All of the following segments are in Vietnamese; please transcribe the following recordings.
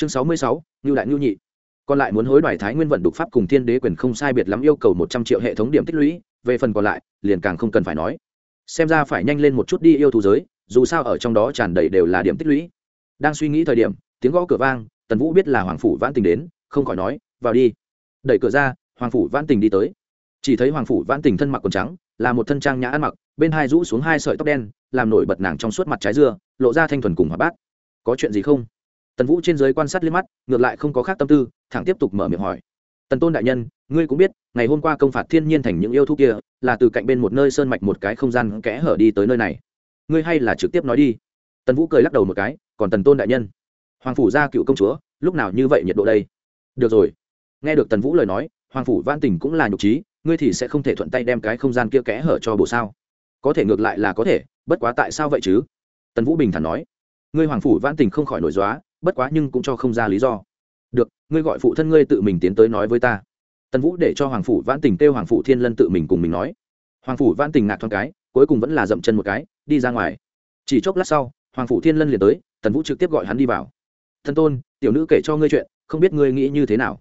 chương sáu mươi sáu, ngưu đại ngưu nhị. Còn lại muốn hối đoái thái nguyên vận đục pháp cùng thiên đế quyền không sai biệt lắm yêu cầu một trăm triệu hệ thống điểm tích lũy, về phần còn lại, liền càng không cần phải nói. Xem ra phải nhanh lên một chút đi yêu thú giới, dù sao ở trong đó tràn đầy đều là điểm tích lũy. Đang suy nghĩ thời điểm, tiếng gõ cửa vang, tần vũ biết là hoàng phủ vãn tình đến, không khỏi nói, vào đi. Đẩy cửa ra, hoàng phủ vãn tình đi tới. Chỉ thấy hoàng phủ vãn tình thân mặc quần trắng, là một thân trang nhã ăn mặc, bên hai rũ xuống hai sợi tóc đen, làm nổi bật nàng trong suốt mặt trái dưa, lộ ra thanh thuần cùng hoạt bát. Có chuyện gì không? Tần vũ trên giới quan sát liếc mắt, ngược lại không có khác tâm tư, thẳng tiếp tục mở miệng hỏi. Tần tôn đại nhân, ngươi cũng biết, ngày hôm qua công phạt thiên nhiên thành những yêu thú kia, là từ cạnh bên một nơi sơn mạch một cái không gian kẽ hở đi tới nơi này. Ngươi hay là trực tiếp nói đi. Tần vũ cười lắc đầu một cái, còn tần tôn đại nhân. Hoàng phủ gia cựu công chúa, lúc nào như vậy nhiệt độ đây? Được rồi. Nghe được tần vũ lời nói, hoàng phủ văn tình cũng là nhục trí ngươi thì sẽ không thể thuận tay đem cái không gian kia kẽ hở cho bộ sao? Có thể ngược lại là có thể, bất quá tại sao vậy chứ? Tần vũ bình thản nói. Ngươi hoàng phủ văn tình không khỏi nổi dóa bất quá nhưng cũng cho không ra lý do. Được, ngươi gọi phụ thân ngươi tự mình tiến tới nói với ta. Tần vũ để cho hoàng phủ văn tình kêu hoàng phủ thiên lân tự mình cùng mình nói. Hoàng phủ văn tình ngạc thoáng cái, cuối cùng vẫn là dậm chân một cái, đi ra ngoài. Chỉ chốc lát sau, hoàng phủ thiên lân liền tới, tần vũ trực tiếp gọi hắn đi vào. Thân tôn, tiểu nữ kể cho ngươi chuyện, không biết ngươi nghĩ như thế nào?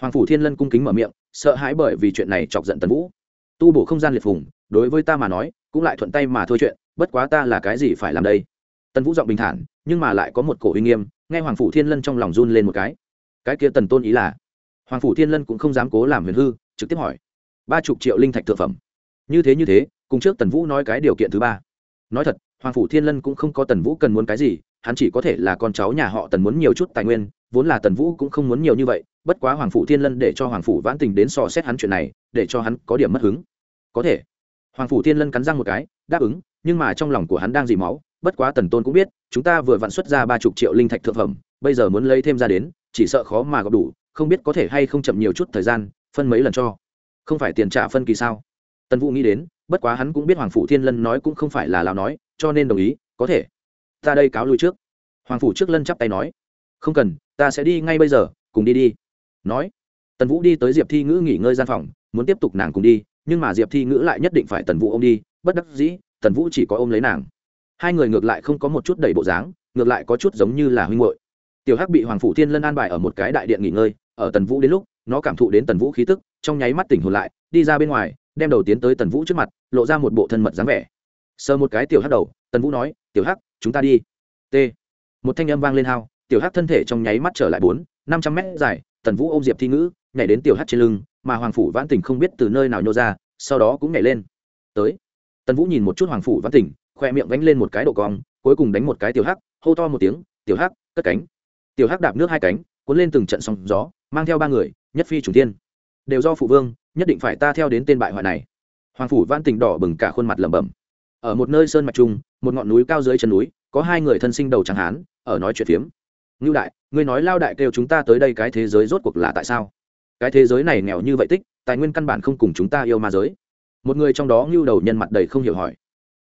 Hoàng phủ thiên lân cung kính mở miệng, sợ hãi bởi vì chuyện này chọc giận tần vũ. Tu bổ không gian liệt phùng, đối với ta mà nói, cũng lại thuận tay mà thôi chuyện, bất quá ta là cái gì phải làm đây? Tần vũ giọng bình thản, nhưng mà lại có một cổ uy nghiêm, nghe hoàng phủ thiên lân trong lòng run lên một cái. Cái kia tần tôn ý là? Hoàng phủ thiên lân cũng không dám cố làm huyền hư, trực tiếp hỏi. Ba chục triệu linh thạch thượng phẩm. Như thế như thế, cùng trước tần vũ nói cái điều kiện thứ ba. Nói thật, hoàng phủ thiên lân cũng không có tần vũ cần muốn cái gì, hắn chỉ có thể là con cháu nhà họ tần muốn nhiều chút tài nguyên, vốn là tần vũ cũng không muốn nhiều như vậy, bất quá hoàng phủ thiên lân để cho hoàng phủ vãn tình đến sò xét hắn chuyện này, để cho hắn có điểm mất hứng. Có thể. Hoàng phủ thiên lân cắn răng một cái, đáp ứng, nhưng mà trong lòng của hắn đang dì máu bất quá tần tôn cũng biết, chúng ta vừa vặn xuất ra ba chục triệu linh thạch thượng phẩm, bây giờ muốn lấy thêm ra đến, chỉ sợ khó mà gặp đủ, không biết có thể hay không chậm nhiều chút thời gian, phân mấy lần cho. Không phải tiền trả phân kỳ sao? Tần vũ nghĩ đến, bất quá hắn cũng biết hoàng phủ thiên lân nói cũng không phải là lào nói, cho nên đồng ý, có thể. Ta đây cáo lui trước. Hoàng phủ trước lân chắp tay nói. Không cần, ta sẽ đi ngay bây giờ, cùng đi đi. Nói. Tần vũ đi tới diệp thi ngữ nghỉ ngơi gian phòng, muốn tiếp tục nàng cùng đi, nhưng mà diệp thi ngữ lại nhất định phải tần vũ ô m đi, bất đắc dĩ, tần vũ chỉ có ôm lấy nàng hai người ngược lại không có một chút đầy bộ dáng, ngược lại có chút giống như là huynh hội tiểu hắc bị hoàng phủ thiên lân an bài ở một cái đại điện nghỉ ngơi, ở tần vũ đến lúc, nó cảm thụ đến tần vũ khí tức, trong nháy mắt tỉnh hồn lại, đi ra bên ngoài, đem đầu tiến tới tần vũ trước mặt, lộ ra một bộ thân mật dáng vẻ. Sờ một cái tiểu hắc đầu, tần vũ nói, tiểu hắc, chúng ta đi. T. Một thanh âm vang lên hao, tiểu hắc thân thể trong nháy mắt trở lại bốn, năm trăm mét dài, tần vũ ôm diệp thi ngữ, nhảy đến tiểu hắc trên lưng, mà hoàng phủ vãn tỉnh không biết từ nơi nào nhô ra, sau đó cũng nhảy lên. Tới. Tần vũ nhìn một chút hoàng phủ vãn tỉnh khoe miệng vánh lên một cái độ cong, cuối cùng đánh một cái tiểu hắc, hô to một tiếng, tiểu hắc, cất cánh. Tiểu hắc đạp nước hai cánh, cuốn lên từng trận sóng gió, mang theo ba người, nhất phi chủ tiên đều do phụ vương, nhất định phải ta theo đến tên bại hoại này. Hoàng phủ văn tỉnh đỏ bừng cả khuôn mặt lẩm bẩm. Ở một nơi sơn mạch trung, một ngọn núi cao dưới chân núi, có hai người thân sinh đầu trắng hán, ở nói chuyện phiếm. Ngưu đại, ngươi nói lao đại kêu chúng ta tới đây cái thế giới rốt cuộc là tại sao? Cái thế giới này nghèo như vậy tích, tài nguyên căn bản không cùng chúng ta yêu ma giới. Một người trong đó ngưu đầu nhân mặt đầy không hiểu hỏi.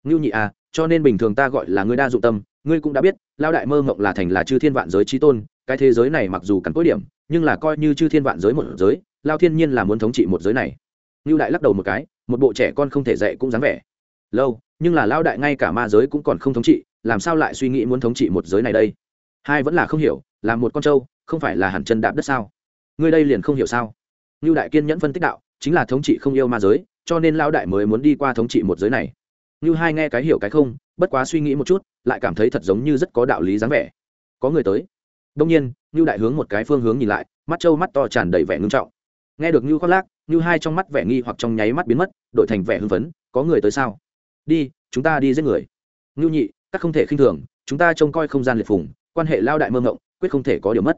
Ngưu nhị à cho nên bình thường ta gọi là ngươi đa dụng tâm, ngươi cũng đã biết lao đại mơ mộng là thành là chư thiên vạn giới trí tôn, cái thế giới này mặc dù cắn cối điểm, nhưng là coi như chư thiên vạn giới một giới lao thiên nhiên là muốn thống trị một giới này. Ngưu đại lắc đầu một cái, một bộ trẻ con không thể dạy cũng dáng vẻ. Lâu, nhưng là lao đại ngay cả ma giới cũng còn không thống trị, làm sao lại suy nghĩ muốn thống trị một giới này đây? Hai vẫn là không hiểu, là một con trâu, không phải là hẳn chân đạp đất sao? Ngươi đây liền không hiểu sao? Lưu đại kiên nhẫn phân tích đạo, chính là thống trị không yêu ma giới, cho nên lao đại mới muốn đi qua thống trị một giới này như hai nghe cái hiểu cái không, bất quá suy nghĩ một chút, lại cảm thấy thật giống như rất có đạo lý dáng vẻ. Có người tới. Đông nhiên, như đại hướng một cái phương hướng nhìn lại, mắt trâu mắt to tràn đầy vẻ ngưng trọng. Nghe được như khoác lác, như hai trong mắt vẻ nghi hoặc trong nháy mắt biến mất, đổi thành vẻ hưng phấn, có người tới sao? Đi, chúng ta đi giết người. Ngưu nhị, các không thể khinh thường, chúng ta trông coi không gian liệt phùng, quan hệ lao đại mơ ngộng quyết không thể có điều mất.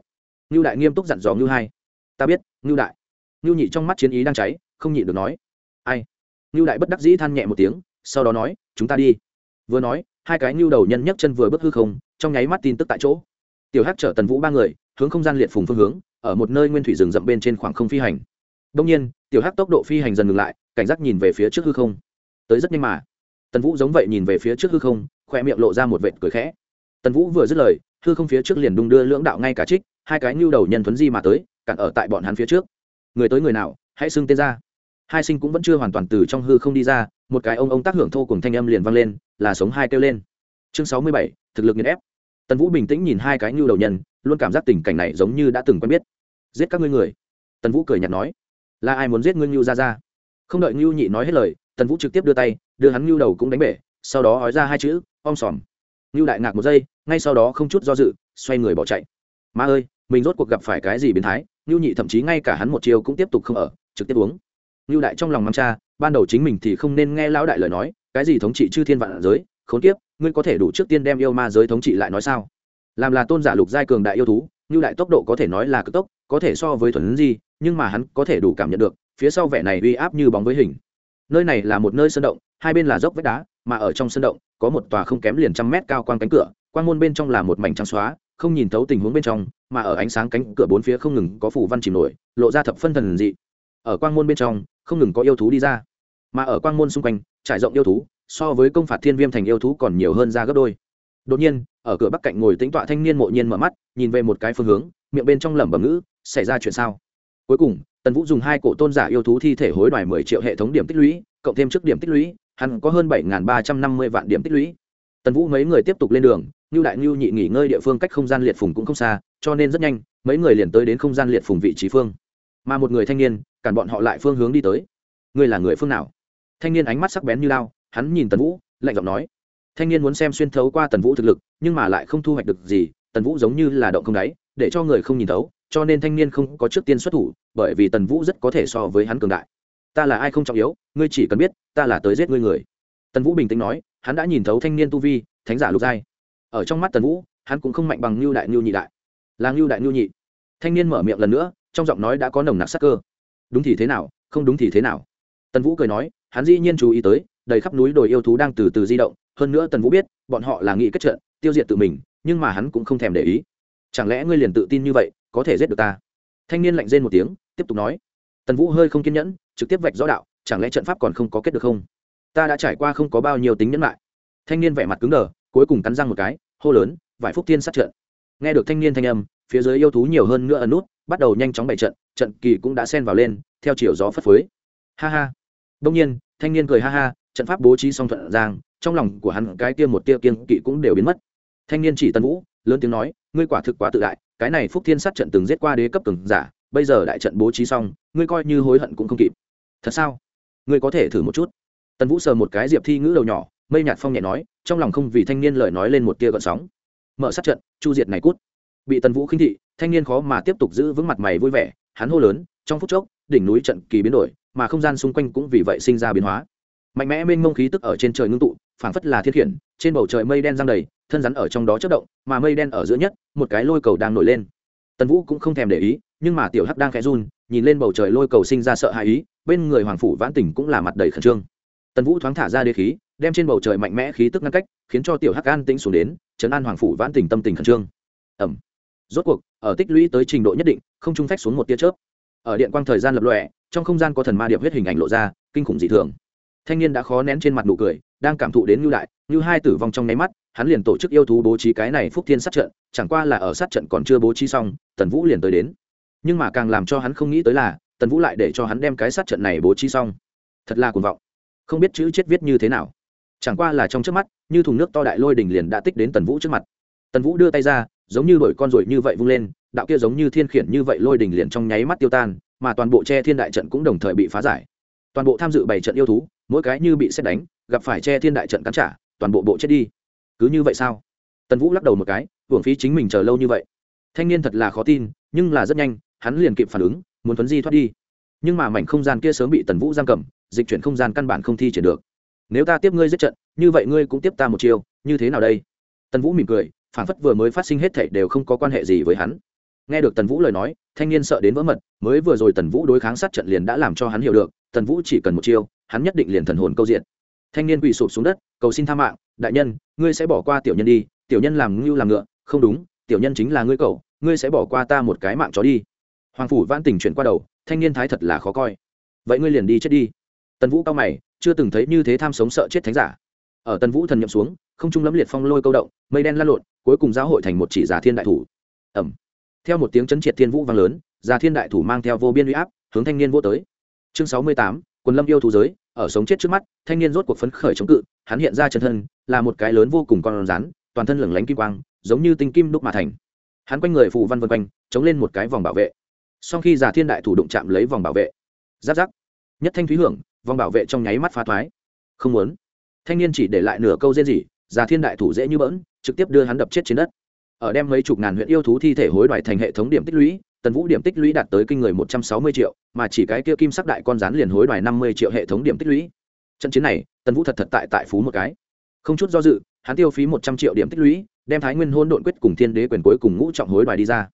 Ngưu đại nghiêm túc dặn dò ngưu hai. Ta biết ngưu đại. Ngưu nhị trong mắt chiến ý đang cháy, không nhịn được nói. Ai? Ngưu đại bất đắc dĩ than nhẹ một tiếng sau đó nói, chúng ta đi. Vừa nói, hai cái nhu đầu nhân nhấc chân vừa bước hư không, trong nháy mắt tin tức tại chỗ. Tiểu hát chở tần vũ ba người, hướng không gian liệt phùng phương hướng, ở một nơi nguyên thủy rừng rậm bên trên khoảng không phi hành. Đông nhiên, tiểu hát tốc độ phi hành dần ngừng lại, cảnh giác nhìn về phía trước hư không. Tới rất nhanh mà. Tần vũ giống vậy nhìn về phía trước hư không khoe miệng lộ ra một vệt cười khẽ. Tần vũ vừa dứt lời, hư không phía trước liền đung đưa lưỡng đạo ngay cả trích, hai cái nhu đầu nhân thuấn di mà tới cặn ở tại bọn hắn phía trước. Người tới người nào, hãy xưng tên ra. Hai sinh cũng vẫn chưa hoàn toàn từ trong hư không đi ra một cái ông ông tác hưởng thô cùng thanh âm liền vang lên, là sống hai kêu lên. Chương sáu mươi bảy, thực lực nghiền ép. Tần vũ bình tĩnh nhìn hai cái nhu đầu nhân, luôn cảm giác tình cảnh này giống như đã từng quen biết. Giết các ngươi người. Tần vũ cười nhạt nói. Là ai muốn giết ngươi nhu ra ra không đợi nhu nhị nói hết lời, tần vũ trực tiếp đưa tay, đưa hắn nhu đầu cũng đánh bể, sau đó hói ra hai chữ, om sòm. Nhu đại ngạc một giây, ngay sau đó không chút do dự, xoay người bỏ chạy. Ma ơi, mình rốt cuộc gặp phải cái gì biến thái? Nhu nhị thậm chí ngay cả hắn một chiều cũng tiếp tục không ở, trực tiếp uống ngưu đại trong lòng mắng cha, ban đầu chính mình thì không nên nghe lão đại lời nói, cái gì thống trị chư thiên vạn giới, khốn kiếp, ngươi có thể đủ trước tiên đem yêu ma giới thống trị lại nói sao? Làm là tôn giả lục giai cường đại yêu thú, ngưu đại tốc độ có thể nói là cực tốc, có thể so với thuần di, nhưng mà hắn có thể đủ cảm nhận được, phía sau vẻ này uy áp như bóng với hình. Nơi này là một nơi sơn động, hai bên là dốc vách đá, mà ở trong sơn động, có một tòa không kém liền trăm mét cao quang cánh cửa, quang môn bên trong là một mảnh trắng xóa, không nhìn thấu tình huống bên trong, mà ở ánh sáng cánh cửa bốn phía không ngừng có phủ văn chìm nổi, lộ ra thập phân thần dị. Ở quang môn bên trong không ngừng có yêu thú đi ra. Mà ở quang môn xung quanh, trải rộng yêu thú, so với công phạt thiên viêm thành yêu thú còn nhiều hơn ra gấp đôi. Đột nhiên, ở cửa bắc cạnh ngồi tính tọa thanh niên mộ nhiên mở mắt, nhìn về một cái phương hướng, miệng bên trong lẩm bẩm ngữ, xảy ra chuyện sao? Cuối cùng, tần vũ dùng hai cổ tôn giả yêu thú thi thể hối đoài mười triệu hệ thống điểm tích lũy, cộng thêm trước điểm tích lũy, hắn có hơn bảy ba trăm năm mươi vạn điểm tích lũy. Tần vũ mấy người tiếp tục lên đường như đại ngưu nhị nghỉ ngơi địa phương cách không gian liệt phùng cũng không xa, cho nên rất nhanh, mấy người liền tới đến không gian liệt phùng vị trí phương. Mà một người thanh niên cản bọn họ lại phương hướng đi tới. Ngươi là người phương nào? Thanh niên ánh mắt sắc bén như lao, hắn nhìn tần vũ, lạnh giọng nói. Thanh niên muốn xem xuyên thấu qua tần vũ thực lực, nhưng mà lại không thu hoạch được gì, tần vũ giống như là động không đáy, để cho người không nhìn thấu, cho nên thanh niên không có trước tiên xuất thủ, bởi vì tần vũ rất có thể so với hắn cường đại. Ta là ai không trọng yếu, ngươi chỉ cần biết, ta là tới giết ngươi người. Tần vũ bình tĩnh nói, hắn đã nhìn thấu thanh niên tu vi, thánh giả lục giai. Ở trong mắt tần vũ, hắn cũng không mạnh bằng ngưu đại ngưu nhị đại. Là ngưu đại ngưu nhị. Thanh niên mở miệng lần nữa, trong giọng nói đã có nồng nặc sắc cơ đúng thì thế nào, không đúng thì thế nào? Tần vũ cười nói, hắn dĩ nhiên chú ý tới, đầy khắp núi đồi yêu thú đang từ từ di động. Hơn nữa tần vũ biết, bọn họ là nghị kết trận, tiêu diệt tự mình, nhưng mà hắn cũng không thèm để ý. Chẳng lẽ ngươi liền tự tin như vậy, có thể giết được ta? Thanh niên lạnh rên một tiếng, tiếp tục nói. Tần vũ hơi không kiên nhẫn, trực tiếp vạch rõ đạo, chẳng lẽ trận pháp còn không có kết được không? Ta đã trải qua không có bao nhiêu tính nhẫn lại. Thanh niên vẻ mặt cứng đờ, cuối cùng cắn răng một cái, hô lớn, vài phúc tiên sát trận. Nghe được thanh niên thanh âm, phía dưới yêu thú nhiều hơn nữa ẩn nút, bắt đầu nhanh chóng bày trận trận kỳ cũng đã xen vào lên, theo chiều gió phất phới. Ha ha. Đông nhiên, thanh niên cười ha ha, trận pháp bố trí song thuận giang, trong lòng của hắn cái kia một tia kiên kỵ cũng đều biến mất. Thanh niên chỉ tân vũ, lớn tiếng nói, ngươi quả thực quá tự đại, cái này phúc thiên sát trận từng giết qua đế cấp từng giả, bây giờ đại trận bố trí xong, ngươi coi như hối hận cũng không kịp. Thật sao? Ngươi có thể thử một chút. Tần vũ sờ một cái diệp thi ngữ đầu nhỏ, mây nhạt phong nhẹ nói, trong lòng không vì thanh niên lời nói lên một tia gợn sóng. Mở sát trận, chu diệt này cút. Bị tần vũ khinh thị, thanh niên khó mà tiếp tục giữ vững mặt mày vui vẻ hắn hô lớn, trong phút chốc, đỉnh núi trận kỳ biến đổi, mà không gian xung quanh cũng vì vậy sinh ra biến hóa. Mạnh mẽ mênh mông khí tức ở trên trời ngưng tụ, phảng phất là thiên khiển, trên bầu trời mây đen giăng đầy, thân rắn ở trong đó chất động, mà mây đen ở giữa nhất, một cái lôi cầu đang nổi lên. Tần vũ cũng không thèm để ý, nhưng mà tiểu hắc đang khẽ run, nhìn lên bầu trời lôi cầu sinh ra sợ hãi ý, bên người hoàng phủ vãn tỉnh cũng là mặt đầy khẩn trương. Tần vũ thoáng thả ra đế khí, đem trên bầu trời mạnh mẽ khí tức ngăn cách, khiến cho tiểu hắc an tĩnh xuống đến, chấn an hoàng phủ vãn tỉnh tâm tình khẩn trương. Ẩm rốt cuộc, ở tích lũy tới trình độ nhất định, không trung phách xuống một tia chớp. Ở điện quang thời gian lập lọe trong không gian có thần ma điệp huyết hình ảnh lộ ra, kinh khủng dị thường. Thanh niên đã khó nén trên mặt nụ cười, đang cảm thụ đến ngưu đại như hai tử vong trong nháy mắt, hắn liền tổ chức yêu thú bố trí cái này phúc thiên sát trận, chẳng qua là ở sát trận còn chưa bố trí xong, tần vũ liền tới đến. Nhưng mà càng làm cho hắn không nghĩ tới là, tần vũ lại để cho hắn đem cái sát trận này bố trí xong. Thật là cuồng vọng. Không biết chữ chết viết như thế nào. Chẳng qua là trong trước mắt, như thùng nước to đại lôi đỉnh liền đã tích đến tần vũ trước mặt. Tần vũ đưa tay ra giống như đổi con ruồi như vậy vung lên, đạo kia giống như thiên khiển như vậy lôi đỉnh liền trong nháy mắt tiêu tan, mà toàn bộ che thiên đại trận cũng đồng thời bị phá giải. Toàn bộ tham dự bảy trận yêu thú, mỗi cái như bị xét đánh, gặp phải che thiên đại trận cắn trả, toàn bộ bộ chết đi. Cứ như vậy sao? Tần vũ lắc đầu một cái, hưởng phí chính mình chờ lâu như vậy. Thanh niên thật là khó tin, nhưng là rất nhanh, hắn liền kịp phản ứng, muốn tuấn di thoát đi. Nhưng mà mảnh không gian kia sớm bị tần vũ giam cầm, dịch chuyển không gian căn bản không thi triển được. Nếu ta tiếp ngươi giết trận, như vậy ngươi cũng tiếp ta một chiều như thế nào đây? Tần vũ mỉm cười phản phất vừa mới phát sinh hết thảy đều không có quan hệ gì với hắn. Nghe được tần vũ lời nói, thanh niên sợ đến vỡ mật, mới vừa rồi tần vũ đối kháng sát trận liền đã làm cho hắn hiểu được, tần vũ chỉ cần một chiêu, hắn nhất định liền thần hồn câu diện. Thanh niên quỳ sụp xuống đất, cầu xin tha mạng, đại nhân, ngươi sẽ bỏ qua tiểu nhân đi, tiểu nhân làm ngưu làm ngựa, không đúng, tiểu nhân chính là ngươi cậu, ngươi sẽ bỏ qua ta một cái mạng chó đi. Hoàng phủ vãn tình chuyển qua đầu, thanh niên thái thật là khó coi. Vậy ngươi liền đi chết đi. Tần vũ cao mày, chưa từng thấy như thế tham sống sợ chết thánh giả ở tần vũ thần nhậm xuống, không trung lẫm liệt phong lôi câu động, mây đen lăn lộn, cuối cùng giáo hội thành một chỉ giả thiên đại thủ. Ẩm theo một tiếng chấn triệt thiên vũ vang lớn, giả thiên đại thủ mang theo vô biên uy áp, hướng thanh niên vô tới. Chương sáu mươi tám, quần lâm yêu thú giới, ở sống chết trước mắt, thanh niên rốt cuộc phấn khởi chống cự, hắn hiện ra chân thân, là một cái lớn vô cùng con rắn, toàn thân lửng lánh kim quang, giống như tinh kim đúc mà thành. Hắn quanh người phù văn vân quanh, chống lên một cái vòng bảo vệ. Sau khi giả thiên đại thủ đụng chạm lấy vòng bảo vệ, giáp giáp, nhất thanh thúy hưởng, vòng bảo vệ trong nháy mắt phá thoái. Không muốn thanh niên chỉ để lại nửa câu rên rỉ, già thiên đại thủ dễ như bỡn, trực tiếp đưa hắn đập chết trên đất. Ở đem mấy chục ngàn huyện yêu thú thi thể hối đoại thành hệ thống điểm tích lũy, tần vũ điểm tích lũy đạt tới kinh người một trăm sáu mươi triệu, mà chỉ cái kia kim sắc đại con rán liền hối đoại năm mươi triệu hệ thống điểm tích lũy. Trận chiến này, tần vũ thật thật tại tại phú một cái. Không chút do dự, hắn tiêu phí một trăm triệu điểm tích lũy, đem thái nguyên hôn độn quyết cùng thiên đế quyền cuối cùng ngũ trọng hối đoại đi ra.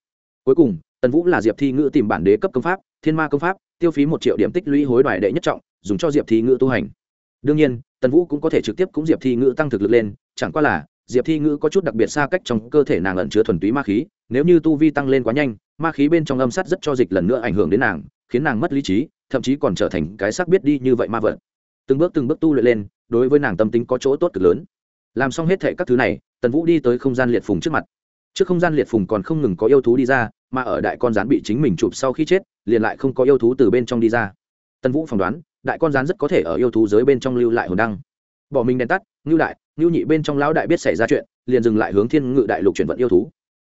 Cuối cùng, tần vũ là diệp thi ngữ tìm bản đế cấp công pháp, thiên ma công pháp, tiêu phí một triệu điểm tích lũy hối đoại đệ nhất trọng, dùng cho diệp thi ngữ tu hành. Đương nhiên tần vũ cũng có thể trực tiếp cũng diệp thi ngữ tăng thực lực lên, chẳng qua là, diệp thi ngữ có chút đặc biệt xa cách trong cơ thể nàng ẩn chứa thuần túy ma khí, nếu như tu vi tăng lên quá nhanh, ma khí bên trong âm sắt rất cho dịch lần nữa ảnh hưởng đến nàng, khiến nàng mất lý trí, thậm chí còn trở thành cái xác biết đi như vậy ma vật. Từng bước từng bước tu luyện lên, đối với nàng tâm tính có chỗ tốt cực lớn. Làm xong hết thệ các thứ này, tần vũ đi tới không gian liệt phùng trước mặt. Trước không gian liệt phùng còn không ngừng có yêu thú đi ra, mà ở đại con rắn bị chính mình chụp sau khi chết, liền lại không có yêu thú từ bên trong đi ra. Tần vũ phỏng đoán đại con rắn rất có thể ở yêu thú giới bên trong lưu lại hồn đăng. Bỏ mình đèn tắt, ngưu đại, ngưu nhị bên trong lão đại biết xảy ra chuyện, liền dừng lại hướng thiên ngự đại lục chuyển vận yêu thú.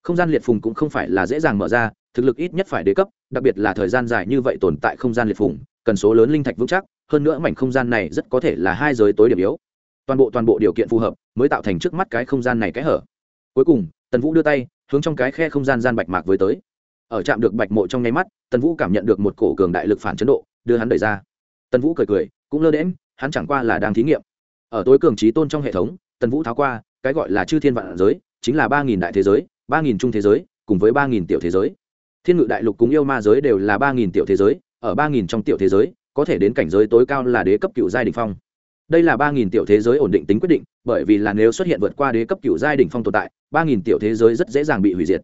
Không gian liệt phùng cũng không phải là dễ dàng mở ra, thực lực ít nhất phải đế cấp, đặc biệt là thời gian dài như vậy tồn tại không gian liệt phùng, cần số lớn linh thạch vững chắc, hơn nữa mảnh không gian này rất có thể là hai giới tối điểm yếu. Toàn bộ toàn bộ điều kiện phù hợp, mới tạo thành trước mắt cái không gian này cái hở. Cuối cùng, tần vũ đưa tay, hướng trong cái khe không gian gian bạch mạc với tới. Ở chạm được bạch mộ trong nháy mắt, tần vũ cảm nhận được một cổ cường đại lực phản chấn độ, đưa hắn đẩy ra tần vũ cười cười, cũng lơ đễm hắn chẳng qua là đang thí nghiệm. Ở tối cường trí tôn trong hệ thống, tần vũ tháo qua, cái gọi là chư thiên vạn giới, chính là ba nghìn đại thế giới, ba nghìn trung thế giới, cùng với ba nghìn tiểu thế giới. Thiên ngự đại lục cùng yêu ma giới đều là ba nghìn tiểu thế giới, ở ba nghìn trong tiểu thế giới, có thể đến cảnh giới tối cao là đế cấp cựu giai đình phong. Đây là ba nghìn tiểu thế giới ổn định tính quyết định, bởi vì là nếu xuất hiện vượt qua đế cấp cựu giai đình phong tồn tại, ba nghìn tiểu thế giới rất dễ dàng bị hủy diệt.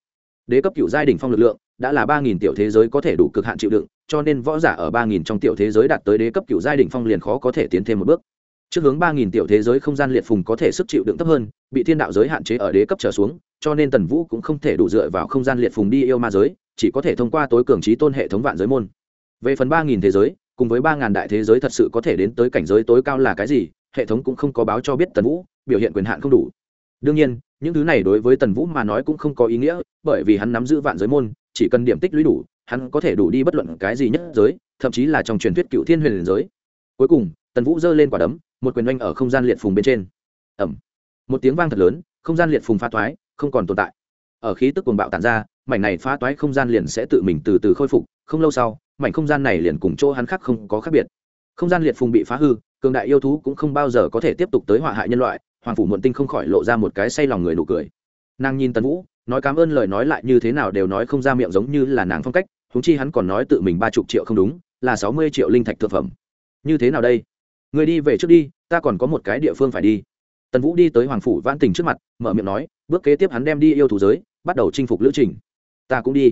Đế cấp cựu giai đình phong lực lượng đã là ba nghìn tiểu thế giới có thể đủ cực hạn chịu đựng, cho nên võ giả ở ba nghìn trong tiểu thế giới đạt tới đế cấp cựu giai đình phong liền khó có thể tiến thêm một bước. Trước hướng ba nghìn tiểu thế giới không gian liệt phùng có thể sức chịu đựng thấp hơn, bị thiên đạo giới hạn chế ở đế cấp trở xuống, cho nên tần vũ cũng không thể đủ dựa vào không gian liệt phùng đi yêu ma giới, chỉ có thể thông qua tối cường trí tôn hệ thống vạn giới môn. Về phần ba nghìn thế giới, cùng với ba ngàn đại thế giới thật sự có thể đến tới cảnh giới tối cao là cái gì, hệ thống cũng không có báo cho biết tần vũ, biểu hiện quyền hạn không đủ. Đương nhiên, những thứ này đối với tần vũ mà nói cũng không có ý nghĩa, bởi vì hắn nắm giữ vạn giới môn chỉ cần điểm tích lũy đủ, hắn có thể đủ đi bất luận cái gì nhất giới, thậm chí là trong truyền thuyết cựu thiên huyền giới. Cuối cùng, tần vũ giơ lên quả đấm, một quyền oanh ở không gian liệt phùng bên trên. Ẩm một tiếng vang thật lớn, không gian liệt phùng phá toái, không còn tồn tại. Ở khí tức cuồng bạo tàn ra, mảnh này phá toái không gian liền sẽ tự mình từ từ khôi phục, không lâu sau, mảnh không gian này liền cùng chỗ hắn khác không có khác biệt. Không gian liệt phùng bị phá hư, cường đại yêu thú cũng không bao giờ có thể tiếp tục tới họa hại nhân loại, hoàng phủ muộn tinh không khỏi lộ ra một cái say lòng người nụ cười. Nàng nhìn tần vũ nói cảm ơn lời nói lại như thế nào đều nói không ra miệng giống như là nàng phong cách húng chi hắn còn nói tự mình ba chục triệu không đúng, là sáu mươi triệu linh thạch thực phẩm. Như thế nào đây? Người đi về trước đi, ta còn có một cái địa phương phải đi. Tần vũ đi tới hoàng phủ vãn tình trước mặt, mở miệng nói, bước kế tiếp hắn đem đi yêu thủ giới, bắt đầu chinh phục lữ trình. Ta cũng đi.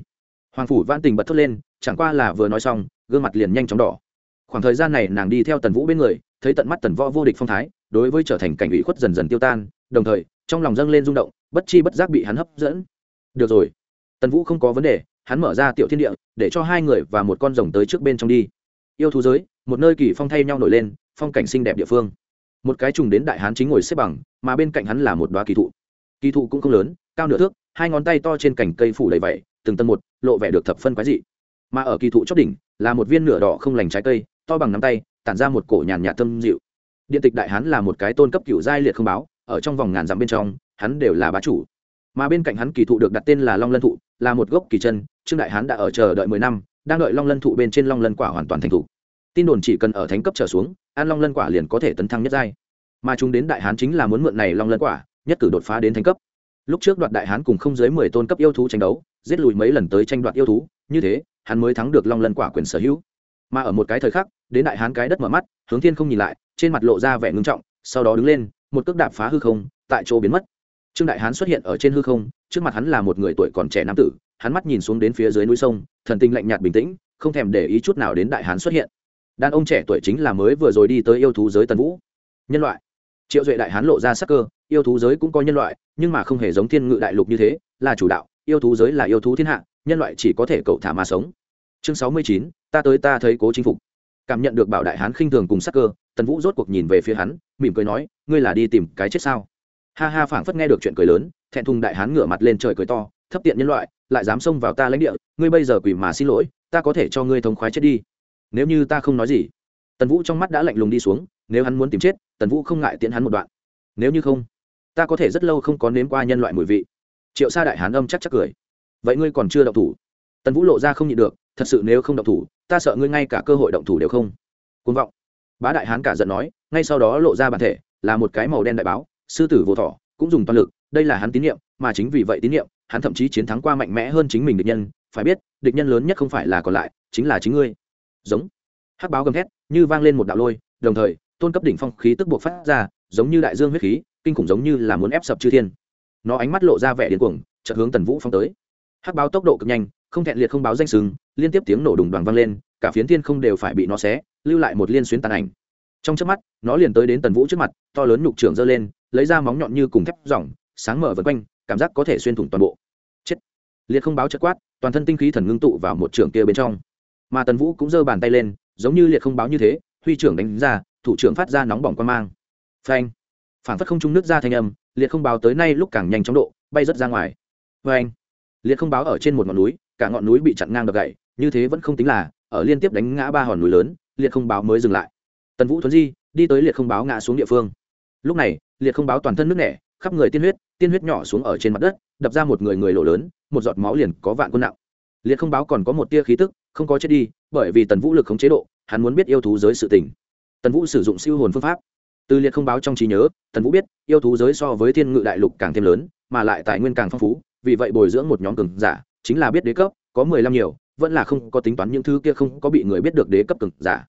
Hoàng phủ vãn tình bật thốt lên, chẳng qua là vừa nói xong, gương mặt liền nhanh chóng đỏ. Khoảng thời gian này nàng đi theo tần vũ bên người, thấy tận mắt tần võ vô địch phong thái đối với trở thành cảnh ủy khuất dần dần tiêu tan, đồng thời, trong lòng dâng lên rung động, bất chi bất giác bị hắn hấp dẫn. Được rồi, tần vũ không có vấn đề, hắn mở ra tiểu thiên địa, để cho hai người và một con rồng tới trước bên trong đi. Yêu thú giới, một nơi kỳ phong thay nhau nổi lên, phong cảnh xinh đẹp địa phương. Một cái trùng đến đại hán chính ngồi xếp bằng, mà bên cạnh hắn là một đoá kỳ thụ. Kỳ thụ cũng không lớn, cao nửa thước, hai ngón tay to trên cành cây phủ đầy vẩy từng tầng một, lộ vẻ được thập phân quái dị. Mà ở kỳ thụ chót đỉnh, là một viên nửa đỏ không lành trái cây, to bằng nắm tay, tản ra một cổ nhàn nhạt tâm dịu điện tịch đại hán là một cái tôn cấp cựu giai liệt không báo, ở trong vòng ngàn dặm bên trong, hắn đều là bá chủ. Mà bên cạnh hắn kỳ thụ được đặt tên là long lân thụ, là một gốc kỳ chân, trương đại hán đã ở chờ đợi mười năm, đang đợi long lân thụ bên trên long lân quả hoàn toàn thành thụ tin đồn chỉ cần ở thánh cấp trở xuống, ăn long lân quả liền có thể tấn thăng nhất giai. Mà chúng đến đại hán chính là muốn mượn này long lân quả, nhất cử đột phá đến thánh cấp. Lúc trước đoạt đại hán cùng không dưới mười tôn cấp yêu thú tranh đấu, giết lùi mấy lần tới tranh đoạt yêu thú, như thế, hắn mới thắng được long lân quả quyền sở hữu mà ở một cái thời khắc, đến đại hán cái đất mở mắt, hướng thiên không nhìn lại, trên mặt lộ ra vẻ ngưng trọng, sau đó đứng lên, một cước đạp phá hư không, tại chỗ biến mất. Trương đại hán xuất hiện ở trên hư không, trước mặt hắn là một người tuổi còn trẻ nam tử, hắn mắt nhìn xuống đến phía dưới núi sông, thần tinh lạnh nhạt bình tĩnh, không thèm để ý chút nào đến đại hán xuất hiện. Đàn ông trẻ tuổi chính là mới vừa rồi đi tới yêu thú giới tần vũ. Nhân loại. Triệu duệ đại hán lộ ra sắc cơ, yêu thú giới cũng có nhân loại, nhưng mà không hề giống thiên ngự đại lục như thế, là chủ đạo, yêu thú giới là yêu thú thiên hạ, nhân loại chỉ có thể cậu thả mà sống chương sáu mươi chín, ta tới ta thấy cố chính phục. Cảm nhận được bảo đại hán khinh thường cùng sắc cơ, tần vũ rốt cuộc nhìn về phía hắn, mỉm cười nói, ngươi là đi tìm cái chết sao? Ha ha phảng phất nghe được chuyện cười lớn, thẹn thùng đại hán ngửa mặt lên trời cười to, thấp tiện nhân loại, lại dám xông vào ta lãnh địa, ngươi bây giờ quỷ mà xin lỗi, ta có thể cho ngươi thống khoái chết đi. Nếu như ta không nói gì, tần vũ trong mắt đã lạnh lùng đi xuống, nếu hắn muốn tìm chết, tần vũ không ngại tiễn hắn một đoạn. Nếu như không, ta có thể rất lâu không có nếm qua nhân loại mùi vị. Triệu sa đại hán âm chắc chắc cười. Vậy ngươi còn chưa động thủ? Tần vũ lộ ra không nhịn được thật sự nếu không động thủ, ta sợ ngươi ngay cả cơ hội động thủ đều không. Côn vọng. Bá đại hán cả giận nói, ngay sau đó lộ ra bản thể, là một cái màu đen đại báo, sư tử vô thọ, cũng dùng toàn lực, đây là hắn tín nhiệm, mà chính vì vậy tín nhiệm, hắn thậm chí chiến thắng qua mạnh mẽ hơn chính mình địch nhân, phải biết, địch nhân lớn nhất không phải là còn lại, chính là chính ngươi. Giống. Hắc báo gầm thét, như vang lên một đạo lôi, đồng thời, tôn cấp đỉnh phong khí tức buộc phát ra, giống như đại dương huyết khí, kinh khủng giống như là muốn ép sập chư thiên. Nó ánh mắt lộ ra vẻ điên cuồng, chợt hướng tần vũ phong tới. Hắc báo tốc độ cực nhanh không thẹn liệt không báo danh sừng, liên tiếp tiếng nổ đùng đoàn vang lên, cả phiến thiên không đều phải bị nó xé, lưu lại một liên xuyến tàn ảnh. Trong trước mắt, nó liền tới đến tần vũ trước mặt, to lớn nhục trưởng giơ lên, lấy ra móng nhọn như cùng thép dòng, sáng mở vân quanh, cảm giác có thể xuyên thủng toàn bộ. Chết! Liệt không báo chất quát, toàn thân tinh khí thần ngưng tụ vào một trường kia bên trong. Mà tần vũ cũng giơ bàn tay lên, giống như liệt không báo như thế, huy trưởng đánh ra, thủ trưởng phát ra nóng bỏng quan mang. Phanh! Phản phất không trung nước ra thanh âm, liệt không báo tới nay lúc càng nhanh chóng độ, bay rất ra ngoài. Phanh! Liệt không báo ở trên một ngọn núi cả ngọn núi bị chặn ngang đập gậy như thế vẫn không tính là, ở liên tiếp đánh ngã ba hòn núi lớn, liệt không báo mới dừng lại. Tần vũ thuấn di đi tới liệt không báo ngã xuống địa phương. Lúc này, liệt không báo toàn thân nước nẻ, khắp người tiên huyết tiên huyết nhỏ xuống ở trên mặt đất, đập ra một người người lộ lớn, một giọt máu liền có vạn quân nặng. Liệt không báo còn có một tia khí tức, không có chết đi, bởi vì tần vũ lực không chế độ, hắn muốn biết yêu thú giới sự tình. Tần vũ sử dụng siêu hồn phương pháp. Từ liệt không báo trong trí nhớ, tần vũ biết, yêu thú giới so với thiên ngự đại lục càng thêm lớn, mà lại tài nguyên càng phong phú, vì vậy bồi dưỡng một nhóm cường giả chính là biết đế cấp, có mười lăm nhiều, vẫn là không có tính toán những thứ kia không có bị người biết được đế cấp cực giả.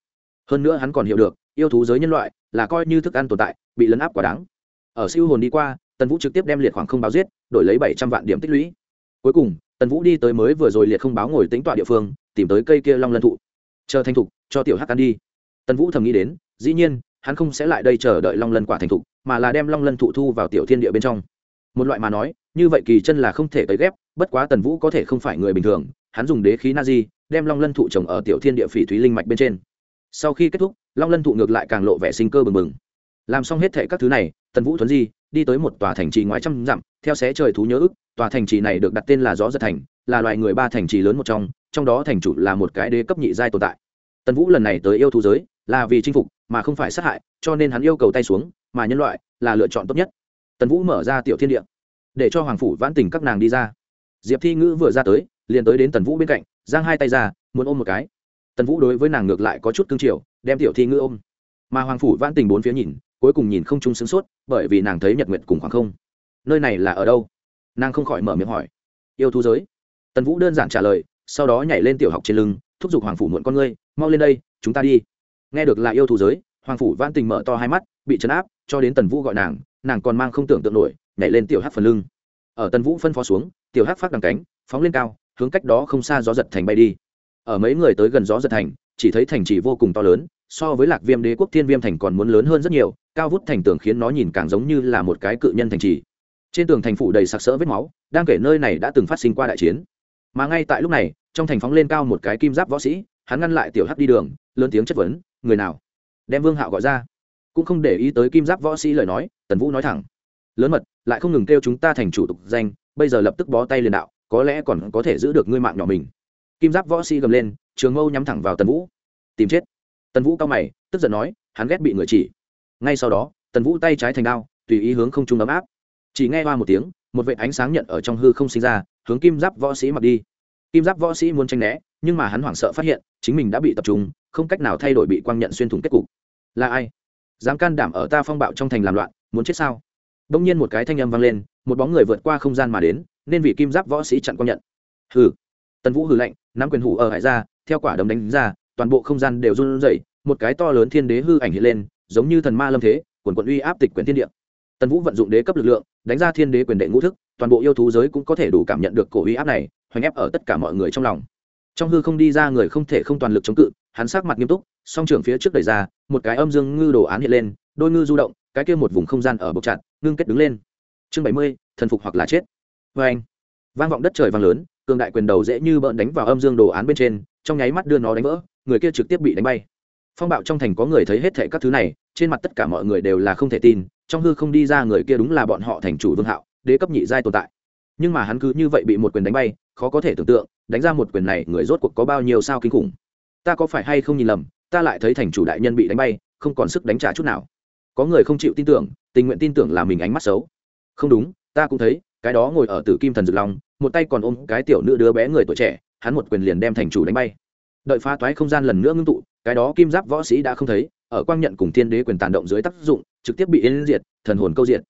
Hơn nữa hắn còn hiểu được, yêu thú giới nhân loại là coi như thức ăn tồn tại, bị lấn áp quá đáng. Ở siêu hồn đi qua, tần vũ trực tiếp đem liệt khoảng không báo giết, đổi lấy bảy trăm vạn điểm tích lũy. Cuối cùng, tần vũ đi tới mới vừa rồi liệt không báo ngồi tính tọa địa phương, tìm tới cây kia long lân thụ. Chờ thành thục, cho tiểu hắc ăn đi. Tần vũ thầm nghĩ đến, dĩ nhiên, hắn không sẽ lại đây chờ đợi long lân quả thành thục, mà là đem long lân thụ thu vào tiểu thiên địa bên trong. Một loại mà nói, như vậy kỳ chân là không thể cấy ghép bất quá tần vũ có thể không phải người bình thường, hắn dùng đế khí na di đem long lân thụ trồng ở tiểu thiên địa phỉ thúy linh mạch bên trên. Sau khi kết thúc, long lân thụ ngược lại càng lộ vẻ sinh cơ bừng bừng. Làm xong hết thệ các thứ này, tần vũ thuấn di, đi tới một tòa thành trì ngoài trăm dặm, theo xé trời thú nhớ ức, tòa thành trì này được đặt tên là gió giật thành, là loài người ba thành trì lớn một trong trong đó thành chủ là một cái đế cấp nhị giai tồn tại. Tần vũ lần này tới yêu thú giới, là vì chinh phục, mà không phải sát hại, cho nên hắn yêu cầu tay xuống, mà nhân loại là lựa chọn tốt nhất. Tần vũ mở ra tiểu thiên địa, để cho hoàng phủ vãn tình các nàng đi ra diệp thi ngữ vừa ra tới, liền tới đến tần vũ bên cạnh, giang hai tay ra, muốn ôm một cái. Tần vũ đối với nàng ngược lại có chút cương triều đem tiểu thi ngữ ôm. Mà hoàng phủ vãn tình bốn phía nhìn, cuối cùng nhìn không chung sướng sốt, bởi vì nàng thấy nhật nguyện cùng khoảng không. Nơi này là ở đâu? Nàng không khỏi mở miệng hỏi. Yêu thú giới. Tần vũ đơn giản trả lời, sau đó nhảy lên tiểu học trên lưng, thúc giục hoàng phủ muộn con ngươi, mau lên đây, chúng ta đi. Nghe được là yêu thú giới, hoàng phủ vãn tình mở to hai mắt, bị chấn áp, cho đến tần vũ gọi nàng nàng còn mang không tưởng tượng nổi, nhảy lên tiểu hát phần lưng ở tần vũ phân phó xuống, tiểu Hắc phát đằng cánh, phóng lên cao, hướng cách đó không xa gió giật thành bay đi. Ở mấy người tới gần gió giật thành, chỉ thấy thành trì vô cùng to lớn, so với lạc viêm đế quốc thiên viêm thành còn muốn lớn hơn rất nhiều, cao vút thành tường khiến nó nhìn càng giống như là một cái cự nhân thành trì. Trên tường thành phủ đầy sặc sỡ vết máu, đang kể nơi này đã từng phát sinh qua đại chiến. Mà ngay tại lúc này, trong thành phóng lên cao một cái kim giáp võ sĩ, hắn ngăn lại tiểu hắc đi đường, lớn tiếng chất vấn, người nào? Đem vương hạo gọi ra. Cũng không để ý tới kim giáp võ sĩ lời nói, tần vũ nói thẳng lớn mật, lại không ngừng kêu chúng ta thành chủ tục danh, bây giờ lập tức bó tay liền đạo, có lẽ còn có thể giữ được ngươi mạng nhỏ mình. Kim giáp võ sĩ gầm lên, trường mâu nhắm thẳng vào tần vũ. Tìm chết. Tần vũ cao mày, tức giận nói, hắn ghét bị người chỉ. Ngay sau đó, tần vũ tay trái thành đao, tùy ý hướng không trung ấm áp. Chỉ nghe qua một tiếng, một vệ ánh sáng nhận ở trong hư không sinh ra, hướng kim giáp võ sĩ mặc đi. Kim giáp võ sĩ muốn tranh né, nhưng mà hắn hoảng sợ phát hiện, chính mình đã bị tập trung, không cách nào thay đổi bị quang nhận xuyên thủng kết cục. Là ai? Dám can đảm ở ta phong bạo trong thành làm loạn, muốn chết sao? Đông nhiên một cái thanh âm vang lên, một bóng người vượt qua không gian mà đến, nên vị kim giáp võ sĩ chặn quang nhận. Hừ. Tần vũ hừ lạnh, nắm quyền hủ ở hải ra, theo quả đấm đánh ra, toàn bộ không gian đều run rẩy, một cái to lớn thiên đế hư ảnh hiện lên, giống như thần ma lâm thế, quần quần uy áp tịch quyền thiên địa. Tần vũ vận dụng đế cấp lực lượng, đánh ra thiên đế quyền đệ ngũ thức, toàn bộ yêu thú giới cũng có thể đủ cảm nhận được cổ uy áp này, hoành ép ở tất cả mọi người trong lòng. Trong hư không đi ra người không thể không toàn lực chống cự, hắn sắc mặt nghiêm túc, song trưởng phía trước đẩy ra, một cái âm dương ngư đồ án hiện lên, đôi ngư du động, cái kia một vùng không gian ở bộc chặt ngưng kết đứng lên. Chương bảy mươi, thần phục hoặc là chết. Vê anh, vang vọng đất trời vang lớn, cường đại quyền đầu dễ như bợn đánh vào âm dương đồ án bên trên, trong nháy mắt đưa nó đánh vỡ, người kia trực tiếp bị đánh bay. Phong bạo trong thành có người thấy hết thệ các thứ này, trên mặt tất cả mọi người đều là không thể tin, trong hư không đi ra người kia đúng là bọn họ thành chủ vương hạo, đế cấp nhị giai tồn tại. Nhưng mà hắn cứ như vậy bị một quyền đánh bay, khó có thể tưởng tượng, đánh ra một quyền này người rốt cuộc có bao nhiêu sao kinh khủng. Ta có phải hay không nhìn lầm, ta lại thấy thành chủ đại nhân bị đánh bay, không còn sức đánh trả chút nào có người không chịu tin tưởng, tình nguyện tin tưởng là mình ánh mắt xấu. Không đúng, ta cũng thấy, cái đó ngồi ở tử kim thần dược long, một tay còn ôm cái tiểu nữ đứa bé người tuổi trẻ, hắn một quyền liền đem thành chủ đánh bay. Đợi phá toái không gian lần nữa ngưng tụ, cái đó kim giáp võ sĩ đã không thấy, ở quang nhận cùng thiên đế quyền tàn động dưới tác dụng, trực tiếp bị yên diệt, thần hồn câu diệt.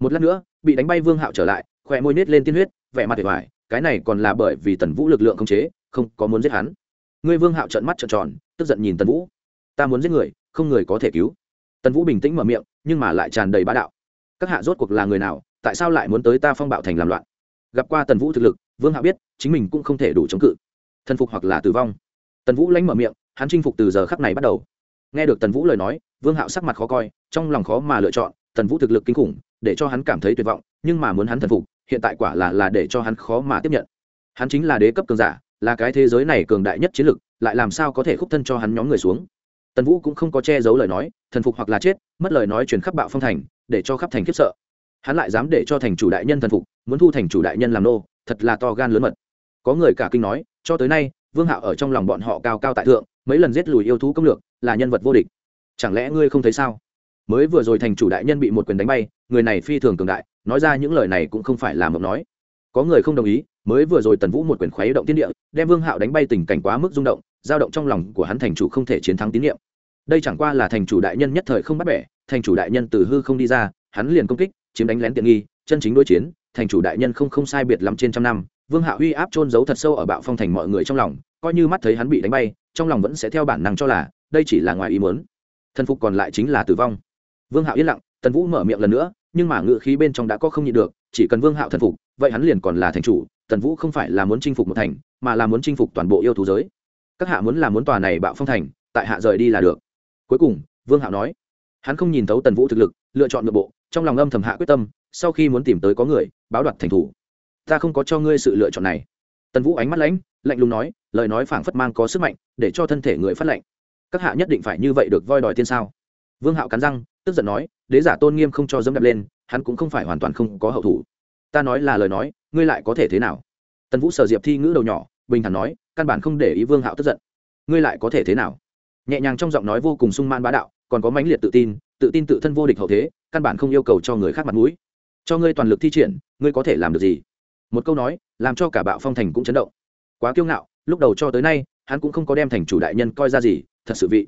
Một lát nữa, bị đánh bay vương hạo trở lại khỏe môi nết lên tiên huyết, vẻ mặt vẻ hoài, cái này còn là bởi vì tần vũ lực lượng không chế, không có muốn giết hắn. Ngươi vương hạo trợn mắt trợn tròn, tức giận nhìn tần vũ. Ta muốn giết người, không người có thể cứu tần vũ bình tĩnh mở miệng, nhưng mà lại tràn đầy bá đạo. Các hạ rốt cuộc là người nào, tại sao lại muốn tới ta phong bạo thành làm loạn? Gặp qua tần vũ thực lực, vương hạo biết, chính mình cũng không thể đủ chống cự. Thân phục hoặc là tử vong. Tần vũ lánh mở miệng, hắn chinh phục từ giờ khắc này bắt đầu. Nghe được tần vũ lời nói, vương hạo sắc mặt khó coi, trong lòng khó mà lựa chọn, tần vũ thực lực kinh khủng, để cho hắn cảm thấy tuyệt vọng, nhưng mà muốn hắn thần phục, hiện tại quả là là để cho hắn khó mà tiếp nhận. Hắn chính là đế cấp cường giả, là cái thế giới này cường đại nhất chiến lực, lại làm sao có thể khúc thân cho hắn nhóm người xuống? Tần vũ cũng không có che giấu lời nói, thần phục hoặc là chết, mất lời nói truyền khắp bạo phong thành, để cho khắp thành khiếp sợ. Hắn lại dám để cho thành chủ đại nhân thần phục, muốn thu thành chủ đại nhân làm nô, thật là to gan lớn mật. Có người cả kinh nói, cho tới nay, vương hạo ở trong lòng bọn họ cao cao tại thượng, mấy lần giết lùi yêu thú công lược, là nhân vật vô địch. Chẳng lẽ ngươi không thấy sao? Mới vừa rồi thành chủ đại nhân bị một quyền đánh bay, người này phi thường cường đại, nói ra những lời này cũng không phải là mộng nói. Có người không đồng ý, mới vừa rồi tần vũ một quyền khuấy động tiên địa, đem vương hạo đánh bay tình cảnh quá mức rung động, dao động trong lòng của hắn thành chủ không thể chiến thắng tín nhiệm đây chẳng qua là thành chủ đại nhân nhất thời không bắt bẻ, thành chủ đại nhân từ hư không đi ra, hắn liền công kích, chiếm đánh lén tiện nghi, chân chính đối chiến, thành chủ đại nhân không không sai biệt lắm trên trăm năm. Vương hạ uy áp trôn giấu thật sâu ở bạo phong thành mọi người trong lòng, coi như mắt thấy hắn bị đánh bay, trong lòng vẫn sẽ theo bản năng cho là, đây chỉ là ngoài ý muốn. Thần phục còn lại chính là tử vong. Vương hạo yên lặng, tần vũ mở miệng lần nữa, nhưng mà ngự khí bên trong đã có không nhịn được, chỉ cần vương hạo thần phục, vậy hắn liền còn là thành chủ, tần vũ không phải là muốn chinh phục một thành, mà là muốn chinh phục toàn bộ yêu thú giới. Các hạ muốn là muốn tòa này bạo phong thành, tại hạ rời đi là được cuối cùng, vương hạo nói, hắn không nhìn thấu tần vũ thực lực, lựa chọn nội bộ, trong lòng âm thầm hạ quyết tâm, sau khi muốn tìm tới có người, báo đoạt thành thủ. Ta không có cho ngươi sự lựa chọn này. Tần vũ ánh mắt lãnh lạnh lùng nói, lời nói phảng phất mang có sức mạnh, để cho thân thể người phát lạnh. Các hạ nhất định phải như vậy được voi đòi tiên sao? Vương hạo cắn răng, tức giận nói, đế giả tôn nghiêm không cho dẫm đập lên, hắn cũng không phải hoàn toàn không có hậu thủ. Ta nói là lời nói, ngươi lại có thể thế nào? Tần vũ sở diệp thi ngữ đầu nhỏ, bình thản nói, căn bản không để ý vương hạo tức giận. Ngươi lại có thể thế nào? Nhẹ nhàng trong giọng nói vô cùng sung man bá đạo, còn có mãnh liệt tự tin tự tin tự thân vô địch hậu thế, căn bản không yêu cầu cho người khác mặt mũi. Cho ngươi toàn lực thi triển, ngươi có thể làm được gì? Một câu nói, làm cho cả bạo phong thành cũng chấn động. Quá kiêu ngạo, lúc đầu cho tới nay, hắn cũng không có đem thành chủ đại nhân coi ra gì, thật sự vị.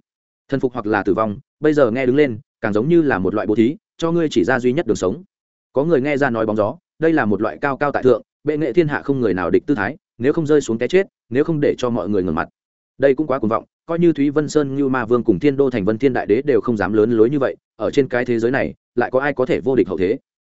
Thân phục hoặc là tử vong, bây giờ nghe đứng lên, càng giống như là một loại bố thí, cho ngươi chỉ ra duy nhất đường sống. Có người nghe ra nói bóng gió, đây là một loại cao cao tại thượng, bệ nghệ thiên hạ không người nào địch tư thái, nếu không rơi xuống cái chết, nếu không để cho mọi người ngừng mặt. Đây cũng quá cuồng vọng coi như thúy vân sơn như ma vương cùng thiên đô thành vân thiên đại đế đều không dám lớn lối như vậy, ở trên cái thế giới này, lại có ai có thể vô địch hậu thế?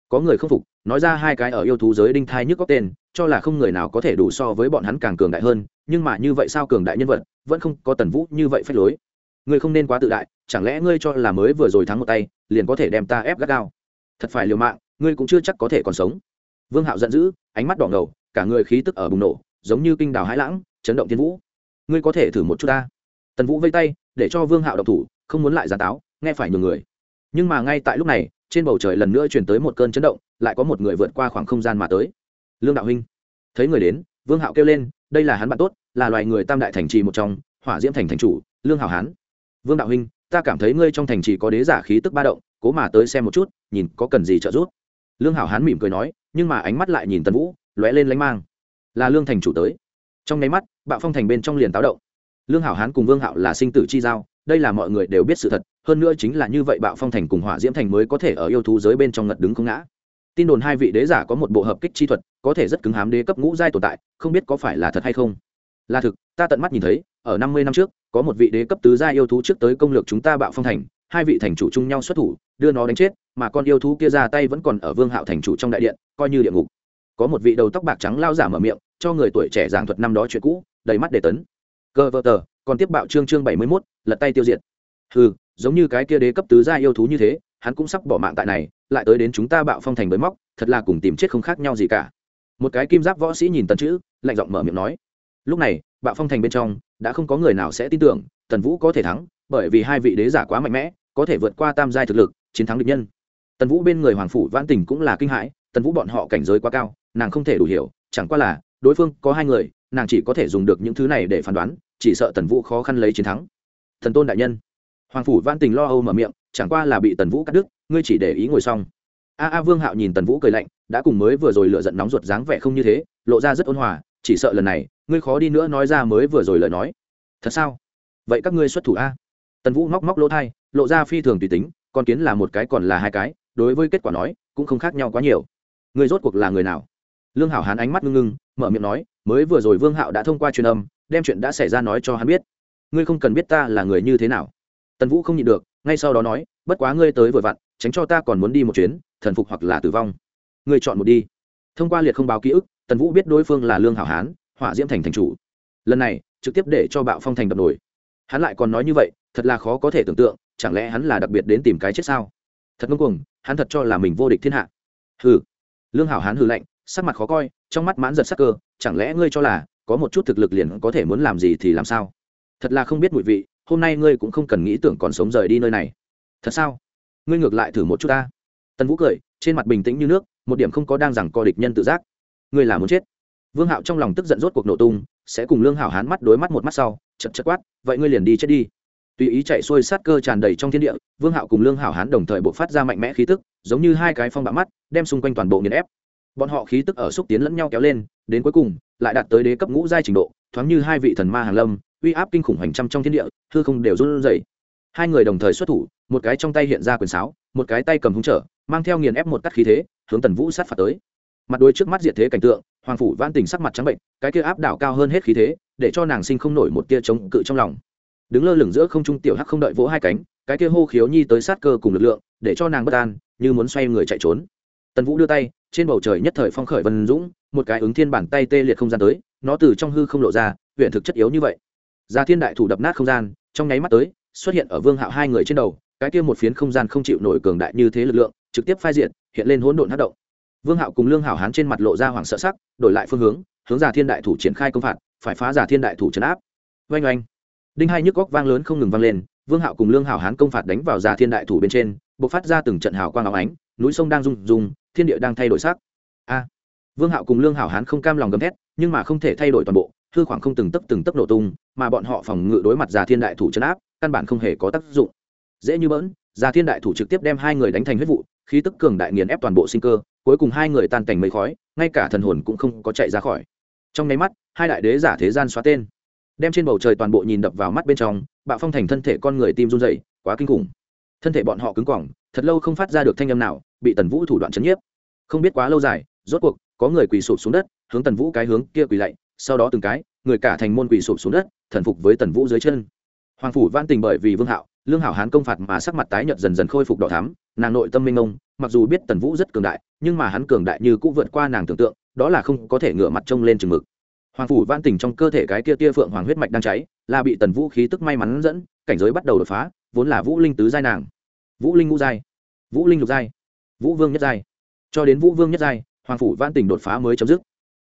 Có người không phục, nói ra hai cái ở yêu thú giới đinh thai nhức góc tên, cho là không người nào có thể đủ so với bọn hắn càng cường đại hơn, nhưng mà như vậy sao cường đại nhân vật, vẫn không có tần vũ như vậy phép lối. Ngươi không nên quá tự đại, chẳng lẽ ngươi cho là mới vừa rồi thắng một tay, liền có thể đem ta ép gắt gao? Thật phải liều mạng, ngươi cũng chưa chắc có thể còn sống. Vương hạo giận dữ, ánh mắt đỏ ngầu, cả người khí tức ở bùng nổ, giống như kinh đào hãi lãng, chấn động thiên vũ. Ngươi có thể thử một chút ta tần vũ vây tay, để cho vương hạo độc thủ, không muốn lại giả táo, nghe phải nhiều người. Nhưng mà ngay tại lúc này, trên bầu trời lần nữa chuyển tới một cơn chấn động, lại có một người vượt qua khoảng không gian mà tới. Lương đạo huynh. Thấy người đến, vương hạo kêu lên, đây là hắn bạn tốt, là loài người tam đại thành trì một trong, hỏa diễm thành thành chủ, lương hảo hán. Vương đạo huynh, ta cảm thấy ngươi trong thành trì có đế giả khí tức ba động, cố mà tới xem một chút, nhìn có cần gì trợ giúp. Lương hảo hán mỉm cười nói, nhưng mà ánh mắt lại nhìn tần vũ, lóe lên lánh mang. Là lương thành chủ tới. Trong nháy mắt, bạo phong thành bên trong liền táo động lương hảo hán cùng vương hạo là sinh tử chi giao, đây là mọi người đều biết sự thật, hơn nữa chính là như vậy bạo phong thành cùng hỏa diễm thành mới có thể ở yêu thú giới bên trong ngật đứng không ngã. Tin đồn hai vị đế giả có một bộ hợp kích chi thuật, có thể rất cứng hám đế cấp ngũ giai tồn tại, không biết có phải là thật hay không. Là thực, ta tận mắt nhìn thấy, ở năm mươi năm trước, có một vị đế cấp tứ giai yêu thú trước tới công lược chúng ta bạo phong thành, hai vị thành chủ chung nhau xuất thủ, đưa nó đánh chết, mà con yêu thú kia ra tay vẫn còn ở vương hạo thành chủ trong đại điện, coi như địa ngục. Có một vị đầu tóc bạc trắng lao giả mở miệng, cho người tuổi trẻ giảng thuật năm đó chuyện cũ, đầy mắt để tấn cơ vợ tờ, còn tiếp bạo chương chương bảy mươi mốt, lật tay tiêu diệt. Ừ giống như cái kia đế cấp tứ gia yêu thú như thế, hắn cũng sắp bỏ mạng tại này, lại tới đến chúng ta bạo phong thành bới móc, thật là cùng tìm chết không khác nhau gì cả. Một cái kim giáp võ sĩ nhìn tần chữ, lạnh giọng mở miệng nói. Lúc này, bạo phong thành bên trong, đã không có người nào sẽ tin tưởng, tần vũ có thể thắng, bởi vì hai vị đế giả quá mạnh mẽ, có thể vượt qua tam giai thực lực, chiến thắng địch nhân. Tần vũ bên người hoàng phủ vãn tình cũng là kinh hãi, tần vũ bọn họ cảnh giới quá cao, nàng không thể đủ hiểu, chẳng qua là, đối phương có hai người nàng chỉ có thể dùng được những thứ này để phán đoán, chỉ sợ tần vũ khó khăn lấy chiến thắng. Thần tôn đại nhân. Hoàng phủ văn tình lo âu mở miệng, chẳng qua là bị tần vũ cắt đứt, ngươi chỉ để ý ngồi xong. A a vương hạo nhìn tần vũ cười lạnh, đã cùng mới vừa rồi lựa giận nóng ruột dáng vẻ không như thế, lộ ra rất ôn hòa, chỉ sợ lần này, ngươi khó đi nữa nói ra mới vừa rồi lời nói. Thật sao? Vậy các ngươi xuất thủ a. Tần vũ móc móc lỗ thai, lộ ra phi thường tùy tính, con kiến là một cái còn là hai cái, đối với kết quả nói, cũng không khác nhau quá nhiều. Người rốt cuộc là người nào? Lương hảo hán ánh mắt ngưng ngưng, mở miệng nói mới vừa rồi vương hạo đã thông qua truyền âm, đem chuyện đã xảy ra nói cho hắn biết. Ngươi không cần biết ta là người như thế nào. Tần vũ không nhịn được, ngay sau đó nói, bất quá ngươi tới vừa vặn, tránh cho ta còn muốn đi một chuyến, thần phục hoặc là tử vong. Ngươi chọn một đi. Thông qua liệt không báo ký ức, tần vũ biết đối phương là lương hảo hán, hỏa diễm thành thành chủ. Lần này, trực tiếp để cho bạo phong thành đập nổi hắn lại còn nói như vậy, thật là khó có thể tưởng tượng, chẳng lẽ hắn là đặc biệt đến tìm cái chết sao? Thật ngông cuồng, hắn thật cho là mình vô địch thiên hạ. Hừ. Lương hảo hán hừ lạnh, sắc mặt khó coi, trong mắt mãn giật sắc cơ chẳng lẽ ngươi cho là có một chút thực lực liền có thể muốn làm gì thì làm sao? Thật là không biết mùi vị, hôm nay ngươi cũng không cần nghĩ tưởng còn sống rời đi nơi này. Thật sao? Ngươi ngược lại thử một chút ta. Tần vũ cười, trên mặt bình tĩnh như nước, một điểm không có đang rằng co địch nhân tự giác. Ngươi là muốn chết. Vương hạo trong lòng tức giận rốt cuộc nổ tung, sẽ cùng lương hảo hán mắt đối mắt một mắt sau, chật chật quát, vậy ngươi liền đi chết đi. Tùy ý chạy xuôi sát cơ tràn đầy trong thiên địa, vương hạo cùng lương hảo hán đồng thời buộc phát ra mạnh mẽ khí tức, giống như hai cái phong bạo mắt, đem xung quanh toàn bộ nghiền ép bọn họ khí tức ở xúc tiến lẫn nhau kéo lên, đến cuối cùng, lại đạt tới đế cấp ngũ giai trình độ, thoáng như hai vị thần ma hàng lâm, uy áp kinh khủng hành trăm trong thiên địa, hư không đều run rẩy. Hai người đồng thời xuất thủ, một cái trong tay hiện ra quyền sáo, một cái tay cầm hung trở, mang theo nghiền ép một tắt khí thế, hướng tần vũ sát phạt tới. Mặt đôi trước mắt diệt thế cảnh tượng, hoàng phủ van tình sắc mặt trắng bệnh, cái kia áp đảo cao hơn hết khí thế, để cho nàng sinh không nổi một tia chống cự trong lòng. Đứng lơ lửng giữa không trung tiểu hắc không đợi vỗ hai cánh, cái kia hô khiếu nhi tới sát cơ cùng lực lượng, để cho nàng bất an, như muốn xoay người chạy trốn. Tần vũ đưa tay trên bầu trời nhất thời phong khởi vân dũng, một cái ứng thiên bản tay tê liệt không gian tới, nó từ trong hư không lộ ra, huyện thực chất yếu như vậy. Ra thiên đại thủ đập nát không gian, trong nháy mắt tới, xuất hiện ở vương hạo hai người trên đầu, cái kia một phiến không gian không chịu nổi cường đại như thế lực lượng, trực tiếp phai diện hiện lên hỗn độn hát động. Vương hạo cùng lương hảo hán trên mặt lộ ra hoảng sợ sắc, đổi lại phương hướng hướng giả thiên đại thủ triển khai công phạt, phải phá giả thiên đại thủ trấn áp. Oanh oanh. Đinh hai nhức góc vang lớn không ngừng vang lên, vương hạo cùng lương hảo hán công phạt đánh vào giả thiên đại thủ bên trên b ộ c phát ra từng trận hào quang áo ánh, núi sông đang rung rung thiên địa đang thay đổi sắc. A. Vương hạo cùng lương hảo hán không cam lòng gầm thét nhưng mà không thể thay đổi toàn bộ hư khoảng không từng tấc từng tấc nổ tung mà bọn họ phòng ngự đối mặt giả thiên đại thủ chấn áp căn bản không hề có tác dụng. Dễ như bỡn giả thiên đại thủ trực tiếp đem hai người đánh thành huyết vụ khí tức cường đại nghiền ép toàn bộ sinh cơ cuối cùng hai người tan cảnh mấy khói ngay cả thần hồn cũng không có chạy ra khỏi. Trong nháy mắt hai đại đế giả thế gian xóa tên. Đem trên bầu trời toàn bộ nhìn đập vào mắt bên trong bạo phong thành thân thể con người tim run rẩy, quá kinh khủng. Thân thể bọn họ cứng cỏng thật lâu không phát ra được thanh âm nào, bị tần vũ thủ đoạn chấn nhiếp. Không biết quá lâu dài, rốt cuộc, có người quỳ sụp xuống đất, hướng tần vũ cái hướng kia quỳ lạy, sau đó từng cái, người cả thành môn quỳ sụp xuống đất, thần phục với tần vũ dưới chân. Hoàng phủ văn tình bởi vì vương hạo, lương hảo hán công phạt mà sắc mặt tái nhợt dần dần khôi phục đỏ thắm, nàng nội tâm minh ông mặc dù biết tần vũ rất cường đại, nhưng mà hắn cường đại như cũng vượt qua nàng tưởng tượng, đó là không có thể ngửa mặt trông lên chừng mực. Hoàng phủ văn tình trong cơ thể cái kia tia phượng hoàng huyết mạch đang cháy, là bị tần vũ khí tức may mắn dẫn, cảnh giới bắt đầu đột phá, vốn là vũ linh tứ giai nàng vũ linh ngũ giai, vũ linh lục giai, vũ vương nhất giai. Cho đến vũ vương nhất giai, hoàng phủ văn Tỉnh đột phá mới chấm dứt.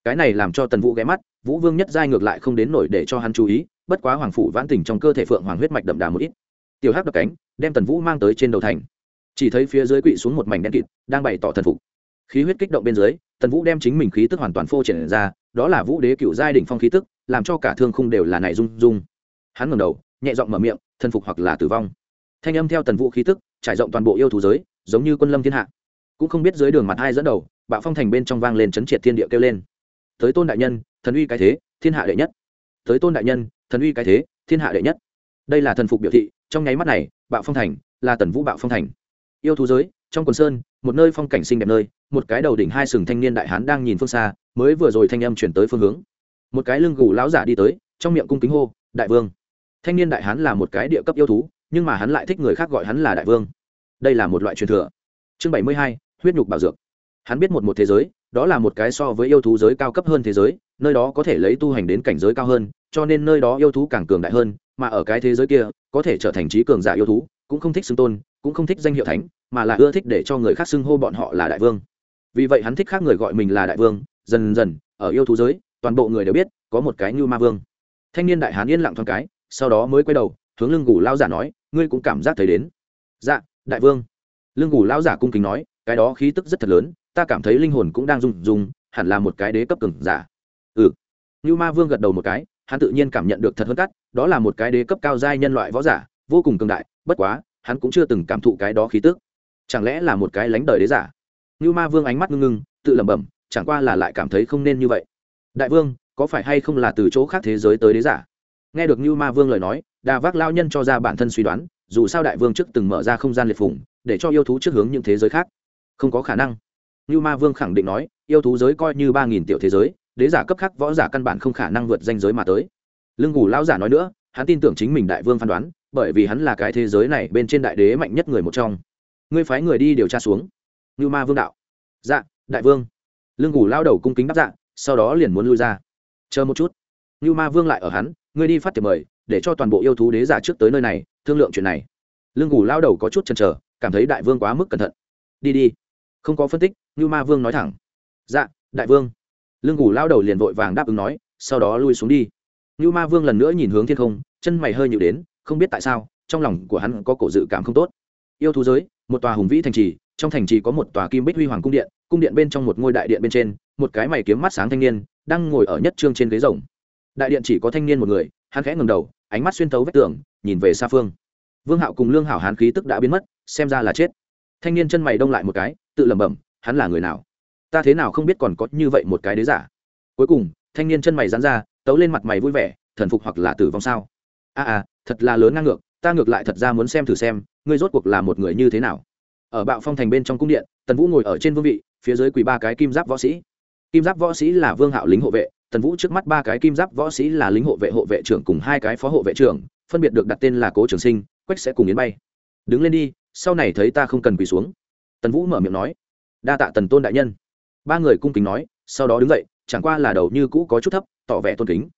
Cái này làm cho tần vũ ghé mắt, vũ vương nhất giai ngược lại không đến nổi để cho hắn chú ý, bất quá hoàng phủ vãn Tỉnh trong cơ thể phượng hoàng huyết mạch đậm đà một ít. Tiểu hắc đập cánh, đem tần vũ mang tới trên đầu thành. Chỉ thấy phía dưới quỵ xuống một mảnh đen kịt, đang bày tỏ thần phục. Khí huyết kích động bên dưới, tần vũ đem chính mình khí tức hoàn toàn phô triển ra, đó là vũ đế cựu giai đỉnh phong khí tức, làm cho cả thương khung đều là này rung rung. Hắn ngẩng đầu, nhẹ giọng mở miệng, thần phục hoặc là tử vong thanh âm theo tần vũ khí tức, trải rộng toàn bộ yêu thú giới, giống như quân lâm thiên hạ. Cũng không biết dưới đường mặt hai dẫn đầu, bạo phong thành bên trong vang lên chấn triệt thiên địa kêu lên. Tới tôn đại nhân, thần uy cái thế, thiên hạ đệ nhất. Tới tôn đại nhân, thần uy cái thế, thiên hạ đệ nhất. Đây là thần phục biểu thị, trong nháy mắt này, bạo phong thành là tần vũ bạo phong thành. Yêu thú giới, trong quần sơn, một nơi phong cảnh xinh đẹp nơi, một cái đầu đỉnh hai sừng thanh niên đại hán đang nhìn phương xa, mới vừa rồi thanh âm chuyển tới phương hướng. Một cái lưng gù lão giả đi tới, trong miệng cung kính hô, đại vương. Thanh niên đại hán là một cái địa cấp yêu thú nhưng mà hắn lại thích người khác gọi hắn là đại vương. Đây là một loại truyền thừa. Chương bảy mươi hai, huyết nhục bảo dược. Hắn biết một một thế giới, đó là một cái so với yêu thú giới cao cấp hơn thế giới, nơi đó có thể lấy tu hành đến cảnh giới cao hơn, cho nên nơi đó yêu thú càng cường đại hơn, mà ở cái thế giới kia, có thể trở thành trí cường giả yêu thú, cũng không thích xưng tôn, cũng không thích danh hiệu thánh, mà là ưa thích để cho người khác xưng hô bọn họ là đại vương. Vì vậy hắn thích khác người gọi mình là đại vương, dần dần, ở yêu thú giới, toàn bộ người đều biết, có một cái như ma vương. Thanh niên đại hán yên lặng thoáng cái, sau đó mới quay đầu, hướng lưng gù lao giả nói ngươi cũng cảm giác thấy đến. Dạ đại vương. Lưng ngủ lão giả cung kính nói, cái đó khí tức rất thật lớn, ta cảm thấy linh hồn cũng đang rung rung, hẳn là một cái đế cấp cường giả. Ừ. Như ma vương gật đầu một cái, hắn tự nhiên cảm nhận được thật hơn cắt đó là một cái đế cấp cao giai nhân loại võ giả, vô cùng cường đại, bất quá, hắn cũng chưa từng cảm thụ cái đó khí tức. Chẳng lẽ là một cái lánh đời đế giả? Như ma vương ánh mắt ngưng ngưng, tự lẩm bẩm, chẳng qua là lại cảm thấy không nên như vậy. Đại vương, có phải hay không là từ chỗ khác thế giới tới đế giả? Nghe được như ma vương lời nói Đa vác lao nhân cho ra bản thân suy đoán, dù sao đại vương trước từng mở ra không gian liệt phủng để cho yêu thú trước hướng những thế giới khác. Không có khả năng. Như ma vương khẳng định nói, yêu thú giới coi như ba nghìn tiểu thế giới, đế giả cấp khác võ giả căn bản không khả năng vượt danh giới mà tới. Lưng ngủ lão giả nói nữa, hắn tin tưởng chính mình đại vương phán đoán, bởi vì hắn là cái thế giới này bên trên đại đế mạnh nhất người một trong. Ngươi phái người đi điều tra xuống. Như ma vương đạo. Dạ đại vương. Lưng ngủ lao đầu cung kính đáp dạ sau đó liền muốn lui ra. Chờ một chút. Như ma vương lại ở hắn, ngươi đi phát tiệp mời để cho toàn bộ yêu thú đế giả trước tới nơi này, thương lượng chuyện này. Lương ngủ lao đầu có chút chần chờ, cảm thấy đại vương quá mức cẩn thận. Đi đi. Không có phân tích như ma vương nói thẳng. Dạ đại vương. Lương ngủ lao đầu liền vội vàng đáp ứng nói, sau đó lui xuống đi. Như ma vương lần nữa nhìn hướng thiên không, chân mày hơi nhịu đến, không biết tại sao, trong lòng của hắn có cổ dự cảm không tốt. Yêu thú giới, một tòa hùng vĩ thành trì, trong thành trì có một tòa kim bích huy hoàng cung điện cung điện bên trong một ngôi đại điện bên trên, một cái mày kiếm mắt sáng thanh niên, đang ngồi ở nhất trương trên ghế rồng. Đại điện chỉ có thanh niên một người hắn khẽ ngầm đầu ánh mắt xuyên tấu vách tường nhìn về xa phương. Vương hạo cùng lương hảo hán khí tức đã biến mất xem ra là chết. Thanh niên chân mày đông lại một cái tự lẩm bẩm hắn là người nào? Ta thế nào không biết còn có như vậy một cái đế giả? Cuối cùng thanh niên chân mày dán ra tấu lên mặt mày vui vẻ thần phục hoặc là tử vong sao? A à, à thật là lớn ngang ngược ta ngược lại thật ra muốn xem thử xem ngươi rốt cuộc là một người như thế nào? Ở bạo phong thành bên trong cung điện tần vũ ngồi ở trên vương vị phía dưới quỳ ba cái kim giáp võ sĩ. Kim giáp võ sĩ là vương hạo lính hộ vệ tần vũ trước mắt ba cái kim giáp võ sĩ là lính hộ vệ hộ vệ trưởng cùng hai cái phó hộ vệ trưởng, phân biệt được đặt tên là cố trường sinh, quách sẽ cùng yến bay. Đứng lên đi, sau này thấy ta không cần quỳ xuống. Tần vũ mở miệng nói. Đa tạ tần tôn đại nhân. Ba người cung kính nói, sau đó đứng dậy, chẳng qua là đầu như cũ có chút thấp, tỏ vẻ tôn kính.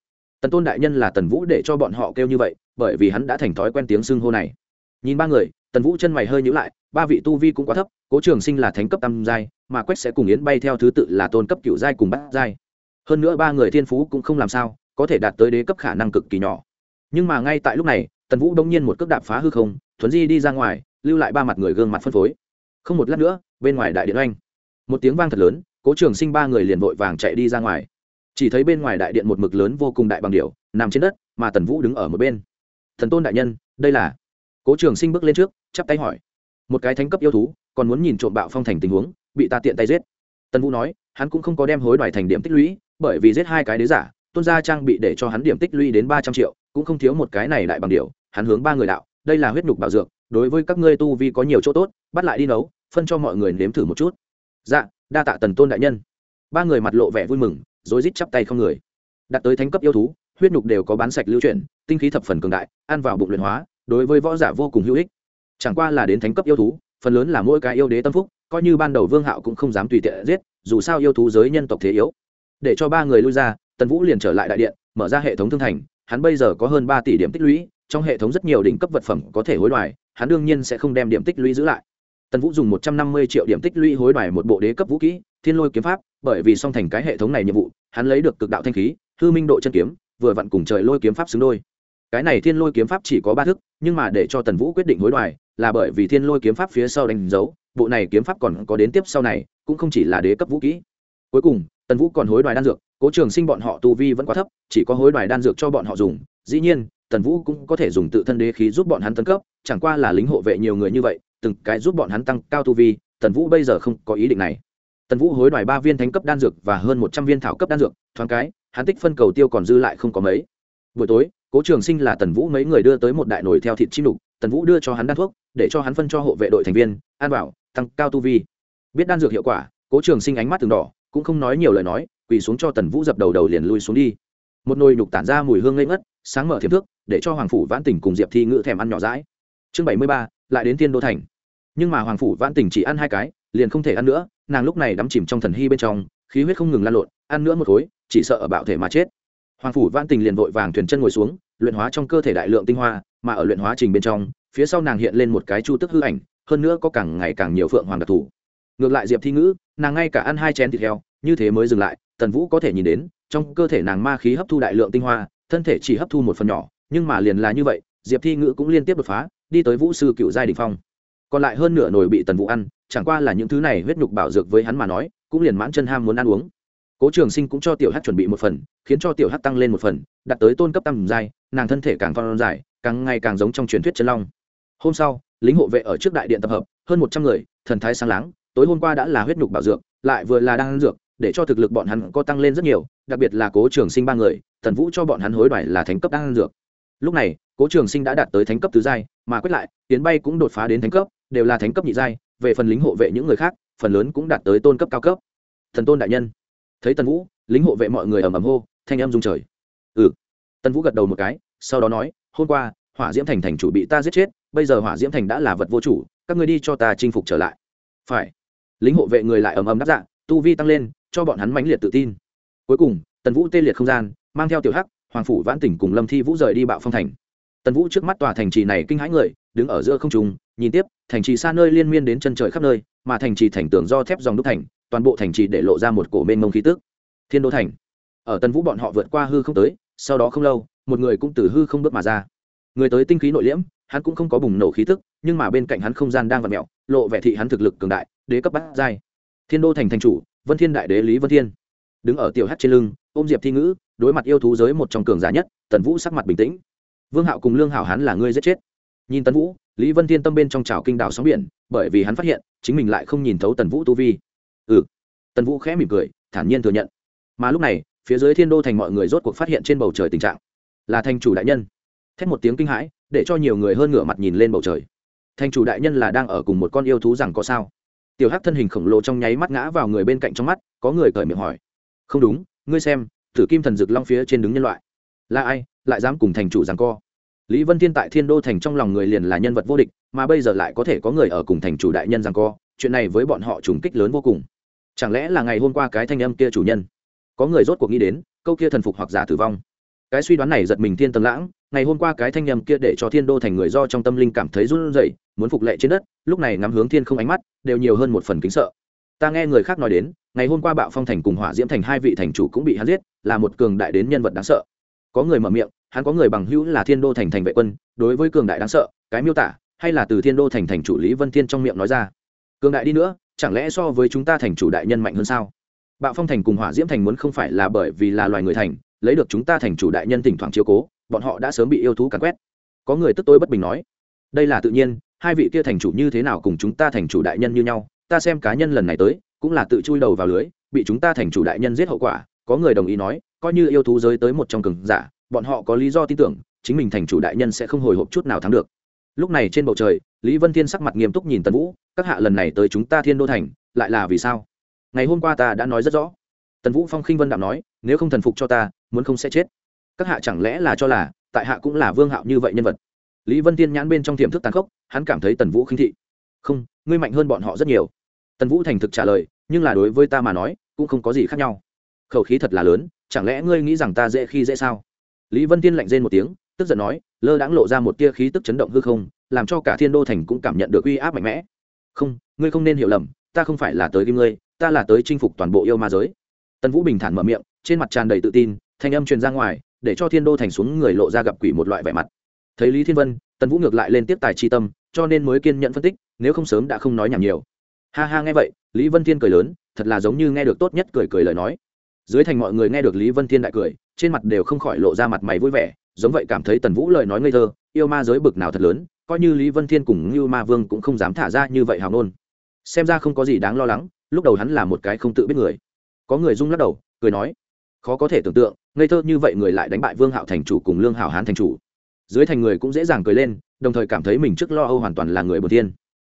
Tần tôn đại nhân là tần vũ để cho bọn họ kêu như vậy, bởi vì hắn đã thành thói quen tiếng xưng hô này. Nhìn ba người, tần vũ chân mày hơi nhữ lại, ba vị tu vi cũng quá thấp, cố trường sinh là thánh cấp tam giai, mà quách sẽ cùng yến bay theo thứ tự là tôn cấp cựu giai cùng bát giai hơn nữa ba người thiên phú cũng không làm sao, có thể đạt tới đế cấp khả năng cực kỳ nhỏ. Nhưng mà ngay tại lúc này, tần vũ đông nhiên một cước đạp phá hư không, thuấn di đi ra ngoài, lưu lại ba mặt người gương mặt phân phối. Không một lát nữa, bên ngoài đại điện oanh. Một tiếng vang thật lớn, cố trường sinh ba người liền vội vàng chạy đi ra ngoài. Chỉ thấy bên ngoài đại điện một mực lớn vô cùng đại bằng điệu nằm trên đất, mà tần vũ đứng ở một bên. Thần tôn đại nhân, đây là cố trường sinh bước lên trước, chắp tay hỏi. Một cái thánh cấp yêu thú, còn muốn nhìn trộm bạo phong thành tình huống, bị ta tiện tay giết. Tần vũ nói, hắn cũng không có đem hối đoài thành điểm tích lũy bởi vì giết hai cái đế giả, tôn gia trang bị để cho hắn điểm tích lũy đến ba trăm triệu, cũng không thiếu một cái này lại bằng điều, hắn hướng ba người đạo, đây là huyết nhục bảo dược, đối với các ngươi tu vi có nhiều chỗ tốt, bắt lại đi nấu, phân cho mọi người nếm thử một chút. Dạ đa tạ tần tôn đại nhân. Ba người mặt lộ vẻ vui mừng, rối rít chắp tay không người. Đặt tới thánh cấp yêu thú, huyết nhục đều có bán sạch lưu chuyển, tinh khí thập phần cường đại, ăn vào bụng luyện hóa, đối với võ giả vô cùng hữu ích. Chẳng qua là đến thánh cấp yêu thú, phần lớn là mỗi cái yêu đế tâm phúc, coi như ban đầu vương hạo cũng không dám tùy tiện giết, dù sao yêu thú giới nhân tộc thế yếu để cho ba người lui ra, tần vũ liền trở lại đại điện, mở ra hệ thống thương thành. Hắn bây giờ có hơn ba tỷ điểm tích lũy, trong hệ thống rất nhiều đỉnh cấp vật phẩm có thể hối đoái, hắn đương nhiên sẽ không đem điểm tích lũy giữ lại. Tần vũ dùng một trăm năm mươi triệu điểm tích lũy hối đoái một bộ đế cấp vũ kỹ, thiên lôi kiếm pháp, bởi vì song thành cái hệ thống này nhiệm vụ, hắn lấy được cực đạo thanh khí, hư minh độ chân kiếm, vừa vặn cùng trời lôi kiếm pháp xứng đôi. Cái này thiên lôi kiếm pháp chỉ có ba thức, nhưng mà để cho tần vũ quyết định hối đoái là bởi vì thiên lôi kiếm pháp phía sau đánh dấu, bộ này kiếm pháp còn có đến tiếp sau này, cũng không chỉ là đế cấp vũ kỹ. Cuối cùng tần vũ còn hối đoái đan dược, cố trường sinh bọn họ tu vi vẫn quá thấp, chỉ có hối đoái đan dược cho bọn họ dùng. Dĩ nhiên, tần vũ cũng có thể dùng tự thân đế khí giúp bọn hắn tấn cấp, chẳng qua là lính hộ vệ nhiều người như vậy, từng cái giúp bọn hắn tăng cao tu vi, tần vũ bây giờ không có ý định này. Tần vũ hối đoái ba viên thánh cấp đan dược và hơn một trăm viên thảo cấp đan dược, thoáng cái, hắn tích phân cầu tiêu còn dư lại không có mấy. Buổi tối, cố trường sinh là tần vũ mấy người đưa tới một đại nồi theo thịt chim đục, tần vũ đưa cho hắn đan thuốc, để cho hắn phân cho hộ vệ đội thành viên, an bảo, tăng cao tu vi. Biết đan dược hiệu quả, cố trường sinh ánh mắt từng đỏ cũng không nói nhiều lời nói, quỳ xuống cho tần vũ dập đầu đầu liền lui xuống đi. Một nồi nhục tản ra mùi hương ngây ngất, sáng mở thiếp thước, để cho hoàng phủ vãn tỉnh cùng diệp thi ngự thèm ăn nhỏ rãi chương bảy mươi ba, lại đến tiên đô thành. Nhưng mà hoàng phủ vãn tỉnh chỉ ăn hai cái, liền không thể ăn nữa, nàng lúc này đắm chìm trong thần hy bên trong, khí huyết không ngừng lan lộn, ăn nữa một khối, chỉ sợ ở bạo thể mà chết. Hoàng phủ vãn tình liền vội vàng thuyền chân ngồi xuống, luyện hóa trong cơ thể đại lượng tinh hoa, mà ở luyện hóa trình bên trong, phía sau nàng hiện lên một cái chu tức hư ảnh, hơn nữa có càng ngày càng nhiều phượng hoàng đặc thù ngược lại diệp thi ngữ, nàng ngay cả ăn hai chén thịt heo, như thế mới dừng lại, tần vũ có thể nhìn đến, trong cơ thể nàng ma khí hấp thu đại lượng tinh hoa, thân thể chỉ hấp thu một phần nhỏ, nhưng mà liền là như vậy, diệp thi ngữ cũng liên tiếp đột phá, đi tới vũ sư cựu giai đình phong. Còn lại hơn nửa nồi bị tần vũ ăn, chẳng qua là những thứ này huyết nhục bảo dược với hắn mà nói, cũng liền mãn chân ham muốn ăn uống. Cố trường sinh cũng cho tiểu hát chuẩn bị một phần, khiến cho tiểu hát tăng lên một phần đặt tới tôn cấp tăng dài nàng thân thể càng phong dài, càng ngày càng giống trong truyền thuyết chân long. Hôm sau, lính hộ vệ ở trước đại điện tập hợp, hơn một trăm người, thần thái sáng láng tối hôm qua đã là huyết nhục bảo dược, lại vừa là đang ăn dược, để cho thực lực bọn hắn có tăng lên rất nhiều, đặc biệt là cố trường sinh ba người, thần vũ cho bọn hắn hối đoái là thánh cấp đang ăn dược. Lúc này, cố trường sinh đã đạt tới thánh cấp tứ giai, mà quyết lại, tiến bay cũng đột phá đến thánh cấp, đều là thánh cấp nhị giai, về phần lính hộ vệ những người khác, phần lớn cũng đạt tới tôn cấp cao cấp. Thần tôn đại nhân. Thấy tần vũ, lính hộ vệ mọi người ầm ầm hô, thanh âm rung trời. Ừ. Tần vũ gật đầu một cái, sau đó nói, hôm qua, hỏa diễm thành thành chủ bị ta giết chết, bây giờ hỏa diễm thành đã là vật vô chủ, các ngươi đi cho ta chinh phục trở lại. Phải lính hộ vệ người lại ầm ầm đáp dạ tu vi tăng lên, cho bọn hắn mãnh liệt tự tin. Cuối cùng, tần vũ tê liệt không gian, mang theo tiểu hắc, hoàng phủ vãn tỉnh cùng lâm thi vũ rời đi bạo phong thành. Tần vũ trước mắt tòa thành trì này kinh hãi người, đứng ở giữa không trung, nhìn tiếp, thành trì xa nơi liên miên đến chân trời khắp nơi, mà thành trì thành tường do thép dòng đúc thành, toàn bộ thành trì để lộ ra một cổ mênh mông khí tước thiên đô thành. Ở tần vũ bọn họ vượt qua hư không tới, sau đó không lâu, một người cũng từ hư không bước mà ra. Người tới tinh khí nội liễm, hắn cũng không có bùng nổ khí tức, nhưng mà bên cạnh hắn không gian đang vặn mẹo lộ vẻ thị hắn thực lực cường đại đế cấp bát giai. Thiên đô thành thành chủ, vân thiên đại đế lý vân thiên. Đứng ở tiểu hát trên lưng, ôm diệp thi ngữ, đối mặt yêu thú giới một trong cường giả nhất, tần vũ sắc mặt bình tĩnh. Vương hạo cùng lương hảo hắn là ngươi giết chết. Nhìn tần vũ, lý vân thiên tâm bên trong trào kinh đảo sóng biển, bởi vì hắn phát hiện, chính mình lại không nhìn thấu tần vũ tu vi. Ừ. Tần vũ khẽ mỉm cười, thản nhiên thừa nhận. Mà lúc này, phía dưới thiên đô thành mọi người rốt cuộc phát hiện trên bầu trời tình trạng. Là thành chủ đại nhân. Thét một tiếng kinh hãi, để cho nhiều người hơn ngửa mặt nhìn lên bầu trời. Thành chủ đại nhân là đang ở cùng một con yêu thú rằng có sao? Tiểu hắc thân hình khổng lồ trong nháy mắt ngã vào người bên cạnh trong mắt, có người cởi miệng hỏi. Không đúng, ngươi xem thử kim thần rực long phía trên đứng nhân loại. Là ai, lại dám cùng thành chủ rằng co? Lý vân thiên tại thiên đô thành trong lòng người liền là nhân vật vô địch, mà bây giờ lại có thể có người ở cùng thành chủ đại nhân rằng co, chuyện này với bọn họ trùng kích lớn vô cùng. Chẳng lẽ là ngày hôm qua cái thanh âm kia chủ nhân? Có người rốt cuộc nghĩ đến, câu kia thần phục hoặc giả tử vong. Cái suy đoán này giật mình thiên tầng lãng ngày hôm qua cái thanh nhầm kia để cho thiên đô thành người do trong tâm linh cảm thấy run rẩy, muốn phục lệ trên đất, lúc này ngắm hướng thiên không ánh mắt, đều nhiều hơn một phần kính sợ. Ta nghe người khác nói đến, ngày hôm qua bạo phong thành cùng hỏa diễm thành hai vị thành chủ cũng bị hắn giết, là một cường đại đến nhân vật đáng sợ. Có người mở miệng, hắn có người bằng hữu là thiên đô thành thành vệ quân, đối với cường đại đáng sợ, cái miêu tả, hay là từ thiên đô thành thành chủ lý vân thiên trong miệng nói ra. Cường đại đi nữa, chẳng lẽ so với chúng ta thành chủ đại nhân mạnh hơn sao? Bạo phong thành cùng hỏa diễm thành muốn không phải là bởi vì là loài người thành, lấy được chúng ta thành chủ đại nhân thỉnh thoảng chiếu cố bọn họ đã sớm bị yêu thú càn quét. Có người tức tôi bất bình nói, đây là tự nhiên, hai vị kia thành chủ như thế nào cùng chúng ta thành chủ đại nhân như nhau, ta xem cá nhân lần này tới, cũng là tự chui đầu vào lưới, bị chúng ta thành chủ đại nhân giết hậu quả. Có người đồng ý nói, coi như yêu thú giới tới một trong cường giả, bọn họ có lý do tin tưởng, chính mình thành chủ đại nhân sẽ không hồi hộp chút nào thắng được. Lúc này trên bầu trời, lý vân thiên sắc mặt nghiêm túc nhìn tần vũ, các hạ lần này tới chúng ta thiên đô thành, lại là vì sao? Ngày hôm qua ta đã nói rất rõ. Tần vũ phong khinh vân đạm nói, nếu không thần phục cho ta, muốn không sẽ chết các hạ chẳng lẽ là cho là tại hạ cũng là vương hạo như vậy nhân vật? Lý vân tiên nhãn bên trong tiềm thức tàn khốc, hắn cảm thấy tần vũ khinh thị. Không, ngươi mạnh hơn bọn họ rất nhiều. Tần vũ thành thực trả lời, nhưng là đối với ta mà nói, cũng không có gì khác nhau. Khẩu khí thật là lớn, chẳng lẽ ngươi nghĩ rằng ta dễ khi dễ sao? Lý vân tiên lạnh rên một tiếng, tức giận nói, lơ đãng lộ ra một tia khí tức chấn động hư không, làm cho cả thiên đô thành cũng cảm nhận được uy áp mạnh mẽ. Không, ngươi không nên hiểu lầm, ta không phải là tới kim ngươi, ta là tới chinh phục toàn bộ yêu ma giới. Tần vũ bình thản mở miệng, trên mặt tràn đầy tự tin, thanh âm truyền ra ngoài để cho thiên đô thành xuống người lộ ra gặp quỷ một loại vẻ mặt. Thấy lý thiên vân, tần vũ ngược lại lên tiếp tài tri tâm, cho nên mới kiên nhận phân tích, nếu không sớm đã không nói nhảm nhiều. Ha ha, nghe vậy, lý vân thiên cười lớn, thật là giống như nghe được tốt nhất cười cười lời nói. Dưới thành mọi người nghe được lý vân thiên đại cười, trên mặt đều không khỏi lộ ra mặt mày vui vẻ, giống vậy cảm thấy tần vũ lời nói ngây thơ, yêu ma giới bực nào thật lớn, coi như lý vân thiên cùng như ma vương cũng không dám thả ra như vậy hào nôn xem ra không có gì đáng lo lắng, lúc đầu hắn là một cái không tự biết người. Có người rung lắc đầu, cười nói khó có thể tưởng tượng, ngây thơ như vậy người lại đánh bại vương hạo thành chủ cùng lương hảo hán thành chủ. Dưới thành người cũng dễ dàng cười lên, đồng thời cảm thấy mình trước lo âu hoàn toàn là người bờ thiên.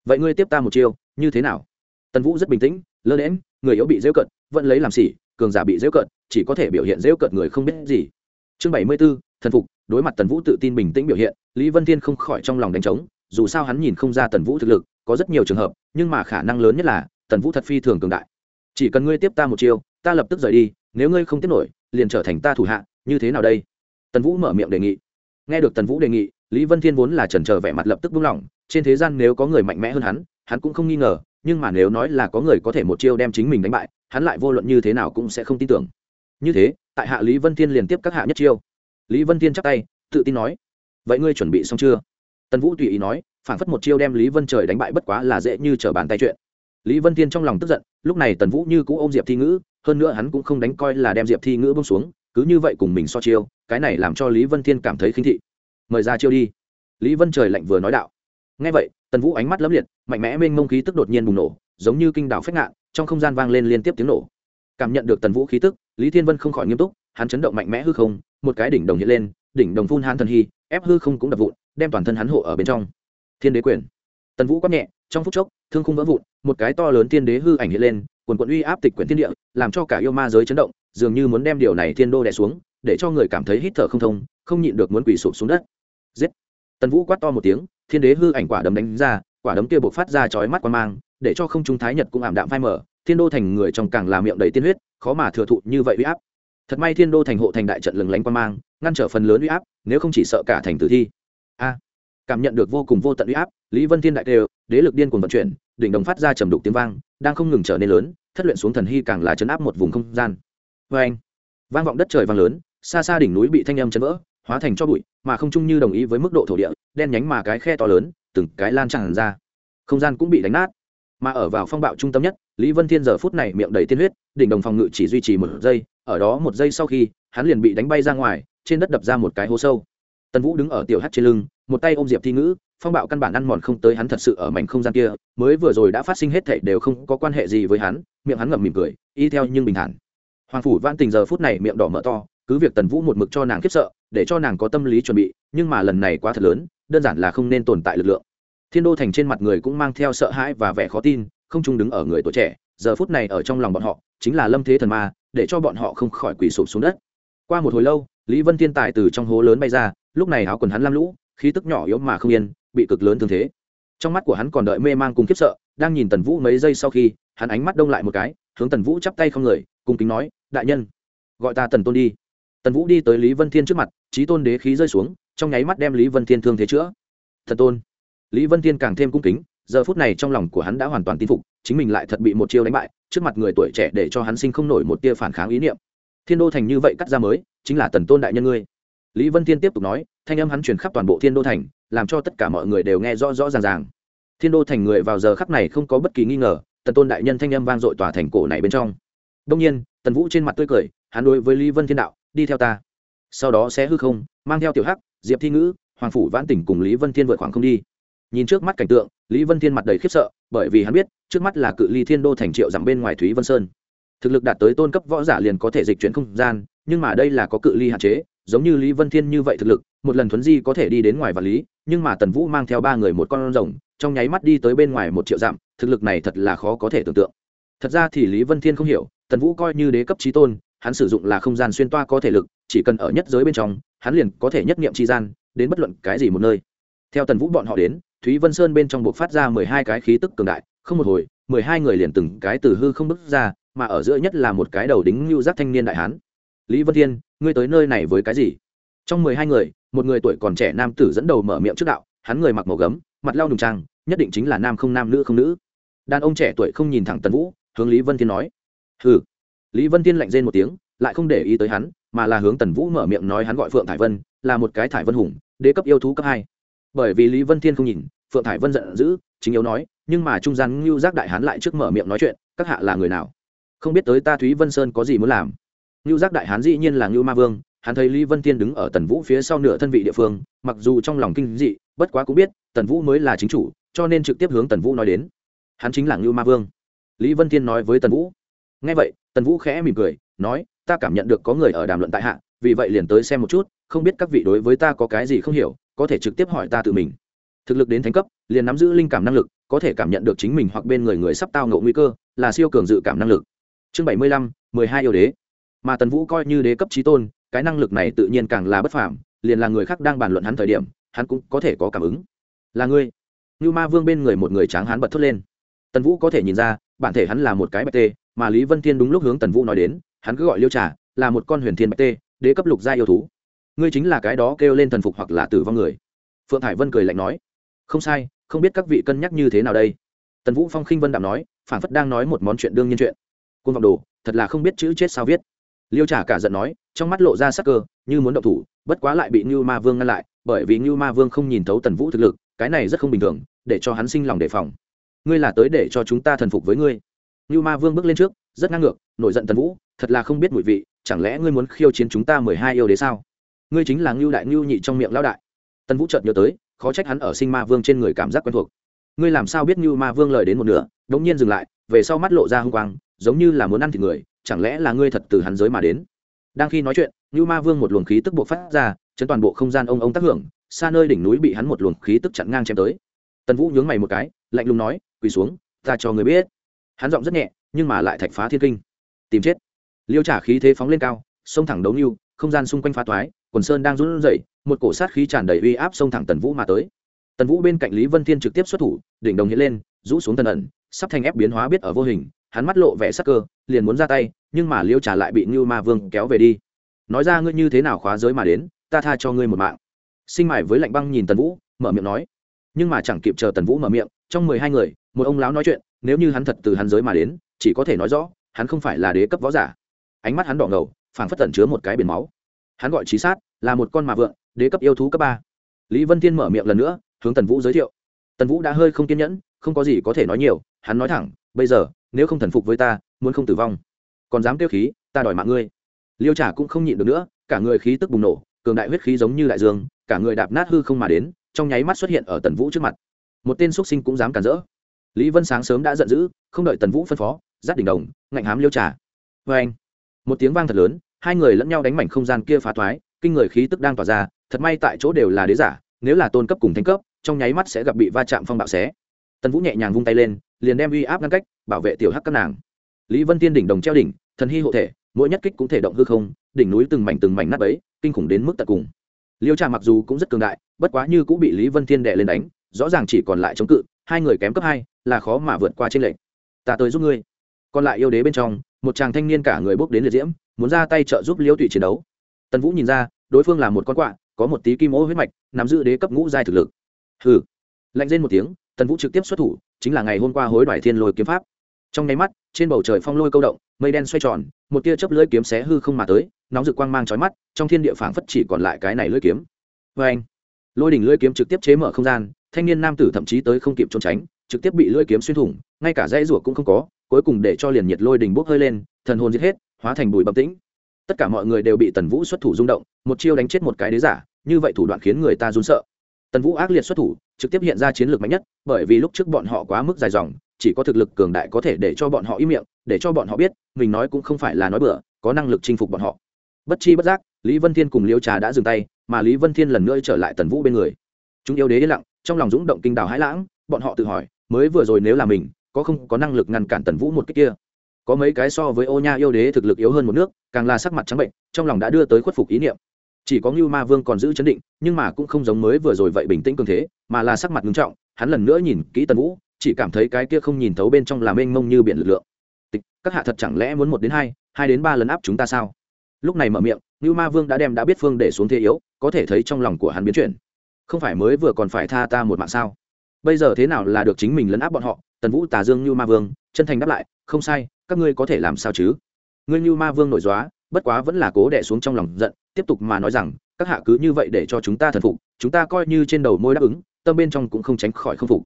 Vậy ngươi tiếp ta một chiêu, như thế nào? Tần vũ rất bình tĩnh, lơ đễm người yếu bị dễu cận vẫn lấy làm xỉ cường giả bị dễu cận chỉ có thể biểu hiện dễu cận người không biết gì. Chương bảy mươi b ố thần phục, đối mặt tần vũ tự tin bình tĩnh biểu hiện, lý vân thiên không khỏi trong lòng đánh trống, dù sao hắn nhìn không ra tần vũ thực lực, có rất nhiều trường hợp, nhưng mà khả năng lớn nhất là, tần vũ thật phi thường cường đại. Chỉ cần ngươi tiếp ta một chiêu ta lập tức rời đi, nếu ngươi không tiếp nổi, liền trở thành ta thủ hạ, như thế nào đây? Tần vũ mở miệng đề nghị. Nghe được tần vũ đề nghị, lý vân thiên vốn là trần trờ vẻ mặt lập tức buông lỏng, trên thế gian nếu có người mạnh mẽ hơn hắn hắn cũng không nghi ngờ, nhưng mà nếu nói là có người có thể một chiêu đem chính mình đánh bại, hắn lại vô luận như thế nào cũng sẽ không tin tưởng. Như thế, tại hạ lý vân thiên liền tiếp các hạ nhất chiêu. Lý vân thiên chắc tay, tự tin nói, vậy ngươi chuẩn bị xong chưa? Tần vũ tùy ý nói, phản phất một chiêu đem lý vân trời đánh bại bất quá là dễ như t r ở bàn tay chuyện lý vân thiên trong lòng tức giận, lúc này tần vũ như cũ ôm diệp thi ngữ, hơn nữa hắn cũng không đánh coi là đem diệp thi ngữ bông xuống, cứ như vậy cùng mình so chiêu, cái này làm cho lý vân thiên cảm thấy khinh thị. Mời ra chiêu đi. Lý vân trời lạnh vừa nói đạo. Ngay vậy, tần vũ ánh mắt lấm liệt, mạnh mẽ mênh mông khí tức đột nhiên bùng nổ, giống như kinh đảo phách ngạn, trong không gian vang lên liên tiếp tiếng nổ. Cảm nhận được tần vũ khí tức, lý thiên vân không khỏi nghiêm túc, hắn chấn động mạnh mẽ hư không, một cái đỉnh đồng hiện lên, đỉnh đồng phun han thần hy, ép hư không cũng đập vụn, đem toàn thân hắn hộ ở bên trong. Thiên đế quyền. Tần vũ quát nhẹ trong phút chốc, thương khung vỡ vụn, một cái to lớn thiên đế hư ảnh hiện lên, quần quận uy áp tịch quyển thiên địa, làm cho cả yêu ma giới chấn động, dường như muốn đem điều này thiên đô đè xuống, để cho người cảm thấy hít thở không thông, không nhịn được muốn quỳ sụp xuống đất. Giết! Tần vũ quát to một tiếng, thiên đế hư ảnh quả đấm đánh ra, quả đấm kia buộc phát ra chói mắt quan mang, để cho không trung thái nhật cũng ảm đạm phai mở thiên đô thành người trong càng làm miệng đầy tiên huyết, khó mà thừa thụ như vậy uy áp. Thật may thiên đô thành hộ thành đại trận lừng lánh quan mang, ngăn trở phần lớn uy áp, nếu không chỉ sợ cả thành tử thi. A! Cảm nhận được vô cùng vô tận uy áp, lý vân thiên đại đều đế lực điên cuồng vận chuyển, đỉnh đồng phát ra trầm đục tiếng vang, đang không ngừng trở nên lớn, thất luyện xuống thần hy càng là chấn áp một vùng không gian. Vê anh, vang vọng đất trời vang lớn, xa xa đỉnh núi bị thanh âm chấn vỡ, hóa thành cho bụi, mà không chung như đồng ý với mức độ thổ địa, đen nhánh mà cái khe to lớn, từng cái lan tràn ra. Không gian cũng bị đánh nát. Mà ở vào phong bạo trung tâm nhất, lý vân thiên giờ phút này miệng đầy tiên huyết, đỉnh đồng phòng ngự chỉ duy trì một giây, ở đó một giây sau khi, hắn liền bị đánh bay ra ngoài, trên đất đập ra một cái hố sâu tần vũ đứng ở tiểu hát trên lưng, một tay ôm diệp thi ngữ, phong bạo căn bản ăn mòn không tới hắn thật sự ở mảnh không gian kia, mới vừa rồi đã phát sinh hết thảy đều không có quan hệ gì với hắn, miệng hắn ngậm mỉm cười, y theo nhưng bình thản. Hoàng phủ văn tình giờ phút này miệng đỏ mở to, cứ việc tần vũ một mực cho nàng khiếp sợ, để cho nàng có tâm lý chuẩn bị, nhưng mà lần này quá thật lớn, đơn giản là không nên tồn tại lực lượng. Thiên đô thành trên mặt người cũng mang theo sợ hãi và vẻ khó tin, không chung đứng ở người tuổi trẻ, giờ phút này ở trong lòng bọn họ, chính là lâm thế thần ma, để cho bọn họ không khỏi quỳ sụp xuống đất. Qua một hồi lâu lý vân thiên tài từ trong hố lớn bay ra, lúc này áo quần hắn lam lũ, khí tức nhỏ yếu mà không yên, bị cực lớn thương thế. Trong mắt của hắn còn đợi mê mang cùng khiếp sợ, đang nhìn tần vũ mấy giây sau khi, hắn ánh mắt đông lại một cái, hướng tần vũ chắp tay không người cùng kính nói, đại nhân, gọi ta tần tôn đi. Tần vũ đi tới lý vân thiên trước mặt trí tôn đế khí rơi xuống, trong nháy mắt đem lý vân thiên thương thế chữa. Thần tôn. Lý vân thiên càng thêm cung kính, giờ phút này trong lòng của hắn đã hoàn toàn tin phục, chính mình lại thật bị một chiêu đánh bại, trước mặt người tuổi trẻ để cho hắn sinh không nổi một tia phản kháng ý niệm. Thiên đô thành như vậy cắt ra mới chính là tần tôn đại nhân ngươi. Lý vân thiên tiếp tục nói, thanh âm hắn truyền khắp toàn bộ thiên đô thành, làm cho tất cả mọi người đều nghe rõ rõ ràng ràng. Thiên đô thành người vào giờ khắc này không có bất kỳ nghi ngờ, tần tôn đại nhân thanh âm vang dội tòa thành cổ này bên trong. Đông nhiên, tần vũ trên mặt tươi cười, hắn đối với lý vân thiên đạo, đi theo ta. Sau đó sẽ hư không, mang theo tiểu hắc, diệp thi ngữ, hoàng phủ vãn tỉnh cùng lý vân thiên vượt khoảng không đi. Nhìn trước mắt cảnh tượng, lý vân thiên mặt đầy khiếp sợ, bởi vì hắn biết, trước mắt là cự ly thiên đô thành triệu dặm bên ngoài thúy vân sơn. Thực lực đạt tới tôn cấp võ giả liền có thể dịch chuyển không gian nhưng mà đây là có cự ly hạn chế, giống như lý vân thiên như vậy thực lực, một lần thuấn di có thể đi đến ngoài vật lý, nhưng mà tần vũ mang theo ba người một con rồng, trong nháy mắt đi tới bên ngoài một triệu dặm, thực lực này thật là khó có thể tưởng tượng. Thật ra thì lý vân thiên không hiểu, tần vũ coi như đế cấp trí tôn, hắn sử dụng là không gian xuyên toa có thể lực, chỉ cần ở nhất giới bên trong, hắn liền có thể nhất nghiệm tri gian, đến bất luận cái gì một nơi. Theo tần vũ bọn họ đến, thúy vân sơn bên trong buộc phát ra mười hai cái khí tức cường đại, không một hồi, mười hai người liền từng cái từ hư không bước ra, mà ở giữa nhất là một cái đầu đính lưu giác thanh niên đại hán lý vân thiên, ngươi tới nơi này với cái gì? Trong mười hai người, một người tuổi còn trẻ nam tử dẫn đầu mở miệng trước đạo, hắn người mặc màu gấm, mặt lau đùng trang, nhất định chính là nam không nam nữ không nữ. Đàn ông trẻ tuổi không nhìn thẳng tần vũ, hướng lý vân thiên nói. Hừ. Lý vân thiên lạnh rên một tiếng, lại không để ý tới hắn, mà là hướng tần vũ mở miệng nói hắn gọi phượng thải vân, là một cái thải vân hùng, đế cấp yêu thú cấp hai. Bởi vì lý vân thiên không nhìn, phượng thải vân giận dữ, chính yếu nói, nhưng mà trung gian ngưu giác đại hán lại trước mở miệng nói chuyện, các hạ là người nào? Không biết tới ta thúy vân sơn có gì muốn làm? Ngưu giác đại hán dĩ nhiên là ngưu ma vương, hắn thấy lý vân thiên đứng ở tần vũ phía sau nửa thân vị địa phương, mặc dù trong lòng kinh dị, bất quá cũng biết, tần vũ mới là chính chủ, cho nên trực tiếp hướng tần vũ nói đến. Hắn chính là ngưu ma vương. Lý vân thiên nói với tần vũ. Ngay vậy, tần vũ khẽ mỉm cười, nói, ta cảm nhận được có người ở đàm luận tại hạ, vì vậy liền tới xem một chút, không biết các vị đối với ta có cái gì không hiểu, có thể trực tiếp hỏi ta tự mình. Thực lực đến thánh cấp, liền nắm giữ linh cảm năng lực, có thể cảm nhận được chính mình hoặc bên người người sắp tao ngộ nguy cơ, là siêu cường dự cảm năng lực. Chương bảy mươi lăm, mười hai yêu đế mà tần vũ coi như đế cấp trí tôn, cái năng lực này tự nhiên càng là bất phàm, liền là người khác đang bàn luận hắn thời điểm, hắn cũng có thể có cảm ứng. Là ngươi. Như ma vương bên người một người tráng hắn bật thốt lên. Tần vũ có thể nhìn ra, bản thể hắn là một cái bạch tê, mà lý vân thiên đúng lúc hướng tần vũ nói đến, hắn cứ gọi liêu trà, là một con huyền thiên bạch tê, đế cấp lục gia yêu thú. Ngươi chính là cái đó kêu lên thần phục hoặc là tử vong người. Phượng thải vân cười lạnh nói. Không sai, không biết các vị cân nhắc như thế nào đây. Tần vũ phong khinh vân đạm nói phản phất đang nói một món chuyện đương nhiên chuyện. Côn vọng đồ, thật là không biết chữ chết sao viết liêu trả cả giận nói, trong mắt lộ ra sắc cơ, như muốn động thủ, bất quá lại bị như ma vương ngăn lại, bởi vì như ma vương không nhìn thấu tần vũ thực lực, cái này rất không bình thường, để cho hắn sinh lòng đề phòng. Ngươi là tới để cho chúng ta thần phục với ngươi. Như ma vương bước lên trước, rất ngang ngược, nổi giận tần vũ, thật là không biết mùi vị, chẳng lẽ ngươi muốn khiêu chiến chúng ta mười hai yêu đế sao? Ngươi chính là ngưu đại ngưu nhị trong miệng lão đại. Tần vũ chợt nhớ tới, khó trách hắn ở sinh ma vương trên người cảm giác quen thuộc. Ngươi làm sao biết ngưu ma vương lời đến một nửa đ ỗ n g nhiên dừng lại, về sau mắt lộ ra h u n g quang, giống như là muốn ăn thịt người chẳng lẽ là ngươi thật từ hắn giới mà đến? Đang khi nói chuyện, ngưu ma vương một luồng khí tức buộc phát ra, chấn toàn bộ không gian ông ông tác hưởng, xa nơi đỉnh núi bị hắn một luồng khí tức chặn ngang chém tới. Tần vũ nhướng mày một cái, lạnh lùng nói, quỳ xuống, ta cho người biết. Hắn giọng rất nhẹ, nhưng mà lại thạch phá thiên kinh. Tìm chết. Liêu trả khí thế phóng lên cao xông thẳng đấu như không gian xung quanh phá toái, quần sơn đang run rẩy, một cổ sát khí tràn đầy uy áp xông thẳng tần vũ mà tới. Tần vũ bên cạnh lý vân thiên trực tiếp xuất thủ, đỉnh đồng hiện lên, rũ xuống tần ẩn, sắp thành ép biến hóa biết ở vô hình hắn mắt lộ vẻ sắc cơ, liền muốn ra tay, nhưng mà liêu trả lại bị ngưu ma vương kéo về đi. Nói ra ngươi như thế nào khóa giới mà đến, ta tha cho ngươi một mạng. Sinh mải với lạnh băng nhìn tần vũ, mở miệng nói. Nhưng mà chẳng kịp chờ tần vũ mở miệng, trong mười hai người, một ông lão nói chuyện, nếu như hắn thật từ hắn giới mà đến, chỉ có thể nói rõ, hắn không phải là đế cấp võ giả. Ánh mắt hắn đỏ ngầu, phảng phất tẩn chứa một cái biển máu. Hắn gọi trí sát, là một con mà vượng, đế cấp yêu thú cấp ba. Lý vân thiên mở miệng lần nữa, hướng tần vũ giới thiệu. Tần vũ đã hơi không kiên nhẫn, không có gì có thể nói nhiều, hắn nói thẳng, bây giờ nếu không thần phục với ta, muốn không tử vong. Còn dám kêu khí, ta đòi mạng ngươi. Liêu trả cũng không nhịn được nữa, cả người khí tức bùng nổ, cường đại huyết khí giống như đại dương, cả người đạp nát hư không mà đến, trong nháy mắt xuất hiện ở tần vũ trước mặt. Một tên xuất sinh cũng dám cản rỡ. Lý vân sáng sớm đã giận dữ, không đợi tần vũ phân phó, giáp đỉnh đồng, ngạnh hám liêu trả. vê anh một tiếng vang thật lớn, hai người lẫn nhau đánh mảnh không gian kia phá thoái, kinh người khí tức đang tỏa ra, thật may tại chỗ đều là đế giả, nếu là tôn cấp cùng thanh cấp, trong nháy mắt sẽ gặp bị va chạm phong bạo xé tần vũ nhẹ nhàng vung tay lên, liền đem uy áp ngăn cách, bảo vệ tiểu hắc các nàng. Lý vân tiên đỉnh đồng treo đỉnh, thần hy hộ thể, mỗi nhất kích cũng thể động hư không, đỉnh núi từng mảnh từng mảnh nát ấy kinh khủng đến mức tận cùng. Liêu trà mặc dù cũng rất cường đại, bất quá như cũng bị lý vân thiên đệ lên đánh, rõ ràng chỉ còn lại chống cự, hai người kém cấp hai, là khó mà vượt qua trên lệnh ta tới giúp ngươi. Còn lại yêu đế bên trong, một chàng thanh niên cả người bốc đến liệt diễm, muốn ra tay trợ giúp liêu tụy chiến đấu. Tần vũ nhìn ra, đối phương là một con quạ, có một tí kim ô huyết mạch, nắm giữ đế cấp ngũ giai thực lực. Hừ. Lạnh lên một tiếng tần vũ trực tiếp xuất thủ, chính là ngày hôm qua hối đoại thiên lôi kiếm pháp. Trong nháy mắt, trên bầu trời phong lôi câu động, mây đen xoay tròn, một tia chớp lưỡi kiếm xé hư không mà tới, nóng rực quang mang chói mắt, trong thiên địa phảng phất chỉ còn lại cái này lưỡi kiếm. Vê anh lôi đỉnh lưỡi kiếm trực tiếp chế mở không gian, thanh niên nam tử thậm chí tới không kịp trốn tránh, trực tiếp bị lưỡi kiếm xuyên thủng, ngay cả dãy rủa cũng không có, cuối cùng để cho liền nhiệt lôi đỉnh bốc hơi lên, thần hồn giết hết, hóa thành bụi bầm tĩnh. Tất cả mọi người đều bị tần vũ xuất thủ rung động, một chiêu đánh chết một cái đế giả, như vậy thủ đoạn khiến người ta run sợ. Tần vũ ác liệt xuất thủ trực tiếp hiện ra chiến lược mạnh nhất, bởi vì lúc trước bọn họ quá mức dài dòng, chỉ có thực lực cường đại có thể để cho bọn họ im miệng, để cho bọn họ biết, mình nói cũng không phải là nói bừa, có năng lực chinh phục bọn họ. Bất chi bất giác, lý vân thiên cùng liêu trà đã dừng tay, mà lý vân thiên lần nữa trở lại tần vũ bên người. Chúng yêu đế yên lặng, trong lòng dũng động kinh đào hãi lãng, bọn họ tự hỏi, mới vừa rồi nếu là mình, có không có năng lực ngăn cản tần vũ một cách kia? Có mấy cái so với ô nha yêu đế thực lực yếu hơn một nước, càng là sắc mặt trắng bệnh, trong lòng đã đưa tới khuất phục ý niệm chỉ có ngưu ma vương còn giữ chấn định, nhưng mà cũng không giống mới vừa rồi vậy bình tĩnh cường thế, mà là sắc mặt nghiêm trọng, hắn lần nữa nhìn kỹ tần vũ, chỉ cảm thấy cái kia không nhìn thấu bên trong là mênh mông như biển lực lượng. Tịch, các hạ thật chẳng lẽ muốn một đến hai hai đến ba lần áp chúng ta sao? Lúc này mở miệng, ngưu ma vương đã đem đã biết phương để xuống thế yếu, có thể thấy trong lòng của hắn biến chuyển. Không phải mới vừa còn phải tha ta một mạng sao? Bây giờ thế nào là được chính mình lấn áp bọn họ? Tần vũ tà dương như ma vương, chân thành đáp lại, không sai, các ngươi có thể làm sao chứ? Ngươi như ma vương nổi dóa bất quá vẫn là cố đẻ xuống trong lòng giận, tiếp tục mà nói rằng, các hạ cứ như vậy để cho chúng ta thần phục, chúng ta coi như trên đầu môi đáp ứng, tâm bên trong cũng không tránh khỏi không phục.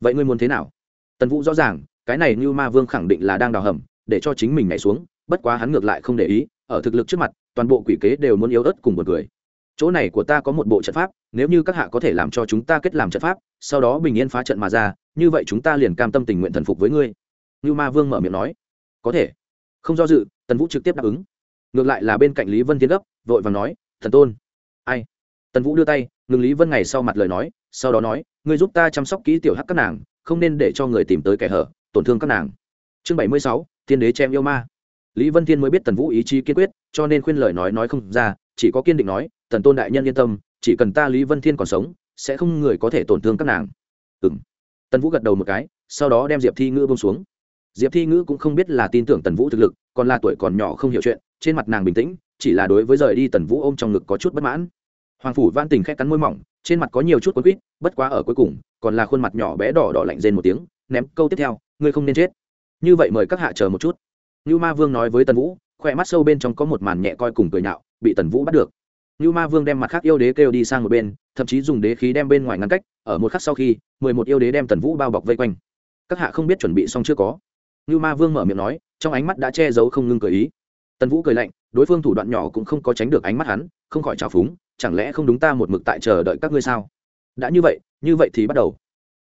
Vậy ngươi muốn thế nào? Tần vũ rõ ràng, cái này như ma vương khẳng định là đang đào hầm, để cho chính mình nhảy xuống, bất quá hắn ngược lại không để ý, ở thực lực trước mặt, toàn bộ quỷ kế đều muốn yếu ớt cùng một người chỗ này của ta có một bộ trận pháp, nếu như các hạ có thể làm cho chúng ta kết làm trận pháp, sau đó bình yên phá trận mà ra, như vậy chúng ta liền cam tâm tình nguyện thần phục với ngươi. Như ma vương mở miệng nói, có thể. Không do dự, tần vũ trực tiếp đáp ứng ngược lại là bên cạnh lý vân tiến gấp, vội và nói, thần tôn. Ai? Tần vũ đưa tay, ngừng lý vân ngày sau mặt lời nói, sau đó nói, ngươi giúp ta chăm sóc kỹ tiểu hắc các nàng, không nên để cho người tìm tới kẻ hở, tổn thương các nàng. Chương bảy mươi sáu, thiên đế chém yêu ma. Lý vân thiên mới biết tần vũ ý chí kiên quyết, cho nên khuyên lời nói nói không ra, chỉ có kiên định nói, tần tôn đại nhân yên tâm, chỉ cần ta lý vân thiên còn sống, sẽ không người có thể tổn thương các nàng. Ừ m tần vũ gật đầu một cái, sau đó đem diệp thi ngữ bông xuống diệp thi ngữ cũng không biết là tin tưởng tần vũ thực lực, còn là tuổi còn nhỏ không hiểu chuyện, trên mặt nàng bình tĩnh, chỉ là đối với rời đi tần vũ ôm trong ngực có chút bất mãn. Hoàng phủ van tình khét cắn môi mỏng, trên mặt có nhiều chút quấn quýt, bất quá ở cuối cùng, còn là khuôn mặt nhỏ bé đỏ đỏ lạnh rên một tiếng, ném câu tiếp theo, ngươi không nên chết. Như vậy mời các hạ chờ một chút. Như ma vương nói với tần vũ, khỏe mắt sâu bên trong có một màn nhẹ coi cùng cười nhạo, bị tần vũ bắt được. Như ma vương đem mặt khác yêu đế kêu đi sang một bên, thậm chí dùng đế khí đem bên ngoài ngăn cách, ở một khắc sau khi, mười một yêu đế đem tần vũ bao bọc vây quanh. Các hạ không biết chuẩn bị xong chưa có như ma vương mở miệng nói, trong ánh mắt đã che giấu không ngưng cười ý. Tần vũ cười lạnh, đối phương thủ đoạn nhỏ cũng không có tránh được ánh mắt hắn, không khỏi trào phúng, chẳng lẽ không đúng ta một mực tại chờ đợi các ngươi sao? Đã như vậy như vậy thì bắt đầu.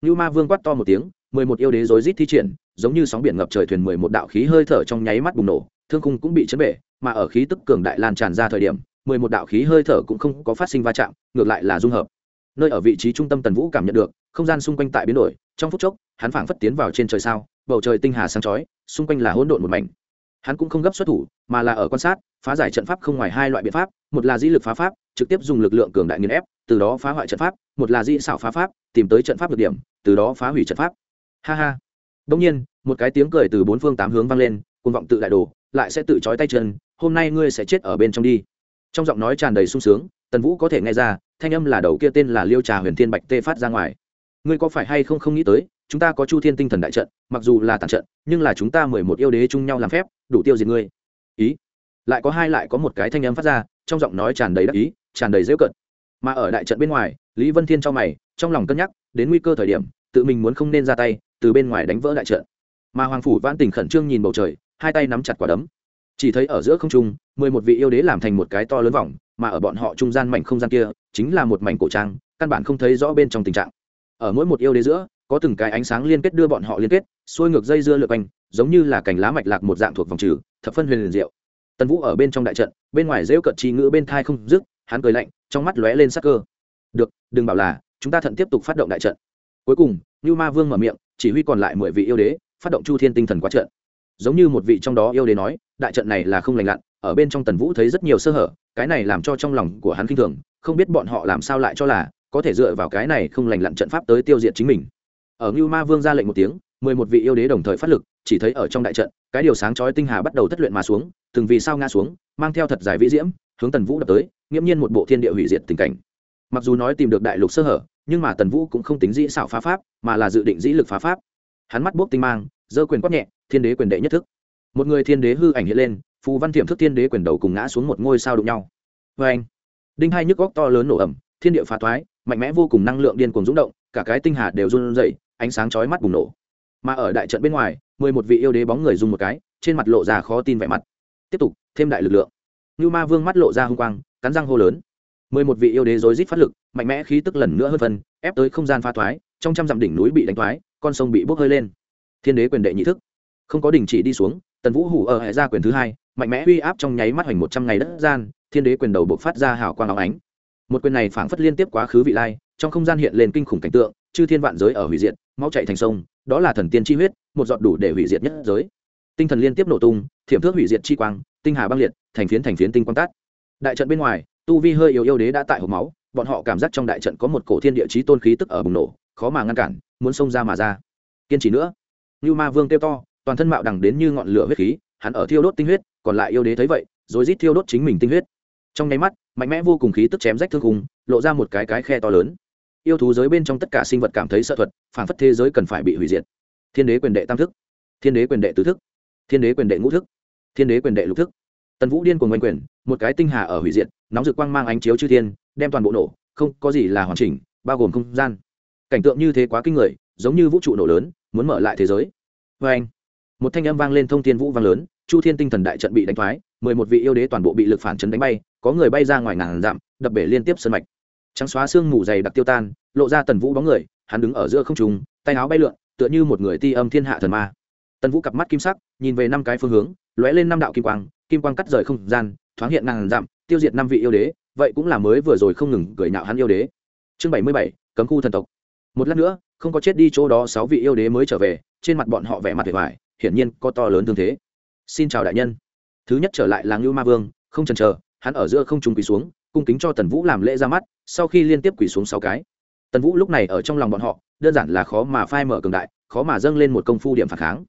Như ma vương quát to một tiếng, mười một yêu đế rối rít thi triển, giống như sóng biển ngập trời thuyền mười một đạo khí hơi thở trong nháy mắt bùng nổ, thương khung cũng bị chấn bể, mà ở khí tức cường đại lan tràn ra thời điểm, mười một đạo khí hơi thở cũng không có phát sinh va chạm, ngược lại là dung hợp. Nơi ở vị trí trung tâm tần vũ cảm nhận được, không gian xung quanh tại biến đổi, trong phút chốc, hắn phảng phất tiến vào trên trời sao bầu trời tinh hà sáng chói, xung quanh là hỗn độn một mảnh. Hắn cũng không gấp xuất thủ, mà là ở quan sát, phá giải trận pháp không ngoài hai loại biện pháp, một là dĩ lực phá pháp, trực tiếp dùng lực lượng cường đại nghiền ép, từ đó phá hoại trận pháp, một là dĩ xảo phá pháp, tìm tới trận pháp được điểm, từ đó phá hủy trận pháp. Ha ha. Đông nhiên, một cái tiếng cười từ bốn phương tám hướng vang lên, cuồng vọng tự đại đồ, lại sẽ tự trói tay chân, hôm nay ngươi sẽ chết ở bên trong đi. Trong giọng nói tràn đầy sung sướng, tần vũ có thể nghe ra, thanh âm là đầu kia tên là liêu trà huyền thiên bạch tê phát ra ngoài. Ngươi có phải hay không không nghĩ tới chúng ta có chu thiên tinh thần đại trận, mặc dù là tàn trận, nhưng là chúng ta mười một yêu đế chung nhau làm phép, đủ tiêu diệt ngươi. Ý. Lại có hai lại có một cái thanh âm phát ra, trong giọng nói tràn đầy đắc ý, tràn đầy dễu cận. Mà ở đại trận bên ngoài, lý vân thiên cho mày, trong lòng cân nhắc, đến nguy cơ thời điểm, tự mình muốn không nên ra tay, từ bên ngoài đánh vỡ đại trận. Mà hoàng phủ vãn tình khẩn trương nhìn bầu trời, hai tay nắm chặt quả đấm. Chỉ thấy ở giữa không trung, mười một vị yêu đế làm thành một cái to lớn vòng, mà ở bọn họ trung gian mảnh không gian kia, chính là một mảnh cổ trang, căn bản không thấy rõ bên trong tình trạng. Ở mỗi một yêu đế giữa có từng cái ánh sáng liên kết đưa bọn họ liên kết, xuôi ngược dây dưa lượt quanh, giống như là cành lá mạch lạc một dạng thuộc vòng trừ, thập phân huyền liền diệu. Tần vũ ở bên trong đại trận, bên ngoài rêu cận chi ngữ bên thai không dứt, hắn cười lạnh, trong mắt lóe lên sắc cơ. Được, đừng bảo là, chúng ta thận tiếp tục phát động đại trận. Cuối cùng như ma vương mở miệng, chỉ huy còn lại mười vị yêu đế, phát động chu thiên tinh thần quá trận. Giống như một vị trong đó yêu đế nói, đại trận này là không lành lặn, ở bên trong tần vũ thấy rất nhiều sơ hở, cái này làm cho trong lòng của hắn k i n h thường, không biết bọn họ làm sao lại cho là, có thể dựa vào cái này không lành lặn trận pháp tới tiêu diệt chính mình ở ngưu ma vương ra lệnh một tiếng, mười một vị yêu đế đồng thời phát lực, chỉ thấy ở trong đại trận, cái điều sáng chói tinh hà bắt đầu thất luyện mà xuống, từng vì sao ngã xuống, mang theo thật dài vĩ diễm, hướng tần vũ đập tới, nghiễm nhiên một bộ thiên địa hủy diệt tình cảnh. Mặc dù nói tìm được đại lục sơ hở, nhưng mà tần vũ cũng không tính dĩ xảo phá pháp, mà là dự định dĩ lực phá pháp. Hắn mắt bốc tinh mang, giơ quyền quát nhẹ, thiên đế quyền đệ nhất thức. Một người thiên đế hư ảnh hiện lên, phù văn thiểm thức thiên đế quyền đầu cùng ngã xuống một ngôi sao đụng nhau. Vê anh đinh hai nhức góc to lớn nổ ẩm thiên địa phá thoái, mạnh mẽ vô cùng năng lượng điên cuồng rúng động, cả cái tinh hà đều run rẩy ánh sáng chói mắt bùng nổ. Mà ở đại trận bên ngoài, mười một vị yêu đế bóng người dùng một cái, trên mặt lộ ra khó tin vẻ mặt. Tiếp tục, thêm đại lực lượng. Như ma vương mắt lộ ra h n g quang, cắn răng hô lớn. mười một vị yêu đế rối rít phát lực, mạnh mẽ khí tức lần nữa hơn phân, ép tới không gian pha thoái, trong trăm dặm đỉnh núi bị đánh thoái, con sông bị bốc hơi lên. Thiên đế quyền đệ nhị thức. Không có đình chỉ đi xuống, tần vũ hủ ở hệ ra quyền thứ hai, mạnh mẽ uy áp trong nháy mắt hoành một trăm ngày đất gian, thiên đế quyền đầu buộc phát ra hào quang áo ánh. Một quyền này phảng phất liên tiếp quá khứ vị lai, trong không gian hiện lên kinh khủng cảnh tượng, chư thiên vạn giới ở hủy diệt máu chạy thành sông, đó là thần tiên chi huyết, một giọt đủ để hủy diệt nhất giới. Tinh thần liên tiếp nổ tung, thiểm thước hủy diệt chi quang, tinh hà băng liệt, thành phiến thành phiến tinh quang tát đại trận bên ngoài, tu vi hơi yếu yêu đế đã tại hộp máu, bọn họ cảm giác trong đại trận có một cổ thiên địa chí tôn khí tức ở bùng nổ, khó mà ngăn cản, muốn xông ra mà ra. Kiên trì nữa. Như ma vương kêu to, toàn thân mạo đằng đến như ngọn lửa huyết khí, hắn ở thiêu đốt tinh huyết, còn lại yêu đế thấy vậy, rồi rít thiêu đốt chính mình tinh huyết. Trong nháy mắt, mạnh mẽ vô cùng khí tức chém rách thương khung, lộ ra một cái cái khe to lớn yêu thú giới bên trong tất cả sinh vật cảm thấy sợ thuật phản phất thế giới cần phải bị hủy diệt. Thiên đế quyền đệ tam thức. Thiên đế quyền đệ tứ thức. Thiên đế quyền đệ ngũ thức. Thiên đế quyền đệ lục thức. Tần vũ điên cuồng oanh quyền một cái tinh hà ở hủy diệt, nóng rực quang mang ánh chiếu chư thiên, đem toàn bộ nổ, không có gì là hoàn chỉnh, bao gồm không gian. Cảnh tượng như thế quá kinh người, giống như vũ trụ nổ lớn, muốn mở lại thế giới. Vê anh, một thanh âm vang lên thông thiên vũ vang lớn, chu thiên tinh thần đại trận bị đánh thoái, mười một vị yêu đế toàn bộ bị lực phản chấn đánh bay, có người bay ra ngoài ngàn dặm, đập bể liên tiếp sân mạch trắng xóa xương mù dày đặc tiêu tan, lộ ra tần vũ bóng người, hắn đứng ở giữa không trùng tay áo bay lượn, tựa như một người ti âm thiên hạ thần ma. Tần vũ cặp mắt kim sắc, nhìn về năm cái phương hướng, lóe lên năm đạo kim quang kim quang cắt rời không gian, thoáng hiện ngàn dặm, tiêu diệt năm vị yêu đế, vậy cũng là mới vừa rồi không ngừng cười nhạo hắn yêu đế. Chương bảy mươi bảy, cấm khu thần tộc. Một lát nữa, không có chết đi chỗ đó sáu vị yêu đế mới trở về, trên mặt bọn họ vẻ mặt vẻ vải hiển nhiên có to lớn thương thế. Xin chào đại nhân. Thứ nhất trở lại là ngưu ma vương, không chần chờ, hắn ở giữa không trùng quỳ xuống cung kính cho tần vũ làm lễ ra mắt, sau khi liên tiếp quỳ xuống sáu cái. Tần vũ lúc này ở trong lòng bọn họ, đơn giản là khó mà phai mở cường đại, khó mà dâng lên một công phu điểm phản kháng.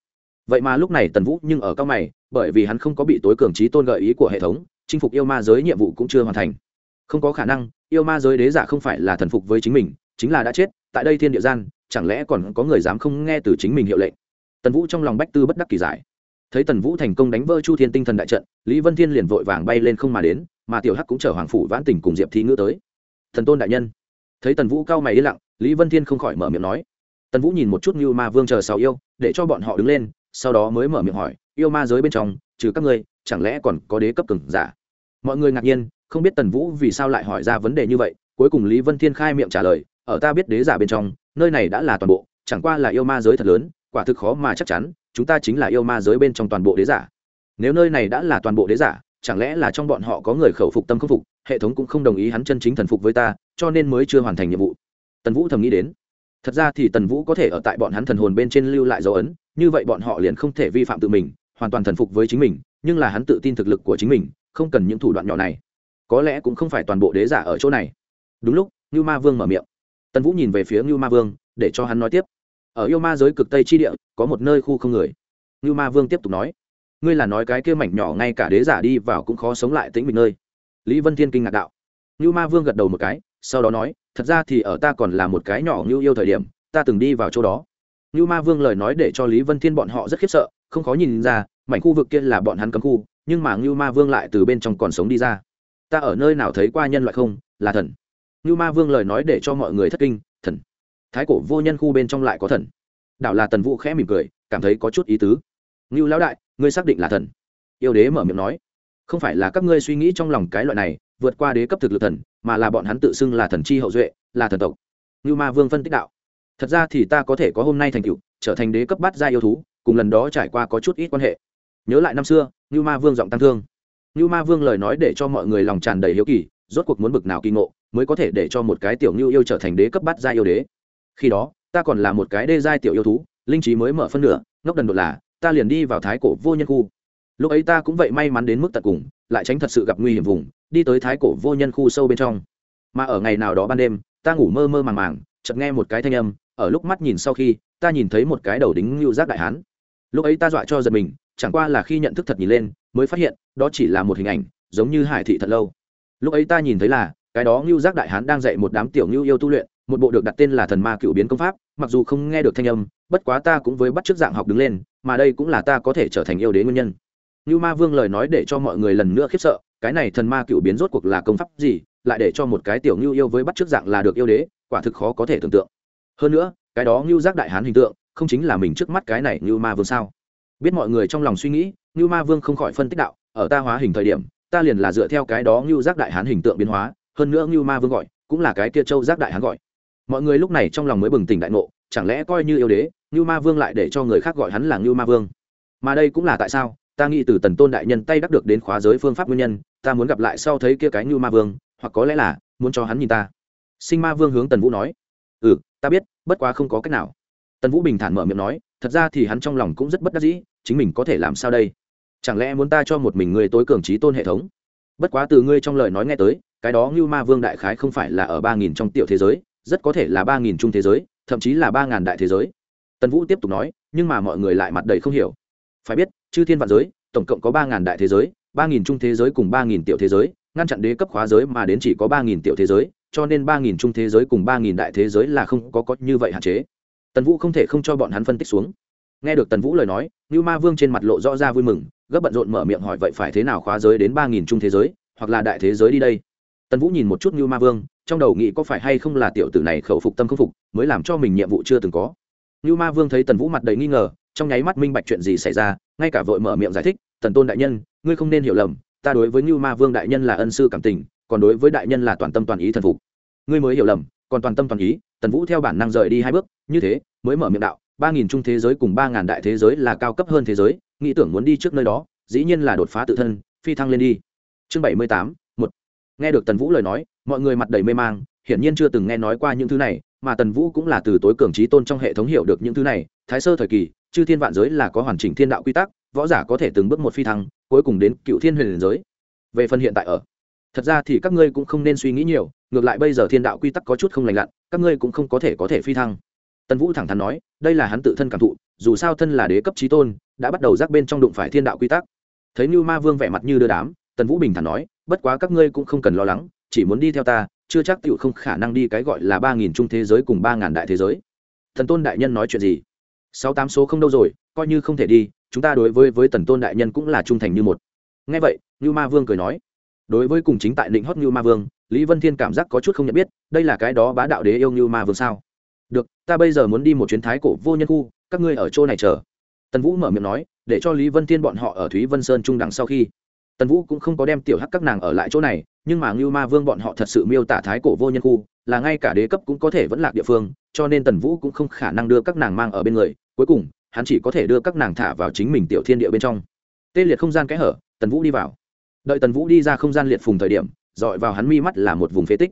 Vậy mà lúc này tần vũ nhưng ở cao mày, bởi vì hắn không có bị tối cường trí tôn gợi ý của hệ thống, chinh phục yêu ma giới nhiệm vụ cũng chưa hoàn thành. Không có khả năng, yêu ma giới đế giả không phải là thần phục với chính mình, chính là đã chết, tại đây thiên địa gian, chẳng lẽ còn có người dám không nghe từ chính mình hiệu lệnh? Tần vũ trong lòng bách tư bất đắc kỳ giải. Thấy tần vũ thành công đánh vỡ chu thiên tinh thần đại trận, lý vân thiên liền vội vàng bay lên không mà đến mà tiểu hắc cũng chở hoàng phủ vãn tình cùng diệp thi ngữ tới. Thần tôn đại nhân. Thấy tần vũ cao mày yên lặng, lý vân thiên không khỏi mở miệng nói. Tần vũ nhìn một chút như ma vương chờ sáu yêu, để cho bọn họ đứng lên, sau đó mới mở miệng hỏi, yêu ma giới bên trong, trừ các ngươi, chẳng lẽ còn có đế cấp cường giả? Mọi người ngạc nhiên, không biết tần vũ vì sao lại hỏi ra vấn đề như vậy, cuối cùng lý vân thiên khai miệng trả lời, ở ta biết đế giả bên trong, nơi này đã là toàn bộ, chẳng qua là yêu ma giới thật lớn, quả thực khó mà chắc chắn, chúng ta chính là yêu ma giới bên trong toàn bộ đế giả. Nếu nơi này đã là toàn bộ đế giả chẳng lẽ là trong bọn họ có người khẩu phục tâm không phục, hệ thống cũng không đồng ý hắn chân chính thần phục với ta, cho nên mới chưa hoàn thành nhiệm vụ. Tần vũ thầm nghĩ đến. Thật ra thì tần vũ có thể ở tại bọn hắn thần hồn bên trên lưu lại dấu ấn, như vậy bọn họ liền không thể vi phạm tự mình, hoàn toàn thần phục với chính mình, nhưng là hắn tự tin thực lực của chính mình, không cần những thủ đoạn nhỏ này. Có lẽ cũng không phải toàn bộ đế giả ở chỗ này. Đúng lúc như ma vương mở miệng. Tần vũ nhìn về phía như ma vương, để cho hắn nói tiếp. Ở yêu ma giới cực tây chi địa, có một nơi khu không người. Như ma vương tiếp tục nói ngươi là nói cái kia mảnh nhỏ ngay cả đế giả đi vào cũng khó sống lại tĩnh mình nơi. Lý vân thiên kinh ngạc đạo. Như ma vương gật đầu một cái, sau đó nói, thật ra thì ở ta còn là một cái nhỏ như yêu thời điểm, ta từng đi vào chỗ đó. Như ma vương lời nói để cho lý vân thiên bọn họ rất khiếp sợ, không khó nhìn ra, mảnh khu vực kia là bọn hắn cấm khu, nhưng mà như ma vương lại từ bên trong còn sống đi ra. Ta ở nơi nào thấy qua nhân loại không? Là thần. Như ma vương lời nói để cho mọi người thất kinh, thần. Thái cổ vô nhân khu bên trong lại có thần. Đạo là tần vũ khẽ mỉm cười, cảm thấy có chút ý tứ. Như lão đại ngươi xác định là thần. Yêu đế mở miệng nói, không phải là các ngươi suy nghĩ trong lòng cái loại này, vượt qua đế cấp thực lực thần, mà là bọn hắn tự xưng là thần chi hậu duệ, là thần tộc. Như ma vương phân tích đạo, thật ra thì ta có thể có hôm nay thành cựu trở thành đế cấp bát gia yêu thú, cùng lần đó trải qua có chút ít quan hệ. Nhớ lại năm xưa, như ma vương giọng tăng thương. Như ma vương lời nói để cho mọi người lòng tràn đầy hiếu kỳ, rốt cuộc muốn bực nào kỳ ngộ, mới có thể để cho một cái tiểu như yêu trở thành đế cấp bát gia yêu đế. Khi đó, ta còn là một cái đê giai tiểu yêu thú, linh trí mới mở phân nửa, ngốc đần đột là ta liền đi vào thái cổ vô nhân khu. Lúc ấy ta cũng vậy may mắn đến mức tận cùng, lại tránh thật sự gặp nguy hiểm vùng, đi tới thái cổ vô nhân khu sâu bên trong. Mà ở ngày nào đó ban đêm, ta ngủ mơ mơ màng màng, chợt nghe một cái thanh âm, ở lúc mắt nhìn sau khi, ta nhìn thấy một cái đầu đính lưu giác đại hán. Lúc ấy ta dọa cho giật mình, chẳng qua là khi nhận thức thật nhìn lên, mới phát hiện, đó chỉ là một hình ảnh, giống như hải thị thật lâu. Lúc ấy ta nhìn thấy là, cái đó ngưu giác đại hán đang dạy một đám tiểu ngưu yêu tu luyện, một bộ được đặt tên là thần ma cựu biến công pháp, mặc dù không nghe được thanh âm, bất quá ta cũng với bắt t dạng học đứng lên mà đây cũng là ta có thể trở thành yêu đế nguyên nhân. Như ma vương lời nói để cho mọi người lần nữa khiếp sợ, cái này thần ma cựu biến rốt cuộc là công pháp gì, lại để cho một cái tiểu ngưu yêu với bắt trước dạng là được yêu đế, quả thực khó có thể tưởng tượng. Hơn nữa, cái đó ngưu giác đại hán hình tượng, không chính là mình trước mắt cái này ngưu ma vương sao? Biết mọi người trong lòng suy nghĩ, ngưu ma vương không khỏi phân tích đạo, ở ta hóa hình thời điểm, ta liền là dựa theo cái đó ngưu giác đại hán hình tượng biến hóa, hơn nữa ngưu ma vương gọi, cũng là cái kia châu giác đại hán gọi. Mọi người lúc này trong lòng mới bừng tỉnh đại ngộ chẳng lẽ coi như yêu đế như ma vương lại để cho người khác gọi hắn là như ma vương? Mà đây cũng là tại sao, ta nghĩ từ tần tôn đại nhân tay đắc được đến khóa giới phương pháp nguyên nhân, ta muốn gặp lại sau thấy kia cái như ma vương, hoặc có lẽ là, muốn cho hắn nhìn ta. Sinh ma vương hướng tần vũ nói. Ừ ta biết, bất quá không có cách nào. Tần vũ bình thản mở miệng nói, thật ra thì hắn trong lòng cũng rất bất đắc dĩ, chính mình có thể làm sao đây? Chẳng lẽ muốn ta cho một mình người tối cường trí tôn hệ thống? Bất quá từ ngươi trong lời nói nghe tới, cái đó như ma vương đại khái không phải là ở ba nghìn trong tiểu thế giới, rất có thể là ba nghìn trung thế giới thậm chí là ba ngàn đại thế giới. Tần vũ tiếp tục nói, nhưng mà mọi người lại mặt đầy không hiểu. Phải biết, chư thiên vạn giới, tổng cộng có ba ngàn đại thế giới, ba nghìn trung thế giới cùng ba nghìn tiểu thế giới, ngăn chặn đế cấp khóa giới mà đến chỉ có ba nghìn tiểu thế giới, cho nên ba nghìn trung thế giới cùng ba nghìn đại thế giới là không có có như vậy hạn chế. Tần vũ không thể không cho bọn hắn phân tích xuống. Nghe được tần vũ lời nói như ma vương trên mặt lộ rõ ra vui mừng, gấp bận rộn mở miệng hỏi vậy phải thế nào khóa giới đến ba nghìn trung thế giới, hoặc là đại thế giới đi đây? Tần vũ nhìn một chút như ma vương trong đầu nghĩ có phải hay không là tiểu tử này khẩu phục tâm không phục, mới làm cho mình nhiệm vụ chưa từng có. Như ma vương thấy tần vũ mặt đầy nghi ngờ, trong nháy mắt minh bạch chuyện gì xảy ra, ngay cả vội mở miệng giải thích, tần tôn đại nhân, ngươi không nên hiểu lầm, ta đối với như ma vương đại nhân là ân sư cảm tình, còn đối với đại nhân là toàn tâm toàn ý thần phục. Ngươi mới hiểu lầm, còn toàn tâm toàn ý, tần vũ theo bản năng rời đi hai bước, như thế, mới mở miệng đạo, ba nghìn trung thế giới cùng ba ngàn đại thế giới là cao cấp hơn thế giới, nghĩ tưởng muốn đi trước nơi đó, dĩ nhiên là đột phá tự thân, phi thăng lên đi. Chương bảy mươi tám, một. Nghe được tần vũ lời nói mọi người mặt đầy mê mang, hiển nhiên chưa từng nghe nói qua những thứ này, mà tần vũ cũng là từ tối cường trí tôn trong hệ thống hiểu được những thứ này, thái sơ thời kỳ, chư thiên vạn giới là có hoàn chỉnh thiên đạo quy tắc, võ giả có thể từng bước một phi thăng, cuối cùng đến cựu thiên huyền giới. Về phần hiện tại ở, thật ra thì các ngươi cũng không nên suy nghĩ nhiều, ngược lại bây giờ thiên đạo quy tắc có chút không lành lặn, các ngươi cũng không có thể có thể phi thăng. Tần vũ thẳng thắn nói, đây là hắn tự thân cảm thụ, dù sao thân là đế cấp trí tôn, đã bắt đầu rác bên trong đụng phải thiên đạo quy tắc. Thấy như ma vương vẻ mặt như đưa đám, tần vũ bình thản nói, bất quá các ngươi cũng không cần lo lắng chỉ muốn đi theo ta, chưa chắc tựu không khả năng đi cái gọi là ba nghìn trung thế giới cùng ba ngàn đại thế giới. Thần tôn đại nhân nói chuyện gì? Sáu tám số không đâu rồi, coi như không thể đi, chúng ta đối với với tần tôn đại nhân cũng là trung thành như một. Ngay vậy như ma vương cười nói. Đối với cùng chính tại định hót như ma vương, lý vân thiên cảm giác có chút không nhận biết, đây là cái đó bá đạo đế yêu như ma vương sao? Được, ta bây giờ muốn đi một chuyến thái cổ vô nhân khu, các ngươi ở chỗ này chờ. Tần vũ mở miệng nói, để cho lý vân thiên bọn họ ở thúy vân sơn trung đẳng sau khi. Tần vũ cũng không có đem tiểu hắc các nàng ở lại chỗ này nhưng mà ngưu ma vương bọn họ thật sự miêu tả thái cổ vô nhân khu, là ngay cả đế cấp cũng có thể vẫn lạc địa phương, cho nên tần vũ cũng không khả năng đưa các nàng mang ở bên người, cuối cùng, hắn chỉ có thể đưa các nàng thả vào chính mình tiểu thiên địa bên trong. Tê liệt không gian kẽ hở, tần vũ đi vào. Đợi tần vũ đi ra không gian liệt phùng thời điểm, dọi vào hắn mi mắt là một vùng phế tích.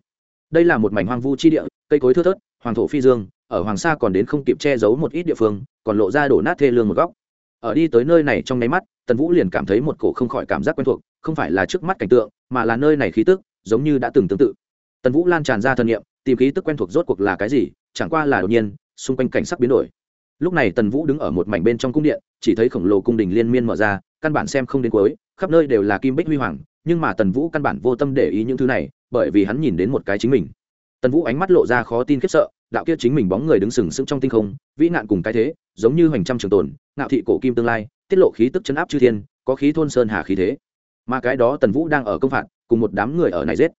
Đây là một mảnh hoang vu chi địa, cây cối thưa thớt, hoàng thổ phi dương, ở hoàng sa còn đến không kịp che giấu một ít địa phương, còn lộ ra đổ nát thê lương một góc. Ở đi tới nơi này trong nháy mắt, tần vũ liền cảm thấy một cổ không khỏi cảm giác quen thuộc không phải là trước mắt cảnh tượng, mà là nơi này khí tức, giống như đã từng tương tự. Tần vũ lan tràn ra thân nhiệm tìm khí tức quen thuộc rốt cuộc là cái gì, chẳng qua là đột nhiên, xung quanh cảnh sắc biến đổi. Lúc này tần vũ đứng ở một mảnh bên trong cung điện, chỉ thấy khổng lồ cung đình liên miên mở ra, căn bản xem không đến cuối, khắp nơi đều là kim bích huy hoàng, nhưng mà tần vũ căn bản vô tâm để ý những thứ này, bởi vì hắn nhìn đến một cái chính mình. Tần vũ ánh mắt lộ ra khó tin khiếp sợ, đạo kia chính mình bóng người đứng sừng sững trong tinh không, vĩ nạn cùng cái thế, giống như hoành trăm trường tồn, ngạo thị cổ kim tương lai, tiết lộ khí tức chấn áp chư thiên, có khí thôn sơn hà khí thế mà cái đó tần vũ đang ở công phạt, cùng một đám người ở này giết.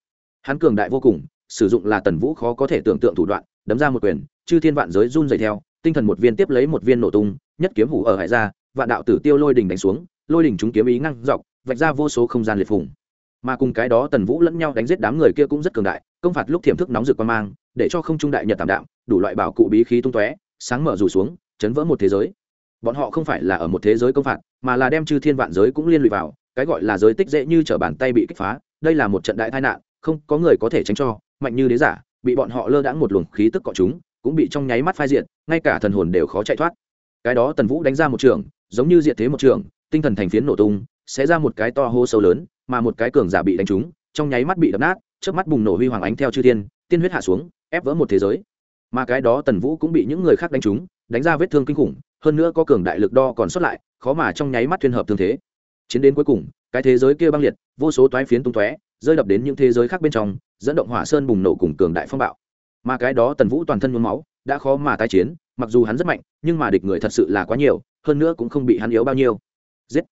Hắn cường đại vô cùng, sử dụng là tần vũ khó có thể tưởng tượng thủ đoạn, đấm ra một quyền, chư thiên vạn giới run dày theo, tinh thần một viên tiếp lấy một viên nổ tung, nhất kiếm hủ ở hải ra, vạn đạo tử tiêu lôi đình đánh xuống, lôi đình chúng kiếm ý ngăn dọc, vạch ra vô số không gian liệt phùng. Mà cùng cái đó tần vũ lẫn nhau đánh giết đám người kia cũng rất cường đại, công phạt lúc thiểm thức nóng rực quan mang, để cho không trung đại nhật tạm đạm, đủ loại bảo cụ bí khí tung tóe, sáng mở rủ xuống, chấn vỡ một thế giới. Bọn họ không phải là ở một thế giới công phạt, mà là đem chư thiên vạn giới cũng liên lụy vào cái gọi là giới tích dễ như t bàn tay bị kích phá, đây là một trận đại tai nạn, không có người có thể tránh cho, mạnh như đế giả, bị bọn họ lơ đãng một luồng khí tức cọ chúng, cũng bị trong nháy mắt phai diện ngay cả thần hồn đều khó chạy thoát. Cái đó tần vũ đánh ra một trường, giống như diện thế một trường, tinh thần thành phiến nổ tung, sẽ ra một cái to hô sâu lớn, mà một cái cường giả bị đánh trúng, trong nháy mắt bị đập nát trước mắt bùng nổ huy hoàng ánh theo chư thiên, tiên huyết hạ xuống, ép vỡ một thế giới. Mà cái đó tần vũ cũng bị những người khác đánh trúng, đánh ra vết thương kinh khủng, hơn nữa có cường đại lực đo còn sót lại, khó mà trong nháy mắt thuyên hợp thương thế chiến đến cuối cùng, cái thế giới kia băng liệt, vô số toái phiến tung tóe, rơi đập đến những thế giới khác bên trong, dẫn động hỏa sơn bùng nổ cùng cường đại phong bạo. Mà cái đó tần vũ toàn thân nhuốm máu, đã khó mà tái chiến, mặc dù hắn rất mạnh, nhưng mà địch người thật sự là quá nhiều, hơn nữa cũng không bị hắn yếu bao nhiêu. Giết!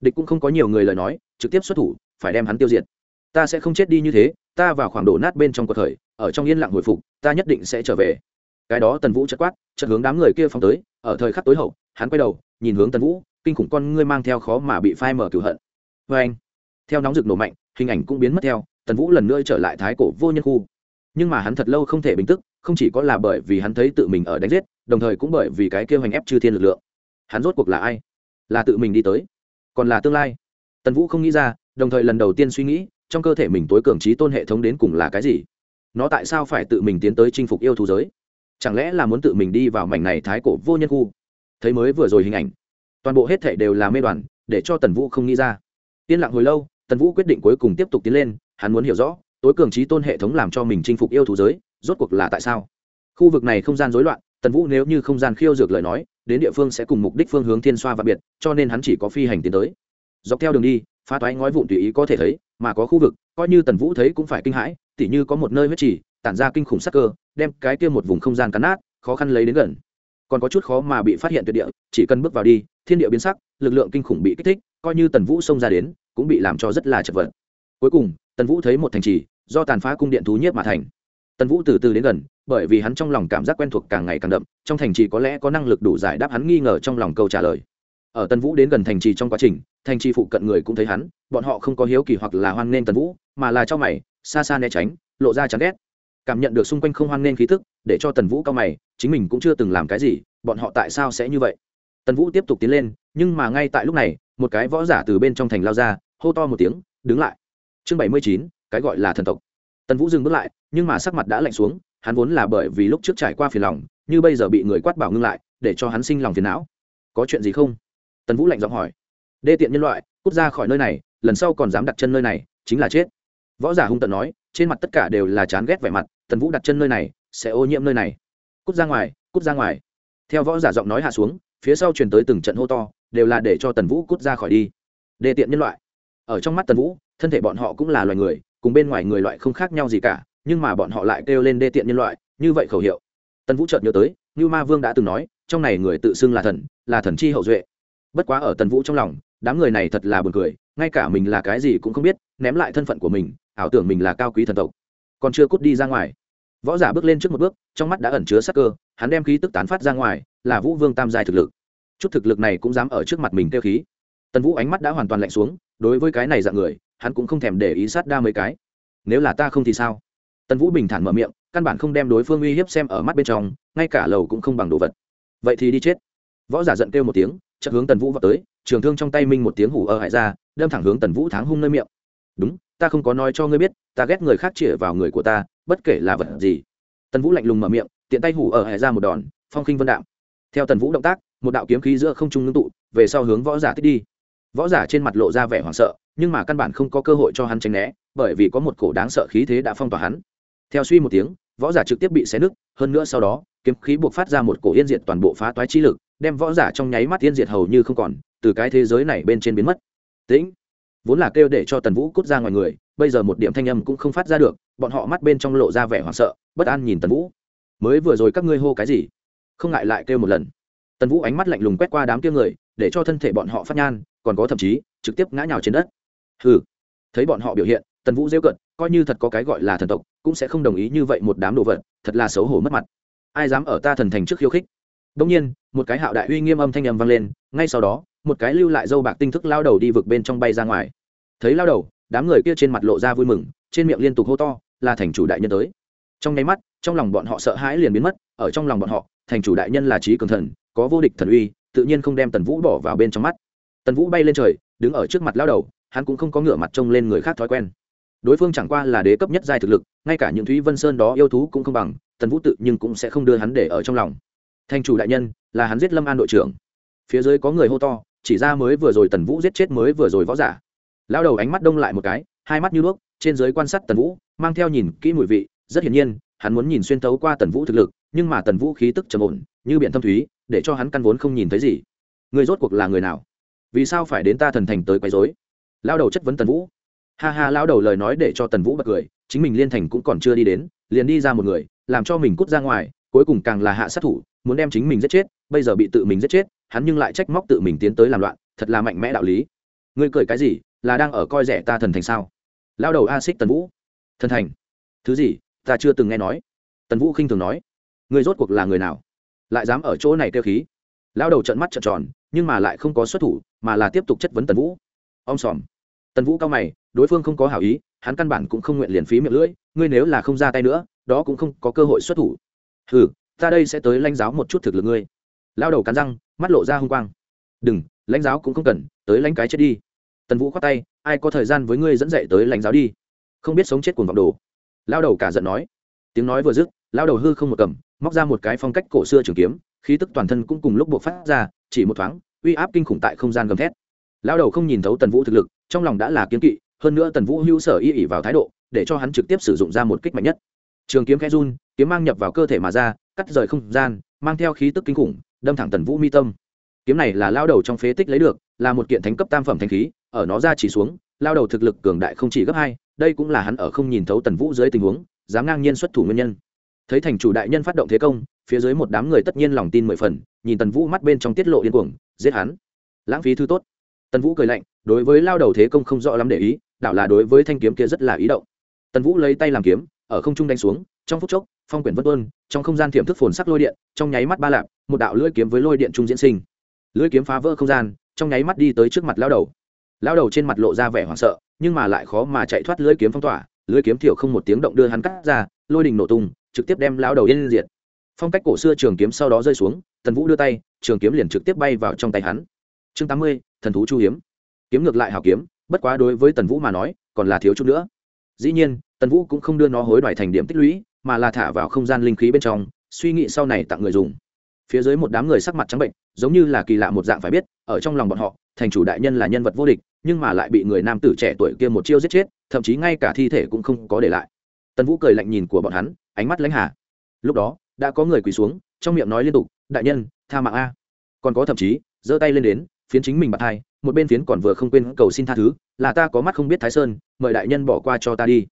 Địch cũng không có nhiều người lời nói, trực tiếp xuất thủ, phải đem hắn tiêu diệt. Ta sẽ không chết đi như thế, ta vào khoảng đổ nát bên trong cuộc khởi, ở trong yên lặng hồi phục, ta nhất định sẽ trở về. Cái đó tần vũ chất quát chất hướng đám người kia phóng tới, ở thời khắc tối hậu, hắn quay đầu, nhìn hướng tần vũ kinh khủng con ngươi mang theo khó mà bị phai mở cửu hận. Vê anh, theo nóng rực nổ mạnh, hình ảnh cũng biến mất theo, tần vũ lần nữa trở lại thái cổ vô nhân khu. Nhưng mà hắn thật lâu không thể bình tức, không chỉ có là bởi vì hắn thấy tự mình ở đánh giết, đồng thời cũng bởi vì cái kêu hành ép chư thiên lực lượng. Hắn rốt cuộc là ai? Là tự mình đi tới. Còn là tương lai? Tần vũ không nghĩ ra, đồng thời lần đầu tiên suy nghĩ, trong cơ thể mình tối cường trí tôn hệ thống đến cùng là cái gì? Nó tại sao phải tự mình tiến tới chinh phục yêu thú giới? Chẳng lẽ là muốn tự mình đi vào mảnh này thái cổ vô nhân khu? Thấy mới vừa rồi hình ảnh toàn bộ hết thể đều là mê đoàn, để cho tần vũ không nghĩ ra. Yên lặng hồi lâu, tần vũ quyết định cuối cùng tiếp tục tiến lên, hắn muốn hiểu rõ, tối cường trí tôn hệ thống làm cho mình chinh phục yêu thú giới, rốt cuộc là tại sao? Khu vực này không gian rối loạn, tần vũ nếu như không gian khiêu dược lời nói, đến địa phương sẽ cùng mục đích phương hướng thiên xoa và biệt, cho nên hắn chỉ có phi hành tiến tới. Dọc theo đường đi, phá toái ngói vụn tùy ý có thể thấy, mà có khu vực, coi như tần vũ thấy cũng phải kinh hãi, tỉ như có một nơi huyết trì, tản ra kinh khủng sắc cơ, đem cái kia một vùng không gian cắn nát, khó khăn lấy đến gần còn có chút khó mà bị phát hiện tuyệt địa, chỉ cần bước vào đi, thiên địa biến sắc, lực lượng kinh khủng bị kích thích, coi như tần vũ xông ra đến, cũng bị làm cho rất là chật vật. Cuối cùng, tần vũ thấy một thành trì, do tàn phá cung điện thú nhiếp mà thành. Tần vũ từ từ đến gần, bởi vì hắn trong lòng cảm giác quen thuộc càng ngày càng đậm, trong thành trì có lẽ có năng lực đủ giải đáp hắn nghi ngờ trong lòng câu trả lời. Ở tần vũ đến gần thành trì trong quá trình, thành trì phụ cận người cũng thấy hắn, bọn họ không có hiếu kỳ hoặc là hoan nghênh tần vũ, mà là cho mày, xa xa né tránh, lộ ra chán ghét cảm nhận được xung quanh không hoan nên khí thức, để cho tần vũ cao mày, chính mình cũng chưa từng làm cái gì, bọn họ tại sao sẽ như vậy? Tần vũ tiếp tục tiến lên, nhưng mà ngay tại lúc này, một cái võ giả từ bên trong thành lao ra, hô to một tiếng, đứng lại! Chương bảy mươi chín, cái gọi là thần tộc. Tần vũ dừng bước lại, nhưng mà sắc mặt đã lạnh xuống, hắn vốn là bởi vì lúc trước trải qua phiền lòng, như bây giờ bị người quát bảo ngưng lại, để cho hắn sinh lòng phiền não. Có chuyện gì không? Tần vũ lạnh giọng hỏi. Đê tiện nhân loại, cút ra khỏi nơi này, lần sau còn dám đặt chân nơi này, chính là chết. Võ giả hung tận nói, trên mặt tất cả đều là chán ghét vẻ mặt tần vũ đặt chân nơi này, sẽ ô nhiễm nơi này. Cút ra ngoài, cút ra ngoài. Theo võ giả giọng nói hạ xuống, phía sau truyền tới từng trận hô to, đều là để cho tần vũ cút ra khỏi đi. Đề tiện nhân loại. Ở trong mắt tần vũ, thân thể bọn họ cũng là loài người, cùng bên ngoài người loại không khác nhau gì cả, nhưng mà bọn họ lại kêu lên đê tiện nhân loại, như vậy khẩu hiệu. Tần vũ chợt nhớ tới như ma vương đã từng nói, trong này người tự xưng là thần là thần chi hậu duệ. Bất quá ở tần vũ trong lòng, đám người này thật là buồn cười, ngay cả mình là cái gì cũng không biết, ném lại thân phận của mình, ảo tưởng mình là cao quý thần tộc còn chưa cút đi ra ngoài. Võ giả bước lên trước một bước, trong mắt đã ẩn chứa sắc cơ, hắn đem khí tức tán phát ra ngoài, là vũ vương tam giai thực lực. Chút thực lực này cũng dám ở trước mặt mình kêu khí. Tần vũ ánh mắt đã hoàn toàn lạnh xuống, đối với cái này dạng người, hắn cũng không thèm để ý sát đa mấy cái. Nếu là ta không thì sao? Tần vũ bình thản mở miệng, căn bản không đem đối phương uy hiếp xem ở mắt bên trong, ngay cả lầu cũng không bằng đồ vật. Vậy thì đi chết. Võ giả giận kêu một tiếng, chợt hướng tần vũ vào tới, trường thương trong tay minh một tiếng hủ ở hại ra, đâm thẳng hướng tần vũ tháng hung nơi miệng. Đúng ta không có nói cho ngươi biết, ta ghét người khác chĩa vào người của ta, bất kể là vật gì. Tần vũ lạnh lùng mở miệng, tiện tay hủ ở hẻ ra một đòn, phong khinh vân đạm. Theo tần vũ động tác, một đạo kiếm khí giữa không trung ngưng tụ, về sau hướng võ giả tích đi. Võ giả trên mặt lộ ra vẻ hoảng sợ, nhưng mà căn bản không có cơ hội cho hắn tránh né, bởi vì có một cổ đáng sợ khí thế đã phong tỏa hắn. Theo suy một tiếng, võ giả trực tiếp bị xé nứt, hơn nữa sau đó, kiếm khí buộc phát ra một cổ yên diệt toàn bộ phá toái chi lực, đem võ giả trong nháy mắt yên diệt hầu như không còn, từ cái thế giới này bên trên biến mất. Tĩnh! Vốn là kêu để cho tần vũ cút ra ngoài người, bây giờ một điểm thanh âm cũng không phát ra được, bọn họ mắt bên trong lộ ra vẻ hoảng sợ, bất an nhìn tần vũ. Mới vừa rồi các ngươi hô cái gì? Không ngại lại kêu một lần. Tần vũ ánh mắt lạnh lùng quét qua đám kia người, để cho thân thể bọn họ phát nhan, còn có thậm chí, trực tiếp ngã nhào trên đất. Ừ thấy bọn họ biểu hiện, tần vũ rêu cận coi như thật có cái gọi là thần tộc, cũng sẽ không đồng ý như vậy một đám đồ vật, thật là xấu hổ mất mặt. Ai dám ở ta thần thành trước khiêu khích? Đông nhiên, một cái hạo đại uy nghiêm âm thanh âm vang lên, ngay sau đó một cái lưu lại dâu bạc tinh thức lao đầu đi vực bên trong bay ra ngoài. Thấy lao đầu, đám người kia trên mặt lộ ra vui mừng, trên miệng liên tục hô to, là thành chủ đại nhân tới. Trong nháy mắt, trong lòng bọn họ sợ hãi liền biến mất, ở trong lòng bọn họ, thành chủ đại nhân là trí cường thần, có vô địch thần uy, tự nhiên không đem tần vũ bỏ vào bên trong mắt. Tần vũ bay lên trời, đứng ở trước mặt lao đầu, hắn cũng không có ngửa mặt trông lên người khác thói quen. Đối phương chẳng qua là đế cấp nhất giai thực lực, ngay cả những thúy vân sơn đó yêu thú cũng không bằng, tần vũ tự nhưng cũng sẽ không đưa hắn để ở trong lòng. Thành chủ đại nhân, là hắn giết lâm an đội trưởng. Phía dưới có người hô to chỉ ra mới vừa rồi tần vũ giết chết mới vừa rồi võ giả. Lao đầu ánh mắt đông lại một cái, hai mắt như đuốc, trên giới quan sát tần vũ, mang theo nhìn kỹ mùi vị, rất hiển nhiên, hắn muốn nhìn xuyên tấu qua tần vũ thực lực, nhưng mà tần vũ khí tức trầm ổn, như biển thâm thúy, để cho hắn căn vốn không nhìn thấy gì. Người rốt cuộc là người nào? Vì sao phải đến ta thần thành tới quấy dối lao đầu chất vấn tần vũ. Ha ha lao đầu lời nói để cho tần vũ bật cười, chính mình liên thành cũng còn chưa đi đến, liền đi ra một người, làm cho mình cút ra ngoài, cuối cùng càng là hạ sát thủ, muốn đem chính mình giết chết, bây giờ bị tự mình giết chết hắn nhưng lại trách móc tự mình tiến tới làm loạn, thật là mạnh mẽ đạo lý. Ngươi cười cái gì, là đang ở coi rẻ ta thần thành sao? Lao đầu a xích tần vũ. Thần thành? Thứ gì, ta chưa từng nghe nói. Tần vũ khinh thường nói. Ngươi rốt cuộc là người nào? Lại dám ở chỗ này kêu khí. Lao đầu trận mắt trợn tròn, nhưng mà lại không có xuất thủ, mà là tiếp tục chất vấn tần vũ. Ông xòm tần vũ cao mày, đối phương không có hảo ý, hắn căn bản cũng không nguyện liền phí miệng lưỡi, ngươi nếu là không ra tay nữa, đó cũng không có cơ hội xuất thủ. Ừ ta đây sẽ tới lãnh giáo một chút thực lực ngươi lao đầu cắn răng, mắt lộ ra h u n g quang. Đừng, lãnh giáo cũng không cần, tới lãnh cái chết đi. Tần vũ khoát tay, ai có thời gian với ngươi dẫn dạy tới lãnh giáo đi? Không biết sống chết cuồng vọng đồ. Lao đầu cả giận nói. Tiếng nói vừa dứt, lao đầu hư không một cầm, móc ra một cái phong cách cổ xưa trường kiếm, khí tức toàn thân cũng cùng lúc buộc phát ra, chỉ một thoáng, uy áp kinh khủng tại không gian gầm thét. Lao đầu không nhìn thấu tần vũ thực lực, trong lòng đã là kiếm kỵ, hơn nữa tần vũ hữu sở y ỉ vào thái độ, để cho hắn trực tiếp sử dụng ra một kích mạnh nhất. Trường kiếm khẽ run, kiếm mang nhập vào cơ thể mà ra, cắt rời không gian, mang theo khí tức kinh khủng đâm thẳng tần vũ mi tâm. Kiếm này là lao đầu trong phế tích lấy được, là một kiện thánh cấp tam phẩm thanh khí, ở nó ra chỉ xuống, lao đầu thực lực cường đại không chỉ gấp hai, đây cũng là hắn ở không nhìn thấu tần vũ dưới tình huống, dám ngang nhiên xuất thủ nguyên nhân. Thấy thành chủ đại nhân phát động thế công, phía dưới một đám người tất nhiên lòng tin mười phần, nhìn tần vũ mắt bên trong tiết lộ điên cuồng, giết hắn. Lãng phí thứ tốt. Tần vũ cười lạnh, đối với lao đầu thế công không rõ lắm để ý, đạo là đối với thanh kiếm kia rất là ý động. Tần vũ lấy tay làm kiếm, ở không trung đánh xuống, trong phút chốc, phong quyển vân tuân trong không gian thiểm thức phồn sắc lôi điện, trong nháy mắt ba lạp một đạo lưỡi kiếm với lôi điện trung diễn sinh. Lưỡi kiếm phá vỡ không gian, trong nháy mắt đi tới trước mặt lao đầu. Lao đầu trên mặt lộ ra vẻ hoảng sợ, nhưng mà lại khó mà chạy thoát lưỡi kiếm phong tỏa. Lưỡi kiếm thiểu không một tiếng động đưa hắn cắt ra, lôi đình nổ tung, trực tiếp đem lao đầu yên diệt. Phong cách cổ xưa trường kiếm sau đó rơi xuống, tần vũ đưa tay, trường kiếm liền trực tiếp bay vào trong tay hắn. Chương tám mươi, thần thú chu hiếm. Kiếm ngược lại hào kiếm, bất quá đối với tần vũ mà nói, còn là thiếu chút nữa. Dĩ nhiên, tần vũ cũng không đưa nó hối đoái thành điểm tích lũy, mà là thả vào không gian linh khí bên trong, suy nghĩ sau này tặng người dùng phía dưới một đám người sắc mặt trắng bệnh, giống như là kỳ lạ một dạng phải biết, ở trong lòng bọn họ, thành chủ đại nhân là nhân vật vô địch, nhưng mà lại bị người nam tử trẻ tuổi kia một chiêu giết chết, thậm chí ngay cả thi thể cũng không có để lại. Tần vũ cười lạnh nhìn của bọn hắn, ánh mắt lãnh hà. Lúc đó, đã có người quỳ xuống, trong miệng nói liên tục, đại nhân, tha mạng a. Còn có thậm chí, giơ tay lên đến, phiến chính mình bạc hai một bên phiến còn vừa không quên cầu xin tha thứ, là ta có mắt không biết thái sơn, mời đại nhân bỏ qua cho ta đi.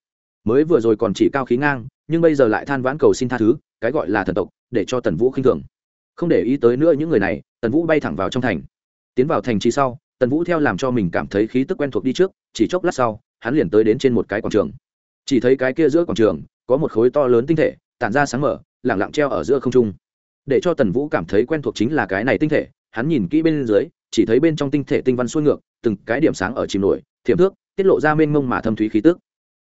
Mới vừa rồi còn chỉ cao khí ngang, nhưng bây giờ lại than vãn cầu xin tha thứ, cái gọi là thần tộc, để cho tần vũ khinh thường không để ý tới nữa những người này, tần vũ bay thẳng vào trong thành. Tiến vào thành trì sau, tần vũ theo làm cho mình cảm thấy khí tức quen thuộc đi trước, chỉ chốc lát sau, hắn liền tới đến trên một cái quảng trường. Chỉ thấy cái kia giữa quảng trường, có một khối to lớn tinh thể, tản ra sáng mở lẳng lặng treo ở giữa không trung. Để cho tần vũ cảm thấy quen thuộc chính là cái này tinh thể, hắn nhìn kỹ bên dưới, chỉ thấy bên trong tinh thể tinh văn xuôi ngược, từng cái điểm sáng ở chìm nổi, thiểm thước, tiết lộ ra mênh mông mà thâm thúy khí tức.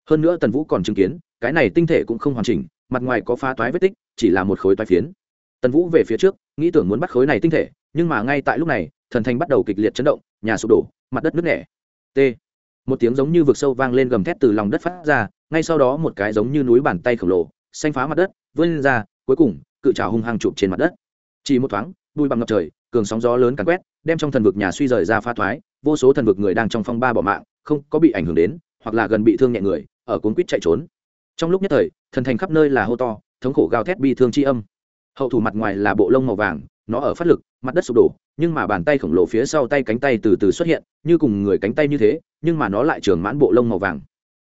Hơn nữa tần vũ còn chứng kiến, cái này tinh thể cũng không hoàn chỉnh, mặt ngoài có phá toái vết tích, chỉ là một khối toái phiến tần vũ về phía trước, nghĩ tưởng muốn bắt khối này tinh thể, nhưng mà ngay tại lúc này, thần thành bắt đầu kịch liệt chấn động, nhà sụp đổ, mặt đất nứt nẻ. T. Một tiếng giống như vực sâu vang lên gầm thét từ lòng đất phát ra, ngay sau đó một cái giống như núi bàn tay khổng lồ, xanh phá mặt đất, vươn ra, cuối cùng, cự trào hung hăng chụp trên mặt đất. Chỉ một thoáng, bụi bằng ngập trời, cường sóng gió lớn càn quét, đem trong thần vực nhà suy rời ra pha thoái, vô số thần vực người đang trong phong ba bỏ mạng, không có bị ảnh hưởng đến, hoặc là gần bị thương nhẹ người, ở cuốn quýt chạy trốn. Trong lúc nhất thời, thần thành khắp nơi là hô to, thống khổ gào thét bi thương tri âm hậu thủ mặt ngoài là bộ lông màu vàng, nó ở phát lực, mặt đất sụp đổ, nhưng mà bàn tay khổng lồ phía sau tay cánh tay từ từ xuất hiện, như cùng người cánh tay như thế, nhưng mà nó lại trường mãn bộ lông màu vàng.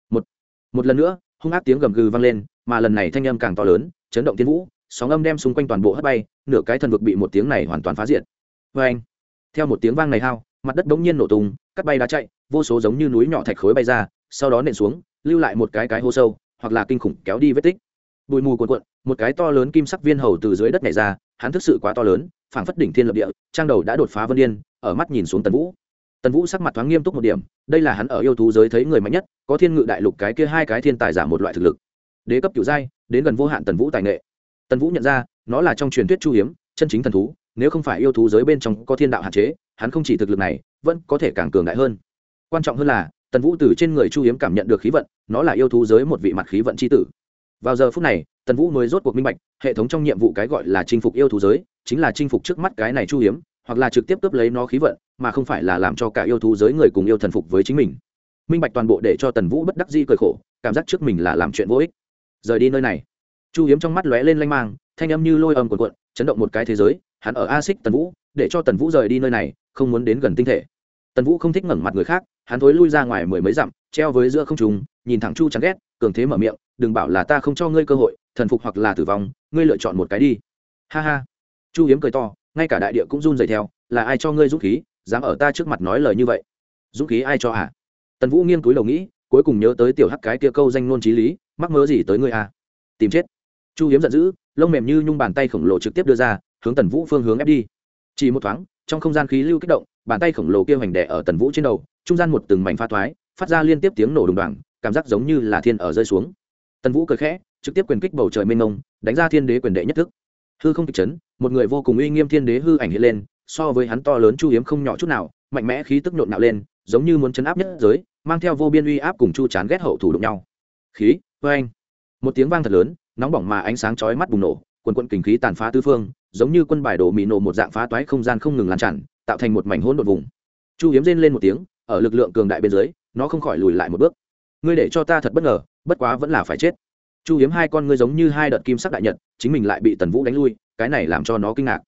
Một một lần nữa, hung ác tiếng gầm gừ vang lên, mà lần này thanh âm càng to lớn, chấn động tiên vũ, sóng âm đem xung quanh toàn bộ hất bay, nửa cái thần vực bị một tiếng này hoàn toàn phá diệt. Vê anh theo một tiếng vang này hao, mặt đất bỗng nhiên nổ tung, cắt bay đá chạy, vô số giống như núi nhỏ thạch khối bay ra, sau đó nện xuống, lưu lại một cái cái hô sâu, hoặc là kinh khủng kéo đi vết tích bụi mù cuộn cuộn, một cái to lớn kim sắc viên hầu từ dưới đất nhảy ra, hắn thực sự quá to lớn, phảng phất đỉnh thiên lập địa, trang đầu đã đột phá vân yên ở mắt nhìn xuống tần vũ. Tần vũ sắc mặt thoáng nghiêm túc một điểm, đây là hắn ở yêu thú giới thấy người mạnh nhất, có thiên ngự đại lục cái kia hai cái thiên tài giả một loại thực lực. Đế cấp kiểu giai, đến gần vô hạn tần vũ tài nghệ. Tần vũ nhận ra, nó là trong truyền thuyết chu hiếm, chân chính thần thú, nếu không phải yêu thú giới bên trong có thiên đạo hạn chế, hắn không chỉ thực lực này, vẫn có thể càng cường đại hơn. Quan trọng hơn là, tần vũ từ trên người chu hiếm cảm nhận được khí vận, nó là yêu thú giới một vị mặt khí vận c h i tử vào giờ phút này, tần vũ mới rốt cuộc minh bạch, hệ thống trong nhiệm vụ cái gọi là chinh phục yêu thú giới, chính là chinh phục trước mắt cái này chu hiếm, hoặc là trực tiếp cướp lấy nó khí vận, mà không phải là làm cho cả yêu thú giới người cùng yêu thần phục với chính mình. Minh bạch toàn bộ để cho tần vũ bất đắc di cười khổ, cảm giác trước mình là làm chuyện vô ích. Rời đi nơi này. Chu hiếm trong mắt lóe lên lanh mang, thanh âm như lôi âm cuộn cuộn, chấn động một cái thế giới, hắn ở a xích tần vũ, để cho tần vũ rời đi nơi này, không muốn đến gần tinh thể. Tần vũ không thích ngẩng mặt người khác, hắn thối lui ra ngoài mười mấy dặm, treo với giữa không trùng nhìn thẳng chu chán ghét cường thế mở miệng, đừng bảo là ta không cho ngươi cơ hội, thần phục hoặc là tử vong, ngươi lựa chọn một cái đi. Ha ha. Chu hiếm cười to, ngay cả đại địa cũng run dày theo, là ai cho ngươi dũng khí, dám ở ta trước mặt nói lời như vậy? Dũng khí ai cho à tần vũ nghiêng túi đầu nghĩ, cuối cùng nhớ tới tiểu hắc cái kia câu danh nôn trí lý, mắc mớ gì tới ngươi à? Tìm chết. Chu hiếm giận dữ, lông mềm như nhung bàn tay khổng lồ trực tiếp đưa ra, hướng tần vũ phương hướng ép đi. Chỉ một thoáng, trong không gian khí lưu kích động, bàn tay khổng lồ kia hoành đẻ ở tần vũ trên đầu, trung gian một từng mảnh pha thoái, phát ra liên tiếp tiếng nổ đùng đoàng cảm giác giống như là thiên ở rơi xuống. Tần vũ cười khẽ, trực tiếp quyền kích bầu trời mênh mông, đánh ra thiên đế quyền đệ nhất thức. Hư không kịch chấn, một người vô cùng uy nghiêm thiên đế hư ảnh hiện lên, so với hắn to lớn chu hiếm không nhỏ chút nào, mạnh mẽ khí tức nhộn nạo lên, giống như muốn chấn áp nhất giới, mang theo vô biên uy áp cùng chu chán ghét hậu thủ đụng nhau. Khí vê anh một tiếng vang thật lớn, nóng bỏng mà ánh sáng chói mắt bùng nổ, quần quận kình khí tàn phá tư phương, giống như quân bài đổ mì nổ một dạng phá toái không gian không ngừng lan tràn, tạo thành một mảnh hỗn độn vùng. Chu hiếm rên lên một tiếng, ở lực lượng cường đại bên dưới, nó không khỏi lùi lại một bước ngươi để cho ta thật bất ngờ, bất quá vẫn là phải chết. Chu hiếm hai con ngươi giống như hai đợt kim sắc đại nhật, chính mình lại bị tần vũ đánh lui, cái này làm cho nó kinh ngạc.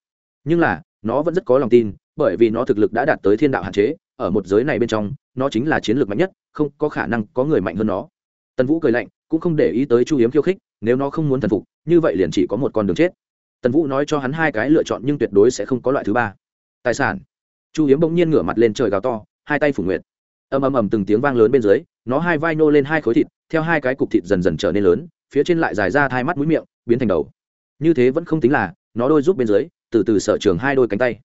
Nhưng là, nó vẫn rất có lòng tin, bởi vì nó thực lực đã đạt tới thiên đạo hạn chế, ở một giới này bên trong, nó chính là chiến lược mạnh nhất, không có khả năng có người mạnh hơn nó. Tần vũ cười lạnh, cũng không để ý tới chu hiếm khiêu khích, nếu nó không muốn thần phục, như vậy liền chỉ có một con đường chết. Tần vũ nói cho hắn hai cái lựa chọn nhưng tuyệt đối sẽ không có loại thứ ba. Tài sản. Chu hiếm bỗng nhiên ngửa mặt lên trời gào to, hai tay phủ nguyệt. Ầm ầm ầm từng tiếng vang lớn bên dưới nó hai vai nô lên hai khối thịt, theo hai cái cục thịt dần dần trở nên lớn, phía trên lại dài ra hai mắt mũi miệng, biến thành đầu. Như thế vẫn không tính là, nó đôi giúp bên dưới, từ từ sở trường hai đôi cánh tay.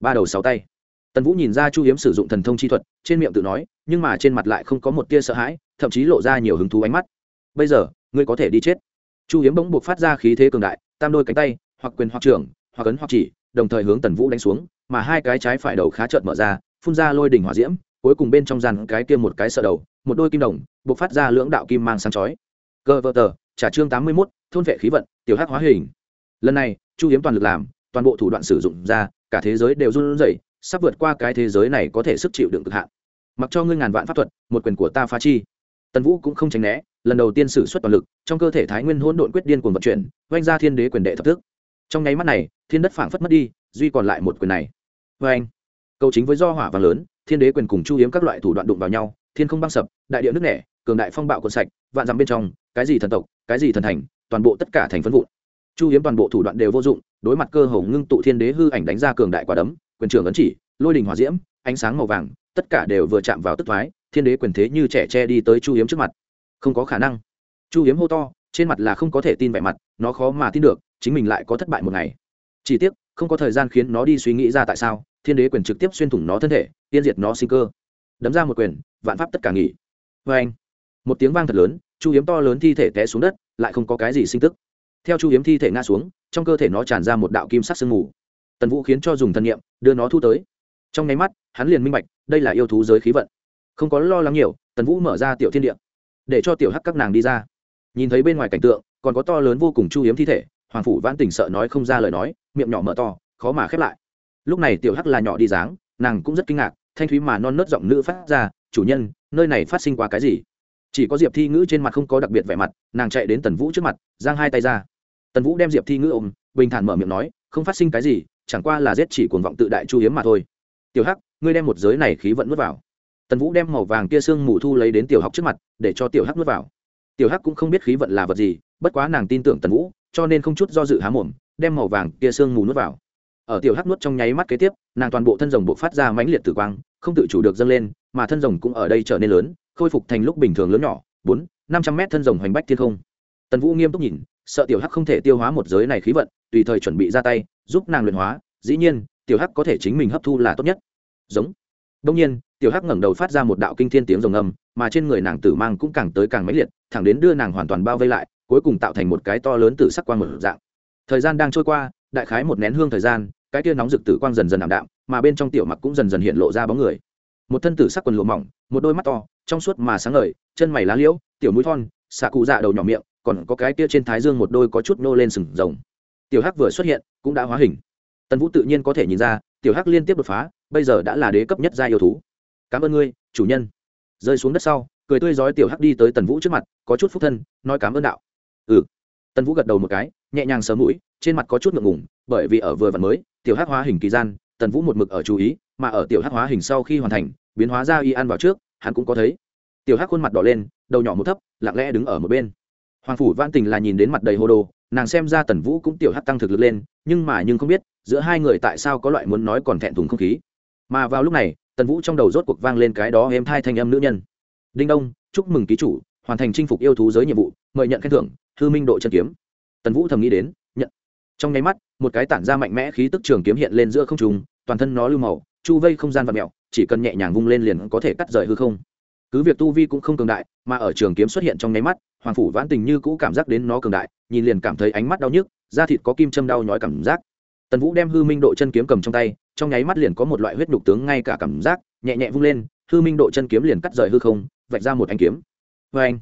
Ba đầu sáu tay. Tần vũ nhìn ra chu hiếm sử dụng thần thông chi thuật, trên miệng tự nói, nhưng mà trên mặt lại không có một tia sợ hãi, thậm chí lộ ra nhiều hứng thú ánh mắt. Bây giờ, ngươi có thể đi chết. Chu hiếm bỗng buộc phát ra khí thế cường đại, tam đôi cánh tay, hoặc quyền hoặc trưởng, hoặc ấn hoặc chỉ, đồng thời hướng tần vũ đánh xuống, mà hai cái trái phải đầu khá trợn mở ra, phun ra lôi đỉnh hỏa diễm, cuối cùng bên trong dàn cái kia một cái sợ đầu một đôi kim đồng buộc phát ra lưỡng đạo kim mang sáng chói. Cơ vợ tờ, trả chương tám mươi mốt, thôn vệ khí vận, tiểu hắc hóa hình. Lần này, chu hiếm toàn lực làm, toàn bộ thủ đoạn sử dụng ra, cả thế giới đều run rẩy, sắp vượt qua cái thế giới này có thể sức chịu đựng cực hạn. Mặc cho ngươi ngàn vạn pháp thuật, một quyền của ta phá chi. Tần vũ cũng không tránh né, lần đầu tiên sử xuất toàn lực, trong cơ thể thái nguyên hỗn độn quyết điên cuồng vận chuyển oanh ra thiên đế quyền đệ thập thức. Trong nháy mắt này, thiên đất phảng phất mất đi, duy còn lại một quyền này. Vê anh cầu chính với do hỏa vàng lớn, thiên đế quyền cùng chu hiếm các loại thủ đoạn đụng vào nhau thiên không băng sập, đại địa nước nẻ, cường đại phong bạo quần sạch, vạn dằm bên trong, cái gì thần tộc, cái gì thần thành, toàn bộ tất cả thành phân vụn. Chu hiếm toàn bộ thủ đoạn đều vô dụng, đối mặt cơ hồ ngưng tụ thiên đế hư ảnh đánh ra cường đại quả đấm, quyền trưởng ấn chỉ, lôi đình hỏa diễm, ánh sáng màu vàng, tất cả đều vừa chạm vào tức thoái, thiên đế quyền thế như trẻ tre đi tới chu hiếm trước mặt. Không có khả năng. Chu hiếm hô to, trên mặt là không có thể tin vẻ mặt, nó khó mà tin được, chính mình lại có thất bại một ngày. Chỉ tiếc, không có thời gian khiến nó đi suy nghĩ ra tại sao, thiên đế quyền trực tiếp xuyên thủng nó thân thể tiên diệt nó sinh cơ. Đấm ra một quyền vạn pháp tất cả nghỉ. Vê anh, một tiếng vang thật lớn, chu hiếm to lớn thi thể té xuống đất, lại không có cái gì sinh tức. Theo chu hiếm thi thể ngã xuống, trong cơ thể nó tràn ra một đạo kim sắc sương mù. Tần vũ khiến cho dùng thân nhiệm đưa nó thu tới. Trong nháy mắt, hắn liền minh bạch, đây là yêu thú giới khí vận. Không có lo lắng nhiều, tần vũ mở ra tiểu thiên địa, để cho tiểu hắc các nàng đi ra. Nhìn thấy bên ngoài cảnh tượng, còn có to lớn vô cùng chu hiếm thi thể, hoàng phủ vãn tỉnh sợ nói không ra lời nói, miệng nhỏ mở to, khó mà khép lại. Lúc này tiểu hắc là nhỏ đi dáng, nàng cũng rất kinh ngạc, thanh thúy mà non nớt giọng nữ phát ra chủ nhân, nơi này phát sinh qua cái gì? Chỉ có diệp thi ngữ trên mặt không có đặc biệt vẻ mặt, nàng chạy đến tần vũ trước mặt, giang hai tay ra. Tần vũ đem diệp thi ngữ ôm, bình thản mở miệng nói, không phát sinh cái gì, chẳng qua là giết chỉ cuồng vọng tự đại chu hiếm mà thôi. Tiểu hắc, ngươi đem một giới này khí vận nuốt vào. Tần vũ đem màu vàng kia xương mù thu lấy đến tiểu học trước mặt, để cho tiểu hắc nuốt vào. Tiểu hắc cũng không biết khí vận là vật gì, bất quá nàng tin tưởng tần vũ, cho nên không chút do dự há mồm, đem màu vàng kia xương mù nuốt vào ở tiểu hắc nuốt trong nháy mắt kế tiếp, nàng toàn bộ thân rồng bộ phát ra mãnh liệt tử quang, không tự chủ được dâng lên, mà thân rồng cũng ở đây trở nên lớn, khôi phục thành lúc bình thường lớn nhỏ, bốn, năm trăm mét thân rồng hoành bách thiên không. Tần vũ nghiêm túc nhìn, sợ tiểu hắc không thể tiêu hóa một giới này khí vận, tùy thời chuẩn bị ra tay, giúp nàng luyện hóa, dĩ nhiên, tiểu hắc có thể chính mình hấp thu là tốt nhất. Giống. Đông nhiên, tiểu hắc ngẩng đầu phát ra một đạo kinh thiên tiếng rồng âm mà trên người nàng tử mang cũng càng tới càng mãnh liệt, thẳng đến đưa nàng hoàn toàn bao vây lại, cuối cùng tạo thành một cái to lớn tử sắc quang một dạng. Thời gian đang trôi qua, đại khái một nén hương thời gian cái tia nóng rực tử quang dần dần ảm đạm, mà bên trong tiểu mặc cũng dần dần hiện lộ ra bóng người. Một thân tử sắc quần lụa mỏng, một đôi mắt to, trong suốt mà sáng ngời, chân mày lá liễu, tiểu mũi thon, xạ cụ dạ đầu nhỏ miệng, còn có cái tia trên thái dương một đôi có chút nô lên sừng rồng. Tiểu hắc vừa xuất hiện, cũng đã hóa hình. Tần vũ tự nhiên có thể nhìn ra, tiểu hắc liên tiếp đột phá, bây giờ đã là đế cấp nhất gia yêu thú. Cảm ơn ngươi, chủ nhân. Rơi xuống đất sau, cười tươi rói tiểu hắc đi tới tần vũ trước mặt, có chút phúc thân, nói cảm ơn đạo. Ừ. Tần vũ gật đầu một cái, nhẹ nhàng sờ mũi, trên mặt có chút ngượng ngùng bởi vì ở vừa vặn mới, tiểu hắc hóa hình kỳ gian, tần vũ một mực ở chú ý, mà ở tiểu hắc hóa hình sau khi hoàn thành, biến hóa ra y ăn vào trước, hắn cũng có thấy. Tiểu hắc khuôn mặt đỏ lên, đầu nhỏ một thấp, lặng lẽ đứng ở một bên. Hoàng phủ văn tình là nhìn đến mặt đầy hô đồ, nàng xem ra tần vũ cũng tiểu hắc tăng thực lực lên, nhưng mà nhưng không biết, giữa hai người tại sao có loại muốn nói còn thẹn thùng không khí. Mà vào lúc này, tần vũ trong đầu rốt cuộc vang lên cái đó em thai thanh âm nữ nhân. Đinh đông, chúc mừng ký chủ, hoàn thành chinh phục yêu thú giới nhiệm vụ, mời nhận khen thưởng, hư minh độ chân kiếm. Tần vũ thầm nghĩ đến trong nháy mắt, một cái tản ra mạnh mẽ khí tức trường kiếm hiện lên giữa không trùng toàn thân nó lưu màu, chu vây không gian và mẹo, chỉ cần nhẹ nhàng vung lên liền có thể cắt rời hư không. Cứ việc tu vi cũng không cường đại, mà ở trường kiếm xuất hiện trong nháy mắt, hoàng phủ vãn tình như cũ cảm giác đến nó cường đại, nhìn liền cảm thấy ánh mắt đau nhức, da thịt có kim châm đau nhói cảm giác. Tần vũ đem hư minh độ chân kiếm cầm trong tay, trong nháy mắt liền có một loại huyết nhục tướng ngay cả cảm giác, nhẹ nhẹ vung lên, hư minh độ chân kiếm liền cắt rời hư không, vạch ra một anh kiếm. Vê anh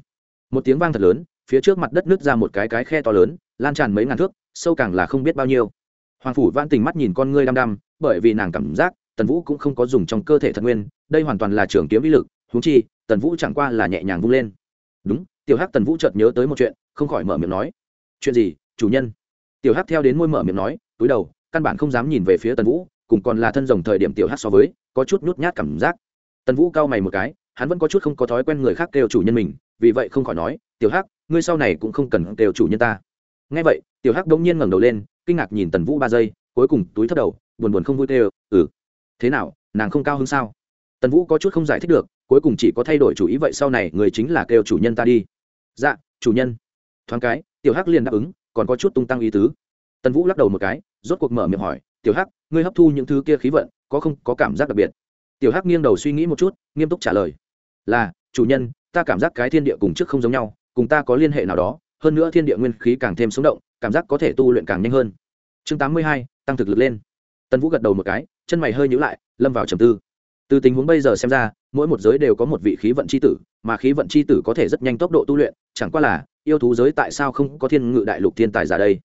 một tiếng vang thật lớn, phía trước mặt đất nứt ra một cái cái khe to lớn, lan tràn mấy ngàn thước sâu càng là không biết bao nhiêu. Hoàng phủ vãn tình mắt nhìn con ngươi đăm đăm, bởi vì nàng cảm giác, tần vũ cũng không có dùng trong cơ thể thật nguyên, đây hoàn toàn là trường kiếm vĩ lực húng chi, tần vũ chẳng qua là nhẹ nhàng vung lên. Đúng, tiểu hắc tần vũ chợt nhớ tới một chuyện, không khỏi mở miệng nói. Chuyện gì, chủ nhân? Tiểu hắc theo đến môi mở miệng nói, túi đầu, căn bản không dám nhìn về phía tần vũ, cùng còn là thân rồng thời điểm tiểu hắc so với, có chút nhút nhát cảm giác. Tần vũ cau mày một cái, hắn vẫn có chút không có thói quen người khác kêu chủ nhân mình, vì vậy không khỏi nói, tiểu hắc, ngươi sau này cũng không cần kêu chủ nhân ta. Nghe vậy tiểu hắc đông nhiên ngẩng đầu lên, kinh ngạc nhìn tần vũ ba giây, cuối cùng túi thất đầu, buồn buồn không vui kêu ừ thế nào, nàng không cao hơn sao? Tần vũ có chút không giải thích được, cuối cùng chỉ có thay đổi chủ ý vậy sau này người chính là kêu chủ nhân ta đi. Dạ chủ nhân. Thoáng cái, tiểu hắc liền đáp ứng, còn có chút tung tăng ý tứ. Tần vũ lắc đầu một cái, rốt cuộc mở miệng hỏi, tiểu hắc, ngươi hấp thu những thứ kia khí vận, có không, có cảm giác đặc biệt? Tiểu hắc nghiêng đầu suy nghĩ một chút, nghiêm túc trả lời, là, chủ nhân, ta cảm giác cái thiên địa cùng trước không giống nhau, cùng ta có liên hệ nào đó hơn nữa thiên địa nguyên khí càng thêm sống động, cảm giác có thể tu luyện càng nhanh hơn. Chương tám mươi hai, tăng thực lực lên. Tần vũ gật đầu một cái, chân mày hơi nhữ lại, lâm vào trầm tư. Từ tình huống bây giờ xem ra, mỗi một giới đều có một vị khí vận c h i tử, mà khí vận c h i tử có thể rất nhanh tốc độ tu luyện, chẳng qua là, yêu thú giới tại sao không có thiên ngự đại lục thiên tài giả đây?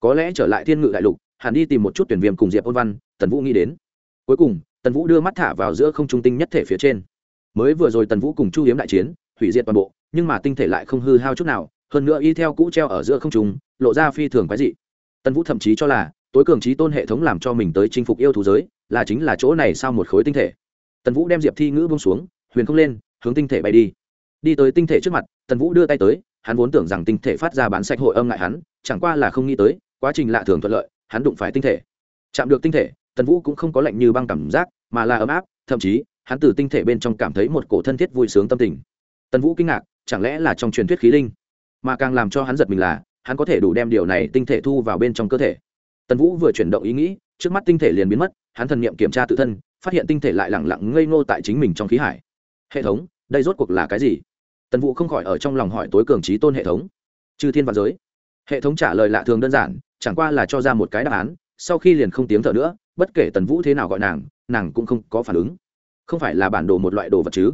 Có lẽ trở lại thiên ngự đại lục, hẳn đi tìm một chút tuyển viêm cùng diệp ôn văn, tần vũ nghĩ đến. Cuối cùng, tần vũ đưa mắt thả vào giữa không trung tinh nhất thể phía trên. Mới vừa rồi tần vũ cùng chu hiếm đại chiến, hủy diệt toàn bộ, nhưng mà tinh thể lại không hư hao chút nào hơn nữa y theo cũ treo ở giữa không trung, lộ ra phi thường quái dị. Tần vũ thậm chí cho là, tối cường trí tôn hệ thống làm cho mình tới chinh phục yêu thú giới, là chính là chỗ này sau một khối tinh thể. Tần vũ đem diệp thi ngữ bông xuống, huyền không lên, hướng tinh thể bay đi. Đi tới tinh thể trước mặt, tần vũ đưa tay tới, hắn vốn tưởng rằng tinh thể phát ra bán sạch hội âm ngại hắn, chẳng qua là không nghĩ tới, quá trình lạ thường thuận lợi, hắn đụng phải tinh thể. Chạm được tinh thể, tần vũ cũng không có lạnh như băng cảm giác, mà là ấm áp, thậm chí, hắn từ tinh thể bên trong cảm thấy một cổ thân thiết vui sướng tâm tình. Tần vũ kinh ngạc, chẳng lẽ là trong truyền thuyết khí linh? Mà càng làm cho hắn giật mình là, hắn có thể đủ đem điều này tinh thể thu vào bên trong cơ thể. Tần vũ vừa chuyển động ý nghĩ, trước mắt tinh thể liền biến mất, hắn thần nghiệm kiểm tra tự thân, phát hiện tinh thể lại lẳng lặng ngây ngô tại chính mình trong khí hải. Hệ thống, đây rốt cuộc là cái gì? Tần vũ không khỏi ở trong lòng hỏi tối cường trí tôn hệ thống. Chư thiên và giới. Hệ thống trả lời lạ thường đơn giản, chẳng qua là cho ra một cái đáp án, sau khi liền không tiếng thở nữa, bất kể tần vũ thế nào gọi nàng nàng cũng không có phản ứng. Không phải là bản đồ một loại đồ vật chứ?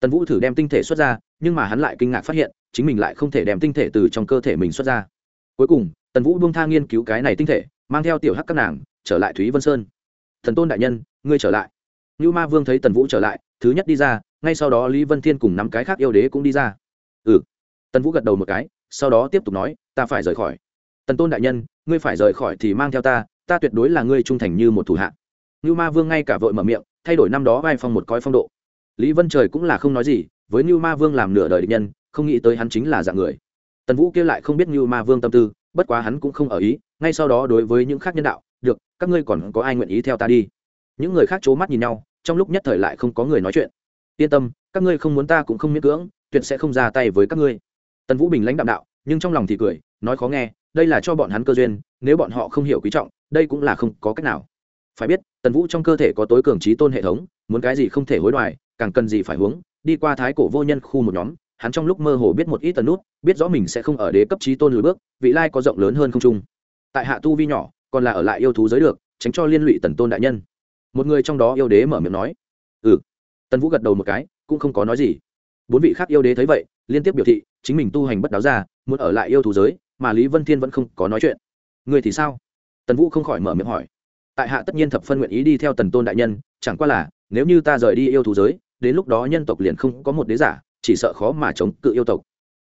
Tần vũ thử đem tinh thể xuất ra, nhưng mà hắn lại kinh ngạc phát hiện chính mình lại không thể đem tinh thể từ trong cơ thể mình xuất ra. Cuối cùng, tần vũ buông tha nghiên cứu cái này tinh thể, mang theo tiểu hắc các nàng, trở lại thúy vân sơn. Thần tôn đại nhân, ngươi trở lại. Như ma vương thấy tần vũ trở lại, thứ nhất đi ra, ngay sau đó lý vân thiên cùng năm cái khác yêu đế cũng đi ra. Ừ. Tần vũ gật đầu một cái, sau đó tiếp tục nói, ta phải rời khỏi. Tần tôn đại nhân, ngươi phải rời khỏi thì mang theo ta ta tuyệt đối là ngươi trung thành như một thủ hạ. Như ma vương ngay cả vội mở miệng, thay đổi năm đó vai phong một coi phong độ. Lý vân trời cũng là không nói gì, với như ma vương làm nửa đời địch nhân không nghĩ tới hắn chính là dạng người. Tần vũ kia lại không biết như ma vương tâm tư, bất quá hắn cũng không ở ý, ngay sau đó đối với những khác nhân đạo, được, các ngươi còn có ai nguyện ý theo ta đi? Những người khác c h ố mắt nhìn nhau, trong lúc nhất thời lại không có người nói chuyện. Yên tâm, các ngươi không muốn ta cũng không miễn cưỡng, tuyệt sẽ không ra tay với các ngươi. Tần vũ bình lãnh đạm đạo, nhưng trong lòng thì cười, nói khó nghe, đây là cho bọn hắn cơ duyên, nếu bọn họ không hiểu quý trọng, đây cũng là không có cách nào. Phải biết, tần vũ trong cơ thể có tối cường trí tôn hệ thống, muốn cái gì không thể hối đoái, càng cần gì phải hướng, đi qua thái cổ vô nhân khu một nhóm hắn trong lúc mơ hồ biết một ít tần nút, biết rõ mình sẽ không ở đế cấp trí tôn lùi bước, vị lai có rộng lớn hơn không trung. Tại hạ tu vi nhỏ, còn là ở lại yêu thú giới được, tránh cho liên lụy tần tôn đại nhân. Một người trong đó yêu đế mở miệng nói. Ừ. Tần vũ gật đầu một cái, cũng không có nói gì. Bốn vị khác yêu đế thấy vậy, liên tiếp biểu thị, chính mình tu hành bất đáo ra, muốn ở lại yêu thú giới, mà lý vân thiên vẫn không có nói chuyện. Người thì sao? Tần vũ không khỏi mở miệng hỏi. Tại hạ tất nhiên thập phân nguyện ý đi theo tần tôn đại nhân, chẳng qua là, nếu như ta rời đi yêu thú giới, đến lúc đó nhân tộc liền không có một đế giả chỉ sợ khó mà chống cự yêu tộc.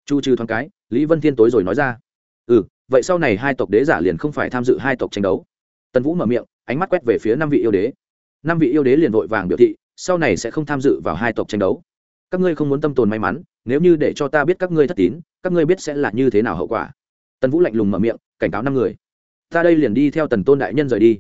Chu trừ thoáng cái, lý vân thiên tối rồi nói ra. Ừ vậy sau này hai tộc đế giả liền không phải tham dự hai tộc tranh đấu. Tần vũ mở miệng, ánh mắt quét về phía năm vị yêu đế. Năm vị yêu đế liền vội vàng biểu thị, sau này sẽ không tham dự vào hai tộc tranh đấu. Các ngươi không muốn tâm tồn may mắn, nếu như để cho ta biết các ngươi thất tín, các ngươi biết sẽ là như thế nào hậu quả. Tần vũ lạnh lùng mở miệng, cảnh cáo năm người. Ta đây liền đi theo tần tôn đại nhân rời đi.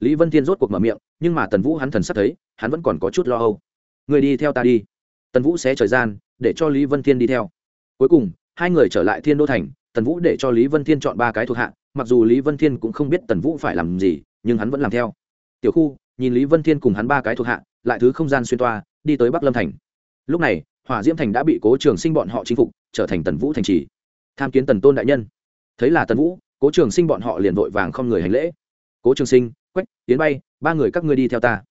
Lý vân thiên rốt cuộc mở miệng, nhưng mà tần vũ hắn thần sắp thấy, hắn vẫn còn có chút lo âu. Người đi theo ta đi tần vũ sẽ thời gian, để cho lý vân thiên đi theo. Cuối cùng, hai người trở lại thiên đô thành, tần vũ để cho lý vân thiên chọn ba cái thuộc hạ, mặc dù lý vân thiên cũng không biết tần vũ phải làm gì, nhưng hắn vẫn làm theo. Tiểu khu, nhìn lý vân thiên cùng hắn ba cái thuộc hạ, lại thứ không gian xuyên toa, đi tới bắc lâm thành. Lúc này, hỏa diễm thành đã bị cố trường sinh bọn họ chinh phục, trở thành tần vũ thành trì. Tham kiến tần tôn đại nhân. Thấy là tần vũ, cố trường sinh bọn họ liền vội vàng không người hành lễ. Cố trường sinh, quách, tiến bay, ba người các ngươi đi theo ta.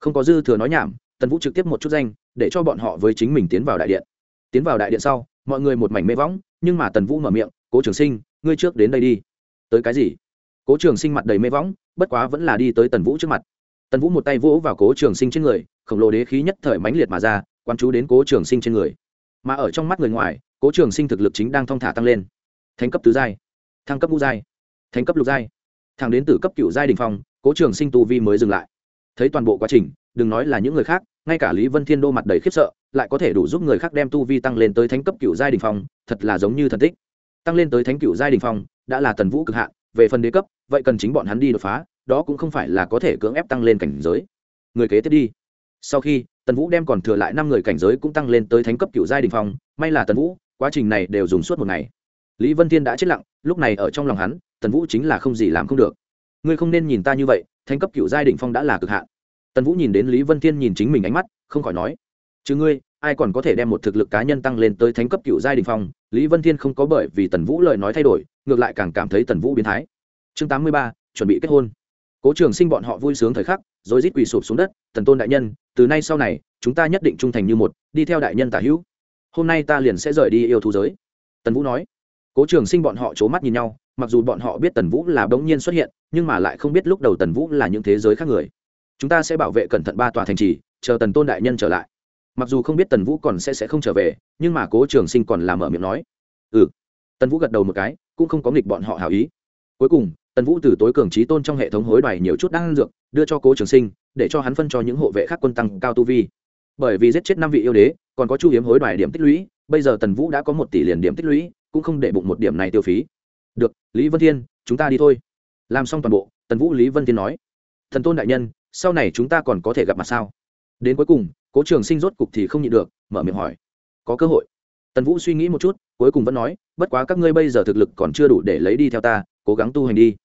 Không có dư thừa nói nhảm, tần vũ trực tiếp một chút danh để cho bọn họ với chính mình tiến vào đại điện. Tiến vào đại điện sau, mọi người một mảnh mê võng, nhưng mà tần vũ mở miệng, cố trường sinh, ngươi trước đến đây đi. Tới cái gì? Cố trường sinh mặt đầy mê võng, bất quá vẫn là đi tới tần vũ trước mặt. Tần vũ một tay vỗ vào cố trường sinh trên người, khổng lồ đế khí nhất thời mãnh liệt mà ra quan chú đến cố trường sinh trên người. Mà ở trong mắt người ngoài, cố trường sinh thực lực chính đang thong thả tăng lên. Thánh cấp tứ giai, thăng cấp ngũ giai, thánh cấp lục giai, thẳng đến từ cấp cựu giai đình phong, cố trường sinh tu vi mới dừng lại. Thấy toàn bộ quá trình, đừng nói là những người khác ngay cả lý vân thiên đô mặt đầy khiếp sợ, lại có thể đủ giúp người khác đem tu vi tăng lên tới thánh cấp cựu giai đình phong, thật là giống như thần tích. Tăng lên tới thánh cựu giai đình phong, đã là tần vũ cực hạn, về phần đế cấp, vậy cần chính bọn hắn đi đột phá, đó cũng không phải là có thể cưỡng ép tăng lên cảnh giới. Người kế tiếp đi. Sau khi, tần vũ đem còn thừa lại năm người cảnh giới cũng tăng lên tới thánh cấp cựu giai đình phong, may là tần vũ, quá trình này đều dùng suốt một ngày. Lý vân thiên đã chết lặng, lúc này ở trong lòng hắn, tần vũ chính là không gì làm không được. Ngươi không nên nhìn ta như vậy, thánh cấp cựu giai đình phong đã là cực hạn tần vũ nhìn đến lý vân thiên nhìn chính mình ánh mắt, không khỏi nói, chứ ngươi, ai còn có thể đem một thực lực cá nhân tăng lên tới thánh cấp cựu giai đình phong? Lý vân thiên không có bởi vì tần vũ lời nói thay đổi, ngược lại càng cảm thấy tần vũ biến thái. Chương tám mươi ba, chuẩn bị kết hôn. Cố trường sinh bọn họ vui sướng thời khắc, rồi rít quỳ sụp xuống đất, tần tôn đại nhân, từ nay sau này, chúng ta nhất định trung thành như một, đi theo đại nhân tả hữu. Hôm nay ta liền sẽ rời đi yêu thú giới. Tần vũ nói. Cố trường sinh bọn họ c h ố mắt nhìn nhau, mặc dù bọn họ biết tần vũ là bỗng nhiên xuất hiện, nhưng mà lại không biết lúc đầu tần vũ là những thế giới khác người chúng ta sẽ bảo vệ cẩn thận ba tòa thành trì, chờ tần tôn đại nhân trở lại. Mặc dù không biết tần vũ còn sẽ sẽ không trở về, nhưng mà cố trường sinh còn làm ở miệng nói. Ừ. Tần vũ gật đầu một cái, cũng không có nghịch bọn họ hào ý. Cuối cùng, tần vũ từ tối cường trí tôn trong hệ thống hối đoài nhiều chút đang dược, đưa cho cố trường sinh, để cho hắn phân cho những hộ vệ khác quân tăng cao tu vi. Bởi vì giết chết năm vị yêu đế, còn có chu hiếm hối đoài điểm tích lũy, bây giờ tần vũ đã có một tỷ liền điểm tích lũy, cũng không để bụng một điểm này tiêu phí. Được, lý vân thiên, chúng ta đi thôi. Làm xong toàn bộ, tần vũ lý vân thiên nói. Thần tôn đại nhân sau này chúng ta còn có thể gặp mặt sao? Đến cuối cùng, cố trường sinh rốt cục thì không nhịn được, mở miệng hỏi. Có cơ hội. Tần vũ suy nghĩ một chút, cuối cùng vẫn nói, bất quá các ngươi bây giờ thực lực còn chưa đủ để lấy đi theo ta, cố gắng tu hành đi.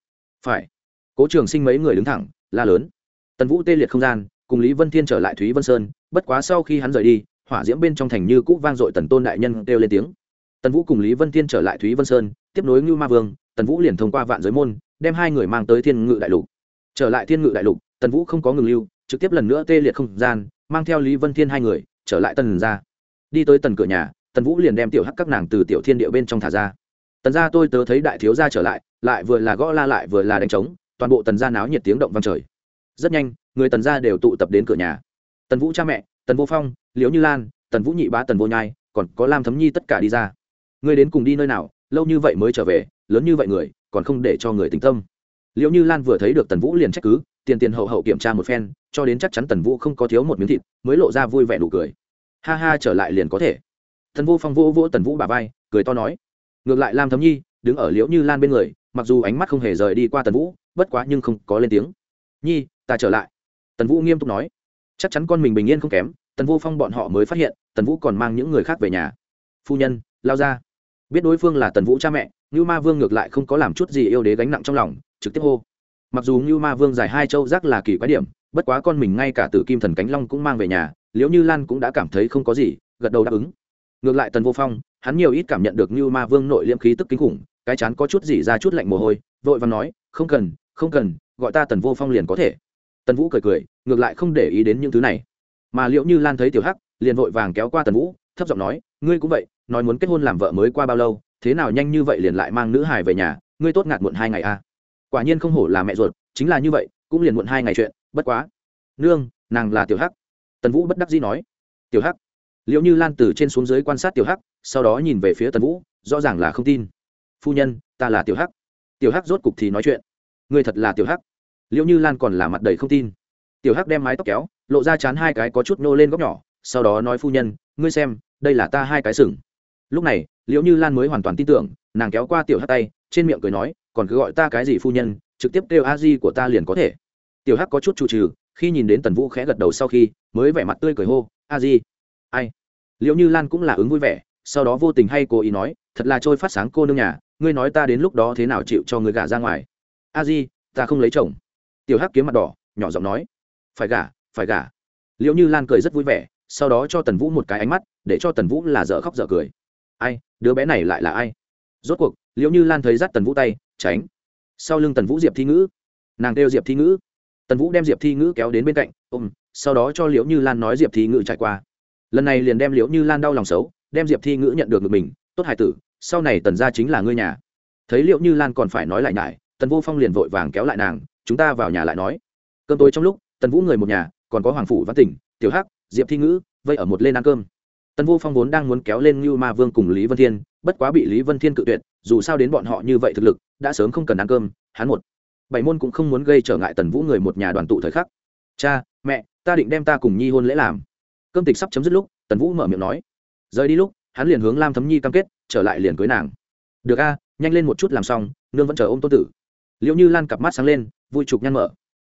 Phải. Cố trường sinh mấy người đứng thẳng, la lớn. Tần vũ tê liệt không gian, cùng lý vân thiên trở lại thúy vân sơn, bất quá sau khi hắn rời đi, hỏa diễm bên trong thành như cũ vang dội tần tôn đại nhân kêu lên tiếng. Tần vũ cùng lý vân thiên trở lại thúy vân sơn, tiếp nối ngưu ma vương, tần vũ liền thông qua vạn giới môn, đem hai người mang tới thiên ngự đại lục trở lại thiên ngự đại lục, tần vũ không có ngừng lưu, trực tiếp lần nữa tê liệt không gian, mang theo lý vân thiên hai người, trở lại tần ra đi tới tần cửa nhà, tần vũ liền đem tiểu hắc các nàng từ tiểu thiên địa bên trong thả ra. Tần gia, tôi tớ thấy đại thiếu gia trở lại lại vừa là gõ la lại vừa là đánh trống, toàn bộ tần gia náo nhiệt tiếng động vang trời. Rất nhanh, người tần gia đều tụ tập đến cửa nhà. Tần vũ cha mẹ, tần vô phong, liễu như lan, tần vũ nhị bá, tần vô nhai, còn có lam thấm nhi tất cả đi ra. Ngươi đến cùng đi nơi nào, lâu như vậy mới trở về, lớn như vậy người, còn không để cho người tính tâm liệu như lan vừa thấy được tần vũ liền trách cứ, tiền tiền hậu hậu kiểm tra một phen, cho đến chắc chắn tần vũ không có thiếu một miếng thịt, mới lộ ra vui vẻ đủ cười. Ha ha, trở lại liền có thể. Thần vô phong vô vô tần vũ bà vai, cười to nói. Ngược lại lam thấm nhi, đứng ở liễu như lan bên người, mặc dù ánh mắt không hề rời đi qua tần vũ, bất quá nhưng không có lên tiếng. Nhi, ta trở lại. Tần vũ nghiêm túc nói. Chắc chắn con mình bình yên không kém, tần vô phong bọn họ mới phát hiện, tần vũ còn mang những người khác về nhà. Phu nhân, lao ra. Biết đối phương là tần vũ cha mẹ như ma vương ngược lại không có làm chút gì yêu đế gánh nặng trong lòng trực tiếp hô. Mặc dù như ma vương giải hai châu giác là kỳ quái điểm, bất quá con mình ngay cả từ kim thần cánh long cũng mang về nhà, liễu như lan cũng đã cảm thấy không có gì, gật đầu đáp ứng. Ngược lại tần vô phong, hắn nhiều ít cảm nhận được như ma vương nội liễm khí tức kinh khủng, cái chán có chút gì ra chút lạnh mồ hôi, vội và nói, không cần không cần, gọi ta tần vô phong liền có thể. Tần vũ cười cười, ngược lại không để ý đến những thứ này. Mà liệu như lan thấy tiểu hắc, liền vội vàng kéo qua tần vũ, thấp giọng nói, ngươi cũng vậy, nói muốn kết hôn làm vợ mới qua bao lâu, thế nào nhanh như vậy liền lại mang nữ hài về nhà, ngươi tốt ngạt muộn hai ngày a à? Quả nhiên không hổ là mẹ ruột, chính là như vậy, cũng liền muộn hai ngày chuyện, bất quá. Nương, nàng là tiểu hắc. Tần vũ bất đắc dĩ nói. Tiểu hắc. Liệu như lan từ trên xuống dưới quan sát tiểu hắc, sau đó nhìn về phía tần vũ, rõ ràng là không tin. Phu nhân, ta là tiểu hắc. Tiểu hắc rốt cục thì nói chuyện. Ngươi thật là tiểu hắc. Liệu như lan còn là mặt đầy không tin. Tiểu hắc đem mái tóc kéo, lộ ra chán hai cái có chút nô lên góc nhỏ, sau đó nói phu nhân, ngươi xem, đây là ta hai cái sừng. Lúc này liệu như lan mới hoàn toàn tin tưởng, nàng kéo qua tiểu hắc tay, trên miệng cười nói còn cứ gọi ta cái gì phu nhân, trực tiếp kêu a di của ta liền có thể. Tiểu hắc có chút chủ trừ khi nhìn đến tần vũ khẽ gật đầu sau khi, mới vẻ mặt tươi cười hô, a di. Ai? Liệu như lan cũng là ứng vui vẻ, sau đó vô tình hay cố ý nói, thật là trôi phát sáng cô nương nhà, ngươi nói ta đến lúc đó thế nào chịu cho người gả ra ngoài? A di, ta không lấy chồng. Tiểu hắc kiếm mặt đỏ, nhỏ giọng nói, phải gả phải gả. Liệu như lan cười rất vui vẻ, sau đó cho tần vũ một cái ánh mắt, để cho tần vũ là dở khóc dở cười. Ai, đứa bé này lại là ai? Rốt cuộc liệu như lan thấy dắt tần vũ tay tránh. Sau lưng tần vũ diệp thi ngữ. Nàng kêu diệp thi ngữ. Tần vũ đem diệp thi ngữ kéo đến bên cạnh, ôm, sau đó cho liễu như lan nói diệp thi ngữ trải qua. Lần này liền đem liễu như lan đau lòng xấu, đem diệp thi ngữ nhận được ngực mình, tốt hải tử, sau này tần ra chính là ngươi nhà. Thấy liễu như lan còn phải nói lại nhải, tần vô phong liền vội vàng kéo lại nàng, chúng ta vào nhà lại nói. Cơm tối trong lúc, tần vũ người một nhà, còn có hoàng phủ văn tỉnh, tiểu hắc, diệp thi ngữ, vây ở một lên ăn cơm. Tần vô phong vốn đang muốn kéo lên như ma vương cùng lý vân thiên, bất quá bị lý vân thiên cự tuyệt, dù sao đến bọn họ như vậy thực lực đã sớm không cần ăn cơm, hắn một, bảy môn cũng không muốn gây trở ngại tần vũ người một nhà đoàn tụ thời khắc. Cha, mẹ, ta định đem ta cùng nhi hôn lễ làm. Cơm tịch sắp chấm dứt lúc, tần vũ mở miệng nói. Rời đi lúc, hắn liền hướng lam thấm nhi cam kết, trở lại liền cưới nàng. Được a, nhanh lên một chút làm xong, nương vẫn chờ ôm tôn tử. Liệu như lan cặp mắt sáng lên, vui trục nhăn mở.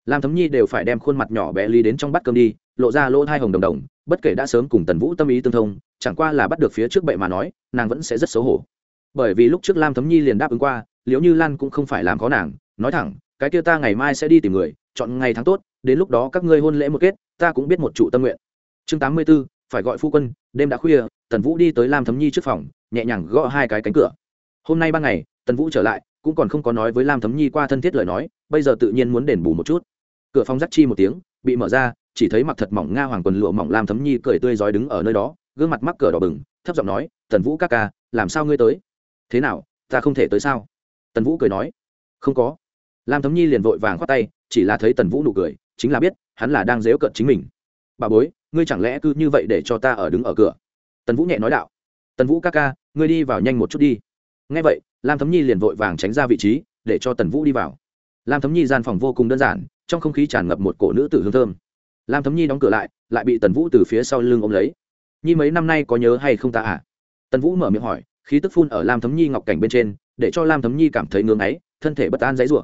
Lam thấm nhi đều phải đem khuôn mặt nhỏ bé ly đến trong bát cơm đi, lộ ra lỗ hai hồng đồng đồng, bất kể đã sớm cùng tần vũ tâm ý tương thông, chẳng qua là bắt được phía trước bậy mà nói, nàng vẫn sẽ rất xấu hổ. Bởi vì lúc trước lam thấm nhi liền đáp ứng qua liệu như lan cũng không phải làm khó nàng, nói thẳng, cái kia ta ngày mai sẽ đi tìm người, chọn ngày tháng tốt, đến lúc đó các ngươi hôn lễ một kết, ta cũng biết một trụ tâm nguyện. Chương tám mươi b ố phải gọi phu quân, đêm đã khuya, tần vũ đi tới lam thấm nhi trước phòng, nhẹ nhàng gõ hai cái cánh cửa. Hôm nay ban ngày, tần vũ trở lại, cũng còn không có nói với lam thấm nhi qua thân thiết lời nói, bây giờ tự nhiên muốn đền bù một chút. Cửa phòng dắt chi một tiếng, bị mở ra, chỉ thấy mặc thật mỏng nga hoàng quần lụa mỏng lam thấm nhi cười tươi rói đứng ở nơi đó, gương mặt mắc cửa đỏ bừng, thấp giọng nói, tần vũ ca ca, làm sao ngươi tới? Thế nào, ta không thể tới sao? Tần vũ cười nói, không có. Lam thấm nhi liền vội vàng khoát tay, chỉ là thấy tần vũ nụ cười, chính là biết, hắn là đang dếu cận chính mình. Bà bối, ngươi chẳng lẽ cứ như vậy để cho ta ở đứng ở cửa? Tần vũ nhẹ nói đạo. Tần vũ ca ca, ngươi đi vào nhanh một chút đi. Ngay vậy, lam thấm nhi liền vội vàng tránh ra vị trí, để cho tần vũ đi vào. Lam thấm nhi gian phòng vô cùng đơn giản, trong không khí tràn ngập một cổ nữ tử hương thơm. Lam thấm nhi đóng cửa lại lại bị tần vũ từ phía sau lưng ôm lấy. Nhi mấy năm nay có nhớ hay không ta à? Tần vũ mở miệng hỏi, khí tức phun ở lam thấm nhi ngọc cảnh bên trên để cho lam thấm nhi cảm thấy ngưng ấy, thân thể bất an dãy rủa.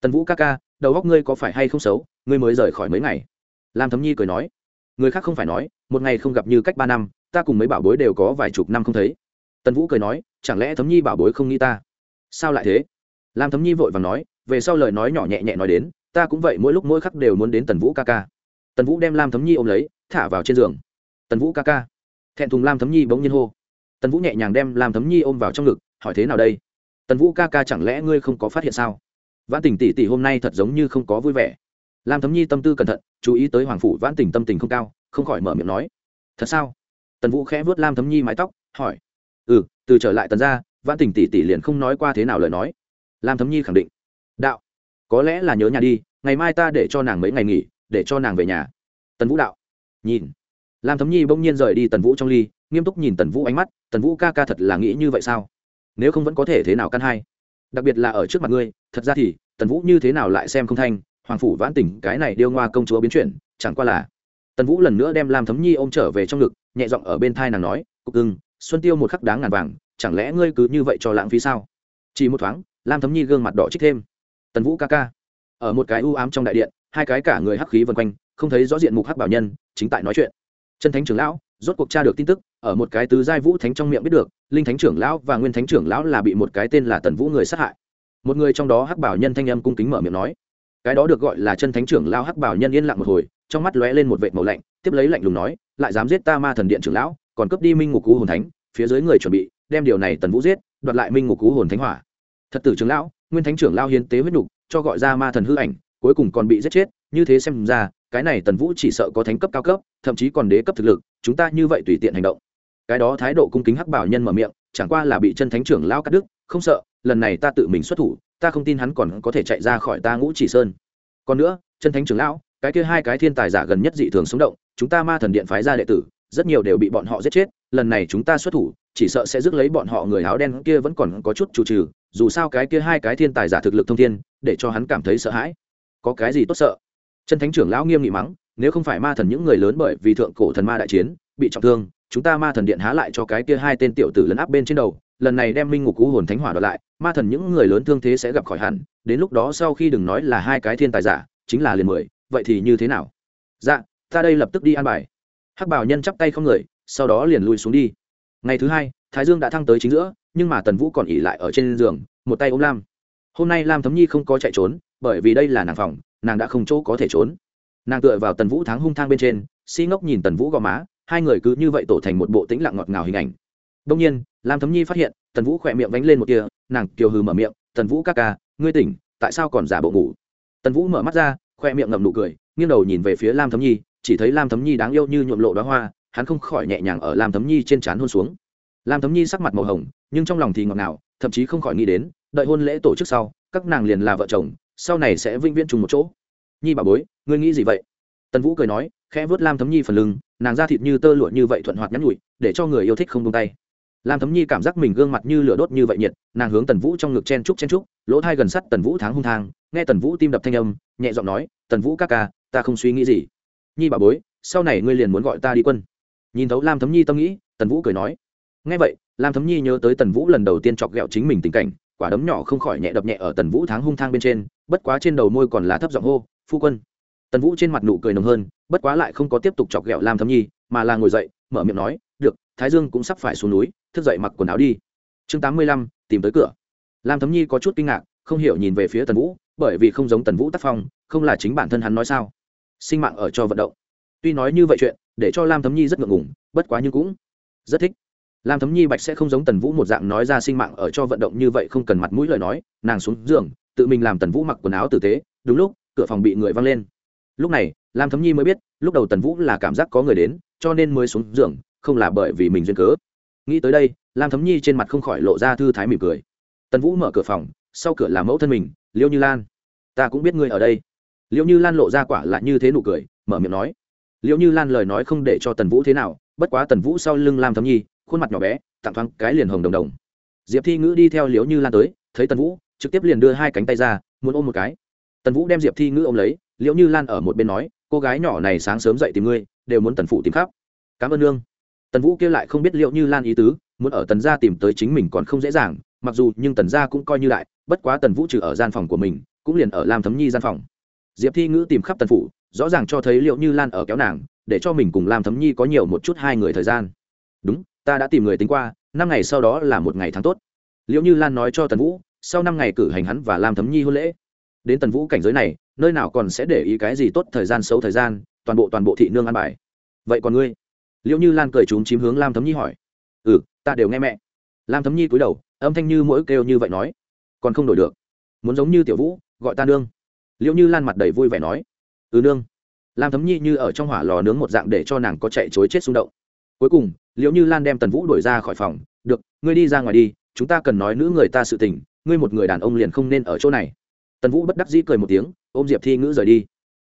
Tần vũ ca ca, đầu góc ngươi có phải hay không xấu? Ngươi mới rời khỏi mấy ngày. Lam thấm nhi cười nói. Người khác không phải nói, một ngày không gặp như cách ba năm, ta cùng mấy bảo bối đều có vài chục năm không thấy. Tần vũ cười nói. Chẳng lẽ thấm nhi bảo bối không nghĩ ta? Sao lại thế? Lam thấm nhi vội và nói. Về sau lời nói nhỏ nhẹ nhẹ nói đến, ta cũng vậy, mỗi lúc mỗi khắc đều muốn đến tần vũ ca ca. Tần vũ đem lam thấm nhi ôm lấy, thả vào trên giường. Tần vũ ca ca. Thẹn thùng lam thấm nhi bỗng nhiên hô. Tần vũ nhẹ nhàng đem lam thấm nhi ôm vào trong ngực, hỏi thế nào đây? Tần vũ ca ca chẳng lẽ ngươi không có phát hiện sao? Vãn tỉnh tỷ tỷ hôm nay thật giống như không có vui vẻ. Lam thấm nhi tâm tư cẩn thận, chú ý tới hoàng phủ vãn tỉnh tâm tình không cao, không khỏi mở miệng nói, thật sao? Tần vũ khẽ vớt lam thấm nhi mái tóc, hỏi ừ từ trở lại tần ra vãn tỉnh tỷ tỷ liền không nói qua thế nào lời nói? Lam thấm nhi khẳng định, đạo, có lẽ là nhớ nhà đi, ngày mai ta để cho nàng mấy ngày nghỉ, để cho nàng về nhà. Tần vũ đạo, nhìn. Lam thấm nhi bỗng nhiên rời đi tần vũ trong ly, nghiêm túc nhìn tần vũ ánh mắt, tần vũ ca ca thật là nghĩ như vậy sao? Nếu không vẫn có thể thế nào căn hai. Đặc biệt là ở trước mặt ngươi, thật ra thì, tần vũ như thế nào lại xem không thanh, hoàng phủ vãn tỉnh cái này điêu ngoa công chúa biến chuyển, chẳng qua là tần vũ lần nữa đem lam thấm nhi ôm trở về trong ngực, nhẹ giọng ở bên thai nàng nói, cục ưng xuân tiêu một khắc đáng ngàn vàng, chẳng lẽ ngươi cứ như vậy cho lãng phí sao? Chỉ một thoáng, lam thấm nhi gương mặt đỏ trích thêm. Tần vũ ca ca. Ở một cái u ám trong đại điện, hai cái cả người hắc khí vân quanh, không thấy rõ diện mục hắc bảo nhân, chính tại nói chuyện. Chân thánh trưởng lão rốt cuộc tra được tin tức, ở một cái tứ giai vũ thánh trong miệng biết được, linh thánh trưởng lão và nguyên thánh trưởng lão là bị một cái tên là tần vũ người sát hại. Một người trong đó hắc bảo nhân thanh âm cung kính mở miệng nói. Cái đó được gọi là chân thánh trưởng lão hắc bảo nhân yên lặng một hồi, trong mắt lóe lên một vệt màu lạnh, tiếp lấy lạnh lùng nói, lại dám giết ta ma thần điện trưởng lão, còn cướp đi minh ngục cú hồn thánh, phía dưới người chuẩn bị, đem điều này tần vũ giết, đoạt lại minh ngục cú hồn thánh hỏa. Thật tử trưởng lão, nguyên thánh trưởng lão hiến tế huyết nhục cho gọi ra ma thần hư ảnh, cuối cùng còn bị giết chết như thế xem ra, cái này tần vũ chỉ sợ có thánh cấp cao cấp, thậm chí còn đế cấp thực lực, chúng ta như vậy tùy tiện hành động. Cái đó thái độ cung kính hắc bảo nhân mở miệng, chẳng qua là bị chân thánh trưởng lao cắt đứt, không sợ, lần này ta tự mình xuất thủ, ta không tin hắn còn có thể chạy ra khỏi ta ngũ chỉ sơn. Còn nữa, chân thánh trưởng lão, cái kia hai cái thiên tài giả gần nhất dị thường sống động, chúng ta ma thần điện phái ra đệ tử, rất nhiều đều bị bọn họ giết chết, lần này chúng ta xuất thủ, chỉ sợ sẽ rước lấy bọn họ người áo đen kia vẫn còn có chút chủ trừ, dù sao cái kia hai cái thiên tài giả thực lực thông thiên, để cho hắn cảm thấy sợ hãi. Có cái gì tốt sợ? Chân thánh trưởng lão nghiêm nghị mắng, nếu không phải ma thần những người lớn bởi vì thượng cổ thần ma đại chiến, bị trọng thương, chúng ta ma thần điện há lại cho cái kia hai tên tiểu tử lấn áp bên trên đầu, lần này đem minh ngục cú hồn thánh hỏa đoạt lại, ma thần những người lớn thương thế sẽ gặp khỏi hẳn, đến lúc đó sau khi đừng nói là hai cái thiên tài giả, chính là liền mười, vậy thì như thế nào? Dạ ta đây lập tức đi an bài. Hắc bảo nhân chắp tay không người, sau đó liền lui xuống đi. Ngày thứ hai, thái dương đã thăng tới chính giữa, nhưng mà tần vũ còn ỉ lại ở trên giường, một tay ôm lam. Hôm nay lam thấm nhi không có chạy trốn, bởi vì đây là nàng phòng nàng đã không chỗ có thể trốn. Nàng tựa vào tần vũ tháng hung thang bên trên, si ngốc nhìn tần vũ gò má, hai người cứ như vậy tổ thành một bộ tĩnh lặng ngọt ngào hình ảnh. Đông nhiên, lam thấm nhi phát hiện, tần vũ khỏe miệng vánh lên một kia nàng kiều hừ mở miệng, tần vũ các ca, ngươi tỉnh, tại sao còn giả bộ ngủ? Tần vũ mở mắt ra khoe miệng ngậm nụ cười, nghiêng đầu nhìn về phía lam thấm nhi, chỉ thấy lam thấm nhi đáng yêu như nhuộm lộ đoá hoa, hắn không khỏi nhẹ nhàng ở lam thấm nhi trên trán hôn xuống. Lam thấm nhi sắc mặt màu hồng, nhưng trong lòng thì ngọt ngào, thậm chí không khỏi nghĩ đến, đợi hôn lễ tổ chức sau, các nàng liền là vợ chồng sau này sẽ vĩnh viễn chung một chỗ. Nhi bà bối, ngươi nghĩ gì vậy? Tần vũ cười nói, khẽ vớt lam thấm nhi phần lưng, nàng da thịt như tơ lụa như vậy thuận hoạt nhắn nhụi để cho người yêu thích không tung tay. Lam thấm nhi cảm giác mình gương mặt như lửa đốt như vậy nhiệt, nàng hướng tần vũ trong ngực chen trúc chen trúc lỗ thai gần sắt tần vũ tháng hung thang, nghe tần vũ tim đập thanh âm, nhẹ giọng nói, tần vũ ca ca, ta không suy nghĩ gì. Nhi bà bối, sau này ngươi liền muốn gọi ta đi quân. Nhìn thấu lam thấm nhi tâm nghĩ, tần vũ cười nói, nghe vậy, lam thấm nhi nhớ tới tần vũ lần đầu tiên chọc ghẹo chính mình tình cảnh, quả đấm nhỏ không khỏi nhẹ đập nhẹ ở tần vũ tháng hung thang bên trên bất quá trên đầu môi còn là thấp giọng hô, phu quân. Tần vũ trên mặt nụ cười nồng hơn, bất quá lại không có tiếp tục chọc ghẹo lam thấm nhi, mà là ngồi dậy, mở miệng nói, được, thái dương cũng sắp phải xuống núi, thức dậy mặc quần áo đi. Chương tám mươi lăm, tìm tới cửa. Lam thấm nhi có chút kinh ngạc, không hiểu nhìn về phía tần vũ, bởi vì không giống tần vũ tác phong, không là chính bản thân hắn nói sao. Sinh mạng ở cho vận động. Tuy nói như vậy chuyện, để cho lam thấm nhi rất ngượng ngùng, bất quá nhưng cũng rất thích. Lam thấm nhi bạch sẽ không giống tần vũ một dạng nói ra sinh mạng ở cho vận động như vậy không cần mặt mũi lời nói, nàng xuống giường tự mình làm tần vũ mặc quần áo tử tế, đúng lúc, cửa phòng bị người văng lên. Lúc này, lam thấm nhi mới biết, lúc đầu tần vũ là cảm giác có người đến, cho nên mới xuống giường, không là bởi vì mình duyên cớ. Nghĩ tới đây, lam thấm nhi trên mặt không khỏi lộ ra thư thái mỉm cười. Tần vũ mở cửa phòng, sau cửa là mẫu thân mình, liêu như lan. Ta cũng biết ngươi ở đây. Liêu như lan lộ ra quả lại như thế nụ cười, mở miệng nói. Liêu như lan lời nói không để cho tần vũ thế nào, bất quá tần vũ sau lưng lam thấm nhi, khuôn mặt nhỏ bé tặng thoáng cái liền hồng đồng đồng. Diệp thi ngữ đi theo liễu như lan tới, thấy tần vũ trực tiếp liền đưa hai cánh tay ra, muốn ôm một cái. Tần vũ đem diệp thi ngữ ôm lấy, liễu như lan ở một bên nói, cô gái nhỏ này sáng sớm dậy tìm ngươi, đều muốn tần phụ tìm khắp. Cảm ơn nương. Tần vũ kia lại không biết liệu như lan ý tứ, muốn ở tần gia tìm tới chính mình còn không dễ dàng, mặc dù nhưng tần gia cũng coi như lại bất quá tần vũ trừ ở gian phòng của mình, cũng liền ở lam thấm nhi gian phòng. Diệp thi ngữ tìm khắp tần phụ, rõ ràng cho thấy liệu như lan ở kéo nàng, để cho mình cùng lam thấm nhi có nhiều một chút hai người thời gian. Đúng, ta đã tìm người tính qua, năm ngày sau đó là một ngày tháng tốt. Liệu như lan nói cho tần vũ sau năm ngày cử hành hắn và lam thấm nhi hôn lễ. Đến tần vũ cảnh giới này, nơi nào còn sẽ để ý cái gì tốt thời gian xấu thời gian, toàn bộ toàn bộ thị nương ăn bài. Vậy còn ngươi? Liệu như lan cười trúng chím hướng lam thấm nhi hỏi. Ừ ta đều nghe mẹ. Lam thấm nhi cúi đầu, âm thanh như mỗi kêu như vậy nói. Còn không đổi được. Muốn giống như tiểu vũ, gọi ta nương. Liệu như lan mặt đầy vui vẻ nói. Ừ nương. Lam thấm nhi như ở trong hỏa lò nướng một dạng để cho nàng có chạy chối chết xung động. Cuối cùng liệu như lan đem tần vũ đuổi ra khỏi phòng. Được, ngươi đi ra ngoài đi, chúng ta cần nói nữ người ta sự tình ngươi một người đàn ông liền không nên ở chỗ này. Tần vũ bất đắc dĩ cười một tiếng, ôm diệp thi ngữ rời đi.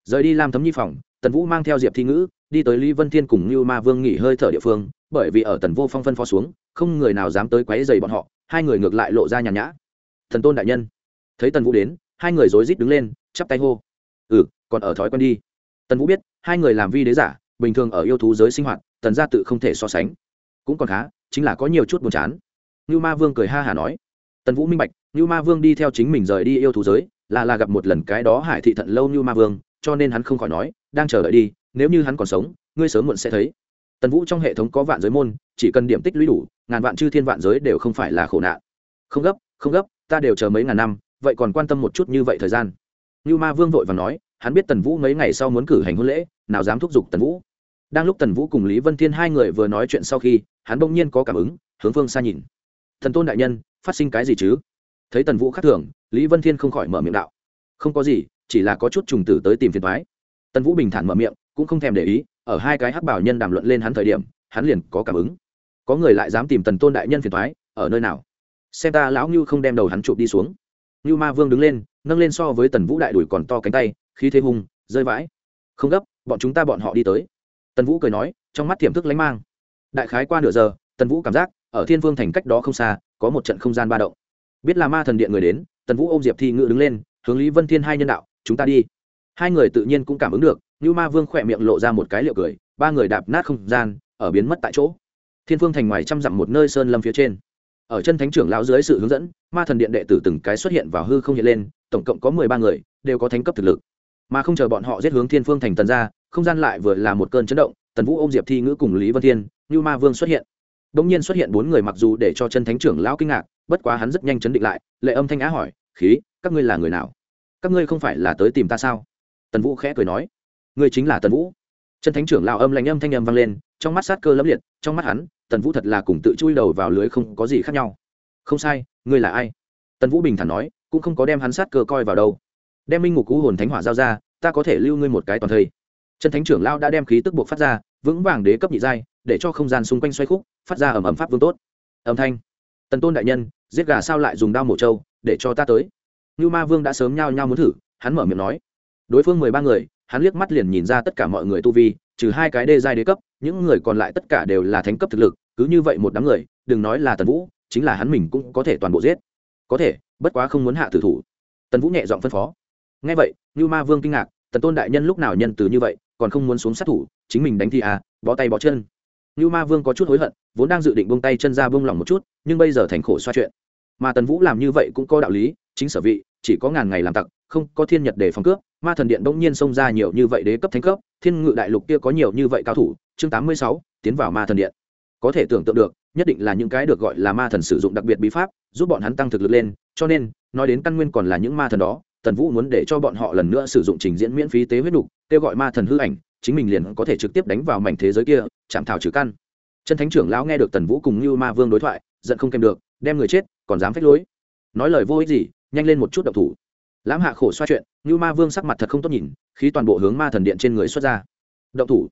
Rời đi lam thấm nhi phòng, tần vũ mang theo diệp thi ngữ, đi tới lý vân thiên cùng như ma vương nghỉ hơi thở địa phương, bởi vì ở tần vô phong phân phó xuống, không người nào dám tới quấy dày bọn họ, hai người ngược lại lộ ra nhàn nhã. Thần tôn đại nhân. Thấy tần vũ đến, hai người rối rít đứng lên, chắp tay hô. Ừ còn ở thói quen đi. Tần vũ biết, hai người làm vi đế giả, bình thường ở yêu thú giới sinh hoạt, tần gia tự không thể so sánh. Cũng còn khá, chính là có nhiều chút buồn chán. Như ma vương cười ha hả nói. Tần vũ minh bạch như ma vương đi theo chính mình rời đi yêu thú giới, là là gặp một lần cái đó hải thị thận lâu như ma vương, cho nên hắn không khỏi nói, đang chờ đợi đi, nếu như hắn còn sống, ngươi sớm muộn sẽ thấy. Tần vũ trong hệ thống có vạn giới môn, chỉ cần điểm tích lũy đủ, ngàn vạn chư thiên vạn giới đều không phải là khổ nạn. Không gấp không gấp, ta đều chờ mấy ngàn năm, vậy còn quan tâm một chút như vậy thời gian? Như ma vương vội và nói, hắn biết tần vũ mấy ngày sau muốn cử hành hôn lễ, nào dám thúc giục tần vũ. Đang lúc tần vũ cùng lý vân thiên hai người vừa nói chuyện sau khi, hắn bỗng nhiên có cảm ứng, hướng phương xa nhìn. Thần tôn đại nhân, phát sinh cái gì chứ? Thấy tần vũ khác thường, lý vân thiên không khỏi mở miệng đạo. Không có gì, chỉ là có chút trùng tử tới tìm phiền thoái tần vũ bình thản mở miệng, cũng không thèm để ý, ở hai cái hắc bảo nhân đàm luận lên hắn thời điểm, hắn liền có cảm ứng. Có người lại dám tìm tần tôn đại nhân phiền thoái ở nơi nào? Xem ta lão ngưu không đem đầu hắn chụp đi xuống. Ngưu ma vương đứng lên, nâng lên so với tần vũ đại đùi còn to cánh tay, khí thế hùng rơi vãi. Không gấp, bọn chúng ta bọn họ đi tới. Tần vũ cười nói, trong mắt tiềm thức lánh mang. Đại khái qua nửa giờ, tần vũ cảm giác, ở thiên vương thành cách đó không xa, có một trận không gian ba động biết là ma thần điện người đến, tần vũ ôm diệp thi ngự đứng lên, hướng lý vân thiên hai nhân đạo, chúng ta đi. Hai người tự nhiên cũng cảm ứng được như ma vương khỏe miệng lộ ra một cái liệu cười, ba người đạp nát không gian, ở biến mất tại chỗ. Thiên phương thành ngoài trăm dặm một nơi sơn lâm phía trên. Ở chân thánh trưởng lão dưới sự hướng dẫn, ma thần điện đệ tử từng cái xuất hiện vào hư không hiện lên, tổng cộng có mười ba người, đều có thánh cấp thực lực. Mà không chờ bọn họ giết hướng thiên phương thành tần ra, không gian lại vừa là một cơn chấn động, tần vũ ôm diệp thi ngữ cùng lý vân thiên như ma vương xuất hiện đông nhiên xuất hiện bốn người mặc dù để cho chân thánh trưởng lão kinh ngạc, bất quá hắn rất nhanh chấn định lại, lệ âm thanh á hỏi, khí, các ngươi là người nào? Các ngươi không phải là tới tìm ta sao? Tần vũ khẽ cười nói, ngươi chính là tần vũ. Chân thánh trưởng lão âm lạnh âm thanh âm vang lên, trong mắt sát cơ lẫm liệt, trong mắt hắn, tần vũ thật là cùng tự chui đầu vào lưới không có gì khác nhau. Không sai, ngươi là ai? Tần vũ bình thản nói, cũng không có đem hắn sát cơ coi vào đâu. Đem minh ngục cú hồn thánh hỏa giao ra, ta có thể lưu ngươi một cái toàn thây. Chân thánh trưởng lão đã đem khí tức buộc phát ra vững vàng đế cấp nhị giai, để cho không gian xung quanh xoay khúc, phát ra ẩm ẩm pháp vương tốt. Âm thanh. Tần tôn đại nhân, giết gà sao lại dùng đao mổ trâu, để cho ta tới. Như ma vương đã sớm nhao nhao muốn thử, hắn mở miệng nói. Đối phương mười ba người, hắn liếc mắt liền nhìn ra tất cả mọi người tu vi, trừ hai cái đê giai đế cấp, những người còn lại tất cả đều là thánh cấp thực lực, cứ như vậy một đám người, đừng nói là tần vũ, chính là hắn mình cũng có thể toàn bộ giết. Có thể, bất quá không muốn hạ tử thủ. Tần vũ nhẹ giọng phân phó. Ngay vậy như ma vương kinh ngạc, tần tôn đại nhân lúc nào nhân từ như vậy còn không muốn xuống sát thủ, chính mình đánh thì à bó tay bó chân. Như ma vương có chút hối hận, vốn đang dự định bông tay chân ra bông lòng một chút, nhưng bây giờ thành khổ xoa chuyện. Mà tần vũ làm như vậy cũng có đạo lý, chính sở vị, chỉ có ngàn ngày làm tặc, không có thiên nhật để phòng cướp, ma thần điện bỗng nhiên xông ra nhiều như vậy đế cấp thánh cấp, thiên ngự đại lục kia có nhiều như vậy cao thủ, chương tám mươi sáu, tiến vào ma thần điện. Có thể tưởng tượng được, nhất định là những cái được gọi là ma thần sử dụng đặc biệt bí pháp, giúp bọn hắn tăng thực lực lên, cho nên, nói đến căn nguyên còn là những ma thần đó tần vũ muốn để cho bọn họ lần nữa sử dụng trình diễn miễn phí tế huyết đục, kêu gọi ma thần hư ảnh, chính mình liền có thể trực tiếp đánh vào mảnh thế giới kia, chạm thảo trừ căn. Chân thánh trưởng lão nghe được tần vũ cùng như ma vương đối thoại, giận không kèm được, đem người chết, còn dám phách lối. Nói lời vô ích gì, nhanh lên một chút độc thủ. Lãm hạ khổ xoa chuyện như ma vương sắc mặt thật không tốt nhìn khi toàn bộ hướng ma thần điện trên người xuất ra. Động thủ.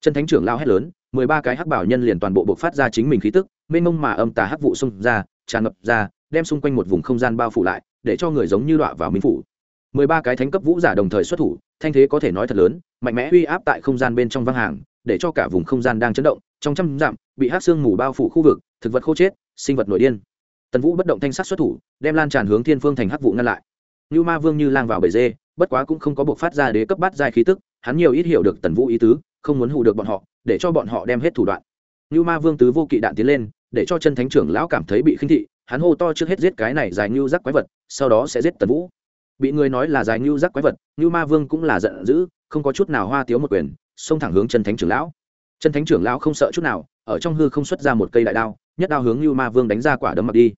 Chân thánh trưởng lao hét lớn, mười ba cái hắc bảo nhân liền toàn bộ buộc phát ra chính mình khí tức, mênh mông mà âm tà hắc vụ xung ra, tràn ngập ra, đem xung quanh một vùng không gian bao phủ lại, để cho người giống như đọa vào minh phủ mười ba cái thánh cấp vũ giả đồng thời xuất thủ, thanh thế có thể nói thật lớn, mạnh mẽ uy áp tại không gian bên trong văng hàng, để cho cả vùng không gian đang chấn động, trong trăm dặm, bị hát xương mù bao phủ khu vực, thực vật khô chết, sinh vật nổi điên. Tần vũ bất động thanh sát xuất thủ, đem lan tràn hướng thiên phương thành hắc vụ ngăn lại. Như ma vương như lang vào bể dê, bất quá cũng không có buộc phát ra đế cấp bát giai khí tức, hắn nhiều ít hiểu được tần vũ ý tứ, không muốn hù được bọn họ, để cho bọn họ đem hết thủ đoạn. Như ma vương tứ vô kỵ đạn tiến lên, để cho chân thánh trưởng lão cảm thấy bị khinh thị, hắn hô to trước hết giết cái này dài như rắc quái vật, sau đó sẽ giết tần vũ bị người nói là dài như rắc quái vật như ma vương cũng là giận dữ không có chút nào hoa tiếu một quyền xông thẳng hướng chân thánh trưởng lão. Chân thánh trưởng lão không sợ chút nào ở trong hư không xuất ra một cây đại đao nhất đao hướng lưu ma vương đánh ra quả đấm mặt đi.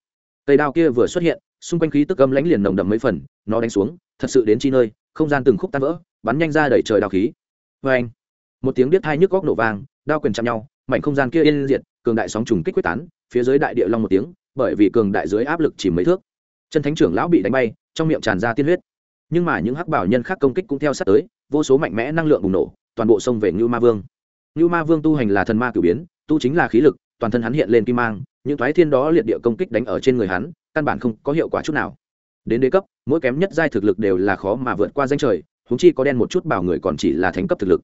Cây đao kia vừa xuất hiện xung quanh khí tức âm lãnh liền nồng đậm mấy phần nó đánh xuống thật sự đến chi nơi không gian từng khúc tan vỡ bắn nhanh ra đẩy trời đao khí. Vê anh một tiếng biết hai nhức góc nổ vàng, đao quyền chạm nhau mảnh không gian kia yên diệt cường đại sóng trùng kích quyết tán phía dưới đại địa long một tiếng bởi vì cường đại dưới áp lực chỉ mấy thước. Chân thánh trưởng lão bị đánh bay trong miệng tràn ra tiên huyết. Nhưng mà những hắc bảo nhân khác công kích cũng theo sát tới, vô số mạnh mẽ năng lượng bùng nổ, toàn bộ xông về ngưu ma vương. Ngưu ma vương tu hành là thần ma cử biến, tu chính là khí lực, toàn thân hắn hiện lên kim mang, những thoái thiên đó liệt địa công kích đánh ở trên người hắn, căn bản không có hiệu quả chút nào. Đến đế cấp, mỗi kém nhất giai thực lực đều là khó mà vượt qua danh trời húng chi có đen một chút bảo người còn chỉ là thánh cấp thực lực.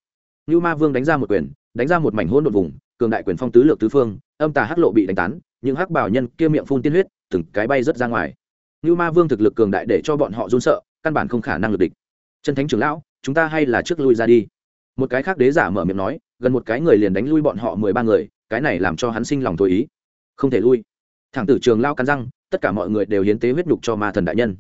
Ngưu ma vương đánh ra một quyền, đánh ra một mảnh hỗn đột vùng, cường đại quyền phong tứ lược tứ phương, âm tà hắc lộ bị đánh tán, những hắc bảo nhân kia miệng phun tiên huyết, từng cái bay rớt ra ngoài ngưu ma vương thực lực cường đại để cho bọn họ run sợ, căn bản không khả năng lực địch. Chân thánh trưởng lão, chúng ta hay là trước lui ra đi. Một cái khác đế giả mở miệng nói, gần một cái người liền đánh lui bọn họ mười ba người, cái này làm cho hắn sinh lòng thôi ý. Không thể lui. Thẳng tử trường lao cắn răng, tất cả mọi người đều hiến tế huyết nhục cho ma thần đại nhân.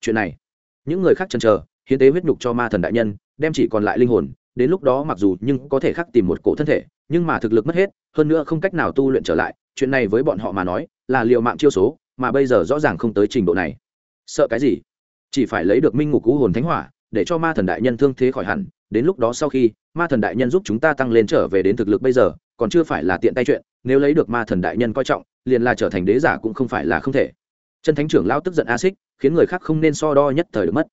Chuyện này, những người khác chần chờ, hiến tế huyết nhục cho ma thần đại nhân, đem chỉ còn lại linh hồn, đến lúc đó mặc dù nhưng có thể khắc tìm một cổ thân thể, nhưng mà thực lực mất hết, hơn nữa không cách nào tu luyện trở lại, chuyện này với bọn họ mà nói, là liều mạng chiêu số mà bây giờ rõ ràng không tới trình độ này. Sợ cái gì? Chỉ phải lấy được minh ngục cú hồn thánh hỏa, để cho ma thần đại nhân thương thế khỏi hẳn. Đến lúc đó sau khi, ma thần đại nhân giúp chúng ta tăng lên trở về đến thực lực bây giờ, còn chưa phải là tiện tay chuyện. Nếu lấy được ma thần đại nhân coi trọng, liền là trở thành đế giả cũng không phải là không thể. Chân thánh trưởng lão tức giận a xích khiến người khác không nên so đo nhất thời được mất.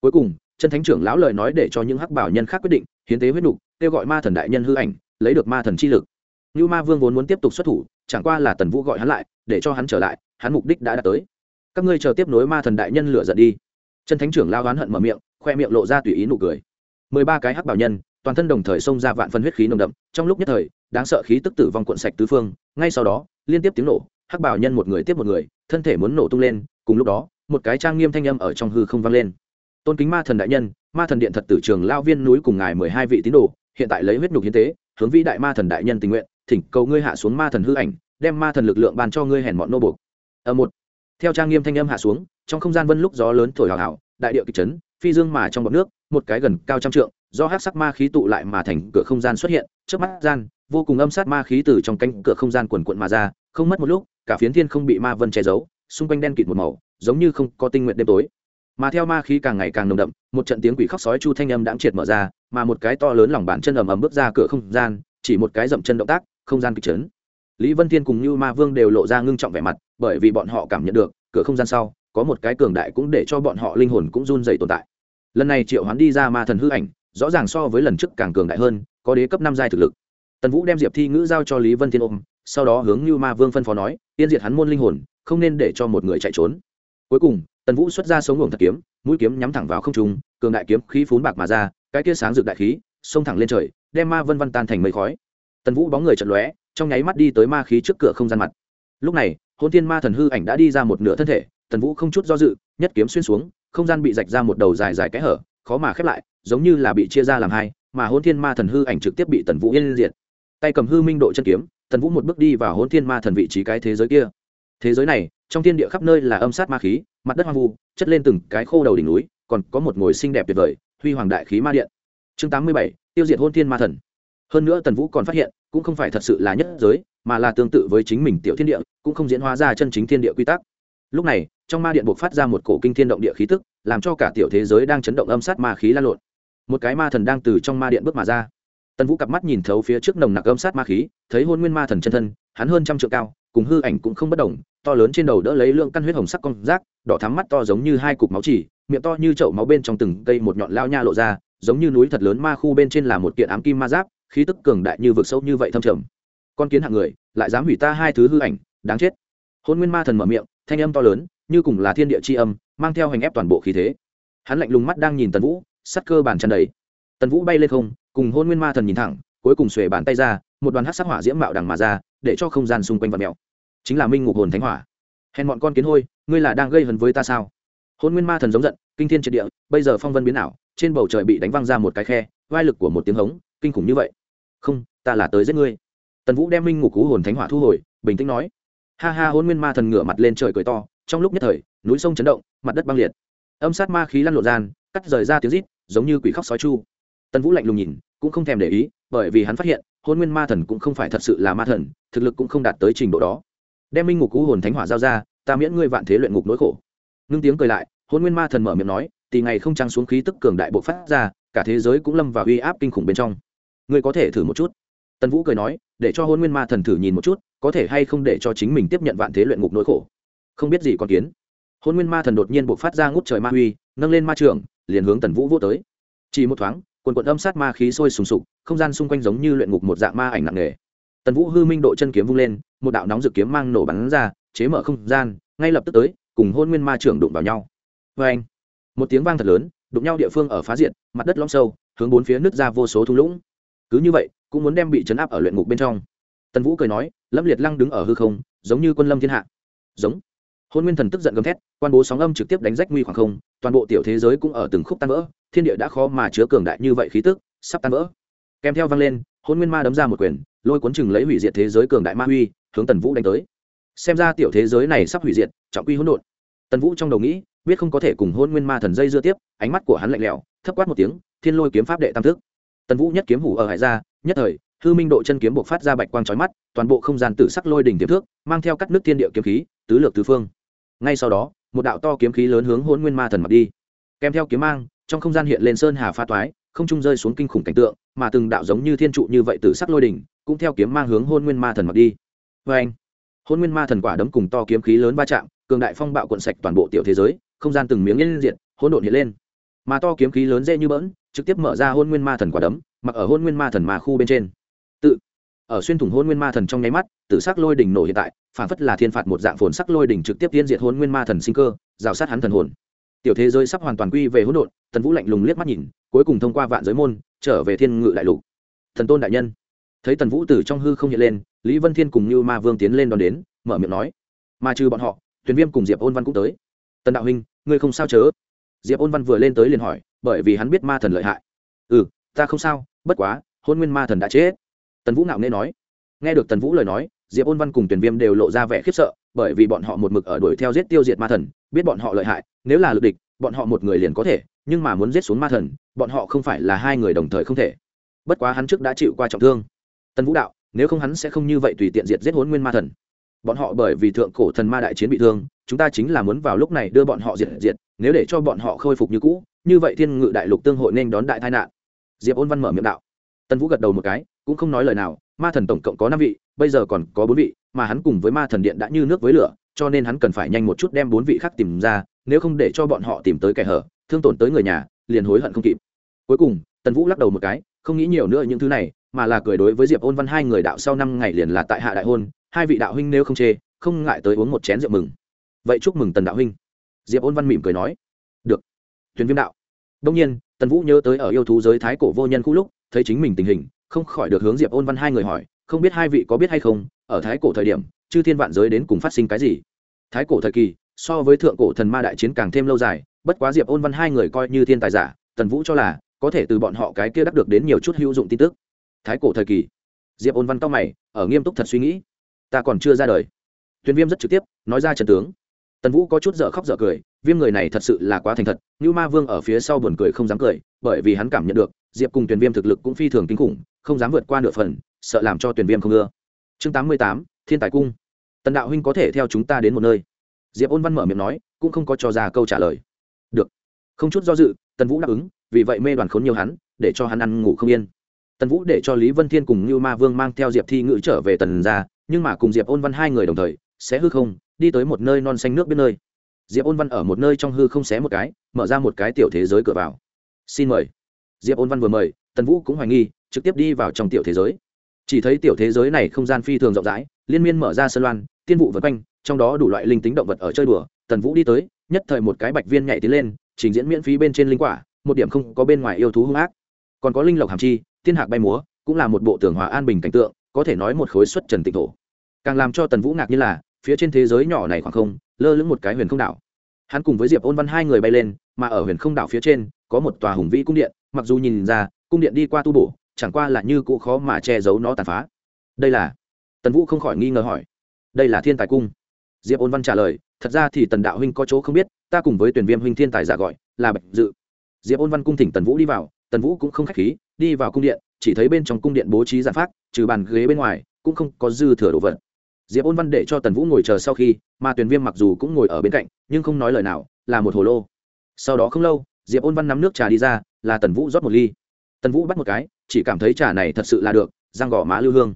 Cuối cùng, chân thánh trưởng lão lời nói để cho những hắc bảo nhân khác quyết định, hiến tế huyết nục, kêu gọi ma thần đại nhân hư ảnh, lấy được ma thần chi lực. Như ma vương vốn muốn tiếp tục xuất thủ chẳng qua là tần vũ gọi hắn lại, để cho hắn trở lại, hắn mục đích đã đạt tới. Các ngươi chờ tiếp nối ma thần đại nhân lửa giận đi. Chân thánh trưởng lao oán hận mở miệng, khoe miệng lộ ra tùy ý nụ cười. Mười ba cái hắc bảo nhân, toàn thân đồng thời xông ra vạn phân huyết khí nồng đậm, trong lúc nhất thời, đáng sợ khí tức tử vong cuộn sạch tứ phương, ngay sau đó, liên tiếp tiếng nổ, hắc bảo nhân một người tiếp một người, thân thể muốn nổ tung lên, cùng lúc đó, một cái trang nghiêm thanh âm ở trong hư không vang lên. Tôn kính ma thần đại nhân, ma thần điện thật tử trường lao viên núi cùng ngài mười hai vị tín đồ, hiện tại lấy huyết nhục hiến tế, hướng vĩ đại ma thần đại nhân tình nguyện thỉnh cầu ngươi hạ xuống ma thần hư ảnh, đem ma thần lực lượng ban cho ngươi hèn mọn nô buộc. Ở một. Theo trang nghiêm thanh âm hạ xuống, trong không gian vân lúc gió lớn thổi hào hào, đại địa kịch chấn, phi dương mà trong bọc nước, một cái gần cao trăm trượng, do hát sắc ma khí tụ lại mà thành cửa không gian xuất hiện trước mắt gian, vô cùng âm sát ma khí từ trong cánh cửa không gian quần quận mà ra, không mất một lúc, cả phiến thiên không bị ma vân che giấu, xung quanh đen kịt một màu, giống như không có tinh nguyện đêm tối. Mà theo ma khí càng ngày càng nồng đậm, một trận tiếng quỷ khóc sói chu thanh âm đãng triệt mở ra, mà một cái to lớn lòng bàn chân ầm ầm bước ra cửa không gian, chỉ một cái dậm chân động tác không gian kịch chấn. Lý vân thiên cùng như ma vương đều lộ ra ngưng trọng vẻ mặt, bởi vì bọn họ cảm nhận được, cửa không gian sau, có một cái cường đại cũng để cho bọn họ linh hồn cũng run dày tồn tại. Lần này triệu hoán đi ra ma thần hư ảnh, rõ ràng so với lần trước càng cường đại hơn, có đế cấp năm giai thực lực. Tần vũ đem diệp thi ngữ giao cho lý vân thiên ôm, sau đó hướng như ma vương phân phó nói, tiên diệt hắn môn linh hồn, không nên để cho một người chạy trốn. Cuối cùng, tần vũ xuất ra sống ngủ thật kiếm, mũi kiếm nhắm thẳng vào không trung, cường đại kiếm khí phún bạc mà ra, cái kia sáng rực đại khí, xông thẳng lên trời, đem ma vân văn tan thành mây khói tần vũ bóng người chật lóe, trong nháy mắt đi tới ma khí trước cửa không gian mặt. Lúc này, hôn thiên ma thần hư ảnh đã đi ra một nửa thân thể, tần vũ không chút do dự, nhất kiếm xuyên xuống, không gian bị rạch ra một đầu dài dài kẽ hở, khó mà khép lại, giống như là bị chia ra làm hai, mà hôn thiên ma thần hư ảnh trực tiếp bị tần vũ yên diệt. Tay cầm hư minh độ chân kiếm, tần vũ một bước đi vào hôn thiên ma thần vị trí cái thế giới kia. Thế giới này, trong thiên địa khắp nơi là âm sát ma khí, mặt đất hoang vu, chất lên từng cái khô đầu đỉnh núi, còn có một ngồi xinh đẹp tuyệt vời, huy hoàng đại khí ma điện. Chương tám mươi bảy, tiêu diệt hôn thiên ma thần hơn nữa tần vũ còn phát hiện, cũng không phải thật sự là nhất giới, mà là tương tự với chính mình tiểu thiên địa, cũng không diễn hóa ra chân chính thiên địa quy tắc. Lúc này, trong ma điện buộc phát ra một cổ kinh thiên động địa khí tức, làm cho cả tiểu thế giới đang chấn động âm sát ma khí lan lộn. Một cái ma thần đang từ trong ma điện bước mà ra. Tần vũ cặp mắt nhìn thấu phía trước nồng nặc âm sát ma khí, thấy hôn nguyên ma thần chân thân, hắn hơn trăm trượng cao, cùng hư ảnh cũng không bất đồng, to lớn trên đầu đỡ lấy lượng căn huyết hồng sắc con rác, đỏ thắm mắt to giống như hai cục máu chỉ, miệng to như chậu máu bên trong từng cây một nhọn lao nha lộ ra, giống như núi thật lớn ma khu bên trên là một kiện ám kim ma giáp khí tức cường đại như vực sâu như vậy thâm trầm. Con kiến hạng người, lại dám hủy ta hai thứ hư ảnh, đáng chết. Hôn nguyên ma thần mở miệng, thanh âm to lớn, như cùng là thiên địa c h i âm, mang theo hành ép toàn bộ khí thế. Hắn lạnh lùng mắt đang nhìn tần vũ, sắt cơ bàn chân đầy. Tần vũ bay lên không, cùng hôn nguyên ma thần nhìn thẳng, cuối cùng xuề bàn tay ra, một đoàn hát sắc hỏa diễm mạo đằng mà ra, để cho không gian xung quanh vật mèo. Chính là minh ngục hồn thánh hỏa. Hèn bọn con kiến hôi, ngươi là đang gây hấn với ta sao? Hôn nguyên ma thần giống giận, kinh thiên triệt địa, bây giờ phong vân biến ảo, trên bầu trời bị đánh văng ra một cái khe vai lực của một tiếng hống, kinh khủng như vậy không, ta là tới giết ngươi. Tần vũ đem minh ngục cú hồn thánh hỏa thu hồi, bình tĩnh nói. Ha ha hôn nguyên ma thần ngửa mặt lên trời cười to, trong lúc nhất thời, núi sông chấn động, mặt đất băng liệt. Âm sát ma khí lăn lộn gian, cắt rời ra tiếng rít, giống như quỷ khóc sói chu. Tần vũ lạnh lùng nhìn, cũng không thèm để ý, bởi vì hắn phát hiện hôn nguyên ma thần cũng không phải thật sự là ma thần, thực lực cũng không đạt tới trình độ đó. Đem minh ngục Cú hồn thánh hỏa giao ra, ta miễn ngươi vạn thế luyện ngục nỗi khổ. Ngưng tiếng cười lại hôn nguyên ma thần mở miệng nói thì ngày không trăng xuống khí tức cường đại bộ phát ra, cả thế giới cũng lâm vào uy áp kinh khủng bên trong ngươi có thể thử một chút. Tần vũ cười nói để cho hôn nguyên ma thần thử nhìn một chút có thể hay không để cho chính mình tiếp nhận vạn thế luyện ngục nỗi khổ. Không biết gì còn kiến. Hôn nguyên ma thần đột nhiên buộc phát ra ngút trời ma huy, nâng lên ma trường liền hướng tần vũ vô tới. Chỉ một thoáng quần quận âm sát ma khí sôi sùng sục không gian xung quanh giống như luyện ngục một dạng ma ảnh nặng nề. Tần vũ hư minh độ chân kiếm vung lên một đạo nóng dự kiếm mang nổ bắn ra chế mở không gian ngay lập tức tới cùng hôn nguyên ma trưởng đụng vào nhau. Vê anh một tiếng vang thật lớn đụng nhau địa phương ở phá diện mặt đất lõm sâu hướng bốn phía nứt ra vô số thung lũng cứ như vậy, cũng muốn đem bị chấn áp ở luyện ngục bên trong. Tần vũ cười nói, lâm liệt lăng đứng ở hư không, giống như quân lâm thiên hạ. Giống. Hôn nguyên thần tức giận gầm thét, quan bố sóng âm trực tiếp đánh rách nguy khoảng không, toàn bộ tiểu thế giới cũng ở từng khúc tan vỡ, thiên địa đã khó mà chứa cường đại như vậy khí tức, sắp tan vỡ. Kèm theo vang lên, hôn nguyên ma đấm ra một quyền, lôi cuốn chừng lấy hủy diệt thế giới cường đại ma huy, hướng tần vũ đánh tới. Xem ra tiểu thế giới này sắp hủy diệt, trọng quy hỗn độn. Tần vũ trong đầu nghĩ, biết không có thể cùng hôn nguyên ma thần dây dưa tiếp, ánh mắt của hắn lạnh lẽo, thấp quát một tiếng, thiên lôi kiếm pháp đệ tam thức tần vũ nhất kiếm hủ ở hải gia nhất thời, hư minh độ chân kiếm buộc phát ra bạch quang trói mắt, toàn bộ không gian tử sắc lôi đỉnh tiềm thước mang theo cắt nước thiên địa kiếm khí, tứ lược tứ phương. Ngay sau đó, một đạo to kiếm khí lớn hướng hôn nguyên ma thần mặt đi. Kèm theo kiếm mang, trong không gian hiện lên sơn hà pha toái, không trung rơi xuống kinh khủng cảnh tượng, mà từng đạo giống như thiên trụ như vậy tử sắc lôi đỉnh, cũng theo kiếm mang hướng hôn nguyên ma thần mặt đi. Vê anh hôn nguyên ma thần quả đấm cùng to kiếm khí lớn va chạm, cường đại phong bạo cuộn sạch toàn bộ tiểu thế giới, không gian từng miếng lên diện hỗn độn hiện lên. Mà to kiếm khí lớn dễ như bỡn trực tiếp mở ra hôn nguyên ma thần quả đấm, mặc ở hôn nguyên ma thần mà khu bên trên. Tự, ở xuyên thủng hôn nguyên ma thần trong nháy mắt, tử sắc lôi đỉnh nổ hiện tại, phản phất là thiên phạt một dạng phồn sắc lôi đỉnh trực tiếp tiên diệt hôn nguyên ma thần sinh cơ, rào sát hắn thần hồn. Tiểu thế giới sắp hoàn toàn quy về hỗn độn, tần vũ lạnh lùng liếc mắt nhìn, cuối cùng thông qua vạn giới môn, trở về thiên ngự đại lục. Thần tôn đại nhân. Thấy tần vũ từ trong hư không hiện lên, lý vân thiên cùng như ma vương tiến lên đón đến, mở miệng nói. Mà trừ bọn họ, tuyền viêm cùng diệp ôn văn cũng tới. Tần đạo huynh, ngươi không sao chớ? Diệp ôn văn vừa lên tới liền hỏi bởi vì hắn biết ma thần lợi hại. Ừ ta không sao, bất quá, hôn nguyên ma thần đã chết. Tần vũ nạo nê nói. Nghe được tần vũ lời nói, diệp ôn văn cùng tuyển viêm đều lộ ra vẻ khiếp sợ, bởi vì bọn họ một mực ở đuổi theo giết tiêu diệt ma thần, biết bọn họ lợi hại, nếu là lực địch, bọn họ một người liền có thể, nhưng mà muốn giết xuống ma thần, bọn họ không phải là hai người đồng thời không thể. Bất quá hắn trước đã chịu qua trọng thương. Tần vũ đạo, nếu không hắn sẽ không như vậy tùy tiện diệt giết hôn nguyên ma thần bọn họ bởi vì thượng cổ thần ma đại chiến bị thương, chúng ta chính là muốn vào lúc này đưa bọn họ diệt diệt, nếu để cho bọn họ khôi phục như cũ, như vậy thiên ngự đại lục tương hội nên đón đại tai nạn. Diệp ôn văn mở miệng đạo. Tần vũ gật đầu một cái, cũng không nói lời nào, ma thần tổng cộng có năm vị, bây giờ còn có bốn vị, mà hắn cùng với ma thần điện đã như nước với lửa, cho nên hắn cần phải nhanh một chút đem bốn vị khác tìm ra, nếu không để cho bọn họ tìm tới kẻ hở, thương tổn tới người nhà, liền hối hận không kịp. Cuối cùng, tần vũ lắc đầu một cái, không nghĩ nhiều nữa những thứ này mà là cười đối với diệp ôn văn hai người đạo sau năm ngày liền là tại hạ đại hôn, hai vị đạo huynh nếu không chê, không ngại tới uống một chén rượu mừng. Vậy chúc mừng tần đạo huynh. Diệp ôn văn mỉm cười nói, được. Thuyền viêm đạo. Đông nhiên, tần vũ nhớ tới ở yêu thú giới thái cổ vô nhân khu lúc, thấy chính mình tình hình, không khỏi được hướng diệp ôn văn hai người hỏi, không biết hai vị có biết hay không, ở thái cổ thời điểm, chư thiên vạn giới đến cùng phát sinh cái gì? Thái cổ thời kỳ, so với thượng cổ thần ma đại chiến càng thêm lâu dài, bất quá diệp ôn văn hai người coi như thiên tài giả, tần vũ cho là, có thể từ bọn họ cái kia đắc được đến nhiều chút hữu dụng tin tức thái cổ thời kỳ. Diệp ôn văn cao mày, ở nghiêm túc thật suy nghĩ. Ta còn chưa ra đời. Tuyền viêm rất trực tiếp, nói ra trần tướng. Tần vũ có chút dở khóc dở cười, viêm người này thật sự là quá thành thật như ma vương ở phía sau buồn cười không dám cười, bởi vì hắn cảm nhận được, diệp cùng tuyền viêm thực lực cũng phi thường kinh khủng, không dám vượt qua nửa phần, sợ làm cho tuyền viêm không ưa. Chương tám mươi tám, thiên tài cung. Tần đạo huynh có thể theo chúng ta đến một nơi. Diệp ôn văn mở miệng nói, cũng không có cho ra câu trả lời. Được. Không chút do dự, tần vũ đáp ứng, vì vậy mê đoàn khốn nhiều hắn, để cho hắn ăn ngủ không yên tần vũ để cho lý vân thiên cùng như ma vương mang theo diệp thi ngữ trở về tần ra, nhưng mà cùng diệp ôn văn hai người đồng thời, sẽ hư không, đi tới một nơi non xanh nước biết nơi. Diệp ôn văn ở một nơi trong hư không xé một cái, mở ra một cái tiểu thế giới cửa vào. Xin mời. Diệp ôn văn vừa mời, tần vũ cũng hoài nghi, trực tiếp đi vào trong tiểu thế giới. Chỉ thấy tiểu thế giới này không gian phi thường rộng rãi, liên miên mở ra sân loan, tiên vụ vật quanh, trong đó đủ loại linh tính động vật ở chơi đùa. Tần vũ đi tới, nhất thời một cái bạch viên nhảy tiến lên, trình diễn miễn phí bên trên linh quả, một điểm không có bên ngoài yêu thú hung ác. Còn có linh lộc hàm chi Tiên hạc bay múa, cũng là một bộ tường hòa an bình cảnh tượng, có thể nói một khối xuất trần tịnh thổ. Càng làm cho tần vũ ngạc như là, phía trên thế giới nhỏ này khoảng không, lơ lửng một cái huyền không đảo. Hắn cùng với diệp ôn văn hai người bay lên, mà ở huyền không đảo phía trên, có một tòa hùng vĩ cung điện, mặc dù nhìn ra, cung điện đi qua tu bổ, chẳng qua là như cũ khó mà che giấu nó tàn phá. Đây là? Tần vũ không khỏi nghi ngờ hỏi. Đây là thiên tài cung. Diệp ôn văn trả lời, thật ra thì tần đạo huynh có chỗ không biết, ta cùng với tuyển viêm huynh thiên tài giả gọi là bạch dự. Diệp ôn văn cung thỉnh tần vũ đi vào tần vũ cũng không k h á c h khí, đi vào cung điện, chỉ thấy bên trong cung điện bố trí giản phát trừ bàn ghế bên ngoài, cũng không có dư thừa đồ vật. Diệp ôn văn để cho tần vũ ngồi chờ sau khi, mà tuyền viêm mặc dù cũng ngồi ở bên cạnh, nhưng không nói lời nào, là một hồ lô. Sau đó không lâu, diệp ôn văn nắm nước trà đi ra, là tần vũ rót một ly. Tần vũ bắt một cái, chỉ cảm thấy trà này thật sự là được, răng gõ má lưu hương.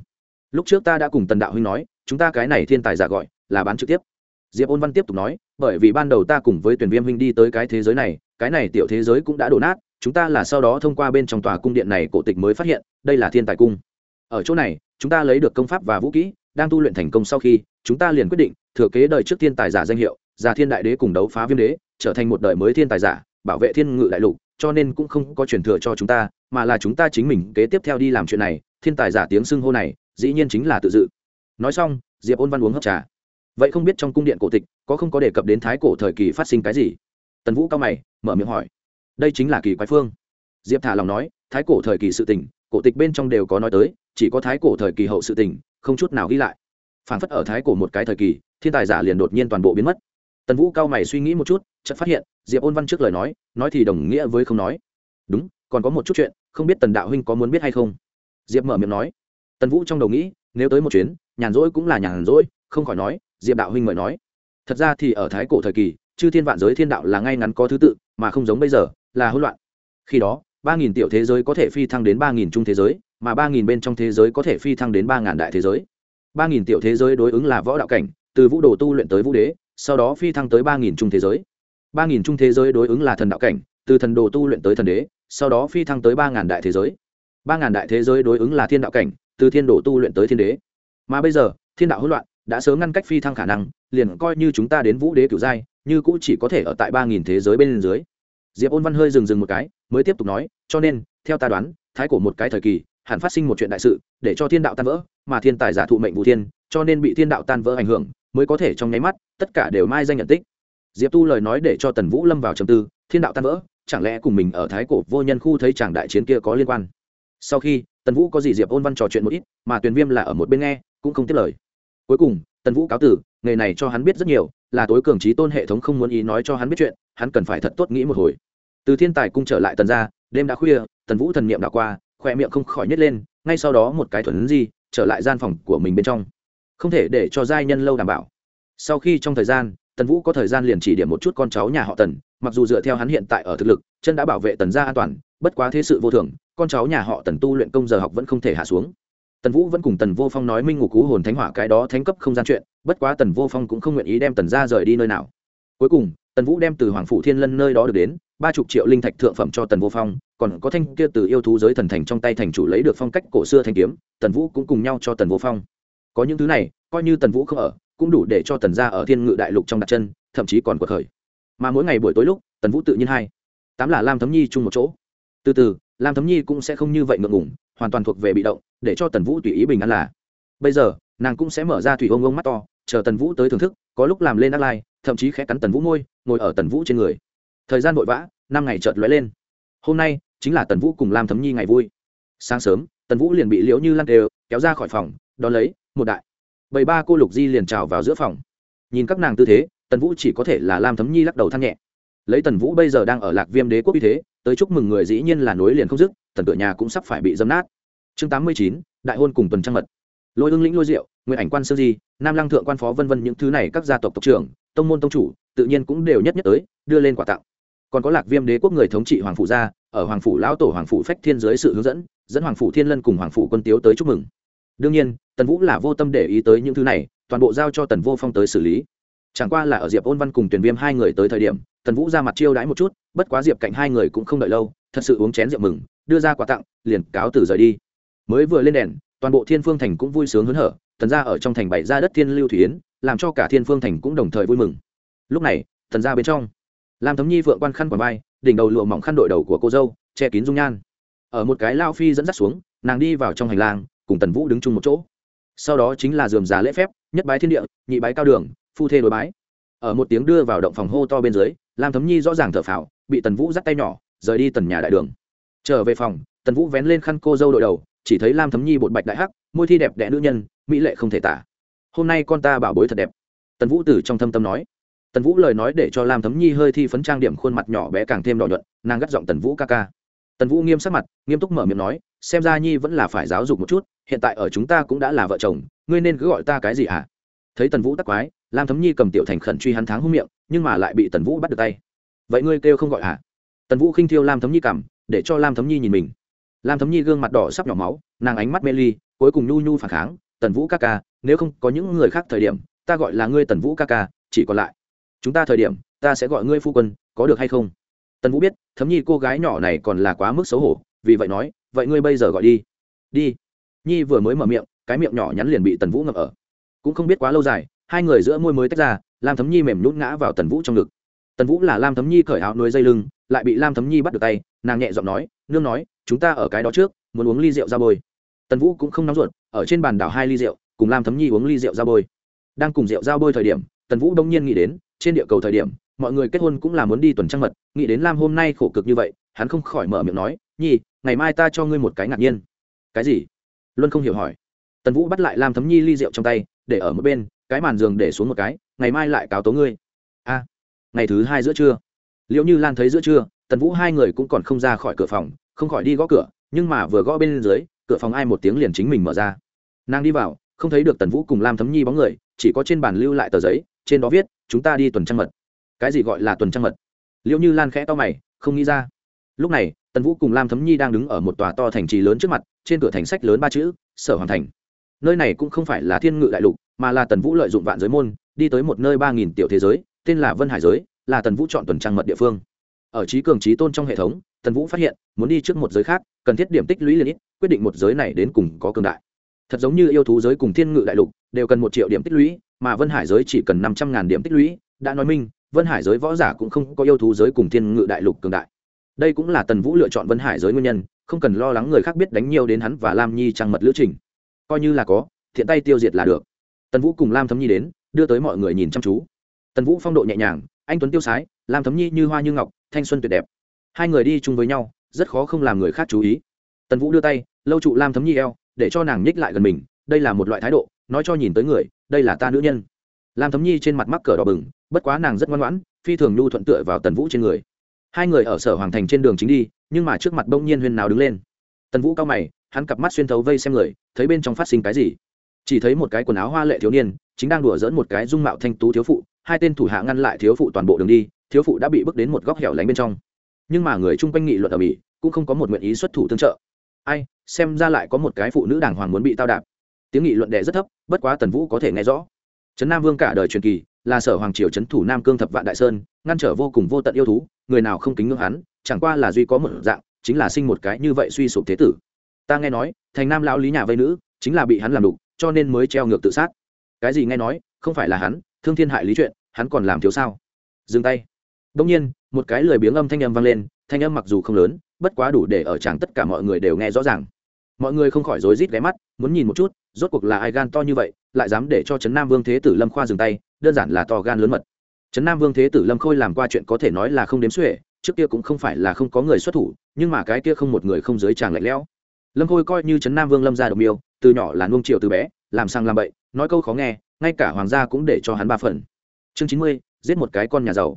Lúc trước ta đã cùng tần đạo huynh nói, chúng ta cái này thiên tài giả gọi, là bán trực tiếp. Diệp ôn văn tiếp tục nói, bởi vì ban đầu ta cùng với tuyển viêm huynh đi tới cái thế giới này, cái này tiểu thế giới cũng đã đổ nát chúng ta là sau đó thông qua bên trong tòa cung điện này cổ tịch mới phát hiện, đây là thiên tài cung. Ở chỗ này, chúng ta lấy được công pháp và vũ kỹ, đang tu luyện thành công sau khi, chúng ta liền quyết định, thừa kế đời trước thiên tài giả danh hiệu, giả thiên đại đế cùng đấu phá viêm đế, trở thành một đời mới thiên tài giả, bảo vệ thiên ngự đại lục, cho nên cũng không có truyền thừa cho chúng ta, mà là chúng ta chính mình kế tiếp theo đi làm chuyện này, thiên tài giả tiếng xưng hô này, dĩ nhiên chính là tự dự. Nói xong, diệp ôn văn uống hấp trà. Vậy không biết trong cung điện cổ tịch, có không có đề cập đến thái cổ thời kỳ phát sinh cái gì? Tần vũ cao mày, mở miệng hỏi đây chính là kỳ quái phương. Diệp thả lòng nói, thái cổ thời kỳ sự tình, cổ tịch bên trong đều có nói tới, chỉ có thái cổ thời kỳ hậu sự tình, không chút nào ghi lại. Phản phất ở thái cổ một cái thời kỳ, thiên tài giả liền đột nhiên toàn bộ biến mất. Tần vũ cao mày suy nghĩ một chút, chợt phát hiện, diệp ôn văn trước lời nói nói thì đồng nghĩa với không nói. Đúng, còn có một chút chuyện, không biết tần đạo huynh có muốn biết hay không? Diệp mở miệng nói. Tần vũ trong đầu nghĩ, nếu tới một chuyến, nhàn rỗi cũng là nhàn rỗi, không khỏi nói, diệp đạo huynh mời nói. Thật ra thì ở thái cổ thời kỳ, chư thiên vạn giới thiên đạo là ngay ngắn có thứ tự, mà không giống bây giờ là hỗn loạn. Khi đó, ba nghìn tiểu thế giới có thể phi thăng đến ba nghìn trung thế giới, mà ba nghìn bên trong thế giới có thể phi thăng đến ba ngàn đại thế giới. ba nghìn tiểu thế giới đối ứng là võ đạo cảnh, từ vũ đồ tu luyện tới vũ đế, sau đó phi thăng tới ba nghìn trung thế giới. ba nghìn trung thế giới đối ứng là thần đạo cảnh, từ thần đồ tu luyện tới thần đế, sau đó phi thăng tới ba ngàn đại thế giới. ba ngàn đại thế giới đối ứng là thiên đạo cảnh, từ thiên đồ tu luyện tới thiên đế. Mà bây giờ, thiên đạo hỗn loạn, đã sớm ngăn cách phi thăng khả năng, liền coi như chúng ta đến vũ đế cửu giai, như cũng chỉ có thể ở tại ba nghìn thế giới bên dưới diệp ôn văn hơi dừng dừng một cái, mới tiếp tục nói, cho nên, theo ta đoán, thái cổ một cái thời kỳ, hẳn phát sinh một chuyện đại sự, để cho thiên đạo tan vỡ, mà thiên tài giả thụ mệnh vũ thiên, cho nên bị thiên đạo tan vỡ ảnh hưởng, mới có thể trong nháy mắt, tất cả đều mai danh nhận tích. Diệp tu lời nói để cho tần vũ lâm vào trầm tư, thiên đạo tan vỡ, chẳng lẽ cùng mình ở thái cổ vô nhân khu thấy chàng đại chiến kia có liên quan? Sau khi, tần vũ có gì diệp ôn văn trò chuyện một ít, mà tuyền viêm là ở một bên nghe, cũng không tiếp lời. Cuối cùng, tần vũ cáo tử nghề này cho hắn biết rất nhiều là tối cường trí tôn hệ thống không muốn ý nói cho hắn biết chuyện, hắn cần phải thật tốt nghĩ một hồi. Từ thiên tài cung trở lại tần ra đêm đã khuya, tần vũ thần niệm đã qua khoe miệng không khỏi nhét lên, ngay sau đó một cái thuần di, trở lại gian phòng của mình bên trong. Không thể để cho giai nhân lâu đảm bảo. Sau khi trong thời gian, tần vũ có thời gian liền chỉ điểm một chút con cháu nhà họ tần, mặc dù dựa theo hắn hiện tại ở thực lực, chân đã bảo vệ tần gia an toàn, bất quá thế sự vô thường, con cháu nhà họ tần tu luyện công giờ học vẫn không thể hạ xuống. Tần vũ vẫn cùng tần vô phong nói minh ngục cú hồn thánh hỏa cái đó thánh cấp không gian chuyện bất quá tần vô phong cũng không nguyện ý đem tần ra rời đi nơi nào. Cuối cùng, tần vũ đem từ hoàng phủ thiên lân nơi đó được đến, ba chục triệu linh thạch thượng phẩm cho tần vô phong, còn có thanh kia từ yêu thú giới thần thành trong tay thành chủ lấy được phong cách cổ xưa thanh kiếm, tần vũ cũng cùng nhau cho tần vô phong. Có những thứ này, coi như tần vũ không ở, cũng đủ để cho tần ra ở thiên ngự đại lục trong đặt chân, thậm chí còn cuộc khởi. Mà mỗi ngày buổi tối lúc, tần vũ tự nhiên hai tám là lam thấm nhi chung một chỗ. Từ từ, lam thấm nhi cũng sẽ không như vậy ngượng ngủng hoàn toàn thuộc về bị động, để cho tần vũ tùy ý bình an là. Bây giờ, nàng cũng sẽ mở ra thủy ông ông mắt to chờ tần vũ tới thưởng thức, có lúc làm lên ác lai, thậm chí khẽ cắn tần vũ môi, ngồi ở tần vũ trên người. Thời gian vội vã, năm ngày chợt lóe lên. Hôm nay, chính là tần vũ cùng lam thấm nhi ngày vui. Sáng sớm, tần vũ liền bị liễu như lan đều kéo ra khỏi phòng, đón lấy, một đại. Bảy ba cô lục di liền trào vào giữa phòng. Nhìn các nàng tư thế, tần vũ chỉ có thể là lam thấm nhi lắc đầu than nhẹ. Lấy tần vũ bây giờ đang ở lạc viêm đế quốc uy thế, tới chúc mừng người dĩ nhiên là nối liền không dứt tần cửa nhà cũng sắp phải bị dâm nát. Chương tám mươi chín, đại hôn cùng tuần trăng mật lôi ương lĩnh lôi rượu nguyện ảnh quan sơ di, nam lăng thượng quan phó vân vân những thứ này các gia tộc tộc trưởng, tông môn tông chủ, tự nhiên cũng đều nhất nhất tới, đưa lên quà tặng. Còn có lạc viêm đế quốc người thống trị hoàng phủ gia, ở hoàng phủ lão tổ hoàng phủ phách thiên dưới sự hướng dẫn dẫn hoàng phủ thiên lân cùng hoàng phủ quân tiếu tới chúc mừng. Đương nhiên, tần vũ là vô tâm để ý tới những thứ này, toàn bộ giao cho tần vô phong tới xử lý. Chẳng qua là ở diệp ôn văn cùng tuyển viêm hai người tới thời điểm, tần vũ ra mặt chiêu đãi một chút, bất quá diệp cạnh hai người cũng không đợi lâu, thật sự uống chén rượu mừng, đưa ra quà tặng, liền cáo từ rời đi. Mới vừa lên đèn toàn bộ thiên phương thành cũng vui sướng hớn hở, tần gia ở trong thành bày ra đất thiên lưu thủy yến, làm cho cả thiên phương thành cũng đồng thời vui mừng. Lúc này, tần gia bên trong làm thấm nhi vượng quan khăn quả vai, đỉnh đầu lụa mỏng khăn đội đầu của cô dâu, che kín dung nhan. Ở một cái lao phi dẫn dắt xuống, nàng đi vào trong hành lang, cùng tần vũ đứng chung một chỗ. Sau đó chính là dườm già lễ phép, nhất bái thiên địa, nhị bái cao đường, phu thê đối bái. Ở một tiếng đưa vào động phòng hô to bên dưới, lam thấm nhi rõ ràng thở phào, bị tần vũ dắt tay nhỏ, rời đi tần nhà đại đường. Trở về phòng, tần vũ vén lên khăn cô dâu đội đầu chỉ thấy lam thấm nhi bột bạch đại hắc, môi thi đẹp đẽ nữ nhân, mỹ lệ không thể tả. Hôm nay con ta bảo bối thật đẹp. Tần vũ từ trong thâm tâm nói. Tần vũ lời nói để cho lam thấm nhi hơi thi phấn trang điểm khuôn mặt nhỏ bé càng thêm đỏ nhuận, nàng gắt giọng tần vũ ca ca. Tần vũ nghiêm sắc mặt, nghiêm túc mở miệng nói, xem ra nhi vẫn là phải giáo dục một chút, hiện tại ở chúng ta cũng đã là vợ chồng, ngươi nên cứ gọi ta cái gì ạ à? thấy tần vũ tắc quái, lam thấm nhi cầm tiểu thành khẩn truy hắn tháng hung miệng, nhưng mà lại bị tần vũ bắt được tay. Vậy ngươi kêu không gọi ạ à? tần vũ khinh thiêu lam thấm nhi cầm để cho lam thấm nhi nhìn mình lam thấm nhi gương mặt đỏ sắp nhỏ máu, nàng ánh mắt mê ly, cuối cùng nhu nhu phản kháng, tần vũ ca ca, nếu không có những người khác thời điểm, ta gọi là ngươi tần vũ ca ca, chỉ còn lại chúng ta thời điểm, ta sẽ gọi ngươi phu quân, có được hay không? Tần vũ biết, thấm nhi cô gái nhỏ này còn là quá mức xấu hổ, vì vậy nói, vậy ngươi bây giờ gọi đi. Đi. Nhi vừa mới mở miệng, cái miệng nhỏ nhắn liền bị tần vũ ngập ở. Cũng không biết quá lâu dài, hai người giữa môi mới tách ra, lam thấm nhi mềm nhút ngã vào tần vũ trong ngực. Tần vũ là lam thấm nhi cởi áo nuôi dây lưng, lại bị lam thấm nhi bắt được tay, nàng nhẹ giọng nói, nương nói chúng ta ở cái đó trước, muốn uống ly rượu ra bôi. Tần vũ cũng không nóng ruột, ở trên bàn đảo hai ly rượu, cùng lam thấm nhi uống ly rượu ra bôi. Đang cùng rượu ra bôi thời điểm, tần vũ đông nhiên nghĩ đến, trên địa cầu thời điểm, mọi người kết hôn cũng là muốn đi tuần trăng mật, nghĩ đến lam hôm nay khổ cực như vậy, hắn không khỏi mở miệng nói, nhi, ngày mai ta cho ngươi một cái ngạc nhiên. Cái gì? Luân không hiểu hỏi. Tần vũ bắt lại lam thấm nhi ly rượu trong tay, để ở một bên, cái màn giường để xuống một cái, ngày mai lại cáo tố ngươi. A, ngày thứ hai giữa trưa. Liệu như lan thấy giữa trưa, tần vũ hai người cũng còn không ra khỏi cửa phòng không khỏi đi gõ cửa, nhưng mà vừa gõ bên dưới, cửa phòng ai một tiếng liền chính mình mở ra. Nàng đi vào, không thấy được tần vũ cùng lam thấm nhi bóng người, chỉ có trên bàn lưu lại tờ giấy, trên đó viết, chúng ta đi tuần trăng mật. Cái gì gọi là tuần trăng mật? Liệu như lan khẽ to mày, không nghĩ ra. Lúc này, tần vũ cùng lam thấm nhi đang đứng ở một tòa to thành trì lớn trước mặt, trên cửa thành sách lớn ba chữ, sở hoàn thành. Nơi này cũng không phải là thiên ngự đại lục, mà là tần vũ lợi dụng vạn giới môn, đi tới một nơi ba nghìn tiểu thế giới, tên là vân hải giới, là tần vũ chọn tuần trăng mật địa phương. Ở trí cường trí tôn trong hệ thống tần vũ phát hiện, muốn đi trước một giới khác, cần thiết điểm tích lũy liền ít, quyết định một giới này đến cùng có cường đại. Thật giống như yêu thú giới cùng thiên ngự đại lục, đều cần một triệu điểm tích lũy, mà vân hải giới chỉ cần năm trăm ngàn điểm tích lũy, đã nói minh, vân hải giới võ giả cũng không có yêu thú giới cùng thiên ngự đại lục cường đại. Đây cũng là tần vũ lựa chọn vân hải giới nguyên nhân, không cần lo lắng người khác biết đánh nhiều đến hắn và lam nhi trăng mật lữ trình. Coi như là có, thiện tay tiêu diệt là được. Tần vũ cùng lam thấm nhi đến, đưa tới mọi người nhìn chăm chú. Tần vũ phong độ nhẹ nhàng, anh tuấn tiêu sái, lam thấm nhi như hoa như ngọc, thanh xuân tuyệt đẹp hai người đi chung với nhau, rất khó không làm người khác chú ý. Tần vũ đưa tay, lâu trụ lam thấm nhi eo, để cho nàng nhích lại gần mình, đây là một loại thái độ, nói cho nhìn tới người, đây là ta nữ nhân. Lam thấm nhi trên mặt mắc cờ đỏ bừng, bất quá nàng rất ngoan ngoãn, phi thường nhu thuận tựa vào tần vũ trên người. Hai người ở sở hoàng thành trên đường chính đi, nhưng mà trước mặt bỗng nhiên huyên nào đứng lên. Tần vũ cao mày, hắn cặp mắt xuyên thấu vây xem người, thấy bên trong phát sinh cái gì. Chỉ thấy một cái quần áo hoa lệ thiếu niên, chính đang đùa dỡn một cái dung mạo thanh tú thiếu phụ, hai tên thủ hạ ngăn lại thiếu phụ toàn bộ đường đi, thiếu phụ đã bị bước đến một góc hẻo lánh bên trong nhưng mà người chung quanh nghị luận ở mỹ cũng không có một nguyện ý xuất thủ tương trợ ai xem ra lại có một cái phụ nữ đàng hoàng muốn bị tao đạp tiếng nghị luận đệ rất thấp bất quá tần vũ có thể nghe rõ trấn nam vương cả đời truyền kỳ là sở hoàng triều trấn thủ nam cương thập vạn đại sơn ngăn trở vô cùng vô tận yêu thú người nào không kính ngưỡng hắn chẳng qua là duy có một dạng chính là sinh một cái như vậy suy sụp thế tử ta nghe nói thành nam lão lý nhà vây nữ chính là bị hắn làm đục cho nên mới treo ngược tự sát cái gì nghe nói không phải là hắn thương thiên hại lý chuyện hắn còn làm thiếu sao dừng tay đông nhiên một cái lười biếng âm thanh âm vang lên, thanh âm mặc dù không lớn, bất quá đủ để ở chàng tất cả mọi người đều nghe rõ ràng. Mọi người không khỏi rối rít ghé mắt, muốn nhìn một chút, rốt cuộc là ai gan to như vậy, lại dám để cho trấn nam vương thế tử lâm khoa dừng tay, đơn giản là to gan lớn mật. Trấn nam vương thế tử lâm khôi làm qua chuyện có thể nói là không đếm xuể, trước kia cũng không phải là không có người xuất thủ, nhưng mà cái kia không một người không dưới chàng lạnh lẽo. Lâm khôi coi như trấn nam vương lâm gia độc miêu, từ nhỏ là nuông triều từ bé, làm sang làm bậy, nói câu khó nghe, ngay cả hoàng gia cũng để cho hắn ba phần. Chương chín mươi, giết một cái con nhà giàu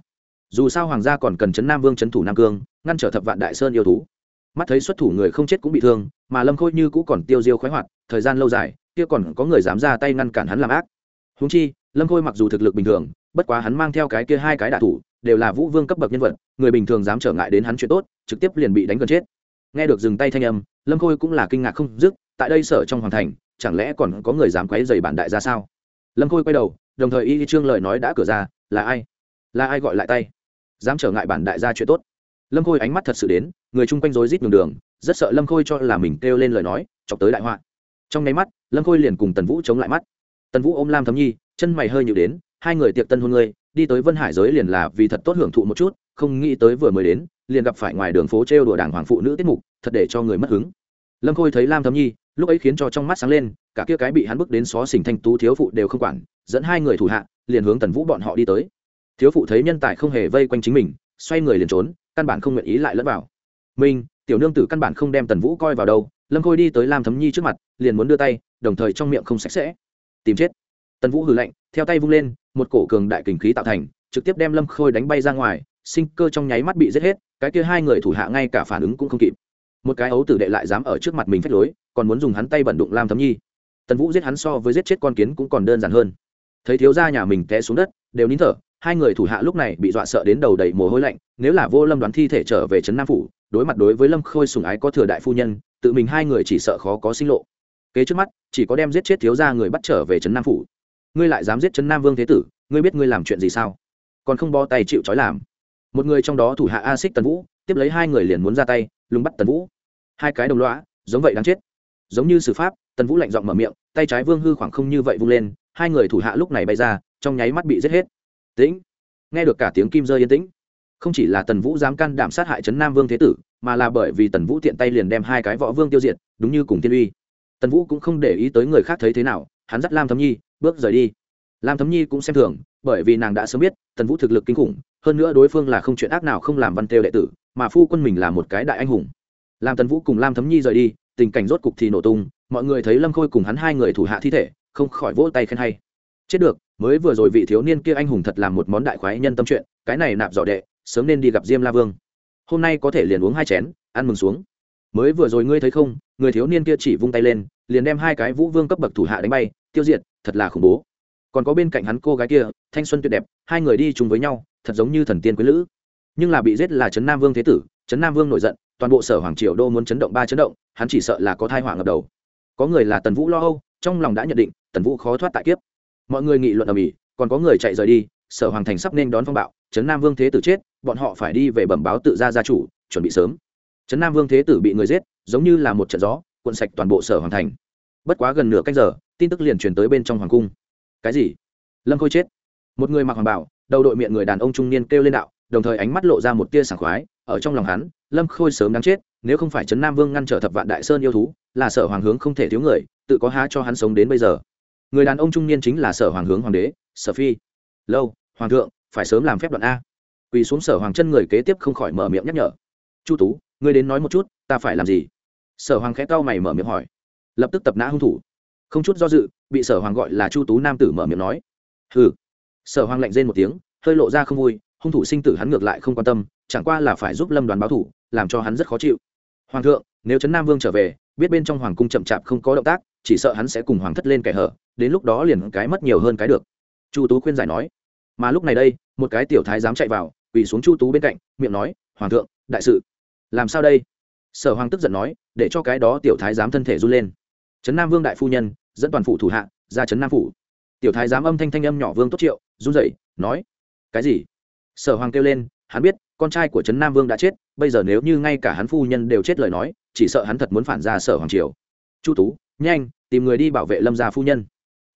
dù sao hoàng gia còn cần chấn nam vương chấn thủ nam cương, ngăn trở thập vạn đại sơn yêu thú. Mắt thấy xuất thủ người không chết cũng bị thương, mà lâm khôi như cũ còn tiêu diêu khoái hoạt, thời gian lâu dài, kia còn có người dám ra tay ngăn cản hắn làm ác. Húng chi, lâm khôi mặc dù thực lực bình thường, bất quá hắn mang theo cái kia hai cái đạ thủ, đều là vũ vương cấp bậc nhân vật, người bình thường dám trở ngại đến hắn chuyện tốt, trực tiếp liền bị đánh gần chết. Nghe được dừng tay thanh âm, lâm khôi cũng là kinh ngạc không dứt, tại đây sở trong hoàng thành, chẳng lẽ còn có người dám quấy dày bản đại ra sao? Lâm khôi quay đầu, đồng thời y trương lời nói đã cửa ra, là ai? Là ai gọi lại tay? Dám trở ngại bản đại gia chuyện tốt. Lâm khôi ánh mắt thật sự đến, người chung quanh rối rít đường đường, rất sợ lâm khôi cho là mình kêu lên lời nói, chọc tới đại họa. Trong nháy mắt, lâm khôi liền cùng tần vũ chống lại mắt. Tần vũ ôm lam thấm nhi, chân mày hơi nhịu đến, hai người tiệc tân hôn ngươi, đi tới vân hải giới liền là vì thật tốt hưởng thụ một chút, không nghĩ tới vừa mới đến, liền gặp phải ngoài đường phố trêu đùa đảng hoàng phụ nữ tiết mục, thật để cho người mất hứng. Lâm khôi thấy lam thấm nhi, lúc ấy khiến cho trong mắt sáng lên, cả kia cái bị hắn bước đến xó xỉnh thanh tú thiếu phụ đều không quản, dẫn hai người thủ hạ, liền hướng tần vũ bọn họ đi tới thiếu phụ thấy nhân tài không hề vây quanh chính mình, xoay người liền trốn, căn bản không nguyện ý lại lẫn vào. Minh tiểu nương tử căn bản không đem tần vũ coi vào đâu, lâm khôi đi tới lam thấm nhi trước mặt, liền muốn đưa tay, đồng thời trong miệng không sạch sẽ. Tìm chết. Tần vũ hừ lạnh, theo tay vung lên, một cổ cường đại kình khí tạo thành, trực tiếp đem lâm khôi đánh bay ra ngoài, sinh cơ trong nháy mắt bị giết hết, cái kia hai người thủ hạ ngay cả phản ứng cũng không kịp. Một cái ấu tử đệ lại dám ở trước mặt mình phách lối, còn muốn dùng hắn tay bẩn đụng lam thấm nhi. Tần vũ giết hắn so với giết chết con kiến cũng còn đơn giản hơn. Thấy thiếu gia nhà mình té xuống đất, đều nín thở hai người thủ hạ lúc này bị dọa sợ đến đầu đầy mồ hôi lạnh, nếu là vô lâm đoán thi thể trở về trấn nam phủ, đối mặt đối với lâm khôi sùng ái có thừa đại phu nhân, tự mình hai người chỉ sợ khó có sinh lộ. Kế trước mắt, chỉ có đem giết chết thiếu gia người bắt trở về trấn nam phủ. Ngươi lại dám giết trấn nam vương thế tử, ngươi biết ngươi làm chuyện gì sao? Còn không bó tay chịu trói làm. Một người trong đó thủ hạ a xích tần vũ, tiếp lấy hai người liền muốn ra tay, lùng bắt tần vũ. Hai cái đồng loã giống vậy đáng chết. Giống như sử pháp, tần vũ lạnh giọng mở miệng, tay trái vương hư khoảng không như vậy vung lên, hai người thủ hạ lúc này bay ra, trong nháy mắt bị giết hết tĩnh. Nghe được cả tiếng kim rơi yên tĩnh, không chỉ là tần vũ dám can đảm sát hại trấn nam vương thế tử, mà là bởi vì tần vũ tiện tay liền đem hai cái võ vương tiêu diệt, đúng như cùng thiên uy. Tần vũ cũng không để ý tới người khác thấy thế nào, hắn dắt lam thấm nhi, bước rời đi. Lam thấm nhi cũng xem thường, bởi vì nàng đã sớm biết, tần vũ thực lực kinh khủng, hơn nữa đối phương là không chuyện ác nào không làm văn têu đệ tử, mà phu quân mình là một cái đại anh hùng. Làm tần vũ cùng lam thấm nhi rời đi, tình cảnh rốt cục thì nổ tung, mọi người thấy lâm khôi cùng hắn hai người thủ hạ thi thể, không khỏi vỗ tay khen hay chết được, mới vừa rồi vị thiếu niên kia anh hùng thật làm một món đại khoái nhân tâm chuyện, cái này nạp dọ đệ, sớm nên đi gặp diêm la vương. Hôm nay có thể liền uống hai chén, ăn mừng xuống. Mới vừa rồi ngươi thấy không, người thiếu niên kia chỉ vung tay lên, liền đem hai cái vũ vương cấp bậc thủ hạ đánh bay, tiêu diệt, thật là khủng bố. Còn có bên cạnh hắn cô gái kia, thanh xuân tuyệt đẹp, hai người đi chung với nhau, thật giống như thần tiên quý lữ. Nhưng là bị giết là trấn nam vương thế tử, trấn nam vương nổi giận, toàn bộ sở hoàng triều đô muốn chấn động ba chấn động, hắn chỉ sợ là có thai họa ngập đầu. Có người là tần vũ lo âu, trong lòng đã nhận định, tần vũ khó thoát tại kiếp mọi người nghị luận ở mỹ, còn có người chạy rời đi, sở hoàng thành sắp nên đón phong bạo, trấn nam vương thế tử chết, bọn họ phải đi về bẩm báo tự ra gia chủ, chuẩn bị sớm. Trấn nam vương thế tử bị người giết, giống như là một trận gió, cuộn sạch toàn bộ sở hoàng thành. Bất quá gần nửa cách giờ, tin tức liền truyền tới bên trong hoàng cung. Cái gì? Lâm khôi chết. Một người mặc hoàng bảo, đầu đội miệng người đàn ông trung niên kêu lên đạo, đồng thời ánh mắt lộ ra một tia sảng khoái, ở trong lòng hắn, lâm khôi sớm đáng chết, nếu không phải trấn nam vương ngăn trở thập vạn đại sơn yêu thú, là sở hoàng hướng không thể thiếu người, tự có há cho hắn sống đến bây giờ người đàn ông trung niên chính là sở hoàng hướng hoàng đế, sở phi. Lâu, hoàng thượng, phải sớm làm phép đoạn a. Quỳ xuống sở hoàng chân người kế tiếp không khỏi mở miệng nhắc nhở. Chu tú, ngươi đến nói một chút, ta phải làm gì? Sở hoàng khẽ cau mày mở miệng hỏi. Lập tức tập nã hung thủ. Không chút do dự, bị sở hoàng gọi là chu tú nam tử mở miệng nói. Hừ. Sở hoàng lạnh rên một tiếng, hơi lộ ra không vui, hung thủ sinh tử hắn ngược lại không quan tâm, chẳng qua là phải giúp lâm đoàn báo thủ, làm cho hắn rất khó chịu. Hoàng thượng, nếu trấn nam vương trở về, biết bên trong hoàng cung chậm chạp không có động tác chỉ sợ hắn sẽ cùng hoàng thất lên kẻ hở, đến lúc đó liền cái mất nhiều hơn cái được. Chu tú khuyên giải nói. Mà lúc này đây, một cái tiểu thái dám chạy vào, quỳ xuống chu tú bên cạnh, miệng nói, hoàng thượng, đại sự. Làm sao đây? Sở hoàng tức giận nói, để cho cái đó tiểu thái giám thân thể run lên. Trấn nam vương đại phu nhân, dẫn toàn phủ thủ hạ, ra trấn nam phủ. Tiểu thái giám âm thanh thanh âm nhỏ vương tốt triệu, run rẩy, nói, cái gì? Sở hoàng kêu lên, hắn biết, con trai của trấn nam vương đã chết, bây giờ nếu như ngay cả hắn phu nhân đều chết lời nói, chỉ sợ hắn thật muốn phản ra sở hoàng triều. Chu tú nhanh, tìm người đi bảo vệ lâm gia phu nhân.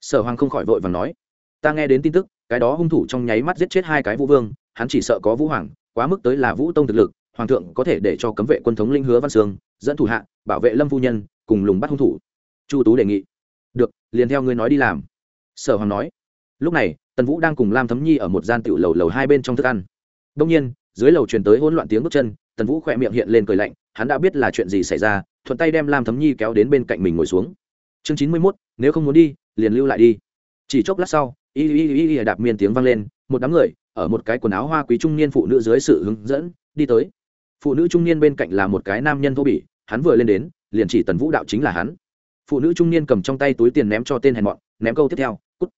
Sở hoàng không khỏi vội và nói. Ta nghe đến tin tức, cái đó hung thủ trong nháy mắt giết chết hai cái vũ vương, hắn chỉ sợ có vũ hoàng, quá mức tới là vũ tông thực lực, hoàng thượng có thể để cho cấm vệ quân thống linh hứa văn sương, dẫn thủ hạ, bảo vệ lâm phu nhân, cùng lùng bắt hung thủ. Chu tú đề nghị. Được, liền theo ngươi nói đi làm. Sở hoàng nói. Lúc này, tần vũ đang cùng lam thấm nhi ở một gian tiểu lầu lầu hai bên trong thức ăn. Đông nhiên, dưới lầu truyền tới hỗn loạn tiếng bước chân, tần vũ khỏe miệng hiện lên cười lạnh, hắn đã biết là chuyện gì xảy ra thuận tay đem lam thấm nhi kéo đến bên cạnh mình ngồi xuống. Chương chín mươi mốt, nếu không muốn đi, liền lưu lại đi. Chỉ chốc lát sau, y y y y đạp miên tiếng vang lên, một đám người, ở một cái quần áo hoa quý trung niên phụ nữ dưới sự hướng dẫn, đi tới. Phụ nữ trung niên bên cạnh là một cái nam nhân thô bỉ, hắn vừa lên đến, liền chỉ tần vũ đạo chính là hắn. Phụ nữ trung niên cầm trong tay túi tiền ném cho tên hèn mọn, ném câu tiếp theo, cút.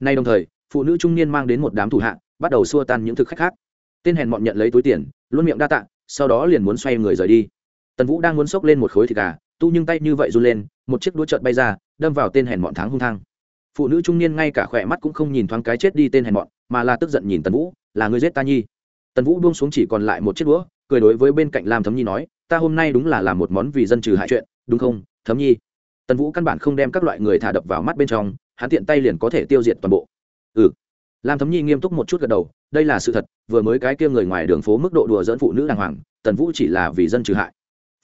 Nay đồng thời, phụ nữ trung niên mang đến một đám thủ hạ, bắt đầu xua tan những thực khách khác. Tên hèn mọn nhận lấy túi tiền, luôn miệng đa tạ, sau đó liền muốn xoay người rời đi tần vũ đang muốn xốc lên một khối thịt gà, tu nhưng tay như vậy run lên, một chiếc đũa trợt bay ra, đâm vào tên hèn mọn tháng hung thang. Phụ nữ trung niên ngay cả khỏe mắt cũng không nhìn thoáng cái chết đi tên hèn mọn, mà là tức giận nhìn tần vũ, là người giết ta nhi? Tần vũ buông xuống chỉ còn lại một chiếc đũa, cười đối với bên cạnh lam thấm nhi nói, ta hôm nay đúng là làm một món vì dân trừ hại chuyện, đúng không, thấm nhi? Tần vũ căn bản không đem các loại người thả đập vào mắt bên trong, hắn tiện tay liền có thể tiêu diệt toàn bộ. Ừ. Lam thấm nhi nghiêm túc một chút gật đầu, đây là sự thật, vừa mới cái kia người ngoài đường phố mức độ đùa dẫn phụ nữ đàng hoàng, tần vũ chỉ là vì dân trừ hại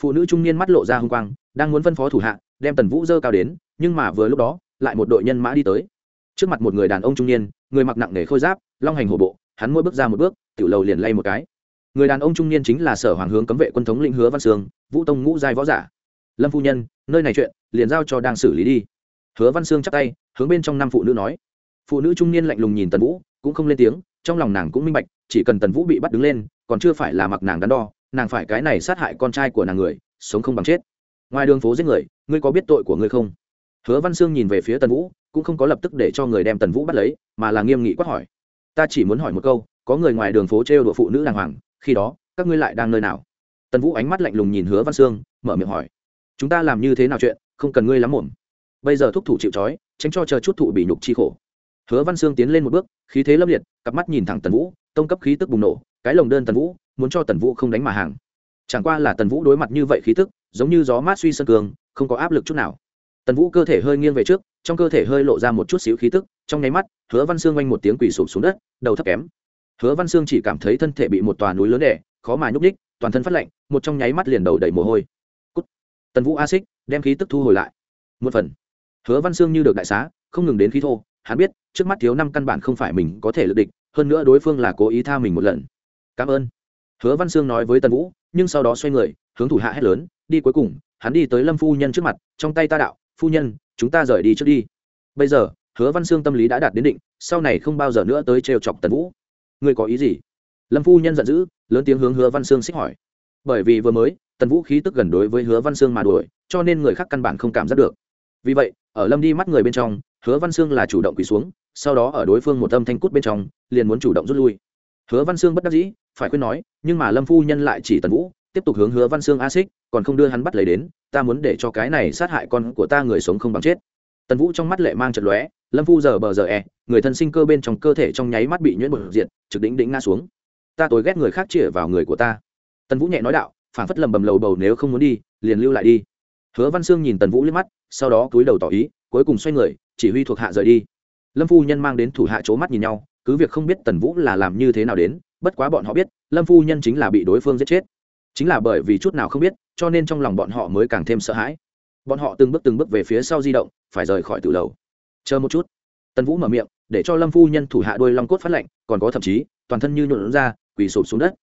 phụ nữ trung niên mắt lộ ra h n g quang, đang muốn phân phó thủ hạ, đem tần vũ dơ cao đến, nhưng mà vừa lúc đó, lại một đội nhân mã đi tới. Trước mặt một người đàn ông trung niên, người mặc nặng nề khôi giáp, long hành hổ bộ, hắn mỗi bước ra một bước, tiểu lầu liền lay một cái. Người đàn ông trung niên chính là sở hoàng hướng cấm vệ quân thống lĩnh hứa văn sương, vũ tông ngũ giai võ giả. Lâm phu nhân, nơi này chuyện, liền giao cho đang xử lý đi. Hứa văn sương chắp tay, hướng bên trong năm phụ nữ nói. Phụ nữ trung niên lạnh lùng nhìn tần vũ, cũng không lên tiếng, trong lòng nàng cũng minh bạch, chỉ cần tần vũ bị bắt đứng lên, còn chưa phải là mặc nàng đắn đo nàng phải cái này sát hại con trai của nàng người, sống không bằng chết. Ngoài đường phố giết người, ngươi có biết tội của ngươi không? Hứa văn sương nhìn về phía tần vũ, cũng không có lập tức để cho người đem tần vũ bắt lấy, mà là nghiêm nghị quát hỏi. Ta chỉ muốn hỏi một câu, có người ngoài đường phố trêu đùa phụ nữ đàng hoàng, khi đó, các ngươi lại đang nơi nào? Tần vũ ánh mắt lạnh lùng nhìn hứa văn sương, mở miệng hỏi. Chúng ta làm như thế nào chuyện, không cần ngươi lắm mồm bây giờ thúc thủ chịu trói, tránh cho chờ chút thụ bị nhục chi khổ. Hứa văn sương tiến lên một bước, khí thế lâm liệt, cặp mắt nhìn thẳng tần vũ, tông cấp khí tức bùng nổ, cái lồng đơn tần vũ muốn cho tần vũ không đánh mà hàng. Chẳng qua là tần vũ đối mặt như vậy khí tức, giống như gió mát suy sân cường, không có áp lực chút nào. Tần vũ cơ thể hơi nghiêng về trước, trong cơ thể hơi lộ ra một chút xíu khí tức, trong nháy mắt, hứa văn sương oanh một tiếng quỳ sụp xuống đất, đầu thấp kém. Hứa văn sương chỉ cảm thấy thân thể bị một tòa núi lớn đẻ khó mà nhúc ních toàn thân phát lạnh, một trong nháy mắt liền đầu đầy mồ hôi. Cút. tần vũ a xích, đem khí tức thu hồi lại. Một phần. Hứa văn sương như được đại xá, không ngừng đến khí thô, hắn biết, trước mắt thiếu năm căn bản không phải mình có thể lực địch, hơn nữa đối phương là cố ý tha mình một lần. Cảm ơn hứa văn sương nói với tần vũ, nhưng sau đó xoay người, hướng thủ hạ hét lớn, đi cuối cùng, hắn đi tới lâm phu nhân trước mặt, trong tay ta đạo, phu nhân, chúng ta rời đi trước đi. Bây giờ, hứa văn sương tâm lý đã đạt đến định, sau này không bao giờ nữa tới trêu chọc tần vũ. Ngươi có ý gì? Lâm phu nhân giận dữ, lớn tiếng hướng hứa văn sương xích hỏi. Bởi vì vừa mới, tần vũ khí tức gần đối với hứa văn sương mà đuổi, cho nên người khác căn bản không cảm giác được. Vì vậy, ở lâm đi mắt người bên trong, hứa văn sương là chủ động quỳ xuống, sau đó ở đối phương một âm thanh cút bên trong, liền muốn chủ động rút lui hứa văn sương bất đắc dĩ, phải khuyên nói, nhưng mà lâm phu nhân lại chỉ tần vũ, tiếp tục hướng hứa văn sương a xích, còn không đưa hắn bắt lấy đến, ta muốn để cho cái này sát hại con của ta người sống không bằng chết. Tần vũ trong mắt lệ mang chật lóe, lâm phu giờ bờ giờ e người thân sinh cơ bên trong cơ thể trong nháy mắt bị nhuyễn bột diện trực đỉnh đỉnh ngã xuống. Ta tối ghét người khác chĩa vào người của ta. Tần vũ nhẹ nói đạo phản phất lầm bầm lầu bầu nếu không muốn đi, liền lưu lại đi. Hứa văn sương nhìn tần vũ liếc mắt, sau đó cúi đầu tỏ ý, cuối cùng xoay người, chỉ huy thuộc hạ rời đi. Lâm phu nhân mang đến thủ hạ c mắt nhìn nhau cứ việc không biết tần vũ là làm như thế nào đến, bất quá bọn họ biết, lâm phu nhân chính là bị đối phương giết chết. Chính là bởi vì chút nào không biết, cho nên trong lòng bọn họ mới càng thêm sợ hãi. Bọn họ từng bước từng bước về phía sau di động, phải rời khỏi tử lầu. Chờ một chút. Tần vũ mở miệng, để cho lâm phu nhân thủ hạ đôi long cốt phát lệnh, còn có thậm chí, toàn thân như nhuộn ra, quỳ sụp xuống đất.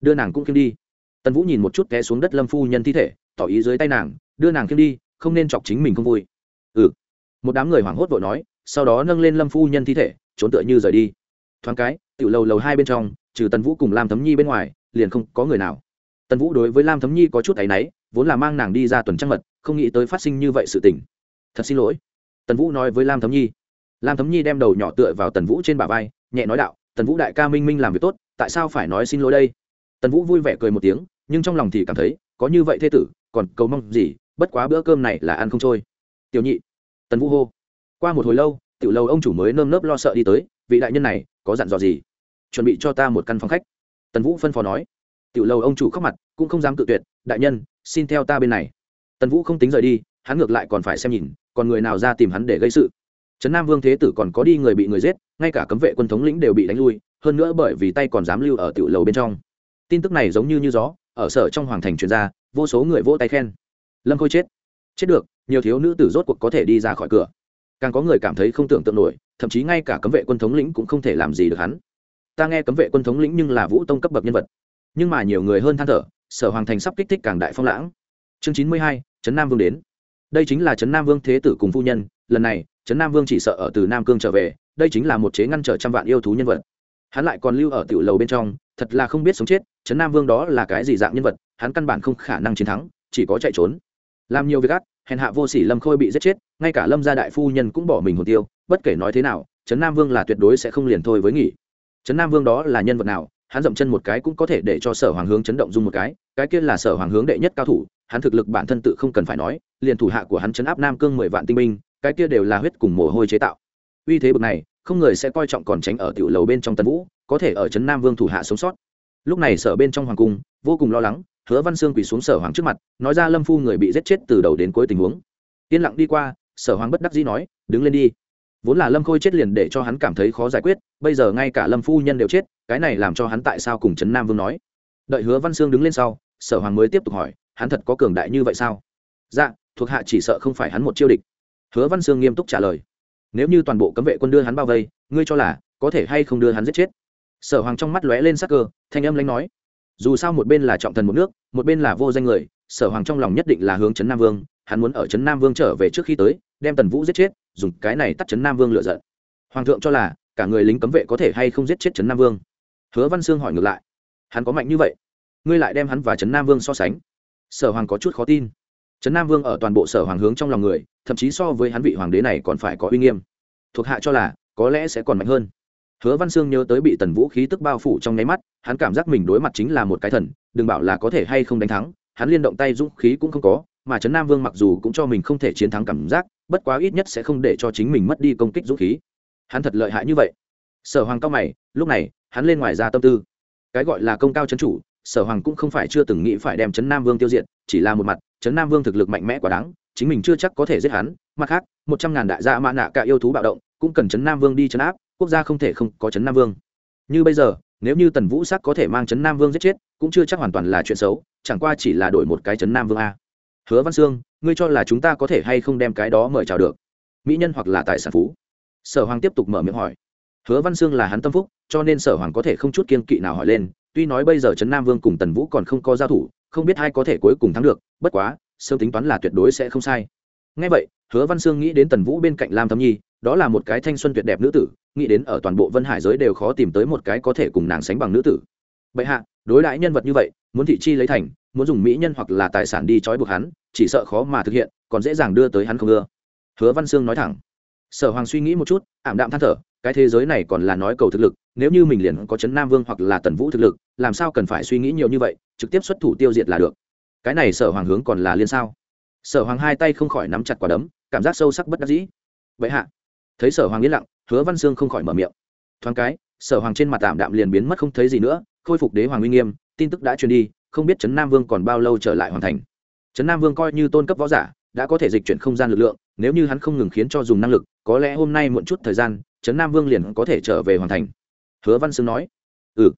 Đưa nàng cũng khiêm đi. Tần vũ nhìn một chút té xuống đất lâm phu nhân thi thể, tỏ ý dưới tay nàng, đưa nàng khiêm đi, không nên chọc chính mình không vui. Ừ. Một đám người hoảng hốt vội nói, sau đó nâng lên lâm phu nhân thi thể, trốn tựa như rời đi thoáng cái, tiểu lầu lầu hai bên trong, trừ tần vũ cùng lam thấm nhi bên ngoài, liền không có người nào. Tần vũ đối với lam thấm nhi có chút áy náy, vốn là mang nàng đi ra tuần trăng mật, không nghĩ tới phát sinh như vậy sự tình. Thật xin lỗi. Tần vũ nói với lam thấm nhi. Lam thấm nhi đem đầu nhỏ tựa vào tần vũ trên bả vai, nhẹ nói đạo, tần vũ đại ca minh minh làm việc tốt, tại sao phải nói xin lỗi đây? Tần vũ vui vẻ cười một tiếng, nhưng trong lòng thì cảm thấy, có như vậy thê tử, còn cầu mong gì, bất quá bữa cơm này là ăn không trôi. Tiểu nhị. Tần vũ hô. Qua một hồi lâu, tiểu lâu ông chủ mới nơm nớp lo sợ đi tới, vị đại nhân này có dặn dò gì? Chuẩn bị cho ta một căn phòng khách. Tần vũ phân phó nói. Tiểu lâu ông chủ khóc mặt, cũng không dám cự tuyệt, đại nhân, xin theo ta bên này. Tần vũ không tính rời đi, hắn ngược lại còn phải xem nhìn, còn người nào ra tìm hắn để gây sự. Trấn nam vương thế tử còn có đi người bị người giết, ngay cả cấm vệ quân thống lĩnh đều bị đánh lui, hơn nữa bởi vì tay còn dám lưu ở tiểu lầu bên trong. Tin tức này giống như như gió, ở sở trong hoàng thành truyền ra, vô số người vỗ tay khen. Lâm khôi chết. Chết được, nhiều thiếu nữ tử rốt cuộc có thể đi ra khỏi cửa càng có người cảm thấy không tưởng tượng nổi, thậm chí ngay cả cấm vệ quân thống lĩnh cũng không thể làm gì được hắn. Ta nghe cấm vệ quân thống lĩnh nhưng là vũ tông cấp bậc nhân vật. Nhưng mà nhiều người hơn than thở, sở hoàng thành sắp kích thích càng đại phong lãng. Chương chín mươi hai, trấn nam vương đến. Đây chính là trấn nam vương thế tử cùng phu nhân, lần này, trấn nam vương chỉ sợ ở từ nam cương trở về, đây chính là một chế ngăn trở trăm vạn yêu thú nhân vật. Hắn lại còn lưu ở tiểu lầu bên trong, thật là không biết sống chết, trấn nam vương đó là cái gì dạng nhân vật, hắn căn bản không khả năng chiến thắng, chỉ có chạy trốn. Làm nhiều việc ác hèn hạ vô sỉ lâm khôi bị giết chết, ngay cả lâm gia đại phu nhân cũng bỏ mình hồn tiêu, bất kể nói thế nào, trấn nam vương là tuyệt đối sẽ không liền thôi với nghỉ. Trấn nam vương đó là nhân vật nào, hắn dậm chân một cái cũng có thể để cho sở hoàng hướng chấn động dung một cái cái kia là sở hoàng hướng đệ nhất cao thủ, hắn thực lực bản thân tự không cần phải nói, liền thủ hạ của hắn chấn áp nam cương mười vạn tinh binh, cái kia đều là huyết cùng mồ hôi chế tạo. Uy thế bực này, không người sẽ coi trọng còn tránh ở tiểu lầu bên trong tân vũ, có thể ở trấn nam vương thủ hạ sống sót. Lúc này sở bên trong hoàng cung, vô cùng lo lắng hứa văn sương quỳ xuống sở hoàng trước mặt, nói ra lâm phu người bị giết chết từ đầu đến cuối tình huống. Yên lặng đi qua, sở hoàng bất đắc dĩ nói, đứng lên đi. Vốn là lâm khôi chết liền để cho hắn cảm thấy khó giải quyết, bây giờ ngay cả lâm phu nhân đều chết, cái này làm cho hắn tại sao cùng trấn nam vương nói? Đợi hứa văn sương đứng lên sau, sở hoàng mới tiếp tục hỏi, hắn thật có cường đại như vậy sao? Dạ thuộc hạ chỉ sợ không phải hắn một chiêu địch. Hứa văn sương nghiêm túc trả lời, nếu như toàn bộ cấm vệ quân đưa hắn bao vây, ngươi cho là có thể hay không đưa hắn giết chết? Sở hoàng trong mắt lóe lên sắc cơ, thanh âm lãnh nói dù sao một bên là trọng thần một nước, một bên là vô danh người, sở hoàng trong lòng nhất định là hướng trấn nam vương, hắn muốn ở trấn nam vương trở về trước khi tới, đem tần vũ giết chết, dùng cái này tắt trấn nam vương lựa giận. Hoàng thượng cho là, cả người lính cấm vệ có thể hay không giết chết trấn nam vương. Hứa văn sương hỏi ngược lại, hắn có mạnh như vậy? Ngươi lại đem hắn và trấn nam vương so sánh. Sở hoàng có chút khó tin. Trấn nam vương ở toàn bộ sở hoàng hướng trong lòng người, thậm chí so với hắn vị hoàng đế này còn phải có uy nghiêm. Thuộc hạ cho là, có lẽ sẽ còn mạnh hơn. Hứa văn sương nhớ tới bị tần vũ khí tức bao phủ trong nháy mắt hắn cảm giác mình đối mặt chính là một cái thần, đừng bảo là có thể hay không đánh thắng, hắn liên động tay dũng khí cũng không có, mà trấn nam vương mặc dù cũng cho mình không thể chiến thắng cảm giác, bất quá ít nhất sẽ không để cho chính mình mất đi công kích dũng khí. Hắn thật lợi hại như vậy. Sở hoàng cao mày, lúc này, hắn lên ngoài ra tâm tư. Cái gọi là công cao trấn chủ, sở hoàng cũng không phải chưa từng nghĩ phải đem trấn nam vương tiêu diệt, chỉ là một mặt, trấn nam vương thực lực mạnh mẽ quá đáng, chính mình chưa chắc có thể giết hắn. Mặt khác, một trăm ngàn đại gia mã nạ cả yêu thú bạo động, cũng cần trấn nam vương đi trấn áp, quốc gia không thể không có trấn nam vương. Như bây giờ nếu như tần vũ sắc có thể mang trấn nam vương giết chết, cũng chưa chắc hoàn toàn là chuyện xấu, chẳng qua chỉ là đổi một cái trấn nam vương a. Hứa văn sương, ngươi cho là chúng ta có thể hay không đem cái đó mời chào được? Mỹ nhân hoặc là tài sản phú? Sở hoàng tiếp tục mở miệng hỏi. Hứa văn sương là hắn tâm phúc, cho nên sở hoàng có thể không chút kiên kỵ nào hỏi lên, tuy nói bây giờ trấn nam vương cùng tần vũ còn không có giao thủ, không biết ai có thể cuối cùng thắng được, bất quá, sớm tính toán là tuyệt đối sẽ không sai. Ngay vậy, hứa văn sương nghĩ đến tần vũ bên cạnh lam thấm nhi, đó là một cái thanh xuân tuyệt đẹp nữ tử nghĩ đến ở toàn bộ vân hải giới đều khó tìm tới một cái có thể cùng nàng sánh bằng nữ tử. Bệ hạ, đối đãi nhân vật như vậy, muốn thị chi lấy thành, muốn dùng mỹ nhân hoặc là tài sản đi trói buộc hắn, chỉ sợ khó mà thực hiện, còn dễ dàng đưa tới hắn không ưa. Hứa văn sương nói thẳng. Sở hoàng suy nghĩ một chút, ảm đạm than thở, cái thế giới này còn là nói cầu thực lực, nếu như mình liền có chấn nam vương hoặc là tần vũ thực lực, làm sao cần phải suy nghĩ nhiều như vậy, trực tiếp xuất thủ tiêu diệt là được. Cái này sở hoàng hướng còn là liên sao? Sở hoàng hai tay không khỏi nắm chặt quả đấm, cảm giác sâu sắc bất đắc dĩ. Vậy hạ, thấy sở hoàng yên lặng hứa văn sương không khỏi mở miệng. Thoáng cái, sở hoàng trên mặt tạm đạm liền biến mất không thấy gì nữa, khôi phục đế hoàng uy nghiêm, tin tức đã truyền đi, không biết trấn nam vương còn bao lâu trở lại hoàn thành. Trấn nam vương coi như tôn cấp võ giả, đã có thể dịch chuyển không gian lực lượng, nếu như hắn không ngừng khiến cho dùng năng lực, có lẽ hôm nay muộn chút thời gian, trấn nam vương liền có thể trở về hoàn thành. Hứa văn sương nói. Ừ.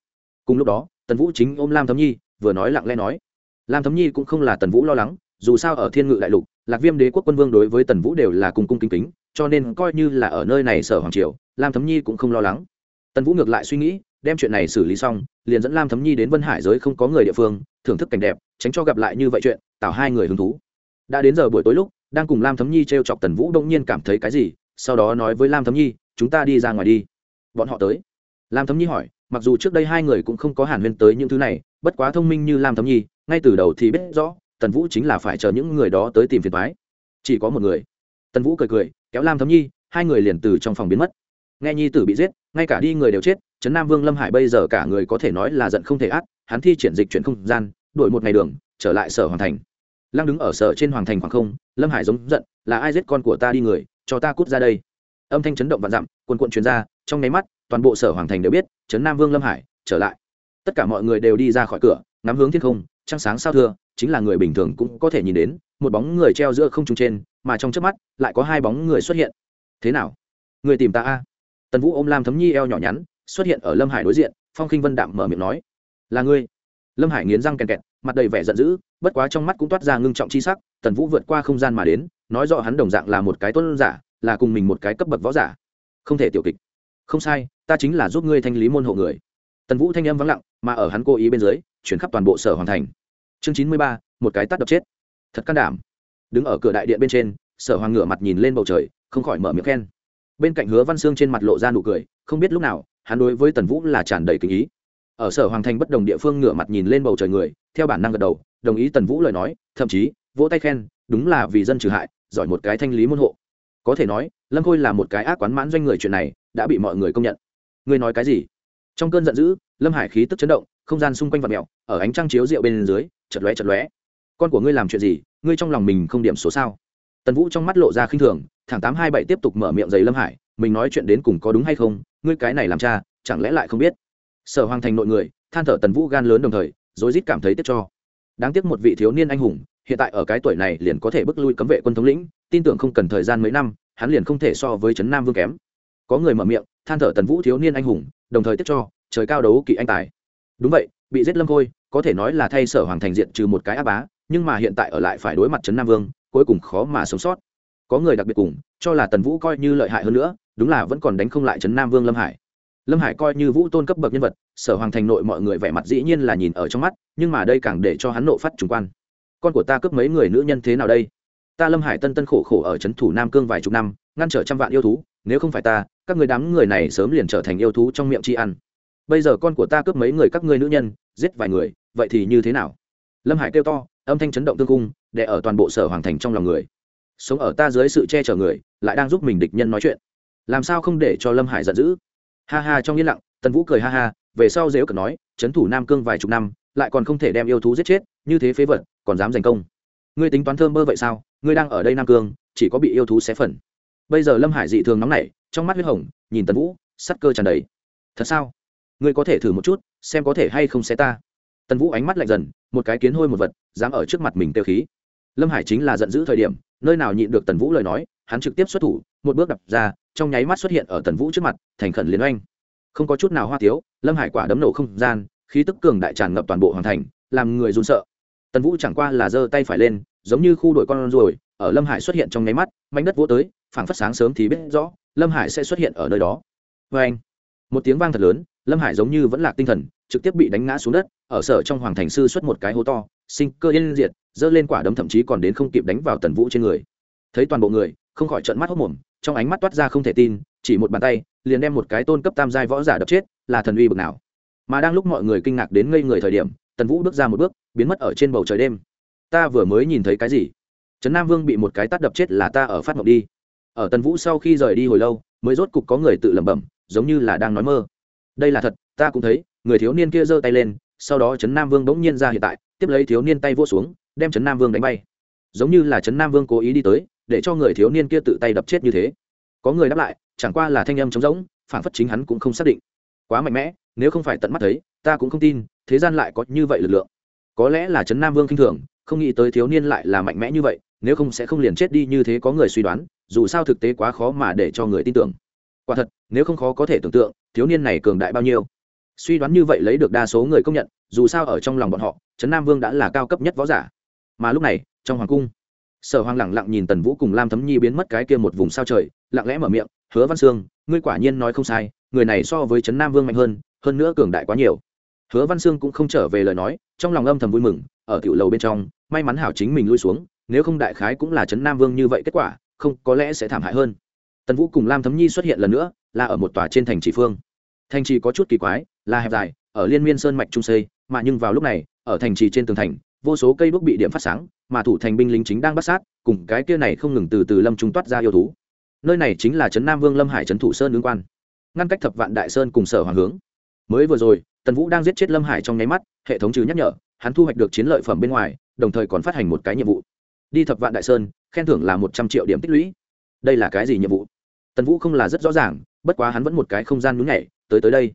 Cùng lúc đó, tần vũ chính ôm lam thấm nhi, vừa nói lặng lẽ nói. Lam thấm nhi cũng không là tần vũ lo lắng, dù sao ở thiên ngự đại lục, lạc viêm đế quốc quân vương đối với tần vũ đều là cùng cung kính kính cho nên coi như là ở nơi này sở hoàng triều, lam thấm nhi cũng không lo lắng. Tần vũ ngược lại suy nghĩ, đem chuyện này xử lý xong, liền dẫn lam thấm nhi đến vân hải giới không có người địa phương, thưởng thức cảnh đẹp, tránh cho gặp lại như vậy chuyện, tạo hai người hứng thú. Đã đến giờ buổi tối lúc, đang cùng lam thấm nhi t r e o chọc tần vũ đông nhiên cảm thấy cái gì, sau đó nói với lam thấm nhi, chúng ta đi ra ngoài đi. Bọn họ tới. Lam thấm nhi hỏi, mặc dù trước đây hai người cũng không có hàn huyên tới những thứ này, bất quá thông minh như lam thấm nhi, ngay từ đầu thì biết rõ, tần vũ chính là phải chờ những người đó tới tìm phiền thoái chỉ có một người. Tần vũ cười cười kéo lam thấm nhi hai người liền từ trong phòng biến mất. Nghe nhi tử bị giết ngay cả đi người đều chết trấn nam vương lâm hải bây giờ cả người có thể nói là giận không thể át hắn thi triển dịch chuyển không gian đổi một ngày đường trở lại sở hoàng thành. Lăng đứng ở sở trên hoàng thành khoảng không lâm hải giống giận là ai giết con của ta đi người cho ta cút ra đây? Âm thanh chấn động vạn dặm quần quận chuyên ra, trong nháy mắt toàn bộ sở hoàng thành đều biết trấn nam vương lâm hải trở lại. Tất cả mọi người đều đi ra khỏi cửa ngắm hướng thiên không trăng sáng sao thưa chính là người bình thường cũng có thể nhìn đến một bóng người treo giữa không trung trên mà trong trước mắt, lại có hai bóng người xuất hiện. Thế nào? Người tìm ta a? Tần vũ ôm lam thấm nhi eo nhỏ nhắn, xuất hiện ở lâm hải đối diện, phong khinh vân đạm mở miệng nói, là ngươi. Lâm hải nghiến răng kèn kẹt, mặt đầy vẻ giận dữ, bất quá trong mắt cũng toát ra ngưng trọng c h i sắc, tần vũ vượt qua không gian mà đến, nói rõ hắn đồng dạng là một cái tuân giả, là cùng mình một cái cấp bậc võ giả. Không thể tiểu kịch. Không sai, ta chính là giúp ngươi thanh lý môn hộ người. Tần vũ thanh âm vắng lặng, mà ở hắn cố ý bên dưới, chuyển khắp toàn bộ sở hoàn thành. Chương chín mươi ba, một cái tắt đập chết. Thật can đảm đứng ở cửa đại điện bên trên, sở hoàng ngửa mặt nhìn lên bầu trời, không khỏi mở miệng khen. Bên cạnh hứa văn sương trên mặt lộ ra nụ cười, không biết lúc nào, hắn đối với tần vũ là tràn đầy kinh ý. Ở sở hoàng thành bất đồng địa phương ngửa mặt nhìn lên bầu trời người, theo bản năng gật đầu, đồng ý tần vũ lời nói, thậm chí, vỗ tay khen, đúng là vì dân trừ hại, giỏi một cái thanh lý môn hộ. Có thể nói, lâm khôi là một cái ác quán mãn doanh người chuyện này, đã bị mọi người công nhận. Ngươi nói cái gì? Trong cơn giận dữ, lâm hải khí tức chấn động, không gian xung quanh vật mèo, ở ánh trăng chiếu rượu bên dưới, chật lóe chật lóe. Con của ngươi làm chuyện gì? Ngươi trong lòng mình không điểm số sao? Tần vũ trong mắt lộ ra khinh thường, thẳng tám hai bảy tiếp tục mở miệng giày lâm hải, mình nói chuyện đến cùng có đúng hay không, ngươi cái này làm cha, chẳng lẽ lại không biết? Sở hoàng thành nội người, than thở tần vũ gan lớn đồng thời, rối rít cảm thấy tiếc cho. Đáng tiếc một vị thiếu niên anh hùng, hiện tại ở cái tuổi này liền có thể bước lui cấm vệ quân thống lĩnh, tin tưởng không cần thời gian mấy năm, hắn liền không thể so với trấn nam vương kém. Có người mở miệng, than thở tần vũ thiếu niên anh hùng, đồng thời tiếc cho, trời cao đấu kỵ anh tài. Đúng vậy, bị giết lâm khôi, có thể nói là thay sở hoàng thành diện trừ một cái áp bá nhưng mà hiện tại ở lại phải đối mặt trấn nam vương, cuối cùng khó mà sống sót. Có người đặc biệt cùng, cho là tần vũ coi như lợi hại hơn nữa, đúng là vẫn còn đánh không lại trấn nam vương lâm hải. Lâm hải coi như vũ tôn cấp bậc nhân vật, sở hoàng thành nội mọi người vẻ mặt dĩ nhiên là nhìn ở trong mắt, nhưng mà đây càng để cho hắn nộ phát trùng quan. Con của ta cướp mấy người nữ nhân thế nào đây? Ta lâm hải tân tân khổ khổ ở trấn thủ nam cương vài chục năm, ngăn trở trăm vạn yêu thú, nếu không phải ta, các người đám người này sớm liền trở thành yêu thú trong miệng chi ăn. Bây giờ con của ta cướp mấy người các ngươi nữ nhân, giết vài người, vậy thì như thế nào? Lâm hải kêu to âm thanh chấn động tương cung, để ở toàn bộ sở hoàng thành trong lòng người. Sống ở ta dưới sự che chở người, lại đang giúp mình địch nhân nói chuyện. Làm sao không để cho lâm hải giận dữ? Ha ha, trong yên lặng, tần vũ cười ha ha, về sau dễ cần nói, trấn thủ nam cương vài chục năm, lại còn không thể đem yêu thú giết chết, như thế phế vật, còn dám giành công. Ngươi tính toán thơm mơ vậy sao? Ngươi đang ở đây nam cương, chỉ có bị yêu thú xé phần. Bây giờ lâm hải dị thường nóng nảy, trong mắt huyết hồng, nhìn tần vũ sắt cơ tràn đầy. Thật sao? Ngươi có thể thử một chút, xem có thể hay không xé ta. Tần vũ ánh mắt lạnh dần một cái kiến hôi một vật, dám ở trước mặt mình tiêu khí. Lâm hải chính là giận dữ thời điểm, nơi nào nhịn được tần vũ lời nói, hắn trực tiếp xuất thủ, một bước đập ra, trong nháy mắt xuất hiện ở tần vũ trước mặt, thành khẩn liên oanh. Không có chút nào hoa tiếu lâm hải quả đấm nổ không gian, khí tức cường đại tràn ngập toàn bộ hoàng thành, làm người run sợ. Tần vũ chẳng qua là giơ tay phải lên, giống như khu đội con ruồi, ở lâm hải xuất hiện trong nháy mắt, mảnh đất vỗ tới, phảng phất sáng sớm thì biết rõ, lâm hải sẽ xuất hiện ở nơi đó. Vê anh một tiếng vang thật lớn, lâm hải giống như vẫn là tinh thần, trực tiếp bị đánh ngã xuống đất ở sở trong hoàng thành sư xuất một cái hố to, sinh cơ yên diệt, dơ lên quả đấm thậm chí còn đến không kịp đánh vào tần vũ trên người. Thấy toàn bộ người, không khỏi trợn mắt hốc mồm, trong ánh mắt toát ra không thể tin, chỉ một bàn tay, liền đem một cái tôn cấp tam giai võ giả đập chết, là thần uy bực nào. Mà đang lúc mọi người kinh ngạc đến ngây người thời điểm, tần vũ bước ra một bước, biến mất ở trên bầu trời đêm. Ta vừa mới nhìn thấy cái gì? Trấn nam vương bị một cái tát đập chết là ta ở phát mộng đi. Ở tần vũ sau khi rời đi hồi lâu, mới rốt cục có người tự lẩm bẩm, giống như là đang nói mơ. Đây là thật, ta cũng thấy, người thiếu niên kia giơ tay lên sau đó trấn nam vương bỗng nhiên ra hiện tại, tiếp lấy thiếu niên tay vỗ xuống, đem trấn nam vương đánh bay. Giống như là trấn nam vương cố ý đi tới, để cho người thiếu niên kia tự tay đập chết như thế. Có người đáp lại, chẳng qua là thanh âm trống rỗng phản phất chính hắn cũng không xác định. Quá mạnh mẽ, nếu không phải tận mắt thấy, ta cũng không tin, thế gian lại có như vậy lực lượng. Có lẽ là trấn nam vương kinh thường, không nghĩ tới thiếu niên lại là mạnh mẽ như vậy, nếu không sẽ không liền chết đi như thế có người suy đoán, dù sao thực tế quá khó mà để cho người tin tưởng. Quả thật, nếu không khó có thể tưởng tượng, thiếu niên này cường đại bao nhiêu suy đoán như vậy lấy được đa số người công nhận, dù sao ở trong lòng bọn họ, trấn nam vương đã là cao cấp nhất võ giả. Mà lúc này, trong hoàng cung, sở hoàng lẳng lặng nhìn tần vũ cùng lam thấm nhi biến mất cái kia một vùng sao trời, lặng lẽ mở miệng, hứa văn sương, ngươi quả nhiên nói không sai, người này so với trấn nam vương mạnh hơn hơn nữa cường đại quá nhiều. Hứa văn sương cũng không trở về lời nói, trong lòng âm thầm vui mừng, ở tiểu lầu bên trong, may mắn hảo chính mình lui xuống, nếu không đại khái cũng là trấn nam vương như vậy kết quả, không có lẽ sẽ thảm hại hơn. Tần vũ cùng lam thấm nhi xuất hiện lần nữa, là ở một tòa trên thành trị phương thành trì có chút kỳ quái, là hẹp dài, ở liên miên sơn mạch trung xây, mà nhưng vào lúc này, ở thành trì trên tường thành, vô số cây đuốc bị điểm phát sáng, mà thủ thành binh lính chính đang bắt sát, cùng cái kia này không ngừng từ từ lâm trung toát ra yêu thú. Nơi này chính là trấn nam vương lâm hải trấn thủ sơn ứng quan, ngăn cách thập vạn đại sơn cùng sở hoàng hướng. Mới vừa rồi, tần vũ đang giết chết lâm hải trong nháy mắt, hệ thống trừ nhắc nhở, hắn thu hoạch được chiến lợi phẩm bên ngoài, đồng thời còn phát hành một cái nhiệm vụ. Đi thập vạn đại sơn, khen thưởng là một trăm triệu điểm tích lũy. Đây là cái gì nhiệm vụ? Tần vũ không là rất rõ ràng, bất quá hắn vẫn một cái không gian nhún nhảy tới tới đây.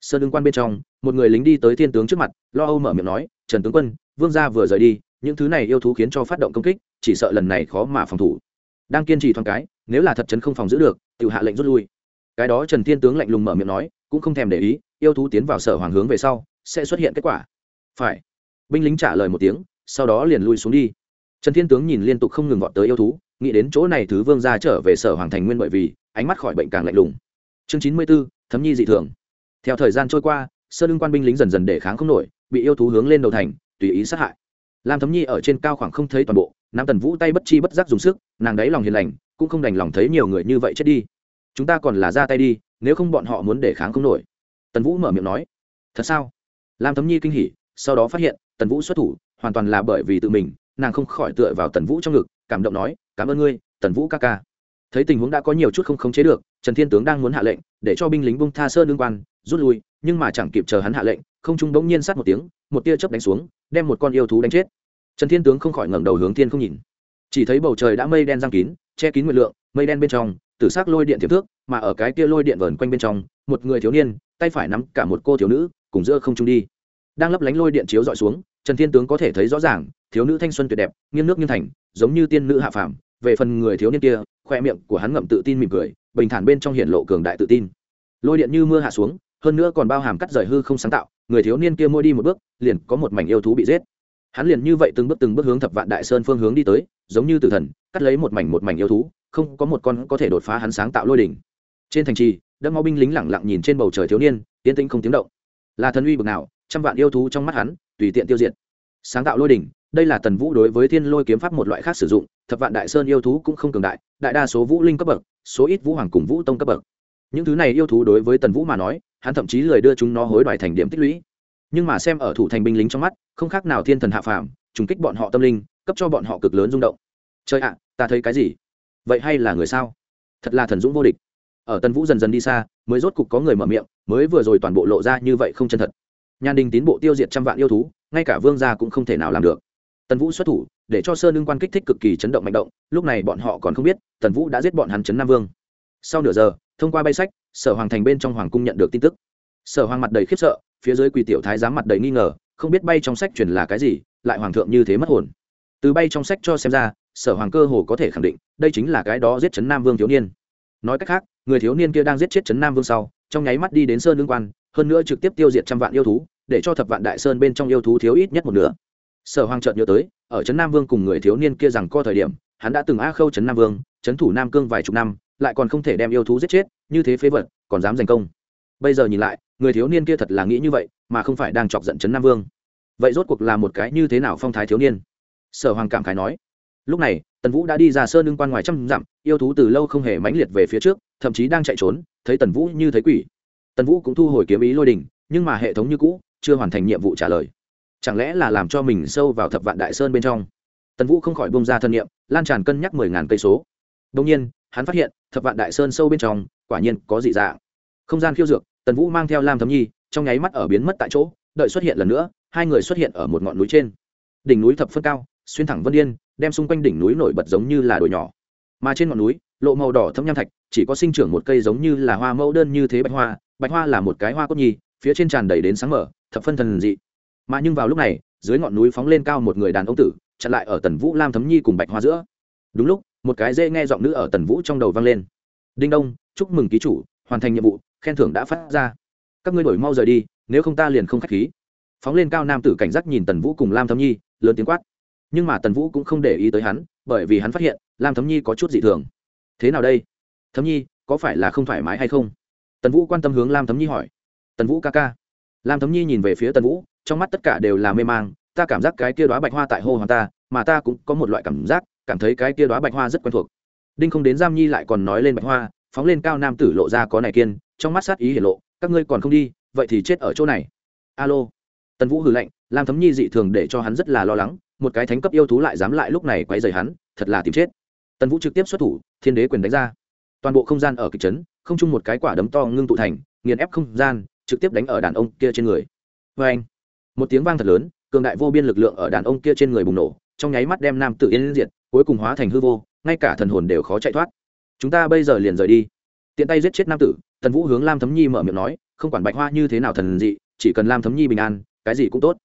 Sơn đương quan bên trong, một người lính đi tới thiên tướng trước mặt, lo âu mở miệng nói, trần tướng quân, vương gia vừa rời đi, những thứ này yêu thú khiến cho phát động công kích, chỉ sợ lần này khó mà phòng thủ. Đang kiên trì thoáng cái, nếu là thật chấn không phòng giữ được tự hạ lệnh rút lui. Cái đó trần thiên tướng lạnh lùng mở miệng nói, cũng không thèm để ý, yêu thú tiến vào sở hoàng hướng về sau, sẽ xuất hiện kết quả. Phải. Binh lính trả lời một tiếng, sau đó liền lui xuống đi. Trần thiên tướng nhìn liên tục không ngừng vọt tới yêu thú, nghĩ đến chỗ này thứ vương gia trở về sở hoàng thành nguyên bởi vì, ánh mắt khỏi bệnh càng lạnh lùng. Chương chín mươi b ố thấm nhi dị thường. Theo thời gian trôi qua, sơn lưng quan binh lính dần dần để kháng không nổi, bị yêu thú hướng lên đầu thành, tùy ý sát hại. Lam thấm nhi ở trên cao khoảng không thấy toàn bộ, nam tần vũ tay bất chi bất giác dùng sức, nàng đáy lòng hiền lành, cũng không đành lòng thấy nhiều người như vậy chết đi. Chúng ta còn là ra tay đi, nếu không bọn họ muốn để kháng không nổi. Tần vũ mở miệng nói. Thật sao? Lam thấm nhi kinh hỉ, sau đó phát hiện, tần vũ xuất thủ, hoàn toàn là bởi vì tự mình, nàng không khỏi tựa vào tần vũ trong ngực, cảm động nói, cảm ơn ngươi, tần vũ ca ca thấy tình huống đã có nhiều chút không khống chế được, trần thiên tướng đang muốn hạ lệnh, để cho binh lính bung tha sơn lương quan, rút lui, nhưng mà chẳng kịp chờ hắn hạ lệnh, không trung bỗng nhiên sát một tiếng, một tia chớp đánh xuống, đem một con yêu thú đánh chết. Trần thiên tướng không khỏi ngẩng đầu hướng thiên không nhìn. Chỉ thấy bầu trời đã mây đen giăng kín, che kín nguyệt lượng, mây đen bên trong, tử s ắ c lôi điện tiềm thước, mà ở cái kia lôi điện vờn quanh bên trong, một người thiếu niên, tay phải nắm cả một cô thiếu nữ, cùng giữa không trung đi. Đang lấp lánh lôi điện chiếu dọi xuống, trần thiên tướng có thể thấy rõ ràng, thiếu nữ thanh xuân tuyệt đẹp, nghiêng nước nghiêng thành, giống như tiên nữ hạ phàm về phần người thiếu niên kia, khoe miệng của hắn ngậm tự tin mỉm cười, bình thản bên trong hiện lộ cường đại tự tin. Lôi điện như mưa hạ xuống, hơn nữa còn bao hàm cắt rời hư không sáng tạo, người thiếu niên kia môi đi một bước, liền có một mảnh yêu thú bị giết. Hắn liền như vậy từng bước từng bước hướng thập vạn đại sơn phương hướng đi tới, giống như tử thần, cắt lấy một mảnh một mảnh yêu thú, không có một con có thể đột phá hắn sáng tạo lôi đỉnh. Trên thành trì đâm máu binh lính lẳng lặng nhìn trên bầu trời thiếu niên tiến tĩnh không tiếng động. Là thần uy bực nào, trăm vạn yêu thú trong mắt hắn, tùy tiện tiêu diệt. Sáng tạo lôi đỉnh, đây là tần vũ đối với thiên lôi kiếm pháp một loại khác sử dụng thập vạn đại sơn yêu thú cũng không cường đại đại đa số vũ linh cấp bậc, số ít vũ hoàng cùng vũ tông cấp bậc. Những thứ này yêu thú đối với tần vũ mà nói, hắn thậm chí lời đưa chúng nó hối đoài thành điểm tích lũy. Nhưng mà xem ở thủ thành binh lính trong mắt, không khác nào thiên thần hạ phàm, trùng kích bọn họ tâm linh, cấp cho bọn họ cực lớn rung động. Chơi ạ, ta thấy cái gì? Vậy hay là người sao? Thật là thần dũng vô địch. Ở tần vũ dần dần đi xa, mới rốt cục có người mở miệng, mới vừa rồi toàn bộ lộ ra như vậy không chân thật. Nhan đình tín bộ tiêu diệt trăm vạn yêu thú, ngay cả vương gia cũng không thể nào làm được tần vũ xuất thủ, để cho sơn lương quan kích thích cực kỳ chấn động mạnh động, lúc này bọn họ còn không biết, tần vũ đã giết bọn hắn chấn nam vương. Sau nửa giờ, thông qua bay sách, sở hoàng thành bên trong hoàng cung nhận được tin tức. Sở hoàng mặt đầy khiếp sợ, phía dưới quỳ tiểu thái giám mặt đầy nghi ngờ, không biết bay trong sách truyền là cái gì, lại hoàng thượng như thế mất hồn. Từ bay trong sách cho xem ra, sở hoàng cơ hồ có thể khẳng định, đây chính là cái đó giết chấn nam vương thiếu niên. Nói cách khác, người thiếu niên kia đang giết chết chấn nam vương sau, trong nháy mắt đi đến sơn lương quan, hơn nữa trực tiếp tiêu diệt trăm vạn yêu thú, để cho thập vạn đại sơn bên trong yêu thú thiếu ít nhất một nửa sở hoàng chợt nhớ tới, ở trấn nam vương cùng người thiếu niên kia rằng co thời điểm, hắn đã từng a khâu trấn nam vương, trấn thủ nam cương vài chục năm, lại còn không thể đem yêu thú giết chết, như thế phế vật, còn dám giành công. Bây giờ nhìn lại, người thiếu niên kia thật là nghĩ như vậy, mà không phải đang chọc giận trấn nam vương. Vậy rốt cuộc là một cái như thế nào phong thái thiếu niên? Sở hoàng cảm khái nói. Lúc này, tần vũ đã đi ra sơn lưng quan ngoài trăm dặm, yêu thú từ lâu không hề mãnh liệt về phía trước, thậm chí đang chạy trốn, thấy tần vũ như thấy quỷ. Tần vũ cũng thu hồi kiếm ý lôi đình, nhưng mà hệ thống như cũ, chưa hoàn thành nhiệm vụ trả lời chẳng lẽ là làm cho mình sâu vào thập vạn đại sơn bên trong? Tần vũ không khỏi bông ra thân nhiệm lan tràn cân nhắc mười ngàn cây số. Đông nhiên, hắn phát hiện, thập vạn đại sơn sâu bên trong, quả nhiên có dị dạng. Không gian khiêu dược, tần vũ mang theo lam thấm nhi, trong nháy mắt ở biến mất tại chỗ, đợi xuất hiện lần nữa, hai người xuất hiện ở một ngọn núi trên. Đỉnh núi thập phân cao, xuyên thẳng vân yên, đem xung quanh đỉnh núi nổi bật giống như là đồi nhỏ. Mà trên ngọn núi, lộ màu đỏ thâm nham thạch, chỉ có sinh trưởng một cây giống như là hoa mẫu đơn như thế bạch hoa bạch hoa là một cái hoa cốt nhi, phía trên tràn đầy đến sáng mở thập phân thần dị mà nhưng vào lúc này, dưới ngọn núi phóng lên cao một người đàn ông tử, chặn lại ở tần vũ lam thấm nhi cùng bạch hoa giữa. Đúng lúc, một cái dễ nghe giọng nữ ở tần vũ trong đầu vang lên. Đinh đông, chúc mừng ký chủ, hoàn thành nhiệm vụ, khen thưởng đã phát ra. Các ngươi đổi mau rời đi, nếu không ta liền không k h á c h khí. Phóng lên cao nam tử cảnh giác nhìn tần vũ cùng lam thấm nhi, lớn tiếng quát. Nhưng mà tần vũ cũng không để ý tới hắn, bởi vì hắn phát hiện, lam thấm nhi có chút dị thường. Thế nào đây? Thấm nhi, có phải là không thoải mái hay không? Tần vũ quan tâm hướng lam thấm nhi hỏi. Tần vũ ca ca. Lam thấm nhi nhìn về phía tần vũ trong mắt tất cả đều là mê mang, ta cảm giác cái kia đoá bạch hoa tại hô hoàng ta, mà ta cũng có một loại cảm giác, cảm thấy cái kia đoá bạch hoa rất quen thuộc. Đinh không đến giam nhi lại còn nói lên bạch hoa, phóng lên cao nam tử lộ ra có này kiên, trong mắt sát ý hiển lộ, các ngươi còn không đi, vậy thì chết ở chỗ này. Alo. Tần vũ hừ lạnh, lam thấm nhi dị thường để cho hắn rất là lo lắng, một cái thánh cấp yêu thú lại dám lại lúc này quay dày hắn, thật là tìm chết. Tần vũ trực tiếp xuất thủ, thiên đế quyền đánh ra. Toàn bộ không gian ở kịch trấn, không chung một cái quả đấm to ngưng tụ thành, nghiền ép không gian, trực tiếp đánh ở đàn ông kia trên người. Vê anh một tiếng vang thật lớn, cường đại vô biên lực lượng ở đàn ông kia trên người bùng nổ, trong nháy mắt đem nam tử yên diệt, cuối cùng hóa thành hư vô, ngay cả thần hồn đều khó chạy thoát. Chúng ta bây giờ liền rời đi. Tiện tay giết chết nam tử, tần vũ hướng lam thấm nhi mở miệng nói, không quản bạch hoa như thế nào thần dị, chỉ cần lam thấm nhi bình an, cái gì cũng tốt.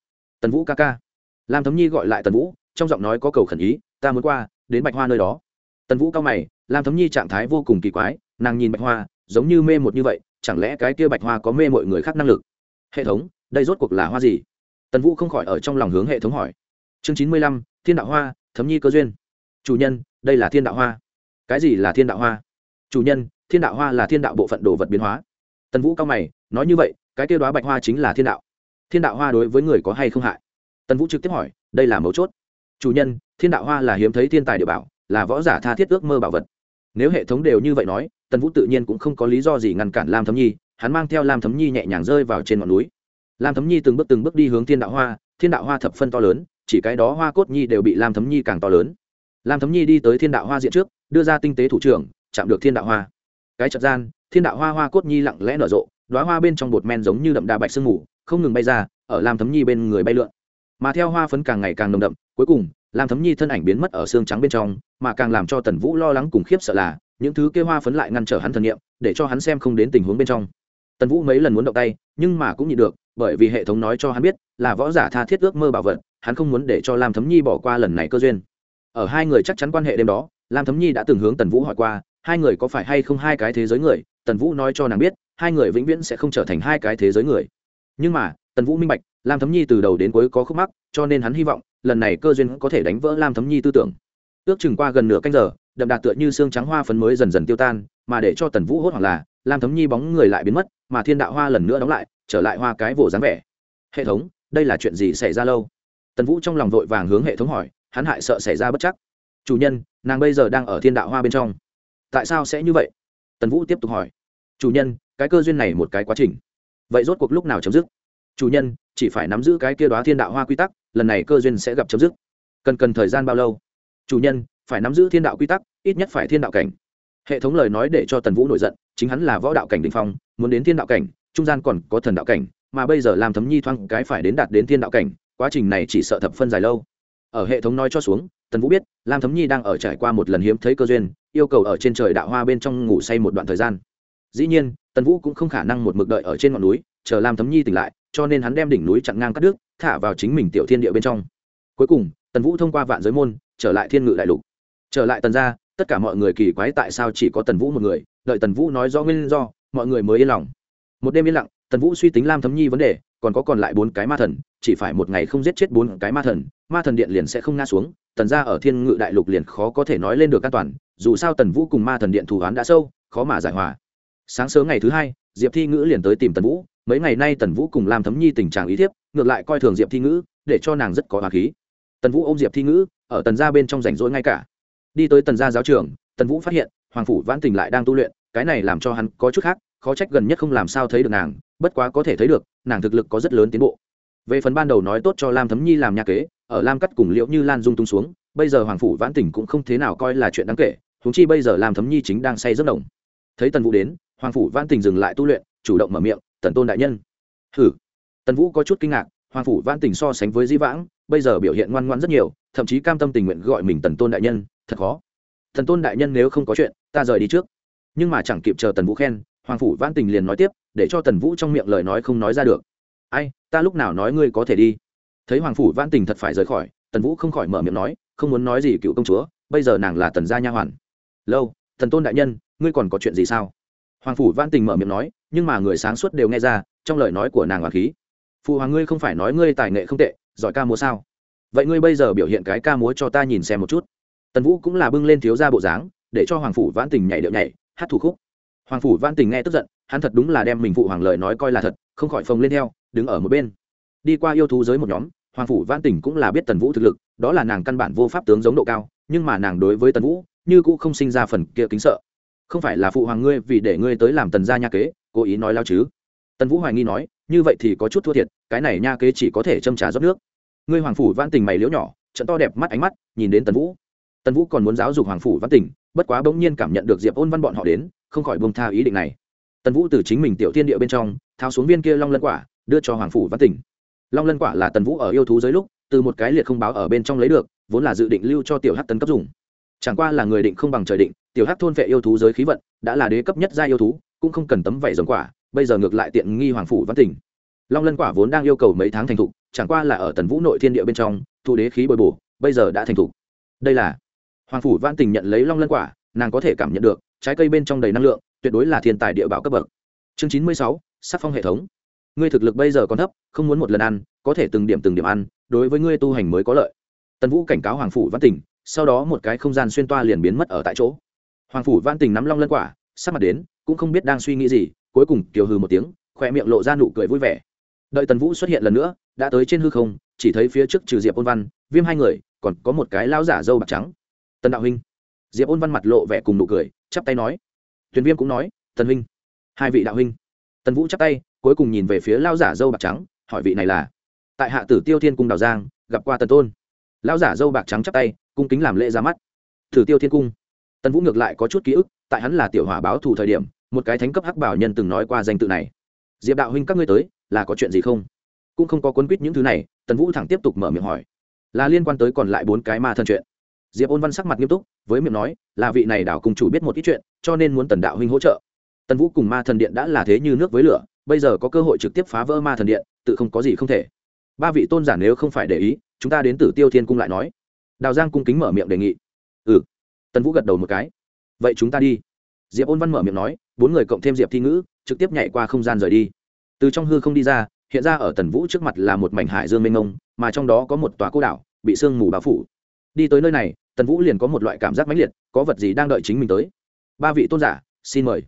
Tần vũ ca ca. Lam thấm nhi gọi lại tần vũ, trong giọng nói có cầu khẩn ý, ta muốn qua, đến bạch hoa nơi đó. Tần vũ cao mày, lam thấm nhi trạng thái vô cùng kỳ quái, nàng nhìn bạch hoa, giống như mê một như vậy, chẳng lẽ cái kia bạch hoa có mê mọi người khác năng lực? Hệ thống, đây rốt cuộc là hoa gì? Tần vũ không khỏi ở trong lòng hướng hệ thống hỏi. Chương chín mươi lăm, thiên đạo hoa, thấm nhi cơ duyên. Chủ nhân, đây là thiên đạo hoa. Cái gì là thiên đạo hoa? Chủ nhân, thiên đạo hoa là thiên đạo bộ phận đồ vật biến hóa. Tần vũ cao mày, nói như vậy, cái kêu đoá bạch hoa chính là thiên đạo. Thiên đạo hoa đối với người có hay không hại? Tần vũ trực tiếp hỏi, đây là mấu chốt. Chủ nhân, thiên đạo hoa là hiếm thấy thiên tài địa bảo, là võ giả tha thiết ước mơ bảo vật. Nếu hệ thống đều như vậy nói, tần vũ tự nhiên cũng không có lý do gì ngăn cản lam thấm nhi, hắn mang theo lam thấm nhi nhẹ nhàng rơi vào trên ngọn núi lam thấm nhi từng bước từng bước đi hướng thiên đạo hoa, thiên đạo hoa thập phân to lớn, chỉ cái đó hoa cốt nhi đều bị lam thấm nhi càng to lớn. Lam thấm nhi đi tới thiên đạo hoa diện trước, đưa ra tinh tế thủ trưởng, chạm được thiên đạo hoa. Cái trật gian, thiên đạo hoa hoa cốt nhi lặng lẽ nở rộ đoá hoa bên trong bột men giống như đậm đà bạch sương mù, không ngừng bay ra, ở lam thấm nhi bên người bay lượn. Mà theo hoa phấn càng ngày càng nồng đậm, cuối cùng, lam thấm nhi thân ảnh biến mất ở xương trắng bên trong, mà càng làm cho tần vũ lo lắng cùng khiếp sợ là, những thứ kêu hoa phấn lại ngăn trở hắn thần nghiệm để cho hắn xem không đến tình huống bên trong. Tần vũ mấy lần muốn động tay, nhưng mà cũng nhịn được bởi vì hệ thống nói cho hắn biết là võ giả tha thiết ước mơ bảo vật, hắn không muốn để cho lam thấm nhi bỏ qua lần này cơ duyên. Ở hai người chắc chắn quan hệ đêm đó, lam thấm nhi đã từng hướng tần vũ hỏi qua, hai người có phải hay không hai cái thế giới người? Tần vũ nói cho nàng biết, hai người vĩnh viễn sẽ không trở thành hai cái thế giới người. Nhưng mà, tần vũ minh bạch, lam thấm nhi từ đầu đến cuối có khúc mắc, cho nên hắn hy vọng, lần này cơ duyên có thể đánh vỡ lam thấm nhi tư tưởng. Ước chừng qua gần nửa canh giờ, đậm đà tựa như xương trắng hoa phấn mới dần dần tiêu tan, mà để cho tần vũ hốt hoảng là, lam thấm nhi bóng người lại biến mất, mà thiên đạo hoa lần nữa đóng lại trở lại hoa cái vồ dáng vẻ. Hệ thống, đây là chuyện gì xảy ra lâu? Tần vũ trong lòng vội vàng hướng hệ thống hỏi, hắn hại sợ xảy ra bất chắc. Chủ nhân, nàng bây giờ đang ở thiên đạo hoa bên trong. Tại sao sẽ như vậy? Tần vũ tiếp tục hỏi. Chủ nhân, cái cơ duyên này một cái quá trình. Vậy rốt cuộc lúc nào chấm dứt? Chủ nhân, chỉ phải nắm giữ cái kia đoá thiên đạo hoa quy tắc, lần này cơ duyên sẽ gặp chấm dứt. Cần cần thời gian bao lâu? Chủ nhân, phải nắm giữ thiên đạo quy tắc, ít nhất phải thiên đạo cảnh. Hệ thống lời nói để cho tần vũ nổi giận, chính hắn là võ đạo cảnh đình phong, muốn đến thiên đạo cảnh trung gian còn có thần đạo cảnh, mà bây giờ làm thấm nhi thoáng cái phải đến đạt đến thiên đạo cảnh, quá trình này chỉ sợ thập phân dài lâu. Ở hệ thống nói cho xuống, tần vũ biết, lam thấm nhi đang ở trải qua một lần hiếm thấy cơ duyên, yêu cầu ở trên trời đạo hoa bên trong ngủ say một đoạn thời gian. Dĩ nhiên, tần vũ cũng không khả năng một mực đợi ở trên ngọn núi, chờ lam thấm nhi tỉnh lại, cho nên hắn đem đỉnh núi chặn ngang cắt đứt, thả vào chính mình tiểu thiên địa bên trong. Cuối cùng, tần vũ thông qua vạn giới môn, trở lại thiên ngự đại lục. Trở lại tần ra tất cả mọi người kỳ quái tại sao chỉ có tần vũ một người, đợi tần vũ nói rõ nguyên do, mọi người mới yên lòng một đêm yên lặng, tần vũ suy tính lam thấm nhi vấn đề, còn có còn lại bốn cái ma thần, chỉ phải một ngày không giết chết bốn cái ma thần ma thần điện liền sẽ không ngã xuống, tần ra ở thiên ngự đại lục liền khó có thể nói lên được an toàn, dù sao tần vũ cùng ma thần điện thù oán đã sâu, khó mà giải hòa. Sáng sớm ngày thứ hai, diệp thi ngữ liền tới tìm tần vũ, mấy ngày nay tần vũ cùng lam thấm nhi tình trạng ý thiếp, ngược lại coi thường diệp thi ngữ, để cho nàng rất có hòa khí. Tần vũ ôm diệp thi ngữ, ở tần gia bên trong rảnh rỗi ngay cả. Đi tới tần gia giáo trường, tần vũ phát hiện, hoàng phủ vãn tình lại đang tu luyện, cái này làm cho hắn có chút khác khó trách gần nhất không làm sao thấy được nàng, bất quá có thể thấy được, nàng thực lực có rất lớn tiến bộ. Về phần ban đầu nói tốt cho lam thấm nhi làm nhà kế, ở lam cắt cùng liễu như lan dung tung xuống, bây giờ hoàng phủ vãn Tỉnh cũng không thế nào coi là chuyện đáng kể húng chi bây giờ lam thấm nhi chính đang say rất đồng thấy tần vũ đến, hoàng phủ vãn Tỉnh dừng lại tu luyện, chủ động mở miệng, tần tôn đại nhân. Hử? Tần vũ có chút kinh ngạc, hoàng phủ vãn Tỉnh so sánh với di vãng, bây giờ biểu hiện ngoan ngoan rất nhiều, thậm chí cam tâm tình nguyện gọi mình tần tôn đại nhân, thật khó. Thần tôn đại nhân nếu không có chuyện, ta rời đi trước. Nhưng mà chẳng kịp chờ tần vũ khen hoàng phủ vãn tình liền nói tiếp, để cho tần vũ trong miệng lời nói không nói ra được. Ai, ta lúc nào nói ngươi có thể đi? Thấy hoàng phủ vãn tình thật phải rời khỏi, tần vũ không khỏi mở miệng nói, không muốn nói gì cựu công chúa, bây giờ nàng là tần gia nha hoàn. Lâu thần tôn đại nhân, ngươi còn có chuyện gì sao? Hoàng phủ vãn tình mở miệng nói, nhưng mà người sáng suốt đều nghe ra, trong lời nói của nàng hoàng khí. Phụ hoàng ngươi không phải nói ngươi tài nghệ không tệ, giỏi ca múa sao? Vậy ngươi bây giờ biểu hiện cái ca múa cho ta nhìn xem một chút. Tần vũ cũng là bưng lên thiếu ra bộ dáng, để cho hoàng phủ vãn tình nhảy điệu nhảy, hát thủ khúc hoàng phủ văn tình nghe tức giận, hắn thật đúng là đem mình phụ hoàng lời nói coi là thật, không khỏi phồng lên theo, đứng ở một bên. Đi qua yêu thú giới một nhóm, hoàng phủ văn tình cũng là biết tần vũ thực lực, đó là nàng căn bản vô pháp tướng giống độ cao, nhưng mà nàng đối với tần vũ, như cũng không sinh ra phần kia kính sợ. Không phải là phụ hoàng ngươi vì để ngươi tới làm tần gia nha kế, cố ý nói lao chứ? Tần vũ hoài nghi nói, như vậy thì có chút thua thiệt, cái này nha kế chỉ có thể châm trà rót nước. Ngươi hoàng phủ văn tình mày liễu nhỏ, trận to đẹp mắt ánh mắt, nhìn đến tần vũ. Tần vũ còn muốn giáo dục hoàng phủ văn tình, bất quá bỗng nhiên cảm nhận được diệp ôn văn bọn họ đến không khỏi buông tha ý định này. Tần vũ từ chính mình tiểu thiên địa bên trong, tháo xuống viên kia long lân quả, đưa cho hoàng phủ vãn Tỉnh. long lân quả là tần vũ ở yêu thú dưới lúc, từ một cái liệt không báo ở bên trong lấy được, vốn là dự định lưu cho tiểu hát tấn cấp dùng. Chẳng qua là người định không bằng trời định, tiểu hát thôn vệ yêu thú giới khí vận, đã là đế cấp nhất gia yêu thú, cũng không cần tấm vảy rồng quả, bây giờ ngược lại tiện nghi hoàng phủ văn tỉnh. Long lân quả vốn đang yêu cầu mấy tháng thành thục, chẳng qua là ở tần vũ nội thiên địa bên trong, thu đế khí bồi bổ, bây giờ đã thành thục. Đây là hoàng phủ văn Tỉnh nhận lấy long lân quả, nàng có thể cảm nhận được trái cây bên trong đầy năng lượng, tuyệt đối là thiên tài địa bảo cấp bậc. Chương chín mươi sáu, sắc phong hệ thống. Ngươi thực lực bây giờ còn thấp, không muốn một lần ăn, có thể từng điểm từng điểm ăn, đối với ngươi tu hành mới có lợi. Tần vũ cảnh cáo hoàng phủ văn Tình. sau đó một cái không gian xuyên toa liền biến mất ở tại chỗ. Hoàng phủ văn tình nắm long lân quả sắp mặt đến, cũng không biết đang suy nghĩ gì, cuối cùng kiều hừ một tiếng, khoe miệng lộ ra nụ cười vui vẻ. Đợi tần vũ xuất hiện lần nữa, đã tới trên hư không, chỉ thấy phía trước trừ diệp ôn văn, viêm hai người, còn có một cái lao giả dâu bạc trắng. Tần đạo huynh. Diệp ôn văn mặt lộ vẻ cùng nụ cười chắp tay nói. Thuyền viêm cũng nói, tần huynh. Hai vị đạo huynh. Tần vũ chắp tay, cuối cùng nhìn về phía lao giả dâu bạc trắng, hỏi vị này là, tại hạ tử tiêu thiên cung đào giang, gặp qua tần tôn. Lao giả dâu bạc trắng chắp tay, cung kính làm lễ ra mắt. Tử tiêu thiên cung. Tần vũ ngược lại có chút ký ức, tại hắn là tiểu hỏa báo thù thời điểm, một cái thánh cấp hắc bảo nhân từng nói qua danh tự này. Diệp đạo huynh, các ngươi tới, là có chuyện gì không? Cũng không có quấn quýt những thứ này, tần vũ thẳng tiếp tục mở miệng hỏi. Là liên quan tới còn lại bốn cái ma thân chuyện diệp ôn văn sắc mặt nghiêm túc, với miệng nói, là vị này đảo cùng chủ biết một ít chuyện, cho nên muốn tần đạo huynh hỗ trợ. Tần vũ cùng ma thần điện đã là thế như nước với lửa, bây giờ có cơ hội trực tiếp phá vỡ ma thần điện, tự không có gì không thể. Ba vị tôn giả nếu không phải để ý, chúng ta đến từ tiêu thiên cung lại nói. Đào giang cung kính mở miệng đề nghị. Ừ. Tần vũ gật đầu một cái. Vậy chúng ta đi. Diệp ôn văn mở miệng nói, bốn người cộng thêm diệp thi ngữ, trực tiếp nhảy qua không gian rời đi. Từ trong hư không đi ra, hiện ra ở tần vũ trước mặt là một mảnh hải dương mênh mông, mà trong đó có một tòa cô đảo, bị sương mù bao phủ đi tới nơi này, tần vũ liền có một loại cảm giác mãnh liệt, có vật gì đang đợi chính mình tới. Ba vị tôn giả, xin mời.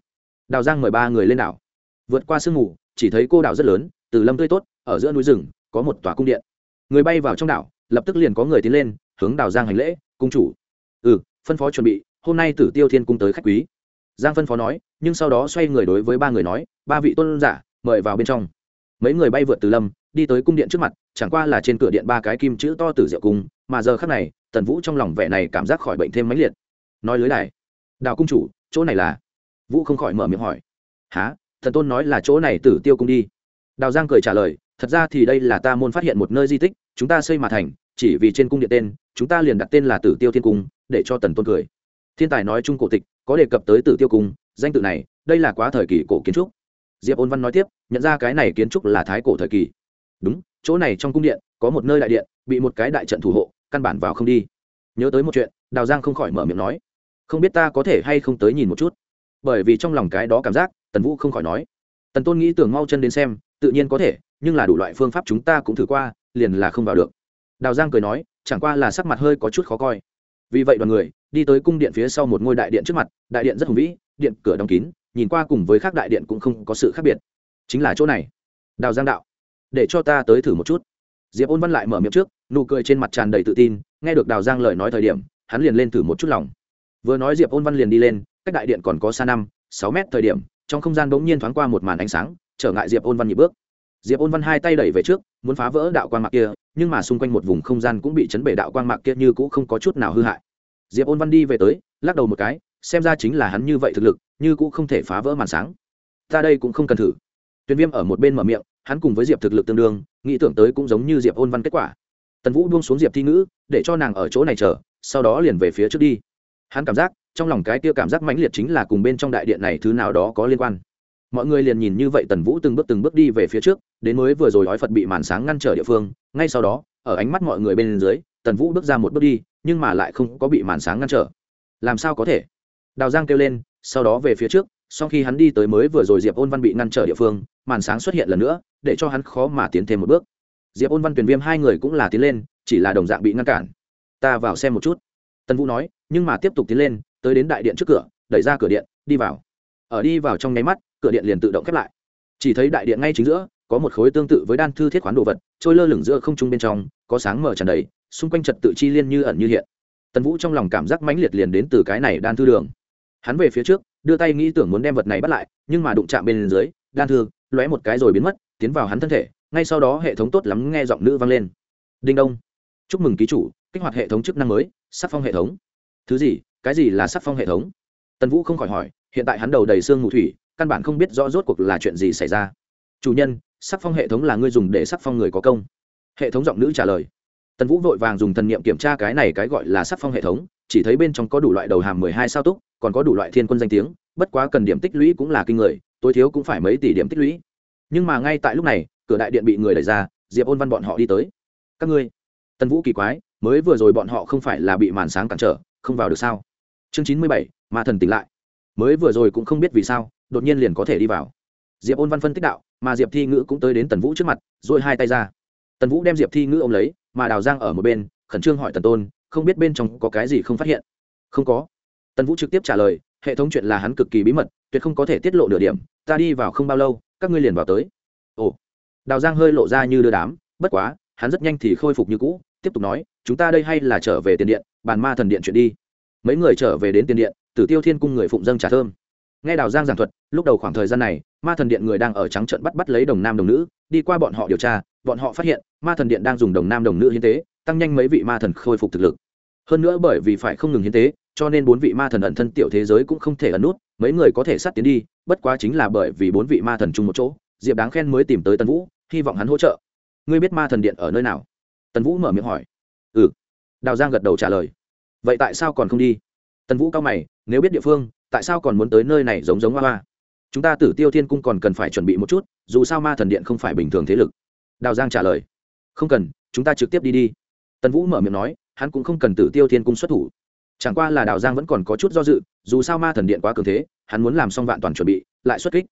Đào giang mời ba người lên đảo. Vượt qua sương mù, chỉ thấy cô đảo rất lớn, từ lâm tươi tốt, ở giữa núi rừng, có một tòa cung điện. Người bay vào trong đảo, lập tức liền có người tiến lên, hướng đào giang hành lễ, cung chủ. Ừ phân phó chuẩn bị, hôm nay tử tiêu thiên cung tới khách quý. Giang phân phó nói, nhưng sau đó xoay người đối với ba người nói, ba vị tôn giả, mời vào bên trong. Mấy người bay vượt từ lâm đi tới cung điện trước mặt, chẳng qua là trên cửa điện ba cái kim chữ to từ rượu cung, mà giờ khắc này, tần vũ trong lòng vẻ này cảm giác khỏi bệnh thêm mãnh liệt. Nói lưới này đào cung chủ, chỗ này là? Vũ không khỏi mở miệng hỏi. Há thần tôn nói là chỗ này tử tiêu cung đi. Đào giang cười trả lời. Thật ra thì đây là ta môn phát hiện một nơi di tích, chúng ta xây mà thành, chỉ vì trên cung điện tên, chúng ta liền đặt tên là tử tiêu thiên cung, để cho tần tôn cười. Thiên tài nói chung cổ tịch, có đề cập tới tử tiêu cung, danh tự này, đây là quá thời kỳ cổ kiến trúc. Diệp ôn văn nói tiếp, nhận ra cái này kiến trúc là thái cổ thời kỳ đúng, chỗ này trong cung điện, có một nơi đại điện, bị một cái đại trận thủ hộ, căn bản vào không đi. Nhớ tới một chuyện, đào giang không khỏi mở miệng nói. Không biết ta có thể hay không tới nhìn một chút. Bởi vì trong lòng cái đó cảm giác, tần vũ không khỏi nói. Tần tôn nghĩ tưởng mau chân đến xem, tự nhiên có thể, nhưng là đủ loại phương pháp chúng ta cũng thử qua, liền là không vào được. Đào giang cười nói, chẳng qua là sắc mặt hơi có chút khó coi. Vì vậy đoàn người, đi tới cung điện phía sau một ngôi đại điện trước mặt, đại điện rất hùng vĩ, điện cửa đóng kín, nhìn qua cùng với khác đại điện cũng không có sự khác biệt. Chính là chỗ này. Đào giang đạo để cho ta tới thử một chút. Diệp ôn văn lại mở miệng trước, nụ cười trên mặt tràn đầy tự tin, nghe được đào giang lời nói thời điểm, hắn liền lên thử một chút lòng. Vừa nói diệp ôn văn liền đi lên, cách đại điện còn có xa năm, sáu mét thời điểm, trong không gian bỗng nhiên thoáng qua một màn ánh sáng, trở ngại diệp ôn văn nhịp bước. Diệp ôn văn hai tay đẩy về trước, muốn phá vỡ đạo quan mạc kia, nhưng mà xung quanh một vùng không gian cũng bị chấn bể đạo quan mạc kia như cũ không có chút nào hư hại. Diệp ôn văn đi về tới, lắc đầu một cái, xem ra chính là hắn như vậy thực lực, như cũ không thể phá vỡ màn sáng. Ta đây cũng không cần thử. Tuyền viêm ở một bên mở miệng hắn cùng với diệp thực lực tương đương, nghĩ tưởng tới cũng giống như diệp ôn văn kết quả. Tần vũ buông xuống diệp thi ngữ, để cho nàng ở chỗ này chờ, sau đó liền về phía trước đi. Hắn cảm giác, trong lòng cái kia cảm giác mãnh liệt chính là cùng bên trong đại điện này thứ nào đó có liên quan. Mọi người liền nhìn như vậy tần vũ từng bước từng bước đi về phía trước, đến mới vừa rồi ói phật bị màn sáng ngăn trở địa phương, ngay sau đó, ở ánh mắt mọi người bên dưới, tần vũ bước ra một bước đi, nhưng mà lại không có bị màn sáng ngăn trở. Làm sao có thể? Đào giang kêu lên, sau đó về phía trước, sau khi hắn đi tới mới vừa rồi diệp ôn văn bị ngăn trở địa phương màn sáng xuất hiện lần nữa, để cho hắn khó mà tiến thêm một bước. Diệp ôn văn tuyển viêm hai người cũng là tiến lên, chỉ là đồng dạng bị ngăn cản. Ta vào xem một chút. Tần vũ nói, nhưng mà tiếp tục tiến lên, tới đến đại điện trước cửa, đẩy ra cửa điện, đi vào. Ở đi vào trong nháy mắt, cửa điện liền tự động khép lại. Chỉ thấy đại điện ngay chính giữa, có một khối tương tự với đan thư thiết khoán đồ vật, trôi lơ lửng giữa không trung bên trong, có sáng mở tràn đầy, xung quanh trật tự chi liên như ẩn như hiện. Tần vũ trong lòng cảm giác mãnh liệt liền đến từ cái này đan thư đường. Hắn về phía trước, đưa tay nghĩ tưởng muốn đem vật này bắt lại, nhưng mà đụng chạm bên dưới, đan thư lóe một cái rồi biến mất, tiến vào hắn thân thể, ngay sau đó hệ thống tốt lắm nghe giọng nữ vang lên. Đinh đông. Chúc mừng ký chủ, kích hoạt hệ thống chức năng mới, sắc phong hệ thống. Thứ gì, cái gì là sắc phong hệ thống? Tần vũ không khỏi hỏi, hiện tại hắn đầu đầy xương mù thủy, căn bản không biết rõ rốt cuộc là chuyện gì xảy ra. Chủ nhân, sắc phong hệ thống là ngươi dùng để sắc phong người có công. Hệ thống giọng nữ trả lời. Tần vũ vội vàng dùng thần niệm kiểm tra cái này cái gọi là sắc phong hệ thống chỉ thấy bên trong có đủ loại đầu hàm mười hai sao túc, còn có đủ loại thiên quân danh tiếng, bất quá cần điểm tích lũy cũng là kinh người, tối thiếu cũng phải mấy tỷ điểm tích lũy. Nhưng mà ngay tại lúc này, cửa đại điện bị người đẩy ra, diệp ôn văn bọn họ đi tới. Các ngươi, tần vũ kỳ quái, mới vừa rồi bọn họ không phải là bị màn sáng cản trở, không vào được sao? Chương chín mươi bảy, ma thần tỉnh lại. Mới vừa rồi cũng không biết vì sao, đột nhiên liền có thể đi vào. Diệp ôn văn phân tích đạo, mà diệp thi ngữ cũng tới đến tần vũ trước mặt dội hai tay ra. Tần vũ đem diệp thi ngữ ô m lấy, mà đào giang ở một bên, khẩn trương hỏi tần tôn không biết bên trong có cái gì không phát hiện. Không có. Tần vũ trực tiếp trả lời, hệ thống chuyện là hắn cực kỳ bí mật, tuyệt không có thể tiết lộ nửa điểm, ta đi vào không bao lâu, các ngươi liền vào tới. Ồ. Đào giang hơi lộ ra như đưa đám, bất quá, hắn rất nhanh thì khôi phục như cũ, tiếp tục nói, chúng ta đây hay là trở về tiền điện, bàn ma thần điện chuyện đi. Mấy người trở về đến tiền điện, tử tiêu thiên cung người phụng dâng trà thơm. Nghe đào giang giảng thuật, lúc đầu khoảng thời gian này, ma thần điện người đang ở trắng trận bắt bắt lấy đồng nam đồng nữ, đi qua bọn họ điều tra, bọn họ phát hiện, ma thần điện đang dùng đồng nam đồng nữ hiến tế tăng nhanh mấy vị ma thần khôi phục thực lực. Hơn nữa bởi vì phải không ngừng hiến tế, cho nên bốn vị ma thần ẩn thân tiểu thế giới cũng không thể ẩn nút, mấy người có thể sát tiến đi, bất quá chính là bởi vì bốn vị ma thần chung một chỗ, diệp đáng khen mới tìm tới tần vũ, hy vọng hắn hỗ trợ. Ngươi biết ma thần điện ở nơi nào? Tần vũ mở miệng hỏi. Ừ. Đào giang gật đầu trả lời. Vậy tại sao còn không đi? Tần vũ cao mày, nếu biết địa phương, tại sao còn muốn tới nơi này giống giống hoa hoa? Chúng ta tử tiêu thiên cung còn cần phải chuẩn bị một chút, dù sao ma thần điện không phải bình thường thế lực. Đào giang trả lời. Không cần, chúng ta trực tiếp đi đi tần vũ mở miệng nói, hắn cũng không cần tử tiêu thiên cung xuất thủ. Chẳng qua là đào giang vẫn còn có chút do dự, dù sao ma thần điện quá cường thế, hắn muốn làm xong vạn toàn chuẩn bị, lại xuất kích.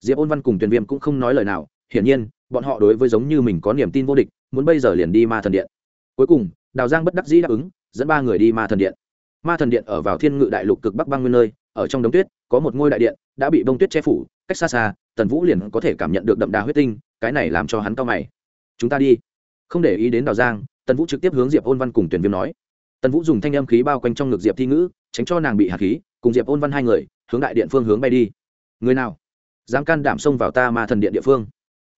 Diệp ôn văn cùng tuyền viêm cũng không nói lời nào, hiển nhiên, bọn họ đối với giống như mình có niềm tin vô địch, muốn bây giờ liền đi ma thần điện. Cuối cùng, đào giang bất đắc dĩ đáp ứng, dẫn ba người đi ma thần điện. Ma thần điện ở vào thiên ngự đại lục cực bắc băng nguyên nơi, ở trong đống tuyết, có một ngôi đại điện, đã bị bông tuyết che phủ, cách xa xa, tần vũ liền có thể cảm nhận được đậm đà huyết tinh, cái này làm cho hắn cao mày. Chúng ta đi. Không để ý đến đào giang tần vũ trực tiếp hướng diệp ôn văn cùng tuyển viêm nói. Tần vũ dùng thanh âm khí bao quanh trong ngực diệp thi ngữ, tránh cho nàng bị hạt khí, cùng diệp ôn văn hai người, hướng đại điện phương hướng bay đi. Người nào? Dám can đảm xông vào ta mà thần điện địa phương.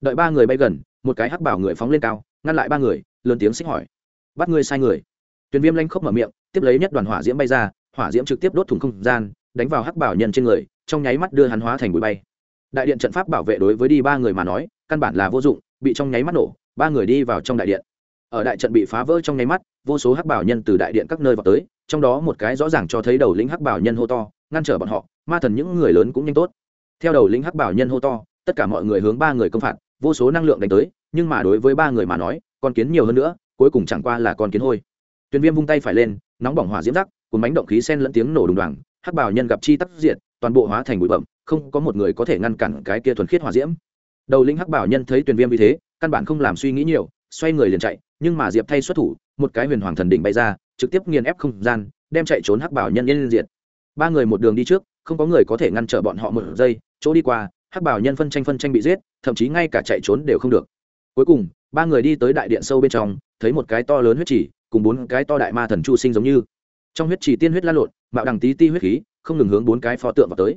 Đợi ba người bay gần, một cái hắc bảo người phóng lên cao, ngăn lại ba người, lớn tiếng xích hỏi. Bắt ngươi sai người. Tuyển viêm lanh khóc mở miệng, tiếp lấy nhất đoàn hỏa diễm bay ra, hỏa diễm trực tiếp đốt thủng không gian, đánh vào hắc bảo nhân trên người, trong nháy mắt đưa hắn hóa thành bụi bay. Đại điện trận pháp bảo vệ đối với đi ba người mà nói, căn bản là vô dụng, bị trong nháy mắt nổ, ba người đi vào trong đại điện ở đại trận bị phá vỡ trong nháy mắt, vô số hắc bảo nhân từ đại điện các nơi vào tới, trong đó một cái rõ ràng cho thấy đầu lĩnh hắc bảo nhân hô to, ngăn trở bọn họ, ma thần những người lớn cũng nhanh tốt. Theo đầu lĩnh hắc bảo nhân hô to, tất cả mọi người hướng ba người công phạt, vô số năng lượng đánh tới, nhưng mà đối với ba người mà nói, con kiến nhiều hơn nữa, cuối cùng chẳng qua là con kiến hôi. Tuyền viêm vung tay phải lên, nóng bỏng hỏa diễm rắc cùng bánh động khí sen lẫn tiếng nổ đùng đoàng, hắc bảo nhân gặp chi tắc diện toàn bộ hóa thành bụi bậm không có một người có thể ngăn cản cái kia thuần khiết hỏa diễm. Đầu lĩnh hắc bảo nhân thấy tuyền viêm như thế, căn bản không làm suy nghĩ nhiều, xoay người liền chạy nhưng mà diệp thay xuất thủ một cái huyền hoàng thần đỉnh bay ra trực tiếp nghiền ép không gian đem chạy trốn hắc bảo nhân yên diệt ba người một đường đi trước không có người có thể ngăn trở bọn họ một giây chỗ đi qua hắc bảo nhân phân tranh phân tranh bị giết thậm chí ngay cả chạy trốn đều không được cuối cùng ba người đi tới đại điện sâu bên trong thấy một cái to lớn huyết chỉ cùng bốn cái to đại ma thần chu sinh giống như trong huyết chỉ tiên huyết lan lộn mạo đằng tí ti huyết khí không ngừng hướng bốn cái pho tượng vào tới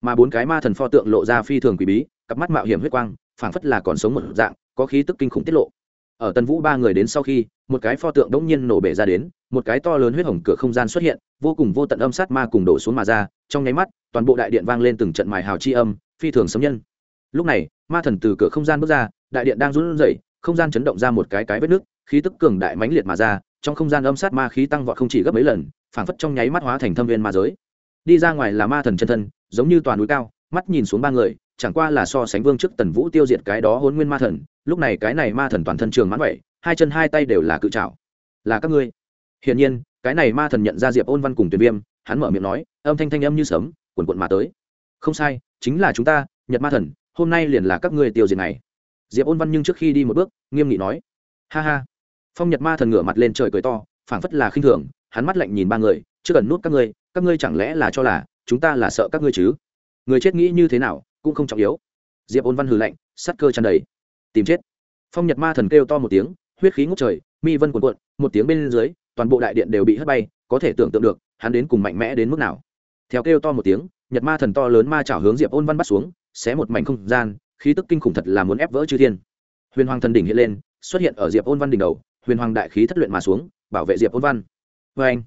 mà bốn cái ma thần pho tượng lộ ra phi thường quỷ bí cặp mắt mạo hiểm huyết quang phảng phất là còn sống một dạng có khí tức kinh khủng tiết lộ ở tần vũ ba người đến sau khi, một cái pho tượng đống nhiên nổ bể ra đến, một cái to lớn huyết hồng cửa không gian xuất hiện, vô cùng vô tận âm sát ma cùng đổ xuống mà ra, trong nháy mắt, toàn bộ đại điện vang lên từng trận mài hào chi âm, phi thường sấm nhân. Lúc này, ma thần từ cửa không gian bước ra, đại điện đang run rẩy, không gian chấn động ra một cái cái vết nước khí tức cường đại mãnh liệt mà ra, trong không gian âm sát ma khí tăng vọt không chỉ gấp mấy lần, phảng phất trong nháy mắt hóa thành thâm viên ma giới. Đi ra ngoài là ma thần chân thân, giống như toàn núi cao, mắt nhìn xuống ba người, chẳng qua là so sánh vương trước tần vũ tiêu diệt cái đó hôn nguyên ma thần lúc này cái này ma thần toàn thân trường mãn vậy, hai chân hai tay đều là cự trào là các ngươi. Hiển nhiên, cái này ma thần nhận ra diệp ôn văn cùng tuyệt viêm, hắn mở miệng nói, âm thanh thanh âm như sấm quần quận mà tới. Không sai, chính là chúng ta, nhật ma thần, hôm nay liền là các ngươi tiêu diệt này. Diệp ôn văn nhưng trước khi đi một bước, nghiêm nghị nói. Ha ha. Phong nhật ma thần ngửa mặt lên trời cười to, phảng phất là khinh thường, hắn mắt lạnh nhìn ba người, chưa cần nuốt các ngươi các ngươi chẳng lẽ là cho là, chúng ta là sợ các ngươi chứ? Người chết nghĩ như thế nào, cũng không trọng yếu. Diệp ôn văn hừ lạnh, sắt cơ tràn đầy tìm chết. Phong nhật ma thần kêu to một tiếng, huyết khí ngốc trời, mi vân cuồn cuộn, một tiếng bên dưới, toàn bộ đại điện đều bị hất bay, có thể tưởng tượng được, hắn đến cùng mạnh mẽ đến mức nào. Theo kêu to một tiếng, nhật ma thần to lớn ma chảo hướng diệp ôn văn bắt xuống, xé một mảnh không gian, khí tức kinh khủng thật là muốn ép vỡ chư thiên. Huyền hoàng thần đỉnh hiện lên, xuất hiện ở diệp ôn văn đỉnh đầu, huyền hoàng đại khí thất luyện mà xuống, bảo vệ diệp ôn văn. Vê anh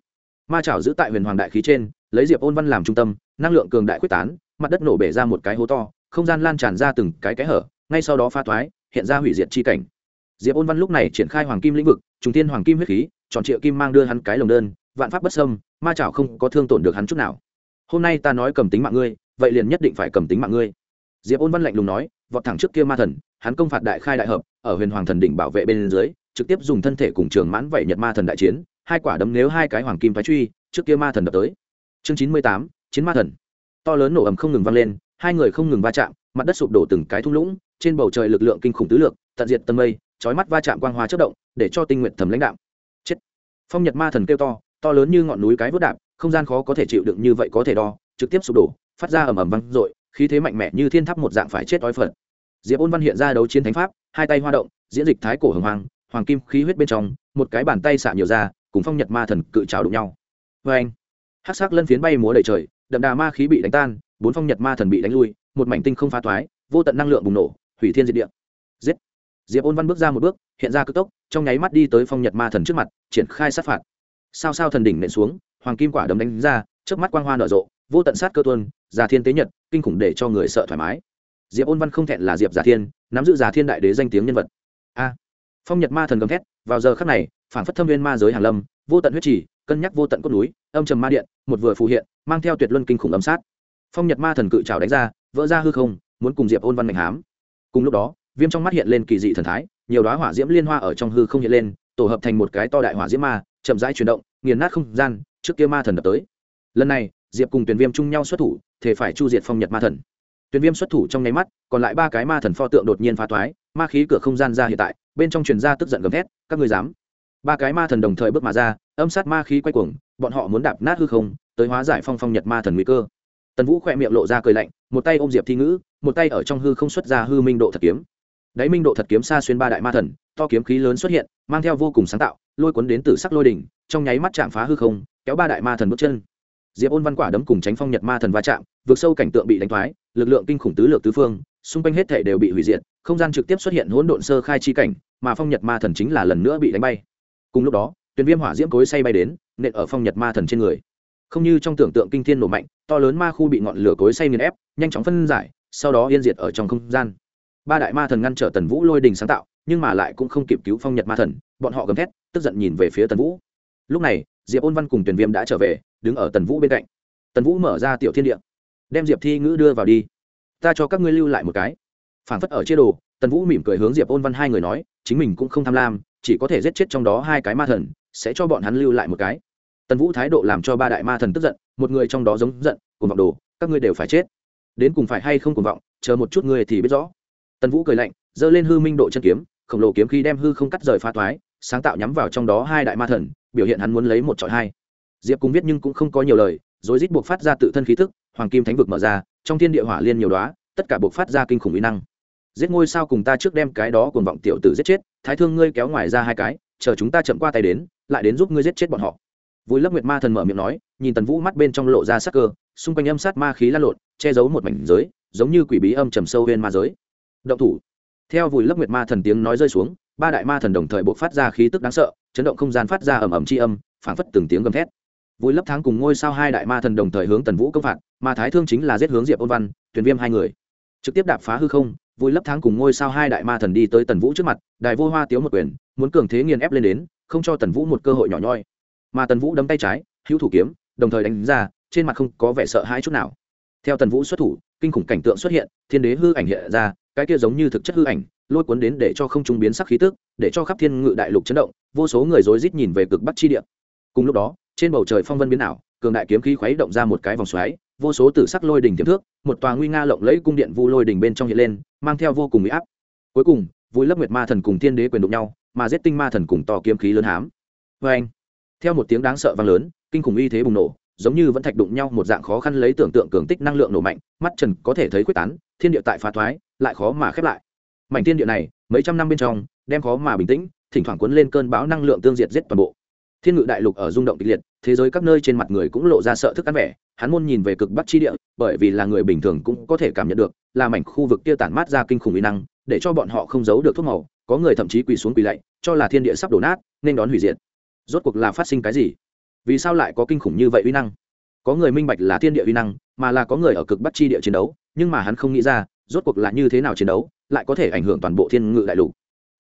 ma chảo giữ tại huyền hoàng đại khí trên, lấy diệp ôn văn làm trung tâm, năng lượng cường đại quyết tán, mặt đất nổ bể ra một cái hố to, không gian lan tràn ra từng cái cái hở, ngay sau đó pha toái hiện ra hủy diệt chi cảnh. Diệp ôn văn lúc này triển khai hoàng kim lĩnh vực, trùng Thiên hoàng kim huyết khí, tròn triệu kim mang đưa hắn cái lồng đơn, vạn pháp bất sâm ma chảo không có thương tổn được hắn chút nào. Hôm nay ta nói cầm tính mạng ngươi, vậy liền nhất định phải cầm tính mạng ngươi. Diệp ôn văn lạnh lùng nói, vọt thẳng trước kia ma thần, hắn công phạt đại khai đại hợp, ở huyền hoàng thần đỉnh bảo vệ bên dưới, trực tiếp dùng thân thể cùng trường mãn vậy nhật ma thần đại chiến, hai quả đấm nếu hai cái hoàng kim phái truy, trước kia ma thần đập tới. Chương chín mươi tám, chiến ma thần. To lớn nổ ầm không ngừng vang lên, hai người không ngừng va chạm, mặt đất sụp đổ từng cái thung lũng trên bầu trời lực lượng kinh khủng tứ lượng tận diệt tầng mây, chói mắt va chạm quang hoa chất động, để cho tinh nguyện thầm lãnh đạo. Chết. Phong nhật ma thần kêu to to lớn như ngọn núi cái vớt đạp, không gian khó có thể chịu đựng như vậy có thể đo, trực tiếp sụp đổ, phát ra ầm ầm vang dội, khí thế mạnh mẽ như thiên tháp một dạng phải chết đói phật. Diệp ôn văn hiện ra đấu chiến thánh pháp, hai tay hoa động, diễn dịch thái cổ hồng hoàng hoàng kim khí huyết bên trong, một cái bàn tay xạ nhiều ra, cùng phong nhật ma thần cự trào đụng nhau. Vê anh hắc sắc lân phiến bay múa đầy trời, đậm đà ma khí bị đánh tan, bốn phong nhật ma thần bị đánh lui, một mảnh tinh không phá toái vô tận năng lượng bùng nổ hủy thiên diệt địa. Giết. Diệp ôn văn bước ra một bước, hiện ra cực tốc, trong nháy mắt đi tới phong nhật ma thần trước mặt, triển khai sát phạt. Sao sao thần đỉnh nện xuống, hoàng kim quả đấm đánh ra trước mắt quang hoa nở rộ, vô tận sát cơ tuân già thiên tế nhật, kinh khủng để cho người sợ thoải mái. Diệp ôn văn không thẹn là diệp giả thiên, nắm giữ giả thiên đại đế danh tiếng nhân vật. A. Phong nhật ma thần gầm thét, vào giờ khắc này, phản phất thâm viên ma giới hàn lâm, vô tận huyết trì, cân nhắc vô tận cốt núi, âm trầm ma điện, một vừa phù hiện, mang theo tuyệt luân kinh khủng âm sát. Phong nhật ma thần cự trào đánh ra, vỡ ra hư không, muốn cùng diệp ôn văn mạnh hám cùng lúc đó, viêm trong mắt hiện lên kỳ dị thần thái, nhiều đoá hỏa diễm liên hoa ở trong hư không hiện lên, tổ hợp thành một cái to đại hỏa diễm ma, chậm rãi chuyển động, nghiền nát không gian, trước kia ma thần đập tới. Lần này, diệp cùng tuyển viêm chung nhau xuất thủ thể phải chu diệt phong nhật ma thần. Tuyển viêm xuất thủ trong nháy mắt, còn lại ba cái ma thần pho tượng đột nhiên phá toái, ma khí cửa không gian ra hiện tại, bên trong truyền ra tức giận gầm thét, các ngươi dám. Ba cái ma thần đồng thời bước mà ra, âm sát ma khí quay cuồng, bọn họ muốn đạp nát hư không, tới hóa giải phong phong nhật ma thần nguy cơ. Tần vũ khỏe miệng lộ ra cười lạnh, một tay ôm diệp thi ngữ một tay ở trong hư không xuất ra hư minh độ thật kiếm. Đáy minh độ thật kiếm xa xuyên ba đại ma thần, to kiếm khí lớn xuất hiện, mang theo vô cùng sáng tạo, lôi cuốn đến từ sắc lôi đỉnh, trong nháy mắt chạm phá hư không, kéo ba đại ma thần bước chân. Diệp ôn văn quả đấm cùng tránh phong nhật ma thần va chạm, vượt sâu cảnh tượng bị đánh thoái, lực lượng kinh khủng tứ lược tứ phương, xung quanh hết thể đều bị hủy diệt, không gian trực tiếp xuất hiện hỗn độn sơ khai chi cảnh, mà phong nhật ma thần chính là lần nữa bị đánh bay. Cùng lúc đó, tuyền viêm hỏa diễm cối say bay đến, nện ở phong nhật ma thần trên người. Không như trong tưởng tượng kinh thiên nổ mạnh, to lớn ma khu bị ngọn lửa cối say nghiền ép, nhanh chóng phân giải sau đó yên diệt ở trong không gian. Ba đại ma thần ngăn trở tần vũ lôi đình sáng tạo, nhưng mà lại cũng không kịp cứu phong nhật ma thần, bọn họ gầm thét, tức giận nhìn về phía tần vũ. Lúc này, diệp ôn văn cùng tuyển viêm đã trở về, đứng ở tần vũ bên cạnh. Tần vũ mở ra tiểu thiên địa, đem diệp thi ngữ đưa vào đi. Ta cho các ngươi lưu lại một cái. Phản phất ở chế đồ, tần vũ mỉm cười hướng diệp ôn văn hai người nói, chính mình cũng không tham lam, chỉ có thể giết chết trong đó hai cái ma thần, sẽ cho bọn hắn lưu lại một cái. Tần vũ thái độ làm cho ba đại ma thần tức giận, một người trong đó giống giận, cùng vọng đồ, các ngươi đều phải chết đến cùng phải hay không cuồng vọng, chờ một chút người thì biết rõ. Tần vũ cười lạnh, giơ lên hư minh độ chân kiếm, khổng lồ kiếm khi đem hư không cắt rời phá thoái, sáng tạo nhắm vào trong đó hai đại ma thần, biểu hiện hắn muốn lấy một trọi hai. Diệp cùng viết nhưng cũng không có nhiều lời rồi rít buộc phát ra tự thân khí thức, hoàng kim thánh vực mở ra, trong thiên địa hỏa liên nhiều đoá tất cả buộc phát ra kinh khủng uy năng. Giết ngôi sao cùng ta trước đem cái đó cùng vọng tiểu tử giết chết, thái thương ngươi kéo ngoài ra hai cái, chờ chúng ta chậm qua tay đến, lại đến giúp ngươi giết chết bọn họ vui lấp nguyệt ma thần mở miệng nói, nhìn tần vũ mắt bên trong lộ ra sắc cơ, xung quanh âm sát ma khí lan lộn, che giấu một mảnh giới, giống như quỷ bí âm trầm sâu bên ma giới. Động thủ. Theo vùi lấp nguyệt ma thần tiếng nói rơi xuống, ba đại ma thần đồng thời buộc phát ra khí tức đáng sợ, chấn động không gian phát ra ầm ầm c âm, phảng phất từng tiếng gầm thét. Vùi lấp tháng cùng ngôi sao hai đại ma thần đồng thời hướng tần vũ công phạt, mà thái thương chính là giết hướng diệp ôn văn, tuyển viêm hai người. Trực tiếp đạp phá hư không vùi lấp tháng cùng ngôi sao hai đại ma thần đi tới tần vũ trước mặt đài vô hoa tiếu một quyền, muốn cường thế nghiền ép lên đến, không cho tần vũ một cơ hội nhỏ nhoi mà tần vũ đấm tay trái, hữu thủ kiếm, đồng thời đánh ra, trên mặt không có vẻ sợ hãi chút nào. Theo tần vũ xuất thủ, kinh khủng cảnh tượng xuất hiện, thiên đế hư ảnh hiện ra, cái kia giống như thực chất hư ảnh, lôi cuốn đến để cho không trung biến sắc khí tức, để cho khắp thiên ngự đại lục chấn động, vô số người rối rít nhìn về cực bắc chi địa. Cùng lúc đó, trên bầu trời phong vân biến ảo, cường đại kiếm khí khuấy động ra một cái vòng xoáy, vô số tử sắc lôi đỉnh tiềm thước một tòa nguy nga lộng lẫy cung điện vu lôi đỉnh bên trong hiện lên, mang theo vô cùng uy áp. Cuối cùng, vui lấp nguyệt ma thần cùng thiên đế quyền đụng nhau, mà giết tinh ma thần cùng to kiếm khí lớn hám. Vê anh theo một tiếng đáng sợ vang lớn, kinh khủng uy thế bùng nổ, giống như vẫn thạch đụng nhau một dạng khó khăn lấy tưởng tượng cường tích năng lượng nổ mạnh, mắt trần có thể thấy quyết tán, thiên địa tại phá thoái, lại khó mà khép lại. Mảnh thiên địa này, mấy trăm năm bên trong, đem khó mà bình tĩnh, thỉnh thoảng cuốn lên cơn bão năng lượng tương diệt giết toàn bộ. Thiên ngự đại lục ở rung động kịch liệt, thế giới các nơi trên mặt người cũng lộ ra sợ thức ăn vẻ, hắn môn nhìn về cực bắc chi địa, bởi vì là người bình thường cũng có thể cảm nhận được, là mảnh khu vực kia tản mát ra kinh khủng uy năng, để cho bọn họ không giấu được thuốc màu, có người thậm chí quỳ xuống quỳ lạy, cho là thiên địa sắp đổ nát, nên đón hủy diệt rốt cuộc là phát sinh cái gì? Vì sao lại có kinh khủng như vậy uy năng? Có người minh bạch là thiên địa uy năng, mà là có người ở cực bắt chi địa chiến đấu, nhưng mà hắn không nghĩ ra, rốt cuộc là như thế nào chiến đấu, lại có thể ảnh hưởng toàn bộ thiên ngự đại lục.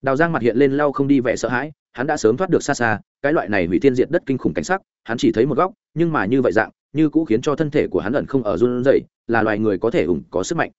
Đào giang mặt hiện lên lau không đi vẻ sợ hãi, hắn đã sớm thoát được xa xa, cái loại này hủy thiên diệt đất kinh khủng cảnh sắc, hắn chỉ thấy một góc, nhưng mà như vậy dạng, như cũ khiến cho thân thể của hắn ẩn không ở run rẩy, là loài người có thể ủng có sức mạnh.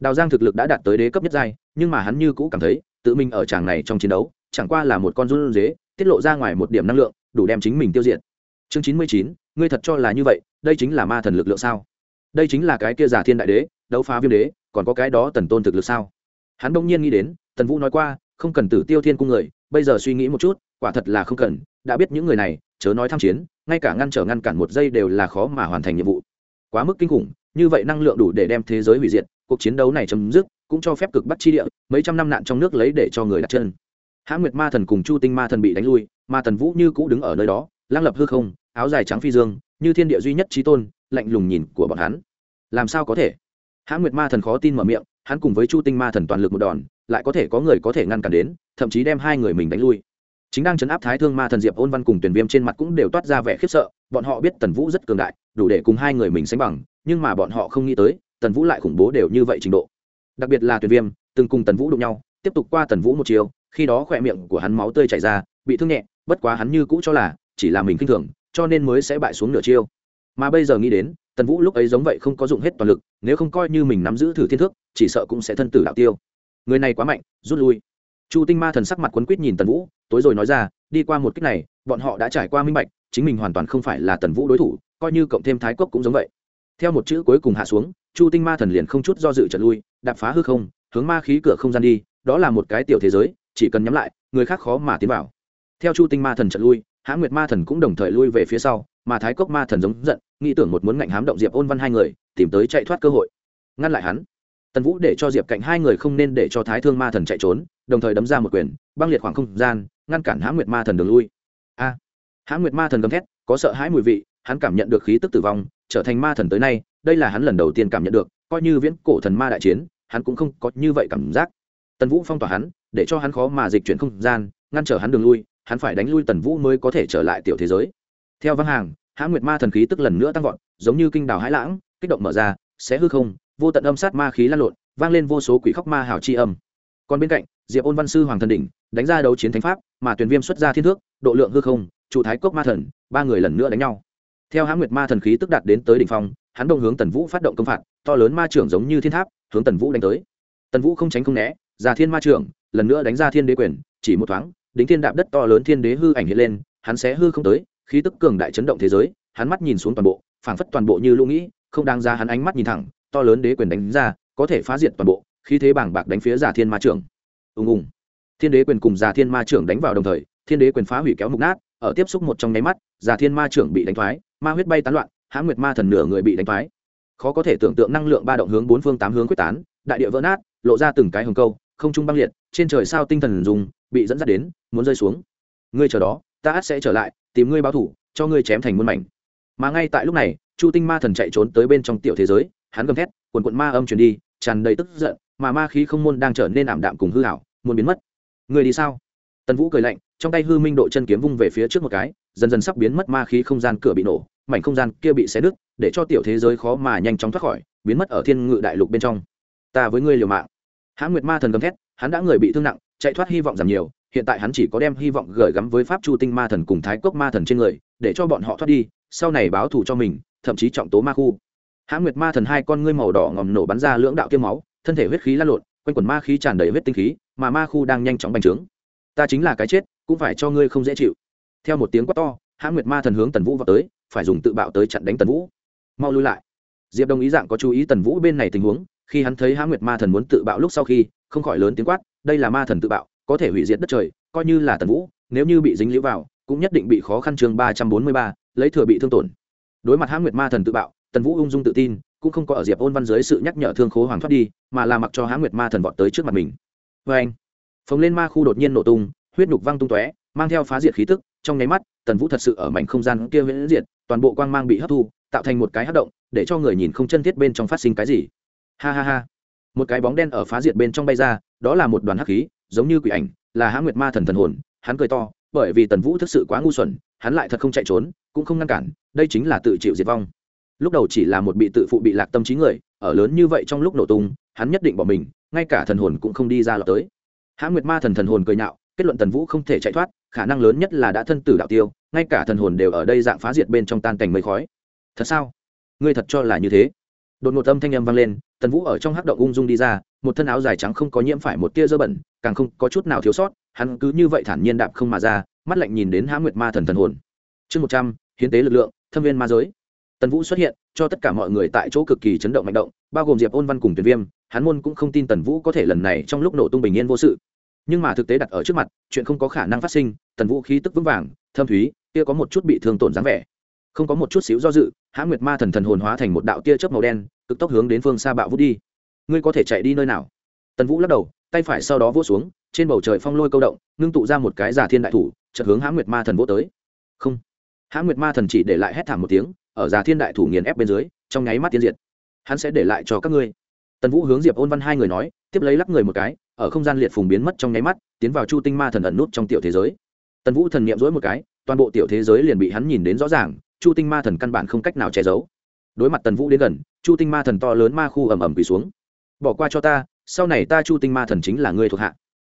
Đào giang thực lực đã đạt tới đế cấp nhất giai, nhưng mà hắn như cũ cảm thấy, tự mình ở tràng này trong chiến đấu, chẳng qua là một con run dế tiết lộ ra ngoài một điểm năng lượng, đủ đem chính mình tiêu diệt. Chương chín mươi chín, ngươi thật cho là như vậy, đây chính là ma thần lực lượng sao? Đây chính là cái kia giả thiên đại đế, đấu phá viêm đế, còn có cái đó tần tôn thực lực sao? Hắn bỗng nhiên nghĩ đến, tần vũ nói qua, không cần tử tiêu thiên cung người, bây giờ suy nghĩ một chút, quả thật là không cần, đã biết những người này, chớ nói tham chiến, ngay cả ngăn trở ngăn cản một giây đều là khó mà hoàn thành nhiệm vụ. Quá mức kinh khủng, như vậy năng lượng đủ để đem thế giới hủy diệt, cuộc chiến đấu này chấm dứt, cũng cho phép cực bắt chi địa, mấy trăm năm nạn trong nước lấy để cho người đặt chân hãng nguyệt ma thần cùng chu tinh ma thần bị đánh lui, Ma tần vũ như cũ đứng ở nơi đó lang lập hư không, áo dài trắng phi dương, như thiên địa duy nhất trí tôn, lạnh lùng nhìn của bọn hắn. Làm sao có thể? Hãng nguyệt ma thần khó tin mở miệng, hắn cùng với chu tinh ma thần toàn lực một đòn, lại có thể có người có thể ngăn cản đến, thậm chí đem hai người mình đánh lui. Chính đang chấn áp thái thương ma thần diệp ôn văn cùng tuyển viêm trên mặt cũng đều toát ra vẻ khiếp sợ, bọn họ biết tần vũ rất cường đại, đủ để cùng hai người mình sánh bằng, nhưng mà bọn họ không nghĩ tới, tần vũ lại khủng bố đều như vậy trình độ. Đặc biệt là tuyển viêm, từng cùng tần vũ đụng nhau, tiếp tục qua tần vũ một chiều khi đó khỏe miệng của hắn máu tươi chảy ra, bị thương nhẹ, bất quá hắn như cũ cho là chỉ là mình k i n h thường, cho nên mới sẽ bại xuống nửa chiêu. Mà bây giờ nghĩ đến, tần vũ lúc ấy giống vậy không có dụng hết toàn lực, nếu không coi như mình nắm giữ thử thiên thước, chỉ sợ cũng sẽ thân tử đạo tiêu. Người này quá mạnh, rút lui. Chu tinh ma thần sắc mặt quấn quýt nhìn tần vũ, tối rồi nói ra, đi qua một cách này, bọn họ đã trải qua minh bạch, chính mình hoàn toàn không phải là tần vũ đối thủ, coi như cộng thêm thái cốc cũng giống vậy. Theo một chữ cuối cùng hạ xuống, chu tinh ma thần liền không chút do dự trật lui, đạp phá hư không, hướng ma khí cửa không gian đi, đó là một cái tiểu thế giới chỉ cần nhắm lại người khác khó mà tiến vào. Theo chu tinh ma thần trận lui hã nguyệt ma thần cũng đồng thời lui về phía sau mà thái cốc ma thần giống giận nghĩ tưởng một muốn ngạnh hám động diệp ôn văn hai người tìm tới chạy thoát cơ hội. Ngăn lại hắn. Tần vũ để cho diệp cạnh hai người không nên để cho thái thương ma thần chạy trốn đồng thời đấm ra một quyền băng liệt khoảng không gian ngăn cản hãm nguyệt ma thần đường lui. A! À, nguyệt ma thần gầm thét có sợ hãi mùi vị hắn cảm nhận được khí tức tử vong trở thành ma thần tới nay đây là hắn lần đầu tiên cảm nhận được coi như viễn cổ thần ma đại chiến hắn cũng không có như vậy cảm giác tần vũ phong tỏa hắn, để cho hắn khó mà dịch chuyển không gian, ngăn trở hắn đường lui, hắn phải đánh lui tần vũ mới có thể trở lại tiểu thế giới. Theo văn hàng hãn nguyệt ma thần khí tức lần nữa tăng vọt, giống như kinh đào hãi lãng, kích động mở ra sẽ hư không, vô tận âm sát ma khí lan lộn, vang lên vô số quỷ khóc ma hào chi âm. Còn bên cạnh, diệp ôn văn sư hoàng thần đỉnh, đánh ra đấu chiến thánh pháp, mà tuyển viêm xuất ra thiên thước, độ lượng hư không, trụ thái cốc ma thần, ba người lần nữa đánh nhau. Theo hãng nguyệt ma thần khí tức đạt đến tới đỉnh phong, hắn đông hướng tần vũ phát động công phạt, to lớn ma trưởng giống như thiên tháp, hướng tần vũ đánh tới. Tần vũ không tránh không né già thiên ma trưởng, lần nữa đánh ra thiên đế quyền, chỉ một thoáng đính thiên đạp đất to lớn thiên đế hư ảnh hiện lên, hắn sẽ hư không tới, khí tức cường đại chấn động thế giới, hắn mắt nhìn xuống toàn bộ, phảng phất toàn bộ như lũ nghĩ, không đáng ra hắn ánh mắt nhìn thẳng, to lớn đế quyền đánh ra, có thể phá diệt toàn bộ, khí thế bảng bạc đánh phía giả thiên ma trưởng. Ùng ùng. Thiên đế quyền cùng giả thiên ma trưởng đánh vào đồng thời, thiên đế quyền phá hủy kéo mục nát, ở tiếp xúc một trong nháy mắt giả thiên ma trưởng bị đánh thoái, ma huyết bay tán loạn hãng nguyệt ma thần nửa người bị đánh thoái. Khó có thể tưởng tượng năng lượng ba động hướng bốn phương tám hướng quyết tán, đại địa vỡ nát, lộ ra từng cái hồng câu không trung băng liệt, trên trời sao tinh thần dùng, bị dẫn dắt đến, muốn rơi xuống. Ngươi chờ đó, ta sẽ trở lại, tìm ngươi báo thủ, cho ngươi chém thành muôn mảnh. Mà ngay tại lúc này, chu tinh ma thần chạy trốn tới bên trong tiểu thế giới, hắn gầm thét, quần quận ma âm truyền đi, tràn đầy tức giận, mà ma khí không môn đang trở nên ảm đạm cùng hư hảo muốn biến mất. Người đi sao? Tần vũ cười lạnh, trong tay hư minh độ chân kiếm vung về phía trước một cái, dần dần sắp biến mất ma khí không gian cửa bị nổ, mảnh không gian kia bị xé nứt, để cho tiểu thế giới khó mà nhanh chóng thoát khỏi, biến mất ở thiên ngự đại lục bên trong. Ta với ngươi liều mạng hãn nguyệt ma thần gầm thét, hắn đã người bị thương nặng, chạy thoát hy vọng giảm nhiều, hiện tại hắn chỉ có đem hy vọng gửi gắm với pháp chu tinh ma thần cùng thái cốc ma thần trên người, để cho bọn họ thoát đi, sau này báo thù cho mình, thậm chí trọng tố ma khu. Hãn nguyệt ma thần hai con ngươi màu đỏ ngòm nổ bắn ra lưỡng đạo tiêm máu, thân thể huyết khí lan lộn, quanh quần ma khí tràn đầy huyết tinh khí, mà ma khu đang nhanh chóng bành trướng. Ta chính là cái chết, cũng phải cho ngươi không dễ chịu. Theo một tiếng quát to hãn nguyệt ma thần hướng tần vũ vào tới, phải dùng tự bạo tới chặn đánh tần vũ. Mau lui lại. Diệp đồng ý dạng có chú ý tần vũ bên này tình huống khi hắn thấy hãn nguyệt ma thần muốn tự bạo lúc sau khi, không khỏi lớn tiếng quát, đây là ma thần tự bạo, có thể hủy diệt đất trời, coi như là tần vũ, nếu như bị dính liễu vào, cũng nhất định bị khó khăn chương ba trăm bốn mươi ba, lấy thừa bị thương tổn. Đối mặt hãn nguyệt ma thần tự bạo, tần vũ ung dung tự tin, cũng không có ở diệp ôn văn dưới sự nhắc nhở thương khố hoàng thoát đi, mà là mặc cho hãn nguyệt ma thần vọt tới trước mặt mình. Vê anh, phồng lên ma khu đột nhiên nổ tung, huyết nhục văng tung tóe, mang theo phá diệt khí tức, trong nháy mắt, tần vũ thật sự ở mảnh không gian kia huyễn diệt, toàn bộ quang mang bị hấp thu, tạo thành một cái hất động, để cho người nhìn không chân thiết bên trong phát sinh cái gì ha ha ha. Một cái bóng đen ở phá diệt bên trong bay ra, đó là một đoàn hắc khí, giống như quỷ ảnh, là hãng nguyệt ma thần thần hồn. Hắn cười to, bởi vì tần vũ thực sự quá ngu xuẩn, hắn lại thật không chạy trốn, cũng không ngăn cản, đây chính là tự chịu diệt vong. Lúc đầu chỉ là một bị tự phụ bị lạc tâm trí người, ở lớn như vậy trong lúc nổ tung, hắn nhất định bỏ mình, ngay cả thần hồn cũng không đi ra lọt tới. Hãng nguyệt ma thần thần hồn cười nhạo, kết luận tần vũ không thể chạy thoát, khả năng lớn nhất là đã thân tử đạo tiêu, ngay cả thần hồn đều ở đây dạng phá diệt bên trong tan cảnh mây khói. Thật sao? Ngươi thật cho là như thế? Đột ngột âm thanh âm vang lên, tần vũ ở trong hắc động ung dung đi ra, một thân áo dài trắng không có nhiễm phải một tia dơ bẩn, càng không có chút nào thiếu sót, hắn cứ như vậy thản nhiên đạp không mà ra, mắt lạnh nhìn đến hã nguyệt ma thần thần hồn. Chương một trăm, hiến tế lực lượng, thâm viên ma giới. Tần vũ xuất hiện, cho tất cả mọi người tại chỗ cực kỳ chấn động mạnh động, bao gồm diệp ôn văn cùng tuyển viêm, hắn môn cũng không tin tần vũ có thể lần này trong lúc nổ tung bình yên vô sự. Nhưng mà thực tế đặt ở trước mặt, chuyện không có khả năng phát sinh, tần vũ khí tức vững vàng, thâm thúy, kia có một chút bị thương tổn dáng vẻ không có một chút xíu do dự hãng nguyệt ma thần thần hồn hóa thành một đạo tia chớp màu đen, cực tốc hướng đến phương xa bạo vút đi. Ngươi có thể chạy đi nơi nào? Tần vũ lắc đầu, tay phải sau đó vỗ xuống, trên bầu trời phong lôi câu động, ngưng tụ ra một cái giả thiên đại thủ, chợt hướng hãng nguyệt ma thần vỗ tới. Không. Hãng nguyệt ma thần chỉ để lại hét thảm một tiếng, ở giả thiên đại thủ nghiền ép bên dưới, trong nháy mắt tiến diệt. Hắn sẽ để lại cho các ngươi. Tần vũ hướng diệp ôn văn hai người nói, tiếp lấy lắc người một cái, ở không gian liệt phùng biến mất trong nháy mắt, tiến vào chu tinh ma thần ẩn nút trong tiểu thế giới. Tần vũ thần n i ệ m dỗi một cái, toàn bộ tiểu thế giới liền bị hắn nhìn đến rõ ràng chu tinh ma thần căn bản không cách nào che giấu. Đối mặt tần vũ đến gần, chu tinh ma thần to lớn ma khu ầm ầm quỳ xuống. Bỏ qua cho ta, sau này ta chu tinh ma thần chính là người thuộc hạ.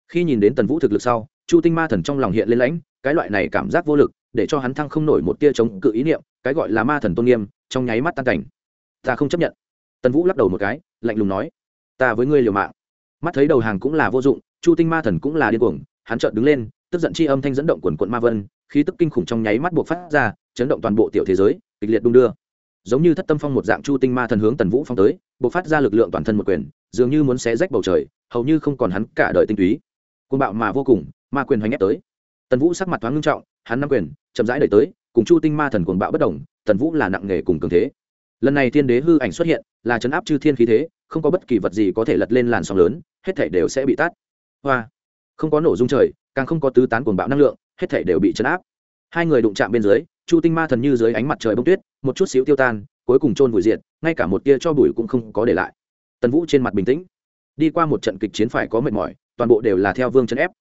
Khi nhìn đến tần vũ thực lực sau, chu tinh ma thần trong lòng hiện lên lãnh, cái loại này cảm giác vô lực, để cho hắn thăng không nổi một tia chống cự ý niệm, cái gọi là ma thần tôn nghiêm, trong nháy mắt tan cảnh. Ta không chấp nhận. Tần vũ lắc đầu một cái, lạnh lùng nói, ta với ngươi liều mạng. Mắt thấy đầu hàng cũng là vô dụng, chu tinh ma thần cũng là điên cuồng, hắn chợt đứng lên, tức giận chi âm thanh dẫn động quần quận ma vân, khí tức kinh khủng trong nháy mắt buộc phát ra chấn động toàn bộ tiểu thế giới, kịch liệt đung đưa. Giống như thất tâm phong một dạng chu tinh ma thần hướng tần vũ phong tới buộc phát ra lực lượng toàn thân một quyền, dường như muốn xé rách bầu trời, hầu như không còn hắn cả đời tinh túy. Côn bạo mà vô cùng, ma quyền hoành ép tới. Tần vũ sắc mặt thoáng ngưng trọng, hắn nắm quyền, chậm rãi đẩy tới, cùng chu tinh ma thần cuồng bạo bất đồng, tần vũ là nặng nghề cùng cường thế. Lần này thiên đế hư ảnh xuất hiện, là chấn áp chư thiên khí thế, không có bất kỳ vật gì có thể lật lên làn sóng lớn, hết thể đều sẽ bị tắt hoa! Không có nổ dung trời, càng không có tứ tán cuồng bạo năng lượng, hết thể đều bị chấn áp. Hai người đụng chạm bên dưới chu tinh ma thần như dưới ánh mặt trời bông tuyết, một chút xíu tiêu tan, cuối cùng chôn vùi diệt, ngay cả một tia cho bụi cũng không có để lại. Tần vũ trên mặt bình tĩnh. Đi qua một trận kịch chiến phải có mệt mỏi, toàn bộ đều là theo vương chân ép.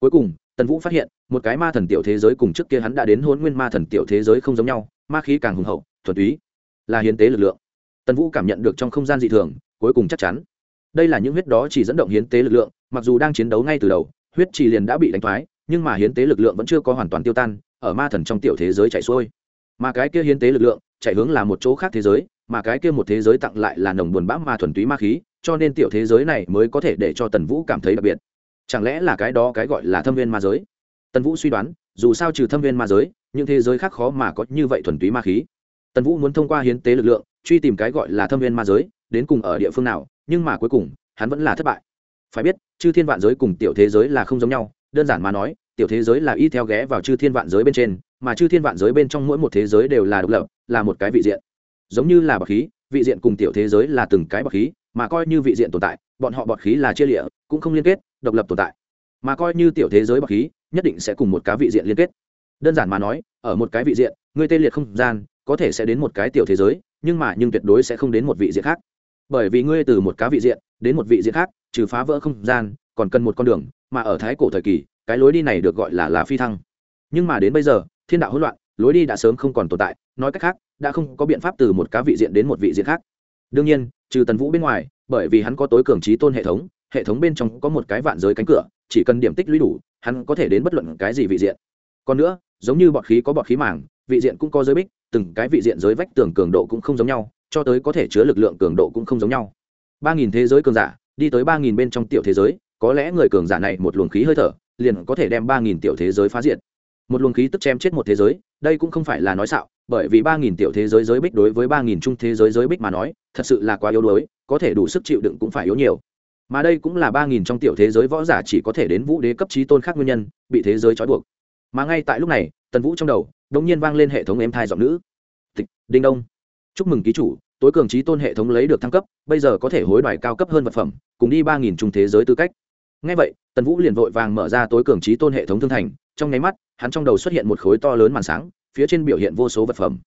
Cuối cùng, tần vũ phát hiện, một cái ma thần tiểu thế giới cùng trước kia hắn đã đến hôn nguyên ma thần tiểu thế giới không giống nhau, ma khí càng hùng hậu, thuần túy, là hiến tế lực lượng. Tần vũ cảm nhận được trong không gian dị thường, cuối cùng chắc chắn. Đây là những huyết đó chỉ dẫn động hiến tế lực lượng, mặc dù đang chiến đấu ngay từ đầu, huyết chỉ liền đã bị đánh thoái nhưng mà hiến tế lực lượng vẫn chưa có hoàn toàn tiêu tan, ở ma thần trong tiểu thế giới chạy xuôi. Mà cái kia hiến tế lực lượng chạy hướng là một chỗ khác thế giới, mà cái kia một thế giới tặng lại là nồng buồn bã ma thuần túy ma khí, cho nên tiểu thế giới này mới có thể để cho tần vũ cảm thấy đặc biệt. Chẳng lẽ là cái đó cái gọi là thâm viên ma giới? Tần vũ suy đoán, dù sao trừ thâm viên ma giới, những thế giới khác khó mà có như vậy thuần túy ma khí. Tần vũ muốn thông qua hiến tế lực lượng, truy tìm cái gọi là thâm viên ma giới, đến cùng ở địa phương nào, nhưng mà cuối cùng, hắn vẫn là thất bại. Phải biết, chư thiên vạn giới cùng tiểu thế giới là không giống nhau đơn giản mà nói, tiểu thế giới là y theo ghé vào chư thiên vạn giới bên trên, mà chư thiên vạn giới bên trong mỗi một thế giới đều là độc lập, là một cái vị diện. Giống như là bậc khí, vị diện cùng tiểu thế giới là từng cái bậc khí, mà coi như vị diện tồn tại, bọn họ bọt khí là chia lịa, cũng không liên kết, độc lập tồn tại. Mà coi như tiểu thế giới bậc khí, nhất định sẽ cùng một cái vị diện liên kết. Đơn giản mà nói, ở một cái vị diện, người tê liệt không gian, có thể sẽ đến một cái tiểu thế giới, nhưng mà nhưng tuyệt đối sẽ không đến một vị diện khác. Bởi vì ngươi từ một cá vị diện đến một vị diện khác, trừ phá vỡ không gian, còn cần một con đường mà ở thái cổ thời kỳ, cái lối đi này được gọi là là phi thăng. Nhưng mà đến bây giờ, thiên đạo hỗn loạn, lối đi đã sớm không còn tồn tại, nói cách khác, đã không có biện pháp từ một cá vị diện đến một vị diện khác. Đương nhiên, trừ tần vũ bên ngoài, bởi vì hắn có tối cường trí tôn hệ thống hệ thống bên trong có một cái vạn giới cánh cửa, chỉ cần điểm tích lũy đủ, hắn có thể đến bất luận cái gì vị diện. Còn nữa, giống như bọt khí có bọt khí màng, vị diện cũng có giới bích, từng cái vị diện giới vách tường cường độ cũng không giống nhau, cho tới có thể chứa lực lượng cường độ cũng không giống nhau. Ba nghìn thế giới cường giả, đi tới ba nghìn bên trong tiểu thế giới có lẽ người cường giả này một luồng khí hơi thở, liền có thể đem ba nghìn tiểu thế giới phá diệt. Một luồng khí tức chém chết một thế giới, đây cũng không phải là nói xạo, bởi vì ba nghìn tiểu thế giới giới bích đối với ba nghìn trung thế giới giới bích mà nói, thật sự là quá yếu đuối, có thể đủ sức chịu đựng cũng phải yếu nhiều. Mà đây cũng là ba nghìn trong tiểu thế giới võ giả chỉ có thể đến vũ đế cấp trí tôn khác nguyên nhân, bị thế giới trói buộc. Mà ngay tại lúc này, tần vũ trong đầu đ ỗ n g nhiên vang lên hệ thống em thai giọng nữ. Tịch, đinh đông. Chúc mừng ký chủ, tối cường trí tôn hệ thống lấy được thăng cấp, bây giờ có thể hối đoái cao cấp hơn vật phẩm, cùng đi ba nghìn trung thế giới tư cách ngay vậy, tần vũ liền vội vàng mở ra tối cường trí tôn hệ thống thương thành, trong nháy mắt, hắn trong đầu xuất hiện một khối to lớn màn sáng, phía trên biểu hiện vô số vật phẩm.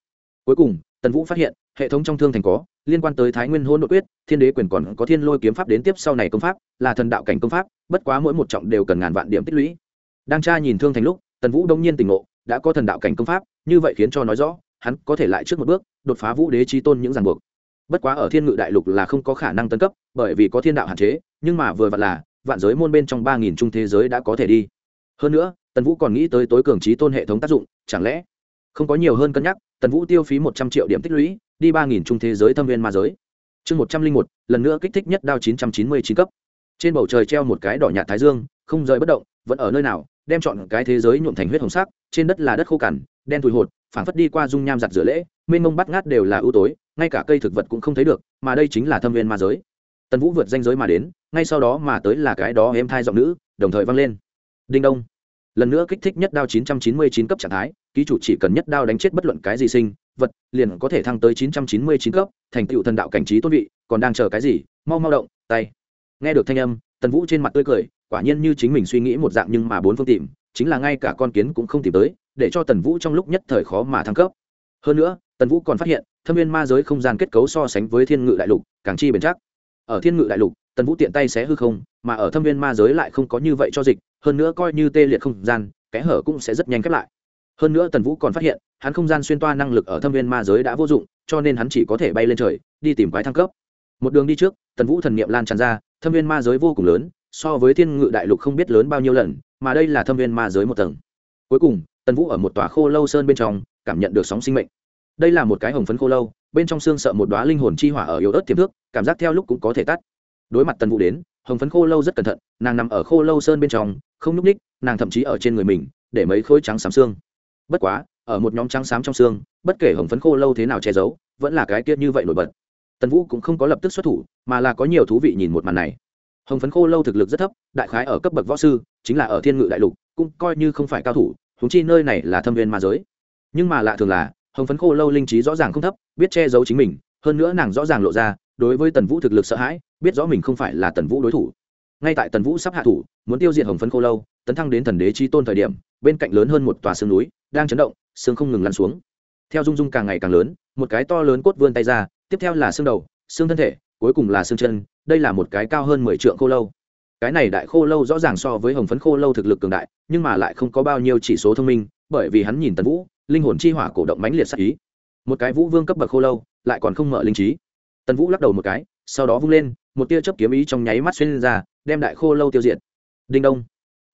Cuối cùng, tần vũ phát hiện, hệ thống trong thương thành có, liên quan tới thái nguyên hôn nội quyết, thiên đế quyền còn có thiên lôi kiếm pháp đến tiếp sau này công pháp, là thần đạo cảnh công pháp, bất quá mỗi một trọng đều cần ngàn vạn điểm tích lũy. Đang tra nhìn thương thành lúc, tần vũ đông nhiên tỉnh ngộ, đã có thần đạo cảnh công pháp, như vậy khiến cho nói rõ, hắn có thể lại trước một bước, đột phá vũ đế trí tôn những ràng buộc. Bất quá ở thiên ngự đại lục là không có khả năng tân cấp, bởi vì có thiên đạo hạn chế, nhưng mà vừa vặn là vạn giới môn bên trong ba nghìn trung thế giới đã có thể đi. Hơn nữa, tần vũ còn nghĩ tới tối cường trí tôn hệ thống tác dụng, chẳng lẽ không có nhiều hơn cân nhắc, tần vũ tiêu phí một trăm triệu điểm tích lũy, đi ba nghìn trung thế giới thâm viên ma giới. Chương một trăm linh một, lần nữa kích thích nhất đao chín trăm chín mươi chín cấp. Trên bầu trời treo một cái đỏ nhạt thái dương, không rời bất động, vẫn ở nơi nào, đem chọn cái thế giới nhuộm thành huyết hồng sắc, trên đất là đất khô cằn, đen thùi hột, phảng phất đi qua dung nham giặt rửa lễ, mênh mông bắt ngát đều là ưu tối, ngay cả cây thực vật cũng không thấy được, mà đây chính là thâm viên ma giới tần vũ vượt danh giới mà đến, ngay sau đó mà tới là cái đó em thai giọng nữ, đồng thời vang lên. Đinh đông. Lần nữa kích thích nhất đao 999 cấp trạng thái, ký chủ chỉ cần nhất đao đánh chết bất luận cái gì sinh vật, liền có thể thăng tới 999 cấp, thành tựu thần đạo cảnh trí tôn vị, còn đang chờ cái gì? Mau mau động, tay. Nghe được thanh âm, tần vũ trên mặt tươi cười, quả nhiên như chính mình suy nghĩ một dạng nhưng mà bốn phương tìm, chính là ngay cả con kiến cũng không tìm tới, để cho tần vũ trong lúc nhất thời khó mà thăng cấp. Hơn nữa, tần vũ còn phát hiện, thâm viên ma giới không gian kết cấu so sánh với thiên ngự đại lục, càng chi bền chắc ở thiên ngự đại lục, tần vũ tiện tay xé hư không, mà ở thâm viên ma giới lại không có như vậy cho dịch, hơn nữa coi như tê liệt không gian, kẽ hở cũng sẽ rất nhanh khép lại. Hơn nữa tần vũ còn phát hiện, hắn không gian xuyên toa năng lực ở thâm viên ma giới đã vô dụng, cho nên hắn chỉ có thể bay lên trời, đi tìm quái thăng cấp. Một đường đi trước, tần vũ thần n i ệ m lan tràn ra, thâm viên ma giới vô cùng lớn, so với thiên ngự đại lục không biết lớn bao nhiêu lần, mà đây là thâm viên ma giới một tầng. Cuối cùng, tần vũ ở một tòa khô lâu sơn bên trong, cảm nhận được sóng sinh mệnh. Đây là một cái hồng phấn khô lâu bên trong xương sợ một đóa linh hồn chi hỏa ở yếu ớt tiềm thức, cảm giác theo lúc cũng có thể tắt. Đối mặt tần vũ đến, hồng phấn khô lâu rất cẩn thận, nàng nằm ở khô lâu sơn bên trong, không n ú c ních nàng thậm chí ở trên người mình, để mấy khối trắng xám xương. Bất quá, ở một nhóm trắng xám trong xương, bất kể hồng phấn khô lâu thế nào che giấu, vẫn là cái tiết như vậy nổi bật. Tần vũ cũng không có lập tức xuất thủ, mà là có nhiều thú vị nhìn một màn này. Hồng phấn khô lâu thực lực rất thấp, đại khái ở cấp bậc võ sư, chính là ở thiên ngự đại lục, cũng coi như không phải cao thủ thúng chi nơi này là thâm viên ma giới. Nhưng mà lạ thường là, hồng phấn khô lâu linh trí rõ ràng không thấp biết che giấu chính mình, hơn nữa nàng rõ ràng lộ ra, đối với tần vũ thực lực sợ hãi, biết rõ mình không phải là tần vũ đối thủ. Ngay tại tần vũ sắp hạ thủ, muốn tiêu diệt hồng phấn khô lâu, tấn thăng đến thần đế chi tôn thời điểm, bên cạnh lớn hơn một tòa sương núi, đang chấn động sương không ngừng lăn xuống. Theo dung dung càng ngày càng lớn, một cái to lớn cốt vươn tay ra, tiếp theo là xương đầu, xương thân thể, cuối cùng là xương chân, đây là một cái cao hơn mười trượng khô lâu. Cái này đại khô lâu rõ ràng so với hồng phấn khô lâu thực lực cường đại, nhưng mà lại không có bao nhiêu chỉ số thông minh, bởi vì hắn nhìn tần vũ, linh hồn chi hỏa cổ động mãnh liệt sắc ý một cái vũ vương cấp bậc khô lâu, lại còn không mở linh trí. Tần vũ lắc đầu một cái, sau đó vung lên, một tia chớp kiếm ý trong nháy mắt xuyên lên ra, đem đại khô lâu tiêu diệt. Đinh đông.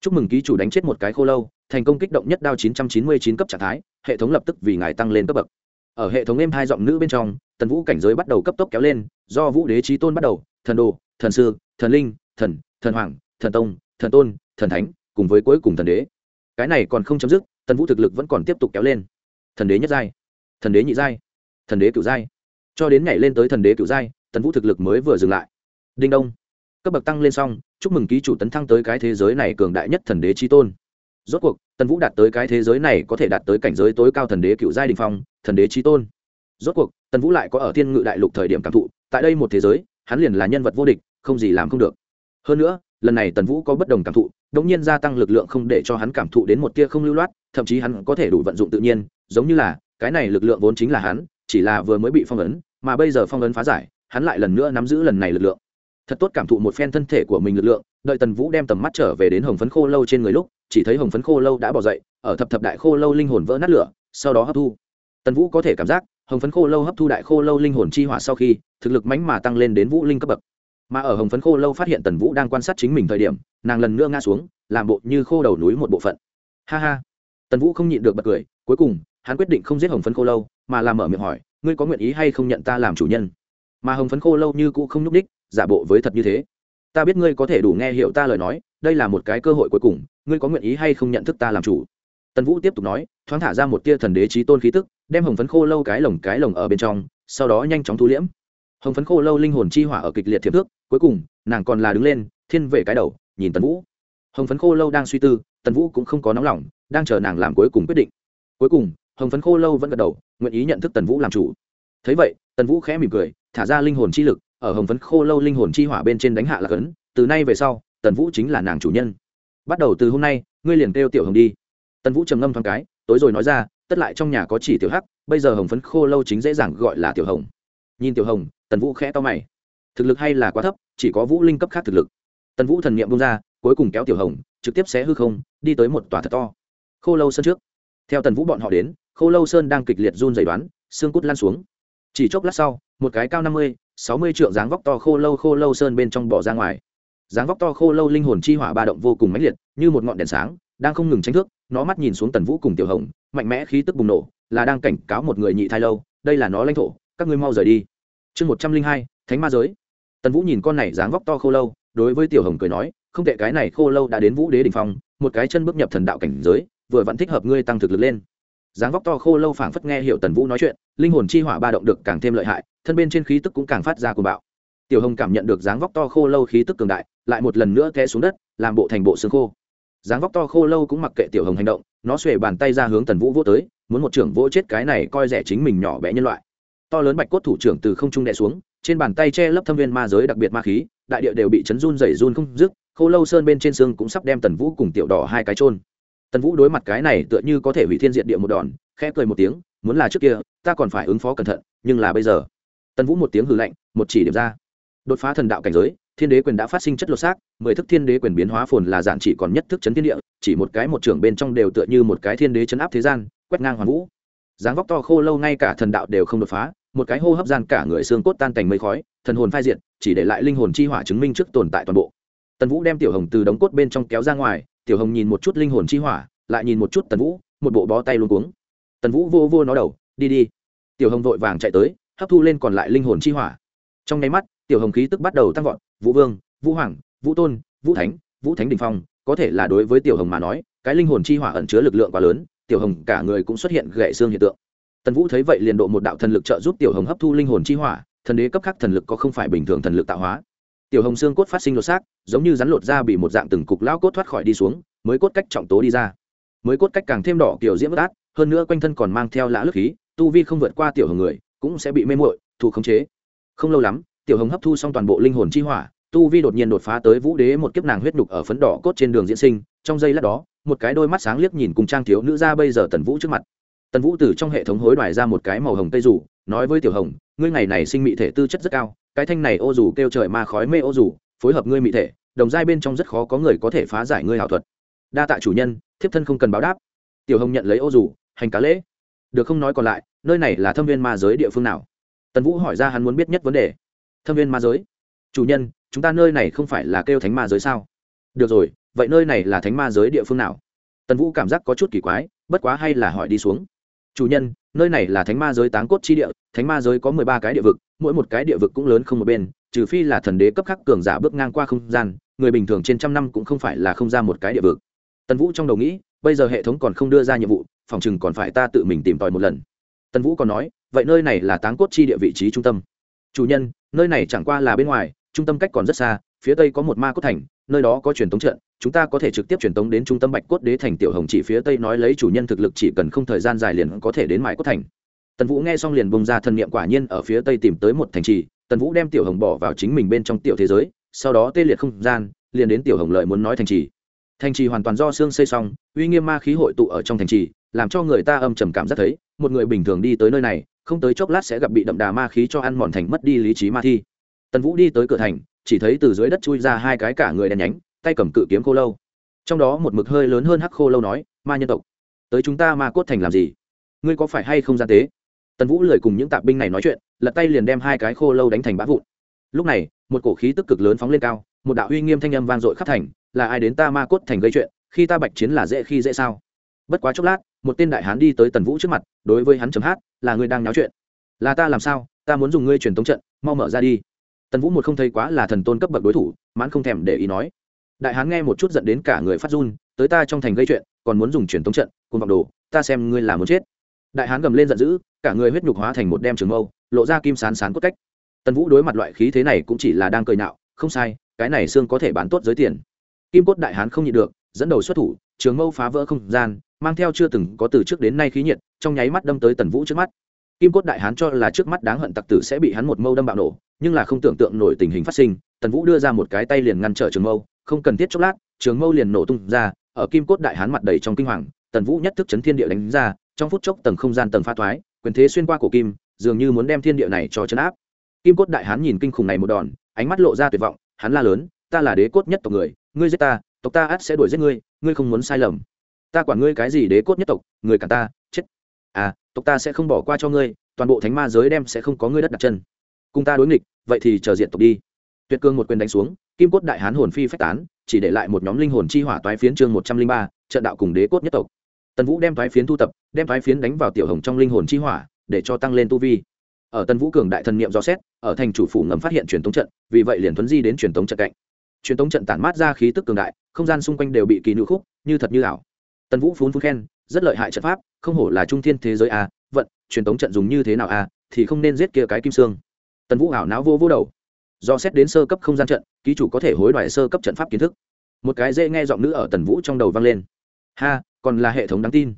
Chúc mừng ký chủ đánh chết một cái khô lâu, thành công kích động nhất đao 999 cấp trạng thái, hệ thống lập tức vì ngài tăng lên cấp bậc. Ở hệ thống êm hai giọng nữ bên trong, tần vũ cảnh giới bắt đầu cấp tốc kéo lên, do vũ đế trí tôn bắt đầu, thần đồ, thần sư, thần linh, thần thần hoàng, thần tông, thần tôn, thần thánh, cùng với cuối cùng thần đế. Cái này còn không chấm dứt, tần vũ thực lực vẫn còn tiếp tục kéo lên. Thần đế nhất giai thần đế nhị giai, thần đế cửu giai. Cho đến nhảy lên tới thần đế cửu giai, tần vũ thực lực mới vừa dừng lại. Đinh đông. Cấp bậc tăng lên xong, chúc mừng ký chủ tấn thăng tới cái thế giới này cường đại nhất thần đế chi tôn. Rốt cuộc, tần vũ đạt tới cái thế giới này có thể đạt tới cảnh giới tối cao thần đế cựu giai đình phong, thần đế chi tôn. Rốt cuộc, tần vũ lại có ở thiên ngự đại lục thời điểm cảm thụ, tại đây một thế giới, hắn liền là nhân vật vô địch, không gì làm không được. Hơn nữa, lần này tần vũ có bất đồng cảm thụ đ ỗ n g nhiên gia tăng lực lượng không để cho hắn cảm thụ đến một tia không lưu loát, thậm chí hắn có thể đủ vận dụng tự nhiên, giống như là cái này lực lượng vốn chính là hắn, chỉ là vừa mới bị phong ấn, mà bây giờ phong ấn phá giải, hắn lại lần nữa nắm giữ lần này lực lượng. Thật tốt cảm thụ một phen thân thể của mình lực lượng, đợi tần vũ đem tầm mắt trở về đến hồng phấn khô lâu trên người lúc, chỉ thấy hồng phấn khô lâu đã bỏ dậy, ở thập thập đại khô lâu linh hồn vỡ nát lửa, sau đó hấp thu. Tần vũ có thể cảm giác, hồng phấn khô lâu hấp thu đại khô lâu linh hồn chi hỏa sau khi, thực lực mánh mà tăng lên đến vũ linh cấp bậc. Mà ở hồng phấn khô lâu phát hiện tần vũ đang quan sát chính mình thời điểm, nàng lần nữa ngã xuống, làm bộ như khô đầu núi một bộ phận. Ha ha. Tần vũ không nhịn được bật cười, cuối cùng hắn quyết định không giết hồng phấn khô lâu, mà làm mở miệng hỏi, ngươi có nguyện ý hay không nhận ta làm chủ nhân? Mà hồng phấn khô lâu như cũ không nhúc đích giả bộ với thật như thế. Ta biết ngươi có thể đủ nghe hiểu ta lời nói, đây là một cái cơ hội cuối cùng, ngươi có nguyện ý hay không nhận thức ta làm chủ? Tần vũ tiếp tục nói, thoáng thả ra một tia thần đế trí tôn khí tức, đem hồng phấn khô lâu cái lồng cái lồng ở bên trong, sau đó nhanh chóng thu liễm. Hồng phấn khô lâu linh hồn chi hỏa ở kịch liệt thiệp thước, cuối cùng, nàng còn là đứng lên, thiên về cái đầu, nhìn tần vũ. Hồng phấn khô lâu đang suy tư, tần vũ cũng không có nóng lòng, đang chờ nàng làm cuối cùng quyết định. Cuối cùng hồng phấn khô lâu vẫn gật đầu, nguyện ý nhận thức tần vũ làm chủ. Thấy vậy, tần vũ khẽ mỉm cười, thả ra linh hồn chi lực, ở hồng phấn khô lâu linh hồn chi hỏa bên trên đánh hạ là cấn, từ nay về sau, tần vũ chính là nàng chủ nhân. Bắt đầu từ hôm nay, ngươi liền kêu tiểu hồng đi. Tần vũ trầm ngâm thoáng cái, tối rồi nói ra, tất lại trong nhà có chỉ tiểu hắc, bây giờ hồng phấn khô lâu chính dễ dàng gọi là tiểu hồng. Nhìn tiểu hồng, tần vũ khẽ to mày. Thực lực hay là quá thấp, chỉ có vũ linh cấp khác thực lực. Tần vũ thần n i ệ m bung ra, cuối cùng kéo tiểu hồng, trực tiếp xé hư không, đi tới một tòa thật to. Khô lâu sân trước theo tần vũ bọn họ đến khô lâu sơn đang kịch liệt run dày đoán, xương cút lan xuống. Chỉ chốc lát sau, một cái cao năm mươi, sáu mươi trượng dáng vóc to khô lâu khô lâu sơn bên trong bỏ ra ngoài. Dáng vóc to khô lâu linh hồn chi hỏa ba động vô cùng mãnh liệt, như một ngọn đèn sáng, đang không ngừng tranh thước, nó mắt nhìn xuống tần vũ cùng tiểu hồng, mạnh mẽ khí tức bùng nổ, là đang cảnh cáo một người nhị thai lâu, đây là nó lãnh thổ, các ngươi mau rời đi. Chương một trăm linh hai, thánh ma giới. Tần vũ nhìn con này dáng vóc to khô lâu, đối với tiểu hồng cười nói, không tệ, cái này khô lâu đã đến vũ đế đình phong, một cái chân bước nhập thần đạo cảnh giới vừa vẫn thích hợp ngươi tăng thực lực lên. Dáng vóc to khô lâu phảng phất nghe hiểu tần vũ nói chuyện, linh hồn chi hỏa ba động được càng thêm lợi hại, thân bên trên khí tức cũng càng phát ra cuồng bạo. Tiểu hồng cảm nhận được dáng vóc to khô lâu khí tức cường đại, lại một lần nữa té xuống đất, làm bộ thành bộ xương khô. Dáng vóc to khô lâu cũng mặc kệ tiểu hồng hành động, nó xuề bàn tay ra hướng tần vũ vô tới, muốn một trưởng vỗ chết cái này coi rẻ chính mình nhỏ bé nhân loại. To lớn bạch cốt thủ trưởng từ không trung đè xuống, trên bàn tay che lấp thâm viên ma giới đặc biệt ma khí, đại địa đều bị chấn run dày run không dứt, khô lâu sơn bên trên xương cũng sắp đem tần vũ cùng tiểu đỏ hai cái trôn tần vũ đối mặt cái này tựa như có thể hủy thiên diện địa một đòn, khẽ cười một tiếng, muốn là trước kia, ta còn phải ứng phó cẩn thận, nhưng là bây giờ. Tần vũ một tiếng hư lạnh, một chỉ điểm ra. Đột phá thần đạo cảnh giới, thiên đế quyền đã phát sinh chất lột xác, mười thức thiên đế quyền biến hóa phồn là giản chỉ còn nhất thức chấn thiên địa, chỉ một cái một trưởng bên trong đều tựa như một cái thiên đế chấn áp thế gian, quét ngang hoàn vũ. Dáng vóc to khô lâu ngay cả thần đạo đều không đột phá, một cái hô hấp gian cả người xương cốt tan thành mây khói, thần hồn phai diệt, chỉ để lại linh hồn chi hỏa chứng minh trước tồn tại toàn bộ. Tần vũ đem tiểu hồng từ đống cốt bên trong kéo ra ngoài tiểu hồng nhìn một chút linh hồn chi hỏa, lại nhìn một chút tần vũ, một bộ bó tay luôn cuống. Tần vũ vô vô nó đầu, đi đi. Tiểu hồng vội vàng chạy tới, hấp thu lên còn lại linh hồn chi hỏa. Trong nháy mắt, tiểu hồng khí tức bắt đầu tăng vọt, vũ vương, vũ hoàng, vũ tôn, vũ thánh vũ thánh đình phong, có thể là đối với tiểu hồng mà nói, cái linh hồn chi hỏa ẩn chứa lực lượng quá lớn, tiểu hồng cả người cũng xuất hiện gậy xương hiện tượng. Tần vũ thấy vậy liền độ một đạo thần lực trợ giúp tiểu hồng hấp thu linh hồn chi hỏa, thần đế cấp khác thần lực có không phải bình thường thần lực tạo hóa tiểu hồng xương cốt phát sinh lột xác, giống như rắn lột ra bị một dạng từng cục lao cốt thoát khỏi đi xuống, mới cốt cách trọng tố đi ra. Mới cốt cách càng thêm đỏ kiểu diễm bất át, hơn nữa quanh thân còn mang theo lã lức khí, tu vi không vượt qua tiểu hồng người, cũng sẽ bị mê muội thu khống chế. Không lâu lắm, tiểu hồng hấp thu xong toàn bộ linh hồn chi hỏa, tu vi đột nhiên đột phá tới vũ đế một kiếp nàng huyết nhục ở phấn đỏ cốt trên đường diễn sinh, trong giây lát đó, một cái đôi mắt sáng liếc nhìn cùng trang thiếu nữ ra bây giờ tần vũ trước mặt. Tần vũ từ trong hệ thống hối đoài ra một cái màu hồng tây rủ nói với tiểu hồng, ngươi ngày này sinh mị thể tư chất rất cao cái thanh này ô dù kêu trời ma khói mê ô dù, phối hợp ngươi mị thể, đồng giai bên trong rất khó có người có thể phá giải ngươi hảo thuật. Đa tạ chủ nhân, thiếp thân không cần báo đáp. Tiểu hồng nhận lấy ô dù, hành cá lễ. Được không nói còn lại, nơi này là thâm viên ma giới địa phương nào? Tần vũ hỏi ra hắn muốn biết nhất vấn đề. Thâm viên ma giới. Chủ nhân, chúng ta nơi này không phải là kêu thánh ma giới sao? Được rồi, vậy nơi này là thánh ma giới địa phương nào? Tần vũ cảm giác có chút kỳ quái, bất quá hay là hỏi đi xuống. Chủ nhân nơi này là thánh ma giới táng cốt chi địa, thánh ma giới có mười ba cái địa vực, mỗi một cái địa vực cũng lớn không một bên, trừ phi là thần đế cấp khắc cường giả bước ngang qua không gian, người bình thường trên trăm năm cũng không phải là không ra một cái địa vực. Tần vũ trong đầu nghĩ, bây giờ hệ thống còn không đưa ra nhiệm vụ, phòng chừng còn phải ta tự mình tìm tòi một lần. Tần vũ còn nói, vậy nơi này là táng cốt chi địa vị trí trung tâm. Chủ nhân, nơi này chẳng qua là bên ngoài, trung tâm cách còn rất xa, phía tây có một ma cốt thành, nơi đó có truyền thống trận chúng ta có thể trực tiếp truyền tống đến trung tâm bạch cốt đế thành tiểu hồng chỉ phía tây nói lấy chủ nhân thực lực chỉ cần không thời gian dài liền có thể đến mãi cốt thành. Tần vũ nghe xong liền bông ra thần niệm quả nhiên ở phía tây tìm tới một thành trì, tần vũ đem tiểu hồng bỏ vào chính mình bên trong tiểu thế giới, sau đó tê liệt không gian, liền đến tiểu hồng lợi muốn nói thành trì. Thành trì hoàn toàn do xương xây xong, uy nghiêm ma khí hội tụ ở trong thành trì, làm cho người ta âm trầm cảm giác thấy, một người bình thường đi tới nơi này, không tới chốc lát sẽ gặp bị đậm đà ma khí cho ăn mòn thành mất đi lý trí ma thi. Tần vũ đi tới cửa thành, chỉ thấy từ dưới đất chui ra hai cái cả người đen nhánh tay cầm cự kiếm khô lâu. Trong đó một mực hơi lớn hơn hắc khô lâu nói, ma nhân tộc, tới chúng ta ma cốt thành làm gì? Ngươi có phải hay không gian tế? Tần vũ lười cùng những tạp binh này nói chuyện, lật tay liền đem hai cái khô lâu đánh thành bã vụn. Lúc này, một cổ khí tức cực lớn phóng lên cao, một đạo uy nghiêm thanh âm vang dội khắp thành, là ai đến ta ma cốt thành gây chuyện? Khi ta bạch chiến là dễ khi dễ sao? Bất quá chốc lát, một tên đại hán đi tới tần vũ trước mặt, đối với hắn chấm hát, là ngươi đang nháo chuyện. Là ta làm sao? Ta muốn dùng ngươi truyền tống trận, mau mở ra đi. Tần vũ một không thấy quá là thần tôn cấp bậc đối thủ, mãn không thèm để ý nói đại hán nghe một chút giận đến cả người phát run, tới ta trong thành gây chuyện, còn muốn dùng truyền tống trận, cùng vọng đồ, ta xem ngươi là muốn chết. Đại hán gầm lên giận dữ, cả người huyết nhục hóa thành một đem trường mâu, lộ ra kim sán sán cốt cách. Tần vũ đối mặt loại khí thế này cũng chỉ là đang cười nhạo, không sai, cái này xương có thể bán tốt giới tiền. Kim cốt đại hán không nhịn được, dẫn đầu xuất thủ, trường mâu phá vỡ không gian, mang theo chưa từng có từ trước đến nay khí nhiệt, trong nháy mắt đâm tới tần vũ trước mắt. Kim cốt đại hán cho là trước mắt đáng hận tặc tử sẽ bị hắn một mâu đâm bạo nổ, nhưng là không tưởng tượng nổi tình hình phát sinh, tần vũ đưa ra một cái tay liền ngăn trở trường mâu không cần thiết chốc lát, trường mâu liền nổ tung ra, ở kim cốt đại hán mặt đầy trong kinh hoàng, tần vũ nhất thức chấn thiên địa đánh ra, trong phút chốc tầng không gian tầng pha thoái, quyền thế xuyên qua cổ kim, dường như muốn đem thiên địa này cho chấn áp. Kim cốt đại hán nhìn kinh khủng này một đòn, ánh mắt lộ ra tuyệt vọng, hắn la lớn, ta là đế cốt nhất tộc người, ngươi giết ta, tộc ta ắt sẽ đuổi giết ngươi ngươi không muốn sai lầm. Ta quản ngươi cái gì đế cốt nhất tộc, người cả ta, chết. À tộc ta sẽ không bỏ qua cho ngươi, toàn bộ thánh ma giới đem sẽ không có ngươi đất đặt chân. Cùng ta đối nghịch, vậy thì chờ diện tộc đi tuyệt cương một quyền đánh xuống, kim cốt đại hán hồn phi phách tán, chỉ để lại một nhóm linh hồn chi hỏa toái phiến chương một trăm linh ba, trận đạo cùng đế cốt nhất tộc. Tần vũ đem toái phiến thu tập, đem toái phiến đánh vào tiểu hồng trong linh hồn chi hỏa, để cho tăng lên tu vi. Ở tần vũ cường đại thần niệm do xét, ở thành chủ phủ ngầm phát hiện truyền tống trận, vì vậy liền thuấn di đến truyền tống trận cạnh. Truyền tống trận tản mát ra khí tức cường đại, không gian xung quanh đều bị kỳ nữ khúc, như thật như ảo. Tần vũ phún phún khen, rất lợi hại trận pháp, không hổ là trung thiên thế giới a, vận, truyền tống trận dùng như thế nào a, thì không nên giết kia cái kim sương tần vũ ảo não vô vô đầu do xét đến sơ cấp không gian trận, ký chủ có thể hối đoại sơ cấp trận pháp kiến thức. Một cái dễ nghe giọng nữ ở tần vũ trong đầu vang lên. Ha, còn là hệ thống đáng tin.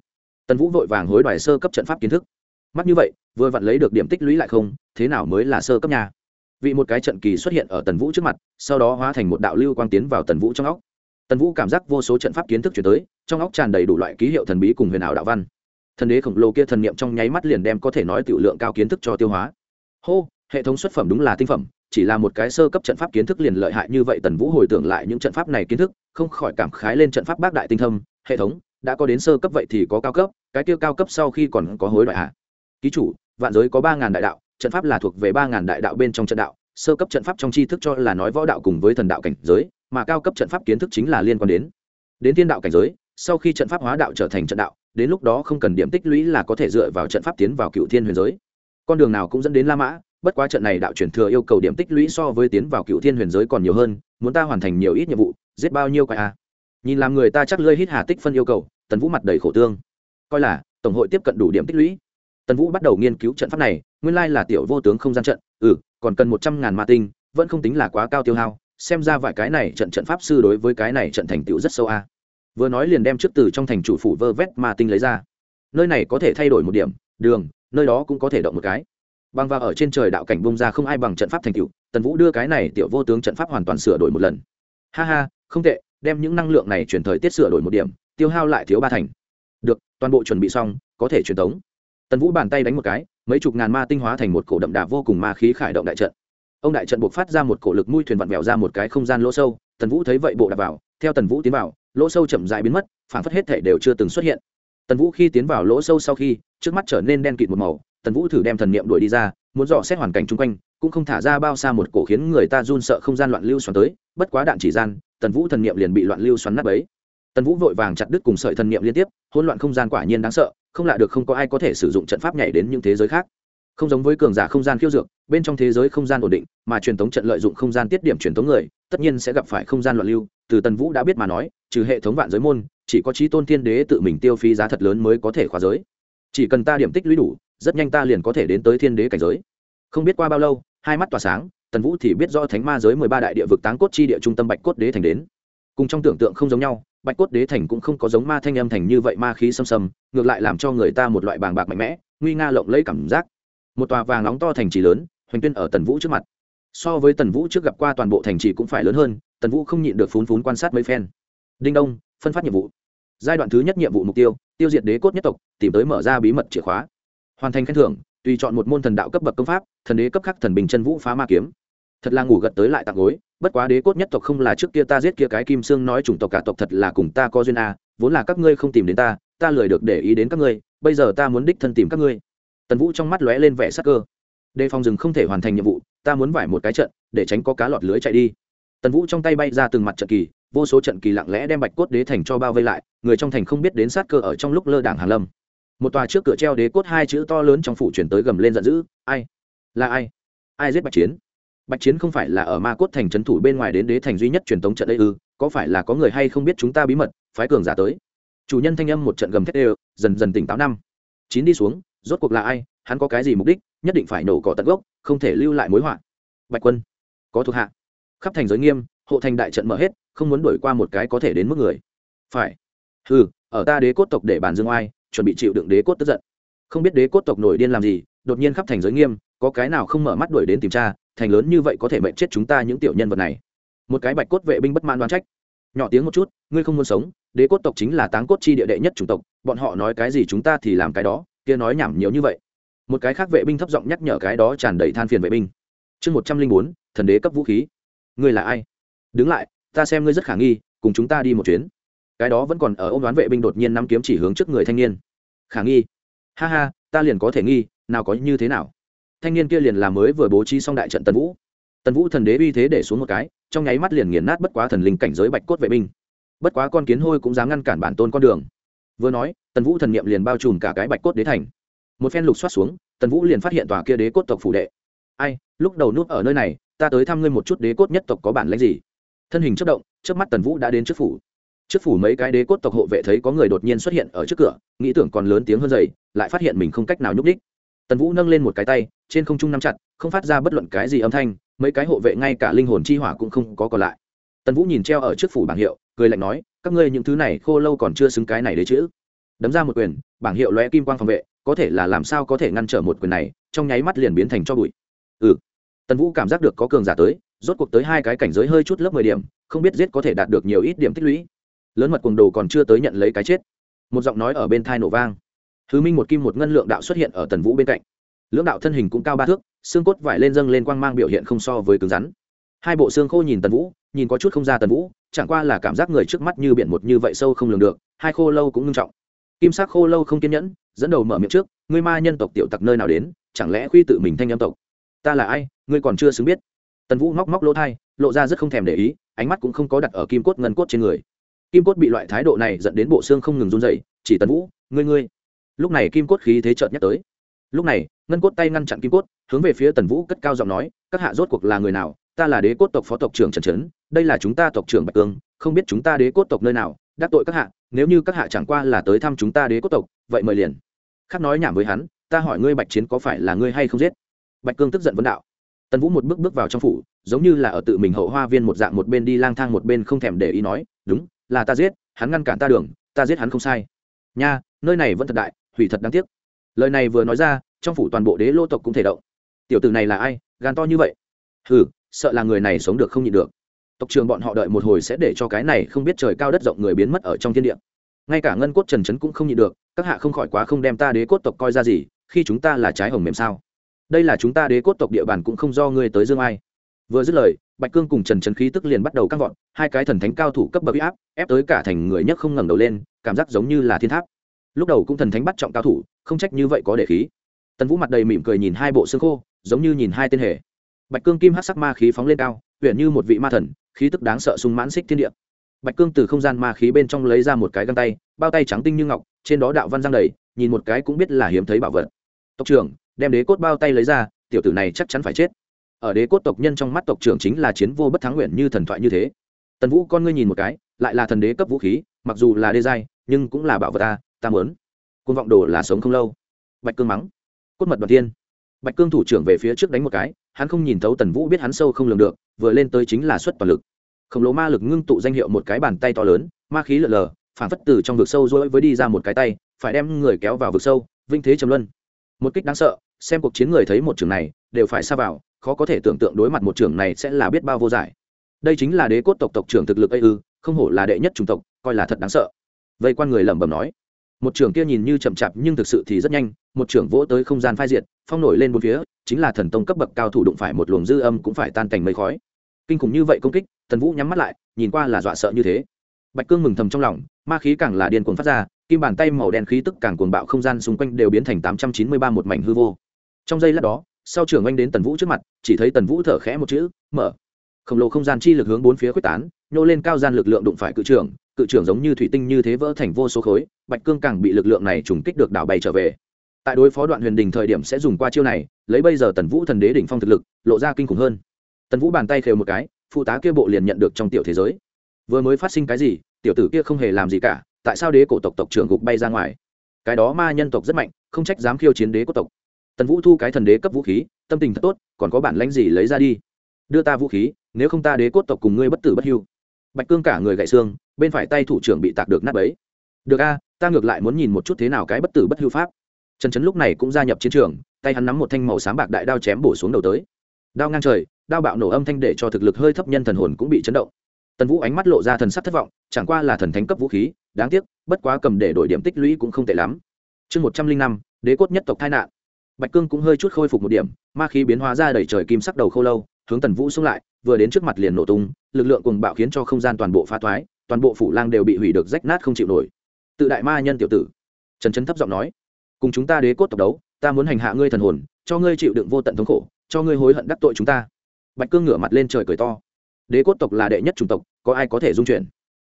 Tần vũ vội vàng hối đoại sơ cấp trận pháp kiến thức. Mắt như vậy, vừa vặn lấy được điểm tích lũy lại không, thế nào mới là sơ cấp nhà vì một cái trận kỳ xuất hiện ở tần vũ trước mặt, sau đó hóa thành một đạo lưu quang tiến vào tần vũ trong óc. Tần vũ cảm giác vô số trận pháp kiến thức chuyển tới, trong óc tràn đầy đủ loại ký hiệu thần bí cùng huyền ảo đạo văn. Thần đế khổng lồ kia thần niệm trong nháy mắt liền đem có thể nói tiểu lượng cao kiến thức cho tiêu hóa. Hô, hệ thống xuất phẩm đúng là tinh phẩm chỉ là một cái sơ cấp trận pháp kiến thức liền lợi hại như vậy, tần vũ hồi tưởng lại những trận pháp này kiến thức, không khỏi cảm khái lên trận pháp bác đại tinh thâm, hệ thống, đã có đến sơ cấp vậy thì có cao cấp, cái kia cao cấp sau khi còn có hối đoại hạ ký chủ, vạn giới có ba ngàn đại đạo, trận pháp là thuộc về ba ngàn đại đạo bên trong trận đạo, sơ cấp trận pháp trong tri thức cho là nói võ đạo cùng với thần đạo cảnh giới, mà cao cấp trận pháp kiến thức chính là liên quan đến. Đến thiên đạo cảnh giới, sau khi trận pháp hóa đạo trở thành trận đạo, đến lúc đó không cần điểm tích lũy là có thể dựa vào trận pháp tiến vào cựu thiên huyền giới. Con đường nào cũng dẫn đến la mã bất quá trận này đạo chuyển thừa yêu cầu điểm tích lũy so với tiến vào cựu thiên huyền giới còn nhiều hơn, muốn ta hoàn thành nhiều ít nhiệm vụ, giết bao nhiêu quái a? Nhìn làm người ta chắc lơi hít hà tích phân yêu cầu, tần vũ mặt đầy khổ tương. Coi là, tổng hội tiếp cận đủ điểm tích lũy. Tần vũ bắt đầu nghiên cứu trận pháp này, nguyên lai là tiểu vô tướng không gian trận ừ còn cần một trăm ngàn ma tinh, vẫn không tính là quá cao tiêu hao, xem ra vài cái này trận trận pháp sư đối với cái này trận thành tựu rất sâu a. Vừa nói liền đem trước từ trong thành chủ phủ vơ vét ma tinh lấy ra. Nơi này có thể thay đổi một điểm, đường, nơi đó cũng có thể động một cái bằng và ở trên trời đạo cảnh bông ra không ai bằng trận pháp thành tựu, tần vũ đưa cái này tiểu vô tướng trận pháp hoàn toàn sửa đổi một lần. Ha ha, không tệ, đem những năng lượng này chuyển thời tiết sửa đổi một điểm, tiêu hao lại thiếu ba thành. Được, toàn bộ chuẩn bị xong, có thể truyền tống. Tần vũ bàn tay đánh một cái, mấy chục ngàn ma tinh hóa thành một cổ đậm đà vô cùng ma khí khải động đại trận. Ông đại trận buộc phát ra một cổ lực mui thuyền vặn vẹo ra một cái không gian lỗ sâu, tần vũ thấy vậy bộ đạp vào, theo tần vũ tiến vào, lỗ sâu chậm dại biến mất, phản phất hết thể đều chưa từng xuất hiện. Tần vũ khi tiến vào lỗ sâu sau khi, trước mắt trở nên đen kịt một màu tần vũ thử đem thần niệm đuổi đi ra, muốn dò xét hoàn cảnh chung quanh, cũng không thả ra bao xa một cổ khiến người ta run sợ không gian loạn lưu xoắn tới, bất quá đạn chỉ gian, tần vũ thần niệm liền bị loạn lưu xoắn nát ấy tần vũ vội vàng chặt đứt cùng sợi thần niệm liên tiếp, hỗn loạn không gian quả nhiên đáng sợ, không lạ được không có ai có thể sử dụng trận pháp nhảy đến những thế giới khác. Không giống với cường giả không gian khiêu dược, bên trong thế giới không gian ổn định, mà truyền thống trận lợi dụng không gian tiết điểm truyền thống người, tất nhiên sẽ gặp phải không gian loạn lưu, từ tần vũ đã biết mà nói, trừ hệ thống vạn giới môn, chỉ có trí tôn thiên đế tự mình tiêu phí giá thật lớn mới có thể khóa giới. Chỉ cần ta điểm tích lũy đủ rất nhanh ta liền có thể đến tới thiên đế cảnh giới. Không biết qua bao lâu, hai mắt tỏa sáng, tần vũ thì biết rõ thánh ma giới mười ba đại địa vực táng cốt chi địa trung tâm bạch cốt đế thành đến. Cùng trong tưởng tượng không giống nhau, bạch cốt đế thành cũng không có giống ma thanh âm thành như vậy ma khí xâm xâm, ngược lại làm cho người ta một loại bàng bạc mạnh mẽ, nguy nga lộng lấy cảm giác. Một tòa vàng nóng to thành trì lớn, hoành tuyên ở tần vũ trước mặt. So với tần vũ trước gặp qua toàn bộ thành trì cũng phải lớn hơn, tần vũ không nhịn được phún phún quan sát mấy phen. Đinh đông, phân phát nhiệm vụ. Giai đoạn thứ nhất nhiệm vụ mục tiêu tiêu diệt đế cốt nhất tộc, tìm tới mở ra bí mật chìa khóa hoàn thành khen thưởng tùy chọn một môn thần đạo cấp bậc công pháp thần đế cấp khắc thần bình chân vũ phá ma kiếm. Thật là ngủ gật tới lại tặng gối bất quá đế cốt nhất tộc không là trước kia ta giết kia cái kim sương nói chủng tộc cả tộc thật là cùng ta có duyên à, vốn là các ngươi không tìm đến ta ta lười được để ý đến các ngươi bây giờ ta muốn đích thân tìm các ngươi. Tần vũ trong mắt lóe lên vẻ sắc cơ. Đề phòng rừng không thể hoàn thành nhiệm vụ ta muốn vải một cái trận để tránh có cá lọt lưới chạy đi. Tần vũ trong tay bay ra từng mặt trận kỳ vô số trận kỳ lặng lẽ đem bạch cốt đế thành cho bao vây lại người trong thành không biết đến sát cơ ở trong lúc lơ đảng hàn lâm một tòa trước cửa treo đế cốt hai chữ to lớn trong phủ chuyển tới gầm lên giận dữ, ai? Là ai? Ai giết bạch chiến? Bạch chiến không phải là ở ma cốt thành trấn thủ bên ngoài đến đế thành duy nhất truyền thống trận đây ư, có phải là có người hay không biết chúng ta bí mật, phái cường giả tới? Chủ nhân thanh âm một trận gầm thét đều, dần dần tỉnh táo năm. Chín đi xuống, rốt cuộc là ai? Hắn có cái gì mục đích? Nhất định phải nổ cỏ tận gốc, không thể lưu lại mối họa. Bạch quân, có thuộc hạ. Khắp thành giới nghiêm, hộ thành đại trận mở hết, không muốn đổi qua một cái có thể đến mức người. Phải. Ừ ở ta đế cốt tộc để bàn dương oai chuẩn bị chịu đựng đế cốt tức giận. Không biết đế cốt tộc nổi điên làm gì, đột nhiên khắp thành giới nghiêm, có cái nào không mở mắt đuổi đến tìm tra thành lớn như vậy có thể mệnh chết chúng ta những tiểu nhân vật này. Một cái bạch cốt vệ binh bất mãn đoán trách. Nhỏ tiếng một chút, ngươi không muốn sống, đế cốt tộc chính là táng cốt chi địa đệ nhất chủng tộc, bọn họ nói cái gì chúng ta thì làm cái đó, kia nói nhảm nhiều như vậy. Một cái khác vệ binh thấp giọng nhắc nhở cái đó tràn đầy than phiền vệ binh. Chương một trăm linh bốn, thần đế cấp vũ khí. Ngươi là ai? Đứng lại, ta xem ngươi rất khả nghi, cùng chúng ta đi một chuyến cái đó vẫn còn ở ôm đoán vệ binh đột nhiên nắm kiếm chỉ hướng trước người thanh niên. Khả nghi. Ha ha, ta liền có thể nghi, nào có như thế nào? Thanh niên kia liền làm mới vừa bố trí xong đại trận tần vũ. Tần vũ thần đế uy thế để xuống một cái, trong nháy mắt liền nghiền nát bất quá thần linh cảnh giới bạch cốt vệ binh. Bất quá con kiến hôi cũng dám ngăn cản bản tôn con đường. Vừa nói, tần vũ thần niệm liền bao trùm cả cái bạch cốt đế thành. Một phen lục xoát xuống, tần vũ liền phát hiện tòa kia đế cốt tộc phủ đệ. Ai, lúc đầu núp ở nơi này, ta tới thăm ngươi một chút đế cốt nhất tộc có bản lãnh gì? Thân hình chất động trước mắt tần vũ đã đến trước phủ trước phủ mấy cái đế cốt tộc hộ vệ thấy có người đột nhiên xuất hiện ở trước cửa, nghĩ tưởng còn lớn tiếng hơn dày lại phát hiện mình không cách nào nhúc đích tần vũ nâng lên một cái tay, trên không trung nắm chặt, không phát ra bất luận cái gì âm thanh, mấy cái hộ vệ ngay cả linh hồn chi hỏa cũng không có còn lại. Tần vũ nhìn treo ở trước phủ bảng hiệu, cười lạnh nói, các ngươi những thứ này khô lâu còn chưa xứng cái này đấy chữ đấm ra một quyền, bảng hiệu lóe kim quang phòng vệ, có thể là làm sao có thể ngăn trở một quyền này, trong nháy mắt liền biến thành cho bụi. Ừ. Tần vũ cảm giác được có cường giả tới, rốt cuộc tới hai cái cảnh giới hơi chút lớp mười điểm, không biết giết có thể đạt được nhiều ít điểm tích lũy lớn mật cuồng đồ còn chưa tới nhận lấy cái chết. Một giọng nói ở bên thai nổ vang. Thứ minh một kim một ngân lượng đạo xuất hiện ở tần vũ bên cạnh. Lưỡng đạo thân hình cũng cao ba thước, xương cốt vải lên dâng lên quang mang biểu hiện không so với cứng rắn. Hai bộ xương khô nhìn tần vũ, nhìn có chút không ra tần vũ, chẳng qua là cảm giác người trước mắt như biển một như vậy sâu không lường được, hai khô lâu cũng ngưng trọng. Kim sắc khô lâu không kiên nhẫn, dẫn đầu mở miệng trước, ngươi ma nhân tộc tiểu tặc nơi nào đến, chẳng lẽ khuy tự mình thanh âm tộc? Ta là ai, ngươi còn chưa xứng biết. Tần vũ móc móc lỗ thai lộ ra rất không thèm để ý, ánh mắt cũng không có đặt ở kim cốt ngân cốt trên người kim cốt bị loại thái độ này dẫn đến bộ xương không ngừng run dậy chỉ tần vũ, ngươi ngươi. Lúc này kim cốt khí thế chợt nhắc tới. Lúc này, ngân cốt tay ngăn chặn kim cốt, hướng về phía tần vũ cất cao giọng nói, các hạ rốt cuộc là người nào? Ta là đế cốt tộc phó tộc trưởng trần trấn, đây là chúng ta tộc trưởng bạch cương, không biết chúng ta đế cốt tộc nơi nào, đắc tội các hạ, nếu như các hạ chẳng qua là tới thăm chúng ta đế cốt tộc, vậy mời liền. Khác nói nhảm với hắn, ta hỏi ngươi bạch chiến có phải là ngươi hay không giết? Bạch cương tức giận vấn đạo. Tần vũ một bước bước vào trong phủ, giống như là ở tự mình hậu hoa viên một dạng, một bên đi lang thang, một bên không thèm để ý nói, đúng là ta giết, hắn ngăn cản ta đường, ta giết hắn không sai. Nha, nơi này vẫn thật đại, hủy thật đáng tiếc. Lời này vừa nói ra, trong phủ toàn bộ đế lô tộc cũng thể động. Tiểu tử này là ai, gan to như vậy? Hừ, sợ là người này sống được không nhịn được. Tộc trường bọn họ đợi một hồi sẽ để cho cái này không biết trời cao đất rộng người biến mất ở trong thiên địa. Ngay cả ngân cốt trần trấn cũng không nhịn được, các hạ không khỏi quá không đem ta đế cốt tộc coi ra gì, khi chúng ta là trái hồng mềm sao? Đây là chúng ta đế cốt tộc địa bàn cũng không do ngươi tới dương ai vừa dứt lời, bạch cương cùng trần trấn khí tức liền bắt đầu căng vọt, hai cái thần thánh cao thủ cấp bậc áp, ép tới cả thành người nhất không ngẩng đầu lên, cảm giác giống như là thiên tháp. Lúc đầu cũng thần thánh bắt trọng cao thủ, không trách như vậy có để khí. Tần vũ mặt đầy mỉm cười nhìn hai bộ xương khô, giống như nhìn hai tên hề. Bạch cương kim hát sắc ma khí phóng lên cao huyện như một vị ma thần, khí tức đáng sợ sung mãn xích thiên địa. Bạch cương từ không gian ma khí bên trong lấy ra một cái găng tay, bao tay trắng tinh như ngọc, trên đó đạo văn giang đầy, nhìn một cái cũng biết là hiếm thấy bảo vật. Tộc trưởng, đem đế cốt bao tay lấy ra, tiểu tử này chắc chắn phải chết ở đế cốt tộc nhân trong mắt tộc trưởng chính là chiến vô bất thắng nguyện như thần thoại như thế. Tần vũ con ngươi nhìn một cái, lại là thần đế cấp vũ khí, mặc dù là đê giai, nhưng cũng là bảo vật ta ta muốn. Côn vọng đồ là sống không lâu. Bạch cương mắng. Cốt mật đoàn tiên bạch cương thủ trưởng về phía trước đánh một cái, hắn không nhìn thấu tần vũ biết hắn sâu không lường được, vừa lên tới chính là xuất toàn lực. Khổng lồ ma lực ngưng tụ danh hiệu một cái bàn tay to lớn, ma khí lợn lờ, phản phất từ trong vực sâu rối với đi ra một cái tay, phải đem người kéo vào vực sâu, vinh thế trầm luân. Một kích đáng sợ, xem cuộc chiến người thấy một trường này, đều phải xa vào khó có thể tưởng tượng đối mặt một trưởng này sẽ là biết bao vô giải. Đây chính là đế cốt tộc tộc trưởng thực lực ấy ư, không hổ là đệ nhất chủng tộc, coi là thật đáng sợ. Vây quan người lẩm bẩm nói. Một trưởng kia nhìn như chậm chạp nhưng thực sự thì rất nhanh, một trưởng vỗ tới không gian phai diệt, phong nổi lên bốn phía, chính là thần tông cấp bậc cao thủ đụng phải một luồng dư âm cũng phải tan cảnh mây khói. Kinh khủng như vậy công kích thần vũ nhắm mắt lại, nhìn qua là dọa sợ như thế. Bạch cương mừng thầm trong lòng, ma khí càng là điên cuồng phát ra, kim bàn tay màu đen khí tức càng cuồng bạo không gian xung quanh đều biến thành tám trăm chín mươi ba một mảnh hư vô. Trong giây lát đó sau trưởng anh đến tần vũ trước mặt, chỉ thấy tần vũ thở khẽ một chữ, mở. Khổng lồ không gian chi lực hướng bốn phía quyết tán, nhô lên cao gian lực lượng đụng phải cự trưởng cự trưởng giống như thủy tinh như thế vỡ thành vô số khối, bạch cương càng bị lực lượng này trùng kích được đảo bay trở về. Tại đối phó đoạn huyền đình thời điểm sẽ dùng qua chiêu này, lấy bây giờ tần vũ thần đế đỉnh phong thực lực, lộ ra kinh khủng hơn. Tần vũ bàn tay khều một cái, phụ tá kia bộ liền nhận được trong tiểu thế giới. Vừa mới phát sinh cái gì, tiểu tử kia không hề làm gì cả, tại sao đế cổ tộc tộc trưởng gục bay ra ngoài? Cái đó ma nhân tộc rất mạnh, không trách dám khiêu chiến đế của tộc tần vũ thu cái thần đế cấp vũ khí, tâm tình thật tốt, còn có bản lãnh gì lấy ra đi? Đưa ta vũ khí, nếu không ta đế cốt tộc cùng ngươi bất tử bất hưu. Bạch cương cả người gãy xương, bên phải tay thủ trưởng bị tạc được nát ấy được a, ta ngược lại muốn nhìn một chút thế nào cái bất tử bất hưu pháp. Trần trấn lúc này cũng gia nhập chiến trường, tay hắn nắm một thanh màu sáng bạc đại đao chém bổ xuống đầu tới. Đao ngang trời, đao bạo nổ âm thanh để cho thực lực hơi thấp nhân thần hồn cũng bị chấn động. Tần vũ ánh mắt lộ ra thần sắc thất vọng, chẳng qua là thần thánh cấp vũ khí, đáng tiếc, bất quá cầm để đổi điểm tích lũy cũng không tệ lắm. Chương một trăm linh năm, đế cốt nhất tộc tai nạn bạch cương cũng hơi chút khôi phục một điểm, ma khí biến hóa ra đẩy trời kim sắc đầu khô lâu, hướng tần vũ xung lại, vừa đến trước mặt liền nổ tung, lực lượng cùng bạo khiến cho không gian toàn bộ phá thoái, toàn bộ phủ lang đều bị hủy được rách nát không chịu nổi. Tự đại ma nhân tiểu tử. Trần trấn thấp giọng nói, cùng chúng ta đế cốt tộc đấu, ta muốn hành hạ ngươi thần hồn, cho ngươi chịu đựng vô tận thống khổ, cho ngươi hối hận đắc tội chúng ta. Bạch cương ngửa mặt lên trời cười to, đế cốt tộc là đệ nhất chủng tộc, có ai có thể dung chuyển?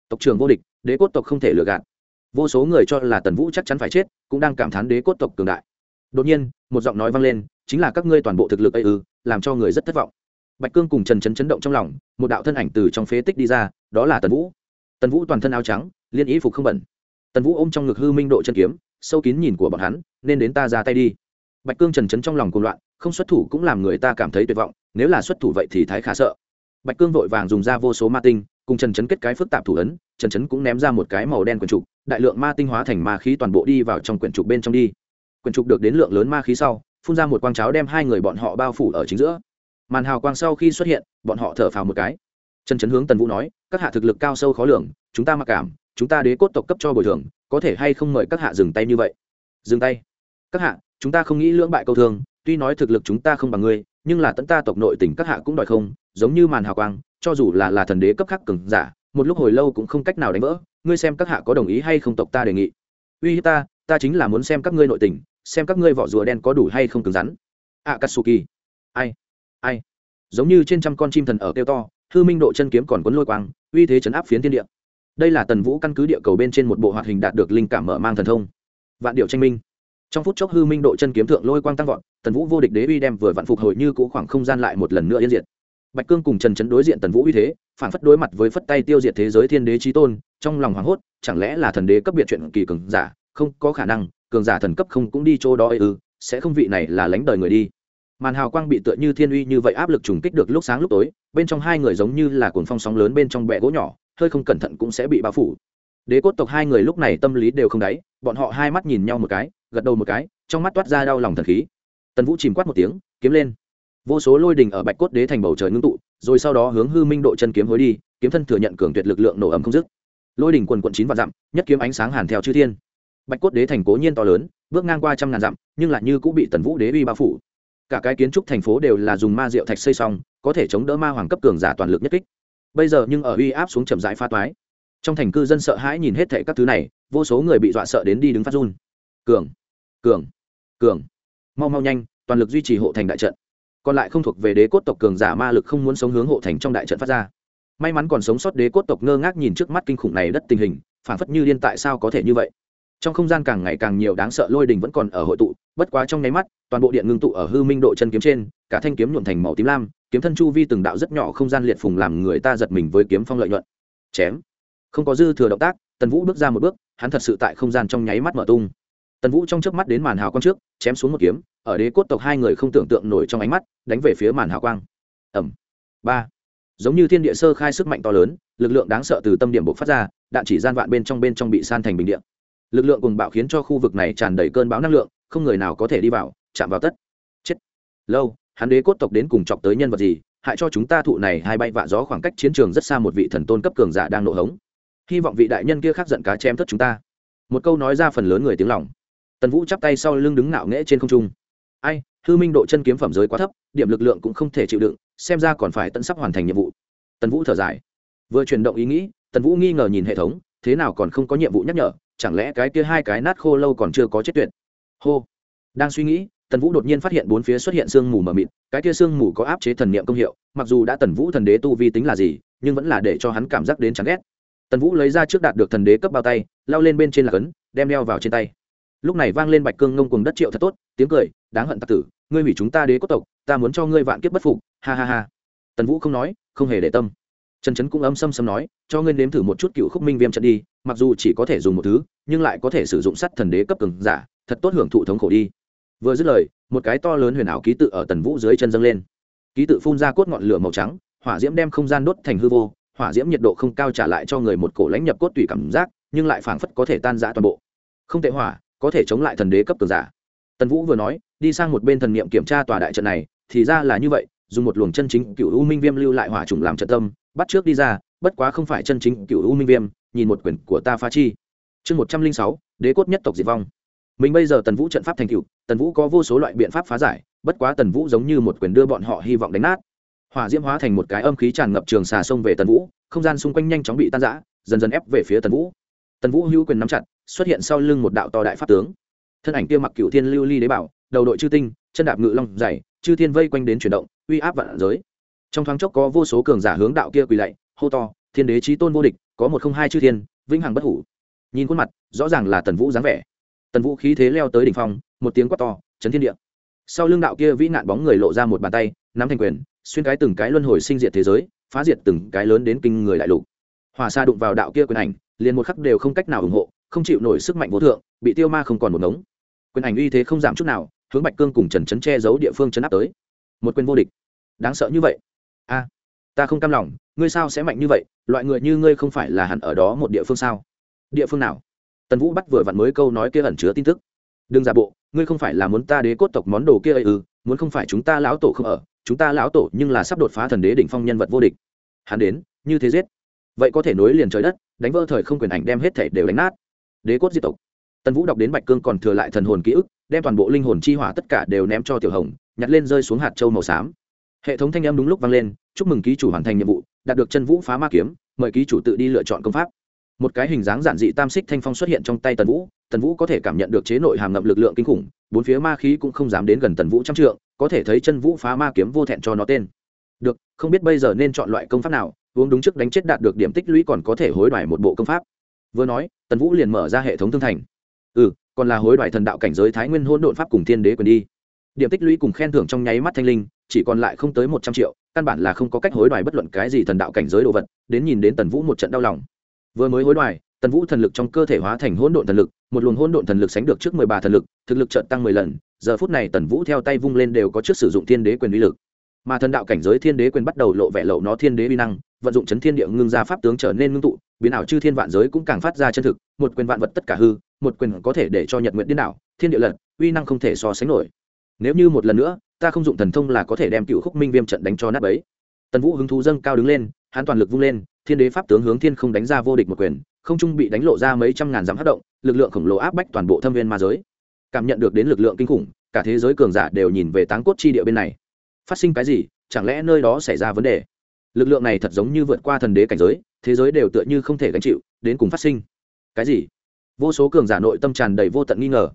Tộc trưởng vô địch, đế cốt tộc không thể lừa gạt. Vô số người cho là tần vũ chắc chắn phải chết, cũng đang cảm thán đế cốt tộc cường đại đột nhiên, một giọng nói vang lên, chính là các ngươi toàn bộ thực lực ấy ư, làm cho người rất thất vọng. Bạch cương cùng trần trấn chấn động trong lòng, một đạo thân ảnh từ trong phế tích đi ra, đó là tần vũ. Tần vũ toàn thân áo trắng, liên ý phục không bẩn. Tần vũ ôm trong ngực hư minh độ chân kiếm, sâu kín nhìn của bọn hắn, nên đến ta ra tay đi. Bạch cương trần trấn trong lòng cuồng loạn, không xuất thủ cũng làm người ta cảm thấy tuyệt vọng, nếu là xuất thủ vậy thì thái khả sợ. Bạch cương vội vàng dùng ra vô số ma tinh, cùng trần trấn kết cái phức tạp thủ ấn, trần trấn cũng ném ra một cái màu đen quyển trục, đại lượng ma tinh hóa thành ma khí toàn bộ đi vào trong quyển trục bên trong đi quyển trục được đến lượng lớn ma khí sau, phun ra một quang cháo đem hai người bọn họ bao phủ ở chính giữa. Màn hào quang sau khi xuất hiện, bọn họ thở phào một cái. Trần Trấn hướng tần vũ nói, các hạ thực lực cao sâu khó lường, chúng ta mặc cảm, chúng ta đế cốt tộc cấp cho bồi thường, có thể hay không mời các hạ dừng tay như vậy? Dừng tay? Các hạ, chúng ta không nghĩ lưỡng bại câu thương, tuy nói thực lực chúng ta không bằng ngươi, nhưng là tận ta tộc nội tình các hạ cũng đòi không, giống như màn hào quang, cho dù là là thần đế cấp khắc cường giả, một lúc hồi lâu cũng không cách nào đánh vỡ, ngươi xem các hạ có đồng ý hay không tộc ta đề nghị. Uy hiếp ta ta chính là muốn xem các ngươi nội tình xem các ngươi vỏ rùa đen có đủ hay không cứng rắn. A katsuki ai? Ai? Giống như trên trăm con chim thần ở kêu to, hư minh độ chân kiếm còn cuốn lôi quang, uy thế chấn áp phiến thiên địa. Đây là tần vũ căn cứ địa cầu bên trên một bộ hoạt hình đạt được linh cảm mở mang thần thông. Vạn điệu tranh minh. Trong phút chốc hư minh độ chân kiếm thượng lôi quang tăng vọt, tần vũ vô địch đế uy đem vừa vạn phục hồi như cũ khoảng không gian lại một lần nữa yên diệt. Bạch cương cùng trần trấn đối diện tần vũ uy thế, phản phất đối mặt với phất tay tiêu diệt thế giới thiên đế trí tôn, trong lòng hoảng hốt, chẳng lẽ là thần đế cấp biệt chuyện kỳ cường giả, không có khả năng cường giả thần cấp không cũng đi chỗ đó ư, sẽ không vị này là lánh đời người đi. Màn hào quang bị tựa như thiên uy như vậy áp lực trùng kích được lúc sáng lúc tối, bên trong hai người giống như là cuồng phong sóng lớn bên trong bẹ gỗ nhỏ, hơi không cẩn thận cũng sẽ bị bao phủ. Đế cốt tộc hai người lúc này tâm lý đều không đáy, bọn họ hai mắt nhìn nhau một cái, gật đầu một cái, trong mắt toát ra đau lòng thần khí. Tần vũ chìm quát một tiếng, kiếm lên. Vô số lôi đình ở bạch cốt đế thành bầu trời ngưng tụ, rồi sau đó hướng hư minh độ chân kiếm hối đi, kiếm thân thừa nhận cường tuyệt lực lượng nổ ẩm không dứt. Lôi đình quần quận chín và dặm, nhất kiếm ánh sáng hàn theo chư thiên bạch cốt đế thành cố nhiên to lớn, bước ngang qua trăm ngàn dặm, nhưng lại như cũng bị tần vũ đế uy bao phủ. Cả cái kiến trúc thành phố đều là dùng ma diệu thạch xây xong, có thể chống đỡ ma hoàng cấp cường giả toàn lực nhất kích. Bây giờ nhưng ở uy áp xuống chậm rãi pha toái. Trong thành cư dân sợ hãi nhìn hết thệ các thứ này, vô số người bị dọa sợ đến đi đứng phát run. Cường cường cường. Mau mau nhanh, toàn lực duy trì hộ thành đại trận. Còn lại không thuộc về đế cốt tộc cường giả ma lực không muốn sống hướng hộ thành trong đại trận phát ra. May mắn còn sống sót đế cốt tộc ngơ ngác nhìn trước mắt kinh khủng này đất tình hình, phản phất như liên tại sao có thể như vậy? Trong không gian càng ngày càng nhiều đáng sợ lôi đình vẫn còn ở hội tụ, bất quá trong nháy mắt, toàn bộ điện ngưng tụ ở hư minh độ chân kiếm trên, cả thanh kiếm nhuộn thành màu tím lam, kiếm thân chu vi từng đạo rất nhỏ không gian liệt phùng làm người ta giật mình với kiếm phong lợi nhuận. Chém. Không có dư thừa động tác, tần vũ bước ra một bước, hắn thật sự tại không gian trong nháy mắt mở tung. Tần vũ trong trước mắt đến màn hào quang trước, chém xuống một kiếm, ở đế cốt tộc hai người không tưởng tượng nổi trong ánh mắt, đánh về phía màn hào quang. Ẩm ba. Giống như thiên địa sơ khai sức mạnh to lớn, lực lượng đáng sợ từ tâm điểm bộc phát ra, đạn chỉ gian vạn bên trong bên trong bị san thành bình điện lực lượng cùng bạo khiến cho khu vực này tràn đầy cơn bão năng lượng, không người nào có thể đi vào, chạm vào tất. Chết. Lâu, hắn đế cốt tộc đến cùng chọc tới nhân vật gì, hại cho chúng ta thụ này hai bay vạ gió khoảng cách chiến trường rất xa một vị thần tôn cấp cường giả đang nổ hống. Hy vọng vị đại nhân kia khác giận cá chém thất chúng ta. Một câu nói ra phần lớn người tiếng lòng. Tần vũ chắp tay sau lưng đứng ngạo nghễ trên không trung. Ai, hư minh độ chân kiếm phẩm giới quá thấp, điểm lực lượng cũng không thể chịu đựng, xem ra còn phải tận sắp hoàn thành nhiệm vụ. Tần vũ thở dài. Vừa chuyển động ý nghĩ, tần vũ nghi ngờ nhìn hệ thống, thế nào còn không có nhiệm vụ nhắc nhở chẳng lẽ cái kia hai cái nát khô lâu còn chưa có chết tuyệt? Hô. Đang suy nghĩ, tần vũ đột nhiên phát hiện bốn phía xuất hiện sương mù mờ mịt, cái kia sương mù có áp chế thần niệm công hiệu, mặc dù đã tần vũ thần đế tu vi tính là gì, nhưng vẫn là để cho hắn cảm giác đến chán ghét. Tần vũ lấy ra trước đạt được thần đế cấp bao tay, lao lên bên trên là cấn đem đeo vào trên tay. Lúc này vang lên bạch cương ngông cùng đất triệu thật tốt, tiếng cười, đáng hận tặc tử, ngươi hủy chúng ta đế cốt tộc, ta muốn cho ngươi vạn kiếp bất phục. Ha ha ha. Tần vũ không nói, không hề để tâm. Trần trấn cũng âm xâm xâm nói, cho ngươi nếm thử một chút cựu khúc minh viêm trận đi mặc dù chỉ có thể dùng một thứ, nhưng lại có thể sử dụng sắt thần đế cấp cường giả, thật tốt hưởng thụ thống khổ đi. Vừa dứt lời, một cái to lớn huyền ảo ký tự ở tần vũ dưới chân dâng lên. Ký tự phun ra cốt ngọn lửa màu trắng, hỏa diễm đem không gian đốt thành hư vô, hỏa diễm nhiệt độ không cao trả lại cho người một cổ lãnh nhập cốt tủy cảm giác, nhưng lại phảng phất có thể tan rã toàn bộ. Không tệ hỏa, có thể chống lại thần đế cấp cường giả. Tần vũ vừa nói, đi sang một bên thần niệm kiểm tra tòa đại trận này, thì ra là như vậy, dùng một luồng chân chính cựu u minh viêm lưu lại hỏa trùng làm trận tâm, bắt trước đi ra, bất quá không phải chân chính cựu u minh viêm nhìn một quyển của ta pha chi. Chương một trăm linh sáu, đế cốt nhất tộc diệt vong. Mình bây giờ tần vũ trận pháp thành cựu tần vũ có vô số loại biện pháp phá giải, bất quá tần vũ giống như một quyền đưa bọn họ hy vọng đánh nát. Hỏa diễm hóa thành một cái âm khí tràn ngập trường xà sông về tần vũ, không gian xung quanh nhanh chóng bị tan rã, dần dần ép về phía tần vũ. Tần vũ hữu quyền nắm chặt, xuất hiện sau lưng một đạo to đại pháp tướng. Thân ảnh kia mặc cựu thiên lưu ly đế bảo, đầu đội chư tinh, chân đạp ngự long dày, chư thiên vây quanh đến chuyển động, uy áp vạn giới. Trong thoáng chốc có vô số cường giả hướng đạo kia quỳ lạy, hô to thiên đế trí tôn vô địch, có một không hai chư thiên, vĩnh hằng bất hủ. Nhìn khuôn mặt, rõ ràng là tần vũ dáng vẻ. Tần vũ khí thế leo tới đỉnh phong, một tiếng quát to, chấn thiên địa. Sau lưng đạo kia vĩ nạn bóng người lộ ra một bàn tay, nắm thành quyền, xuyên cái từng cái luân hồi sinh diệt thế giới, phá diệt từng cái lớn đến kinh người đại lục. Hòa xa đụng vào đạo kia quyền ảnh, liền một khắc đều không cách nào ủng hộ, không chịu nổi sức mạnh vô thượng, bị tiêu ma không còn một ngống. Quyền ảnh uy thế không giảm chút nào, hướng bạch cương cùng trần trấn che giấu địa phương chấn áp tới. Một quyền vô địch. Đáng sợ như vậy. A ta không cam lòng, ngươi sao sẽ mạnh như vậy? Loại người như ngươi không phải là hẳn ở đó một địa phương sao? Địa phương nào? Tần vũ bắt vừa vặn mới câu nói kia ẩn chứa tin tức. Đừng giả bộ, ngươi không phải là muốn ta đế cốt tộc món đồ kia ấy ư? Muốn không phải chúng ta lão tổ không ở, chúng ta lão tổ nhưng là sắp đột phá thần đế đỉnh phong nhân vật vô địch. Hắn đến, như thế giết. Vậy có thể nối liền trời đất, đánh vỡ thời không quyền ảnh đem hết thể đều đánh nát. Đế cốt di tộc. Tần vũ đọc đến bạch cương còn thừa lại thần hồn ký ức, đem toàn bộ linh hồn chi hỏa tất cả đều ném cho tiểu hồng, nhặt lên rơi xuống hạt châu màu xám. Hệ thống thanh âm đúng lúc vang lên chúc mừng ký chủ hoàn thành nhiệm vụ, đạt được chân vũ phá ma kiếm, mời ký chủ tự đi lựa chọn công pháp. Một cái hình dáng giản dị tam xích thanh phong xuất hiện trong tay tần vũ tần vũ có thể cảm nhận được chế nội hàm ngậm lực lượng kinh khủng, bốn phía ma khí cũng không dám đến gần tần vũ trăm trượng, có thể thấy chân vũ phá ma kiếm vô thẹn cho nó tên. Được, không biết bây giờ nên chọn loại công pháp nào, uống đúng trước đánh chết đạt được điểm tích lũy còn có thể hối đoái một bộ công pháp. Vừa nói, tần vũ liền mở ra hệ thống thương thành. Ừ còn là hối đoái thần đạo cảnh giới thái nguyên hôn độn pháp cùng thiên đế quyền đi. Điểm tích lũy cùng khen thưởng trong nháy mắt thanh linh chỉ còn lại không tới một trăm triệu, căn bản là không có cách hối đoái bất luận cái gì thần đạo cảnh giới đồ vật, đến nhìn đến tần vũ một trận đau lòng. Vừa mới hối đoái, tần vũ thần lực trong cơ thể hóa thành hỗn độn thần lực, một luồng hỗn độn thần lực sánh được trước mười ba thần lực, thực lực trợn tăng mười lần, giờ phút này tần vũ theo tay vung lên đều có trước sử dụng thiên đế quyền uy lực. Mà thần đạo cảnh giới thiên đế quyền bắt đầu lộ vẻ lậu nó thiên đế uy năng, vận dụng chấn thiên địa ngưng ra pháp tướng trở nên ngưng tụ, biến ảo chư thiên vạn giới cũng càng phát ra chân thực, một quyền vạn vật tất cả hư, một quyền có thể để cho nhật nguyện điên đảo, thiên địa lật, uy năng không thể so sánh nổi nếu như một lần nữa, ta không dụng thần thông là có thể đem cựu khúc minh viêm trận đánh cho nát ấy tần vũ hứng thú dâng cao đứng lên, hắn toàn lực vung lên, thiên đế pháp tướng hướng thiên không đánh ra vô địch một quyền, không trung bị đánh lộ ra mấy trăm ngàn dặm hát động, lực lượng khổng lồ áp bách toàn bộ thâm viên ma giới. Cảm nhận được đến lực lượng kinh khủng, cả thế giới cường giả đều nhìn về táng cốt chi địa bên này. Phát sinh cái gì? Chẳng lẽ nơi đó xảy ra vấn đề? Lực lượng này thật giống như vượt qua thần đế cảnh giới, thế giới đều tựa như không thể gánh chịu, đến cùng phát sinh cái gì? Vô số cường giả nội tâm tràn đầy vô tận nghi ngờ.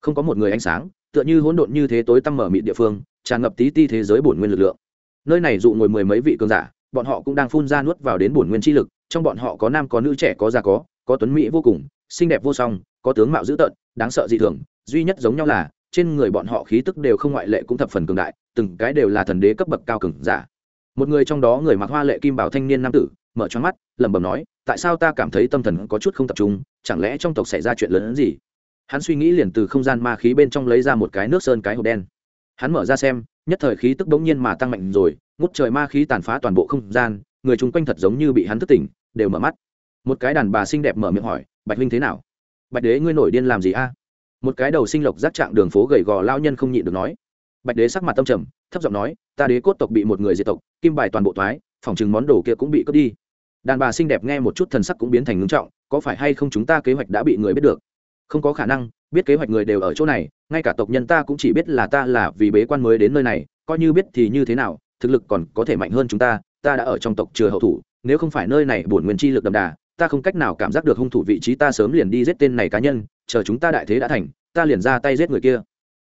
Không có một người ánh sáng tựa như hỗn độn như thế tối tăm mở mịt địa phương, tràn ngập tí ti thế giới bổn nguyên lực lượng. Nơi này dụ ngồi mười mấy vị cường giả, bọn họ cũng đang phun ra nuốt vào đến bổn nguyên chi lực, trong bọn họ có nam có nữ, trẻ có già có có tuấn mỹ vô cùng, xinh đẹp vô song, có tướng mạo dữ tợn, đáng sợ dị thường, duy nhất giống nhau là, trên người bọn họ khí tức đều không ngoại lệ cũng thập phần cường đại, từng cái đều là thần đế cấp bậc cao cường giả. Một người trong đó người mặc hoa lệ kim bảo thanh niên nam tử, mở choáng mắt, lẩm bẩm nói, tại sao ta cảm thấy tâm thần có chút không tập trung, chẳng lẽ trong tộc xảy ra chuyện lớn hơn gì? Hắn suy nghĩ liền từ không gian ma khí bên trong lấy ra một cái nước sơn cái hộp đen. Hắn mở ra xem, nhất thời khí tức bỗng nhiên mà tăng mạnh rồi, ngút trời ma khí tàn phá toàn bộ không gian, người chung quanh thật giống như bị hắn thức tỉnh, đều mở mắt. Một cái đàn bà xinh đẹp mở miệng hỏi, bạch huynh thế nào? Bạch đế ngươi nổi điên làm gì a? Một cái đầu sinh lộc giác trạng đường phố gầy gò lao nhân không nhịn được nói. Bạch đế sắc mặt tâm trầm, thấp giọng nói, ta đế cốt tộc bị một người diệt tộc, kim bài toàn bộ thoái, phòng chừng món đồ kia cũng bị cướp đi. Đàn bà xinh đẹp nghe một chút thần sắc cũng biến thành ngưng trọng, có phải hay không chúng ta kế hoạch đã bị người biết được? Không có khả năng, biết kế hoạch người đều ở chỗ này, ngay cả tộc nhân ta cũng chỉ biết là ta là vì bế quan mới đến nơi này, coi như biết thì như thế nào, thực lực còn có thể mạnh hơn chúng ta ta đã ở trong tộc chừa hậu thủ, nếu không phải nơi này bổn nguyên chi lực đậm đà, ta không cách nào cảm giác được hung thủ vị trí ta sớm liền đi giết tên này cá nhân, chờ chúng ta đại thế đã thành, ta liền ra tay giết người kia.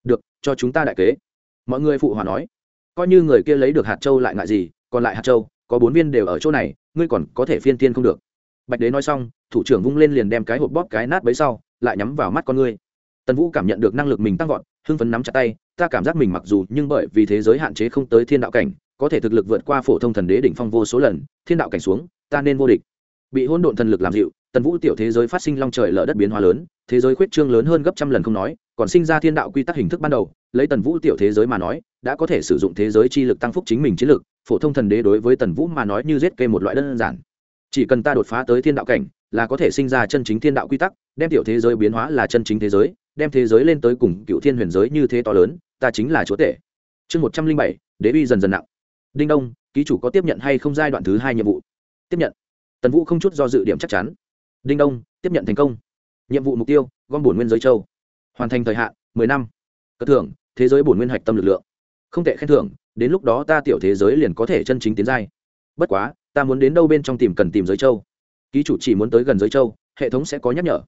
Được, cho chúng ta đại kế. Mọi người phụ hòa nói. Coi như người kia lấy được hạt châu lại ngại gì, còn lại hạt châu, có bốn viên đều ở chỗ này, ngươi còn có thể phiên tiên không được. Bạch đế nói xong, thủ trưởng vung lên liền đem cái hộp bóp cái nát bấy sau lại nhắm vào mắt con ngươi. Tần vũ cảm nhận được năng lực mình tăng vọt, hưng phấn nắm chặt tay, ta cảm giác mình mặc dù nhưng bởi vì thế giới hạn chế không tới thiên đạo cảnh, có thể thực lực vượt qua phổ thông thần đế đỉnh phong vô số lần, thiên đạo cảnh xuống, ta nên vô địch. Bị hôn độn thần lực làm dịu, tần vũ tiểu thế giới phát sinh long trời lở đất biến hóa lớn, thế giới khuyết trương lớn hơn gấp trăm lần không nói, còn sinh ra thiên đạo quy tắc hình thức ban đầu, lấy tần vũ tiểu thế giới mà nói, đã có thể sử dụng thế giới chi lực tăng phúc chính mình chiến lực, phổ thông thần đế đối với tần vũ mà nói như giết kê một loại đơn giản chỉ cần ta đột phá tới thiên đạo cảnh, là có thể sinh ra chân chính thiên đạo quy tắc, đem tiểu thế giới biến hóa là chân chính thế giới, đem thế giới lên tới cùng cựu thiên huyền giới như thế to lớn, ta chính là chúa tể. Chương một trăm linh bảy, đế uy dần dần nặng. Đinh đông, ký chủ có tiếp nhận hay không giai đoạn thứ hai nhiệm vụ? Tiếp nhận. Tần vũ không chút do dự điểm chắc chắn. Đinh đông, tiếp nhận thành công. Nhiệm vụ mục tiêu, gom bổn nguyên giới châu. Hoàn thành thời hạn, mười năm. Cất thưởng, thế giới bổn nguyên hạch tâm lực lượng. Không tệ khen thưởng, đến lúc đó ta tiểu thế giới liền có thể chân chính tiến giai. Bất quá ta muốn đến đâu bên trong tìm cần tìm giới châu. Ký chủ chỉ muốn tới gần giới châu, hệ thống sẽ có nhắc nhở.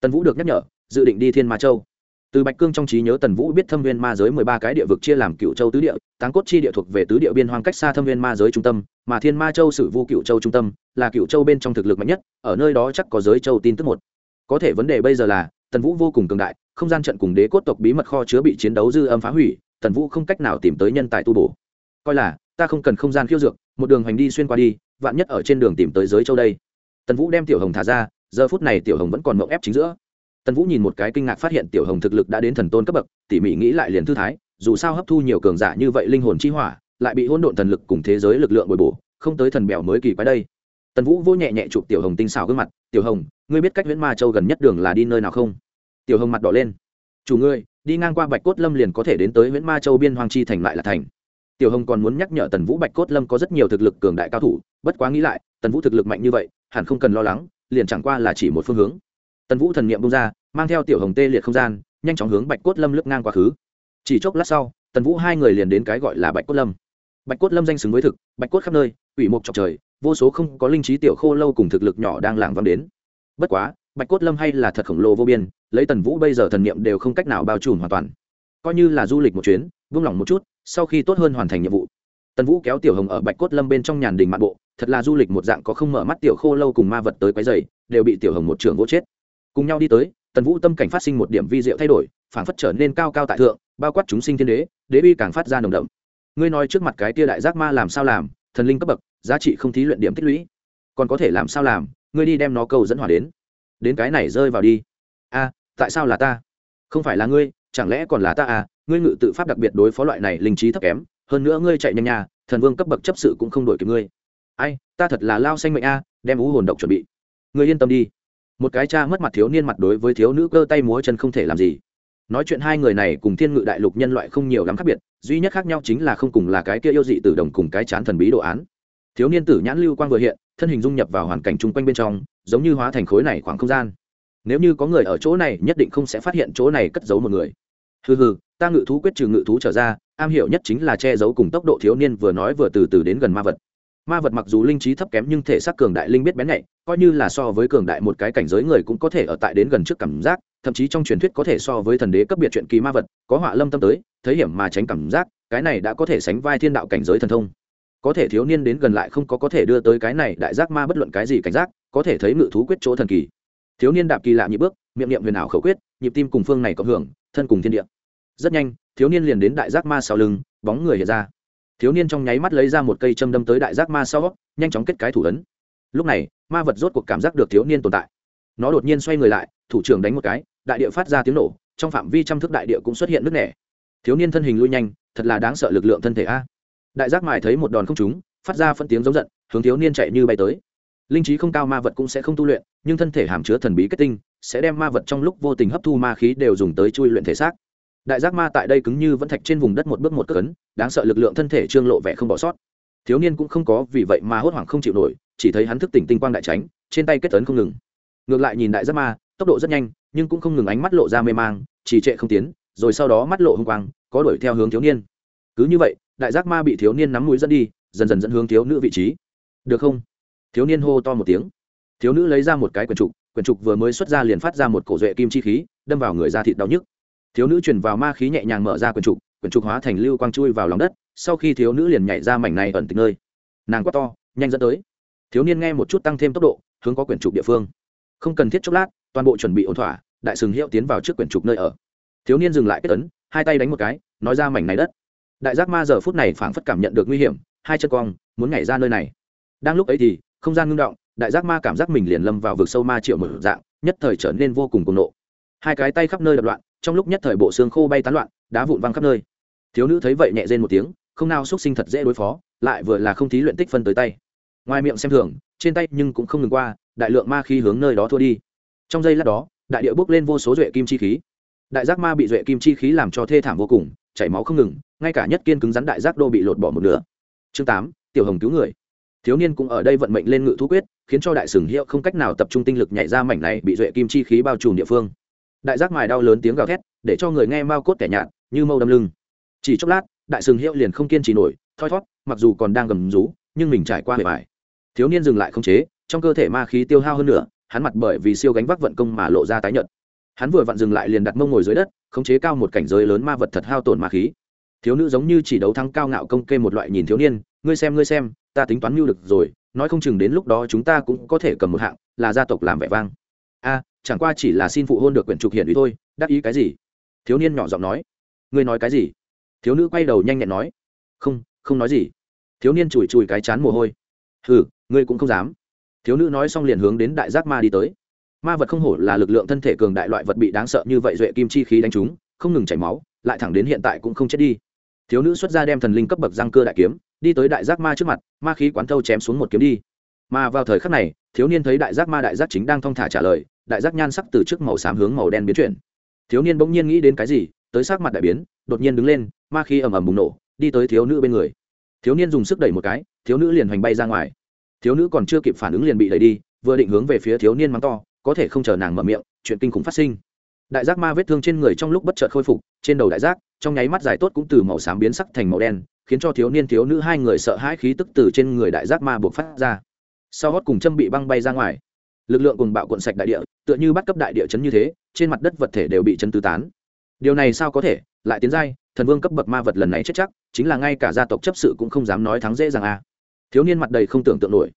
Tần vũ được nhắc nhở, dự định đi thiên ma châu. Từ bạch cương trong trí nhớ tần vũ biết thâm viên ma giới mười ba cái địa vực chia làm cựu châu tứ địa, táng cốt chi địa thuộc về tứ địa biên hoang cách xa thâm viên ma giới trung tâm, mà thiên ma châu sử vu cựu châu trung tâm, là cựu châu bên trong thực lực mạnh nhất, ở nơi đó chắc có giới châu tin tức một. Có thể vấn đề bây giờ là, tần vũ vô cùng cường đại, không gian trận cùng đế cốt tộc bí mật kho chứa bị chiến đấu dư âm phá hủy, tần vũ không cách nào tìm tới nhân tài tu bổ. Coi là, ta không cần không gian khiêu dược, một đường hành đi xuyên qua đi vạn nhất ở trên đường tìm tới giới châu đây. Tần vũ đem tiểu hồng thả ra, giờ phút này tiểu hồng vẫn còn mộng ép chính giữa. Tần vũ nhìn một cái kinh ngạc phát hiện tiểu hồng thực lực đã đến thần tôn cấp bậc, tỉ mỉ nghĩ lại liền thư thái, dù sao hấp thu nhiều cường giả như vậy linh hồn chi hỏa, lại bị hỗn độn thần lực cùng thế giới lực lượng bồi bổ, không tới thần bèo mới kỳ quái đây. Tần vũ vô nhẹ nhẹ chụp tiểu hồng tinh xảo gương mặt, tiểu hồng, ngươi biết cách Nguyễn ma châu gần nhất đường là đi nơi nào không? Tiểu hồng mặt đỏ lên. Chủ ngươi, đi ngang qua bạch cốt lâm liền có thể đến tới Nguyễn ma châu biên hoàng chi thành lại là thành tiểu hồng còn muốn nhắc nhở tần vũ bạch cốt lâm có rất nhiều thực lực cường đại cao thủ, bất quá nghĩ lại, tần vũ thực lực mạnh như vậy, hẳn không cần lo lắng, liền chẳng qua là chỉ một phương hướng. Tần vũ thần n i ệ m bung ra, mang theo tiểu hồng tê liệt không gian, nhanh chóng hướng bạch cốt lâm lướt ngang quá khứ. Chỉ chốc lát sau, tần vũ hai người liền đến cái gọi là bạch cốt lâm. Bạch cốt lâm danh xứng với thực, bạch cốt khắp nơi ủy mục trọc trời, vô số không có linh trí tiểu khô lâu cùng thực lực nhỏ đang làng văng đến. Bất quá, bạch cốt lâm hay là thật khổng lồ vô biên, lấy tần vũ bây giờ thần niệm đều không cách nào bao trùm hoàn toàn. Coi như là du lịch một chuyến, vung lòng một chút sau khi tốt hơn hoàn thành nhiệm vụ, tần vũ kéo tiểu hồng ở bạch cốt lâm bên trong nhàn đình mạn bộ, thật là du lịch một dạng có không mở mắt tiểu khô lâu cùng ma vật tới quái dày đều bị tiểu hồng một trường gỗ chết. Cùng nhau đi tới, tần vũ tâm cảnh phát sinh một điểm vi diệu thay đổi phản phất trở nên cao cao tại thượng, bao quát chúng sinh thiên đế đế bi càng phát ra nồng đậm. Ngươi nói trước mặt cái tia đại giác ma làm sao làm, thần linh cấp bậc, giá trị không thí luyện điểm tích lũy. Còn có thể làm sao làm, ngươi đi đem nó câu dẫn hỏa đến. Đến cái này rơi vào đi. A, tại sao là ta? Không phải là ngươi, chẳng lẽ còn là ta à? Ngươi ngự tự pháp đặc biệt đối phó loại này linh trí thấp kém, hơn nữa ngươi chạy nhanh nhà thần vương cấp bậc chấp sự cũng không đổi kịp ngươi. Ai, ta thật là lao xanh mệnh a, đem ú hồn độc chuẩn bị. Ngươi yên tâm đi. Một cái cha mất mặt thiếu niên mặt đối với thiếu nữ cơ tay múa chân không thể làm gì. Nói chuyện hai người này cùng thiên ngự đại lục nhân loại không nhiều lắm khác biệt, duy nhất khác nhau chính là không cùng là cái kia yêu dị tử đồng cùng cái chán thần bí đồ án. Thiếu niên tử nhãn lưu quang vừa hiện, thân hình dung nhập vào hoàn cảnh chung quanh bên trong, giống như hóa thành khối này khoảng không gian. Nếu như có người ở chỗ này, nhất định không sẽ phát hiện chỗ này cất giấu một người. Hừ hừ ta ngự thú quyết trừ ngự thú trở ra, am hiểu nhất chính là che giấu cùng tốc độ thiếu niên vừa nói vừa từ từ đến gần ma vật. Ma vật mặc dù linh trí thấp kém nhưng thể xác cường đại linh biết bén nhạy, coi như là so với cường đại một cái cảnh giới người cũng có thể ở tại đến gần trước cảm giác, thậm chí trong truyền thuyết có thể so với thần đế cấp biệt chuyện kỳ ma vật, có họa lâm tâm tới, thấy hiểm mà tránh cảm giác, cái này đã có thể sánh vai thiên đạo cảnh giới thần thông. Có thể thiếu niên đến gần lại không có có thể đưa tới cái này đại giác ma bất luận cái gì cảnh giác, có thể thấy ngự thú quyết chỗ thần kỳ. Thiếu niên đạp kỳ lạ nhị bước, miệng niệm huyền ảo khẩu quyết, nhịp tim cùng phương này cộng hưởng, thân cùng thiên địa rất nhanh, thiếu niên liền đến đại giác ma sau lưng, bóng người hiện ra. Thiếu niên trong nháy mắt lấy ra một cây châm đâm tới đại giác ma sau, nhanh chóng kết cái thủ ấn. Lúc này, ma vật rốt cuộc cảm giác được thiếu niên tồn tại. Nó đột nhiên xoay người lại, thủ trưởng đánh một cái, đại địa phát ra tiếng nổ, trong phạm vi trăm thước đại địa cũng xuất hiện nước nẻ. Thiếu niên thân hình lui nhanh, thật là đáng sợ lực lượng thân thể a. Đại giác mài thấy một đòn không trúng, phát ra phân tiếng giống giận, hướng thiếu niên chạy như bay tới. Linh trí không cao ma vật cũng sẽ không tu luyện, nhưng thân thể hàm chứa thần bí kết tinh, sẽ đem ma vật trong lúc vô tình hấp thu ma khí đều dùng tới chui luyện thể xác đại giác ma tại đây cứng như vẫn thạch trên vùng đất một bước một cấn, đáng sợ lực lượng thân thể trương lộ vẻ không bỏ sót. Thiếu niên cũng không có vì vậy mà hốt hoảng không chịu nổi, chỉ thấy hắn thức tỉnh tinh quang đại tránh, trên tay kết tấn không ngừng. Ngược lại nhìn đại giác ma, tốc độ rất nhanh, nhưng cũng không ngừng ánh mắt lộ ra mê mang, trì trệ không tiến, rồi sau đó mắt lộ hung quang, có đuổi theo hướng thiếu niên. Cứ như vậy, đại giác ma bị thiếu niên nắm mũi dẫn đi, dần dần dẫn hướng thiếu nữ vị trí. Được không? Thiếu niên hô to một tiếng. Thiếu nữ lấy ra một cái quyển trục quyển trục vừa mới xuất ra liền phát ra một cổ duệ kim chi khí, đâm vào người da thịt đau nhức thiếu nữ truyền vào ma khí nhẹ nhàng mở ra quyển trục quyển trục hóa thành lưu quang chui vào lòng đất, sau khi thiếu nữ liền nhảy ra mảnh này ẩn tịch nơi. Nàng quát to, nhanh dẫn tới. Thiếu niên nghe một chút tăng thêm tốc độ, hướng có quyển trục địa phương. Không cần thiết chốc lát, toàn bộ chuẩn bị ổn thỏa, đại sừng hiệu tiến vào trước quyển trục nơi ở. Thiếu niên dừng lại kết ấn, hai tay đánh một cái, nói ra mảnh này đất. Đại giác ma giờ phút này phảng phất cảm nhận được nguy hiểm, hai chân cong, muốn nhảy ra nơi này. Đang lúc ấy thì, không gian ngưng động, đại giác ma cảm giác mình liền lâm vào vực sâu ma triệu mở dạng, nhất thời trở nên vô cùng cuồng nộ hai cái tay khắp nơi đập loạn, trong lúc nhất thời bộ xương khô bay tán loạn, đá vụn văng khắp nơi. Thiếu nữ thấy vậy nhẹ rên một tiếng, không nào xúc sinh thật dễ đối phó, lại vừa là không thí luyện tích phân tới tay. Ngoài miệng xem thường, trên tay nhưng cũng không ngừng qua, đại lượng ma khí hướng nơi đó thua đi. Trong giây lát đó, đại địa bước lên vô số duệ kim chi khí. Đại giác ma bị duệ kim chi khí làm cho thê thảm vô cùng, chảy máu không ngừng, ngay cả nhất kiên cứng rắn đại giác đô bị lột bỏ một nửa. Chương tám, tiểu hồng cứu người. Thiếu niên cũng ở đây vận mệnh lên ngự thú quyết, khiến cho đại sừng hiệu không cách nào tập trung tinh lực nhảy ra mảnh này bị duệ kim chi khí bao trùm địa phương đại giác mài đau lớn tiếng gào thét, để cho người nghe mau cốt kẻ nhạt, như mâu đâm lưng. Chỉ chốc lát, đại sừng hiệu liền không kiên trì nổi, thoi thót, mặc dù còn đang gầm rú, nhưng mình trải qua bề bài thiếu niên dừng lại không chế, trong cơ thể ma khí tiêu hao hơn nữa, hắn mặt bởi vì siêu gánh vác vận công mà lộ ra tái nhợt. Hắn vừa vặn dừng lại liền đặt mông ngồi dưới đất, khống chế cao một cảnh giới lớn ma vật thật hao tổn ma khí. Thiếu nữ giống như chỉ đấu thắng cao ngạo công kê một loại nhìn thiếu niên, ngươi xem ngươi xem, ta tính toán mưu được rồi, nói không chừng đến lúc đó chúng ta cũng có thể cầm một hạng, là gia tộc làm vẻ vang. A chẳng qua chỉ là xin phụ hôn được quyển trục hiển ý thôi, đắc ý cái gì? Thiếu niên nhỏ giọng nói. Ngươi nói cái gì? Thiếu nữ quay đầu nhanh nhẹn nói. Không không nói gì. Thiếu niên chùi chùi cái chán mồ hôi. Hừ, ngươi cũng không dám. Thiếu nữ nói xong liền hướng đến đại giác ma đi tới. Ma vật không hổ là lực lượng thân thể cường đại loại vật bị đáng sợ như vậy duệ kim chi khí đánh trúng, không ngừng chảy máu, lại thẳng đến hiện tại cũng không chết đi. Thiếu nữ xuất ra đem thần linh cấp bậc răng cơ đại kiếm, đi tới đại giác ma trước mặt, ma khí quán thâu chém xuống một kiếm đi. Mà vào thời khắc này, thiếu niên thấy đại giác ma đại giác chính đang thong thả trả lời đại giác nhan sắc từ trước màu xám hướng màu đen biến chuyển. Thiếu niên bỗng nhiên nghĩ đến cái gì, tới sắc mặt đại biến, đột nhiên đứng lên, ma khí ầm ầm bùng nổ, đi tới thiếu nữ bên người. Thiếu niên dùng sức đẩy một cái, thiếu nữ liền hoành bay ra ngoài. Thiếu nữ còn chưa kịp phản ứng liền bị đẩy đi, vừa định hướng về phía thiếu niên mắng to, có thể không chờ nàng mở miệng, chuyện kinh khủng phát sinh. Đại giác ma vết thương trên người trong lúc bất chợt khôi phục, trên đầu đại giác, trong nháy mắt dài tốt cũng từ màu xám biến sắc thành màu đen, khiến cho thiếu niên thiếu nữ hai người sợ hãi khí tức từ trên người đại giác ma buộc phát ra. Sau hót cùng châm bị băng bay ra ngoài lực lượng cùng bạo cuộn sạch đại địa, tựa như bắt cấp đại địa chấn như thế, trên mặt đất vật thể đều bị chấn tứ tán. Điều này sao có thể? Lại tiến giai, thần vương cấp bậc ma vật lần này chết chắc, chính là ngay cả gia tộc chấp sự cũng không dám nói thắng dễ dàng a à. thiếu niên mặt đầy không tưởng tượng nổi.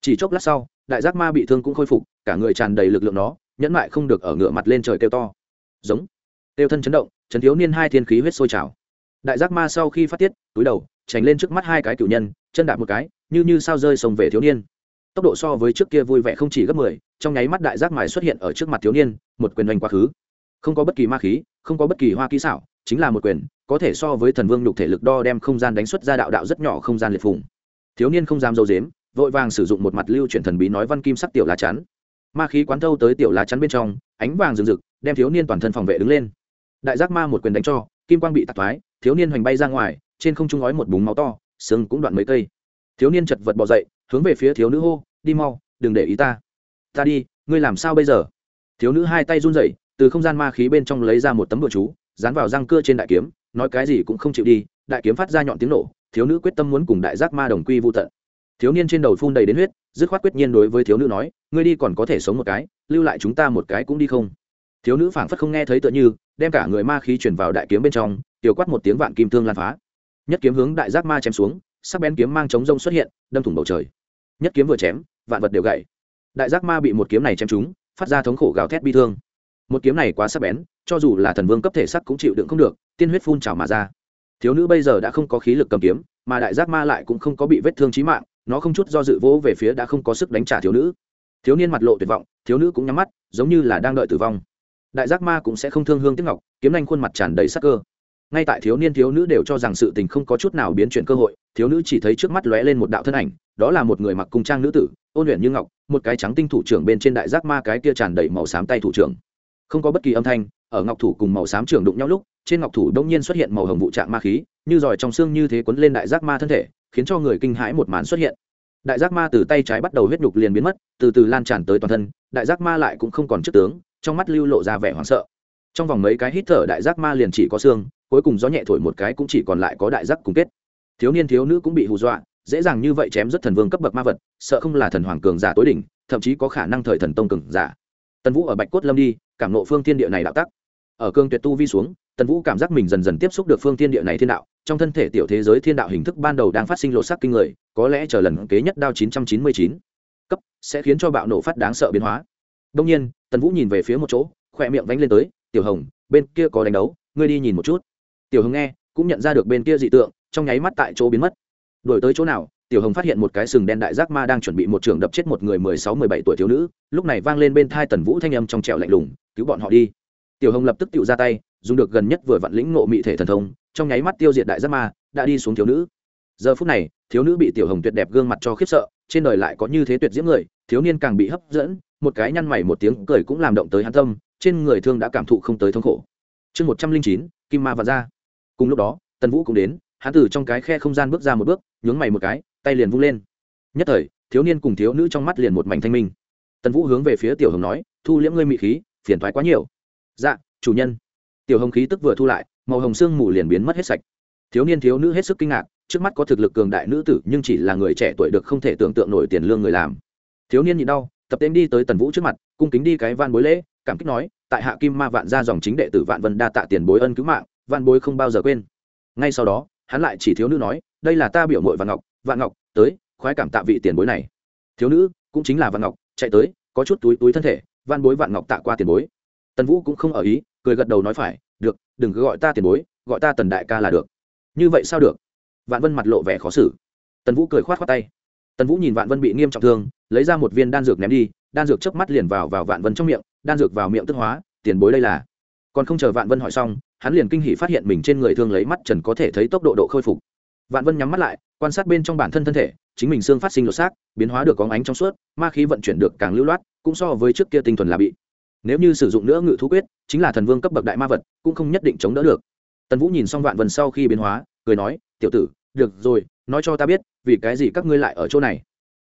Chỉ chốc lát sau, đại giác ma bị thương cũng khôi phục, cả người tràn đầy lực lượng nó, nhẫn mại không được ở ngựa mặt lên trời kêu to. Giống. Kêu thân chấn động, chấn thiếu niên hai thiên khí huyết sôi trào. Đại giác ma sau khi phát tiết, túi đầu tránh lên trước mắt hai cái cựu nhân, chân đạp một cái, như như sao rơi sông về thiếu niên tốc độ so với trước kia vui vẻ không chỉ gấp mười, trong nháy mắt đại giác mài xuất hiện ở trước mặt thiếu niên, một quyền oanh quá khứ. Không có bất kỳ ma khí, không có bất kỳ hoa kỹ xảo, chính là một quyền, có thể so với thần vương nhục thể lực đo đem không gian đánh xuất ra đạo đạo rất nhỏ không gian liệt phùng. Thiếu niên không dám dâu dếm vội vàng sử dụng một mặt lưu chuyển thần bí nói văn kim sắc tiểu lá chắn. Ma khí quán thâu tới tiểu lá chắn bên trong, ánh vàng rừng rực, đem thiếu niên toàn thân phòng vệ đứng lên. Đại giác ma một quyền đánh cho, kim quang bị tạc thoái, thiếu niên hoành bay ra ngoài, trên không trung ói một búng máu to sừng cũng đoạn mấy cây. Thiếu niên chật vật bỏ dậy hướng về phía thiếu nữ hô, đi mau, đừng để ý ta. Ta đi, ngươi làm sao bây giờ? Thiếu nữ hai tay run rẩy, từ không gian ma khí bên trong lấy ra một tấm bừa chú, dán vào răng cưa trên đại kiếm, nói cái gì cũng không chịu đi, đại kiếm phát ra nhọn tiếng nổ, thiếu nữ quyết tâm muốn cùng đại giác ma đồng quy vô tận. Thiếu niên trên đầu phun đầy đến huyết, dứt khoát quyết nhiên đối với thiếu nữ nói, ngươi đi còn có thể sống một cái, lưu lại chúng ta một cái cũng đi không? Thiếu nữ phảng phất không nghe thấy tựa như, đem cả người ma khí chuyển vào đại kiếm bên trong tiểu quát một tiếng vạn kim thương lan phá. Nhất kiếm hướng đại giác ma chém xuống sắc bén kiếm mang chống rông xuất hiện, đâm thủng bầu trời. Nhất kiếm vừa chém, vạn vật đều gãy. Đại giác ma bị một kiếm này chém trúng, phát ra thống khổ gào thét bi thương. Một kiếm này quá sắc bén, cho dù là thần vương cấp thể sắc cũng chịu đựng không được, tiên huyết phun trào mà ra. Thiếu nữ bây giờ đã không có khí lực cầm kiếm, mà đại giác ma lại cũng không có bị vết thương chí mạng, nó không chút do dự vỗ về phía đã không có sức đánh trả thiếu nữ. Thiếu niên mặt lộ tuyệt vọng, thiếu nữ cũng nhắm mắt, giống như là đang đợi tử vong. Đại giác ma cũng sẽ không thương hương tiếc ngọc, kiếm anh khuôn mặt tràn đầy sắc cơ ngay tại thiếu niên thiếu nữ đều cho rằng sự tình không có chút nào biến chuyển cơ hội, thiếu nữ chỉ thấy trước mắt lóe lên một đạo thân ảnh, đó là một người mặc cung trang nữ tử, ôn luyện như ngọc, một cái trắng tinh thủ trưởng bên trên đại giác ma cái kia tràn đầy màu xám tay thủ trưởng. Không có bất kỳ âm thanh, ở ngọc thủ cùng màu xám trưởng đụng nhau lúc, trên ngọc thủ đông nhiên xuất hiện màu hồng vụ trạng ma khí, như giỏi trong xương như thế quấn lên đại giác ma thân thể, khiến cho người kinh hãi một màn xuất hiện. Đại giác ma từ tay trái bắt đầu huyết nhục liền biến mất, từ từ lan tràn tới toàn thân, đại giác ma lại cũng không còn chức tướng, trong mắt lưu lộ ra vẻ hoảng sợ. Trong vòng mấy cái hít thở đại giác ma liền chỉ có xương cuối cùng gió nhẹ thổi một cái cũng chỉ còn lại có đại giác cùng kết. Thiếu niên thiếu nữ cũng bị hù dọa, dễ dàng như vậy chém rất thần vương cấp bậc ma vật, sợ không là thần hoàng cường giả tối đỉnh, thậm chí có khả năng thời thần tông cường giả. Tần vũ ở bạch cốt lâm đi, cảm nộ phương thiên địa này đạo tắc. Ở cương tuyệt tu vi xuống, tần vũ cảm giác mình dần dần tiếp xúc được phương thiên địa này thiên đạo, trong thân thể tiểu thế giới thiên đạo hình thức ban đầu đang phát sinh lộ sắc kinh người, có lẽ chờ lần kế nhất đao chín trăm chín mươi chín. Cấp, sẽ khiến cho bạo nổ phát đáng sợ biến hóa. Đông nhiên, tần vũ nhìn về phía một chỗ, khỏe miệng vánh lên tới, tiểu hồng, bên kia có đánh đấu, ngươi đi nhìn một chút tiểu hồng nghe, cũng nhận ra được bên kia dị tượng, trong nháy mắt tại chỗ biến mất. Đổi tới chỗ nào, tiểu hồng phát hiện một cái sừng đen đại giác ma đang chuẩn bị một trường đập chết một người mười sáu, mười bảy tuổi thiếu nữ, lúc này vang lên bên thai tần vũ thanh âm trong trẻo lạnh lùng, cứu bọn họ đi. Tiểu hồng lập tức tự ra tay, dùng được gần nhất vừa vặn lĩnh ngộ mị thể thần thông, trong nháy mắt tiêu diệt đại giác ma, đã đi xuống thiếu nữ. Giờ phút này, thiếu nữ bị tiểu hồng tuyệt đẹp gương mặt cho khiếp sợ, trên đời lại có như thế tuyệt diễm người, thiếu niên càng bị hấp dẫn, một cái nhăn mày một tiếng cười cũng làm động tới hắn tâm, trên người thương đã cảm thụ không tới thống khổ. Chương một trăm linh chín, kim ma và ra cùng lúc đó, tần vũ cũng đến, hắn từ trong cái khe không gian bước ra một bước, nhướng mày một cái, tay liền vung lên. Nhất thời, thiếu niên cùng thiếu nữ trong mắt liền một mảnh thanh minh. Tần vũ hướng về phía tiểu hồng nói, thu liễm ngươi mị khí, phiền thoái quá nhiều. Dạ chủ nhân. Tiểu hồng khí tức vừa thu lại, màu hồng sương mù liền biến mất hết sạch. Thiếu niên thiếu nữ hết sức kinh ngạc, trước mắt có thực lực cường đại nữ tử, nhưng chỉ là người trẻ tuổi được không thể tưởng tượng nổi tiền lương người làm. Thiếu niên nhịn đau, tập tên đi tới tần vũ trước mặt, cung kính đi cái van bối lễ, cảm kích nói, tại hạ kim ma vạn ra dòng chính đệ tử vạn vân đa tạ tiền bối ân cứu mạng vạn bối không bao giờ quên. Ngay sau đó, hắn lại chỉ thiếu nữ nói, đây là ta biểu mội vạn ngọc vạn ngọc, tới, khoái cảm tạ vị tiền bối này. Thiếu nữ, cũng chính là vạn ngọc, chạy tới, có chút túi túi thân thể, vạn bối, vạn ngọc tạ qua tiền bối. Tần vũ cũng không ở ý, cười gật đầu nói phải, được, đừng cứ gọi ta tiền bối, gọi ta tần đại ca là được. Như vậy sao được? Vạn vân mặt lộ vẻ khó xử. Tần vũ cười khoát khoát tay. Tần vũ nhìn vạn vân bị nghiêm trọng thương, lấy ra một viên đan dược ném đi, đan dược chớp mắt liền vào vào vạn vân trong miệng, đan dược vào miệng tức hóa, tiền bối đây là còn không chờ vạn vân hỏi xong hắn liền kinh hỉ phát hiện mình trên người thương lấy mắt trần có thể thấy tốc độ độ khôi phục. Vạn vân nhắm mắt lại, quan sát bên trong bản thân thân thể, chính mình xương phát sinh lột xác, biến hóa được có ánh trong suốt, ma khí vận chuyển được càng lưu loát, cũng so với trước kia tinh thuần là bị. Nếu như sử dụng nữa ngự thú quyết, chính là thần vương cấp bậc đại ma vật, cũng không nhất định chống đỡ được. Tần vũ nhìn xong vạn vân sau khi biến hóa, cười nói, tiểu tử, được rồi, nói cho ta biết, vì cái gì các ngươi lại ở chỗ này?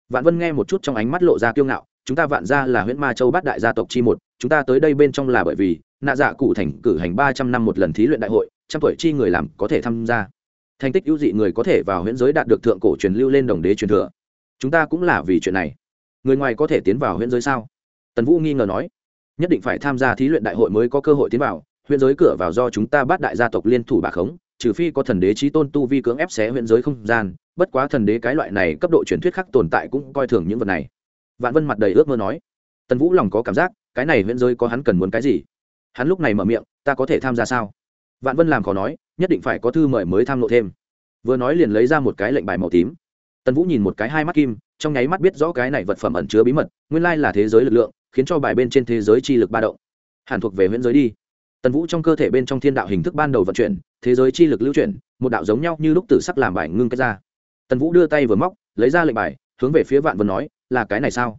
Vạn vân nghe một chút trong ánh mắt lộ ra kiêu ngạo chúng ta vạn ra là huyện ma châu bát đại gia tộc chi một, chúng ta tới đây bên trong là bởi vì, nạ dạ cụ thành cử hành ba trăm năm một lần thí luyện đại hội, trăm tuổi chi người làm có thể tham gia. Thành tích ưu dị người có thể vào huyện giới đạt được thượng cổ truyền lưu lên đồng đế truyền thừa. Chúng ta cũng là vì chuyện này. Người ngoài có thể tiến vào huyện giới sao? Tần vũ nghi ngờ nói. Nhất định phải tham gia thí luyện đại hội mới có cơ hội tiến vào huyện giới cửa vào do chúng ta bắt đại gia tộc liên thủ bà khống, trừ phi có thần đế trí tôn tu vi cưỡng ép xé huyện giới không gian, bất quá thần đế cái loại này cấp độ truyền thuyết khác tồn tại cũng coi thường những vật này vạn vân mặt đầy ước mơ nói. Tần vũ lòng có cảm giác, cái này viễn giới có hắn cần muốn cái gì? Hắn lúc này mở miệng, ta có thể tham gia sao? Vạn vân làm khó nói, nhất định phải có thư mời mới tham lộ thêm. Vừa nói liền lấy ra một cái lệnh bài màu tím. Tần vũ nhìn một cái hai mắt kim, trong nháy mắt biết rõ cái này vật phẩm ẩn chứa bí mật, nguyên lai là thế giới lực lượng, khiến cho bài bên trên thế giới chi lực ba động. Hẳn thuộc về huyễn giới đi. Tần vũ trong cơ thể bên trong thiên đạo hình thức ban đầu vận chuyển, thế giới chi lực lưu chuyển, một đạo giống nhau như lúc tử sắc làm bài ngưng kết ra. Tần vũ đưa tay vừa móc, lấy ra lệnh bài hướng về phía vạn vân nói, là cái này sao?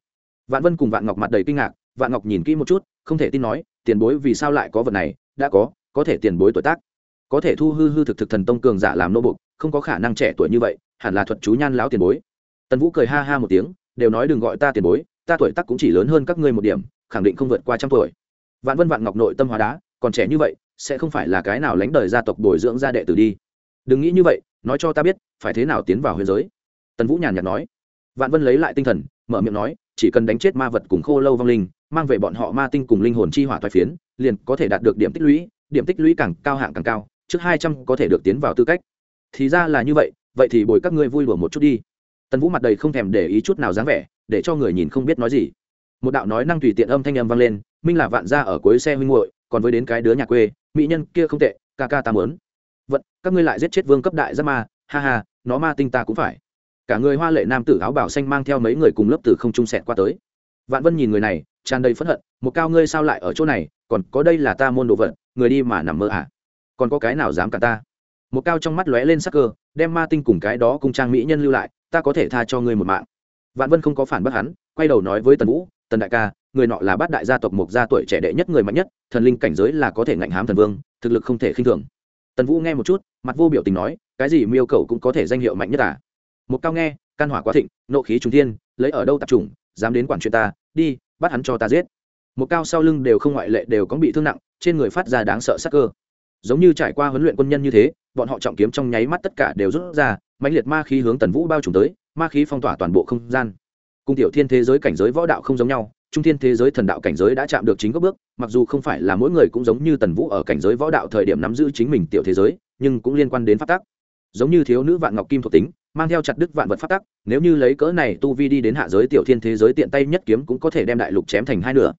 Vạn vân cùng vạn ngọc mặt đầy kinh ngạc, vạn ngọc nhìn kỹ một chút, không thể tin nói, tiền bối vì sao lại có vật này? Đã có có thể tiền bối tuổi tác. Có thể thu hư hư thực thực thần tông cường giả làm nô bục, không có khả năng trẻ tuổi như vậy, hẳn là thuật chú nhan lão tiền bối. Tần vũ cười ha ha một tiếng, đều nói đừng gọi ta tiền bối, ta tuổi tác cũng chỉ lớn hơn các ngươi một điểm, khẳng định không vượt qua trăm tuổi. Vạn vân vạn ngọc nội tâm hóa đá, còn trẻ như vậy, sẽ không phải là cái nào lánh đời gia tộc bồi dưỡng gia đệ tử đi? Đừng nghĩ như vậy, nói cho ta biết, phải thế nào tiến vào huyền giới? Tần vũ nhàn nhạt nói vạn vân lấy lại tinh thần, mở miệng nói, chỉ cần đánh chết ma vật cùng khô lâu vong linh, mang về bọn họ ma tinh cùng linh hồn chi hỏa toái phiến, liền có thể đạt được điểm tích lũy, điểm tích lũy càng cao hạng càng cao, trước hai trăm có thể được tiến vào tư cách. Thì ra là như vậy vậy thì bồi các ngươi vui đùa một chút đi. Tần vũ mặt đầy không thèm để ý chút nào dáng vẻ, để cho người nhìn không biết nói gì. Một đạo nói năng tùy tiện âm thanh âm vang lên, minh là vạn gia ở cuối xe huynh hội còn với đến cái đứa nhà quê, mỹ nhân kia không tệ, ca ca ta muốn. Vận, các ngươi lại giết chết vương cấp đại giáp ma, ha ha, nó ma tinh ta cũng phải cả người hoa lệ nam tử áo bảo xanh mang theo mấy người cùng lớp từ không trung sẹt qua tới. Vạn vân nhìn người này, tràn đầy phẫn hận, một cao ngươi sao lại ở chỗ này, còn có đây là ta môn đồ vật, người đi mà nằm mơ à? Còn có cái nào dám cả ta? Một cao trong mắt lóe lên sắc cơ, đem ma tinh cùng cái đó cùng trang mỹ nhân lưu lại, ta có thể tha cho ngươi một mạng. Vạn vân không có phản bác hắn, quay đầu nói với tần vũ, tần đại ca, người nọ là bát đại gia tộc mộc gia tuổi trẻ đệ nhất người mạnh nhất, thần linh cảnh giới là có thể ngạnh hám thần vương, thực lực không thể khinh thường. Tần vũ nghe một chút, mặt vô biểu tình nói, cái gì miêu cầu cũng có thể danh hiệu mạnh nhất à? Một cao nghe, can hỏa quá thịnh, nộ khí trung thiên, lấy ở đâu tập trung dám đến quản chuyện ta, đi, bắt hắn cho ta giết. Một cao sau lưng đều không ngoại lệ đều có bị thương nặng, trên người phát ra đáng sợ sắc cơ. Giống như trải qua huấn luyện quân nhân như thế, bọn họ trọng kiếm trong nháy mắt tất cả đều rút ra, mãnh liệt ma khí hướng tần vũ bao trùm tới, ma khí phong tỏa toàn bộ không gian. Cung tiểu thiên thế giới cảnh giới võ đạo không giống nhau, trung thiên thế giới thần đạo cảnh giới đã chạm được chính góc bước, mặc dù không phải là mỗi người cũng giống như tần vũ ở cảnh giới võ đạo thời điểm nắm giữ chính mình tiểu thế giới, nhưng cũng liên quan đến phát tác giống như thiếu nữ vạn ngọc kim thuộc tính mang theo chặt đức vạn vật phát tắc, nếu như lấy cỡ này tu vi đi đến hạ giới tiểu thiên thế giới tiện tay nhất kiếm cũng có thể đem đại lục chém thành hai nửa.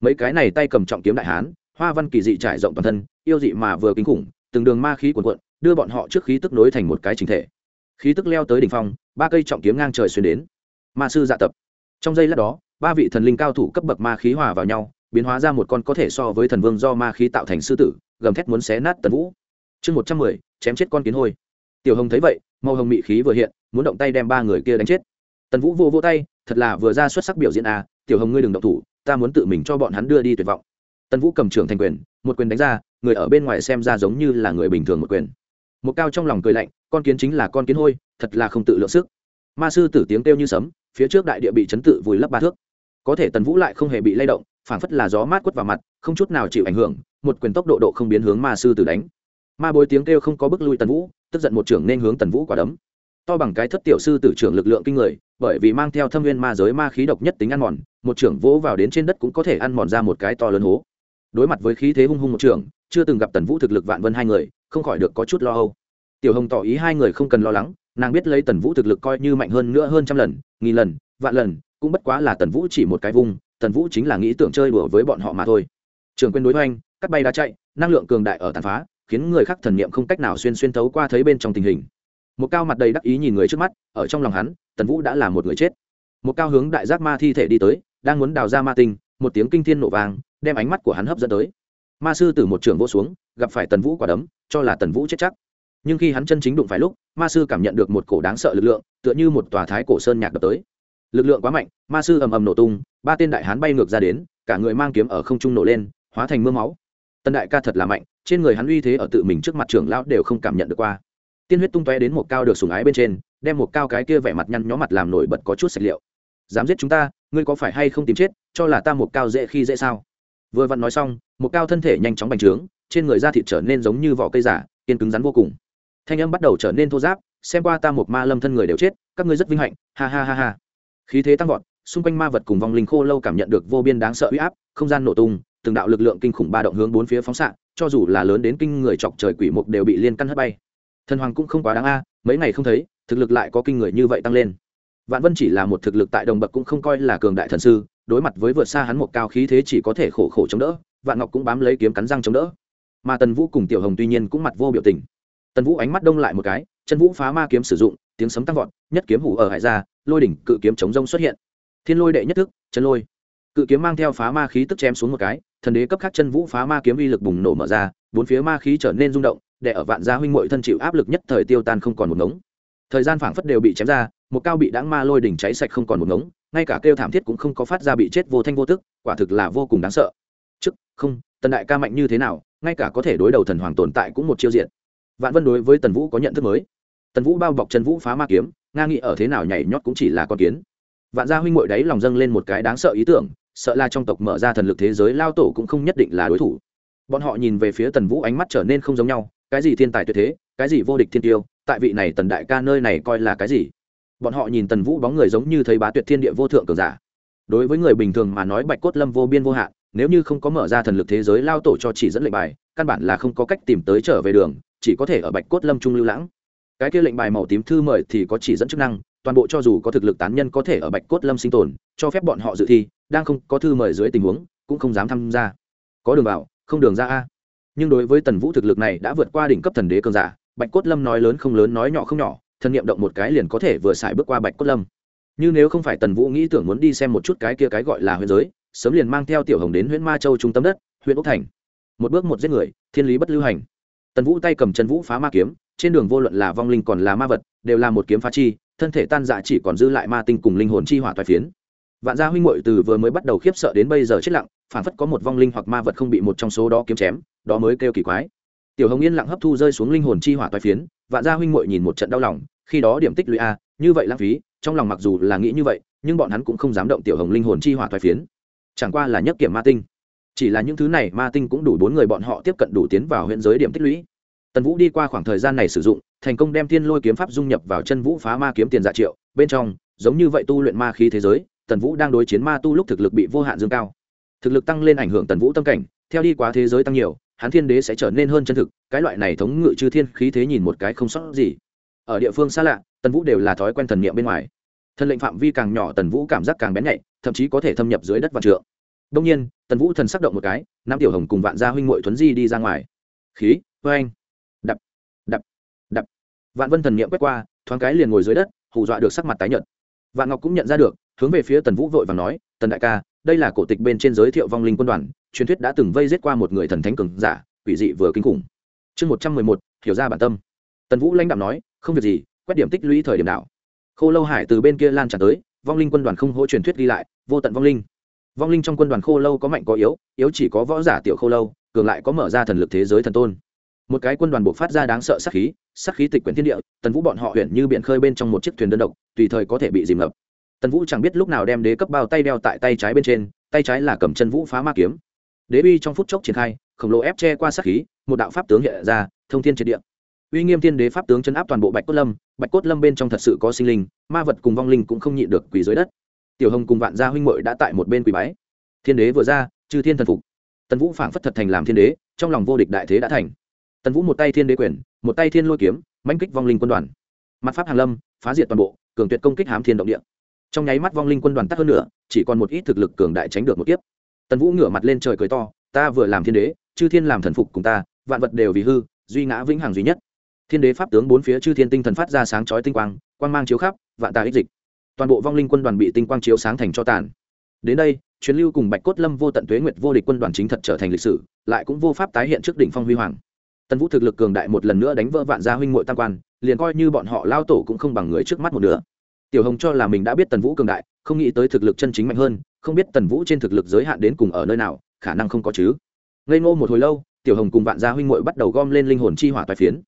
Mấy cái này tay cầm trọng kiếm đại hán, hoa văn kỳ dị trải rộng toàn thân, yêu dị mà vừa kinh khủng, từng đường ma khí cuồn cuộn, đưa bọn họ trước khí tức nối thành một cái chính thể. Khí tức leo tới đỉnh phong, ba cây trọng kiếm ngang trời xuyên đến. Ma sư dạ tập. Trong giây lát đó, ba vị thần linh cao thủ cấp bậc ma khí hòa vào nhau, biến hóa ra một con có thể so với thần vương do ma khí tạo thành sư tử, gầm thét muốn xé nát tần vũ. Chương một trăm mười, chém chết con kiến hôi. Tiểu hồng thấy vậy màu hồng mị khí vừa hiện, muốn động tay đem ba người kia đánh chết. Tần vũ vô vô tay, thật là vừa ra xuất sắc biểu diễn à tiểu hồng ngươi đừng động thủ, ta muốn tự mình cho bọn hắn đưa đi tuyệt vọng. Tần vũ cầm trưởng thành quyền, một quyền đánh ra, người ở bên ngoài xem ra giống như là người bình thường một quyền. Một cao trong lòng cười lạnh, con kiến chính là con kiến hôi, thật là không tự lượng sức. Ma sư tử tiếng kêu như sấm, phía trước đại địa bị chấn tự vùi lấp ba thước. Có thể tần vũ lại không hề bị lay động, phảng phất là gió mát quất vào mặt, không chút nào chịu ảnh hưởng, một quyền tốc độ độ không biến hướng ma sư tử đánh. Ma bối tiếng kêu không có bước lui tần vũ tức giận một trưởng nên hướng tần vũ quả đấm. To bằng cái thất tiểu sư tử trưởng lực lượng kinh người, bởi vì mang theo thâm viên ma giới ma khí độc nhất tính ăn mòn, một trưởng vỗ vào đến trên đất cũng có thể ăn mòn ra một cái to lớn hố. Đối mặt với khí thế hung hung một trưởng, chưa từng gặp tần vũ thực lực vạn vân hai người, không khỏi được có chút lo âu. Tiểu hồng tỏ ý hai người không cần lo lắng, nàng biết lấy tần vũ thực lực coi như mạnh hơn nữa hơn trăm lần, nghìn lần, vạn lần, cũng bất quá là tần vũ chỉ một cái vung tần vũ chính là nghĩ tưởng chơi đùa với bọn họ mà thôi. Trường quên đối với anh cắt bay đá chạy, năng lượng cường đại ở tàn phá khiến người khác thần niệm không cách nào xuyên xuyên thấu qua thấy bên trong tình hình. Một cao mặt đầy đắc ý nhìn người trước mắt, ở trong lòng hắn, tần vũ đã là một người chết. Một cao hướng đại giác ma thi thể đi tới, đang muốn đào ra ma tinh, một tiếng kinh thiên nổ vàng đem ánh mắt của hắn hấp dẫn tới. Ma sư từ một trường vỗ xuống, gặp phải tần vũ quả đấm, cho là tần vũ chết chắc. Nhưng khi hắn chân chính đụng phải lúc, ma sư cảm nhận được một cổ đáng sợ lực lượng, tựa như một tòa thái cổ sơn nhạc đập tới. Lực lượng quá mạnh, ma sư ầm ầm nổ tung, ba tên đại hán bay ngược ra đến, cả người mang kiếm ở không trung nổ lên, hóa thành mưa máu. Tân đại ca thật là mạnh, trên người hắn uy thế ở tự mình trước mặt trưởng lão đều không cảm nhận được qua. Tiên huyết tung tóe đến một cao được sùng ái bên trên, đem một cao cái kia vẻ mặt nhăn nhó mặt làm nổi bật có chút sạch liệu. Dám giết chúng ta, ngươi có phải hay không tìm chết, cho là ta một cao dễ khi dễ sao? Vừa vặn nói xong, một cao thân thể nhanh chóng bành trướng, trên người da thịt trở nên giống như vỏ cây giả, kiên cứng rắn vô cùng. Thanh âm bắt đầu trở nên thô giáp xem qua ta một ma lâm thân người đều chết, các ngươi rất vinh hạnh, ha ha ha ha. Khí thế tăng vọt, xung quanh ma vật cùng vòng linh khô lâu cảm nhận được vô biên đáng sợ uy áp, không gian nổ tung từng đạo lực lượng kinh khủng ba động hướng bốn phía phóng xạ, cho dù là lớn đến kinh người chọc trời quỷ mục đều bị liên căn hất bay. Thần hoàng cũng không quá đáng a, mấy ngày không thấy, thực lực lại có kinh người như vậy tăng lên. Vạn vân chỉ là một thực lực tại đồng bậc cũng không coi là cường đại thần sư, đối mặt với vượt xa hắn một cao khí thế chỉ có thể khổ khổ chống đỡ, vạn ngọc cũng bám lấy kiếm cắn răng chống đỡ. Mà tần vũ cùng tiểu hồng tuy nhiên cũng mặt vô biểu tình. Tần vũ ánh mắt đông lại một cái, chân vũ phá ma kiếm sử dụng, tiếng sấm tăng vọt, nhất kiếm hủ ở hải ra, lôi đỉnh cự kiếm chống rông xuất hiện. Thiên lôi đệ nhất thức, chân lôi. Cự kiếm mang theo phá ma khí tức chém xuống một cái thần đế cấp khắc chân vũ phá ma kiếm uy lực bùng nổ mở ra, bốn phía ma khí trở nên rung động, để ở vạn gia huynh mội thân chịu áp lực nhất thời tiêu tan không còn một ngống. Thời gian phảng phất đều bị chém ra, một cao bị đáng ma lôi đỉnh cháy sạch không còn một ngống, ngay cả kêu thảm thiết cũng không có phát ra bị chết vô thanh vô tức, quả thực là vô cùng đáng sợ. Chức không, tần đại ca mạnh như thế nào, ngay cả có thể đối đầu thần hoàng tồn tại cũng một chiêu diện. Vạn vân đối với tần vũ có nhận thức mới. Tần vũ bao bọc chân vũ phá ma kiếm, nga nghĩ ở thế nào nhảy nhót cũng chỉ là con kiến. Vạn gia huynh ngội đấy lòng dâng lên một cái đáng sợ ý tưởng sợ là trong tộc mở ra thần lực thế giới, lao tổ cũng không nhất định là đối thủ. Bọn họ nhìn về phía tần vũ ánh mắt trở nên không giống nhau, cái gì thiên tài tuyệt thế, cái gì vô địch thiên tiêu, tại vị này tần đại ca nơi này coi là cái gì? Bọn họ nhìn tần vũ bóng người giống như thấy bá tuyệt thiên địa vô thượng cường giả. Đối với người bình thường mà nói bạch cốt lâm vô biên vô hạn, nếu như không có mở ra thần lực thế giới, lao tổ cho chỉ dẫn lệnh bài, căn bản là không có cách tìm tới trở về đường, chỉ có thể ở bạch cốt lâm trung lưu lãng. Cái kia lệnh bài màu tím thư mời thì có chỉ dẫn chức năng toàn bộ cho dù có thực lực tán nhân có thể ở bạch cốt lâm sinh tồn, cho phép bọn họ dự thi, đang không có thư mời dưới tình huống, cũng không dám tham gia. Có đường vào, không đường ra a. Nhưng đối với tần vũ thực lực này đã vượt qua đỉnh cấp thần đế cường giả, bạch cốt lâm nói lớn không lớn, nói nhỏ không nhỏ, thân niệm động một cái liền có thể vừa xài bước qua bạch cốt lâm. Như nếu không phải tần vũ nghĩ tưởng muốn đi xem một chút cái kia cái gọi là huyện giới, sớm liền mang theo tiểu hồng đến huyện ma châu trung tâm đất, huyện úc thành. Một bước một giết người, thiên lý bất lưu hành. Tần vũ tay cầm chân vũ phá ma kiếm, trên đường vô luận là vong linh còn là ma vật, đều là một kiếm phá chi thân thể tan dạ chỉ còn dư lại ma tinh cùng linh hồn chi hỏa toái phiến. Vạn gia huynh muội từ vừa mới bắt đầu khiếp sợ đến bây giờ chết lặng phản phất có một vong linh hoặc ma vật không bị một trong số đó kiếm chém, đó mới kêu kỳ quái. Tiểu hồng yên lặng hấp thu rơi xuống linh hồn chi hỏa toái phiến, vạn gia huynh muội nhìn một trận đau lòng, khi đó điểm tích lũy a, như vậy lãng phí, trong lòng mặc dù là nghĩ như vậy, nhưng bọn hắn cũng không dám động tiểu hồng linh hồn chi hỏa toái phiến. Chẳng qua là nhất kiểm ma tinh. Chỉ là những thứ này ma tinh cũng đủ bốn người bọn họ tiếp cận đủ tiến vào huyện giới điểm tích lũy tần vũ đi qua khoảng thời gian này sử dụng, thành công đem thiên lôi kiếm pháp dung nhập vào chân vũ phá ma kiếm tiền dạ triệu. Bên trong, giống như vậy tu luyện ma khí thế giới, tần vũ đang đối chiến ma tu lúc thực lực bị vô hạn dương cao. Thực lực tăng lên ảnh hưởng tần vũ tâm cảnh, theo đi quá thế giới tăng nhiều, hắn thiên đế sẽ trở nên hơn chân thực, cái loại này thống ngự chư thiên khí thế nhìn một cái không sót gì. Ở địa phương xa lạ, tần vũ đều là thói quen thần niệm bên ngoài. Thần lệnh phạm vi càng nhỏ tần vũ cảm giác càng bén nhạy, thậm chí có thể thâm nhập dưới đất vạn trượng. Đông nhiên, tần vũ thần sắc động một cái, nam tiểu hồng cùng vạn gia huynh ngội thuấn di đi ra ngoài. Khí vê anh vạn vân thần niệm quét qua, thoáng cái liền ngồi dưới đất, hù dọa được sắc mặt tái nhợt. Vạn ngọc cũng nhận ra được, hướng về phía tần vũ vội và nói, tần đại ca, đây là cổ tịch bên trên giới thiệu vong linh quân đoàn, truyền thuyết đã từng vây giết qua một người thần thánh cường giả, quỷ dị vừa kinh khủng. Chương một trăm mười một, hiểu ra bản tâm. Tần vũ lãnh đạo nói, không việc gì, quét điểm tích lũy thời điểm nào. Khô lâu hải từ bên kia lan tràn tới, vong linh quân đoàn không hỗ truyền thuyết ghi lại, vô tận vong linh. Vong linh trong quân đoàn khô lâu có mạnh có yếu yếu chỉ có võ giả tiểu khô lâu, cường lại có mở ra thần lực thế giới thần tôn một cái quân đoàn buộc phát ra đáng sợ sát khí sát khí tịch quyển thiên địa, tần vũ bọn họ huyện như biển khơi bên trong một chiếc thuyền đơn độc, tùy thời có thể bị dìm ngập. Tần vũ chẳng biết lúc nào đem đế cấp bao tay đeo tại tay trái bên trên, tay trái là cầm chân vũ phá ma kiếm. Đế uy trong phút chốc triển khai, khổng lồ ép che qua sát khí, một đạo pháp tướng hiện ra, thông thiên triệt địa. Uy nghiêm thiên đế pháp tướng chấn áp toàn bộ bạch cốt lâm, bạch cốt lâm bên trong thật sự có sinh linh, ma vật cùng vong linh cũng không nhịn được quỳ dưới đất. Tiểu hồng cùng vạn gia huynh muội đã tại một bên quỳ bái. Thiên đế vừa ra, chư thiên thần phục. Tần vũ phảng phất thật thành làm thiên đế, trong lòng vô địch đại thế đã thành tần vũ một tay thiên đế quyền, một tay thiên lôi kiếm, mãnh kích vong linh quân đoàn. Mặt pháp hàn lâm, phá diệt toàn bộ, cường tuyệt công kích hám thiên động địa. Trong nháy mắt vong linh quân đoàn tắt hơn nữa chỉ còn một ít thực lực cường đại tránh được một kiếp. Tần vũ ngửa mặt lên trời cười to, ta vừa làm thiên đế, chư thiên làm thần phục cùng ta, vạn vật đều vì hư, duy ngã vĩnh hằng duy nhất. Thiên đế pháp tướng bốn phía chư thiên tinh thần phát ra sáng chói tinh quang quang mang chiếu khắp, vạn tà ích dịch. Toàn bộ vong linh quân đoàn bị tinh quang chiếu sáng thành cho tàn. Đến đây chuyến lưu cùng bạch cốt lâm vô tận tuế nguyệt vô địch quân đoàn chính thật trở thành lịch sử, lại cũng vô pháp tái hiện trước đỉnh phong huy hoàng tần vũ thực lực cường đại một lần nữa đánh vỡ vạn gia huynh mội tam quan, liền coi như bọn họ lao tổ cũng không bằng người trước mắt một nửa. tiểu hồng cho là mình đã biết tần vũ cường đại, không nghĩ tới thực lực chân chính mạnh hơn, không biết tần vũ trên thực lực giới hạn đến cùng ở nơi nào, khả năng không có chứ. Ngây ngô một hồi lâu, tiểu hồng cùng vạn gia huynh mội bắt đầu gom lên linh hồn chi hỏa toái phiến.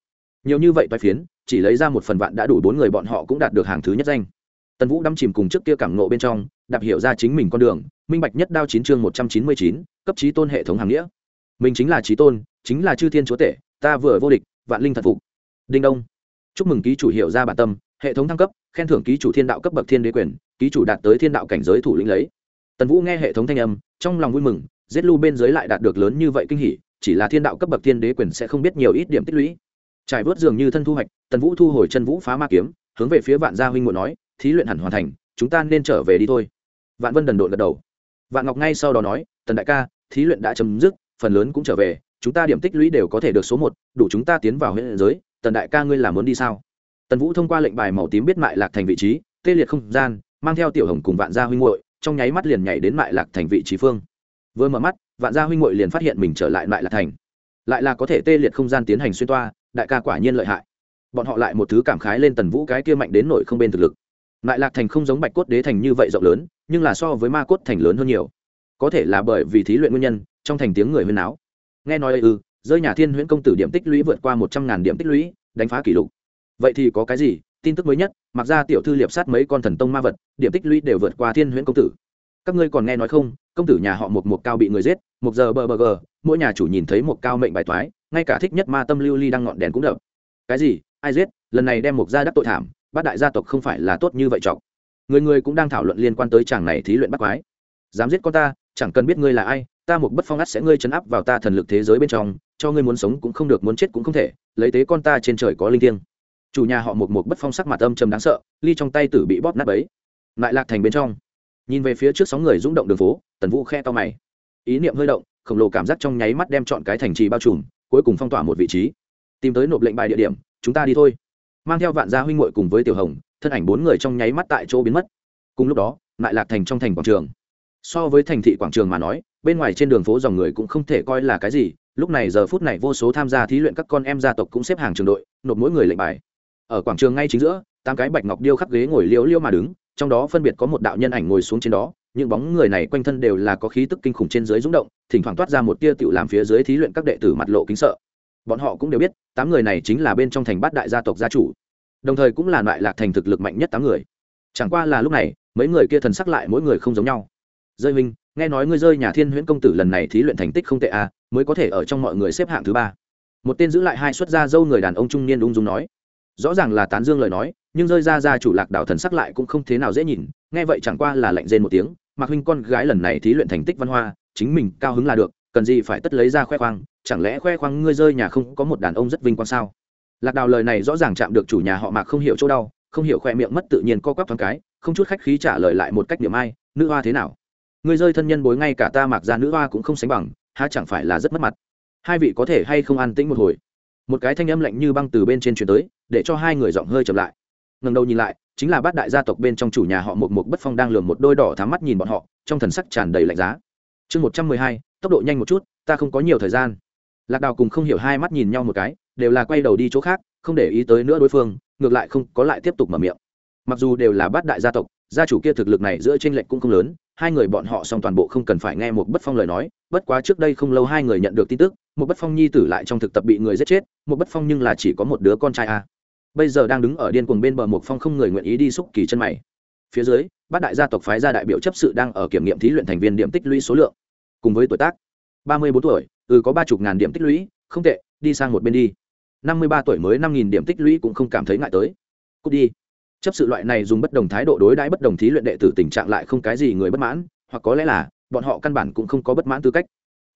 Nhiều như vậy toái phiến, chỉ lấy ra một phần vạn đã đủ bốn người bọn họ cũng đạt được hàng thứ nhất danh. Tần vũ đắm chìm cùng trước kia cảm nộ bên trong, đạp hiểu ra chính mình con đường, minh bạch nhất đao chín chương một trăm chín mươi chín, cấp trí tôn hệ thống hàng nghĩa. Mình chính là trí tôn, chính là chư thiên chúa tể ta vừa vô địch, vạn linh thật phục. Đinh đông. Chúc mừng ký chủ hiệu ra bản tâm, hệ thống thăng cấp, khen thưởng ký chủ thiên đạo cấp bậc thiên đế quyền, ký chủ đạt tới thiên đạo cảnh giới thủ lĩnh lấy. Tần vũ nghe hệ thống thanh âm, trong lòng vui mừng, giết lu bên dưới lại đạt được lớn như vậy kinh hỉ, chỉ là thiên đạo cấp bậc thiên đế quyền sẽ không biết nhiều ít điểm tích lũy. Trải vớt dường như thân thu hoạch, tần vũ thu hồi chân vũ phá ma kiếm, hướng về phía vạn gia huynh ngộ nói, thí luyện hẳn hoàn thành, chúng ta nên trở về đi thôi. Vạn vân đần độn gật đầu. Vạn ngọc ngay sau đó nói, tần đại ca, thí luyện đã chấm dứt, phần lớn cũng trở về chúng ta điểm tích lũy đều có thể được số một, đủ chúng ta tiến vào huyện giới. Tần đại ca ngươi làm muốn đi sao? Tần vũ thông qua lệnh bài màu tím biết mại lạc thành vị trí, tê liệt không gian, mang theo tiểu hồng cùng vạn gia huynh hội trong nháy mắt liền nhảy đến mại lạc thành vị trí phương. Vừa mở mắt, vạn gia huynh hội liền phát hiện mình trở lại mại lạc thành. Lại là có thể tê liệt không gian tiến hành xuyên toa, đại ca quả nhiên lợi hại. Bọn họ lại một thứ cảm khái lên tần vũ cái kia mạnh đến nổi không bên thực lực. Mại lạc thành không giống bạch cốt đế thành như vậy rộng lớn, nhưng là so với ma cốt thành lớn hơn nhiều. Có thể là bởi vì thí luyện nguyên nhân, trong thành tiếng người huyên áo nghe nói ư ừ, rơi nhà thiên huyễn công tử điểm tích lũy vượt qua một trăm ngàn điểm tích lũy, đánh phá kỷ lục. Vậy thì có cái gì? Tin tức mới nhất, mặc ra tiểu thư liệp sát mấy con thần tông ma vật, điểm tích lũy đều vượt qua thiên huyễn công tử. Các ngươi còn nghe nói không, công tử nhà họ một một cao bị người giết một giờ bờ bờ gờ mỗi nhà chủ nhìn thấy một cao mệnh bài toái, ngay cả thích nhất ma tâm lưu ly đang ngọn đèn cũng đập. Cái gì? Ai giết? Lần này đem một gia đắc tội thảm, bát đại gia tộc không phải là tốt như vậy chọc. Người người cũng đang thảo luận liên quan tới chàng này thí luyện bắt quái. Dám giết con ta, chẳng cần biết ngươi là ai ta một bất phong ắt sẽ ngươi chấn áp vào ta thần lực thế giới bên trong, cho ngươi muốn sống cũng không được, muốn chết cũng không thể, lấy tế con ta trên trời có linh thiêng. Chủ nhà họ một một bất phong sắc mặt âm trầm đáng sợ, ly trong tay tử bị bóp nát ấy lại lạc thành bên trong. Nhìn về phía trước sóng người rung động đường phố, tần vũ khe to mày. Ý niệm hơi động, khổng lồ cảm giác trong nháy mắt đem chọn cái thành trì bao trùm, cuối cùng phong tỏa một vị trí. Tìm tới nộp lệnh bài địa điểm, chúng ta đi thôi. Mang theo vạn gia huynh muội cùng với tiểu hồng, thân ảnh bốn người trong nháy mắt tại chỗ biến mất. Cùng lúc đó, lại lạc thành trong thành quảng trường. So với thành thị quảng trường mà nói bên ngoài trên đường phố dòng người cũng không thể coi là cái gì, lúc này giờ phút này vô số tham gia thí luyện các con em gia tộc cũng xếp hàng trường đội, nộp mỗi người lệnh bài. Ở quảng trường ngay chính giữa, tám cái bạch ngọc điêu khắc ghế ngồi liêu liêu mà đứng, trong đó phân biệt có một đạo nhân ảnh ngồi xuống trên đó, những bóng người này quanh thân đều là có khí tức kinh khủng trên dưới rúng động, thỉnh thoảng toát ra một tia tựu làm phía dưới thí luyện các đệ tử mặt lộ kính sợ. Bọn họ cũng đều biết, tám người này chính là bên trong thành bát đại gia tộc gia chủ. Đồng thời cũng là loại lạc thành thực lực mạnh nhất tám người. Chẳng qua là lúc này, mấy người kia thần sắc lại mỗi người không giống nhau. Rơi minh nghe nói ngươi rơi nhà thiên huyễn công tử lần này thí luyện thành tích không tệ à mới có thể ở trong mọi người xếp hạng thứ ba. Một tên giữ lại hai xuất gia dâu người đàn ông trung niên ung dung nói. Rõ ràng là tán dương lời nói, nhưng rơi ra ra chủ lạc đảo thần sắc lại cũng không thế nào dễ nhìn, nghe vậy chẳng qua là lạnh rên một tiếng, mạc huynh con gái lần này thí luyện thành tích văn hoa, chính mình cao hứng là được, cần gì phải tất lấy ra khoe khoang, chẳng lẽ khoe khoang ngươi rơi nhà không có một đàn ông rất vinh quang sao? Lạc đào lời này rõ ràng chạm được chủ nhà họ mạc không hiểu chỗ đau, không hiểu khoe miệng mất tự nhiên co quắp thoáng cái, không chút khách khí trả lời lại một cách điểm ai, nữ hoa thế nào? Ngươi rơi thân nhân bối ngay cả ta mặc ra nữ hoa cũng không sánh bằng, há chẳng phải là rất mất mặt? Hai vị có thể hay không an tĩnh một hồi? Một cái thanh âm lạnh như băng từ bên trên truyền tới, để cho hai người giọng hơi chậm lại. Ngần đầu nhìn lại, chính là bát đại gia tộc bên trong chủ nhà họ một một bất phong đang lường một đôi đỏ thám mắt nhìn bọn họ, trong thần sắc tràn đầy lạnh giá. Chương một trăm mười hai, tốc độ nhanh một chút, ta không có nhiều thời gian. Lạc đào cùng không hiểu hai mắt nhìn nhau một cái, đều là quay đầu đi chỗ khác, không để ý tới nữa đối phương, ngược lại không có lại tiếp tục mở miệng. Mặc dù đều là bát đại gia tộc, gia chủ kia thực lực này giữa tranh lệch cũng không lớn hai người bọn họ song toàn bộ không cần phải nghe một bất phong lời nói, bất quá trước đây không lâu hai người nhận được tin tức, một bất phong nhi tử lại trong thực tập bị người giết chết, một bất phong nhưng là chỉ có một đứa con trai a bây giờ đang đứng ở điên cuồng bên bờ một phong không người nguyện ý đi xúc kỳ chân mày. Phía dưới, bát đại gia tộc phái gia đại biểu chấp sự đang ở kiểm nghiệm thí luyện thành viên điểm tích lũy số lượng. Cùng với tuổi tác, ba mươi bốn tuổi ừ có ba chục ngàn điểm tích lũy, không tệ, đi sang một bên đi. năm mươi ba tuổi mới năm nghìn điểm tích lũy cũng không cảm thấy ngại tới. Cút đi chấp sự loại này dùng bất đồng thái độ đối đãi bất đồng thí luyện đệ tử tình trạng lại không cái gì người bất mãn, hoặc có lẽ là, bọn họ căn bản cũng không có bất mãn tư cách.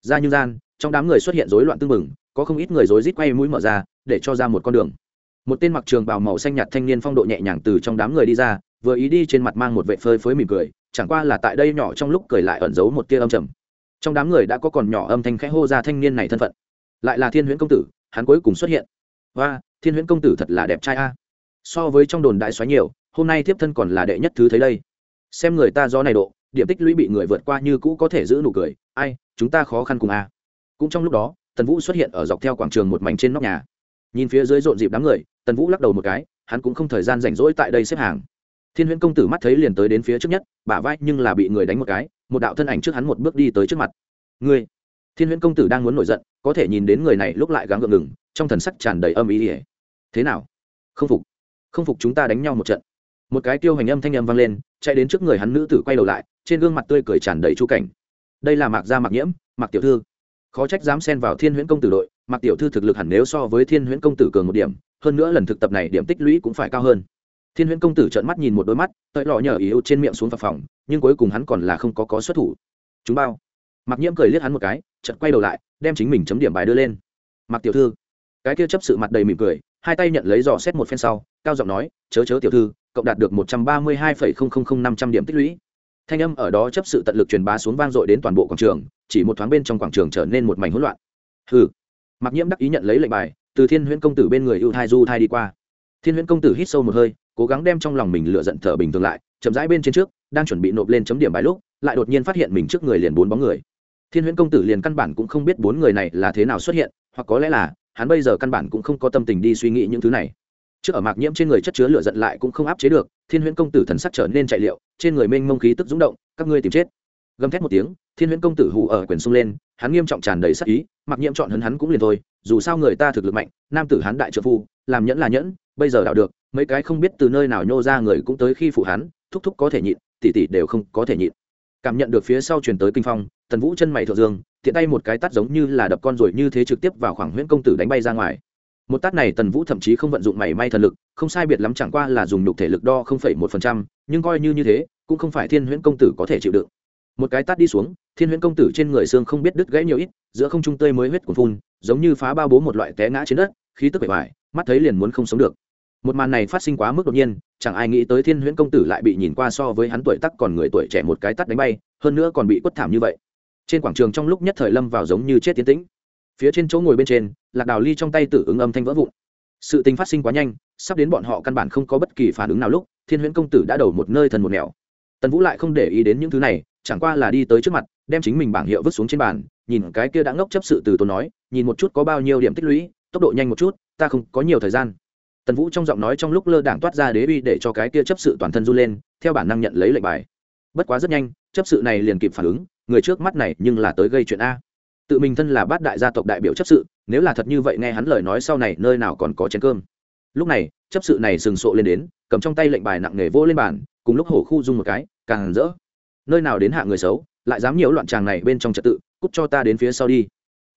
Ra như gian, trong đám người xuất hiện rối loạn tương mừng có không ít người rối rít quay mũi mở ra, để cho ra một con đường. Một tên mặc trường bào màu xanh nhạt thanh niên phong độ nhẹ nhàng từ trong đám người đi ra, vừa ý đi trên mặt mang một vệ phơi phới mỉm cười, chẳng qua là tại đây nhỏ trong lúc cười lại ẩn giấu một tia âm trầm. Trong đám người đã có còn nhỏ âm thanh khẽ hô ra thanh niên này thân phận. Lại là thiên huyễn công tử, hắn cuối cùng xuất hiện. Và thiên huyễn công tử thật là đẹp trai a so với trong đồn đại xoáy nhiều, hôm nay tiếp thân còn là đệ nhất thứ thấy đây. Xem người ta do này độ, điểm tích lũy bị người vượt qua như cũ có thể giữ nụ cười. Ai, chúng ta khó khăn cùng a cũng trong lúc đó, tần vũ xuất hiện ở dọc theo quảng trường một mảnh trên nóc nhà. Nhìn phía dưới rộn dịp đám người, tần vũ lắc đầu một cái, hắn cũng không thời gian rảnh rỗi tại đây xếp hàng. Thiên huyễn công tử mắt thấy liền tới đến phía trước nhất, bả vai nhưng là bị người đánh một cái, một đạo thân ảnh trước hắn một bước đi tới trước mặt. Ngươi. Thiên huyễn công tử đang muốn nổi giận, có thể nhìn đến người này lúc lại gắng gượng ngừng, trong thần sắc tràn đầy âm ý. Ỉa thế nào? Không phục không phục chúng ta đánh nhau một trận. Một cái tiêu hành âm thanh âm vang lên, chạy đến trước người hắn nữ tử quay đầu lại, trên gương mặt tươi cười tràn đầy chu cảnh. Đây là mạc gia mạc nhiễm, mạc tiểu thư. Khó trách dám xen vào thiên huyễn công tử đội, mạc tiểu thư thực lực hẳn nếu so với thiên huyễn công tử cường một điểm, hơn nữa lần thực tập này điểm tích lũy cũng phải cao hơn. Thiên huyễn công tử trợn mắt nhìn một đôi mắt, tợi lọ nhờ ý ưu trên miệng xuống vào phòng nhưng cuối cùng hắn còn là không có có xuất thủ. Chúng bao. Mặc nhiễm cười liếc hắn một cái, chợt quay đầu lại, đem chính mình chấm điểm bài đưa lên. Mặc tiểu thư. Cái kia chấp sự mặt đầy mỉm cười hai tay nhận lấy dò xét một phen sau, cao giọng nói, chớ chớ tiểu thư cộng đạt được một trăm ba mươi hai phẩy không không không năm trăm điểm tích lũy. Thanh âm ở đó chấp sự tận lực truyền bá xuống vang dội đến toàn bộ quảng trường, chỉ một thoáng bên trong quảng trường trở nên một mảnh hỗn loạn. Hừ. Mặc nhiễm đắc ý nhận lấy lệnh bài, từ thiên huyễn công tử bên người ưu thai du thai đi qua. Thiên huyễn công tử hít sâu một hơi, cố gắng đem trong lòng mình lựa giận thở bình thường lại, chậm rãi bên trên trước, đang chuẩn bị nộp lên chấm điểm bài lúc, lại đột nhiên phát hiện mình trước người liền bốn bóng người. Thiên huyễn công tử liền căn bản cũng không biết bốn người này là thế nào xuất hiện, hoặc có lẽ là hắn bây giờ căn bản cũng không có tâm tình đi suy nghĩ những thứ này. Trước ở mạc nhiễm trên người chất chứa lửa giận lại cũng không áp chế được, thiên huyễn công tử thần sắc trở nên chạy liệu, trên người mênh mông khí tức rúng động, các ngươi tìm chết. Gầm thét một tiếng, thiên huyễn công tử hù ở quyền sung lên, hắn nghiêm trọng tràn đầy sắc ý mặc nhiễm chọn hấn hắn cũng liền thôi, dù sao người ta thực lực mạnh, nam tử hắn đại trợ phu, làm nhẫn là nhẫn, bây giờ đạo được, mấy cái không biết từ nơi nào nhô ra người cũng tới khi phụ hắn, thúc thúc có thể nhịn, tỉ tỉ đều không có thể nhịn. Cảm nhận được phía sau truyền tới kinh phong, tần vũ chân mày thượng dương tiện tay một cái tắt giống như là đập con rồi như thế trực tiếp vào khoảng huyễn công tử đánh bay ra ngoài. Một tát này tần vũ thậm chí không vận dụng mảy may thần lực, không sai biệt lắm chẳng qua là dùng đục thể lực đo không phẩy một phần trăm, nhưng coi như như thế, cũng không phải thiên huyễn công tử có thể chịu đựng. Một cái tát đi xuống, thiên huyễn công tử trên người xương không biết đứt gãy nhiều ít, giữa không trung tươi mới huyết cuồn phun, giống như phá bao bố một loại té ngã trên đất, khí tức bể vải mắt thấy liền muốn không sống được. Một màn này phát sinh quá mức đột nhiên, chẳng ai nghĩ tới thiên huyễn công tử lại bị nhìn qua so với hắn tuổi tắc còn người tuổi trẻ một cái tắt đánh bay, hơn nữa còn bị quất thảm như vậy trên quảng trường trong lúc nhất thời lâm vào giống như chết tiến tĩnh. Phía trên chỗ ngồi bên trên, lạc đào ly trong tay tử ứng âm thanh vỡ vụn. Sự tình phát sinh quá nhanh, sắp đến bọn họ căn bản không có bất kỳ phản ứng nào lúc, thiên huyễn công tử đã đầu một nơi thần một nẻo. Tần vũ lại không để ý đến những thứ này, chẳng qua là đi tới trước mặt, đem chính mình bảng hiệu vứt xuống trên bàn, nhìn cái kia đã ngốc chấp sự từ tôi nói, nhìn một chút có bao nhiêu điểm tích lũy, tốc độ nhanh một chút, ta không có nhiều thời gian. Tần vũ trong giọng nói trong lúc lơ đảng toát ra đế uy để cho cái kia chấp sự toàn thân run lên, theo bản năng nhận lấy lệnh bài. Bất quá rất nhanh, chấp sự này liền kịp phản ứng người trước mắt này nhưng là tới gây chuyện a. Tự mình thân là bát đại gia tộc đại biểu chấp sự, nếu là thật như vậy nghe hắn lời nói sau này nơi nào còn có chén cơm. Lúc này, chấp sự này sừng sộ lên đến, cầm trong tay lệnh bài nặng nề vô lên bàn, cùng lúc hổ khu dung một cái, càng rỡ. Nơi nào đến hạ người xấu, lại dám nhiễu loạn tràng này bên trong trật tự, cút cho ta đến phía sau đi.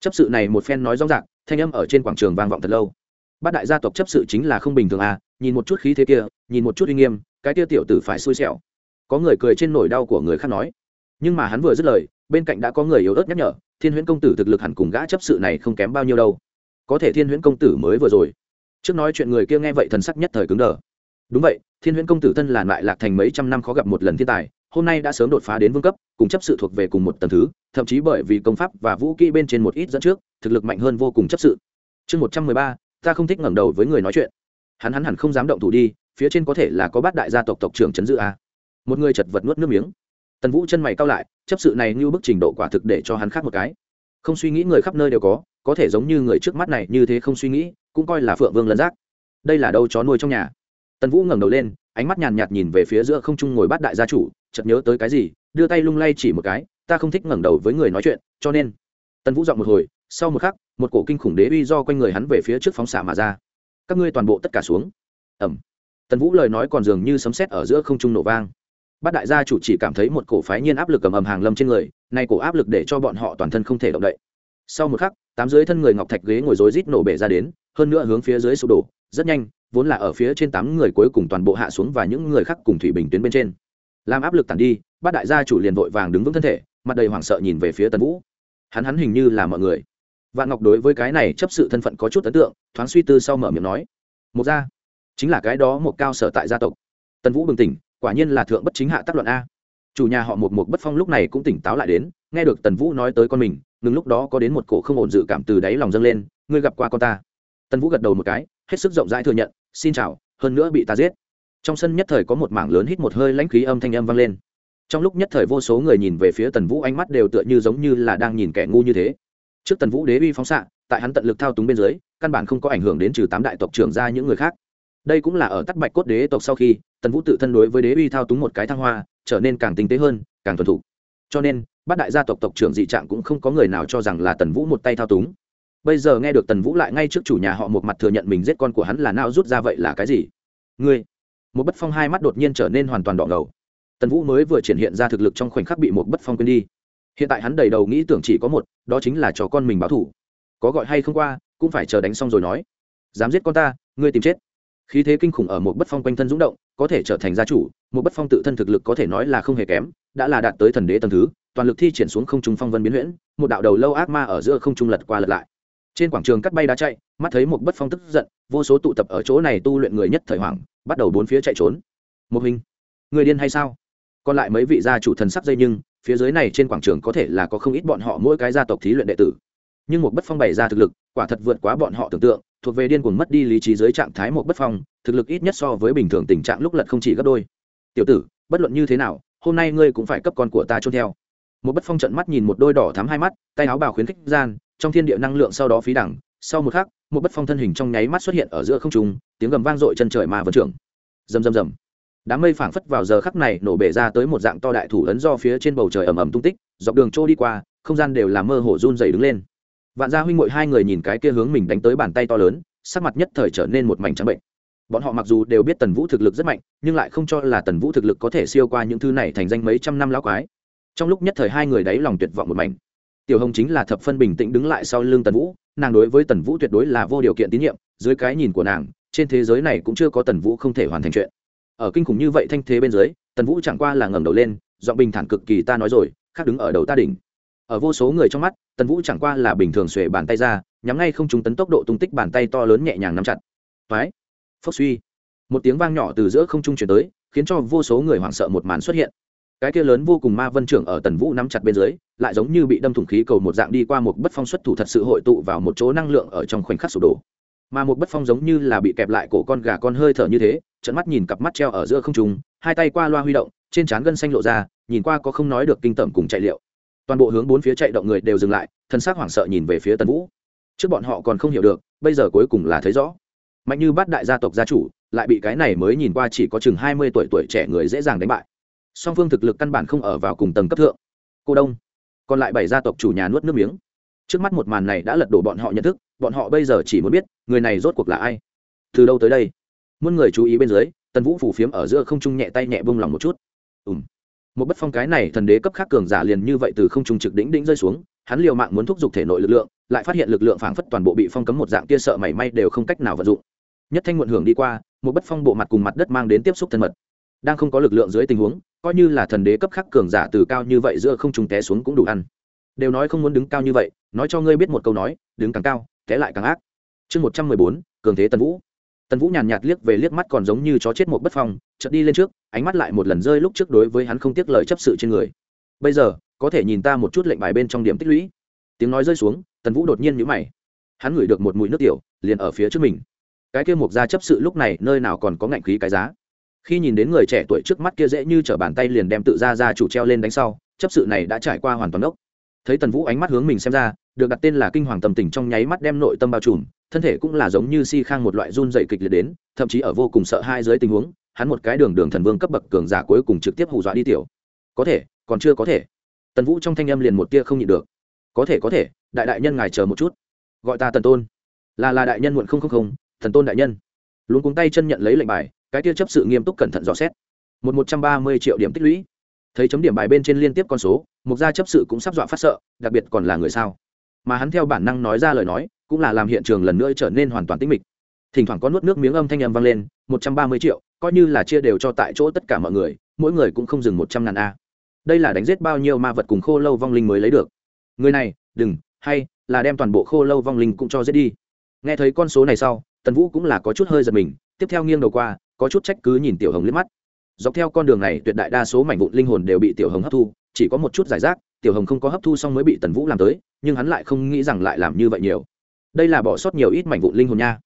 Chấp sự này một phen nói rõ ràng, thanh âm ở trên quảng trường vang vọng thật lâu. Bát đại gia tộc chấp sự chính là không bình thường à nhìn một chút khí thế kia, nhìn một chút uy nghiêm, cái tia tiểu tử phải xui xẻo. Có người cười trên nỗi đau của người khác nói nhưng mà hắn vừa dứt lời, bên cạnh đã có người yếu ớt nhắc nhở, thiên huyễn công tử thực lực hẳn cùng gã chấp sự này không kém bao nhiêu đâu. Có thể thiên huyễn công tử mới vừa rồi. Trước nói chuyện người kia nghe vậy thần sắc nhất thời cứng đờ. Đúng vậy, thiên huyễn công tử thân là lại lạc thành mấy trăm năm khó gặp một lần thiên tài, hôm nay đã sớm đột phá đến vương cấp, cùng chấp sự thuộc về cùng một tầng thứ, thậm chí bởi vì công pháp và vũ kỹ bên trên một ít dẫn trước, thực lực mạnh hơn vô cùng chấp sự. Chương một trăm mười ba, ta không thích ngẩng đầu với người nói chuyện. Hắn hắn hẳn không dám động thủ đi, phía trên có thể là có bát đại gia tộc tộc trưởng trấn dự a. Một người chật vật nuốt nước miếng tần vũ chân mày cao lại, chấp sự này như bức trình độ quả thực để cho hắn khác một cái. Không suy nghĩ người khắp nơi đều có có thể giống như người trước mắt này như thế không suy nghĩ, cũng coi là phượng vương lân giác. Đây là đâu chó nuôi trong nhà? Tần vũ ngẩng đầu lên, ánh mắt nhàn nhạt nhìn về phía giữa không trung ngồi bát đại gia chủ, chợt nhớ tới cái gì, đưa tay lung lay chỉ một cái, ta không thích ngẩng đầu với người nói chuyện, cho nên tần vũ dọn một hồi, sau một khắc, một cổ kinh khủng đế uy do quanh người hắn về phía trước phóng xạ mà ra. Các ngươi toàn bộ tất cả xuống. Ẩm tần vũ lời nói còn dường như sấm sét ở giữa không trung nổ vang bát đại gia chủ chỉ cảm thấy một cổ phái nhiên áp lực cầm ầm hàng lâm trên người, nay cổ áp lực để cho bọn họ toàn thân không thể động đậy. Sau một khắc, tám dưới thân người ngọc thạch ghế ngồi rối rít nổ bể ra đến, hơn nữa hướng phía dưới sụp đổ, rất nhanh, vốn là ở phía trên tám người cuối cùng toàn bộ hạ xuống và những người khác cùng thủy bình tuyến bên trên. Làm áp lực tàn đi, bát đại gia chủ liền vội vàng đứng vững thân thể, mặt đầy hoảng sợ nhìn về phía tần vũ. Hắn hắn hình như là mọi người. Vạn ngọc đối với cái này chấp sự thân phận có chút ấn tượng, thoáng suy tư sau mở miệng nói một gia, chính là cái đó một cao sở tại gia tộc. Tần vũ bừng tỉnh quả nhiên là thượng bất chính hạ tác luận a. Chủ nhà họ một một bất phong lúc này cũng tỉnh táo lại đến, nghe được tần vũ nói tới con mình, ngừng lúc đó có đến một cổ không ổn dự cảm từ đáy lòng dâng lên, ngươi gặp qua con ta? Tần vũ gật đầu một cái, hết sức rộng rãi thừa nhận, xin chào, hơn nữa bị ta giết. Trong sân nhất thời có một mảng lớn hít một hơi lãnh khí âm thanh âm vang lên. Trong lúc nhất thời vô số người nhìn về phía tần vũ ánh mắt đều tựa như giống như là đang nhìn kẻ ngu như thế. Trước tần vũ đế uy phóng xạ, tại hắn tận lực thao túng bên dưới, căn bản không có ảnh hưởng đến trừ tám đại tộc trưởng ra những người khác đây cũng là ở tắt bạch cốt đế tộc sau khi, tần vũ tự thân đối với đế uy thao túng một cái thăng hoa, trở nên càng tinh tế hơn, càng thuần thục. Cho nên, bát đại gia tộc tộc trưởng dị trạng cũng không có người nào cho rằng là tần vũ một tay thao túng. Bây giờ nghe được tần vũ lại ngay trước chủ nhà họ một mặt thừa nhận mình giết con của hắn là nao rút ra vậy là cái gì? Ngươi! Một bất phong hai mắt đột nhiên trở nên hoàn toàn đỏ ngầu. Tần vũ mới vừa triển hiện ra thực lực trong khoảnh khắc bị một bất phong quên đi. Hiện tại hắn đầy đầu nghĩ tưởng chỉ có một, đó chính là cho con mình báo thủ có gọi hay không qua, cũng phải chờ đánh xong rồi nói. Dám giết con ta, ngươi tìm chết khí thế kinh khủng ở một bất phong quanh thân dũng động, có thể trở thành gia chủ, một bất phong tự thân thực lực có thể nói là không hề kém, đã là đạt tới thần đế tầng thứ, toàn lực thi triển xuống không trung phong vân biến huyễn, một đạo đầu lâu ác ma ở giữa không trung lật qua lật lại. Trên quảng trường cắt bay đá chạy, mắt thấy một bất phong tức giận, vô số tụ tập ở chỗ này tu luyện người nhất thời hoàng bắt đầu bốn phía chạy trốn. Một hình, người điên hay sao? Còn lại mấy vị gia chủ thần sắc dây nhưng, phía dưới này trên quảng trường có thể là có không ít bọn họ mỗi cái gia tộc thí luyện đệ tử. Nhưng một bất phong bày ra thực lực, quả thật vượt quá bọn họ tưởng tượng thuộc về điên cuồng mất đi lý trí dưới trạng thái một bất phong, thực lực ít nhất so với bình thường tình trạng lúc lật không chỉ gấp đôi. Tiểu tử, bất luận như thế nào, hôm nay ngươi cũng phải cấp con của ta trôn theo. Một bất phong trận mắt nhìn một đôi đỏ thắm hai mắt, tay áo bào khuyến khích gian, trong thiên địa năng lượng sau đó phí đẳng. Sau một khắc, một bất phong thân hình trong nháy mắt xuất hiện ở giữa không trung, tiếng gầm vang dội chân trời mà vươn trưởng. Rầm rầm rầm. Đám mây phảng phất vào giờ khắc này nổ bể ra tới một dạng to đại thủ ấn do phía trên bầu trời ầm ầm tung tích, dọc đường trôi đi qua, không gian đều là mơ hồ run dày đứng lên vạn gia huynh ngội hai người nhìn cái kia hướng mình đánh tới bàn tay to lớn, sắc mặt nhất thời trở nên một mảnh trắng bệnh. Bọn họ mặc dù đều biết tần vũ thực lực rất mạnh, nhưng lại không cho là tần vũ thực lực có thể siêu qua những thứ này thành danh mấy trăm năm lão quái. Trong lúc nhất thời hai người đáy lòng tuyệt vọng một mảnh. Tiểu hồng chính là thập phân bình tĩnh đứng lại sau lưng tần vũ, nàng đối với tần vũ tuyệt đối là vô điều kiện tín nhiệm, dưới cái nhìn của nàng, trên thế giới này cũng chưa có tần vũ không thể hoàn thành chuyện. Ở kinh khủng như vậy thanh thế bên dưới, tần vũ chẳng qua là ngẩng đầu lên, giọng bình thản cực kỳ ta nói rồi, khác đứng ở đầu ta đỉnh. Ở vô số người trong mắt tần vũ chẳng qua là bình thường xuề bàn tay ra, nhắm ngay không trúng tấn tốc độ tung tích bàn tay to lớn nhẹ nhàng nắm chặt. Phái phốc suy. Một tiếng vang nhỏ từ giữa không trung chuyển tới, khiến cho vô số người hoảng sợ một màn xuất hiện. Cái kia lớn vô cùng ma vân trưởng ở tần vũ nắm chặt bên dưới, lại giống như bị đâm thủng khí cầu một dạng đi qua một bất phong xuất thủ thật sự hội tụ vào một chỗ năng lượng ở trong khoảnh khắc sụp đổ. Mà một bất phong giống như là bị kẹp lại cổ con gà con hơi thở như thế trận mắt nhìn cặp mắt treo ở giữa không trung, hai tay qua loa huy động, trên trán gân xanh lộ ra, nhìn qua có không nói được kinh tởm cùng chạy liệu toàn bộ hướng bốn phía chạy động người đều dừng lại, thân xác hoảng sợ nhìn về phía tần vũ. Trước bọn họ còn không hiểu được, bây giờ cuối cùng là thấy rõ. Mạnh như bát đại gia tộc gia chủ, lại bị cái này mới nhìn qua chỉ có chừng hai mươi tuổi tuổi trẻ người dễ dàng đánh bại. Song phương thực lực căn bản không ở vào cùng tầng cấp thượng. Cô đông, còn lại bảy gia tộc chủ nhà nuốt nước miếng. Trước mắt một màn này đã lật đổ bọn họ nhận thức, bọn họ bây giờ chỉ muốn biết, người này rốt cuộc là ai. Từ đâu tới đây? Muôn người chú ý bên dưới, tần vũ phủ phiếm ở giữa không trung nhẹ tay nhẹ bông lòng một chút. Ùm một bất phong cái này thần đế cấp khác cường giả liền như vậy từ không trung trực đỉnh đỉnh rơi xuống, hắn liều mạng muốn thúc giục thể nội lực lượng, lại phát hiện lực lượng phảng phất toàn bộ bị phong cấm một dạng kia sợ mảy may đều không cách nào vận dụng. Nhất thanh muộn hưởng đi qua, một bất phong bộ mặt cùng mặt đất mang đến tiếp xúc thân mật. Đang không có lực lượng dưới tình huống, coi như là thần đế cấp khắc cường giả từ cao như vậy giữa không trùng té xuống cũng đủ ăn. Đều nói không muốn đứng cao như vậy, nói cho ngươi biết một câu nói, đứng càng cao, té lại càng ác. Chương một trăm mười bốn, cường thế tần vũ tần vũ nhàn nhạt liếc về liếc mắt còn giống như chó chết một bất phong, chợt đi lên trước, ánh mắt lại một lần rơi lúc trước đối với hắn không tiếc lời chấp sự trên người. Bây giờ, có thể nhìn ta một chút lệnh bài bên trong điểm tích lũy. Tiếng nói rơi xuống, tần vũ đột nhiên nhữ mày. Hắn ngửi được một mùi nước tiểu, liền ở phía trước mình. Cái kia mục gia chấp sự lúc này nơi nào còn có ngạnh khí cái giá? Khi nhìn đến người trẻ tuổi trước mắt kia dễ như t r ở bàn tay liền đem tự ra ra chủ treo lên đánh sau, chấp sự này đã trải qua hoàn toàn ốc. Thấy tần vũ ánh mắt hướng mình xem ra, được đặt tên là kinh hoàng tầm tình trong nháy mắt đem nội tâm bao trùm thân thể cũng là giống như si khang một loại run dày kịch liệt đến, thậm chí ở vô cùng sợ hai dưới tình huống, hắn một cái đường đường thần vương cấp bậc cường giả cuối cùng trực tiếp hù dọa đi tiểu. Có thể, còn chưa có thể. Tần vũ trong thanh âm liền một tia không nhịn được. Có thể có thể, đại đại nhân ngài chờ một chút. Gọi ta tần tôn. Là là đại nhân muộn không không không thần tôn đại nhân. Luôn cuống tay chân nhận lấy lệnh bài, cái tia chấp sự nghiêm túc cẩn thận dò xét. Một một trăm ba mươi triệu điểm tích lũy. Thấy chấm điểm bài bên trên liên tiếp con số, mục gia chấp sự cũng sắp dọa phát sợ, đặc biệt còn là người sao? Mà hắn theo bản năng nói ra lời nói cũng là làm hiện trường lần nữa trở nên hoàn toàn tĩnh mịch. Thỉnh thoảng có nuốt nước miếng âm thanh âm vang lên, một trăm ba mươi triệu, coi như là chia đều cho tại chỗ tất cả mọi người, mỗi người cũng không dừng một trăm ngàn a. Đây là đánh giết bao nhiêu ma vật cùng khô lâu vong linh mới lấy được. Người này, đừng, hay, là đem toàn bộ khô lâu vong linh cũng cho giết đi. Nghe thấy con số này sau, tần vũ cũng là có chút hơi giật mình, tiếp theo nghiêng đầu qua, có chút trách cứ nhìn tiểu hồng liếc mắt. Dọc theo con đường này, tuyệt đại đa số mảnh vụn linh hồn đều bị tiểu hồng hấp thu, chỉ có một chút giải rác, tiểu hồng không có hấp thu xong mới bị tần vũ làm tới, nhưng hắn lại không nghĩ rằng lại làm như vậy nhiều đây là bỏ sót nhiều ít mảnh vụn linh hồn nha.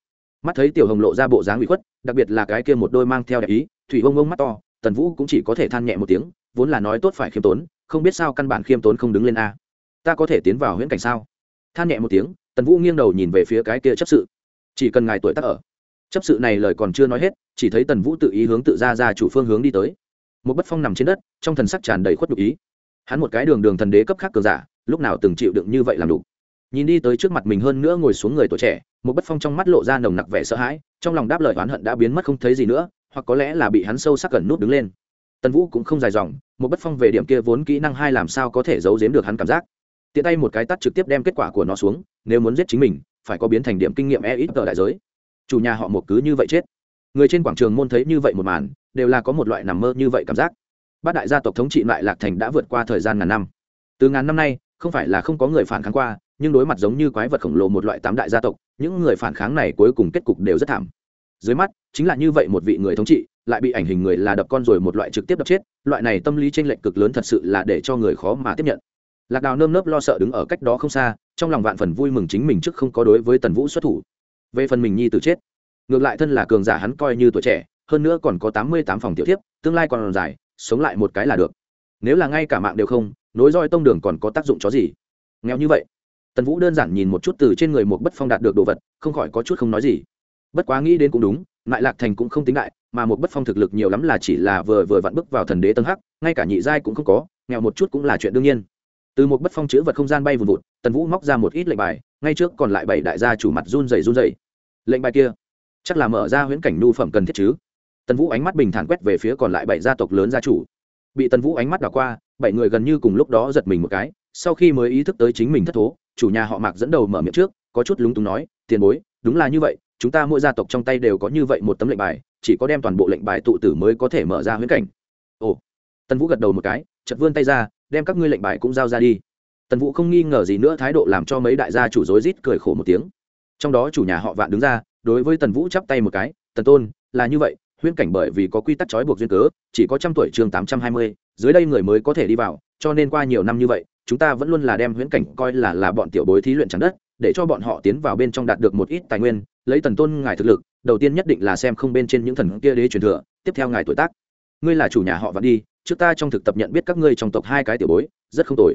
Mắt thấy tiểu hồng lộ ra bộ dáng bị khuất, đặc biệt là cái kia một đôi mang theo đẹp ý, thủy bông bông mắt to, tần vũ cũng chỉ có thể than nhẹ một tiếng, vốn là nói tốt phải khiêm tốn, không biết sao căn bản khiêm tốn không đứng lên a. Ta có thể tiến vào huyễn cảnh sao? Than nhẹ một tiếng, tần vũ nghiêng đầu nhìn về phía cái kia chấp sự. Chỉ cần ngài tuổi tác ở. Chấp sự này lời còn chưa nói hết, chỉ thấy tần vũ tự ý hướng tự ra ra chủ phương hướng đi tới. Một bất phong nằm trên đất, trong thần sắc tràn đầy khuất đục ý. Hắn một cái đường đường thần đế cấp khác cường giả, lúc nào từng chịu đựng như vậy làm đủ? Nhìn đi tới trước mặt mình hơn nữa ngồi xuống người tuổi trẻ, một bất phong trong mắt lộ ra nồng nặc vẻ sợ hãi, trong lòng đáp lời oán hận đã biến mất không thấy gì nữa, hoặc có lẽ là bị hắn sâu sắc gần nút đứng lên. Tần vũ cũng không dài dòng, một bất phong về điểm kia vốn kỹ năng hai làm sao có thể giấu giếm được hắn cảm giác. Tiện tay một cái tắt trực tiếp đem kết quả của nó xuống, nếu muốn giết chính mình, phải có biến thành điểm kinh nghiệm e ít tờ đại giới. Chủ nhà họ một cứ như vậy chết. Người trên quảng trường môn thấy như vậy một màn, đều là có một loại nằm mơ như vậy cảm giác. Bát đại gia tộc thống trị lại lạc thành đã vượt qua thời gian ngàn năm. Từ ngàn năm nay, không phải là không có người phản kháng qua nhưng đối mặt giống như quái vật khổng lồ một loại tám đại gia tộc, những người phản kháng này cuối cùng kết cục đều rất thảm. Dưới mắt, chính là như vậy một vị người thống trị, lại bị ảnh hình người là đập con rồi một loại trực tiếp đập chết, loại này tâm lý tranh lệch cực lớn thật sự là để cho người khó mà tiếp nhận. Lạc đào nơm nớp lo sợ đứng ở cách đó không xa, trong lòng vạn phần vui mừng chính mình trước không có đối với tần vũ xuất thủ. Về phần mình nhi từ chết, ngược lại thân là cường giả hắn coi như tuổi trẻ, hơn nữa còn có tám mươi tám phòng tiểu thiếp, tương lai còn dài, sống lại một cái là được. Nếu là ngay cả mạng đều không, nối roi tông đường còn có tác dụng chó gì? Nghèo như vậy tần vũ đơn giản nhìn một chút từ trên người một bất phong đạt được đồ vật, không khỏi có chút không nói gì. Bất quá nghĩ đến cũng đúng, lại lạc thành cũng không tính đại, mà một bất phong thực lực nhiều lắm là chỉ là vừa vừa vặn bước vào thần đế tân hắc, ngay cả nhị giai cũng không có, nghèo một chút cũng là chuyện đương nhiên. Từ một bất phong chữ vật không gian bay vùn vụt, tần vũ móc ra một ít lệnh bài, ngay trước còn lại bảy đại gia chủ mặt run dày run dày lệnh bài kia, chắc là mở ra huyễn cảnh nhu phẩm cần thiết chứ? Tần vũ ánh mắt bình thản quét về phía còn lại bảy gia tộc lớn gia chủ. Bị tần vũ ánh mắt đảo qua, bảy người gần như cùng lúc đó giật mình một cái sau khi mới ý thức tới chính mình thất thố, chủ nhà họ mạc dẫn đầu mở miệng trước, có chút lúng túng nói, tiền bối, đúng là như vậy, chúng ta mỗi gia tộc trong tay đều có như vậy một tấm lệnh bài, chỉ có đem toàn bộ lệnh bài tụ tử mới có thể mở ra huyễn cảnh. Ồ. Tần vũ gật đầu một cái chật vươn tay ra, đem các ngươi lệnh bài cũng giao ra đi. Tần vũ không nghi ngờ gì nữa thái độ làm cho mấy đại gia chủ rối rít cười khổ một tiếng. Trong đó chủ nhà họ vạn đứng ra, đối với tần vũ chắp tay một cái, tần tôn, là như vậy, huyễn cảnh bởi vì có quy tắc trói buộc duyên cớ, chỉ có trăm tuổi chương tám trăm hai mươi, dưới đây người mới có thể đi vào, cho nên qua nhiều năm như vậy chúng ta vẫn luôn là đem huyễn cảnh coi là là bọn tiểu bối thí luyện chẳng đất, để cho bọn họ tiến vào bên trong đạt được một ít tài nguyên, lấy tần tôn ngài thực lực, đầu tiên nhất định là xem không bên trên những thần kia đế truyền thừa, tiếp theo ngài tuổi tác. Ngươi là chủ nhà họ vạn đi, trước ta trong thực tập nhận biết các ngươi trong tộc hai cái tiểu bối, rất không tồi.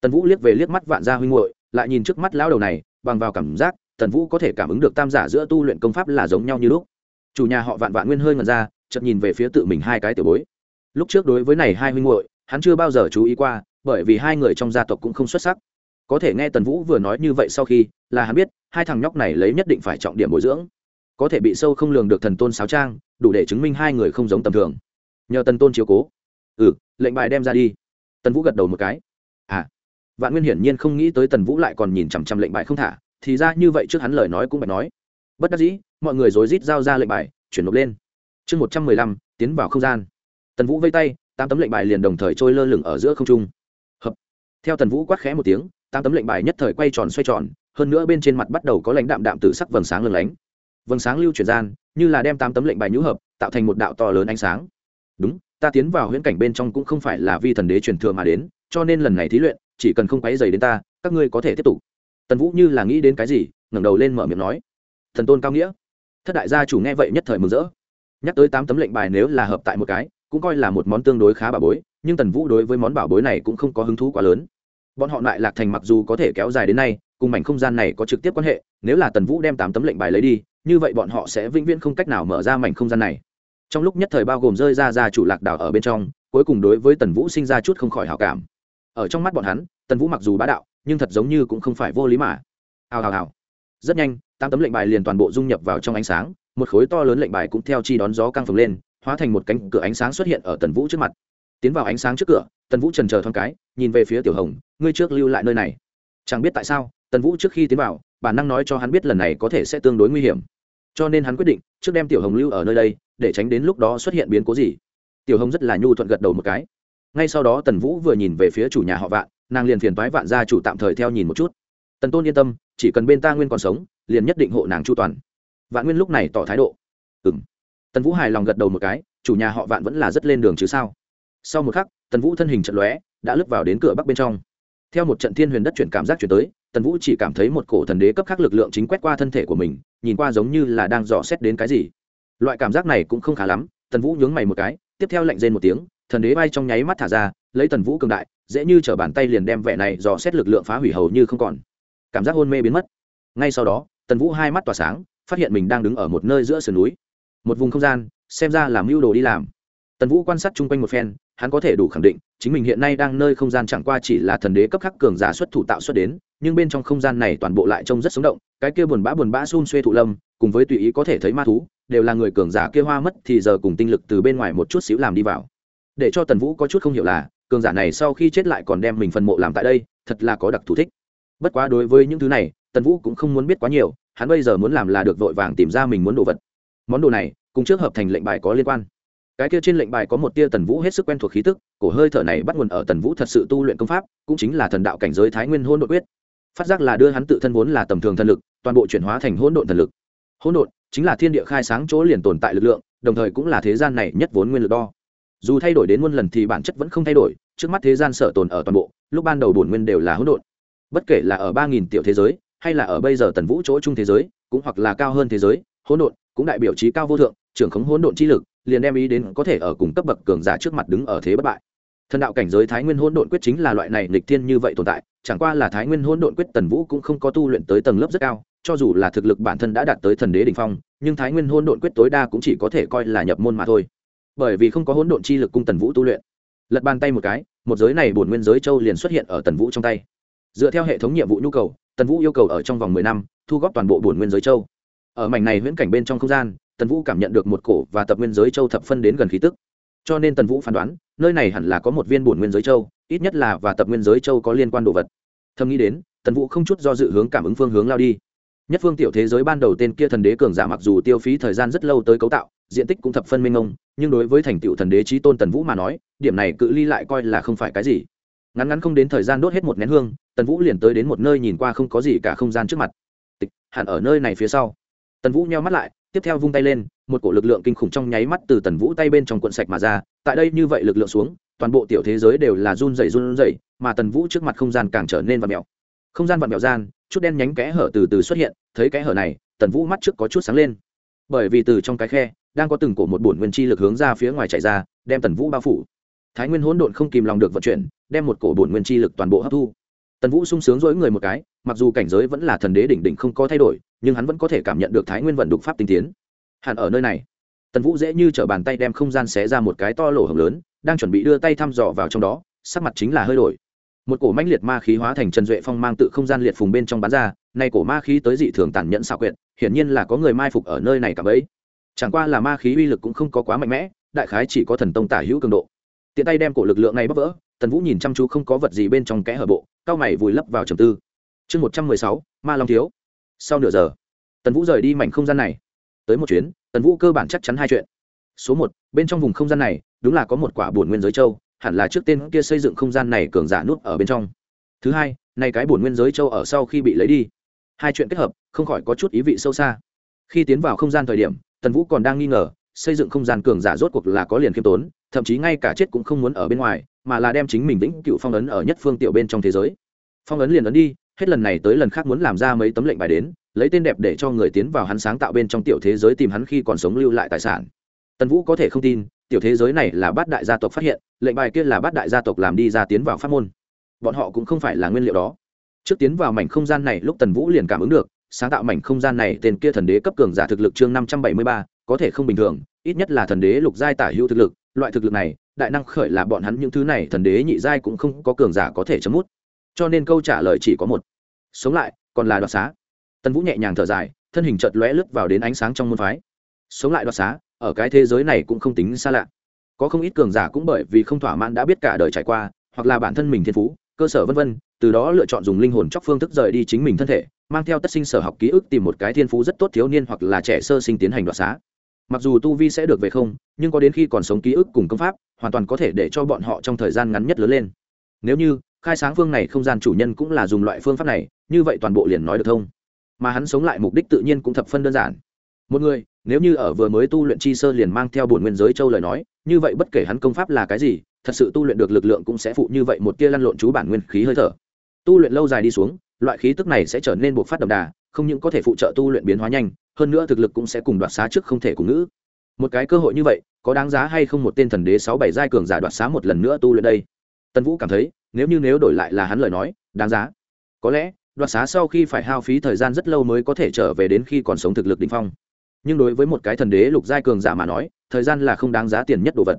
Tần vũ liếc về liếc mắt vạn gia huynh hội lại nhìn trước mắt lão đầu này, bằng vào cảm giác, tần vũ có thể cảm ứng được tam giả giữa tu luyện công pháp là giống nhau như lúc. Chủ nhà họ vạn vạn nguyên hơi ngần ra, chợt nhìn về phía tự mình hai cái tiểu bối. Lúc trước đối với này hai huynh hội hắn chưa bao giờ chú ý qua bởi vì hai người trong gia tộc cũng không xuất sắc. Có thể nghe tần vũ vừa nói như vậy sau khi, là hắn biết, hai thằng nhóc này lấy nhất định phải trọng điểm bồi dưỡng. Có thể bị sâu không lường được thần tôn sáo trang, đủ để chứng minh hai người không giống tầm thường. Nhờ tần tôn chiếu cố. Ừ lệnh bài đem ra đi. Tần vũ gật đầu một cái. À vạn nguyên hiển nhiên không nghĩ tới tần vũ lại còn nhìn chằm chằm lệnh bài không thả, thì ra như vậy trước hắn lời nói cũng phải nói. Bất đắc dĩ, mọi người rối rít giao ra lệnh bài, chuyển nộp lên. Chương một trăm mười lăm, tiến vào không gian. Tần vũ vây tay, tám tấm lệnh bài liền đồng thời trôi lơ lửng ở giữa không trung theo tần vũ quát khẽ một tiếng, tám tấm lệnh bài nhất thời quay tròn xoay tròn, hơn nữa bên trên mặt bắt đầu có lãnh đạm đạm từ sắc vầng sáng lừng lánh. Vầng sáng lưu chuyển gian, như là đem tám tấm lệnh bài nhũ hợp, tạo thành một đạo to lớn ánh sáng. Đúng, ta tiến vào huyễn cảnh bên trong cũng không phải là vi thần đế truyền thừa mà đến, cho nên lần này thí luyện, chỉ cần không quấy dày đến ta, các ngươi có thể tiếp tục. Tần vũ như là nghĩ đến cái gì, ngẩng đầu lên mở miệng nói. Thần tôn cao nghĩa. Thất đại gia chủ nghe vậy nhất thời mừng rỡ. Nhắc tới tám tấm lệnh bài nếu là hợp tại một cái, cũng coi là một món tương đối khá bảo bối, nhưng tần vũ đối với món bảo bối này cũng không có hứng thú quá lớn bọn họ lại lạc thành mặc dù có thể kéo dài đến nay, cùng mảnh không gian này có trực tiếp quan hệ, nếu là tần vũ đem tám tấm lệnh bài lấy đi, như vậy bọn họ sẽ vĩnh viễn không cách nào mở ra mảnh không gian này. Trong lúc nhất thời bao gồm rơi ra ra chủ lạc đảo ở bên trong, cuối cùng đối với tần vũ sinh ra chút không khỏi hảo cảm. Ở trong mắt bọn hắn, tần vũ mặc dù bá đạo, nhưng thật giống như cũng không phải vô lý mà. Hào hào hào. Rất nhanh, tám tấm lệnh bài liền toàn bộ dung nhập vào trong ánh sáng, một khối to lớn lệnh bài cũng theo chi đón gió căng phồng lên, hóa thành một cánh cửa ánh sáng xuất hiện ở tần vũ trước mặt. Tiến vào ánh sáng trước cửa tần vũ trần chờ thoáng cái, nhìn về phía tiểu hồng, ngươi trước lưu lại nơi này. Chẳng biết tại sao, tần vũ trước khi tiến vào, bản năng nói cho hắn biết lần này có thể sẽ tương đối nguy hiểm. Cho nên hắn quyết định, trước đem tiểu hồng lưu ở nơi đây, để tránh đến lúc đó xuất hiện biến cố gì. Tiểu hồng rất là nhu thuận gật đầu một cái. Ngay sau đó tần vũ vừa nhìn về phía chủ nhà họ vạn, nàng liền phiền toái vạn gia chủ tạm thời theo nhìn một chút. Tần tôn yên tâm, chỉ cần bên ta nguyên còn sống, liền nhất định hộ nàng chu toàn. Vạn nguyên lúc này tỏ thái độ. Ừ m tần vũ hài lòng gật đầu một cái, chủ nhà họ vạn vẫn là rất lên đường chứ sao? Sau một khắc tần vũ thân hình trận lóe, đã lướt vào đến cửa bắc bên trong. Theo một trận thiên huyền đất chuyển cảm giác chuyển tới, tần vũ chỉ cảm thấy một cổ thần đế cấp khác lực lượng chính quét qua thân thể của mình, nhìn qua giống như là đang dò xét đến cái gì. Loại cảm giác này cũng không khá lắm, tần vũ nhướng mày một cái, tiếp theo lạnh rên một tiếng, thần đế bay trong nháy mắt thả ra, lấy tần vũ cường đại, dễ như t bàn tay liền đem vẻ này dò xét lực lượng phá hủy hầu như không còn. Cảm giác hôn mê biến mất. Ngay sau đó, tần vũ hai mắt tỏa sáng, phát hiện mình đang đứng ở một nơi giữa sườn núi. Một vùng không gian, xem ra là mưu đồ đi làm tần vũ quan sát chung quanh một phen, hắn có thể đủ khẳng định, chính mình hiện nay đang nơi không gian chẳng qua chỉ là thần đế cấp khắc cường giả xuất thủ tạo xuất đến, nhưng bên trong không gian này toàn bộ lại trông rất sống động, cái kia buồn bã buồn bã xun xuê thụ lâm, cùng với tùy ý có thể thấy ma thú, đều là người cường giả kia hoa mất thì giờ cùng tinh lực từ bên ngoài một chút xíu làm đi vào. Để cho tần vũ có chút không hiểu là, cường giả này sau khi chết lại còn đem mình phần mộ làm tại đây, thật là có đặc thù thích. Bất quá đối với những thứ này, tần vũ cũng không muốn biết quá nhiều, hắn bây giờ muốn làm là được vội vàng tìm ra mình muốn đồ vật. Món đồ này, cùng trước hợp thành lệnh bài có liên quan cái kia trên lệnh bài có một tia tần vũ hết sức quen thuộc khí tức, cổ hơi thở này bắt nguồn ở tần vũ thật sự tu luyện công pháp, cũng chính là thần đạo cảnh giới thái nguyên hôn nội quyết. Phát giác là đưa hắn tự thân vốn là tầm thường thần lực, toàn bộ chuyển hóa thành hỗn độn thần lực. Hỗn độn chính là thiên địa khai sáng chỗ liền tồn tại lực lượng, đồng thời cũng là thế gian này nhất vốn nguyên lực đo. Dù thay đổi đến muôn lần thì bản chất vẫn không thay đổi, trước mắt thế gian sở tồn ở toàn bộ, lúc ban đầu bổn nguyên đều là hỗn độn. Bất kể là ở ba nghìn tiểu thế giới, hay là ở bây giờ tần vũ chỗ chung thế giới, cũng hoặc là cao hơn thế giới, hỗn độn cũng đại biểu trí cao vô thượng trưởng khống hỗn độn chi lực, liền đem ý đến có thể ở cùng cấp bậc cường giả trước mặt đứng ở thế bất bại. Thần đạo cảnh giới thái nguyên hỗn độn quyết chính là loại này nghịch thiên như vậy tồn tại, chẳng qua là thái nguyên hỗn độn quyết tần vũ cũng không có tu luyện tới tầng lớp rất cao, cho dù là thực lực bản thân đã đạt tới thần đế đỉnh phong, nhưng thái nguyên hỗn độn quyết tối đa cũng chỉ có thể coi là nhập môn mà thôi. Bởi vì không có hỗn độn chi lực cung tần vũ tu luyện. Lật bàn tay một cái, một giới này bổn nguyên giới châu liền xuất hiện ở tần vũ trong tay. Dựa theo hệ thống nhiệm vụ nhu cầu, tần vũ yêu cầu ở trong vòng mười năm, thu góp toàn bộ bổn nguyên giới châu. Ở mảnh này huyễn cảnh bên trong không gian tần vũ cảm nhận được một cổ và tập nguyên giới châu thập phân đến gần khí tức. Cho nên tần vũ phán đoán, nơi này hẳn là có một viên bổn nguyên giới châu, ít nhất là và tập nguyên giới châu có liên quan đồ vật. Thầm nghĩ đến, tần vũ không chút do dự hướng cảm ứng phương hướng lao đi. Nhất phương tiểu thế giới ban đầu tên kia thần đế cường giả mặc dù tiêu phí thời gian rất lâu tới cấu tạo, diện tích cũng thập phân minh ông nhưng đối với thành tựu thần đế trí tôn tần vũ mà nói, điểm này cự ly lại coi là không phải cái gì. Ngắn ngắn không đến thời gian đốt hết một nén hương, tần vũ liền tới đến một nơi nhìn qua không có gì cả không gian trước mặt. Tịch, hẳn ở nơi này phía sau. Tần vũ nheo mắt lại tiếp theo vung tay lên, một cổ lực lượng kinh khủng trong nháy mắt từ tần vũ tay bên trong cuộn sạch mà ra, tại đây như vậy lực lượng xuống, toàn bộ tiểu thế giới đều là run rẩy run rẩy, mà tần vũ trước mặt không gian càng trở nên vặn mèo. Không gian vặn mèo gian, chút đen nhánh kẽ hở từ từ xuất hiện, thấy kẽ hở này, tần vũ mắt trước có chút sáng lên. Bởi vì từ trong cái khe, đang có từng cổ một bổn nguyên chi lực hướng ra phía ngoài chạy ra, đem tần vũ bao phủ. Thái nguyên hỗn độn không kìm lòng được vận chuyển, đem một cổ bổn nguyên chi lực toàn bộ hấp thu. Tần vũ sung sướng dỗi người một cái, mặc dù cảnh giới vẫn là thần đế đỉnh đỉnh không có thay đổi nhưng hắn vẫn có thể cảm nhận được thái nguyên vận đục pháp tinh tiến. Hẳn ở nơi này, tần vũ dễ như t r ở bàn tay đem không gian xé ra một cái to lỗ hồng lớn, đang chuẩn bị đưa tay thăm dò vào trong đó, sắc mặt chính là hơi đổi. Một cổ mãnh liệt ma khí hóa thành trần duệ phong mang tự không gian liệt phùng bên trong bán ra, nay cổ ma khí tới dị thường tàn nhẫn xạo quyệt, hiển nhiên là có người mai phục ở nơi này cả bấy. Chẳng qua là ma khí uy lực cũng không có quá mạnh mẽ, đại khái chỉ có thần tông tả hữu cường độ. Tiện tay đem cổ lực lượng này bóc vỡ, tần vũ nhìn chăm chú không có vật gì bên trong kẽ hở bộ, cao mày vùi lấp vào trầm tư. Chương một trăm mười sáu, ma long thiếu sau nửa giờ, tần vũ rời đi mảnh không gian này. Tới một chuyến, tần vũ cơ bản chắc chắn hai chuyện. Số một, bên trong vùng không gian này, đúng là có một quả bổn nguyên giới châu, hẳn là trước tên kia xây dựng không gian này cường giả nút ở bên trong. Thứ hai, nay cái bổn nguyên giới châu ở sau khi bị lấy đi. Hai chuyện kết hợp, không khỏi có chút ý vị sâu xa. Khi tiến vào không gian thời điểm, tần vũ còn đang nghi ngờ, xây dựng không gian cường giả rốt cuộc là có liền khiêm tốn, thậm chí ngay cả chết cũng không muốn ở bên ngoài, mà là đem chính mình vĩnh cựu phong ấn ở nhất phương tiểu bên trong thế giới. Phong ấn liền ấn đi hết lần này tới lần khác muốn làm ra mấy tấm lệnh bài đến, lấy tên đẹp để cho người tiến vào hắn sáng tạo bên trong tiểu thế giới tìm hắn khi còn sống lưu lại tài sản. Tần vũ có thể không tin, tiểu thế giới này là bát đại gia tộc phát hiện, lệnh bài kia là bát đại gia tộc làm đi ra tiến vào pháp môn. Bọn họ cũng không phải là nguyên liệu đó. Trước tiến vào mảnh không gian này lúc tần vũ liền cảm ứng được, sáng tạo mảnh không gian này tên kia thần đế cấp cường giả thực lực chương năm trăm bảy mươi ba, có thể không bình thường, ít nhất là thần đế lục giai tả hữu thực lực, loại thực lực này, đại năng khởi là bọn hắn những thứ này, thần đế nhị giai cũng không có cường giả có thể chấm mút cho nên câu trả lời chỉ có một. Sống lại, còn là đoạt xá. Tần vũ nhẹ nhàng thở dài, thân hình chợt lóe lướt vào đến ánh sáng trong môn phái. Sống lại đoạt xá, ở cái thế giới này cũng không tính xa lạ. Có không ít cường giả cũng bởi vì không thỏa mãn đã biết cả đời trải qua, hoặc là bản thân mình thiên phú, cơ sở vân vân, từ đó lựa chọn dùng linh hồn chóc phương thức rời đi chính mình thân thể, mang theo tất sinh sở học ký ức tìm một cái thiên phú rất tốt thiếu niên hoặc là trẻ sơ sinh tiến hành đoạt xá. Mặc dù tu vi sẽ được về không, nhưng có đến khi còn sống ký ức cùng công pháp, hoàn toàn có thể để cho bọn họ trong thời gian ngắn nhất lớn lên. Nếu như khai sáng phương này không gian chủ nhân cũng là dùng loại phương pháp này, như vậy toàn bộ liền nói được thông. Mà hắn sống lại mục đích tự nhiên cũng thập phân đơn giản. Một người, nếu như ở vừa mới tu luyện chi sơ liền mang theo bổn nguyên giới châu lời nói, như vậy bất kể hắn công pháp là cái gì, thật sự tu luyện được lực lượng cũng sẽ phụ như vậy một tia lăn lộn chú bản nguyên khí hơi thở. Tu luyện lâu dài đi xuống, loại khí tức này sẽ trở nên buộc phát đậm đà, không những có thể phụ trợ tu luyện biến hóa nhanh, hơn nữa thực lực cũng sẽ cùng đoạt xá trước không thể cùng ngữ. Một cái cơ hội như vậy, có đáng giá hay không một tên thần đế sáu bảy giai cường giả đoạt xá một lần nữa tu luyện đây? Tân vũ cảm thấy nếu như nếu đổi lại là hắn lời nói, đáng giá. Có lẽ, đoạt xá sau khi phải hao phí thời gian rất lâu mới có thể trở về đến khi còn sống thực lực đ ỉ n h phong. Nhưng đối với một cái thần đế lục giai cường giả mà nói, thời gian là không đáng giá tiền nhất đồ vật.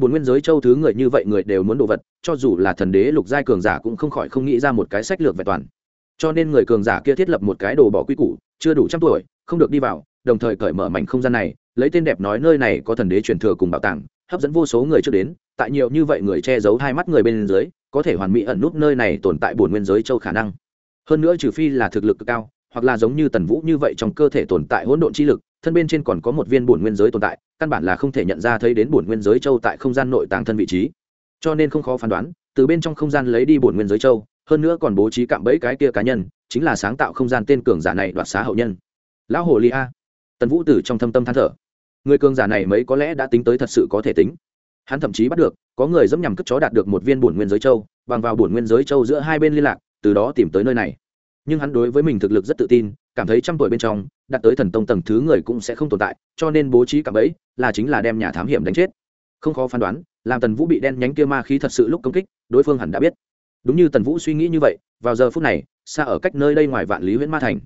Bốn nguyên giới châu thứ người như vậy người đều muốn đồ vật, cho dù là thần đế lục giai cường giả cũng không khỏi không nghĩ ra một cái sách lược vẹn toàn. Cho nên người cường giả kia thiết lập một cái đồ bỏ quy củ, chưa đủ trăm tuổi, không được đi vào, đồng thời cởi mở mảnh không gian này, lấy tên đẹp nói nơi này có thần đế truyền thừa cùng bảo tàng, hấp dẫn vô số người trước đến, tại nhiều như vậy người che giấu hai mắt người bên dưới có thể hoàn mỹ ẩn nút nơi này tồn tại bổn nguyên giới châu khả năng. Hơn nữa trừ phi là thực lực cực cao, hoặc là giống như tần vũ như vậy trong cơ thể tồn tại hỗn độn chi lực, thân bên trên còn có một viên bổn nguyên giới tồn tại, căn bản là không thể nhận ra thấy đến bổn nguyên giới châu tại không gian nội tàng thân vị trí. Cho nên không khó phán đoán, từ bên trong không gian lấy đi bổn nguyên giới châu, hơn nữa còn bố trí cạm bẫy cái kia cá nhân, chính là sáng tạo không gian tên cường giả này đoạt xá hậu nhân. Lão hồ ly a. Tần vũ tử trong thâm tâm than thở. Người cường giả này mấy có lẽ đã tính tới thật sự có thể tính hắn thậm chí bắt được, có người dẫm nhằm cất chó đạt được một viên bổn nguyên giới châu, bằng vào bổn nguyên giới châu giữa hai bên liên lạc, từ đó tìm tới nơi này. Nhưng hắn đối với mình thực lực rất tự tin, cảm thấy trăm tuổi bên trong, đạt tới thần tông tầng thứ người cũng sẽ không tồn tại, cho nên bố trí cả bẫy là chính là đem nhà thám hiểm đánh chết. Không khó phán đoán, làm tần vũ bị đen nhánh kia ma khí thật sự lúc công kích, đối phương hẳn đã biết. Đúng như tần vũ suy nghĩ như vậy, vào giờ phút này, xa ở cách nơi đây ngoài vạn lý huyện ma thành.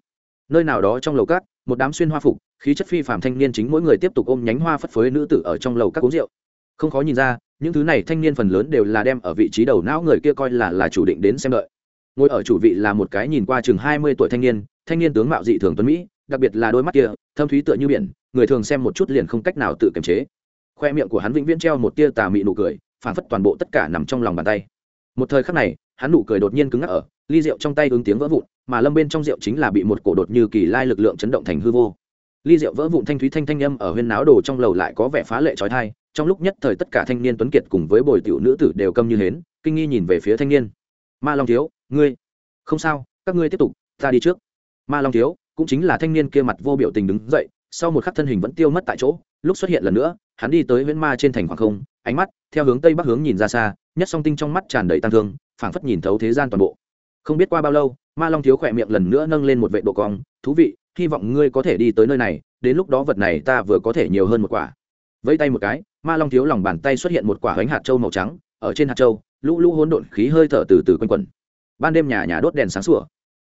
Nơi nào đó trong lầu cát một đám xuyên hoa phục, khí chất phi phạm thanh niên chính mỗi người tiếp tục ôm nhánh hoa phất phới nữ tử ở trong lầu các uống rượu không khó nhìn ra, những thứ này thanh niên phần lớn đều là đem ở vị trí đầu não người kia coi là là chủ định đến xem đợi. Ngồi ở chủ vị là một cái nhìn qua chừng hai mươi tuổi thanh niên thanh niên tướng mạo dị thường tuấn mỹ, đặc biệt là đôi mắt kia, thâm thúy tựa như biển, người thường xem một chút liền không cách nào tự kiềm chế. Khoe miệng của hắn vĩnh viễn treo một tia tà mị nụ cười, phản phất toàn bộ tất cả nằm trong lòng bàn tay. Một thời khắc này, hắn nụ cười đột nhiên cứng ngắc ở, ly rượu trong tay ứng tiếng vỡ vụn, mà lâm bên trong rượu chính là bị một cổ đột như kỳ lai lực lượng chấn động thành hư vô ly rượu vỡ vụn thanh thúy thanh thanh âm ở huyên náo đồ trong lầu lại có vẻ phá lệ trói thai, trong lúc nhất thời tất cả thanh niên tuấn kiệt cùng với bồi tiểu nữ tử đều câm như hến, kinh nghi nhìn về phía thanh niên. Ma long thiếu, ngươi không sao, các ngươi tiếp tục, ta đi trước. Ma long thiếu, cũng chính là thanh niên kia mặt vô biểu tình đứng dậy, sau một khắc thân hình vẫn tiêu mất tại chỗ, lúc xuất hiện lần nữa, hắn đi tới huyễn ma trên thành khoảng không, ánh mắt theo hướng tây bắc hướng nhìn ra xa, nhất song tinh trong mắt tràn đầy tăng thương, phảng phất nhìn thấu thế gian toàn bộ. Không biết qua bao lâu, ma long thiếu khỏe miệng lần nữa nâng lên một vệ độ cong, thú vị hy vọng ngươi có thể đi tới nơi này, đến lúc đó vật này ta vừa có thể nhiều hơn một quả. Vẫy tay một cái, ma long thiếu lòng bàn tay xuất hiện một quả bánh hạt trâu màu trắng, ở trên hạt trâu lũ lũ hỗn độn khí hơi thở từ từ quanh quẩn. Ban đêm nhà nhà đốt đèn sáng sủa.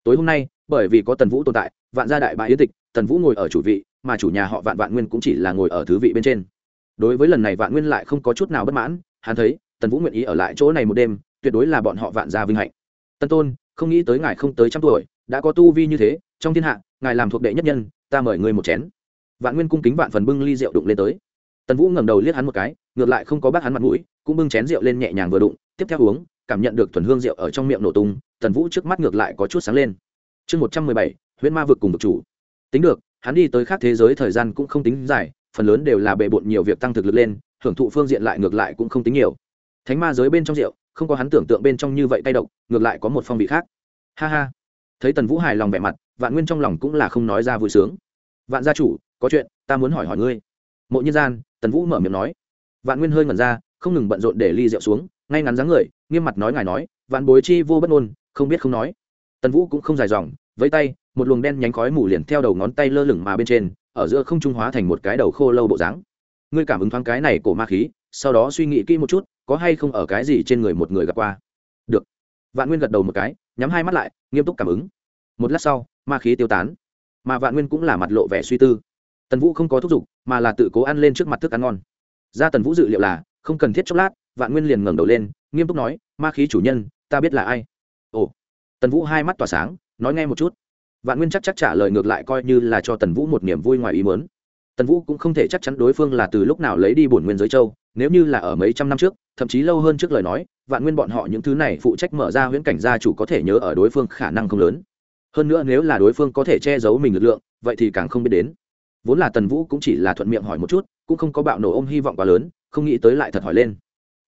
Tối hôm nay, bởi vì có tần vũ tồn tại, vạn gia đại bại yến tịch, tần vũ ngồi ở chủ vị, mà chủ nhà họ vạn vạn nguyên cũng chỉ là ngồi ở thứ vị bên trên. Đối với lần này vạn nguyên lại không có chút nào bất mãn, hắn thấy, tần vũ nguyện ý ở lại chỗ này một đêm, tuyệt đối là bọn họ vạn gia vinh hạnh. Tân tôn, không nghĩ tới ngài không tới trăm tuổi, đã có tu vi như thế trong thiên hạ, ngài làm thuộc đệ nhất nhân, ta mời ngươi một chén. Vạn nguyên cung kính vạn phần bưng ly rượu đụng lên tới. Tần vũ ngẩng đầu liếc hắn một cái, ngược lại không có bác hắn mặt mũi, cũng bưng chén rượu lên nhẹ nhàng vừa đụng, tiếp theo uống, cảm nhận được thuần hương rượu ở trong miệng nổ tung, tần vũ trước mắt ngược lại có chút sáng lên. Chương một trăm mười bảy, huyễn ma vực cùng vực chủ. Tính được, hắn đi tới khác thế giới thời gian cũng không tính dài, phần lớn đều là bề bộn nhiều việc tăng thực lực lên, hưởng thụ phương diện lại ngược lại cũng không tính nhiều. Thánh ma giới bên trong rượu, không có hắn tưởng tượng bên trong như vậy tay độc, ngược lại có một phong vị khác. Ha ha thấy tần vũ hài lòng vẻ mặt, vạn nguyên trong lòng cũng là không nói ra vui sướng. Vạn gia chủ, có chuyện, ta muốn hỏi hỏi ngươi. Mộ nhân gian, tần vũ mở miệng nói. Vạn nguyên hơi ngẩn ra, không ngừng bận rộn để ly rượu xuống, ngay ngắn dáng người, nghiêm mặt nói ngài nói, vạn bối chi vô bất ngôn, không biết không nói. Tần vũ cũng không dài dòng với tay, một luồng đen nhánh khói mù liền theo đầu ngón tay lơ lửng mà bên trên, ở giữa không trung hóa thành một cái đầu khô lâu bộ dáng. Ngươi cảm ứng thoáng cái này cổ ma khí, sau đó suy nghĩ kỹ một chút, có hay không ở cái gì trên người một người gặp qua? Vạn nguyên gật đầu một cái, nhắm hai mắt lại, nghiêm túc cảm ứng. Một lát sau, ma khí tiêu tán. Mà vạn nguyên cũng là mặt lộ vẻ suy tư. Tần vũ không có thúc giục, mà là tự cố ăn lên trước mặt thức ăn ngon. Ra tần vũ dự liệu là, không cần thiết chốc lát, vạn nguyên liền ngẩng đầu lên, nghiêm túc nói, ma khí chủ nhân, ta biết là ai. Ồ. Tần vũ hai mắt tỏa sáng, nói nghe một chút. Vạn nguyên chắc chắc trả lời ngược lại coi như là cho tần vũ một niềm vui ngoài ý mớn tần vũ cũng không thể chắc chắn đối phương là từ lúc nào lấy đi bổn nguyên giới châu nếu như là ở mấy trăm năm trước, thậm chí lâu hơn trước lời nói, vạn nguyên bọn họ những thứ này phụ trách mở ra huyễn cảnh gia chủ có thể nhớ ở đối phương khả năng không lớn. Hơn nữa nếu là đối phương có thể che giấu mình lực lượng, vậy thì càng không biết đến. Vốn là tần vũ cũng chỉ là thuận miệng hỏi một chút, cũng không có bạo nổ ôm hy vọng quá lớn, không nghĩ tới lại thật hỏi lên.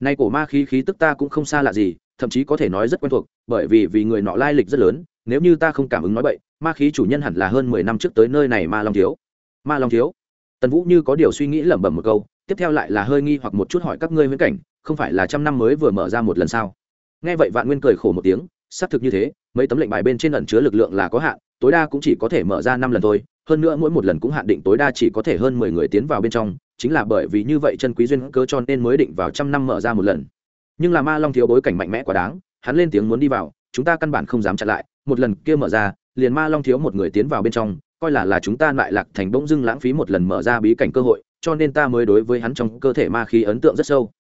Nay cổ ma khí khí tức ta cũng không xa lạ gì, thậm chí có thể nói rất quen thuộc, bởi vì vì người nọ lai lịch rất lớn, nếu như ta không cảm ứng nói vậy ma khí chủ nhân hẳn là hơn mười năm trước tới nơi này ma long thiếu. Ma long thiếu. Tần vũ như có điều suy nghĩ lẩm bẩm một câu tiếp theo lại là hơi nghi hoặc một chút hỏi các ngươi viễn cảnh, không phải là trăm năm mới vừa mở ra một lần sao? Nghe vậy vạn nguyên cười khổ một tiếng, xác thực như thế, mấy tấm lệnh bài bên trên ẩn chứa lực lượng là có hạn, tối đa cũng chỉ có thể mở ra năm lần thôi, hơn nữa mỗi một lần cũng hạn định tối đa chỉ có thể hơn mười người tiến vào bên trong, chính là bởi vì như vậy chân quý duyên cơ cho nên mới định vào trăm năm mở ra một lần. Nhưng là ma long thiếu bối cảnh mạnh mẽ quá đáng, hắn lên tiếng muốn đi vào, chúng ta căn bản không dám chặn lại, một lần kia mở ra, liền ma long thiếu một người tiến vào bên trong, coi là là chúng ta lại lạc thành bỗng dưng lãng phí một lần mở ra bí cảnh cơ hội cho nên ta mới đối với hắn trong cơ thể ma khí ấn tượng rất sâu.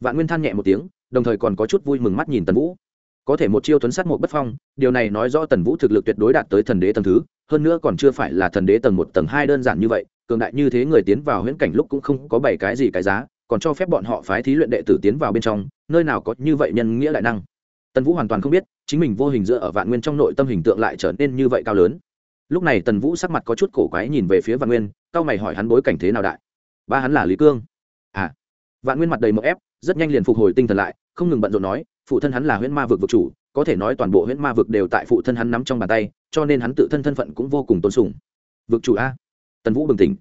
Vạn nguyên than nhẹ một tiếng, đồng thời còn có chút vui mừng mắt nhìn tần vũ. Có thể một chiêu tuấn sát một bất phong, điều này nói rõ tần vũ thực lực tuyệt đối đạt tới thần đế tầng thứ, hơn nữa còn chưa phải là thần đế tầng một, tầng hai đơn giản như vậy, cường đại như thế người tiến vào huyễn cảnh lúc cũng không có bảy cái gì cái giá, còn cho phép bọn họ phái thí luyện đệ tử tiến vào bên trong, nơi nào có như vậy nhân nghĩa đại năng. Tần vũ hoàn toàn không biết, chính mình vô hình dựa ở vạn nguyên trong nội tâm hình tượng lại trở nên như vậy cao lớn. Lúc này tần vũ sắc mặt có chút cổ quái nhìn về phía vạn nguyên cao mày hỏi hắn bối cảnh thế nào đại ba hắn là lý cương à vạn nguyên mặt đầy mậu ép rất nhanh liền phục hồi tinh thần lại không ngừng bận rộn nói phụ thân hắn là huyễn ma vực vực chủ có thể nói toàn bộ huyễn ma vực đều tại phụ thân hắn nắm trong bàn tay cho nên hắn tự thân thân phận cũng vô cùng tôn sùng vực chủ a tần vũ bừng tỉnh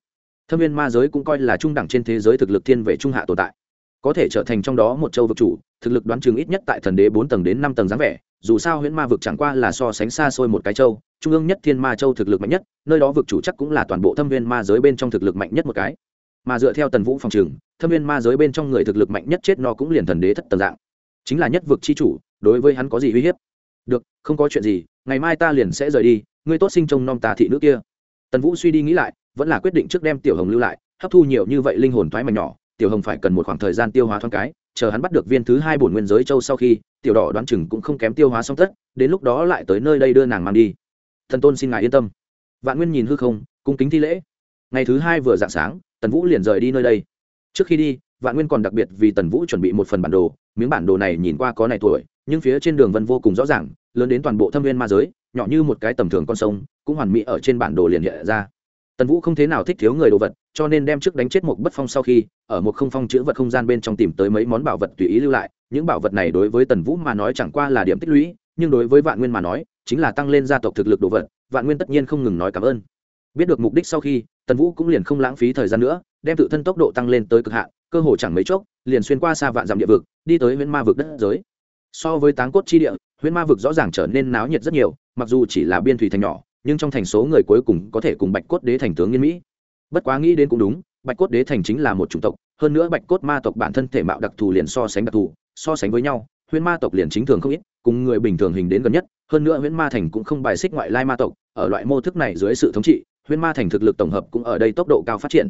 thâm viên ma giới cũng coi là trung đẳng trên thế giới thực lực thiên về trung hạ tồn tại có thể trở thành trong đó một châu vực chủ thực lực đoán chừng ít nhất tại thần đế bốn tầng đến năm tầng dáng vẻ dù sao huyễn ma vực chẳng qua là so sánh xa xôi một cái châu trung ương nhất thiên ma châu thực lực mạnh nhất nơi đó vực chủ chắc cũng là toàn bộ thâm viên ma giới bên trong thực lực mạnh nhất một cái mà dựa theo tần vũ phòng trường, thâm viên ma giới bên trong người thực lực mạnh nhất chết no cũng liền thần đế thất tầng dạng. Chính là nhất vực chi chủ, đối với hắn có gì uy hiếp? Được, không có chuyện gì, ngày mai ta liền sẽ rời đi, ngươi tốt sinh trông nom tà thị nữ kia. Tần vũ suy đi nghĩ lại, vẫn là quyết định trước đem tiểu hồng lưu lại, hấp thu nhiều như vậy linh hồn thoái mảnh nhỏ, tiểu hồng phải cần một khoảng thời gian tiêu hóa thoáng cái, chờ hắn bắt được viên thứ hai bổn nguyên giới châu sau khi, tiểu đỏ đoán chừng cũng không kém tiêu hóa xong tất, đến lúc đó lại tới nơi đây đưa nàng mang đi. Thần tôn xin ngài yên tâm. Vạn nguyên nhìn hư không, cung kính thi lễ. Ngày thứ hai vừa dạng sáng tần vũ liền rời đi nơi đây. Trước khi đi, vạn nguyên còn đặc biệt vì tần vũ chuẩn bị một phần bản đồ, miếng bản đồ này nhìn qua có này tuổi, nhưng phía trên đường vân vô cùng rõ ràng, lớn đến toàn bộ thâm viên ma giới, nhỏ như một cái tầm thường con sông, cũng hoàn mỹ ở trên bản đồ liền hiện ra. Tần vũ không thế nào thích thiếu người đồ vật, cho nên đem trước đánh chết một bất phong sau khi, ở một không phong chữ vật không gian bên trong tìm tới mấy món bảo vật tùy ý lưu lại. Những bảo vật này đối với tần vũ mà nói chẳng qua là điểm tích lũy, nhưng đối với vạn nguyên mà nói, chính là tăng lên gia tộc thực lực đồ vật, vạn nguyên tất nhiên không ngừng nói cảm ơn. Biết được mục đích sau khi tần vũ cũng liền không lãng phí thời gian nữa, đem tự thân tốc độ tăng lên tới cực hạn, cơ hồ chẳng mấy chốc, liền xuyên qua xa vạn dặm địa vực, đi tới huyễn ma vực đất giới. So với táng cốt chi địa, huyễn ma vực rõ ràng trở nên náo nhiệt rất nhiều, mặc dù chỉ là biên thủy thành nhỏ, nhưng trong thành số người cuối cùng có thể cùng bạch cốt đế thành tướng nghiên mỹ. Bất quá nghĩ đến cũng đúng, bạch cốt đế thành chính là một chủng tộc, hơn nữa bạch cốt ma tộc bản thân thể mạo đặc thù liền so sánh đặc thù, so sánh với nhau, huyễn ma tộc liền chính thường không ít, cùng người bình thường hình đến gần nhất, hơn nữa huyễn ma thành cũng không bài xích ngoại lai ma tộc, ở loại mô thức này dưới sự thống trị huyên ma thành thực lực tổng hợp cũng ở đây tốc độ cao phát triển.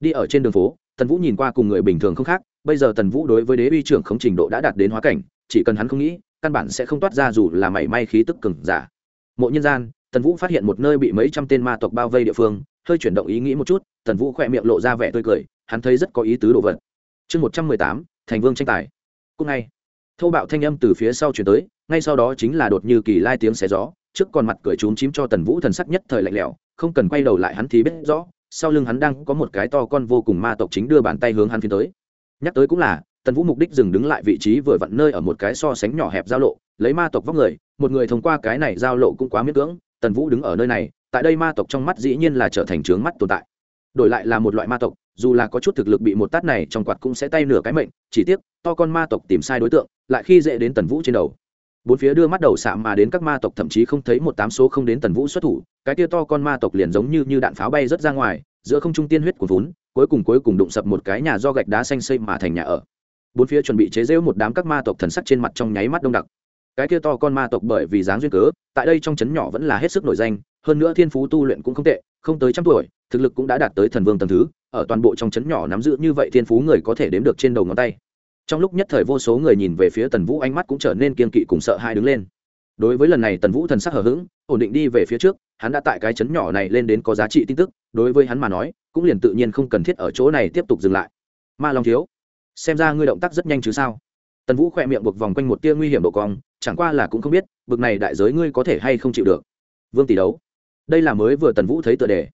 Đi ở trên đường phố, tần vũ nhìn qua cùng người bình thường không khác, bây giờ tần vũ đối với đế uy trưởng không trình độ đã đạt đến hóa cảnh, chỉ cần hắn không nghĩ, căn bản sẽ không toát ra dù là mảy may khí tức cừng giả. Mộ nhân gian, tần vũ phát hiện một nơi bị mấy trăm tên ma tộc bao vây địa phương, hơi chuyển động ý nghĩ một chút, tần vũ khỏe miệng lộ ra vẻ tươi cười, hắn thấy rất có ý tứ đồ vật. Chương một trăm mười tám, thành vương tranh tài. Cúc ngay thâu bạo thanh âm từ phía sau chuyển tới, ngay sau đó chính là đột như kỳ lai tiếng xé gió, trước còn mặt cười trúng chím cho tần vũ thần sắc nhất thời lạnh lẽo không cần quay đầu lại hắn thì biết rõ, sau lưng hắn đang có một cái to con vô cùng ma tộc chính đưa bàn tay hướng hắn phía tới. Nhắc tới cũng là, tần vũ mục đích dừng đứng lại vị trí vừa vặn nơi ở một cái so sánh nhỏ hẹp giao lộ, lấy ma tộc vóc người, một người thông qua cái này giao lộ cũng quá miễn cưỡng, tần vũ đứng ở nơi này, tại đây ma tộc trong mắt dĩ nhiên là trở thành trướng mắt tồn tại. Đổi lại là một loại ma tộc, dù là có chút thực lực bị một tát này trong quạt cũng sẽ tay nửa cái mệnh, chỉ tiếc, to con ma tộc tìm sai đối tượng, lại khi dễ đến tần vũ trên đầu bốn phía đưa mắt đầu xạ mà đến các ma tộc thậm chí không thấy một tám số không đến tần vũ xuất thủ, cái tia to con ma tộc liền giống như như đạn pháo bay rớt ra ngoài, giữa không trung tiên huyết của vốn cuối cùng cuối cùng đụng sập một cái nhà do gạch đá xanh xây mà thành nhà ở. Bốn phía chuẩn bị chế rễu một đám các ma tộc thần sắc trên mặt trong nháy mắt đông đặc. Cái kia to con ma tộc bởi vì dáng duyên cớ, tại đây trong trấn nhỏ vẫn là hết sức nổi danh, hơn nữa thiên phú tu luyện cũng không tệ, không tới trăm tuổi, thực lực cũng đã đạt tới thần vương tầm thứ, ở toàn bộ trong trấn nhỏ nắm giữ như vậy thiên phú người có thể đếm được trên đầu ngón tay trong lúc nhất thời vô số người nhìn về phía tần vũ, ánh mắt cũng trở nên kiên kỵ cùng sợ hai đứng lên. Đối với lần này tần vũ thần sắc hờ hững, ổn định đi về phía trước, hắn đã tại cái chấn nhỏ này lên đến có giá trị tin tức, đối với hắn mà nói, cũng liền tự nhiên không cần thiết ở chỗ này tiếp tục dừng lại. Ma long thiếu, xem ra ngươi động tác rất nhanh chứ sao? Tần vũ khỏe miệng buộc vòng quanh một tia nguy hiểm độ cong, chẳng qua là cũng không biết, bực này đại giới ngươi có thể hay không chịu được. Vương tỷ đấu. Đây là mới vừa tần vũ thấy tựa đề.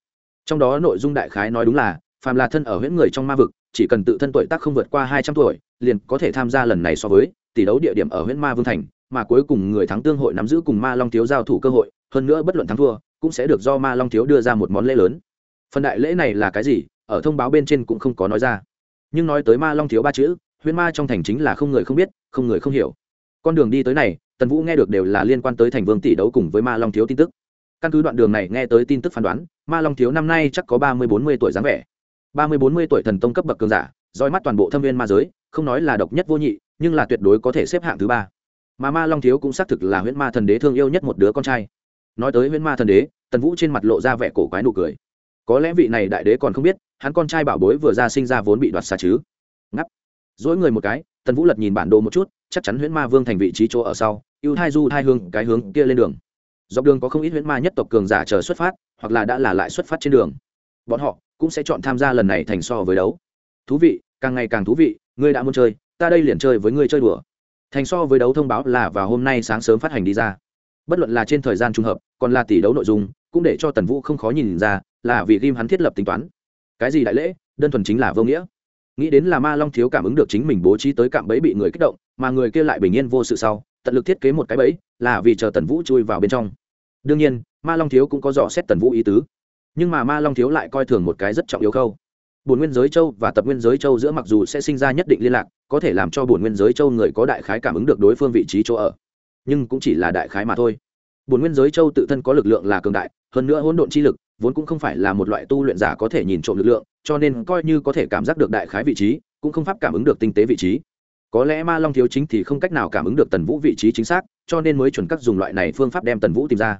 Trong đó nội dung đại khái nói đúng là, phàm là thân ở huyễn người trong ma vực chỉ cần tự thân tuổi tác không vượt qua hai trăm tuổi, liền có thể tham gia lần này so với tỷ đấu địa điểm ở huyễn ma vương thành, mà cuối cùng người thắng tương hội nắm giữ cùng ma long thiếu giao thủ cơ hội, hơn nữa bất luận thắng thua, cũng sẽ được do ma long thiếu đưa ra một món lễ lớn. Phần đại lễ này là cái gì, ở thông báo bên trên cũng không có nói ra. Nhưng nói tới ma long thiếu ba chữ, huyễn ma trong thành chính là không người không biết, không người không hiểu. Con đường đi tới này, tần vũ nghe được đều là liên quan tới thành vương tỷ đấu cùng với ma long thiếu tin tức. Căn cứ đoạn đường này nghe tới tin tức phán đoán, ma long thiếu năm nay chắc có ba mươi bốn mươi tuổi dáng vẻ ba mươi bốn mươi tuổi thần tông cấp bậc cường giả roi mắt toàn bộ thâm viên ma giới, không nói là độc nhất vô nhị, nhưng là tuyệt đối có thể xếp hạng thứ ba. Mà ma long thiếu cũng xác thực là huyễn ma thần đế thương yêu nhất một đứa con trai. Nói tới huyễn ma thần đế, tần vũ trên mặt lộ ra vẻ cổ quái nụ cười. Có lẽ vị này đại đế còn không biết, hắn con trai bảo bối vừa ra sinh ra vốn bị đoạt xa chứ. Ngắp dỗi người một cái, tần vũ lật nhìn bản đồ một chút, chắc chắn huyễn ma vương thành vị trí chỗ ở sau, ưu thai du thai hương cái hướng kia lên đường. Dọc đường có không ít huyễn ma nhất tộc cường giả chờ xuất phát, hoặc là đã là lại xuất phát trên đường bọn họ cũng sẽ chọn tham gia lần này thành so với đấu. Thú vị, càng ngày càng thú vị, ngươi đã muốn chơi, ta đây liền chơi với ngươi chơi đùa. Thành so với đấu thông báo là vào hôm nay sáng sớm phát hành đi ra. Bất luận là trên thời gian trùng hợp, còn là tỷ đấu nội dung, cũng để cho tần vũ không khó nhìn ra là vì ghim hắn thiết lập tính toán. Cái gì đại lễ, đơn thuần chính là vô nghĩa. Nghĩ đến là ma long thiếu cảm ứng được chính mình bố trí tới cạm bẫy bị người kích động, mà người kia lại bình yên vô sự sau, tận lực thiết kế một cái bẫy, là vì chờ tần vũ chui vào bên trong. Đương nhiên, ma long thiếu cũng có dò xét tần vũ ý tứ nhưng mà ma long thiếu lại coi thường một cái rất trọng yếu khâu. Bổn nguyên giới châu và tập nguyên giới châu giữa mặc dù sẽ sinh ra nhất định liên lạc, có thể làm cho bổn nguyên giới châu người có đại khái cảm ứng được đối phương vị trí chỗ ở. Nhưng cũng chỉ là đại khái mà thôi. Bổn nguyên giới châu tự thân có lực lượng là cường đại, hơn nữa hỗn độn chi lực vốn cũng không phải là một loại tu luyện giả có thể nhìn trộm lực lượng, cho nên coi như có thể cảm giác được đại khái vị trí, cũng không pháp cảm ứng được tinh tế vị trí. Có lẽ ma long thiếu chính thì không cách nào cảm ứng được tần vũ vị trí chính xác, cho nên mới chuẩn các dùng loại này phương pháp đem tần vũ tìm ra.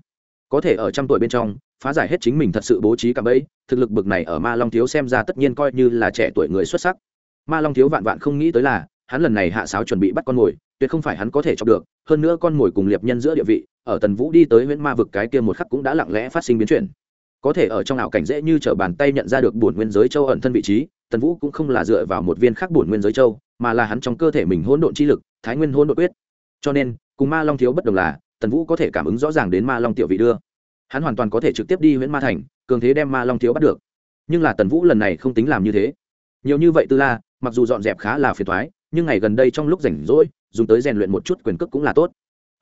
Có thể ở trăm tuổi bên trong phá giải hết chính mình thật sự bố trí cả bẫy, thực lực bực này ở ma long thiếu xem ra tất nhiên coi như là trẻ tuổi người xuất sắc. Ma long thiếu vạn vạn không nghĩ tới là, hắn lần này hạ sáo chuẩn bị bắt con mồi, tuyệt không phải hắn có thể chọc được, hơn nữa con mồi cùng liệp nhân giữa địa vị, ở tần vũ đi tới huyện ma vực cái kia một khắc cũng đã lặng lẽ phát sinh biến chuyển. Có thể ở trong ảo cảnh dễ như t r ở bàn tay nhận ra được bổn nguyên giới châu ẩn thân vị trí, tần vũ cũng không là dựa vào một viên khác bổn nguyên giới châu, mà là hắn trong cơ thể mình hỗn độn chi lực, thái nguyên hỗn độn quyết. Cho nên, cùng ma long thiếu bất đồng là, tần vũ có thể cảm ứng rõ ràng đến ma long tiểu vị đưa hắn hoàn toàn có thể trực tiếp đi huyện ma thành, cường thế đem ma long thiếu bắt được. Nhưng là tần vũ lần này không tính làm như thế. Nhiều như vậy tư la, mặc dù dọn dẹp khá là phiền thoái nhưng ngày gần đây trong lúc rảnh rỗi, dùng tới rèn luyện một chút quyền cước cũng là tốt.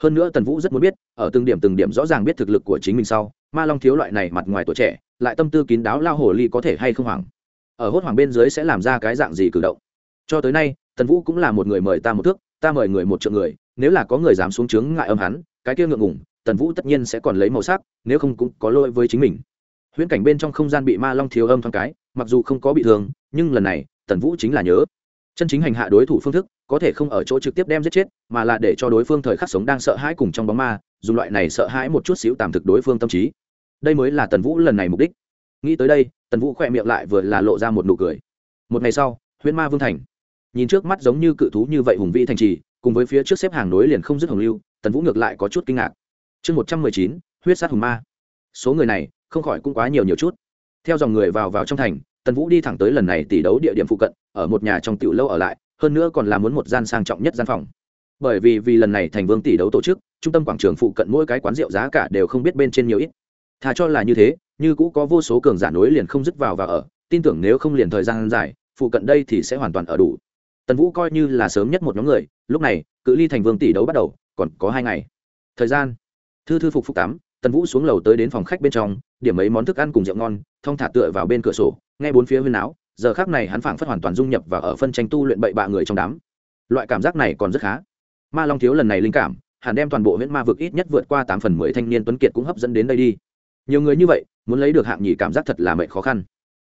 Hơn nữa tần vũ rất muốn biết, ở từng điểm từng điểm rõ ràng biết thực lực của chính mình sau, ma long thiếu loại này mặt ngoài tuổi trẻ, lại tâm tư kín đáo lao hồ ly có thể hay không hoảng. Ở hốt hoảng bên dưới sẽ làm ra cái dạng gì cử động. Cho tới nay, tần vũ cũng là một người mời ta một thước, ta mời người một triệu người, nếu là có người dám xuống trướng ngại âm hắn, cái kia ngượng ngủng tần vũ tất nhiên sẽ còn lấy màu sắc, nếu không cũng có lỗi với chính mình. Huyễn cảnh bên trong không gian bị ma long thiếu âm thoáng cái, mặc dù không có bị thương, nhưng lần này, tần vũ chính là nhớ. Chân chính hành hạ đối thủ phương thức, có thể không ở chỗ trực tiếp đem giết chết, mà là để cho đối phương thời khắc sống đang sợ hãi cùng trong bóng ma, dùng loại này sợ hãi một chút xíu tạm thực đối phương tâm trí. Đây mới là tần vũ lần này mục đích. Nghĩ tới đây, tần vũ khỏe miệng lại vừa là lộ ra một nụ cười. Một ngày sau, huyễn ma vương thành. Nhìn trước mắt giống như cự thú như vậy hùng vĩ thành trì, cùng với phía trước xếp hàng nối liền không dứt hồng lưu, tần vũ ngược lại có chút kinh ngạc chương một trăm mười chín, huyết sát hùng ma. Số người này, không khỏi cũng quá nhiều nhiều chút. Theo dòng người vào vào trong thành, tần vũ đi thẳng tới lần này tỷ đấu địa điểm phụ cận, ở một nhà trong tiểu lâu ở lại, hơn nữa còn là muốn một gian sang trọng nhất gian phòng. Bởi vì vì lần này thành vương tỷ đấu tổ chức, trung tâm quảng trường phụ cận mỗi cái quán rượu giá cả đều không biết bên trên nhiều ít. Thà cho là như thế, như cũ có vô số cường giả nối liền không dứt vào và ở, tin tưởng nếu không liền thời gian dài, phụ cận đây thì sẽ hoàn toàn ở đủ. Tần vũ coi như là sớm nhất một nhóm người, lúc này, cự ly thành vương tỷ đấu bắt đầu, còn có hai ngày. Thời gian thư thư phục phục tắm, tần vũ xuống lầu tới đến phòng khách bên trong, điểm mấy món thức ăn cùng rượu ngon, thong thả tựa vào bên cửa sổ, nghe bốn phía huyên áo giờ khác này hắn phảng phất hoàn toàn dung nhập và ở phân tranh tu luyện bậy bạ người trong đám. Loại cảm giác này còn rất khá. Ma long thiếu lần này linh cảm, hẳn đem toàn bộ huyện ma vực ít nhất vượt qua tám phần mười thanh niên tuấn kiệt cũng hấp dẫn đến đây đi. Nhiều người như vậy, muốn lấy được hạng nhì cảm giác thật là mệnh khó khăn.